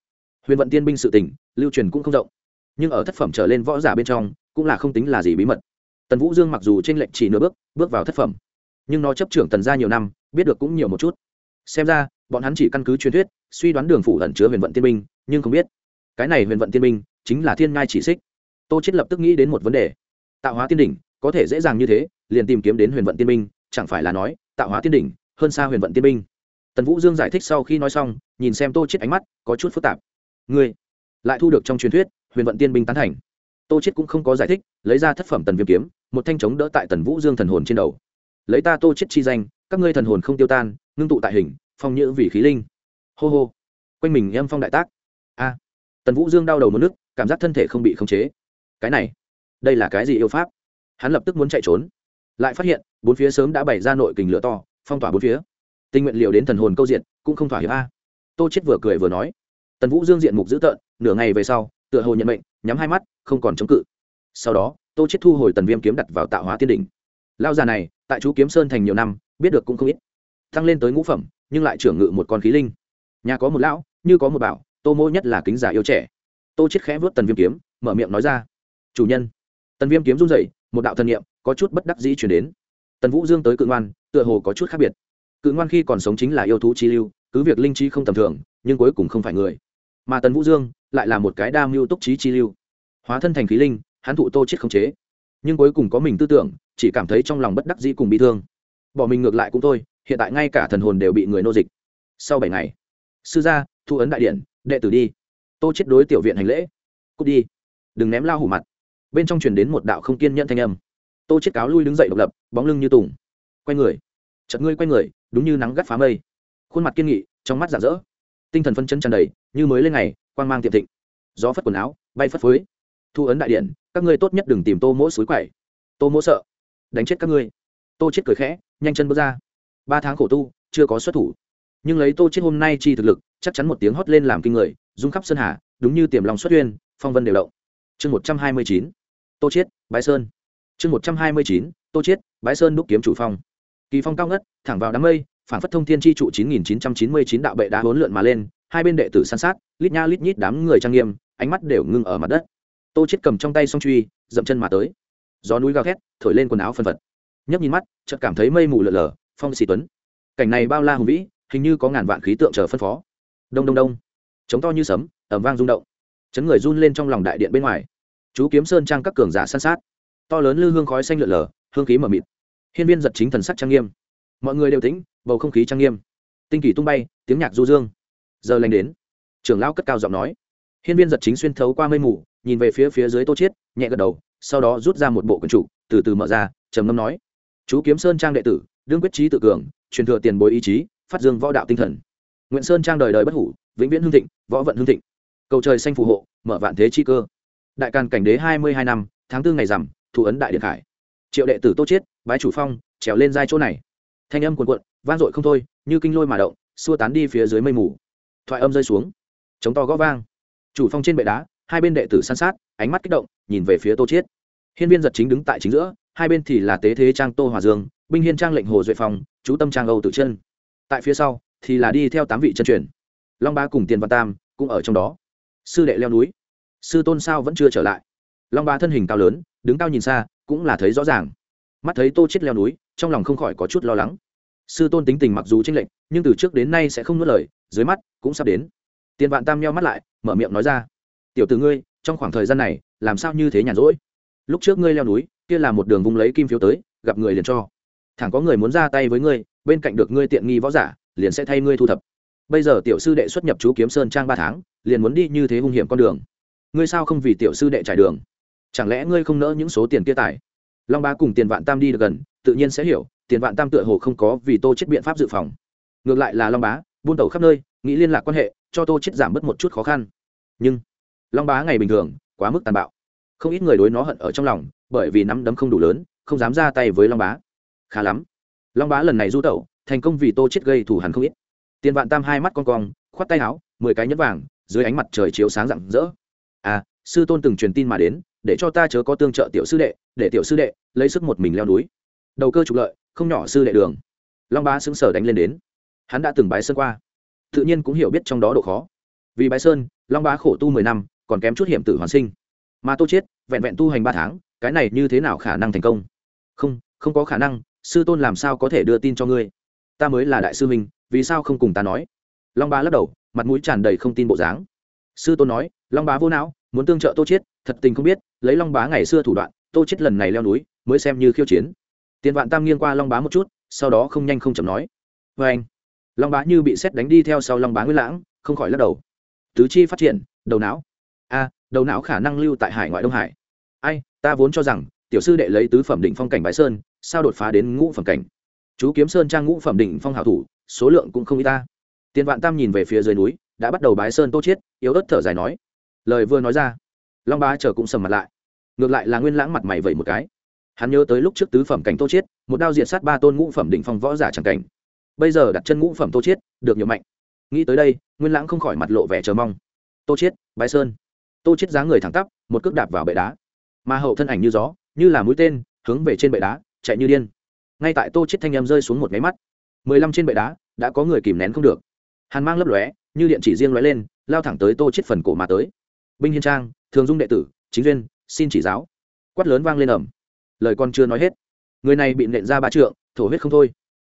huyền vận tiên binh sự tình, lưu truyền cũng không rộng. Nhưng ở thất phẩm trở lên võ giả bên trong, cũng là không tính là gì bí mật. Tần vũ dương mặc dù trên lệnh chỉ nửa bước bước vào thất phẩm. Nhưng nó chấp trưởng tần gia nhiều năm, biết được cũng nhiều một chút. Xem ra, bọn hắn chỉ căn cứ truyền thuyết, suy đoán đường phủ ẩn chứa huyền vận tiên binh, nhưng không biết. Cái này huyền vận tiên binh, chính là thiên ngai chỉ xích. Tô chết lập tức nghĩ đến một vấn đề. Tạo hóa tiên đỉnh, có thể dễ dàng như thế, liền tìm kiếm đến huyền vận tiên binh, chẳng phải là nói, tạo hóa tiên đỉnh, hơn xa huyền vận tiên binh. Tần vũ dương giải thích sau khi nói xong, nhìn xem tô chết ánh mắt, có chút phức tạp ngươi lại thu được trong truyền thuyết, huyền vận tiên binh tán thành. Tô chết cũng không có giải thích, lấy ra thất phẩm tần viêm kiếm, một thanh chống đỡ tại tần vũ dương thần hồn trên đầu. Lấy ta tô chết chi danh, các ngươi thần hồn không tiêu tan, ngưng tụ tại hình, phong nhữ vì khí linh. Hô hô. Quanh mình em phong đại tác. A. Tần vũ dương đau đầu mất nước, cảm giác thân thể không bị khống chế. Cái này, đây là cái gì yêu pháp? Hắn lập tức muốn chạy trốn. Lại phát hiện, bốn phía sớm đã bày ra nội kình lửa to, phong tỏa bốn phía. Tinh nguyện liệu đến thần hồn câu diện, cũng không thỏa hiệp a. Tô chết vừa cười vừa nói tần vũ dương diện mục dữ tợn, nửa ngày về sau, tựa hồ nhận mệnh, nhắm hai mắt, không còn chống cự. Sau đó, tô chết thu hồi tần viêm kiếm đặt vào tạo hóa tiên đỉnh. Lao già này, tại chú kiếm sơn thành nhiều năm, biết được cũng không ít. Tăng lên tới ngũ phẩm, nhưng lại trưởng ngự một con khí linh. Nhà có một lão, như có một bảo, tô mô nhất là kính giả yêu trẻ. Tô chết khẽ vớt tần viêm kiếm, mở miệng nói ra, chủ nhân. Tần viêm kiếm run rẩy, một đạo thần niệm, có chút bất đắc dĩ chuyển đến. Tần vũ dương tới cự ngoan, tựa hồ có chút khác biệt. Cự ngoan khi còn sống chính là yêu thú chi lưu, cứ việc linh chi không tầm thường, nhưng cuối cùng không phải người mà tần vũ dương lại là một cái đa mưu túc trí chi lưu. Hóa thân thành khí linh, hắn thụ tô chết không chế. Nhưng cuối cùng có mình tư tưởng, chỉ cảm thấy trong lòng bất đắc dĩ cùng bị thương. Bỏ mình ngược lại cũng thôi, hiện tại ngay cả thần hồn đều bị người nô dịch. Sau bảy ngày, sư gia, thu ấn đại điện, đệ tử đi. Tô chết đối tiểu viện hành lễ. Cút đi. Đừng ném lao hủ mặt. Bên trong truyền đến một đạo không kiên nhẫn thanh âm. Tô chết cáo lui đứng dậy độc lập, bóng lưng như tùng. Quay người. Chợt ngươi quay người, đúng như nắng gắt phá mây. Khuôn mặt kiên nghị, trong mắt giả dỡ tinh thần phân chấn tràn đầy, như mới lên ngày, quang mang tiệm thịnh. Gió phất quần áo, bay phất phới. Thu ấn đại điện, các ngươi tốt nhất đừng tìm tô mỗ suối quậy. Tô mỗ sợ. Đánh chết các ngươi. Tô chết cười khẽ, nhanh chân bước ra. Ba tháng khổ tu, chưa có xuất thủ. Nhưng lấy tô chết hôm nay chi thực lực, chắc chắn một tiếng hót lên làm kinh người, rung khắp sơn hà, đúng như tiềm lòng xuất uyên phong vân đều động. Chương một trăm hai mươi chín, tô chết, bái sơn. Chương một trăm hai mươi chín, tô chết, bái sơn đúc kiếm chủ phong. Kỳ phong cao ngất, thẳng vào đám mây phản phất thông thiên chi trụ chín nghìn chín trăm chín mươi chín đạo bệ đá hỗn lượn mà lên, hai bên đệ tử san sát, lít nha lít nhít đám người trang nghiêm, ánh mắt đều ngưng ở mặt đất. Tô chết cầm trong tay song truy, dậm chân mà tới. Gió núi gào thét, thổi lên quần áo phân phật. Nhấp nhìn mắt, chợt cảm thấy mây mù lờ lờ phong xì tuấn. Cảnh này bao la hùng vĩ, hình như có ngàn vạn khí tượng chờ phân phó. Đông đông đông. Chống to như sấm ẩm vang rung động. Chấn người run lên trong lòng đại điện bên ngoài. Chú kiếm sơn trang các cường giả san sát. To lớn lư hương khói xanh lượn lờ hương khí mờ mịt. Hiên viên giật chính thần sắc trang nghiêm mọi người đều tĩnh, bầu không khí trang nghiêm. Tinh kỳ tung bay, tiếng nhạc du dương. Giờ lành đến. Trưởng lão cất cao giọng nói. Hiên viên giật chính xuyên thấu qua mây mù, nhìn về phía phía dưới tô chiết, nhẹ gật đầu, sau đó rút ra một bộ quần trụ từ từ mở ra, trầm ngâm nói. Chú kiếm sơn trang đệ tử, đương quyết trí tự cường, truyền thừa tiền bối ý chí, phát dương võ đạo tinh thần. Nguyễn sơn trang đời đời bất hủ, vĩnh viễn hương thịnh, võ vận hương thịnh. Cầu trời xanh phù hộ, mở vạn thế chi cơ. Đại càn cảnh đế hai mươi hai năm, tháng tư ngày rằm thủ ấn đại điện khải. Triệu đệ tử tô chiết, bái chủ phong, trèo lên giai chỗ này thanh âm cuồn cuộn, vang dội không thôi, như kinh lôi mà động, xua tán đi phía dưới mây mù. Thoại âm rơi xuống. Chống to gõ vang. Chủ phong trên bệ đá, hai bên đệ tử san sát, ánh mắt kích động, nhìn về phía tô chiết. Hiên viên giật chính đứng tại chính giữa, hai bên thì là tế thế trang tô hòa dương, binh hiên trang lệnh hồ duệ phong, chú tâm trang âu tự chân. Tại phía sau, thì là đi theo tám vị chân truyền. Long ba cùng tiền văn tam cũng ở trong đó. Sư đệ leo núi. Sư tôn sao vẫn chưa trở lại? Long ba thân hình cao lớn, đứng cao nhìn xa, cũng là thấy rõ ràng mắt thấy tô chết leo núi, trong lòng không khỏi có chút lo lắng. Sư tôn tính tình mặc dù tranh lệnh nhưng từ trước đến nay sẽ không nuốt lời, dưới mắt cũng sắp đến. Tiền vạn tam nheo mắt lại, mở miệng nói ra, tiểu tử ngươi, trong khoảng thời gian này, làm sao như thế nhàn rỗi? Lúc trước ngươi leo núi, kia là một đường vung lấy kim phiếu tới, gặp người liền cho. Thẳng có người muốn ra tay với ngươi, bên cạnh được ngươi tiện nghi võ giả, liền sẽ thay ngươi thu thập. Bây giờ tiểu sư đệ xuất nhập chú kiếm sơn trang ba tháng, liền muốn đi như thế hung hiểm con đường. Ngươi sao không vì tiểu sư đệ trải đường? Chẳng lẽ ngươi không nỡ những số tiền kia tài? Long bá cùng tiền vạn tam đi được gần, tự nhiên sẽ hiểu, tiền vạn tam tựa hồ không có vì tô chết biện pháp dự phòng. Ngược lại là long bá, buôn tẩu khắp nơi, nghĩ liên lạc quan hệ, cho tô chết giảm bớt một chút khó khăn. Nhưng, long bá ngày bình thường, quá mức tàn bạo. Không ít người đối nó hận ở trong lòng, bởi vì nắm đấm không đủ lớn, không dám ra tay với long bá. Khá lắm. Long bá lần này du tẩu, thành công vì tô chết gây thù hằn không ít. Tiền vạn tam hai mắt con cong, khoát tay áo, mười cái nhẫn vàng, dưới ánh mặt trời chiếu sáng rạng rỡ. À sư tôn từng truyền tin mà đến để cho ta chớ có tương trợ tiểu sư đệ, để tiểu sư đệ lấy sức một mình leo núi. Đầu cơ trục lợi, không nhỏ sư đệ đường. Long bá xứng sở đánh lên đến. Hắn đã từng bái sơn qua. Tự nhiên cũng hiểu biết trong đó độ khó. Vì bái sơn, long bá khổ tu mười năm, còn kém chút hiểm tử hoàn sinh. Mà tô chết vẹn vẹn tu hành ba tháng, cái này như thế nào khả năng thành công? Không không có khả năng, sư tôn làm sao có thể đưa tin cho ngươi? Ta mới là đại sư huynh, vì sao không cùng ta nói? Long bá lắc đầu, mặt mũi tràn đầy không tin bộ dáng. Sư tôn nói, long bá vô não muốn tương trợ tô chết thật tình không biết, lấy long bá ngày xưa thủ đoạn, tô chết lần này leo núi, mới xem như khiêu chiến. Tiền vạn tam nghiêng qua long bá một chút, sau đó không nhanh không chậm nói. Vê anh. Long bá như bị xét đánh đi theo sau long bá nguyên lãng, không khỏi lắc đầu. Tứ chi phát triển, đầu não. A, đầu não khả năng lưu tại hải ngoại đông hải. Ai, ta vốn cho rằng, tiểu sư đệ lấy tứ phẩm định phong cảnh bái sơn, sao đột phá đến ngũ phẩm cảnh? Chú kiếm sơn trang ngũ phẩm định phong hảo thủ, số lượng cũng không y ta. Tiền vạn tam nhìn về phía dưới núi, đã bắt đầu bái sơn tô chiết, yếu ớt thở dài nói lời vừa nói ra, long bá chờ cũng sầm mặt lại. Ngược lại là nguyên lãng mặt mày vậy một cái. Hắn nhớ tới lúc trước tứ phẩm cảnh tô chiết, một đao diệt sát ba tôn ngũ phẩm đỉnh phong võ giả chẳng cảnh. Bây giờ đặt chân ngũ phẩm tô chiết, được nhiều mạnh. Nghĩ tới đây, nguyên lãng không khỏi mặt lộ vẻ chờ mong. Tô chiết, bái sơn. Tô chiết giá người thẳng tắp, một cước đạp vào bệ đá. Mà hậu thân ảnh như gió, như là mũi tên, hướng về trên bệ đá, chạy như điên. Ngay tại tô chiết thanh em rơi xuống một máy mắt, mười lăm trên bệ đá, đã có người kìm nén không được. Hàn mang lấp lóe, như điện chỉ riêng lóe lên, lao thẳng tới tô chiết phần cổ mà tới binh hiên trang, thường dung đệ tử, chính duyên, xin chỉ giáo. Quát lớn vang lên ẩm lời con chưa nói hết, người này bị nện ra ba trượng, thổ huyết không thôi.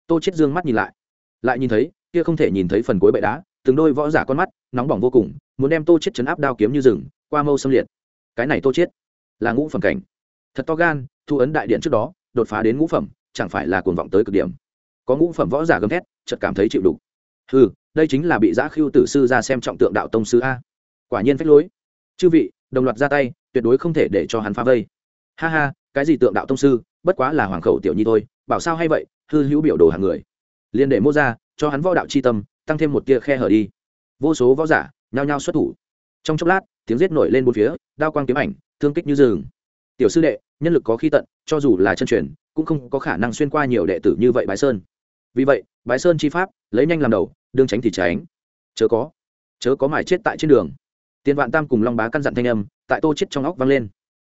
Tô chết dương mắt nhìn lại lại nhìn thấy, kia không thể nhìn thấy phần cuối bệ đá, từng đôi võ giả con mắt, nóng bỏng vô cùng, muốn đem tô chết chấn áp đao kiếm như rừng, qua mâu xâm liệt. Cái này tô chết là ngũ phẩm cảnh. Thật to gan, thu ấn đại điện trước đó, đột phá đến ngũ phẩm, chẳng phải là cuồng vọng tới cực điểm. Có ngũ phẩm võ giả gầm thét, chợt cảm thấy chịu đủ ừ đây chính là bị giã khiêu tử sư ra xem trọng tượng đạo tông sư a. Quả nhiên phách lối chư vị, đồng loạt ra tay, tuyệt đối không thể để cho hắn phá vây. Ha ha, cái gì tượng đạo tông sư, bất quá là hoàng khẩu tiểu nhi thôi, bảo sao hay vậy, hư hữu biểu đồ hàng người. Liên để mô ra, cho hắn võ đạo c h i tâm, tăng thêm một tia khe hở đi. Vô số võ giả, nhao nhao xuất thủ. Trong chốc lát, tiếng giết nổi lên bốn phía, đao quang kiếm ảnh, thương kích như rừng. Tiểu sư đệ, nhân lực có khi tận, cho dù là chân truyền, cũng không có khả năng xuyên qua nhiều đệ tử như vậy bái sơn. Vì vậy, bái sơn chi pháp, lấy nhanh làm đầu đương tránh thì tránh. Chớ có chớ có mải chết tại trên đường tiền vạn tam cùng long bá căn dặn thanh âm, tại tô chết trong óc vang lên.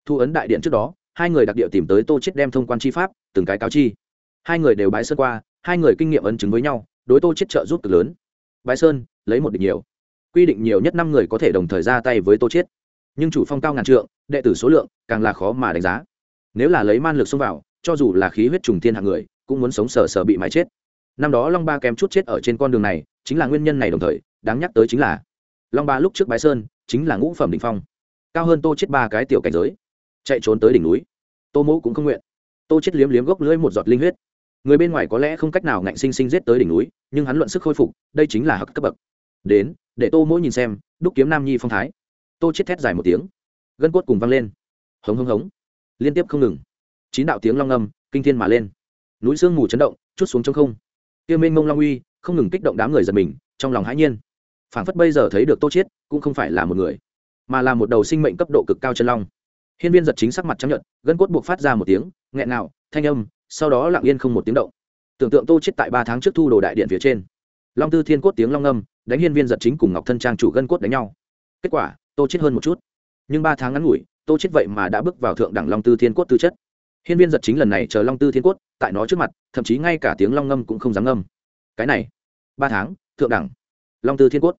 Thu ấn đại điện trước đó, hai người đặc địa tìm tới tô chết đem thông quan chi pháp, từng cái cáo chi. Hai người đều bái sơn qua, hai người kinh nghiệm ấn chứng với nhau, đối tô chết trợ giúp cực lớn. Bái sơn, lấy một địch nhiều. Quy định nhiều nhất năm người có thể đồng thời ra tay với tô chết. Nhưng chủ phong cao ngàn trượng, đệ tử số lượng, càng là khó mà đánh giá. Nếu là lấy man lực xông vào, cho dù là khí huyết trùng thiên hạng người, cũng muốn sống sờ sờ bị mãi chết. Năm đó long ba kém chút chết ở trên con đường này, chính là nguyên nhân này đồng thời, đáng nhắc tới chính là long ba lúc trước bái sơn chính là ngũ phẩm đ ỉ n h phong. Cao hơn tô chết ba cái tiểu cảnh giới. Chạy trốn tới đỉnh núi. Tô mẫu cũng không nguyện. Tô chết liếm liếm gốc lưỡi một giọt linh huyết. Người bên ngoài có lẽ không cách nào ngạnh sinh sinh giết tới đỉnh núi, nhưng hắn luận sức khôi phục, đây chính là hặc cấp bậc. Đến, để tô mỗi nhìn xem, đúc kiếm nam nhi phong thái. Tô chết thét dài một tiếng. Gân cốt cùng văng lên. Hống hống hống. Liên tiếp không ngừng. Chín đạo tiếng long âm, kinh thiên mà lên. Núi sương mù chấn động, chút xuống trong không. Tiêu minh mông long uy, không ngừng kích động đám người giật mình, trong lòng hãi nhiên phảng phất bây giờ thấy được tô chiết, cũng không phải là một người, mà là một đầu sinh mệnh cấp độ cực cao chân long. Hiên viên giật chính sắc mặt chấp nhận gân cốt buộc phát ra một tiếng, nghẹn nào thanh âm, sau đó lặng yên không một tiếng động. Tưởng tượng tô chiết tại ba tháng trước thu đồ đại điện phía trên. Long tư thiên cốt tiếng long âm đánh hiên viên giật chính cùng ngọc thân trang chủ gân cốt đánh nhau. Kết quả, tô chiết hơn một chút. Nhưng ba tháng ngắn ngủi, tô chết vậy mà đã bước vào thượng đẳng long tư thiên cốt tư chất. Hiên viên giật chính lần này chờ long tư thiên cốt, tại nó trước mặt, thậm chí ngay cả tiếng long ngâm cũng không dám ngâm. Cái này, ba tháng, thượng đẳng long tư thiên cốt.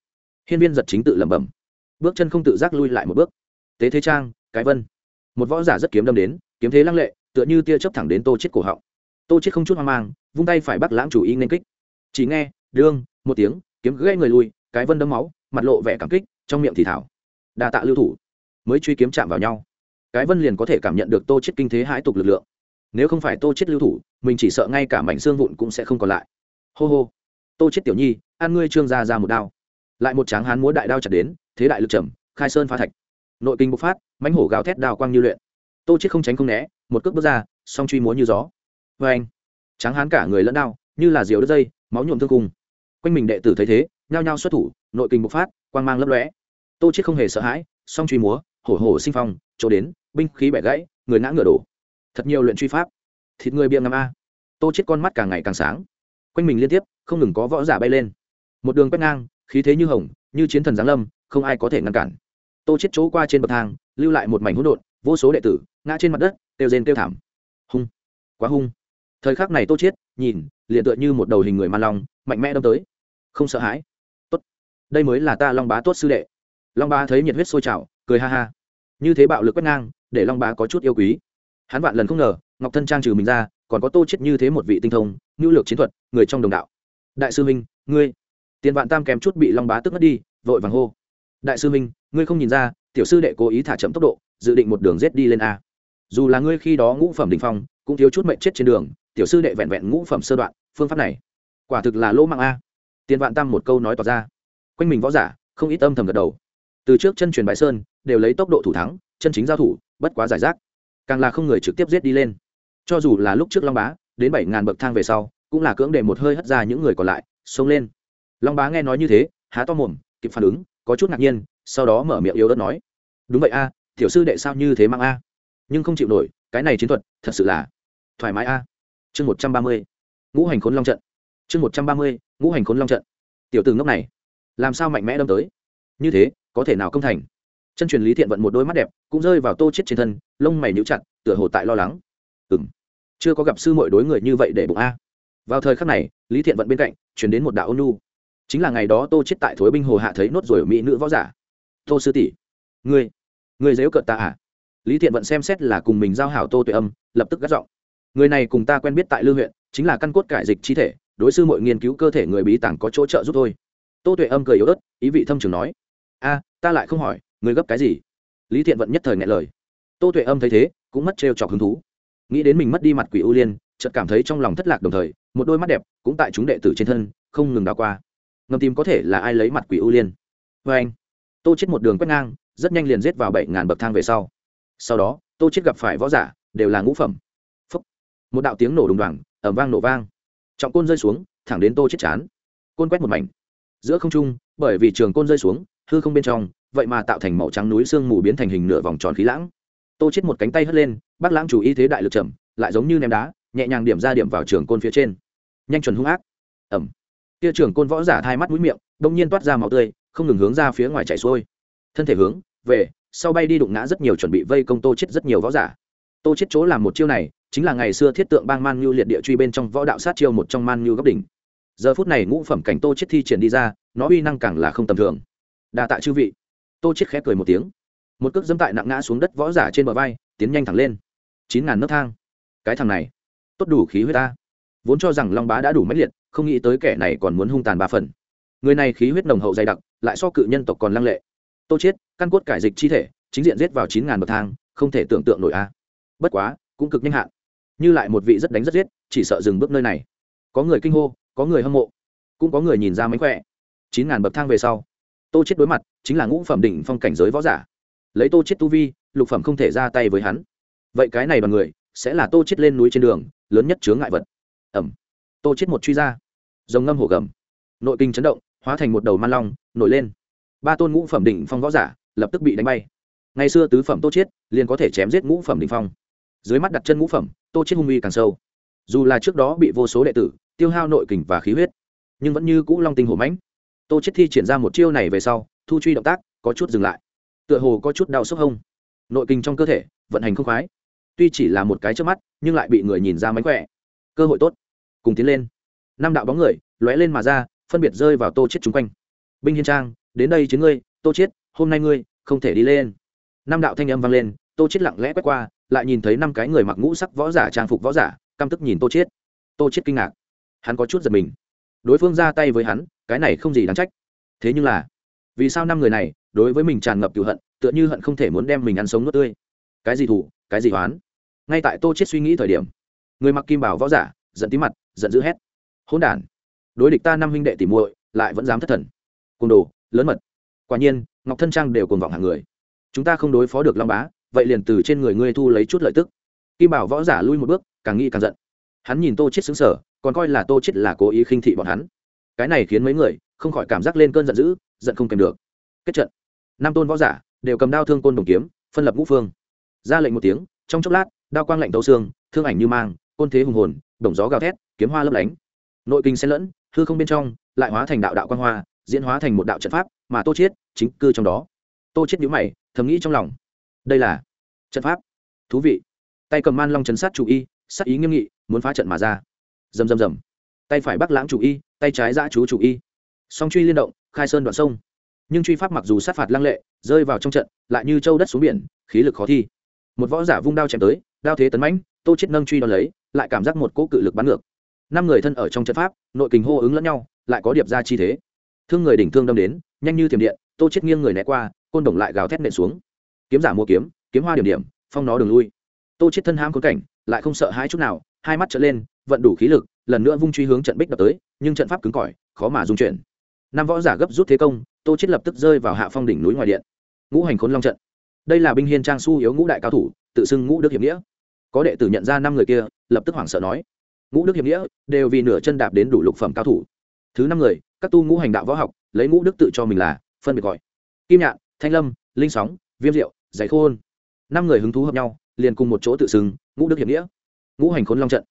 Hiên viên giật chính tự lẩm bẩm. Bước chân không tự giác lui lại một bước. Tế thế trang, cái vân. Một võ giả rất kiếm đâm đến, kiếm thế lăng lệ, tựa như tia chớp thẳng đến tô chết cổ họng. Tô chết không chút hoang mang, vung tay phải bắt lãng chủ ý nên kích. Chỉ nghe, đương, một tiếng, kiếm gãy người lui, cái vân đâm máu, mặt lộ vẻ cảm kích, trong miệng thì thảo. Đa tạ lưu thủ. Mới truy kiếm chạm vào nhau. Cái vân liền có thể cảm nhận được tô chết kinh thế hãi tục lực lượng. Nếu không phải tô chết lưu thủ, mình chỉ sợ ngay cả mảnh xương vụn cũng sẽ không còn lại. Hô hô tô chết tiểu nhi ăn ngươi trương gia ra một đao. Lại một tráng hán múa đại đao chặt đến, thế đại lực trầm, khai sơn phá thạch. Nội kinh bộc phát, mãnh hổ gào thét đào quang như luyện. Tô chết không tránh không né, một cước bước ra, song truy múa như gió. Vê anh, tráng hán cả người lẫn đao, như là diều đứt dây, máu nhuộm thương cung quanh mình đệ tử thấy thế, nhao nhao xuất thủ, nội kinh bộc phát, quang mang lấp lóe. Tô chết không hề sợ hãi, song truy múa, hổ hổ sinh phong, chỗ đến, binh khí bẻ gãy, người ngã ngựa đổ. Thật nhiều luyện truy pháp. Thịt người biêng ngắm a. Tô chết con mắt càng ngày càng sáng quanh mình liên tiếp, không ngừng có võ giả bay lên. Một đường quét ngang, khí thế như hồng, như chiến thần giáng lâm, không ai có thể ngăn cản. Tô chết chỗ qua trên bậc thang, lưu lại một mảnh hỗn độn, vô số đệ tử, ngã trên mặt đất tiêu rên tiêu thảm. Hung, quá hung. Thời khắc này tô chết, nhìn, liền tựa như một đầu hình người man long, mạnh mẽ đâm tới. Không sợ hãi. Tốt. Đây mới là ta long bá tốt sư đệ. Long bá thấy nhiệt huyết sôi trào, cười ha ha. Như thế bạo lực quét ngang, để long bá có chút yêu quý. Hắn vạn lần không ngờ ngọc thân trang trừ mình ra, còn có tô chết như thế một vị tinh thông nhu lược chiến thuật, người trong đồng đạo. Đại sư minh, ngươi. Tiền vạn tam kém chút bị long bá tức mất đi, vội vàng hô. Đại sư minh, ngươi không nhìn ra, tiểu sư đệ cố ý thả chậm tốc độ, dự định một đường rết đi lên a. Dù là ngươi khi đó ngũ phẩm đình phong, cũng thiếu chút mệnh chết trên đường, tiểu sư đệ vẹn vẹn ngũ phẩm sơ đoạn, phương pháp này, quả thực là lỗ mạng a. Tiền vạn tam một câu nói tỏ ra. Quanh mình võ giả, không ít âm thầm gật đầu. Từ trước chân truyền bãi sơn, đều lấy tốc độ thủ thắng, chân chính giao thủ, bất quá giải rác. Càng là không người trực tiếp giết đi lên cho dù là lúc trước long bá đến bảy ngàn bậc thang về sau cũng là cưỡng để một hơi hất ra những người còn lại xông lên. Long bá nghe nói như thế há to mồm kịp phản ứng có chút ngạc nhiên sau đó mở miệng yếu đất nói đúng vậy a à, tiểu sư đệ sao như thế mang a? Nhưng không chịu nổi cái này chiến thuật thật sự là thoải mái a. Chương một trăm ba mươi ngũ hành khốn long trận. Chương một trăm ba mươi ngũ hành khốn long trận. Tiểu từ ngốc này làm sao mạnh mẽ đâm tới? Như thế có thể nào công thành? Chân truyền lý thiện vận một đôi mắt đẹp cũng rơi vào tô chết trên thân lông mày nhíu chặt tựa hồ tại lo lắng. Ừ m chưa có gặp sư muội đối người như vậy để bụng a. Vào thời khắc này, lý thiện vận bên cạnh chuyển đến một đạo ôn nu chính là ngày đó tô chết tại thối binh hồ hạ thấy nốt rồi ở mỹ nữ võ giả. Tô sư tỷ, ngươi ngươi dếu cợt ta à? Lý thiện vận xem xét là cùng mình giao hảo tô tuệ âm, lập tức gắt giọng. Người này cùng ta quen biết tại lư huyện, chính là căn cốt cải dịch chi thể, đối sư mọi nghiên cứu cơ thể người bí tàng có chỗ trợ giúp thôi. Tô tuệ âm cười yếu ớt, ý vị thâm trường nói. A, ta lại không hỏi người gấp cái gì? Lý thiện vận nhất thời ngại lời. Tô tuệ âm thấy thế, cũng mất trêu chọc hứng thú nghĩ đến mình mất đi mặt quỷ ưu liên, chợt cảm thấy trong lòng thất lạc đồng thời, một đôi mắt đẹp cũng tại chúng đệ tử trên thân, không ngừng đào qua. Ngầm tìm có thể là ai lấy mặt quỷ ưu liên. Vê anh, tô chết một đường quét ngang, rất nhanh liền rết vào bảy ngàn bậc thang về sau. Sau đó, tô chết gặp phải võ giả, đều là ngũ phẩm. Phúc. một đạo tiếng nổ đùng đoàng ẩm vang nổ vang. Trọng côn rơi xuống, thẳng đến tô chết chán. Côn quét một mảnh. Giữa không trung, bởi vì trường côn rơi xuống, hư không bên trong, vậy mà tạo thành màu trắng núi sương mù biến thành hình nửa vòng tròn khí lãng tô chết một cánh tay hất lên, bác lãng chủ y thế đại lực chậm, lại giống như ném đá, nhẹ nhàng điểm ra điểm vào trường côn phía trên. Nhanh chuẩn hung ác. Ẩm kia trường côn võ giả hai mắt mũi miệng, đông nhiên toát ra máu tươi, không ngừng hướng ra phía ngoài chảy xuôi. Thân thể hướng về, sau bay đi đụng ngã rất nhiều chuẩn bị vây công tô chết rất nhiều võ giả. Tô chết chỗ làm một chiêu này, chính là ngày xưa thiết tượng bang man nhu liệt địa truy bên trong võ đạo sát chiêu một trong man nhu góc đỉnh. Giờ phút này ngũ phẩm cảnh tô chết thi triển đi ra, nó uy năng càng là không tầm thường. Đa tạ chư vị. Tô chết khẽ cười một tiếng một cước dẫm tại nặng ngã xuống đất võ giả trên bờ vai, tiến nhanh thẳng lên. Chín ngàn nấc thang. Cái thằng này, tốt đủ khí huyết ta. Vốn cho rằng long bá đã đủ mãnh liệt, không nghĩ tới kẻ này còn muốn hung tàn ba phần. Người này khí huyết nồng hậu dày đặc, lại so cự nhân tộc còn lăng lệ. Tô chết, căn cốt cải dịch chi thể, chính diện giết vào chín ngàn bậc thang, không thể tưởng tượng nổi a. Bất quá, cũng cực nhanh hạn. Như lại một vị rất đánh rất giết, chỉ sợ dừng bước nơi này. Có người kinh hô, có người hâm mộ, cũng có người nhìn ra mánh khỏe. Chín ngàn bậc thang về sau, tô chết đối mặt, chính là ngũ phẩm đỉnh phong cảnh giới võ giả lấy tô chết tu vi, lục phẩm không thể ra tay với hắn. Vậy cái này bằng người, sẽ là tô chết lên núi trên đường, lớn nhất chướng ngại vật. Ẩm. Tô chết một truy ra. Rồng ngâm hổ gầm. Nội kinh chấn động, hóa thành một đầu man long, nổi lên. Ba tôn ngũ phẩm đỉnh phong võ giả, lập tức bị đánh bay. Ngày xưa tứ phẩm tô chết, liền có thể chém giết ngũ phẩm đỉnh phong. Dưới mắt đặt chân ngũ phẩm, tô chết hung uy càng sâu. Dù là trước đó bị vô số đệ tử, tiêu hao nội kình và khí huyết, nhưng vẫn như cũ long tinh hổ mãnh. Tô chết thi triển ra một chiêu này về sau, thu truy động tác có chút dừng lại tựa hồ có chút đau sốc hông. Nội kinh trong cơ thể, vận hành không khoái. Tuy chỉ là một cái trước mắt, nhưng lại bị người nhìn ra mánh khỏe. Cơ hội tốt. Cùng tiến lên. Năm đạo bóng người, lóe lên mà ra, phân biệt rơi vào tô chết chung quanh. Binh hiên trang, đến đây chiến ngươi, tô chết, hôm nay ngươi, không thể đi lên. Năm đạo thanh âm vang lên, tô chết lặng lẽ quét qua, lại nhìn thấy năm cái người mặc ngũ sắc võ giả trang phục võ giả, căm tức nhìn tô chết. Tô chết kinh ngạc. Hắn có chút giật mình. Đối phương ra tay với hắn, cái này không gì đáng trách. Thế nhưng là vì sao năm người này, đối với mình tràn ngập cựu hận, tựa như hận không thể muốn đem mình ăn sống nuốt tươi? Cái gì thủ, cái gì hoán? Ngay tại tô chết suy nghĩ thời điểm, người mặc kim bảo võ giả, giận tí mặt, giận dữ hét. Hỗn đản, đối địch ta năm huynh đệ tỉ muội, lại vẫn dám thất thần. Côn đồ, lớn mật. Quả nhiên, ngọc thân trang đều cuồng vọng hàng người. Chúng ta không đối phó được long bá, vậy liền từ trên người ngươi thu lấy chút lợi tức. Kim bảo võ giả lui một bước, càng nghĩ càng giận. Hắn nhìn tô chết xứng sở còn coi là tô chết là cố ý khinh thị bọn hắn. Cái này khiến mấy người không khỏi cảm giác lên cơn giận dữ giận không kèm được. Kết trận. Năm tôn võ giả đều cầm đao thương côn đồng kiếm, phân lập ngũ phương. Ra lệnh một tiếng, trong chốc lát, đao quang lạnh tấu xương, thương ảnh như mang, côn thế hùng hồn, đồng gió gào thét, kiếm hoa lấp lánh. Nội kinh xen lẫn, hư không bên trong, lại hóa thành đạo đạo quang hoa, diễn hóa thành một đạo trận pháp mà tô chiết chính cư trong đó. Tô chiết nhíu mày, thầm nghĩ trong lòng. Đây là trận pháp. Thú vị. Tay cầm man long chấn sát chủ y, sát ý nghiêm nghị, muốn phá trận mà ra. Rầm rầm rầm. Tay phải bắc lãng chủ y, tay trái giã chú chủ y. Song truy liên động khai sơn đoạn sông. Nhưng truy pháp mặc dù sát phạt lăng lệ, rơi vào trong trận, lại như châu đất xuống biển, khí lực khó thi. Một võ giả vung đao chém tới, đao thế tấn mãnh, tô chết nâng truy đón lấy, lại cảm giác một cỗ cự lực bắn ngược. Năm người thân ở trong trận pháp, nội kình hô ứng lẫn nhau, lại có điệp ra chi thế. Thương người đỉnh thương đâm đến, nhanh như thiểm điện, tô chết nghiêng người né qua, côn đồng lại gào thét nện xuống. Kiếm giả mua kiếm kiếm hoa điểm điểm, phong nó đường lui. Tô chết thân hãm khốn cảnh, lại không sợ hãi chút nào, hai mắt trở lên, vận đủ khí lực, lần nữa vung truy hướng trận bích đập tới, nhưng trận pháp cứng cỏi, khó mà dung chuyển năm võ giả gấp rút thế công, tô chết lập tức rơi vào hạ phong đỉnh núi ngoài điện. Ngũ hành khốn long trận. Đây là binh hiên trang su yếu ngũ đại cao thủ, tự xưng ngũ đức hiệp nghĩa. Có đệ tử nhận ra năm người kia, lập tức hoảng sợ nói, ngũ đức hiệp nghĩa, đều vì nửa chân đạp đến đủ lục phẩm cao thủ. Thứ năm người, các tu ngũ hành đạo võ học, lấy ngũ đức tự cho mình là, phân biệt gọi. Kim nhạn, thanh lâm, linh sóng, viêm diệu giải khôn năm người hứng thú hợp nhau, liền cùng một chỗ tự xưng ngũ đức hiệp nghĩa. Ngũ hành khốn long trận.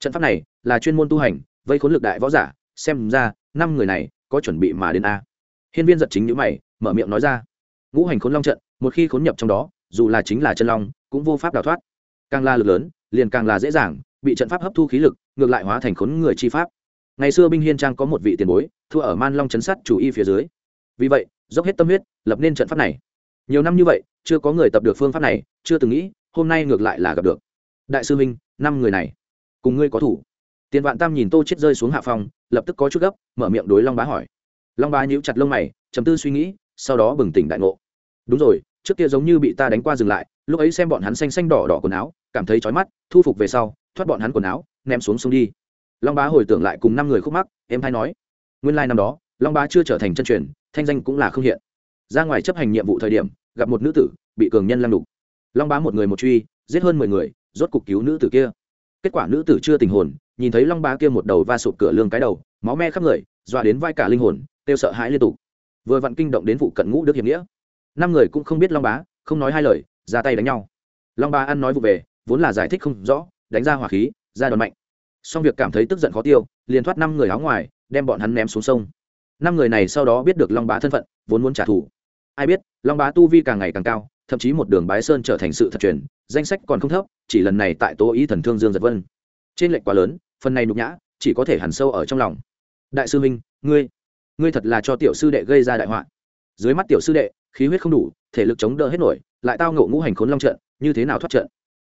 Trận pháp này là chuyên môn tu hành, vây khốn lực đại võ giả, xem ra, năm người này có chuẩn bị mà đến a. Hiên viên giật chính nhữ mày, mở miệng nói ra. Ngũ hành khốn long trận, một khi khốn nhập trong đó, dù là chính là chân long, cũng vô pháp đào thoát. Càng là lực lớn, liền càng là dễ dàng, bị trận pháp hấp thu khí lực, ngược lại hóa thành khốn người chi pháp. Ngày xưa binh hiên trang có một vị tiền bối, thua ở man long chấn sắt chủ y phía dưới. Vì vậy, dốc hết tâm huyết, lập nên trận pháp này. Nhiều năm như vậy, chưa có người tập được phương pháp này, chưa từng nghĩ, hôm nay ngược lại là gặp được. Đại sư minh, năm người này, cùng ngươi có thủ tiền vạn tam nhìn tô chết rơi xuống hạ phòng, lập tức có chút gấp, mở miệng đối long bá hỏi. Long bá nhíu chặt lông mày, trầm tư suy nghĩ, sau đó bừng tỉnh đại ngộ. Đúng rồi, trước kia giống như bị ta đánh qua dừng lại, lúc ấy xem bọn hắn xanh xanh đỏ đỏ quần áo, cảm thấy chói mắt, thu phục về sau, thoát bọn hắn quần áo, ném xuống sông đi. Long bá hồi tưởng lại cùng năm người khúc mắc, em hay nói. Nguyên lai năm đó, long bá chưa trở thành chân truyền, thanh danh cũng là không hiện. Ra ngoài chấp hành nhiệm vụ thời điểm, gặp một nữ tử, bị cường nhân lăng đục. Long bá một người một truy, giết hơn mười người, rốt cục cứu nữ tử kia. Kết quả nữ tử chưa tình hồn nhìn thấy long bá kia một đầu va sụp cửa lương cái đầu, máu me khắp người, dọa đến vai cả linh hồn, kêu sợ hãi liên tục. Vừa vặn kinh động đến vụ cận ngũ đức hiệp nghĩa. Năm người cũng không biết long bá, không nói hai lời, ra tay đánh nhau. Long bá ăn nói vụ về, vốn là giải thích không rõ, đánh ra hỏa khí, ra đòn mạnh. Song việc cảm thấy tức giận khó tiêu, liền thoát năm người áo ngoài, đem bọn hắn ném xuống sông. Năm người này sau đó biết được long bá thân phận, vốn muốn trả thù. Ai biết, long bá tu vi càng ngày càng cao, thậm chí một đường bái sơn trở thành sự thật truyền, danh sách còn không thấp, chỉ lần này tại tố ý thần thương dương giật vân. Trên lệnh quá lớn phần này nhục nhã, chỉ có thể hẳn sâu ở trong lòng. Đại sư minh ngươi ngươi thật là cho tiểu sư đệ gây ra đại họa. Dưới mắt tiểu sư đệ, khí huyết không đủ, thể lực chống đỡ hết nổi, lại tao ngộ ngũ hành khốn long trận, như thế nào thoát trận?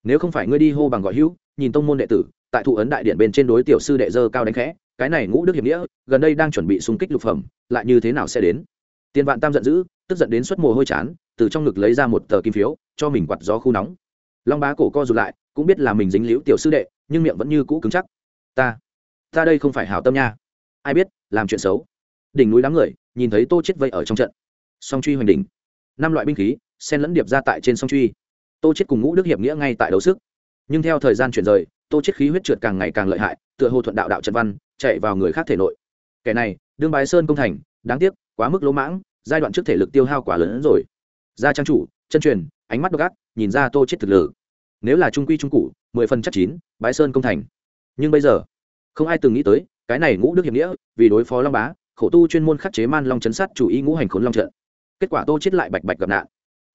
Nếu không phải ngươi đi hô bằng gọi hữu, nhìn tông môn đệ tử, tại thụ ấn đại điện bên trên đối tiểu sư đệ dơ cao đánh khẽ, cái này ngũ đức hiệp nghĩa, gần đây đang chuẩn bị xung kích lục phẩm, lại như thế nào sẽ đến? Tiền vạn tam giận dữ, tức giận đến suất mồ hôi chán, từ trong ngực lấy ra một tờ kim phiếu, cho mình quạt gió khu nóng. Long bá cổ co rụt lại, cũng biết là mình dính liễu tiểu sư đệ, nhưng miệng vẫn như cũ cứng chắc ta. Ta đây không phải hảo tâm nha. Ai biết, làm chuyện xấu. Đỉnh núi đám người, nhìn thấy tô chết vây ở trong trận. Song truy hoành đỉnh. Năm loại binh khí sen lẫn điệp ra tại trên song truy. Tô chết cùng ngũ đức hiệp nghĩa ngay tại đấu sức. Nhưng theo thời gian chuyển rời, tô chết khí huyết trượt càng ngày càng lợi hại, tựa hồ thuận đạo đạo trận văn, chạy vào người khác thể nội. Kẻ này, đương bái sơn công thành, đáng tiếc, quá mức lỗ mãng, giai đoạn trước thể lực tiêu hao quá lớn hơn rồi. Gia trang chủ, chân truyền, ánh mắt độc ác, nhìn ra tô chết thực lực. Nếu là trung quy trung cụ, mười phần chắc chín, bái sơn công thành nhưng bây giờ, không ai từng nghĩ tới, cái này ngũ đức hiệp nghĩa, vì đối phó long bá, khổ tu chuyên môn khắc chế man long chấn sát chủ ý ngũ hành khốn long trận. Kết quả tô chết lại bạch bạch gặp nạn.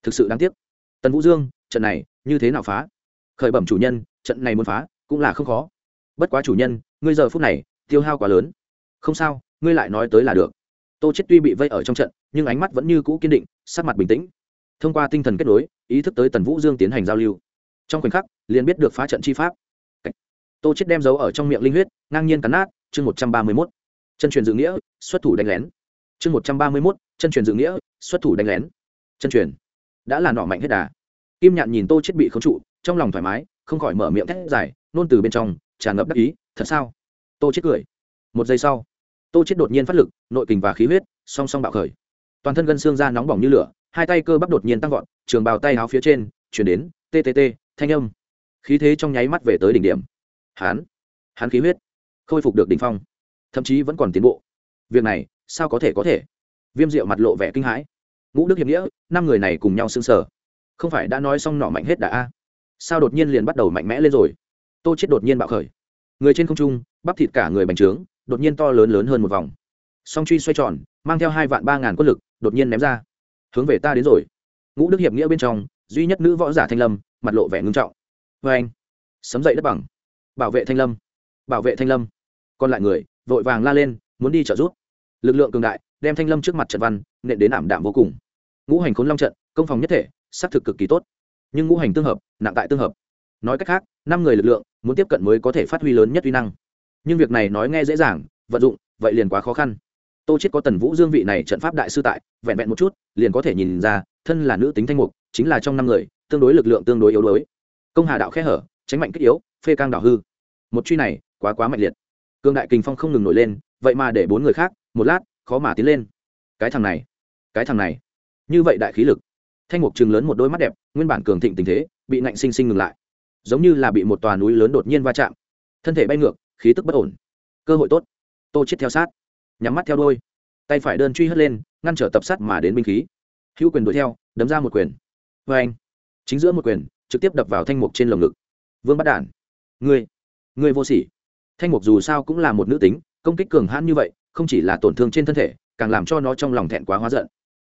Thực sự đáng tiếc. Tần vũ dương, trận này như thế nào phá? Khởi bẩm chủ nhân, trận này muốn phá cũng là không khó. Bất quá chủ nhân, ngươi giờ phút này, tiêu hao quá lớn. Không sao, ngươi lại nói tới là được. Tô chết tuy bị vây ở trong trận, nhưng ánh mắt vẫn như cũ kiên định, sắc mặt bình tĩnh. Thông qua tinh thần kết nối, ý thức tới tần vũ dương tiến hành giao lưu. Trong khoảnh khắc, liền biết được phá trận chi pháp tô chết đem dấu ở trong miệng linh huyết, ngang nhiên cắn nát, chương một trăm ba mươi mốt. Chân truyền dự nghĩa, xuất thủ đánh lén. Chương một trăm ba mươi mốt, chân truyền dự nghĩa, xuất thủ đánh lén. Chân truyền. Đã là nọ mạnh hết đà. Kim nhạn nhìn tô chết bị khống trụ, trong lòng thoải mái, không khỏi mở miệng thét dài, nôn từ bên trong, tràn ngập đắc ý, thật sao? Tô chết cười. Một giây sau, tô chết đột nhiên phát lực, nội kình và khí huyết, song song bạo khởi. Toàn thân gân xương ra nóng bỏng như lửa, hai tay cơ bắp đột nhiên tăng vọt, trường bào tay áo phía trên, chuyển đến ttt thanh âm. Khí thế trong nháy mắt về tới đỉnh điểm hán. Hán khí huyết. Khôi phục được đỉnh phong. Thậm chí vẫn còn tiến bộ. Việc này, sao có thể có thể? Viêm diệu mặt lộ vẻ kinh hãi. Ngũ đức hiệp nghĩa, năm người này cùng nhau xương sở không phải đã nói xong nọ mạnh hết đã a? Sao đột nhiên liền bắt đầu mạnh mẽ lên rồi? Tô chết đột nhiên bạo khởi. Người trên không trung, bắp thịt cả người bành trướng, đột nhiên to lớn lớn hơn một vòng. Song truy xoay tròn, mang theo hai vạn ba ngàn quân lực, đột nhiên ném ra. Hướng về ta đến rồi. Ngũ đức hiệp nghĩa bên trong, duy nhất nữ võ giả thanh lâm, mặt lộ vẻ ngưng trọng. Vê anh sấm dậy đất bằng bảo vệ thanh lâm. Bảo vệ thanh lâm. Còn lại người, vội vàng la lên, muốn đi trợ giúp. Lực lượng cường đại, đem thanh lâm trước mặt trận văn, nện đến ảm đạm vô cùng. Ngũ hành khốn long trận, công phòng nhất thể xác thực cực kỳ tốt. Nhưng ngũ hành tương hợp, nặng tại tương hợp. Nói cách khác, năm người lực lượng, muốn tiếp cận mới có thể phát huy lớn nhất uy năng. Nhưng việc này nói nghe dễ dàng, vận dụng, vậy liền quá khó khăn. Tô chết có tần vũ dương vị này trận pháp đại sư tại, vẹn vẹn một chút, liền có thể nhìn ra, thân là nữ tính thanh mục, chính là trong năm người, tương đối lực lượng tương đối yếu đuối. Công hà đạo khe hở, tránh mạnh kích yếu phê cang đảo hư. Một truy này, quá quá mạnh liệt. Cương đại kình phong không ngừng nổi lên, vậy mà để bốn người khác, một lát, khó mà tiến lên. Cái thằng này, cái thằng này. Như vậy đại khí lực. Thanh mục chừng lớn một đôi mắt đẹp, nguyên bản cường thịnh tình thế, bị nạnh sinh sinh ngừng lại. Giống như là bị một tòa núi lớn đột nhiên va chạm. Thân thể bay ngược, khí tức bất ổn. Cơ hội tốt. Tô chết theo sát. Nhắm mắt theo đôi. Tay phải đơn truy hất lên, ngăn trở tập sát mà đến binh khí. Hữu quyền đuổi theo, đấm ra một quyền. Vê anh chính giữa một quyền, trực tiếp đập vào thanh mục trên lồng ngực. Vương bắt đản ngươi ngươi vô sỉ. Thanh mục dù sao cũng là một nữ tính, công kích cường hãn như vậy, không chỉ là tổn thương trên thân thể, càng làm cho nó trong lòng thẹn quá hóa giận.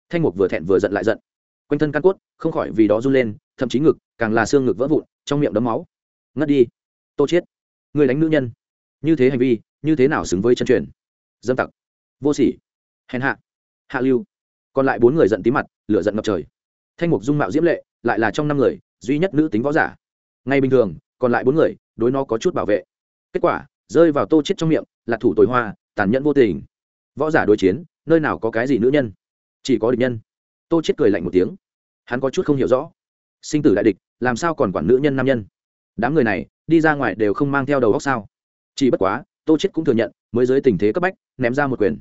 Thanh mục vừa thẹn vừa giận lại giận. Quanh thân căn cốt, không khỏi vì đó run lên, thậm chí ngực, càng là xương ngực vỡ vụn, trong miệng đấm máu. Ngất đi. Tô chết. Người đánh nữ nhân. Như thế hành vi, như thế nào xứng với chân truyền? Dâm tặc. Vô sỉ. Hèn hạ. Hạ lưu. Còn lại bốn người giận tí mặt, lửa giận ngập trời. Thanh mục dung mạo diễm lệ, lại là trong năm người, duy nhất nữ tính võ giả. Ngay bình thường, còn lại bốn người đối nó có chút bảo vệ. Kết quả, rơi vào tô chết trong miệng, là thủ tối hoa, tàn nhẫn vô tình. Võ giả đối chiến, nơi nào có cái gì nữ nhân? Chỉ có địch nhân. Tô chết cười lạnh một tiếng. Hắn có chút không hiểu rõ. Sinh tử đại địch, làm sao còn quản nữ nhân nam nhân? Đám người này, đi ra ngoài đều không mang theo đầu góc sao? Chỉ bất quá, tô chết cũng thừa nhận, mới dưới tình thế cấp bách, ném ra một quyền.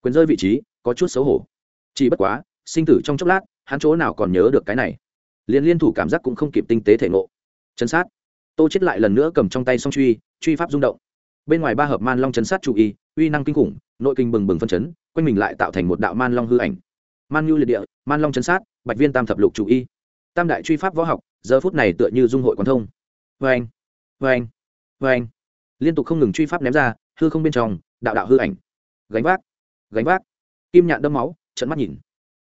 Quyền rơi vị trí, có chút xấu hổ. Chỉ bất quá, sinh tử trong chốc lát, hắn chỗ nào còn nhớ được cái này? Liền liên thủ cảm giác cũng không kịp tinh tế thể ngộ. Chấn sát tô chết lại lần nữa cầm trong tay song truy truy pháp rung động. Bên ngoài ba hợp man long chấn sát chủ y, uy năng kinh khủng, nội kinh bừng bừng phân chấn, quanh mình lại tạo thành một đạo man long hư ảnh. Man nhu liệt địa, man long chấn sát, bạch viên tam thập lục chủ y. Tam đại truy pháp võ học, giờ phút này tựa như dung hội quán thông. Vê anh vê anh vê anh liên tục không ngừng truy pháp ném ra, hư không bên trong, đạo đạo hư ảnh. Gánh vác gánh vác. Kim nhạn đâm máu trận mắt nhìn.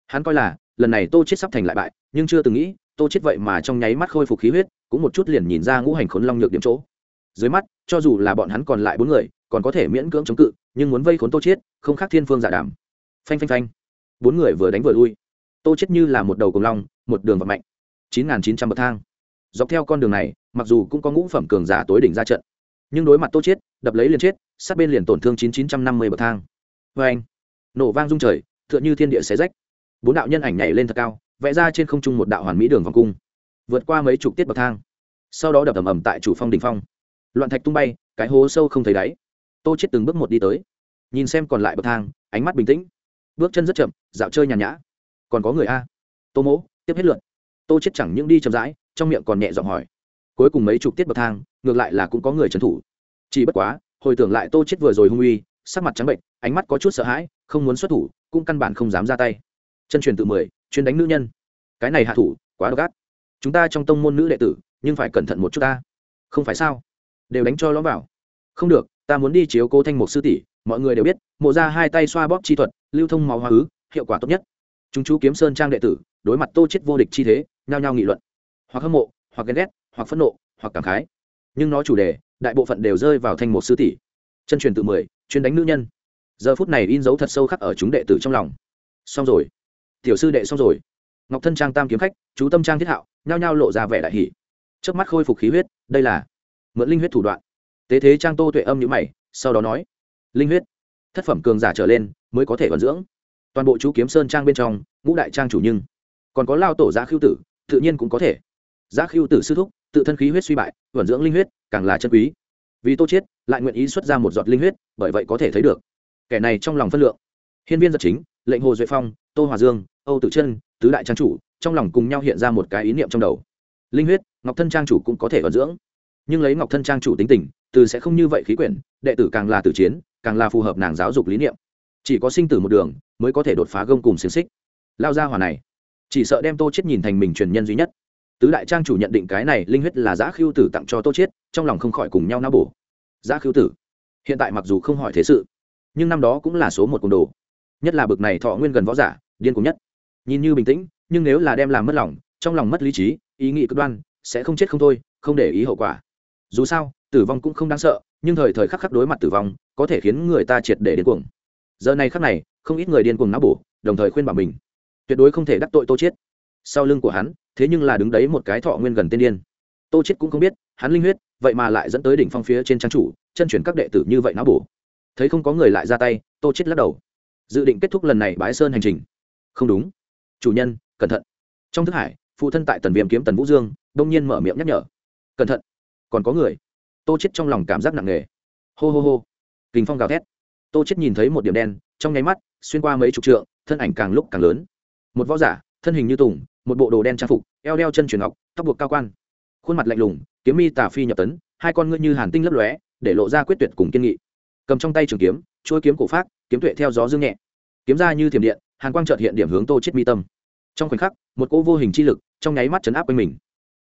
Hắn coi là, lần này tô chết sắp thành lại bại, nhưng chưa từng nghĩ, tô chết vậy mà trong nháy mắt khôi phục khí huyết cũng một chút liền nhìn ra ngũ hành khốn long nhược điểm chỗ. Dưới mắt, cho dù là bọn hắn còn lại bốn người, còn có thể miễn cưỡng chống cự, nhưng muốn vây khốn tô chết không khác thiên phương dạ giả đảm phanh phanh phanh. Bốn người vừa đánh vừa lui. Tô chết như là một đầu cùng long, một đường vật mạnh chín nghìn chín trăm bậc thang. Dọc theo con đường này, mặc dù cũng có ngũ phẩm cường giả tối đỉnh ra trận, nhưng đối mặt tô chết đập lấy liền chết, sát bên liền tổn thương chín chín trăm năm mươi bậc thang. Vê anh, nổ vang rung trời, tựa như thiên địa xé rách. Bốn đạo nhân ảnh nhảy lên thật cao, vẽ ra trên không trung một đạo hoàn mỹ đường vòng cung vượt qua mấy chục tiết bậc thang. Sau đó đập ầm ầm tại chủ phong đỉnh phong. Loạn thạch tung bay, cái hố sâu không thấy đáy. Tô chết từng bước một đi tới. Nhìn xem còn lại bậc thang, ánh mắt bình tĩnh. Bước chân rất chậm, dạo chơi nhàn nhã. Còn có người a. Tô mỗ, tiếp hết lượt. Tô chết chẳng những đi chậm rãi, trong miệng còn nhẹ giọng hỏi. Cuối cùng mấy chục tiết bậc thang, ngược lại là cũng có người trấn thủ. Chỉ bất quá, hồi tưởng lại tô chết vừa rồi hung uy, sắc mặt trắng bệnh ánh mắt có chút sợ hãi, không muốn xuất thủ, cũng căn bản không dám ra tay. Chân truyền tự mười chuyên đánh nữ nhân. Cái này hạ thủ, quá độc ác chúng ta trong tông môn nữ đệ tử, nhưng phải cẩn thận một chút ta. Không phải sao? Đều đánh cho lõm vào. Không được, ta muốn đi chiếu cố thanh một sư tỷ, mọi người đều biết, mộ ra hai tay xoa bóp chi thuật, lưu thông máu hoa ứ, hiệu quả tốt nhất. Chúng chú kiếm sơn trang đệ tử, đối mặt tô chết vô địch chi thế, nhao nhao nghị luận. Hoặc hâm mộ, hoặc ghen ghét, hoặc phẫn nộ, hoặc cảm khái. Nhưng nó chủ đề, đại bộ phận đều rơi vào thanh một sư tỷ. Chân truyền tự mười, chuyên đánh nữ nhân. Giờ phút này in dấu thật sâu khắc ở chúng đệ tử trong lòng. Xong rồi. Tiểu sư đệ xong rồi ngọc thân trang tam kiếm khách, chú tâm trang thiết hạo, nhao nhao lộ ra vẻ đại hỷ trước mắt khôi phục khí huyết, đây là mượn linh huyết thủ đoạn. Tế thế trang tô tuệ âm nhữ mày, sau đó nói, linh huyết, thất phẩm cường giả trở lên mới có thể vận dưỡng. Toàn bộ chú kiếm sơn trang bên trong, ngũ đại trang chủ nhưng còn có lao tổ giá khiêu tử, tự nhiên cũng có thể. Giá khiêu tử sư thúc, tự thân khí huyết suy bại, vận dưỡng linh huyết, càng là chân quý. Vì tô chết lại nguyện ý xuất ra một giọt linh huyết, bởi vậy có thể thấy được kẻ này trong lòng phân lượng. Hiên viên giật chính, lệnh hồ duệ phong, tô hòa dương, âu tử chân tứ đại trang chủ, trong lòng cùng nhau hiện ra một cái ý niệm trong đầu. Linh huyết, ngọc thân trang chủ cũng có thể vận dưỡng. Nhưng lấy ngọc thân trang chủ tính tình, từ sẽ không như vậy khí quyển, đệ tử càng là tử chiến, càng là phù hợp nàng giáo dục lý niệm. Chỉ có sinh tử một đường, mới có thể đột phá gông cùng xiềng xích. Lao ra hòa này, chỉ sợ đem tô chết nhìn thành mình truyền nhân duy nhất. Tứ đại trang chủ nhận định cái này linh huyết là giã khiêu tử tặng cho tô chết trong lòng không khỏi cùng nhau náo bổ. Giã khiêu tử, hiện tại mặc dù không hỏi thế sự, nhưng năm đó cũng là số một côn đồ. Nhất là bực này thọ nguyên gần võ giả, điên cùng nhất nhìn như bình tĩnh, nhưng nếu là đem làm mất lòng, trong lòng mất lý trí, ý nghĩ cực đoan, sẽ không chết không thôi, không để ý hậu quả. Dù sao, tử vong cũng không đáng sợ, nhưng thời thời khắc khắc đối mặt tử vong, có thể khiến người ta triệt để điên cuồng. Giờ này khắc này, không ít người điên cuồng não bổ, đồng thời khuyên bảo mình, tuyệt đối không thể đắc tội tô chết sau lưng của hắn, thế nhưng là đứng đấy một cái thọ nguyên gần tiên điên. Tô chết cũng không biết, hắn linh huyết, vậy mà lại dẫn tới đỉnh phong phía trên trang chủ, chân chuyển các đệ tử như vậy não bổ. Thấy không có người lại ra tay, tô chết lắc đầu. Dự định kết thúc lần này bái sơn hành trình. Không đúng chủ nhân, cẩn thận. Trong thức hải, phụ thân tại tần viêm kiếm tần vũ dương, đông nhiên mở miệng nhắc nhở. Cẩn thận, còn có người. Tô chết trong lòng cảm giác nặng nề. Hô hô hô. Kinh phong gào thét. Tô chết nhìn thấy một điểm đen, trong nháy mắt, xuyên qua mấy chục trượng, thân ảnh càng lúc càng lớn. Một võ giả, thân hình như tùng, một bộ đồ đen trang phục, eo đeo chân truyền ngọc, tóc buộc cao quan. Khuôn mặt lạnh lùng, kiếm mi tà phi nhập tấn, hai con ngươi như hàn tinh lấp lóe, để lộ ra quyết tuyệt cùng kiên nghị. Cầm trong tay trường kiếm trôi kiếm cổ phát kiếm tuệ theo gió dương nhẹ. Kiếm ra như thiểm điện hàn quang trợt hiện điểm hướng tô chết mi tâm. Trong khoảnh khắc, một cô vô hình chi lực trong nháy mắt chấn áp quanh mình.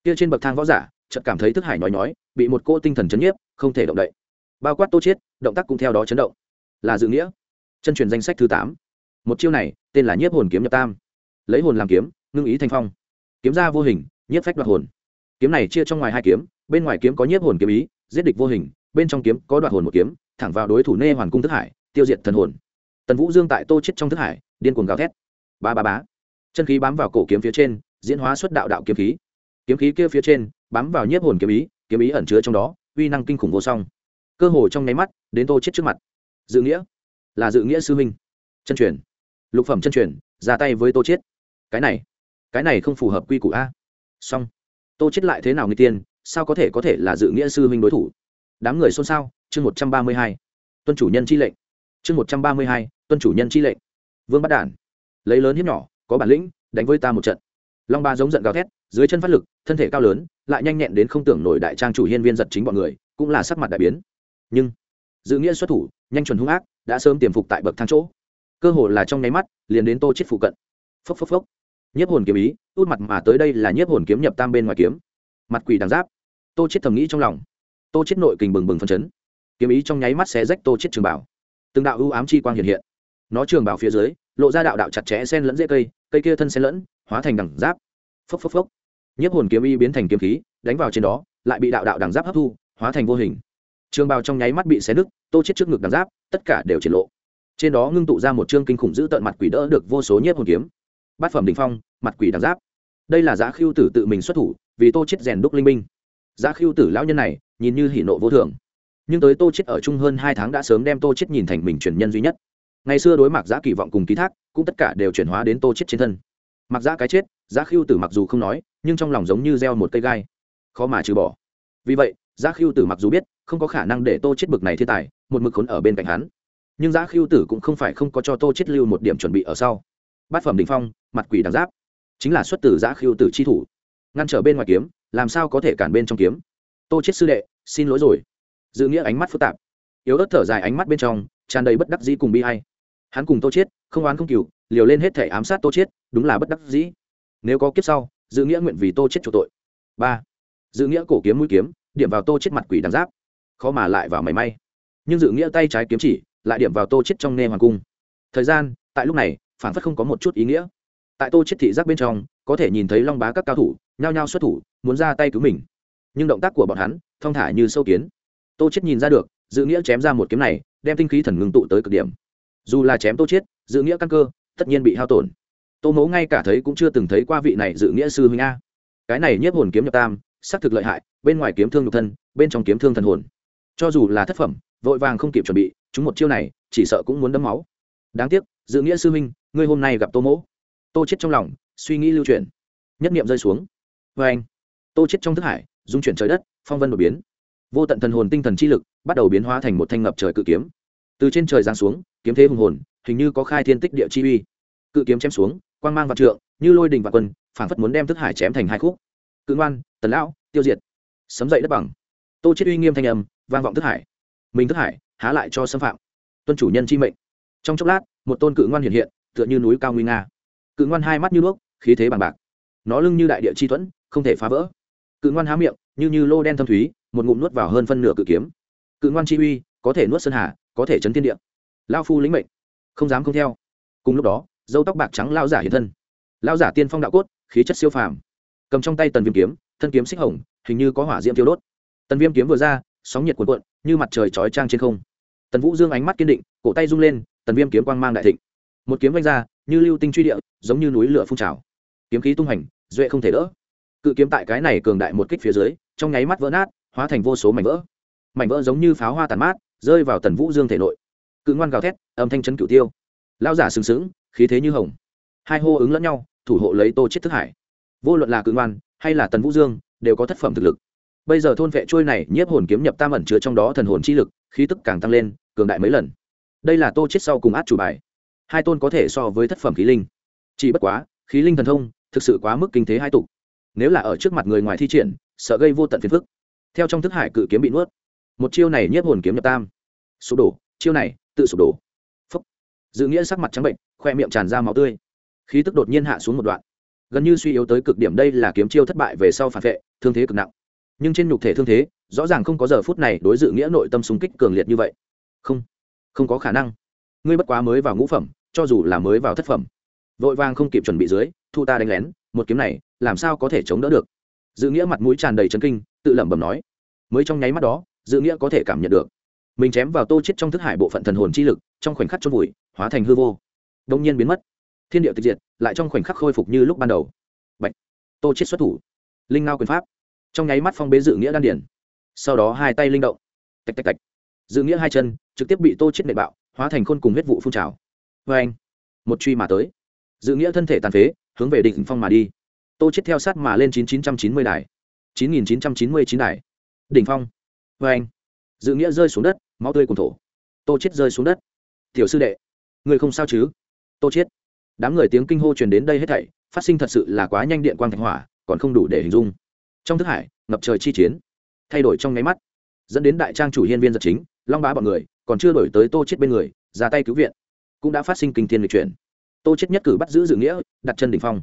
Kia trên bậc thang võ giả, chợt cảm thấy thức hải nhói nhói, bị một cô tinh thần chấn nhiếp, không thể động đậy. Bao quát tô chết, động tác cũng theo đó chấn động. Là dự nghĩa. Chân truyền danh sách thứ tám. Một chiêu này, tên là nhiếp hồn kiếm nhập tam. Lấy hồn làm kiếm, ngưng ý thanh phong. Kiếm ra vô hình, nhiếp phách đoạt hồn. Kiếm này chia trong ngoài hai kiếm, bên ngoài kiếm có nhiếp hồn kiếm ý, giết địch vô hình, bên trong kiếm có đoạt hồn một kiếm, thẳng vào đối thủ nê hoàn cung thức hải, tiêu diệt thần hồn. Tần vũ dương tại tô chết trong thức hải điên cuồng gào thét. Ba ba bá chân khí bám vào cổ kiếm phía trên, diễn hóa xuất đạo đạo kiếm khí. Kiếm khí kia phía trên, bám vào nhiếp hồn kiếm ý kiếm ý ẩn chứa trong đó, uy năng kinh khủng vô song. Cơ hồ trong nháy mắt, đến tô chết trước mặt. Dự nghĩa? Là dự nghĩa sư huynh. Chân truyền. Lục phẩm chân truyền, ra tay với tô chết. Cái này cái này không phù hợp quy củ a. Song tô chết lại thế nào người tiên, sao có thể có thể là dự nghĩa sư huynh đối thủ? Đám người xôn xao, chương một trăm ba mươi hai. Tuân chủ nhân chi lệnh. Chương một trăm ba mươi hai, tuân chủ nhân chi lệnh vương bắt đản lấy lớn hiếp nhỏ, có bản lĩnh, đánh với ta một trận. Long ba giống giận gào thét, dưới chân phát lực, thân thể cao lớn, lại nhanh nhẹn đến không tưởng nổi đại trang chủ hiên viên giật chính bọn người, cũng là sắc mặt đại biến. Nhưng, dự nghĩa xuất thủ, nhanh chuẩn hung ác, đã sớm tiềm phục tại bậc thang chỗ. Cơ hồ là trong nháy mắt, liền đến tô chết phụ cận. Phốc phốc phốc. Nhiếp hồn kiếm ý, út mặt mà tới đây là nhiếp hồn kiếm nhập tam bên ngoài kiếm. Mặt quỷ đằng giáp. Tô chết thầm nghĩ trong lòng. Tô chết nội kình bừng bừng phân chấn. Kiếm ý trong nháy mắt xé rách tô chết trường bảo. Từng đạo ưu ám chi quang hiện hiện nó trường bảo phía dưới, lộ ra đạo đạo chặt chẽ xen lẫn dễ cây cây kia thân xen lẫn, hóa thành đằng giáp. Phốc phốc phốc. Nhiếp hồn kiếm y biến thành kiếm khí, đánh vào trên đó, lại bị đạo đạo đằng giáp hấp thu, hóa thành vô hình. Trường bào trong nháy mắt bị xé nứt, tô chết trước ngực đằng giáp, tất cả đều triển lộ. Trên đó ngưng tụ ra một chương kinh khủng giữ tận mặt quỷ đỡ được vô số nhiếp hồn kiếm. Bát phẩm đỉnh phong, mặt quỷ đằng giáp. Đây là giá khiêu tử tự mình xuất thủ, vì tô chết rèn đúc linh minh. Giá khiêu tử lão nhân này, nhìn như hỉ nộ vô thường. Nhưng tới tô chết ở chung hơn hai tháng đã sớm đem tô chết nhìn thành mình truyền nhân duy nhất ngày xưa đối mặt giá kỳ vọng cùng ký thác, cũng tất cả đều chuyển hóa đến tô chết trên thân. Mặc giá cái chết giá khiêu tử mặc dù không nói, nhưng trong lòng giống như gieo một cây gai. Khó mà trừ bỏ. Vì vậy giá khiêu tử mặc dù biết, không có khả năng để tô chết bực này thiên tài, một mực khốn ở bên cạnh hắn. Nhưng giá khiêu tử cũng không phải không có cho tô chết lưu một điểm chuẩn bị ở sau. Bát phẩm đỉnh phong, mặt quỷ đằng giáp. Chính là xuất từ giá khiêu tử chi thủ. Ngăn trở bên ngoài kiếm, làm sao có thể cản bên trong kiếm? Tô chết sư đệ, xin lỗi rồi. Dự nghĩa ánh mắt phức tạp. Yếu ớt thở dài ánh mắt bên trong, tràn đầy bất đắc dĩ cùng bi hay hắn cùng tô chết không oán không cừu, liều lên hết thể ám sát tô chết đúng là bất đắc dĩ. Nếu có kiếp sau, dự nghĩa nguyện vì tô chết chủ tội. Ba. Dự nghĩa cổ kiếm mũi kiếm, điểm vào tô chết mặt quỷ đằng giáp. Khó mà lại vào mảy may. Nhưng dự nghĩa tay trái kiếm chỉ, lại điểm vào tô chết trong nê hoàng cung. Thời gian, tại lúc này phản phất không có một chút ý nghĩa. Tại tô chết thị giác bên trong, có thể nhìn thấy long bá các cao thủ, nhao nhao xuất thủ, muốn ra tay cứu mình. Nhưng động tác của bọn hắn, thong thả như sâu kiến. Tô chết nhìn ra được, dự nghĩa chém ra một kiếm này, đem tinh khí thần ngưng tụ tới cực điểm dù là chém tô chết, dự nghĩa căn cơ, tất nhiên bị hao tổn. Tô mẫu ngay cả thấy cũng chưa từng thấy qua vị này dự nghĩa sư huynh a. Cái này nhiếp hồn kiếm nhập tam, xác thực lợi hại, bên ngoài kiếm thương nhục thân, bên trong kiếm thương thần hồn. Cho dù là thất phẩm, vội vàng không kịp chuẩn bị, chúng một chiêu này, chỉ sợ cũng muốn đấm máu. Đáng tiếc, dự nghĩa sư huynh, ngươi hôm nay gặp tô mẫu. Tô chết trong lòng, suy nghĩ lưu chuyển. Nhất niệm rơi xuống. Vê anh, tô chết trong thức hải, dung chuyển trời đất, phong vân đột biến. Vô tận thần hồn tinh thần chi lực, bắt đầu biến hóa thành một thanh ngập trời cự kiếm từ trên trời giáng xuống, kiếm thế hùng hồn, hình như có khai thiên tích địa chi uy. Cự kiếm chém xuống, quang mang vạn trượng, như lôi đình vạn quân, phảng phất muốn đem thức hải chém thành hai khúc. Cự ngoan, tần lão, tiêu diệt. Sấm dậy đất bằng. Tô chết uy nghiêm thanh âm, vang vọng thức hải. Mình thức hải, há lại cho xâm phạm. Tuân chủ nhân chi mệnh. Trong chốc lát, một tôn cự ngoan hiện hiện, tựa như núi cao nguy nga. Cự ngoan hai mắt như đuốc khí thế bằng bạc. Nó lưng như đại địa chi thuẫn, không thể phá vỡ. Cự ngoan há miệng, như như lô đen thâm thúy, một ngụm nuốt vào hơn phân nửa cự kiếm. Cự ngoan chi uy có thể nuốt sơn hà, có thể chấn thiên địa. Lao phu lĩnh mệnh. Không dám không theo. Cùng lúc đó, dâu tóc bạc trắng lao giả hiện thân. Lao giả tiên phong đạo cốt, khí chất siêu phàm. Cầm trong tay tần viêm kiếm, thân kiếm xích hồng, hình như có hỏa diễm tiêu đốt. Tần viêm kiếm vừa ra, sóng nhiệt cuộn cuộn, như mặt trời chói trang trên không. Tần vũ dương ánh mắt kiên định, cổ tay rung lên, tần viêm kiếm quang mang đại thịnh. Một kiếm vanh ra, như lưu tinh truy địa, giống như núi lửa phun trào. Kiếm khí tung hành, duệ không thể đỡ. Cự kiếm tại cái này cường đại một kích phía dưới, trong nháy mắt vỡ nát, hóa thành vô số mảnh vỡ. Mảnh vỡ giống như pháo hoa tàn mát rơi vào tần vũ dương thể nội. Cự ngoan gào thét, âm thanh chấn cửu tiêu. Lao giả sừng sững, khí thế như hồng. Hai hô ứng lẫn nhau, thủ hộ lấy tô chết thức hải. Vô luận là cự ngoan, hay là tần vũ dương, đều có thất phẩm thực lực. Bây giờ thôn vệ trôi này, nhiếp hồn kiếm nhập tam ẩn chứa trong đó thần hồn chi lực, khí tức càng tăng lên, cường đại mấy lần. Đây là tô chết sau cùng át chủ bài. Hai tôn có thể so với thất phẩm khí linh. Chỉ bất quá, khí linh thần thông, thực sự quá mức kinh thế hai tục nếu là ở trước mặt người ngoài thi triển, sợ gây vô tận phiền phức. Theo trong thức hải cự kiếm bị nuốt một chiêu này nhiếp hồn kiếm nhập tam. Sụp đổ, chiêu này, tự sụp đổ. Phấp dự nghĩa sắc mặt trắng bệnh, khoe miệng tràn ra máu tươi. Khí tức đột nhiên hạ xuống một đoạn. Gần như suy yếu tới cực điểm đây là kiếm chiêu thất bại về sau phản vệ, thương thế cực nặng. Nhưng trên nhục thể thương thế, rõ ràng không có giờ phút này đối dự nghĩa nội tâm súng kích cường liệt như vậy. Không không có khả năng. Ngươi bất quá mới vào ngũ phẩm, cho dù là mới vào thất phẩm. Vội vàng không kịp chuẩn bị dưới, thu ta đánh lén, một kiếm này, làm sao có thể chống đỡ được? Dự nghĩa mặt mũi tràn đầy chấn kinh, tự lẩm bẩm nói. Mới trong nháy mắt đó dự nghĩa có thể cảm nhận được. Mình chém vào tô chết trong thức hải bộ phận thần hồn chi lực, trong khoảnh khắc chôn vùi, hóa thành hư vô. Đông nhiên biến mất. Thiên địa tịch diệt, lại trong khoảnh khắc khôi phục như lúc ban đầu. Bạch. tô chết xuất thủ. Linh ngao quyền pháp. Trong nháy mắt phong bế dự nghĩa đan điển. Sau đó hai tay linh động. Tạch tạch tạch. Dự nghĩa hai chân trực tiếp bị tô chết nệ bạo, hóa thành khôn cùng huyết vụ phun trào. Vê anh, một truy mà tới. Dự nghĩa thân thể tàn phế, hướng về đỉnh phong mà đi. Tô chết theo sát mà lên chín chín trăm chín mươi đài. 9999 đài. Đỉnh phong vê anh, dự nghĩa rơi xuống đất, máu tươi cùng thổ. Tô chết rơi xuống đất. Tiểu sư đệ, người không sao chứ? Tô chết. Đám người tiếng kinh hô truyền đến đây hết thảy, phát sinh thật sự là quá nhanh điện quang thạch hỏa, còn không đủ để hình dung. Trong thức hải, ngập trời chi chiến, thay đổi trong nháy mắt, dẫn đến đại trang chủ hiên viên giật chính, long bá bọn người, còn chưa đổi tới tô chết bên người, ra tay cứu viện, cũng đã phát sinh kinh thiên lịch chuyển. Tô chết nhất cử bắt giữ dự nghĩa, đặt chân đỉnh phong.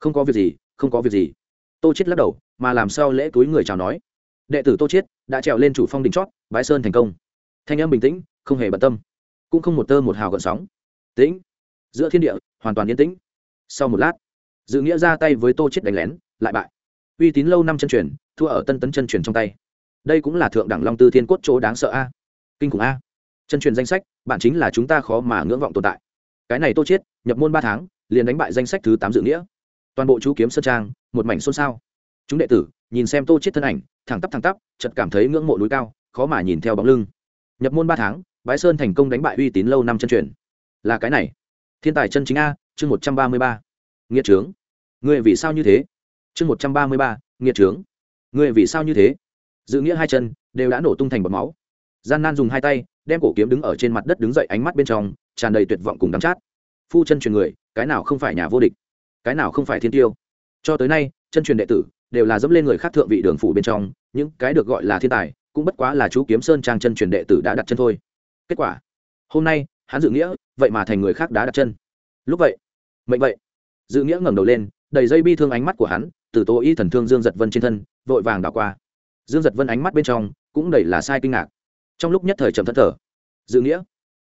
Không có việc gì, không có việc gì. Tô chết lắc đầu, mà làm sao lễ túi người chào nói đệ tử tô chiết đã trèo lên chủ phong đỉnh chót, bái sơn thành công. Thanh âm bình tĩnh, không hề bận tâm. Cũng không một tơ một hào gợn sóng. Tĩnh. Giữa thiên địa, hoàn toàn yên tĩnh. Sau một lát, dự nghĩa ra tay với tô chiết đánh lén, lại bại. Uy tín lâu năm chân truyền, thua ở tân tấn chân truyền trong tay. Đây cũng là thượng đẳng long tư thiên cốt chỗ đáng sợ a. Kinh khủng a. Chân truyền danh sách, bạn chính là chúng ta khó mà ngưỡng vọng tồn tại. Cái này tô chiết, nhập môn ba tháng, liền đánh bại danh sách thứ tám dự nghĩa. Toàn bộ chú kiếm sơn trang, một mảnh xôn xao. Chúng đệ tử, nhìn xem tô chiết thân ảnh thẳng tắp thẳng tắp, chợt cảm thấy ngưỡng mộ núi cao, khó mà nhìn theo bóng lưng. Nhập môn ba tháng, bái sơn thành công đánh bại uy tín lâu năm chân truyền. Là cái này. Thiên tài chân chính a, chương một trăm ba mươi ba. Nghĩa trướng. Người vì sao như thế? Chương một trăm ba mươi ba nghĩa trướng. Người vì sao như thế? Dự nghĩa hai chân đều đã nổ tung thành bọt máu. Gian nan dùng hai tay, đem cổ kiếm đứng ở trên mặt đất đứng dậy ánh mắt bên trong, tràn đầy tuyệt vọng cùng đắm chát. Phu chân truyền người, cái nào không phải nhà vô địch? Cái nào không phải thiên tiêu? Cho tới nay, chân truyền đệ tử đều là dẫm lên người khác thượng vị đường phủ bên trong, những cái được gọi là thiên tài, cũng bất quá là chú kiếm sơn trang chân truyền đệ tử đã đặt chân thôi. Kết quả, hôm nay, hắn dự nghĩa, vậy mà thành người khác đã đặt chân. Lúc vậy, mệnh vậy. Dự nghĩa ngẩng đầu lên, đầy dây bi thương ánh mắt của hắn, từ tô y thần thương dương giật vân trên thân, vội vàng đảo qua. Dương giật vân ánh mắt bên trong, cũng đầy là sai kinh ngạc. Trong lúc nhất thời trầm thất thở dự nghĩa,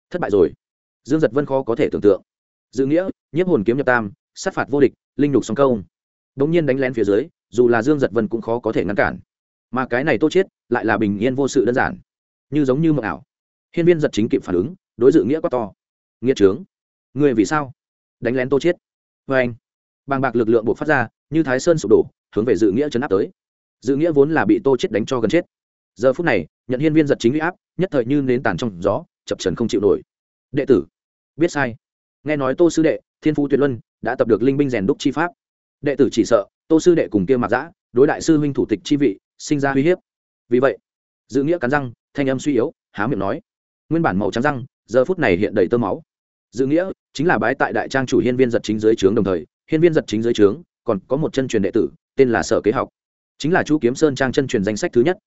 thất bại rồi. Dương giật vân khó có thể tưởng tượng. Dự nghĩa, nhiếp hồn kiếm nhập tam, sát phạt vô địch, linh lục song công. Đ ỗ n g nhiên đánh lén phía dưới dù là dương giật vân cũng khó có thể ngăn cản. Mà cái này tô chết lại là bình yên vô sự đơn giản, như giống như mộng ảo. Hiên viên giật chính kịp phản ứng, đối dự nghĩa quá to. Nghĩa trướng, người vì sao? Đánh lén tô chết vê anh, bàng bạc lực lượng buộc phát ra, như thái sơn sụp đổ, hướng về dự nghĩa chấn áp tới. Dự nghĩa vốn là bị tô chết đánh cho gần chết. Giờ phút này, nhận hiên viên giật chính huy áp, nhất thời như nến tàn trong gió, chập trần không chịu nổi. Đệ tử, biết sai. Nghe nói tô sư đệ, thiên phú tuyệt luân, đã tập được linh binh rèn đúc chi pháp. Đệ tử chỉ sợ tô sư đệ cùng kia mặc giã đối đại sư huynh thủ tịch chi vị, sinh ra uy hiếp. Vì vậy, dự nghĩa cắn răng, thanh âm suy yếu, há miệng nói, nguyên bản màu trắng răng, giờ phút này hiện đầy tơ máu. Dự nghĩa chính là bái tại đại trang chủ hiên viên giật chính dưới trướng đồng thời, hiên viên giật chính dưới trướng còn có một chân truyền đệ tử, tên là sở kế học. Chính là chú kiếm sơn trang chân truyền danh sách thứ nhất.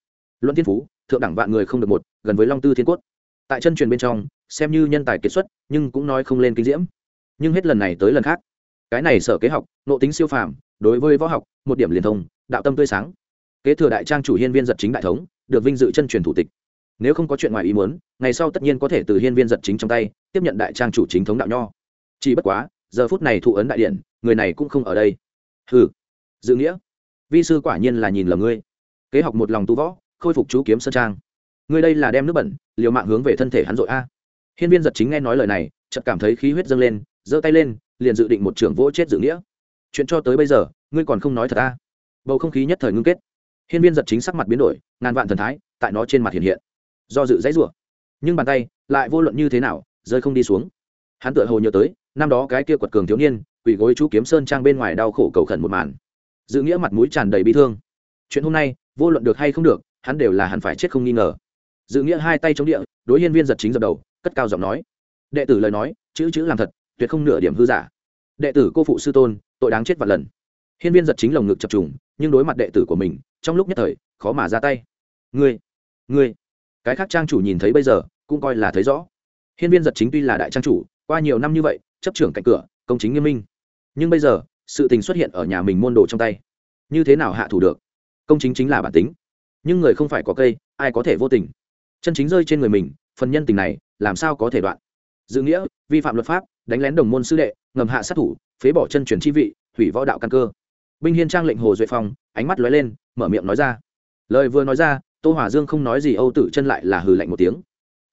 Luận thiên phú, thượng đẳng vạn người không được một, gần với long tư thiên cốt. Tại chân truyền bên trong, xem như nhân tài kiệt xuất, nhưng cũng nói không lên kinh diễm. Nhưng hết lần này tới lần khác, cái này sở kế học nộ tính siêu phàm đối với võ học, một điểm liền thông, đạo tâm tươi sáng. Kế thừa đại trang chủ hiên viên giật chính đại thống, được vinh dự chân truyền thủ tịch. Nếu không có chuyện ngoài ý muốn, ngày sau tất nhiên có thể từ hiên viên giật chính trong tay, tiếp nhận đại trang chủ chính thống đạo nho. Chỉ bất quá, giờ phút này thụ ấn đại điện, người này cũng không ở đây. Hừ, dự nghĩa. Vi sư quả nhiên là nhìn lầm ngươi. Kế học một lòng tu võ, khôi phục chú kiếm sơn trang. Ngươi đây là đem nước bẩn, liều mạng hướng về thân thể hắn dội a. Hiên viên giật chính nghe nói lời này, chợt cảm thấy khí huyết dâng lên, giơ tay lên, liền dự định một trưởng vỗ chết dự nghĩa chuyện cho tới bây giờ, ngươi còn không nói thật ta. Bầu không khí nhất thời ngưng kết. Hiên viên giật chính sắc mặt biến đổi, ngàn vạn thần thái tại nó trên mặt hiện hiện. Do dự dãy rủa, nhưng bàn tay lại vô luận như thế nào, rơi không đi xuống. Hắn tựa hồ nhớ tới, năm đó cái kia quật cường thiếu niên quỷ gối chú kiếm sơn trang bên ngoài đau khổ cầu khẩn một màn. Dự nghĩa mặt mũi tràn đầy bi thương. Chuyện hôm nay, vô luận được hay không được, hắn đều là hắn phải chết không nghi ngờ. Dự nghĩa hai tay chống địa, đối hiên viên giật chính dập đầu, cất cao giọng nói. Đệ tử lời nói, chữ chữ làm thật, tuyệt không nửa điểm hư giả đệ tử cô phụ sư tôn, tội đáng chết vạn lần. Hiên viên giật chính lồng ngực chập trùng, nhưng đối mặt đệ tử của mình, trong lúc nhất thời, khó mà ra tay. Ngươi ngươi. Cái khác trang chủ nhìn thấy bây giờ, cũng coi là thấy rõ. Hiên viên giật chính tuy là đại trang chủ, qua nhiều năm như vậy, chấp trưởng cạnh cửa, công chính nghiêm minh. Nhưng bây giờ, sự tình xuất hiện ở nhà mình môn đồ trong tay. Như thế nào hạ thủ được? Công chính chính là bản tính. Nhưng người không phải có cây, ai có thể vô tình? Chân chính rơi trên người mình, phần nhân tình này, làm sao có thể đoạn? Dự nghĩa, vi phạm luật pháp, đánh lén đồng môn sư đệ ngầm hạ sát thủ, phế bỏ chân truyền chi vị, hủy võ đạo căn cơ. Binh hiên trang lệnh hồ duệ phong, ánh mắt lóe lên, mở miệng nói ra. Lời vừa nói ra, tô hỏa dương không nói gì, âu tử chân lại là hừ lạnh một tiếng.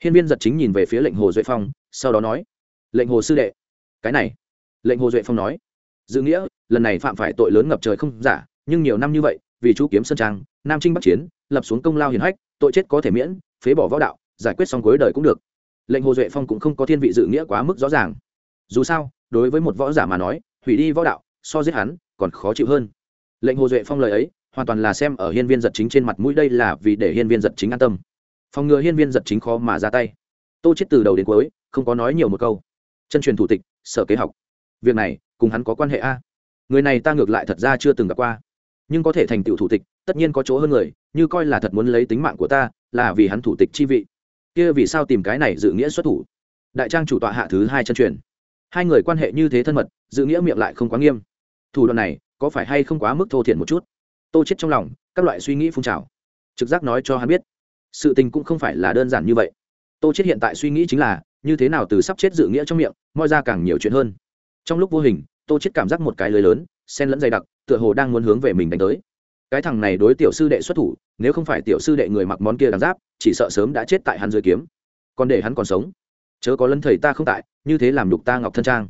Hiên viên giật chính nhìn về phía lệnh hồ duệ phong, sau đó nói, lệnh hồ sư đệ, cái này. Lệnh hồ duệ phong nói, dự nghĩa, lần này phạm phải tội lớn ngập trời không giả, nhưng nhiều năm như vậy, vì chú kiếm sơn trang, nam trinh bắc chiến, lập xuống công lao hiền hách, tội chết có thể miễn, phế bỏ võ đạo, giải quyết xong cuối đời cũng được. Lệnh hồ duệ phong cũng không có thiên vị dự nghĩa quá mức rõ ràng. Dù sao đối với một võ giả mà nói, hủy đi võ đạo, so giết hắn, còn khó chịu hơn. Lệnh hồ duệ phong lời ấy, hoàn toàn là xem ở hiên viên giật chính trên mặt mũi, đây là vì để hiên viên giật chính an tâm. Phòng ngừa hiên viên giật chính khó mà ra tay. Tô chết từ đầu đến cuối, không có nói nhiều một câu. Chân truyền thủ tịch, sở kế học. Việc này, cùng hắn có quan hệ a? Người này ta ngược lại thật ra chưa từng gặp qua. Nhưng có thể thành tựu thủ tịch, tất nhiên có chỗ hơn người, như coi là thật muốn lấy tính mạng của ta, là vì hắn thủ tịch chi vị. Kia vì sao tìm cái này dự nghĩa xuất thủ? Đại trang chủ tọa hạ thứ hai chân truyền hai người quan hệ như thế thân mật dự nghĩa miệng lại không quá nghiêm. Thủ đoạn này, có phải hay không quá mức thô thiển một chút? Tô chết trong lòng, các loại suy nghĩ phun trào. Trực giác nói cho hắn biết, sự tình cũng không phải là đơn giản như vậy. Tô chết hiện tại suy nghĩ chính là, như thế nào từ sắp chết dự nghĩa trong miệng, moi ra càng nhiều chuyện hơn. Trong lúc vô hình, tô chết cảm giác một cái lưới lớn sen lẫn dày đặc, tựa hồ đang muốn hướng về mình đánh tới. Cái thằng này đối tiểu sư đệ xuất thủ, nếu không phải tiểu sư đệ người mặc món kia đằng giáp, chỉ sợ sớm đã chết tại hắn dưới kiếm. Còn để hắn còn sống chớ có lân thầy ta không tại, như thế làm nhục ta ngọc thân trang.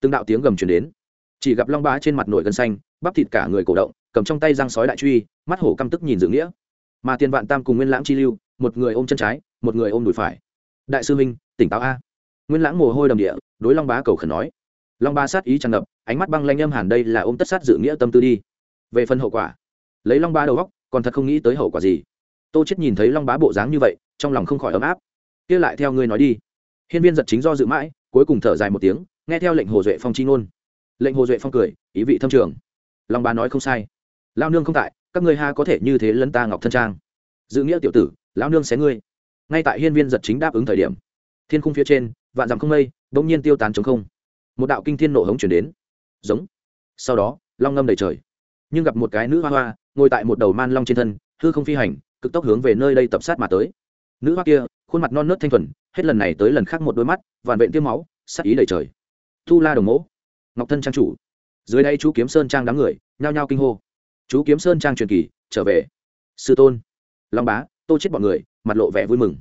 Từng đạo tiếng gầm chuyển đến. Chỉ gặp long bá trên mặt nổi gân xanh, bắp thịt cả người cổ động, cầm trong tay răng sói đại truy, mắt hổ căm tức nhìn dự nghĩa. Mà tiền vạn tam cùng nguyên lãng chi lưu, một người ôm chân trái, một người ôm đùi phải. Đại sư minh, tỉnh táo a. Nguyên lãng mồ hôi đầm địa, đối long bá cầu khẩn nói. Long bá sát ý tràn ngập, ánh mắt băng lanh âm hàn đây là ôm tất sát dự nghĩa tâm tư đi. Về phần hậu quả, lấy long bá đầu góc còn thật không nghĩ tới hậu quả gì. Tô chết nhìn thấy long bá bộ dáng như vậy, trong lòng không khỏi ấm áp. Kia lại theo ngươi nói đi hiên viên giật chính do dự mãi, cuối cùng thở dài một tiếng, nghe theo lệnh hồ duệ phong chi ngôn. Lệnh hồ duệ phong cười, ý vị thâm trường. Long bá nói không sai. Lao nương không tại, các ngươi ha có thể như thế lấn ta ngọc thân trang. Dự nghĩa tiểu tử, Lão nương xé ngươi. Ngay tại hiên viên giật chính đáp ứng thời điểm, thiên khung phía trên, vạn dặm không mây, bỗng nhiên tiêu tán chống không. Một đạo kinh thiên nổ hống chuyển đến. Giống. Sau đó, long ngâm đầy trời. Nhưng gặp một cái nữ hoa hoa, ngồi tại một đầu man long trên thân, hư không phi hành, cực tốc hướng về nơi đây tập sát mà tới nữ hoa kia, khuôn mặt non nớt thanh thuần, hết lần này tới lần khác một đôi mắt, vằn vện tiêm máu, sắc ý đầy trời. Thu la đồng mỗ, ngọc thân trang chủ. Dưới đây chú kiếm sơn trang đám người, nhao nhao kinh hô. Chú kiếm sơn trang truyền kỳ, trở về. Sư tôn, long bá, tô chết bọn người, mặt lộ vẻ vui mừng.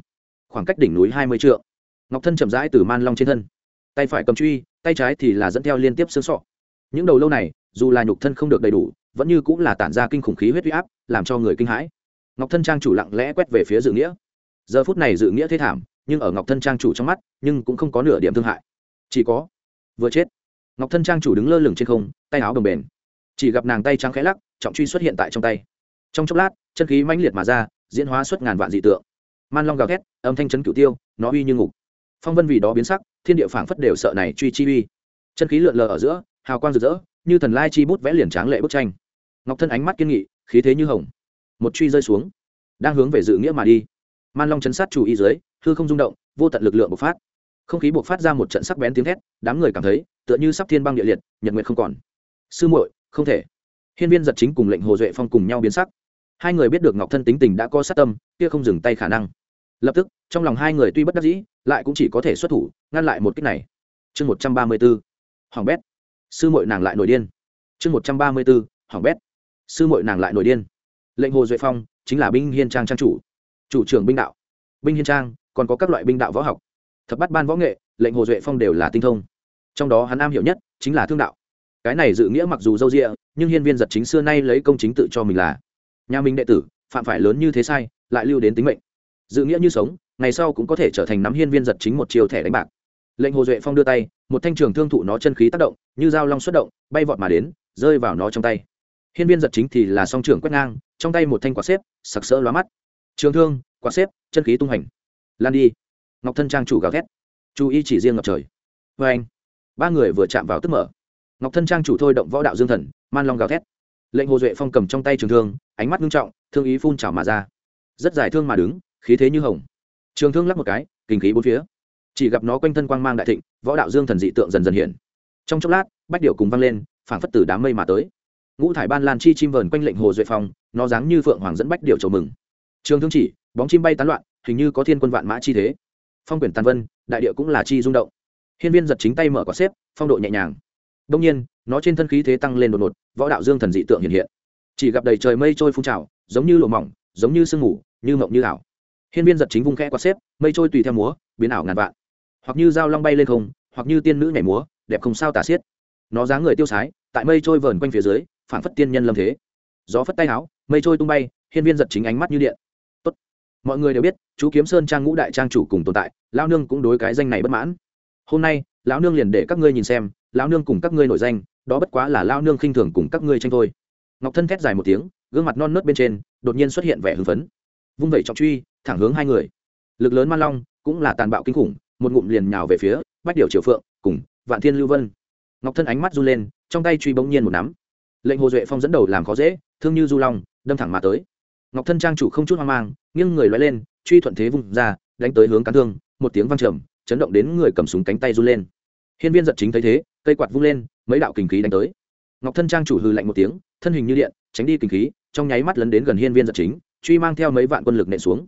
Khoảng cách đỉnh núi hai mươi trượng. Ngọc thân chậm rãi từ man long trên thân. Tay phải cầm truy, tay trái thì là dẫn theo liên tiếp xương sọ. Những đầu lâu này, dù là nhục thân không được đầy đủ, vẫn như cũng là tản ra kinh khủng khí huyết huy áp, làm cho người kinh hãi. Ngọc thân trang chủ lặng lẽ quét về phía dự nghĩa giờ phút này dự nghĩa thế thảm, nhưng ở ngọc thân trang chủ trong mắt, nhưng cũng không có nửa điểm thương hại. Chỉ có, vừa chết. Ngọc thân trang chủ đứng lơ lửng trên không, tay áo bồng bềnh. Chỉ gặp nàng tay trắng khẽ lắc, trọng truy xuất hiện tại trong tay. Trong chốc lát, chân khí mãnh liệt mà ra, diễn hóa xuất ngàn vạn dị tượng. Man long gào thét, âm thanh chấn cửu tiêu, nó uy như ngục. Phong vân vì đó biến sắc, thiên địa phảng phất đều sợ này truy chi uy. Chân khí lượn lờ ở giữa, hào quang rực rỡ, như thần lai chi bút vẽ liền tráng lệ bức tranh. Ngọc thân ánh mắt kiên nghị, khí thế như hồng. Một truy rơi xuống, đang hướng về dự nghĩa mà đi man long chấn sát chủ y dưới, hư không rung động, vô tận lực lượng bộc phát. Không khí bộc phát ra một trận sắc bén tiếng thét, đám người cảm thấy, tựa như sắp thiên băng địa liệt, nhật nguyện không còn. Sư muội, không thể. Hiên viên giật chính cùng lệnh hồ duệ phong cùng nhau biến sắc. Hai người biết được ngọc thân tính tình đã có sát tâm, kia không dừng tay khả năng. Lập tức, trong lòng hai người tuy bất đắc dĩ, lại cũng chỉ có thể xuất thủ, ngăn lại một cách này. Chương một trăm ba mươi b ố hoàng bét. Sư mội nàng lại nổi điên. Chương một trăm ba mươi b ố hoàng bét. Sư mội nàng lại nổi điên. Lệnh hồ duệ phong, chính là binh hiên trang trang chủ chủ trưởng binh đạo, binh hiên trang, còn có các loại binh đạo võ học. Thập bắt ban võ nghệ, lệnh hồ duệ phong đều là tinh thông. Trong đó hắn am hiểu nhất chính là thương đạo. Cái này dự nghĩa mặc dù dâu rịa nhưng hiên viên giật chính xưa nay lấy công chính tự cho mình là. Nhà mình đệ tử, phạm phải lớn như thế sai, lại lưu đến tính mệnh. Dự nghĩa như sống, ngày sau cũng có thể trở thành nắm hiên viên giật chính một chiều thẻ đánh bạc. Lệnh hồ duệ phong đưa tay, một thanh trường thương thụ nó chân khí tác động, như dao long xuất động, bay vọt mà đến, rơi vào nó trong tay. Hiên viên giật chính thì là song trưởng quét ngang, trong tay một thanh quả xếp, sặc sỡ lóa mắt trường thương quả xếp, chân khí tung hành lan đi. Ngọc thân trang chủ gào thét. Chú ý chỉ riêng ngập trời. Vê anh, ba người vừa chạm vào tức mở. Ngọc thân trang chủ thôi động võ đạo dương thần, man long gào thét. Lệnh hồ duệ phong cầm trong tay trường thương, ánh mắt nghiêm trọng, thương ý phun trào mà ra. Rất dài thương mà đứng, khí thế như hồng. Trường thương lắc một cái, kinh khí bốn phía. Chỉ gặp nó quanh thân quang mang đại thịnh, võ đạo dương thần dị tượng dần dần hiện. Trong chốc lát, bách điệu cùng vang lên, phảng phất từ đám mây mà tới. Ngũ thải ban lan chi chim vờn quanh lệnh hồ duệ phong, nó dáng như phượng hoàng dẫn bách điệu chầu mừng trường thương chỉ, bóng chim bay tán loạn, hình như có thiên quân vạn mã chi thế. Phong quyển tàn vân, đại địa cũng là chi rung động. Hiên viên giật chính tay mở quả xếp, phong độ nhẹ nhàng. Đông nhiên, nó trên thân khí thế tăng lên đột ngột, võ đạo dương thần dị tượng hiện hiện. Chỉ gặp đầy trời mây trôi phun trào, giống như lụa mỏng, giống như sương mù, như mộng như ảo. Hiên viên giật chính vung khẽ quạt xếp, mây trôi tùy theo múa, biến ảo ngàn vạn. Hoặc như dao long bay lên không, hoặc như tiên nữ nhảy múa, đẹp không sao tả xiết. Nó dáng người tiêu sái, tại mây trôi vờn quanh phía dưới phản phất tiên nhân lâm thế. Gió phất tay áo, mây trôi tung bay, hiên viên giật chính ánh mắt như điện mọi người đều biết, chú kiếm sơn trang ngũ đại trang chủ cùng tồn tại lao nương cũng đối cái danh này bất mãn. Hôm nay, lão nương liền để các ngươi nhìn xem, lão nương cùng các ngươi nổi danh, đó bất quá là lao nương khinh thường cùng các ngươi tranh thôi. Ngọc thân thét dài một tiếng, gương mặt non nớt bên trên, đột nhiên xuất hiện vẻ hưng phấn. Vung vẩy trọng truy, thẳng hướng hai người. Lực lớn man long, cũng là tàn bạo kinh khủng, một ngụm liền nhào về phía bách điều triều phượng cùng vạn thiên lưu vân. Ngọc thân ánh mắt run lên, trong tay truy bỗng nhiên một nắm. Lệnh hồ duệ phong dẫn đầu làm khó dễ, thương như du long, đâm thẳng mà tới ngọc thân trang chủ không chút hoang mang, nghiêng người loay lên, truy thuận thế vung ra, đánh tới hướng cán thương, một tiếng văng trầm, chấn động đến người cầm súng cánh tay run lên. Hiên viên giật chính thấy thế, cây quạt vung lên, mấy đạo kình khí đánh tới. Ngọc thân trang chủ hư lạnh một tiếng, thân hình như điện, tránh đi kình khí, trong nháy mắt lấn đến gần hiên viên giật chính, truy mang theo mấy vạn quân lực nện xuống.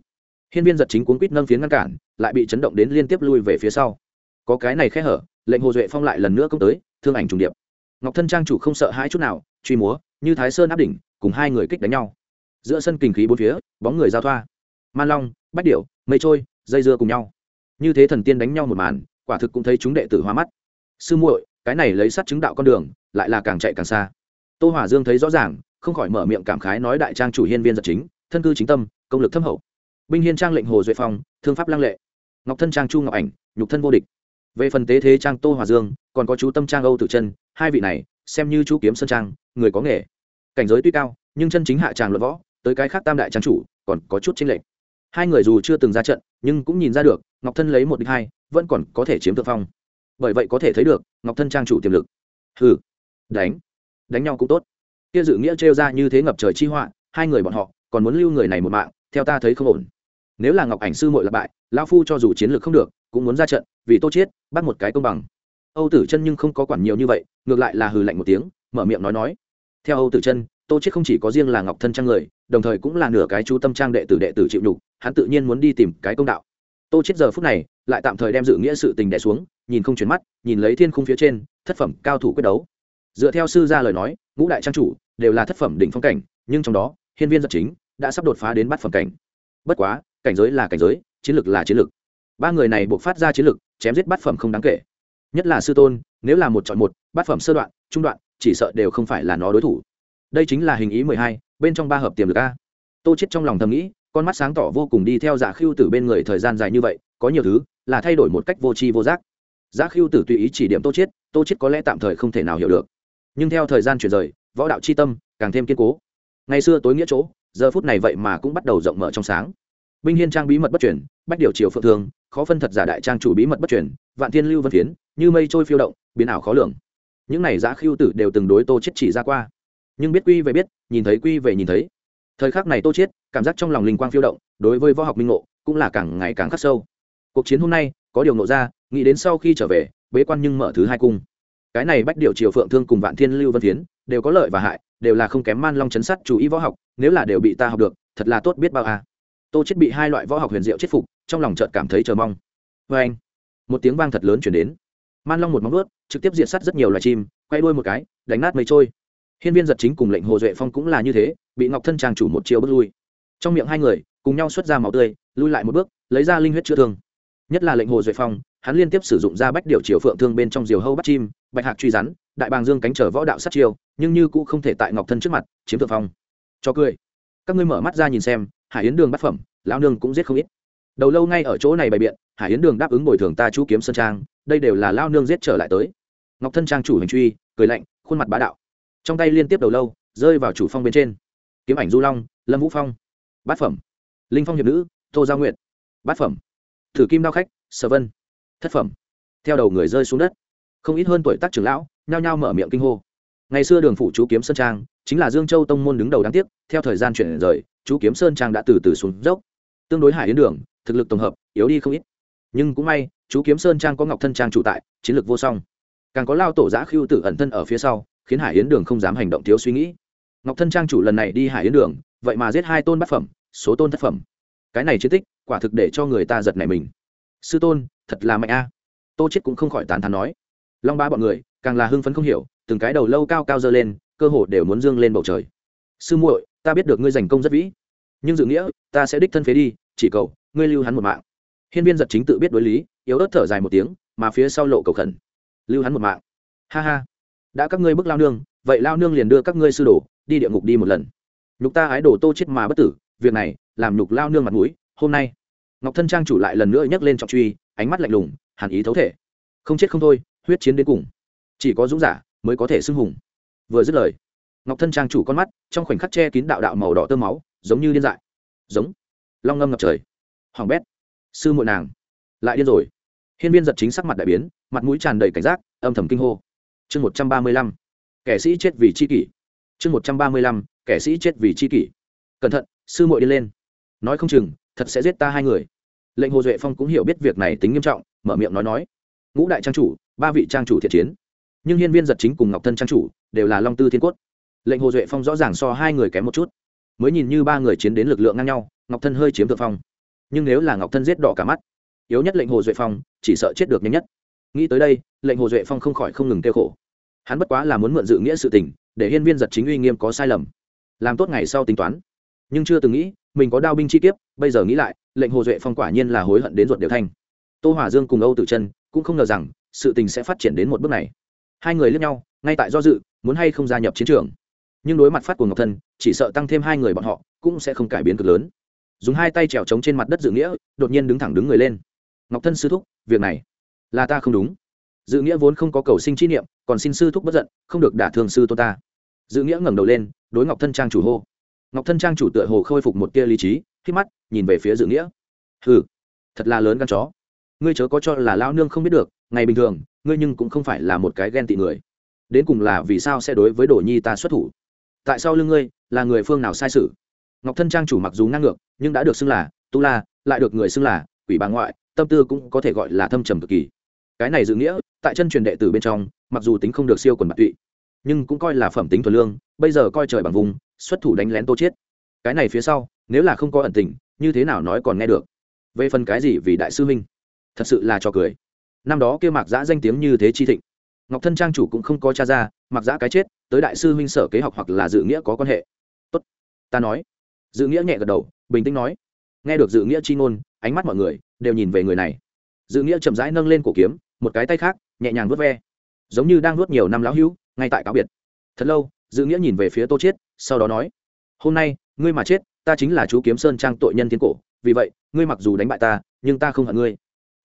Hiên viên giật chính cuốn quýt nâng phiến ngăn cản, lại bị chấn động đến liên tiếp lui về phía sau. Có cái này khẽ hở, lệnh hồ duệ phong lại lần nữa công tới, thương ảnh trùng điệp. Ngọc thân trang chủ không sợ hãi chút nào, truy múa, như thái sơn áp đỉnh, cùng hai người kích đánh nhau giữa sân kình khí bốn phía, bóng người giao thoa. Man long, bách điểu, mây trôi, dây dưa cùng nhau. Như thế thần tiên đánh nhau một màn, quả thực cũng thấy chúng đệ tử hoa mắt. Sư muội, cái này lấy sắt chứng đạo con đường, lại là càng chạy càng xa. Tô hỏa dương thấy rõ ràng, không khỏi mở miệng cảm khái nói đại trang chủ hiên viên giật chính, thân cư chính tâm, công lực thâm hậu. Binh hiên trang lệnh hồ duệ phong, thương pháp lăng lệ. Ngọc thân trang chu ngọc ảnh, nhục thân vô địch. Về phần tế thế trang tô hòa dương, còn có chú tâm trang âu tử chân, hai vị này, xem như chú kiếm sơn trang, người có nghề. Cảnh giới tuy cao, nhưng chân chính hạ tràng luận võ tới cái khác tam đại trang chủ, còn có chút chênh lệch. Hai người dù chưa từng ra trận, nhưng cũng nhìn ra được, ngọc thân lấy một đích hai, vẫn còn có thể chiếm thượng phong. Bởi vậy có thể thấy được, ngọc thân trang chủ tiềm lực. Hừ, đánh đánh nhau cũng tốt. Kia dự nghĩa trêu ra như thế ngập trời chi họa, hai người bọn họ còn muốn lưu người này một mạng, theo ta thấy không ổn. Nếu là ngọc ảnh sư muội là bại, lão phu cho dù chiến lược không được, cũng muốn ra trận, vì tô chiết, bắt một cái công bằng. Âu tử chân nhưng không có quản nhiều như vậy, ngược lại là hừ lạnh một tiếng, mở miệng nói nói. Theo âu tử chân tô chết không chỉ có riêng là ngọc thân trang người, đồng thời cũng là nửa cái chú tâm trang đệ tử đệ tử chịu nhục, hắn tự nhiên muốn đi tìm cái công đạo. Tô chết giờ phút này lại tạm thời đem dự nghĩa sự tình đè xuống, nhìn không chuyển mắt, nhìn lấy thiên khung phía trên, thất phẩm cao thủ quyết đấu. Dựa theo sư gia lời nói, ngũ đại trang chủ đều là thất phẩm đỉnh phong cảnh, nhưng trong đó, hiên viên giật chính đã sắp đột phá đến bát phẩm cảnh. Bất quá, cảnh giới là cảnh giới, chiến lược là chiến lược ba người này buộc phát ra chiến lược chém giết bát phẩm không đáng kể. Nhất là sư tôn, nếu là một chọn một, bát phẩm sơ đoạn, trung đoạn, chỉ sợ đều không phải là nó đối thủ đây chính là hình ý mười hai, bên trong ba hợp tiềm lực a. Tô chết trong lòng thầm nghĩ, con mắt sáng tỏ vô cùng đi theo dạ khiêu tử bên người thời gian dài như vậy, có nhiều thứ là thay đổi một cách vô tri vô giác. Dạ khiêu tử tùy ý chỉ điểm tô chết tô chết có lẽ tạm thời không thể nào hiểu được. Nhưng theo thời gian chuyển rời, võ đạo chi tâm càng thêm kiên cố. Ngày xưa tối nghĩa chỗ, giờ phút này vậy mà cũng bắt đầu rộng mở trong sáng. Binh hiên trang bí mật bất chuyển bách điều triều phượng thường, khó phân thật giả đại trang chủ bí mật bất chuyển vạn thiên lưu vân phiến, như mây trôi phiêu động, biến ảo khó lường. Những này dạ giã khiêu tử đều từng đối tô chết chỉ ra qua nhưng biết quy về biết, nhìn thấy quy về nhìn thấy. Thời khắc này tô chết cảm giác trong lòng linh quang phiêu động, đối với võ học minh ngộ, cũng là càng ngày càng khắc sâu. Cuộc chiến hôm nay, có điều ngộ ra, nghĩ đến sau khi trở về, bế quan nhưng mở thứ hai cung. Cái này bách điều triều phượng thương cùng vạn thiên lưu vân thiến, đều có lợi và hại, đều là không kém man long chấn sắt chủ ý võ học, nếu là đều bị ta học được, thật là tốt biết bao à. tô chết bị hai loại võ học huyền diệu chết phục, trong lòng chợt cảm thấy chờ mong. Với anh, một tiếng vang thật lớn truyền đến. Man long một móng vuốt, trực tiếp diệt sát rất nhiều loài chim, quay đuôi một cái, đánh nát mây trôi hiên viên giật chính cùng lệnh hồ duệ phong cũng là như thế, bị ngọc thân trang chủ một chiều bước lui. Trong miệng hai người, cùng nhau xuất ra máu tươi, lui lại một bước, lấy ra linh huyết chữa thương. Nhất là lệnh hồ duệ phong, hắn liên tiếp sử dụng ra bách điều chiều phượng thương bên trong diều hâu bắt chim, bạch hạc truy rắn, đại bàng dương cánh trở võ đạo sát chiêu, nhưng như cũng không thể tại ngọc thân trước mặt, chiếm thượng phong. Cho cười. Các ngươi mở mắt ra nhìn xem, hải yến đường bát phẩm, lão nương cũng giết không ít. Đầu lâu ngay ở chỗ này bày biện, hải yến đường đáp ứng bồi thường ta chú kiếm sơn trang, đây đều là lao nương giết trở lại tới. Ngọc thân trang chủ hành truy, cười lạnh, khuôn mặt bá đạo trong tay liên tiếp đầu lâu, rơi vào chủ phong bên trên. Kiếm ảnh du long, lâm vũ phong. Bát phẩm. Linh phong hiệp nữ, tô gia nguyện bát phẩm. Thử kim đao khách, sở vân. Thất phẩm. Theo đầu người rơi xuống đất. Không ít hơn tuổi tác trưởng lão, nhao nhao mở miệng kinh hô. Ngày xưa đường phủ chú kiếm sơn trang, chính là dương châu tông môn đứng đầu đáng tiếc, theo thời gian chuyển rời, chú kiếm sơn trang đã từ từ xuống dốc. Tương đối hải yến đường, thực lực tổng hợp, yếu đi không ít. Nhưng cũng may, chú kiếm sơn trang có ngọc thân trang chủ tại, chiến lược vô song. Càng có lao tổ giã khiêu tử ẩn thân ở phía sau khiến hải yến đường không dám hành động thiếu suy nghĩ. Ngọc thân trang chủ lần này đi hải yến đường, vậy mà giết hai tôn bát phẩm, số tôn thất phẩm. Cái này chiến tích, quả thực để cho người ta giật nảy mình. Sư tôn, thật là mạnh a. Tô chết cũng không khỏi tán thán nói. Long ba bọn người, càng là hưng phấn không hiểu, từng cái đầu lâu cao cao dơ lên, cơ hồ đều muốn dương lên bầu trời. Sư muội, ta biết được ngươi giành công rất vĩ, nhưng dự nghĩa, ta sẽ đích thân phế đi, chỉ cầu, ngươi lưu hắn một mạng. Hiên viên giật chính tự biết đối lý, yếu ớt thở dài một tiếng, mà phía sau lộ cầu khẩn. Lưu hắn một mạng. Ha ha đã các ngươi bức lao nương, vậy lao nương liền đưa các ngươi sư đồ, đi địa ngục đi một lần. Nhục ta ái đồ tô chết mà bất tử, việc này, làm nhục lao nương mặt mũi, hôm nay. Ngọc thân trang chủ lại lần nữa nhấc lên trọng truy, ánh mắt lạnh lùng, hàn ý thấu thể. Không chết không thôi, huyết chiến đến cùng. Chỉ có dũng giả mới có thể xưng hùng. Vừa dứt lời, ngọc thân trang chủ con mắt, trong khoảnh khắc che kín đạo đạo màu đỏ tơ máu, giống như điên dại. Giống. Long ngâm ngập trời. Hoàng bét. Sư muội nàng. Lại điên rồi. Hiên viên giật chính sắc mặt đại biến, mặt mũi tràn đầy cảnh giác, âm thầm kinh hô chương một trăm ba mươi lăm, kẻ sĩ chết vì c h i kỷ. Chương một trăm ba mươi lăm, kẻ sĩ chết vì c h i kỷ. Cẩn thận, sư muội đi lên. Nói không chừng, thật sẽ giết ta hai người. Lệnh hồ duệ phong cũng hiểu biết việc này tính nghiêm trọng, mở miệng nói nói. Ngũ đại trang chủ, ba vị trang chủ thiện chiến. Nhưng hiên viên giật chính cùng ngọc thân trang chủ đều là long tư thiên cốt. Lệnh hồ duệ phong rõ ràng so hai người kém một chút. Mới nhìn như ba người chiến đến lực lượng ngang nhau, ngọc thân hơi chiếm thượng phong. Nhưng nếu là ngọc thân giết đỏ cả mắt, yếu nhất lệnh hồ duệ phong chỉ sợ chết được nhanh nhất nghĩ tới đây, lệnh hồ duệ phong không khỏi không ngừng kêu khổ. Hắn bất quá là muốn mượn dự nghĩa sự tình, để hiên viên giật chính uy nghiêm có sai lầm. Làm tốt ngày sau tính toán. Nhưng chưa từng nghĩ, mình có đao binh chi kiếp, bây giờ nghĩ lại, lệnh hồ duệ phong quả nhiên là hối hận đến ruột đều thanh. Tô hỏa dương cùng âu tử chân cũng không ngờ rằng, sự tình sẽ phát triển đến một bước này. Hai người lướt nhau, ngay tại do dự, muốn hay không gia nhập chiến trường. Nhưng đối mặt phát của ngọc thân, chỉ sợ tăng thêm hai người bọn họ, cũng sẽ không cải biến cực lớn. Dùng hai tay trèo trống trên mặt đất dự nghĩa, đột nhiên đứng thẳng đứng người lên. Ngọc thân sư thúc, việc này là ta không đúng. Dự nghĩa vốn không có cầu sinh chi niệm, còn xin sư thúc bất giận, không được đả thương sư tôn ta. Dự nghĩa ngẩng đầu lên, đối ngọc thân trang chủ hô. Ngọc thân trang chủ tựa hồ khôi phục một tia lý trí, khi mắt nhìn về phía dự nghĩa. Hừ, thật là lớn gan chó. Ngươi chớ có cho là lao nương không biết được, ngày bình thường, ngươi nhưng cũng không phải là một cái ghen tị người. Đến cùng là vì sao sẽ đối với đồ nhi ta xuất thủ? Tại sao lưng ngươi là người phương nào sai sự? Ngọc thân trang chủ mặc dù ngang ngược, nhưng đã được xưng là tu la, lại được người xưng là quỷ bà ngoại, tâm tư cũng có thể gọi là thâm trầm cực kỳ cái này dự nghĩa, tại chân truyền đệ tử bên trong, mặc dù tính không được siêu quần bạc tụy, nhưng cũng coi là phẩm tính thuần lương, bây giờ coi trời bằng vùng, xuất thủ đánh lén tô chiết. Cái này phía sau, nếu là không có ẩn tình, như thế nào nói còn nghe được? Về phần cái gì vì đại sư huynh? Thật sự là cho cười. Năm đó kia mạc giã danh tiếng như thế chi thịnh. Ngọc thân trang chủ cũng không có cha ra, mạc giã cái chết, tới đại sư huynh sở kế học hoặc là dự nghĩa có quan hệ. Tốt, ta nói. Dự nghĩa nhẹ gật đầu, bình tĩnh nói. Nghe được dự nghĩa chi ngôn, ánh mắt mọi người đều nhìn về người này. Dự nghĩa chậm rãi nâng lên cổ kiếm một cái tay khác, nhẹ nhàng vớt ve. Giống như đang vớt nhiều năm lão hữu, ngay tại cáo biệt. Thật lâu dự nghĩa nhìn về phía tô chiết, sau đó nói, hôm nay, ngươi mà chết, ta chính là chú kiếm sơn trang tội nhân thiên cổ, vì vậy, ngươi mặc dù đánh bại ta, nhưng ta không hận ngươi.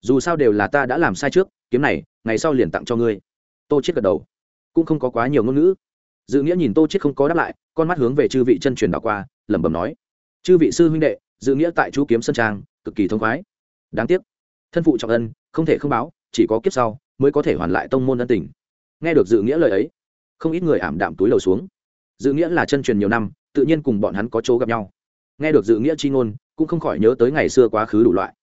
Dù sao đều là ta đã làm sai trước, kiếm này, ngày sau liền tặng cho ngươi. Tô chết gật đầu. Cũng không có quá nhiều ngôn ngữ. Dự nghĩa nhìn tô chết không có đáp lại, con mắt hướng về chư vị chân truyền đảo qua, lẩm bẩm nói, chư vị sư huynh đệ dự nghĩa tại chú kiếm sơn trang, cực kỳ thông khoái. Đáng tiếc, thân phụ trọng ân, không thể không báo chỉ có kiếp sau mới có thể hoàn lại tông môn ân tình. Nghe được dự nghĩa lời ấy, không ít người ảm đạm túi lầu xuống. Dự nghĩa là chân truyền nhiều năm, tự nhiên cùng bọn hắn có chỗ gặp nhau. Nghe được dự nghĩa chi ngôn, cũng không khỏi nhớ tới ngày xưa quá khứ đủ loại.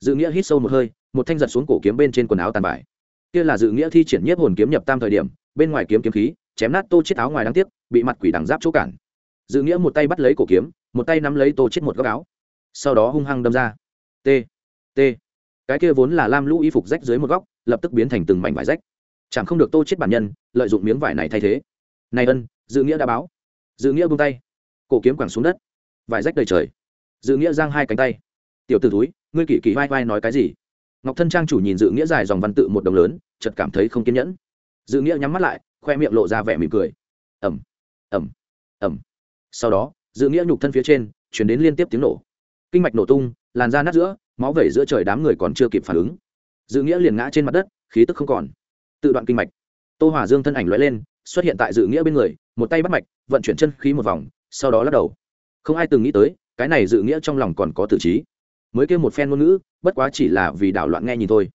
Dự nghĩa hít sâu một hơi, một thanh giật xuống cổ kiếm bên trên quần áo tàn bài kia là dự nghĩa thi triển nhiếp hồn kiếm nhập tam thời điểm, bên ngoài kiếm kiếm khí, chém nát tô chiếc áo ngoài đáng tiếc, bị mặt quỷ đằng giáp chỗ cản. Dự nghĩa một tay bắt lấy cổ kiếm, một tay nắm lấy tô chiếc một góc áo. Sau đó hung hăng đâm ra. T t cái kia vốn là lam lũ y phục rách dưới một góc, lập tức biến thành từng mảnh vải rách. Chẳng không được tô chết bản nhân, lợi dụng miếng vải này thay thế. Này ân, dự nghĩa đã báo. Dự nghĩa buông tay. Cổ kiếm quẳng xuống đất. Vải rách đầy trời. Dự nghĩa giang hai cánh tay. Tiểu t ử túi ngươi kỳ kỳ vai vai nói cái gì? Ngọc thân trang chủ nhìn dự nghĩa dài dòng văn tự một đồng lớn, chợt cảm thấy không kiên nhẫn. Dự nghĩa nhắm mắt lại, khoe miệng lộ ra vẻ mỉm cười. Ẩm ẩm ẩm sau đó, dự nghĩa nhục thân phía trên, chuyển đến liên tiếp tiếng nổ. Kinh mạch nổ tung, làn da nát giữa máu vẩy giữa trời đám người còn chưa kịp phản ứng. Dự nghĩa liền ngã trên mặt đất, khí tức không còn. Tự đoạn kinh mạch. Tô hỏa dương thân ảnh lóe lên, xuất hiện tại dự nghĩa bên người, một tay bắt mạch, vận chuyển chân khí một vòng, sau đó lắc đầu. Không ai từng nghĩ tới, cái này dự nghĩa trong lòng còn có tử trí. Mới kêu một phen ngôn ngữ, bất quá chỉ là vì đảo loạn nghe nhìn thôi.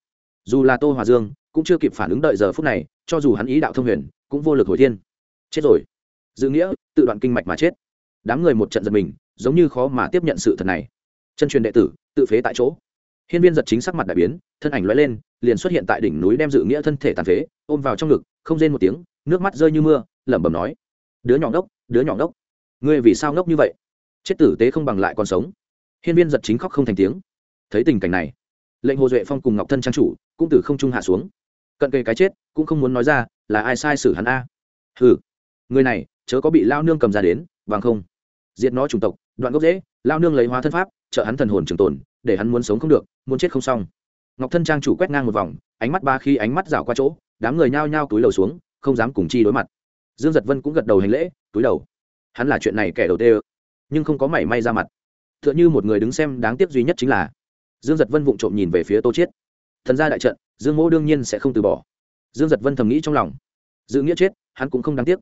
Dù là tô hòa dương, cũng chưa kịp phản ứng đợi giờ phút này, cho dù hắn ý đạo thông huyền, cũng vô lực hồi thiên. Chết rồi. Dự nghĩa, tự đoạn kinh mạch mà chết. Đám người một trận giật mình, giống như khó mà tiếp nhận sự thật này. Chân truyền đệ tử tự phế tại chỗ. Hiên viên giật chính sắc mặt đại biến, thân ảnh lóe lên, liền xuất hiện tại đỉnh núi đem dự nghĩa thân thể tàn phế, ôm vào trong ngực, không rên một tiếng, nước mắt rơi như mưa, lẩm bẩm nói, đứa nhỏ ngốc, đứa nhỏ ngốc, ngươi vì sao ngốc như vậy? Chết tử tế không bằng lại còn sống. Hiên viên giật chính khóc không thành tiếng. Thấy tình cảnh này, lệnh hồ duệ phong cùng ngọc thân trang chủ cũng từ không trung hạ xuống. Cận kề cái chết, cũng không muốn nói ra, là ai sai xử hắn a? Ừ người này, chớ có bị lao nương cầm ra đến, bằng không, diệt nó chủng tộc đoạn gốc dễ, lao nương lấy hóa thân pháp, trợ hắn thần hồn trường tồn, để hắn muốn sống không được, muốn chết không xong. Ngọc thân trang chủ quét ngang một vòng, ánh mắt ba khi ánh mắt rảo qua chỗ, đám người nhao nhao túi lầu xuống, không dám cùng chi đối mặt. Dương giật vân cũng gật đầu hành lễ, túi đầu. Hắn là chuyện này kẻ đầu tê nhưng không có mảy may ra mặt. T h ư ợ n h ư một người đứng xem đáng tiếc duy nhất chính là, dương giật vân vụng trộm nhìn về phía tô chiết. Thần gia đại trận, dương mỗ đương nhiên sẽ không từ bỏ. Dương giật vân thầm nghĩ trong lòng. Dự nghĩa chết, hắn cũng không đáng tiếc.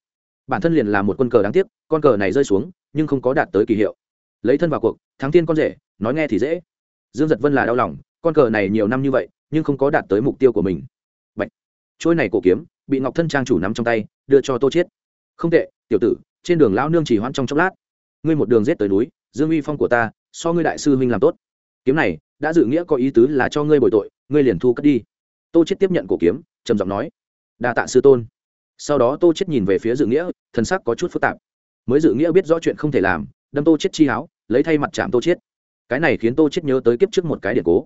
Bản thân liền là một quân cờ đáng tiếc, con cờ này rơi xuống, nhưng không có đạt tới kỳ hiệu lấy thân vào cuộc, thắng tiên con rể, nói nghe thì dễ. Dương giật vân là đau lòng, con cờ này nhiều năm như vậy, nhưng không có đạt tới mục tiêu của mình. Bạch. trôi này cổ kiếm, bị ngọc thân trang chủ nắm trong tay, đưa cho tô chiết. Không tệ, tiểu tử, trên đường lão nương chỉ hoãn trong chốc lát. Ngươi một đường giết tới núi, dương uy phong của ta, so ngươi đại sư huynh làm tốt. Kiếm này, đã dự nghĩa có ý tứ là cho ngươi bồi tội, ngươi liền thu cất đi. Tô chết tiếp nhận cổ kiếm, trầm giọng nói. Đa tạ sư tôn. Sau đó tô chết nhìn về phía dự nghĩa, thần sắc có chút phức tạp. Mới dự nghĩa biết rõ chuyện không thể làm đâm tô chết chi áo, lấy thay mặt chạm tô chết. Cái này khiến tô chết nhớ tới kiếp trước một cái điện cố.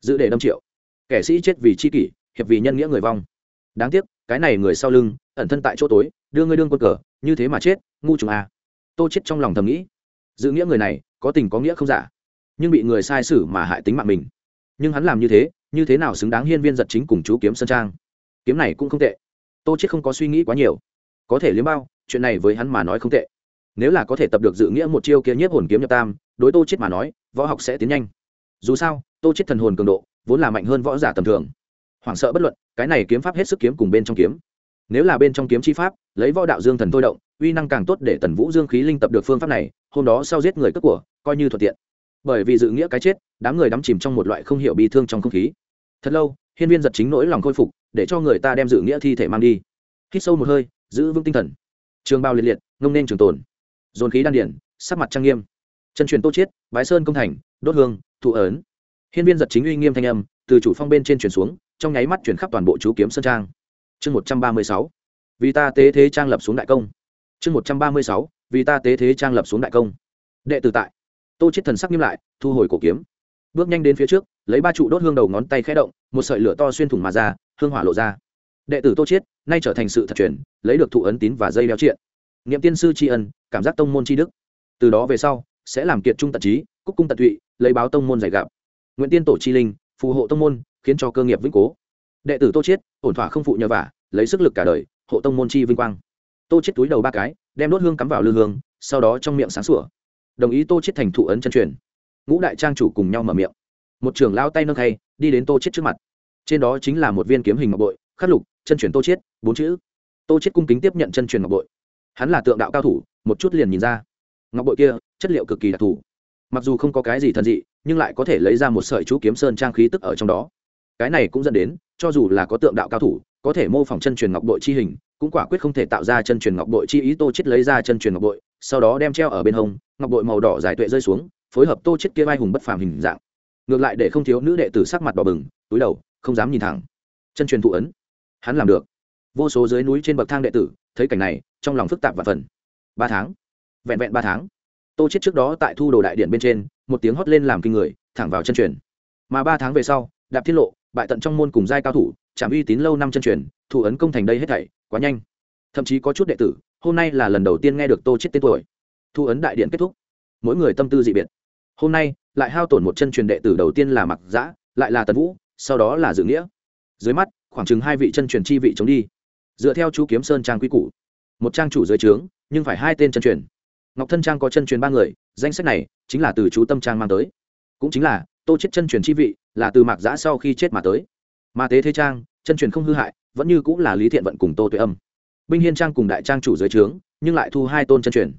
Dự để đâm triệu. Kẻ sĩ chết vì chi kỷ, hiệp vì nhân nghĩa người vong. Đáng tiếc, cái này người sau lưng, ẩn thân tại chỗ tối, đưa ngươi đương quân cờ, như thế mà chết, ngu trùng a tô chết trong lòng thầm nghĩ. Dự nghĩa người này, có tình có nghĩa không giả. Nhưng bị người sai sử mà hại tính mạng mình. Nhưng hắn làm như thế như thế nào xứng đáng hiên viên giật chính cùng chú kiếm sơn trang? Kiếm này cũng không tệ. Tô chết không có suy nghĩ quá nhiều. Có thể liếm bao, chuyện này với hắn mà nói không tệ nếu là có thể tập được dự nghĩa một chiêu kia nhiếp hồn kiếm nhập tam, đối tô chết mà nói, võ học sẽ tiến nhanh. Dù sao, tô chết thần hồn cường độ vốn là mạnh hơn võ giả tầm thường. Hoảng sợ bất luận, cái này kiếm pháp hết sức kiếm cùng bên trong kiếm. Nếu là bên trong kiếm chi pháp, lấy võ đạo dương thần thôi động, uy năng càng tốt để tần vũ dương khí linh tập được phương pháp này, hôm đó sau giết người cướp của, coi như thuận tiện. Bởi vì dự nghĩa cái chết, đám người đắm chìm trong một loại không hiểu bi thương trong không khí. Thật lâu, hiên viên giật chính nỗi lòng khôi phục, để cho người ta đem dự nghĩa thi thể mang đi. Hít sâu một hơi, giữ vững tinh thần. Trường bao liệt liệt, ngông nên trường tồn dồn khí đan điển, sắc mặt trang nghiêm. Chân truyền tô chiết, bái sơn công thành, đốt hương, thụ ấn. Hiên viên giật chính uy nghiêm thanh âm, từ chủ phong bên trên truyền xuống, trong nháy mắt chuyển khắp toàn bộ chú kiếm sơn trang. Chương một trăm ba mươi sáu. Vì ta tế thế trang lập xuống đại công. Chương một trăm ba mươi sáu. Vì ta tế thế trang lập xuống đại công. Đệ tử tại. Tô chết thần sắc nghiêm lại, thu hồi cổ kiếm. Bước nhanh đến phía trước, lấy ba trụ đốt hương đầu ngón tay khẽ động, một sợi lửa to xuyên thủng mà ra, hương hỏa lộ ra. Đệ tử tô chiết, nay trở thành sự thật truyền, lấy được thụ ấn tín và dây đeo triện niệm tiên sư tri ân, cảm giác tông môn tri đức. Từ đó về sau, sẽ làm kiệt trung tận trí, cúc cung tận tụy, lấy báo tông môn giải gặp. Nguyện tiên tổ chi linh, phù hộ tông môn, khiến cho cơ nghiệp vĩnh cố. Đệ tử tô chiết, ổn thỏa không phụ nhờ vả, lấy sức lực cả đời, hộ tông môn chi vinh quang. Tô chiết túi đầu ba cái, đem đốt hương cắm vào lư hương, sau đó trong miệng sáng sủa. Đồng ý tô chiết thành thụ ấn chân truyền. Ngũ đại trang chủ cùng nhau mở miệng. Một trưởng lao tay nâng thay đi đến tô chiết trước mặt. Trên đó chính là một viên kiếm hình ngọc bội, khắc lục, chân truyền tô chiết, bốn chữ. Tô chiết cung kính tiếp nhận chân truyền ngọc bội hắn là tượng đạo cao thủ, một chút liền nhìn ra. Ngọc bội kia, chất liệu cực kỳ đặc thù. Mặc dù không có cái gì thần dị, nhưng lại có thể lấy ra một sợi chú kiếm sơn trang khí tức ở trong đó. Cái này cũng dẫn đến, cho dù là có tượng đạo cao thủ, có thể mô phỏng chân truyền ngọc bội chi hình, cũng quả quyết không thể tạo ra chân truyền ngọc bội chi ý tô chết lấy ra chân truyền ngọc bội, sau đó đem treo ở bên hông, ngọc bội màu đỏ dài tuệ rơi xuống, phối hợp tô chết kia vai hùng bất phàm hình dạng. Ngược lại để không thiếu nữ đệ tử sắc mặt đỏ bừng, túi đầu, không dám nhìn thẳng. Chân truyền thụ ấn, hắn làm được. Vô số dưới núi trên bậc thang đệ tử thấy cảnh này, trong lòng phức tạp và phần. Ba tháng. Vẹn vẹn ba tháng. Tô chết trước đó tại thu đồ đại điện bên trên, một tiếng hót lên làm kinh người, thẳng vào chân truyền. Mà ba tháng về sau, đạp tiết lộ, bại tận trong môn cùng giai cao thủ, chạm uy tín lâu năm chân truyền thủ ấn công thành đây hết thảy, quá nhanh. Thậm chí có chút đệ tử, hôm nay là lần đầu tiên nghe được tô chết tên tuổi. Thu ấn đại điện kết thúc. Mỗi người tâm tư dị biệt. Hôm nay, lại hao tổn một chân truyền đệ tử đầu tiên là mặc giã, lại là tần vũ, sau đó là dự nghĩa. Dưới mắt, khoảng chừng hai vị chân truyền chi vị chống đi dựa theo chú kiếm sơn trang quy củ. Một trang chủ dưới trướng, nhưng phải hai tên chân truyền. Ngọc thân trang có chân truyền ba người, danh sách này chính là từ chú tâm trang mang tới. Cũng chính là, tô chết chân truyền chi vị, là từ mạc giã sau khi chết mà tới. Mà tế thế trang, chân truyền không hư hại, vẫn như cũng là lý thiện vận cùng tô tuệ âm. Binh hiên trang cùng đại trang chủ dưới trướng, nhưng lại thu hai tôn chân truyền.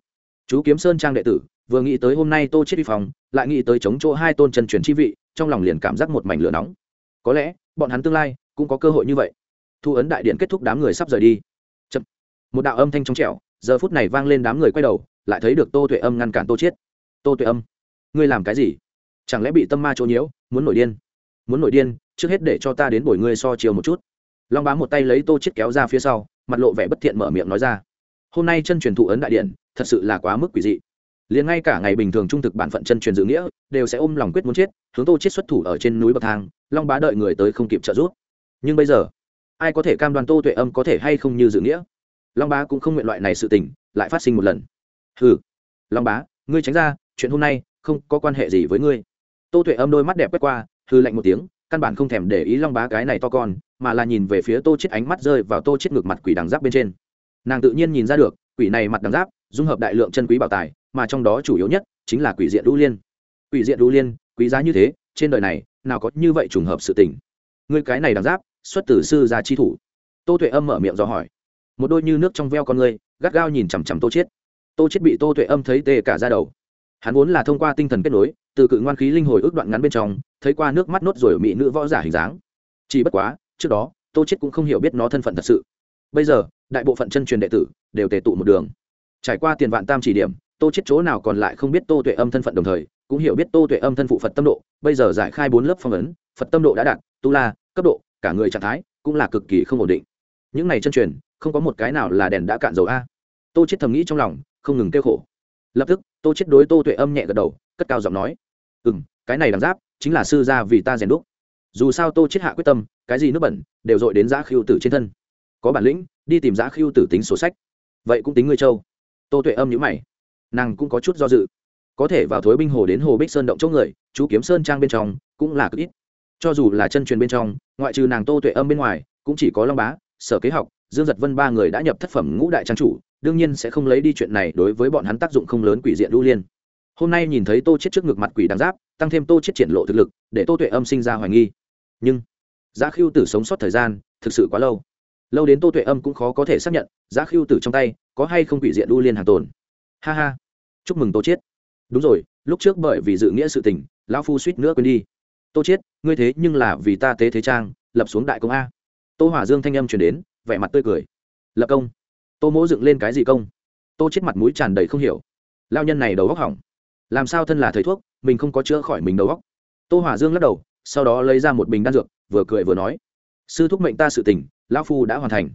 Chú kiếm sơn trang đệ tử, vừa nghĩ tới hôm nay tô chết đi phòng, lại nghĩ tới chống chỗ hai tôn chân truyền chi vị, trong lòng liền cảm giác một mảnh lửa nóng. Có lẽ, bọn hắn tương lai cũng có cơ hội như vậy thu ấn đại điện kết thúc đám người sắp rời đi. Chậm. một đạo âm thanh trong trẻo, giờ phút này vang lên đám người quay đầu, lại thấy được tô tuệ âm ngăn cản tô chiết. tô tuệ âm, ngươi làm cái gì? Chẳng lẽ bị tâm ma chỗ nhiễu, muốn nổi điên? Muốn nổi điên, trước hết để cho ta đến bồi ngươi so chiều một chút. Long bá một tay lấy tô chiết kéo ra phía sau, mặt lộ vẻ bất thiện mở miệng nói ra, hôm nay chân truyền thụ ấn đại điện, thật sự là quá mức quỷ dị. Liền ngay cả ngày bình thường trung thực bản phận chân truyền dự nghĩa, đều sẽ ôm lòng quyết muốn chết, hướng tô chết xuất thủ ở trên núi bậc thang, long bá đợi người tới không kịp trợ giúp. Nhưng bây giờ ai có thể cam đoan tô tuệ âm có thể hay không như dự nghĩa? Long bá cũng không nguyện loại này sự tình, lại phát sinh một lần. Hừ, long bá, ngươi tránh ra, chuyện hôm nay không có quan hệ gì với ngươi. Tô tuệ âm đôi mắt đẹp quét qua hư lạnh một tiếng, căn bản không thèm để ý long bá cái này to con, mà là nhìn về phía tô chết ánh mắt rơi vào tô chết ngược mặt quỷ đằng giáp bên trên. Nàng tự nhiên nhìn ra được, quỷ này mặt đằng giáp, dung hợp đại lượng chân quý bảo tài, mà trong đó chủ yếu nhất chính là quỷ diện đu liên. Quỷ diện đu liên, quý giá như thế, trên đời này, nào có như vậy trùng hợp sự tình. Ngươi cái này đằng giáp xuất từ sư gia chi thủ. Tô tuệ âm mở miệng do hỏi. Một đôi như nước trong veo con người, gắt gao nhìn chằm chằm tô chết tô chết bị tô tuệ âm thấy tê cả ra đầu. Hắn vốn là thông qua tinh thần kết nối, từ cự ngoan khí linh hồi ước đoạn ngắn bên trong, thấy qua nước mắt nốt rồi mỹ nữ võ giả hình dáng. Chỉ bất quá, trước đó, tô chết cũng không hiểu biết nó thân phận thật sự. Bây giờ, đại bộ phận chân truyền đệ tử đều tề tụ một đường. Trải qua tiền vạn tam chỉ điểm, tô chết chỗ nào còn lại không biết tô tuệ âm thân phận đồng thời, cũng hiểu biết tô tuệ âm thân phụ phật tâm độ. Bây giờ giải khai bốn lớp phong ấn, phật tâm độ đã đạt, tu la, cấp độ cả người trạng thái cũng là cực kỳ không ổn định. Những này chân truyền, không có một cái nào là đèn đã cạn dầu a. Tô chết thầm nghĩ trong lòng, không ngừng kêu khổ. Lập tức, tô chết đối tô tuệ âm nhẹ gật đầu, cất cao giọng nói ừ m cái này đằng giáp chính là sư gia vì ta rèn đúc. Dù sao tô chết hạ quyết tâm, cái gì nước bẩn đều dội đến giã khiêu tử trên thân. Có bản lĩnh, đi tìm giã khiêu tử tính sổ sách. Vậy cũng tính ngươi châu tô tuệ âm nhữ mày. Nàng cũng có chút do dự. Có thể vào thối binh hồ đến hồ bích sơn động chỗ người, chú kiếm sơn trang bên trong cũng là cực ít cho dù là chân truyền bên trong, ngoại trừ nàng tô tuệ âm bên ngoài, cũng chỉ có long bá, sở kế học, dương giật vân ba người đã nhập thất phẩm ngũ đại trang chủ, đương nhiên sẽ không lấy đi chuyện này đối với bọn hắn tác dụng không lớn quỷ diện đu liên. Hôm nay nhìn thấy tô chết trước ngực mặt quỷ đằng giáp, tăng thêm tô chết triển lộ thực lực, để tô tuệ âm sinh ra hoài nghi. Nhưng, giá khiêu tử sống sót thời gian, thực sự quá lâu. Lâu đến tô tuệ âm cũng khó có thể xác nhận, giá khiêu tử trong tay, có hay không quỷ diện đu liên hàng tồn. Ha ha. Chúc mừng tô chết đúng rồi, lúc trước bởi vì dự nghĩa sự tình, lão phu suýt nữa quên đi tô chết ngươi thế nhưng là vì ta tế thế trang, lập xuống đại công a. Tô hỏa dương thanh âm truyền đến, vẻ mặt tươi cười. Lập công. Tô mỗ dựng lên cái gì công? Tô chết mặt mũi tràn đầy không hiểu. Lao nhân này đầu góc hỏng. Làm sao thân là thầy thuốc, mình không có chữa khỏi mình đầu góc tô hỏa dương lắc đầu, sau đó lấy ra một bình đan dược, vừa cười vừa nói. Sư thúc mệnh ta sự tình, lão phu đã hoàn thành.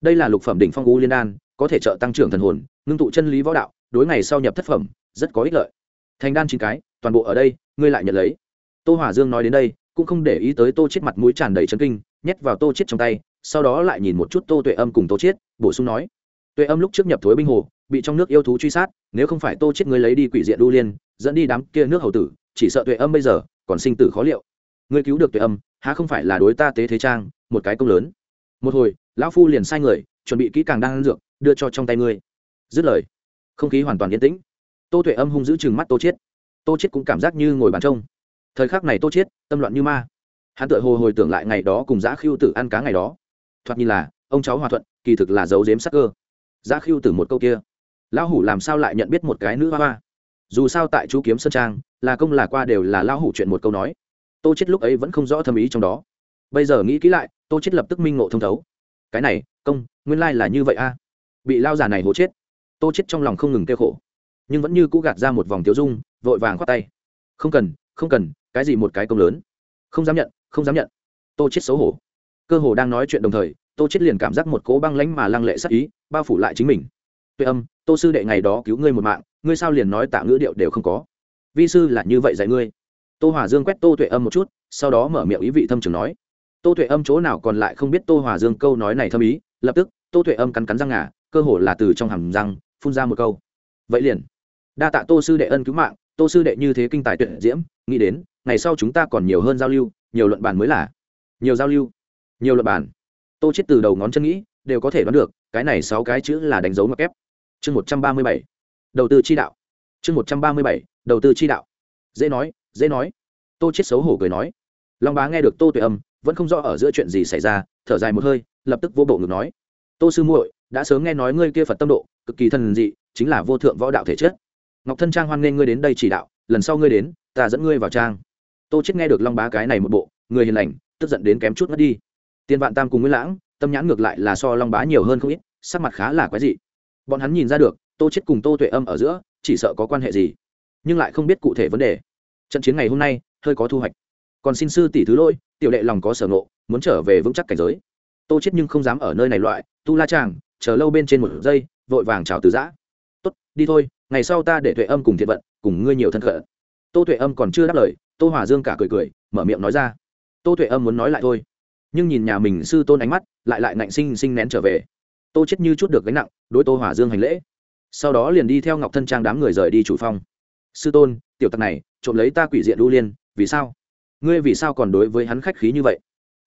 Đây là lục phẩm đỉnh phong u liên đan, có thể trợ tăng trưởng thần hồn, ngưng tụ chân lý võ đạo, đối ngày sau nhập thất phẩm, rất có ích lợi. Thành đan chín cái, toàn bộ ở đây, ngươi lại nhận lấy tô hỏa dương nói đến đây, cũng không để ý tới tô chết mặt mũi tràn đầy chấn kinh, nhét vào tô chết trong tay, sau đó lại nhìn một chút tô tuệ âm cùng tô chết bổ sung nói. Tuệ âm lúc trước nhập thối binh hồ, bị trong nước yêu thú truy sát, nếu không phải tô chết người lấy đi quỷ diện đu liên, dẫn đi đám kia nước hầu tử, chỉ sợ tuệ âm bây giờ còn sinh tử khó liệu. Ngươi cứu được tuệ âm, há không phải là đối ta tế thế trang, một cái công lớn. Một hồi, lão phu liền sai người, chuẩn bị kỹ càng đang dược, đưa cho trong tay ngươi. Dứt lời, không khí hoàn toàn yên tĩnh. Tô tuệ âm hung giữ chừng mắt tô chết tô chết cũng cảm giác như ngồi bàn trông thời khắc này tô chiết, tâm loạn như ma. Hắn tự hồ hồi tưởng lại ngày đó cùng giã khiêu tử ăn cá ngày đó. Thoạt nhìn là, ông cháu hòa thuận, kỳ thực là giấu giếm sắc cơ. Giã khiêu tử một câu kia. Lão hủ làm sao lại nhận biết một cái nữ hoa hoa? Dù sao tại chú kiếm sơn trang, là công là qua đều là lão hủ chuyện một câu nói. Tô chết lúc ấy vẫn không rõ thâm ý trong đó. Bây giờ nghĩ kỹ lại, tô chết lập tức minh ngộ thông thấu. Cái này, công, nguyên lai là như vậy a. Bị lao già này hố chết. Tô chết trong lòng không ngừng kêu khổ. Nhưng vẫn như cũ gạt ra một vòng tiêu dung, vội vàng khoát tay. Không cần không cần cái gì một cái công lớn? Không dám nhận, không dám nhận. Tô chết xấu hổ. Cơ hồ đang nói chuyện đồng thời, tô chết liền cảm giác một cỗ băng lãnh mà lăng lệ sắc ý bao phủ lại chính mình. Tuệ âm, tô sư đệ ngày đó cứu ngươi một mạng, ngươi sao liền nói tạ ngữ điệu đều không có? Vi sư là như vậy dạy ngươi. Tô hòa dương quét tô tuệ âm một chút, sau đó mở miệng ý vị thâm trường nói. Tô tuệ âm chỗ nào còn lại không biết tô hòa dương câu nói này thâm ý, lập tức, tô tuệ âm cắn cắn răng ngà, cơ hồ là từ trong hầm răng, phun ra một câu. Vậy liền, đa tạ tô sư đệ ân cứu mạng, tô sư đệ như thế kinh tài tuyệt diễm, nghĩ đến ngày sau chúng ta còn nhiều hơn giao lưu, nhiều luận bàn mới là. Nhiều giao lưu, nhiều luận bàn. Tô chết từ đầu ngón chân nghĩ, đều có thể đoán được, cái này sáu cái chữ là đánh dấu mặc ép. Chương một trăm ba mươi bảy. Đầu tư chi đạo. Chương một trăm ba mươi bảy. Đầu tư chi đạo. Dễ nói dễ nói. Tô chết xấu hổ cười nói. Long bá nghe được tô tuệ âm, vẫn không rõ ở giữa chuyện gì xảy ra, thở dài một hơi, lập tức vô bộ ngực nói. Tô sư muội, đã sớm nghe nói ngươi kia phật tâm độ, cực kỳ thần dị, chính là vô thượng võ đạo thể chất. Ngọc thân trang hoan nghênh ngươi đến đây chỉ đạo, lần sau ngươi đến, ta dẫn ngươi vào trang tô chết nghe được long bá cái này một bộ, người hiền lành, tức giận đến kém chút mất đi. Tiên vạn tam cùng nguyễn lãng, tâm nhãn ngược lại là so long bá nhiều hơn không ít, sắc mặt khá là quái dị. Bọn hắn nhìn ra được, tô chết cùng tô tuệ âm ở giữa, chỉ sợ có quan hệ gì, nhưng lại không biết cụ thể vấn đề. Trận chiến ngày hôm nay, hơi có thu hoạch. Còn xin sư tỷ thứ lỗi, tiểu đệ lòng có sở ngộ, muốn trở về vững chắc cảnh giới. Tô chết nhưng không dám ở nơi này loại, tu la chàng, chờ lâu bên trên một giây, vội vàng chào từ giã. Tốt, đi thôi, ngày sau ta để tuệ âm cùng thiện vận, cùng ngươi nhiều thân cận tô tuệ âm còn chưa đáp lời, tô hòa dương cả cười cười, mở miệng nói ra. Tô tuệ âm muốn nói lại thôi. Nhưng nhìn nhà mình sư tôn ánh mắt, lại lại nạnh sinh sinh nén trở về. Tô chết như chút được gánh nặng, đối tô hòa dương hành lễ. Sau đó liền đi theo ngọc thân trang đám người rời đi chủ phong sư tôn, tiểu tặc này, trộm lấy ta quỷ diện đu liên, vì sao? Ngươi vì sao còn đối với hắn khách khí như vậy?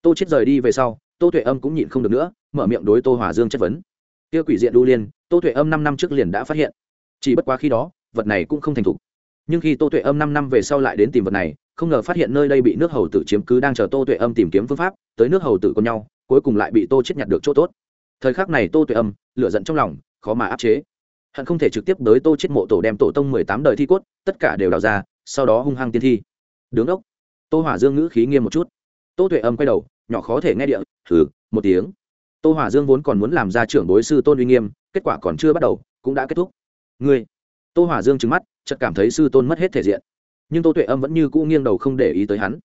Tô chết rời đi về sau, tô tuệ âm cũng nhịn không được nữa, mở miệng đối tô hòa dương chất vấn. Kia quỷ diện đu liên, tô tuệ âm năm năm trước liền đã phát hiện. Chỉ bất quá khi đó, vật này cũng không thành thục nhưng khi tô tuệ âm năm năm về sau lại đến tìm vật này, không ngờ phát hiện nơi đây bị nước hầu tử chiếm cứ đang chờ tô tuệ âm tìm kiếm phương pháp, tới nước hầu tử con nhau, cuối cùng lại bị tô chết nhặt được chỗ tốt. Thời khắc này tô tuệ âm, lửa giận trong lòng, khó mà áp chế. Hận không thể trực tiếp tới tô chết mộ tổ đem tổ tông mười tám đời thi cốt, tất cả đều đào ra, sau đó hung hăng tiên thi. Đứng ốc. Tô hỏa dương ngữ khí nghiêm một chút. Tô tuệ âm quay đầu, nhỏ khó thể nghe địa thử một tiếng. Tô hỏa dương vốn còn muốn làm ra trưởng bối sư tôn uy nghiêm, kết quả còn chưa bắt đầu, cũng đã kết thúc. Ngươi tô hỏa dương trứng mắt, chợt cảm thấy sư tôn mất hết thể diện. Nhưng tô tuệ âm vẫn như cũ nghiêng đầu không để ý tới hắn.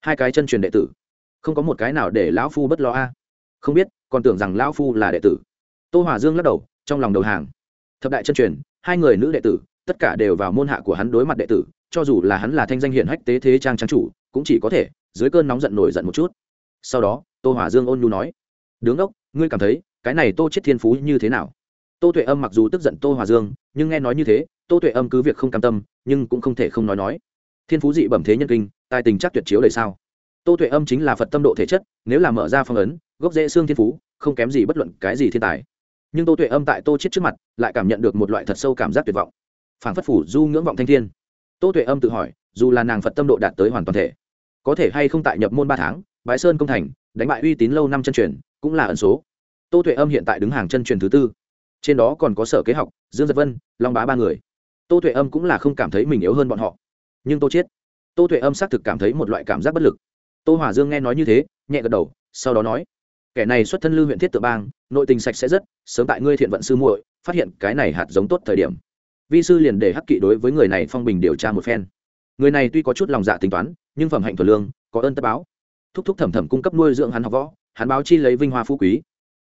Hai cái chân truyền đệ tử, không có một cái nào để lão phu bất lo a. Không biết, còn tưởng rằng lão phu là đệ tử. Tô hỏa dương lắc đầu, trong lòng đầu hàng. Thập đại chân truyền, hai người nữ đệ tử, tất cả đều vào môn hạ của hắn đối mặt đệ tử, cho dù là hắn là thanh danh hiển hách tế thế trang trang chủ, cũng chỉ có thể, dưới cơn nóng giận nổi giận một chút. Sau đó, tô hỏa dương ôn nhu nói, đứng đốc, ngươi cảm thấy, cái này tô chết thiên phú như thế nào? Tô tuệ âm mặc dù tức giận tô hòa dương, nhưng nghe nói như thế tô tuệ âm cứ việc không cam tâm, nhưng cũng không thể không nói nói. Thiên phú dị bẩm thế nhân kinh, tài tình chắc tuyệt chiếu đời sao. Tô tuệ âm chính là phật tâm độ thể chất, nếu là mở ra phong ấn, gốc rễ xương thiên phú, không kém gì bất luận cái gì thiên tài. Nhưng tô tuệ âm tại tô chết trước mặt, lại cảm nhận được một loại thật sâu cảm giác tuyệt vọng. Phản phất phủ du ngưỡng vọng thanh thiên. Tô tuệ âm tự hỏi, dù là nàng phật tâm độ đạt tới hoàn toàn thể, có thể hay không tại nhập môn ba tháng, bái sơn công thành, đánh bại uy tín lâu năm chân truyền, cũng là ẩn số. Tô tuệ âm hiện tại đứng hàng chân truyền thứ tư. Trên đó còn có sở kế học, dương giật vân, long bá ba người tô tuệ âm cũng là không cảm thấy mình yếu hơn bọn họ. Nhưng tô chết. Tô tuệ âm xác thực cảm thấy một loại cảm giác bất lực. Tô hòa dương nghe nói như thế, nhẹ gật đầu, sau đó nói, kẻ này xuất thân lưu huyện thiết tự bang, nội tình sạch sẽ rất, sớm tại ngươi thiện vận sư muội, phát hiện cái này hạt giống tốt thời điểm. Vi sư liền để hắc kỵ đối với người này phong bình điều tra một phen. Người này tuy có chút lòng dạ tính toán, nhưng phẩm hạnh thuần lương, có ơn tất báo. Thúc thúc thẩm thẩm cung cấp nuôi dưỡng hắn học võ, hắn báo chi lấy vinh hoa phú quý.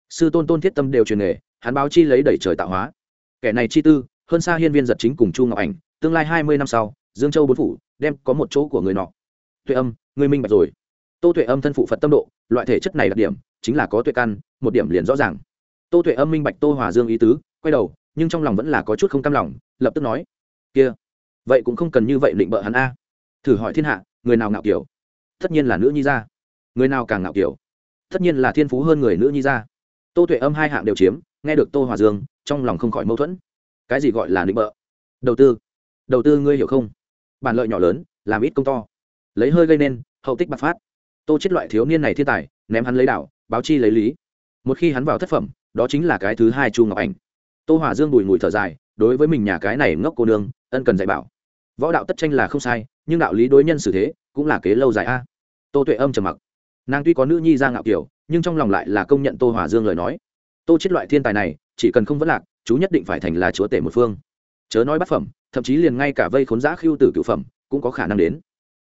Sư tôn tôn thiết tâm đều truyền nghề, hắn báo chi lấy đẩy trời tạo hóa. Kẻ này chi tư hơn xa hiên viên giật chính cùng chu ngọc ảnh, tương lai hai mươi năm sau, dương châu bốn phủ, đem có một chỗ của người nọ. Tuệ âm, người minh bạch rồi. Tô tuệ âm thân phụ phật tâm độ, loại thể chất này đặc điểm, chính là có tuệ căn, một điểm liền rõ ràng. Tô tuệ âm minh bạch tô hòa dương ý tứ, quay đầu, nhưng trong lòng vẫn là có chút không cam lòng, lập tức nói, kia, vậy cũng không cần như vậy định bợ hắn a. Thử hỏi thiên hạ, người nào ngạo kiểu? Tất nhiên là nữ nhi gia. Người nào càng ngạo kiểu? Tất nhiên là thiên phú hơn người nữ nhi gia. Tô tuệ âm hai hạng đều chiếm, nghe được tô hòa dương, trong lòng không khỏi mâu thuẫn cái gì gọi là định bợ? Đầu tư. Đầu tư ngươi hiểu không? Bản lợi nhỏ lớn, làm ít công to. Lấy hơi gây nên, hậu tích bạc phát. Tô chết loại thiếu niên này thiên tài, ném hắn lấy đảo, báo chi lấy lý. Một khi hắn vào thất phẩm, đó chính là cái thứ hai chu ngọc ảnh. Tô hỏa dương bùi ngùi thở dài, đối với mình nhà cái này ngốc cô nương, ân cần dạy bảo. Võ đạo tất tranh là không sai, nhưng đạo lý đối nhân xử thế cũng là kế lâu dài a. Tô tuệ âm trầm mặc. Nàng tuy có nữ nhi ra ngạo kiểu, nhưng trong lòng lại là công nhận tô hỏa dương lời nói. Tô chết loại thiên tài này, chỉ cần không vấn lạc chú nhất định phải thành là chúa tể một phương. Chớ nói bát phẩm, thậm chí liền ngay cả vây khốn giã khiêu tử cựu phẩm cũng có khả năng đến.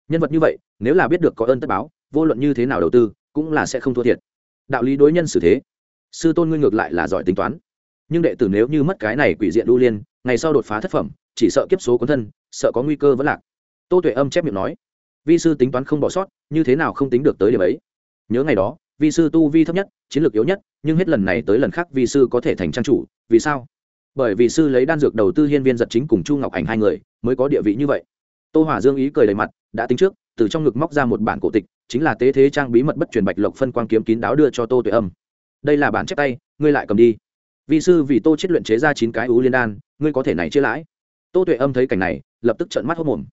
Nhân vật như vậy, nếu là biết được có ơn tất báo, vô luận như thế nào đầu tư, cũng là sẽ không thua thiệt. Đạo lý đối nhân xử thế. Sư tôn ngươi ngược lại là giỏi tính toán. Nhưng đệ tử nếu như mất cái này quỷ diện đu liên, ngày sau đột phá thất phẩm, chỉ sợ kiếp số cuốn thân, sợ có nguy cơ vẫn lạc. Tô tuệ âm chép miệng nói, vi sư tính toán không bỏ sót, như thế nào không tính được tới điểm ấy? Nhớ ngày đó, vi sư tu vi thấp nhất, chiến lược yếu nhất, nhưng hết lần này tới lần khác vi sư có thể thành trang chủ, vì sao? Bởi vì sư lấy đan dược đầu tư hiên viên giật chính cùng chu ngọc ảnh hai người, mới có địa vị như vậy. Tô hỏa dương ý cười đầy mặt, đã tính trước, từ trong ngực móc ra một bản cổ tịch, chính là tế thế trang bí mật bất truyền bạch lộc phân quang kiếm kín đáo đưa cho tô tuệ âm. Đây là bản chép tay, ngươi lại cầm đi. Vị sư vì tô chết luyện chế ra chín cái ú liên đan, ngươi có thể này chia lãi. Tô tuệ âm thấy cảnh này, lập tức trợn mắt hốt mồm.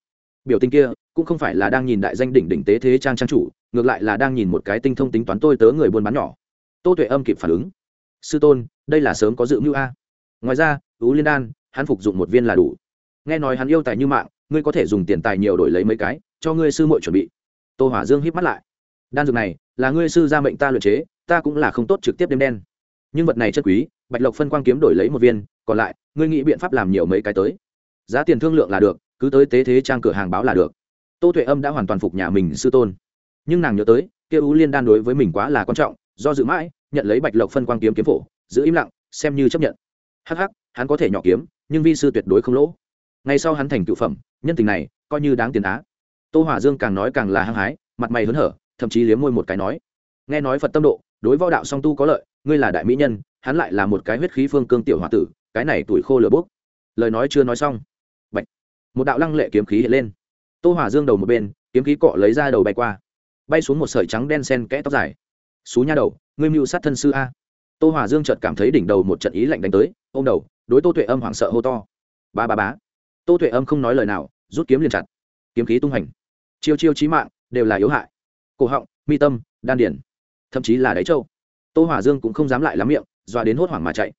Biểu tình kia, cũng không phải là đang nhìn đại danh đỉnh đỉnh tế thế trang trang chủ, ngược lại là đang nhìn một cái tinh thông tính toán tôi tớ người buôn bán nhỏ. Tô tuệ âm kịp phản ứng. Sư tôn, đây là sớm có dự mưu a ngoài ra ú liên đan, hắn phục dụng một viên là đủ. Nghe nói hắn yêu tài như mạng, ngươi có thể dùng tiền tài nhiều đổi lấy mấy cái, cho ngươi sư muội chuẩn bị. Tô hỏa dương híp mắt lại. Đan dược này, là ngươi sư gia mệnh ta luyện chế, ta cũng là không tốt trực tiếp đêm đen. Nhưng vật này chất quý, bạch lộc phân quang kiếm đổi lấy một viên, còn lại, ngươi nghĩ biện pháp làm nhiều mấy cái tới. Giá tiền thương lượng là được, cứ tới tế thế trang cửa hàng báo là được. Tô tuệ âm đã hoàn toàn phục nhà mình sư tôn. Nhưng nàng nhớ tới kêu ú liên đan đối với mình quá là quan trọng, do dự mãi, nhận lấy bạch lộc phân quang kiếm kiếm phổ, giữ im lặng, xem như chấp nhận hắc hắc, hắn có thể nhỏ kiếm, nhưng vi sư tuyệt đối không lỗ. Ngay sau hắn thành cựu phẩm, nhân tình này, coi như đáng tiền á. Tô hỏa dương càng nói càng là hăng hái, mặt mày hớn hở, thậm chí liếm môi một cái nói. Nghe nói phật tâm độ, đối võ đạo song tu có lợi, ngươi là đại mỹ nhân, hắn lại là một cái huyết khí phương cương tiểu h o a tử, cái này tuổi khô lửa bốc. Lời nói chưa nói xong. Bạch. một đạo lăng lệ kiếm khí hiện lên. Tô hỏa dương đầu một bên, kiếm khí cọ lấy ra đầu bay qua. Bay xuống một sợi trắng đen sen kẽ tóc dài. Xú nha đầu, ngươi mưu sát thân sư a tô hòa dương chợt cảm thấy đỉnh đầu một trận ý lạnh đánh tới ô m đầu, đối tô tuệ âm hoảng sợ hô to. Ba ba bá tô tuệ âm không nói lời nào, rút kiếm liền chặt. Kiếm khí tung hành chiêu chiêu trí mạng, đều là yếu hại. Cổ họng, mi tâm, đan điển thậm chí là đáy trâu. Tô hỏa dương cũng không dám lại lắm miệng, dọa đến hốt hoảng mà chạy.